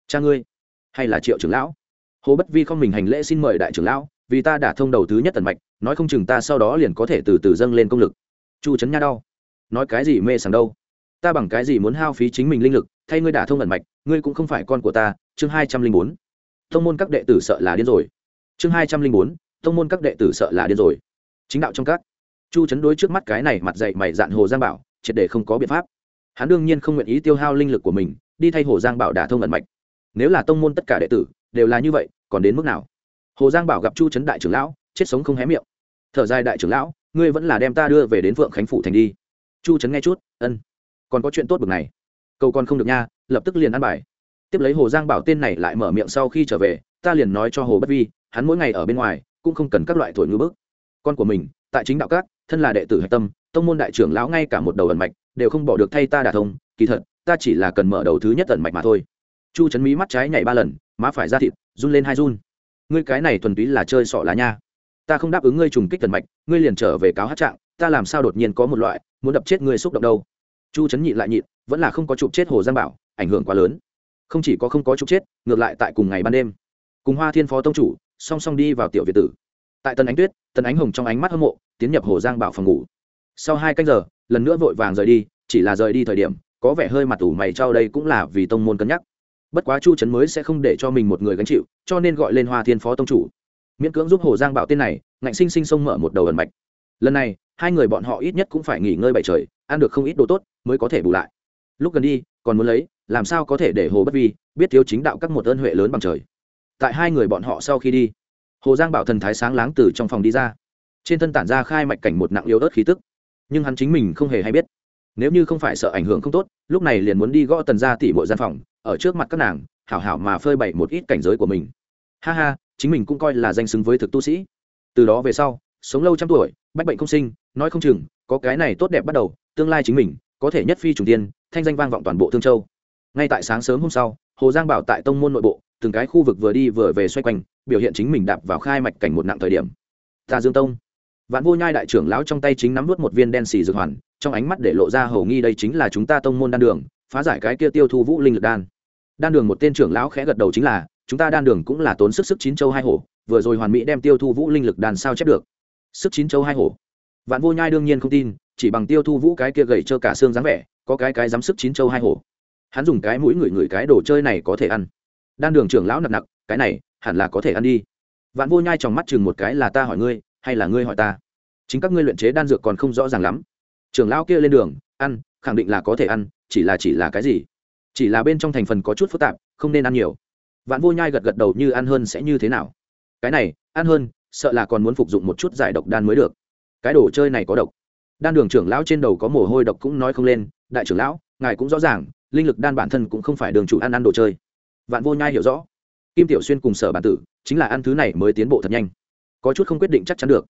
Cha ngươi hay là triệu trưởng lão? Hồ bất vi không mình hành lễ xin mời đại trưởng lão vì ta đã thông đầu thứ nhất tần mạch nói không chừng ta sau đó liền có thể từ từ dâng lên công lực. Chu trấn nha đau. Nói cái gì mê sảng đâu? Ta bằng cái gì muốn hao phí chính mình linh lực thay ngươi đả thông ẩn mạch ngươi cũng không phải con của ta chương hai trăm linh bốn. Thông môn các đệ tử sợ là điên rồi. Chương hai trăm linh bốn thông môn các đệ tử sợ là điên rồi. Chính đạo trong các. Chu chấn đối trước mắt cái này mặt dậy mày dạn hồ giang bảo triệt để không có biện pháp hắn đương nhiên không nguyện ý tiêu hao linh lực của mình, đi thay hồ giang bảo đả thông ẩn mạch. Nếu là tông môn tất cả đệ tử đều là như vậy, còn đến mức nào? Hồ giang bảo gặp chu trấn đại trưởng lão, chết sống không hé miệng. Thở dài đại trưởng lão, ngươi vẫn là đem ta đưa về đến vượng khánh phủ thành đi. Chu trấn nghe chút, ân, còn có chuyện tốt bực này. Cầu còn không được nha, lập tức liền ăn bài. Tiếp lấy hồ giang bảo tên này lại mở miệng sau khi trở về, ta liền nói cho hồ bất vi, hắn mỗi ngày ở bên ngoài, cũng không cần các loại thổi ngư bức. Con của mình, tại chính đạo các, thân là đệ tử hạch tâm tông môn đại trưởng lão ngay cả một đầu ẩn mạch đều không bỏ được thay ta đả thông, kỳ thật, ta chỉ là cần mở đầu thứ nhất ẩn mạch mà thôi. Chu chấn mí mắt trái nhảy ba lần, má phải ra thịt, run lên hai run. Ngươi cái này thuần túy là chơi sọ lá nha. Ta không đáp ứng ngươi trùng kích thần mạch, ngươi liền trở về cáo hát trạng, ta làm sao đột nhiên có một loại, muốn đập chết ngươi xúc động đâu. Chu chấn nhịn lại nhịn, vẫn là không có chụp chết hồ giang bảo, ảnh hưởng quá lớn. Không chỉ có không có chụp chết, ngược lại tại cùng ngày ban đêm, cùng hoa thiên phó tông chủ, song song đi vào tiểu việt tử. Tại tần ánh tuyết, tần ánh hồng trong ánh mắt hâm mộ, tiến nhập hồ giang bảo phòng ngủ sau hai canh giờ, lần nữa vội vàng rời đi, chỉ là rời đi thời điểm, có vẻ hơi mặt ủ mày trao đây cũng là vì tông môn cân nhắc. Bất quá chu trấn mới sẽ không để cho mình một người gánh chịu, cho nên gọi lên hoa thiên phó tông chủ. Miễn cưỡng giúp hồ giang bảo tên này, ngạnh sinh sinh sông mở một đầu ẩn mạch. Lần này, hai người bọn họ ít nhất cũng phải nghỉ ngơi bảy trời, ăn được không ít đồ tốt, mới có thể bù lại. Lúc gần đi, còn muốn lấy, làm sao có thể để hồ bất vi biết thiếu chính đạo các một ơn huệ lớn bằng trời. Tại hai người bọn họ sau khi đi, hồ giang bảo thần thái sáng láng từ trong phòng đi ra. Trên thân tản ra khai mạch cảnh một nặng yếu ớt khí tức nhưng hắn chính mình không hề hay biết. Nếu như không phải sợ ảnh hưởng không tốt, lúc này liền muốn đi gõ tần ra tỉ mọi gian phòng, ở trước mặt các nàng, hảo hảo mà phơi bày một ít cảnh giới của mình. Ha ha, chính mình cũng coi là danh xứng với thực tu sĩ. Từ đó về sau, sống lâu trăm tuổi, bách bệnh không sinh, nói không chừng, có cái này tốt đẹp bắt đầu, tương lai chính mình, có thể nhất phi trùng tiên, thanh danh vang vọng toàn bộ thương châu. Ngay tại sáng sớm hôm sau, hồ giang bảo tại tông môn nội bộ, từng cái khu vực vừa đi vừa về xoay quanh, biểu hiện chính mình đạp vào khai mạch cảnh một nặng thời điểm. Tà dương tông vạn vô nhai đại trưởng lão trong tay chính nắm nuốt một viên đen xì dược hoàn, trong ánh mắt để lộ ra hầu nghi đây chính là chúng ta tông môn đan đường, phá giải cái kia tiêu thu vũ linh lực đan. Đan đường một tên trưởng lão khẽ gật đầu chính là, chúng ta đan đường cũng là tốn sức sức chín châu hai hổ, vừa rồi hoàn mỹ đem tiêu thu vũ linh lực đàn sao chép được. Sức chín châu hai hổ. Vạn vô nhai đương nhiên không tin, chỉ bằng tiêu thu vũ cái kia gầy trơ cả xương dáng vẻ, có cái cái dám sức chín châu hai hổ. Hắn dùng cái mũi ngửi ngửi cái đồ chơi này có thể ăn. Đan đường trưởng lão nặc nặc cái này hẳn là có thể ăn đi. Vạn vô nhai trong mắt chừng một cái là ta hỏi ngươi hay là ngươi hỏi ta? Chính các ngươi luyện chế đan dược còn không rõ ràng lắm. Trưởng lão kia lên đường, ăn, khẳng định là có thể ăn, chỉ là chỉ là cái gì? Chỉ là bên trong thành phần có chút phức tạp, không nên ăn nhiều. Vạn vô nhai gật gật đầu như ăn hơn sẽ như thế nào? Cái này, ăn hơn, sợ là còn muốn phục dụng một chút giải độc đan mới được. Cái đồ chơi này có độc. Đan đường trưởng lão trên đầu có mồ hôi độc cũng nói không lên, đại trưởng lão, ngài cũng rõ ràng, linh lực đan bản thân cũng không phải đường chủ ăn ăn đồ chơi. Vạn vô nhai hiểu rõ. Kim tiểu xuyên cùng sở bản tử, chính là ăn thứ này mới tiến bộ thật nhanh có chút không quyết định chắc chắn được.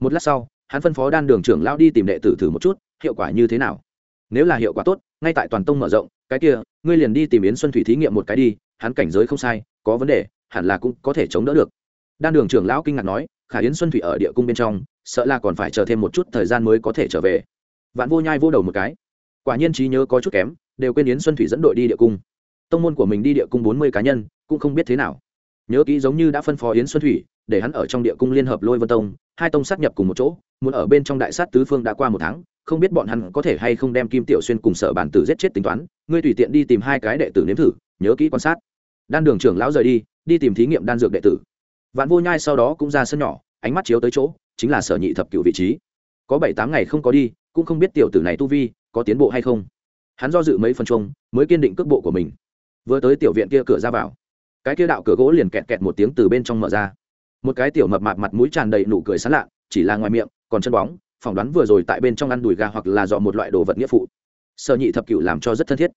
Một lát sau, hắn phân phó đan đường trưởng lão đi tìm đệ tử thử một chút, hiệu quả như thế nào. Nếu là hiệu quả tốt, ngay tại toàn tông mở rộng, cái kia, ngươi liền đi tìm yến xuân thủy thí nghiệm một cái đi, hắn cảnh giới không sai, có vấn đề, hẳn là cũng có thể chống đỡ được. Đan đường trưởng lão kinh ngạc nói, khả yến xuân thủy ở địa cung bên trong, sợ là còn phải chờ thêm một chút thời gian mới có thể trở về. Vạn vô nhai vô đầu một cái. Quả nhiên trí nhớ có chút kém, đều quên yến xuân thủy dẫn đội đi địa cung. Tông môn của mình đi địa cung bốn mươi cá nhân, cũng không biết thế nào. Nhớ kỹ giống như đã phân phó yến xuân thủy để hắn ở trong địa cung liên hợp lôi vân tông, hai tông sát nhập cùng một chỗ, muốn ở bên trong đại sát tứ phương đã qua một tháng, không biết bọn hắn có thể hay không đem kim tiểu xuyên cùng sở bản tử giết chết tính toán, ngươi tùy tiện đi tìm hai cái đệ tử nếm thử, nhớ kỹ quan sát. Đan đường trưởng lão rời đi đi tìm thí nghiệm đan dược đệ tử. Vạn vô nhai sau đó cũng ra sân nhỏ, ánh mắt chiếu tới chỗ, chính là sở nhị thập cựu vị trí. Có bảy tám ngày không có đi, cũng không biết tiểu tử này tu vi có tiến bộ hay không. Hắn do dự mấy phần chung, mới kiên định cước bộ của mình. Vừa tới tiểu viện kia cửa ra vào, cái kia đạo cửa gỗ liền kẹt kẹt một tiếng từ bên trong mở ra một cái tiểu mập mạp mặt mũi tràn đầy nụ cười sán lạ, chỉ là ngoài miệng, còn chân bóng, phỏng đoán vừa rồi tại bên trong ăn đùi gà hoặc là dọ một loại đồ vật nghĩa phụ. Sở nhị thập cựu làm cho rất thân thiết.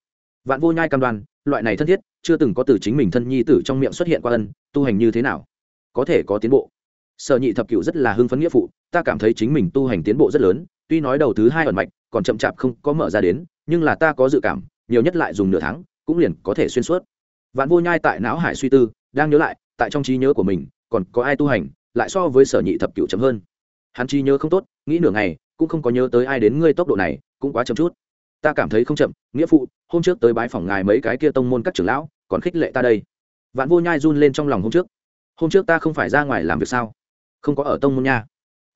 Vạn vô nhai cam đoan, loại này thân thiết, chưa từng có từ chính mình thân nhi tử trong miệng xuất hiện qua ân, tu hành như thế nào? Có thể có tiến bộ. Sở nhị thập cựu rất là hưng phấn nghĩa phụ, ta cảm thấy chính mình tu hành tiến bộ rất lớn, tuy nói đầu thứ hai ẩn mạch, còn chậm chạp không có mở ra đến, nhưng là ta có dự cảm, nhiều nhất lại dùng nửa tháng, cũng liền có thể xuyên suốt. Vạn vô nhai tại não hải suy tư, đang nhớ lại, tại trong trí nhớ của mình còn có ai tu hành, lại so với sở nhị thập cựu chậm hơn. Hắn trí nhớ không tốt, nghĩ nửa ngày, cũng không có nhớ tới ai đến ngươi tốc độ này, cũng quá chậm chút. Ta cảm thấy không chậm, nghĩa phụ, hôm trước tới bái phòng ngài mấy cái kia tông môn các trưởng lão, còn khích lệ ta đây. Vạn vô nhai run lên trong lòng hôm trước. Hôm trước ta không phải ra ngoài làm việc sao? Không có ở tông môn nha.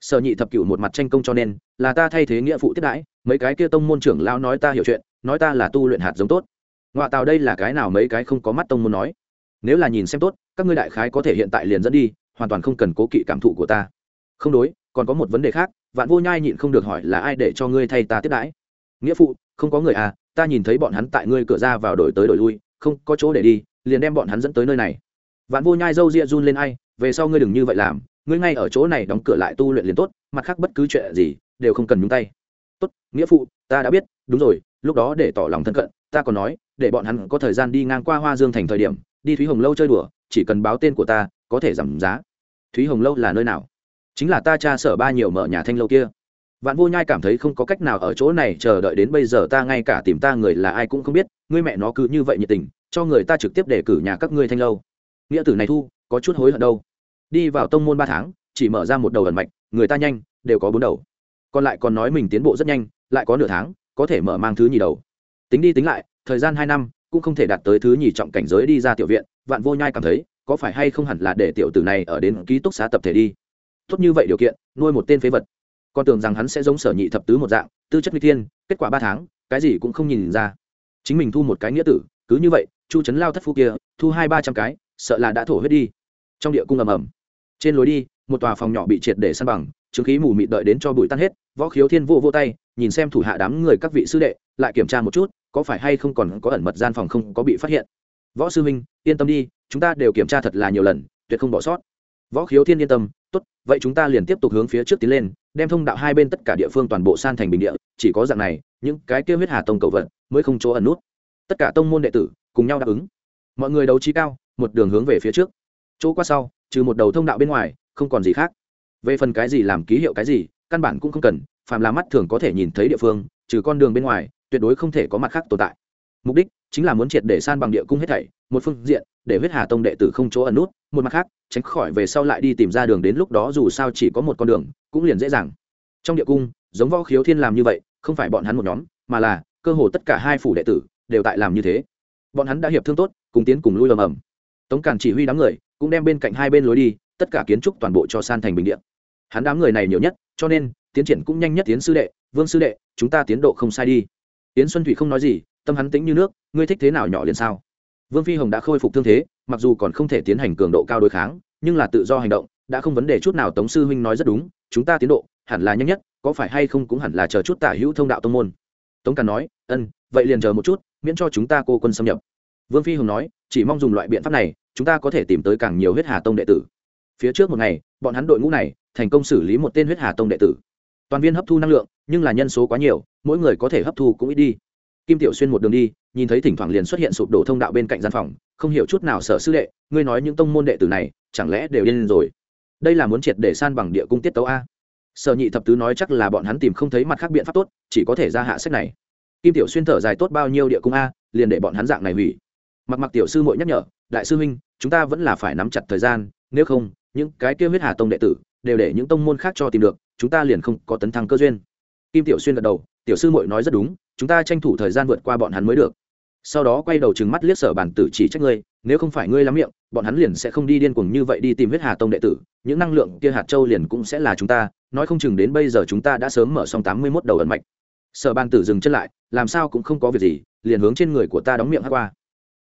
Sở nhị thập cựu một mặt tranh công cho nên, là ta thay thế nghĩa phụ tiếp đãi, mấy cái kia tông môn trưởng lão nói ta hiểu chuyện, nói ta là tu luyện hạt giống tốt. Ngoại tào đây là cái nào mấy cái không có mắt tông môn nói? Nếu là nhìn xem tốt, các ngươi đại khái có thể hiện tại liền dẫn đi, hoàn toàn không cần cố kỵ cảm thụ của ta. Không đối, còn có một vấn đề khác, vạn vô nhai nhịn không được hỏi là ai để cho ngươi thay ta tiếp đãi? Nghĩa phụ, không có người à ta nhìn thấy bọn hắn tại ngươi cửa ra vào đổi tới đổi lui, không có chỗ để đi, liền đem bọn hắn dẫn tới nơi này. Vạn vô nhai dâu ria run lên ai, về sau ngươi đừng như vậy làm, ngươi ngay ở chỗ này đóng cửa lại tu luyện liền tốt, mặt khác bất cứ chuyện gì, đều không cần nhúng tay. Tốt, nghĩa phụ, ta đã biết, đúng rồi, lúc đó để tỏ lòng thân cận, ta còn nói, để bọn hắn có thời gian đi ngang qua hoa dương thành thời điểm đi thúy hồng lâu chơi đùa, chỉ cần báo tên của ta, có thể giảm giá. Thúy hồng lâu là nơi nào? Chính là ta cha sở ba nhiều mở nhà thanh lâu kia. Vạn vô nhai cảm thấy không có cách nào ở chỗ này chờ đợi đến bây giờ ta ngay cả tìm ta người là ai cũng không biết, ngươi mẹ nó cứ như vậy nhiệt tình, cho người ta trực tiếp để cử nhà các ngươi thanh lâu. Nghĩa tử này thu, có chút hối hận đâu. Đi vào tông môn ba tháng, chỉ mở ra một đầu ẩn mạch, người ta nhanh, đều có bốn đầu. Còn lại còn nói mình tiến bộ rất nhanh, lại có nửa tháng, có thể mở mang thứ nhì đầu. Tính đi tính lại, thời gian hai năm cũng không thể đạt tới thứ nhì trọng cảnh giới đi ra tiểu viện, vạn vô nhai cảm thấy, có phải hay không hẳn là để tiểu tử này ở đến ký túc xá tập thể đi. Tốt như vậy điều kiện, nuôi một tên phế vật. Con tưởng rằng hắn sẽ giống sở nhị thập tứ một dạng, tư chất nguy thiên, kết quả ba tháng, cái gì cũng không nhìn ra. Chính mình thu một cái nghĩa tử, cứ như vậy, chu trấn lao thất phu kia, thu hai ba trăm cái, sợ là đã thổ huyết đi. Trong địa cung ầm ầm. Trên lối đi, một tòa phòng nhỏ bị triệt để săn bằng, chứng khí mù mịt đợi đến cho bụi tan hết, võ khiếu thiên vô vô tay, nhìn xem thủ hạ đám người các vị sư đệ, lại kiểm tra một chút có phải hay không còn có ẩn mật gian phòng không có bị phát hiện? Võ sư minh yên tâm đi, chúng ta đều kiểm tra thật là nhiều lần, tuyệt không bỏ sót. Võ khiếu thiên yên tâm, tốt, vậy chúng ta liền tiếp tục hướng phía trước tiến lên, đem thông đạo hai bên tất cả địa phương toàn bộ san thành bình địa, chỉ có dạng này, những cái kêu huyết hà tông cầu vận mới không chỗ ẩn nút. Tất cả tông môn đệ tử cùng nhau đáp ứng. Mọi người đấu trí cao, một đường hướng về phía trước. Chỗ qua sau, trừ một đầu thông đạo bên ngoài, không còn gì khác. Về phần cái gì làm ký hiệu cái gì, căn bản cũng không cần, phàm là mắt thường có thể nhìn thấy địa phương, trừ con đường bên ngoài tuyệt đối không thể có mặt khác tồn tại. Mục đích chính là muốn triệt để san bằng địa cung hết thảy, một phương diện, để huyết hà tông đệ tử không chỗ ẩn nút, một mặt khác, tránh khỏi về sau lại đi tìm ra đường đến lúc đó dù sao chỉ có một con đường, cũng liền dễ dàng. Trong địa cung, giống võ khiếu thiên làm như vậy, không phải bọn hắn một nhóm, mà là cơ hồ tất cả hai phủ đệ tử, đều tại làm như thế. Bọn hắn đã hiệp thương tốt, cùng tiến cùng lui lầm ầm. Tống càn chỉ huy đám người, cũng đem bên cạnh hai bên lối đi, tất cả kiến trúc toàn bộ cho san thành bình điện hắn đám người này nhiều nhất, cho nên, tiến triển cũng nhanh nhất tiến sư đệ, vương sư đệ, chúng ta tiến độ không sai đi tiến xuân thủy không nói gì, tâm hắn tĩnh như nước, ngươi thích thế nào nhỏ liền sao? Vương phi hồng đã khôi phục thương thế, mặc dù còn không thể tiến hành cường độ cao đối kháng, nhưng là tự do hành động, đã không vấn đề chút nào tống sư huynh nói rất đúng, chúng ta tiến độ, hẳn là nhanh nhất, có phải hay không cũng hẳn là chờ chút tả hữu thông đạo tông môn. Tống càn nói, ân, vậy liền chờ một chút, miễn cho chúng ta cô quân xâm nhập. Vương phi hồng nói, chỉ mong dùng loại biện pháp này, chúng ta có thể tìm tới càng nhiều huyết hà tông đệ tử. Phía trước một ngày, bọn hắn đội ngũ này, thành công xử lý một tên huyết hà tông đệ tử. Toàn viên hấp thu năng lượng, nhưng là nhân số quá nhiều mỗi người có thể hấp thu cũng ít đi. Kim tiểu xuyên một đường đi, nhìn thấy thỉnh thoảng liền xuất hiện sụp đổ thông đạo bên cạnh gian phòng, không hiểu chút nào sở sư đệ, ngươi nói những tông môn đệ tử này, chẳng lẽ đều điên rồi? Đây là muốn triệt để san bằng địa cung tiết tấu a. Sở nhị thập tứ nói chắc là bọn hắn tìm không thấy mặt khác biện pháp tốt, chỉ có thể ra hạ sách này. Kim tiểu xuyên thở dài tốt bao nhiêu địa cung a, liền để bọn hắn dạng này hủy. Mặc mặc tiểu sư muội nhắc nhở, đại sư huynh, chúng ta vẫn là phải nắm chặt thời gian, nếu không, những cái kia huyết hà tông đệ tử, đều để những tông môn khác cho tìm được, chúng ta liền không có tấn thăng cơ duyên. Kim tiểu xuyên gật đầu tiểu sư muội nói rất đúng, chúng ta tranh thủ thời gian vượt qua bọn hắn mới được. Sau đó quay đầu trừng mắt liếc sở bản tử chỉ trách ngươi, nếu không phải ngươi lắm miệng, bọn hắn liền sẽ không đi điên cuồng như vậy đi tìm huyết hà tông đệ tử, những năng lượng kia hạt châu liền cũng sẽ là chúng ta, nói không chừng đến bây giờ chúng ta đã sớm mở xong tám mươi mốt đầu ẩn mạch. Sở ban tử dừng chân lại, làm sao cũng không có việc gì, liền hướng trên người của ta đóng miệng hát qua.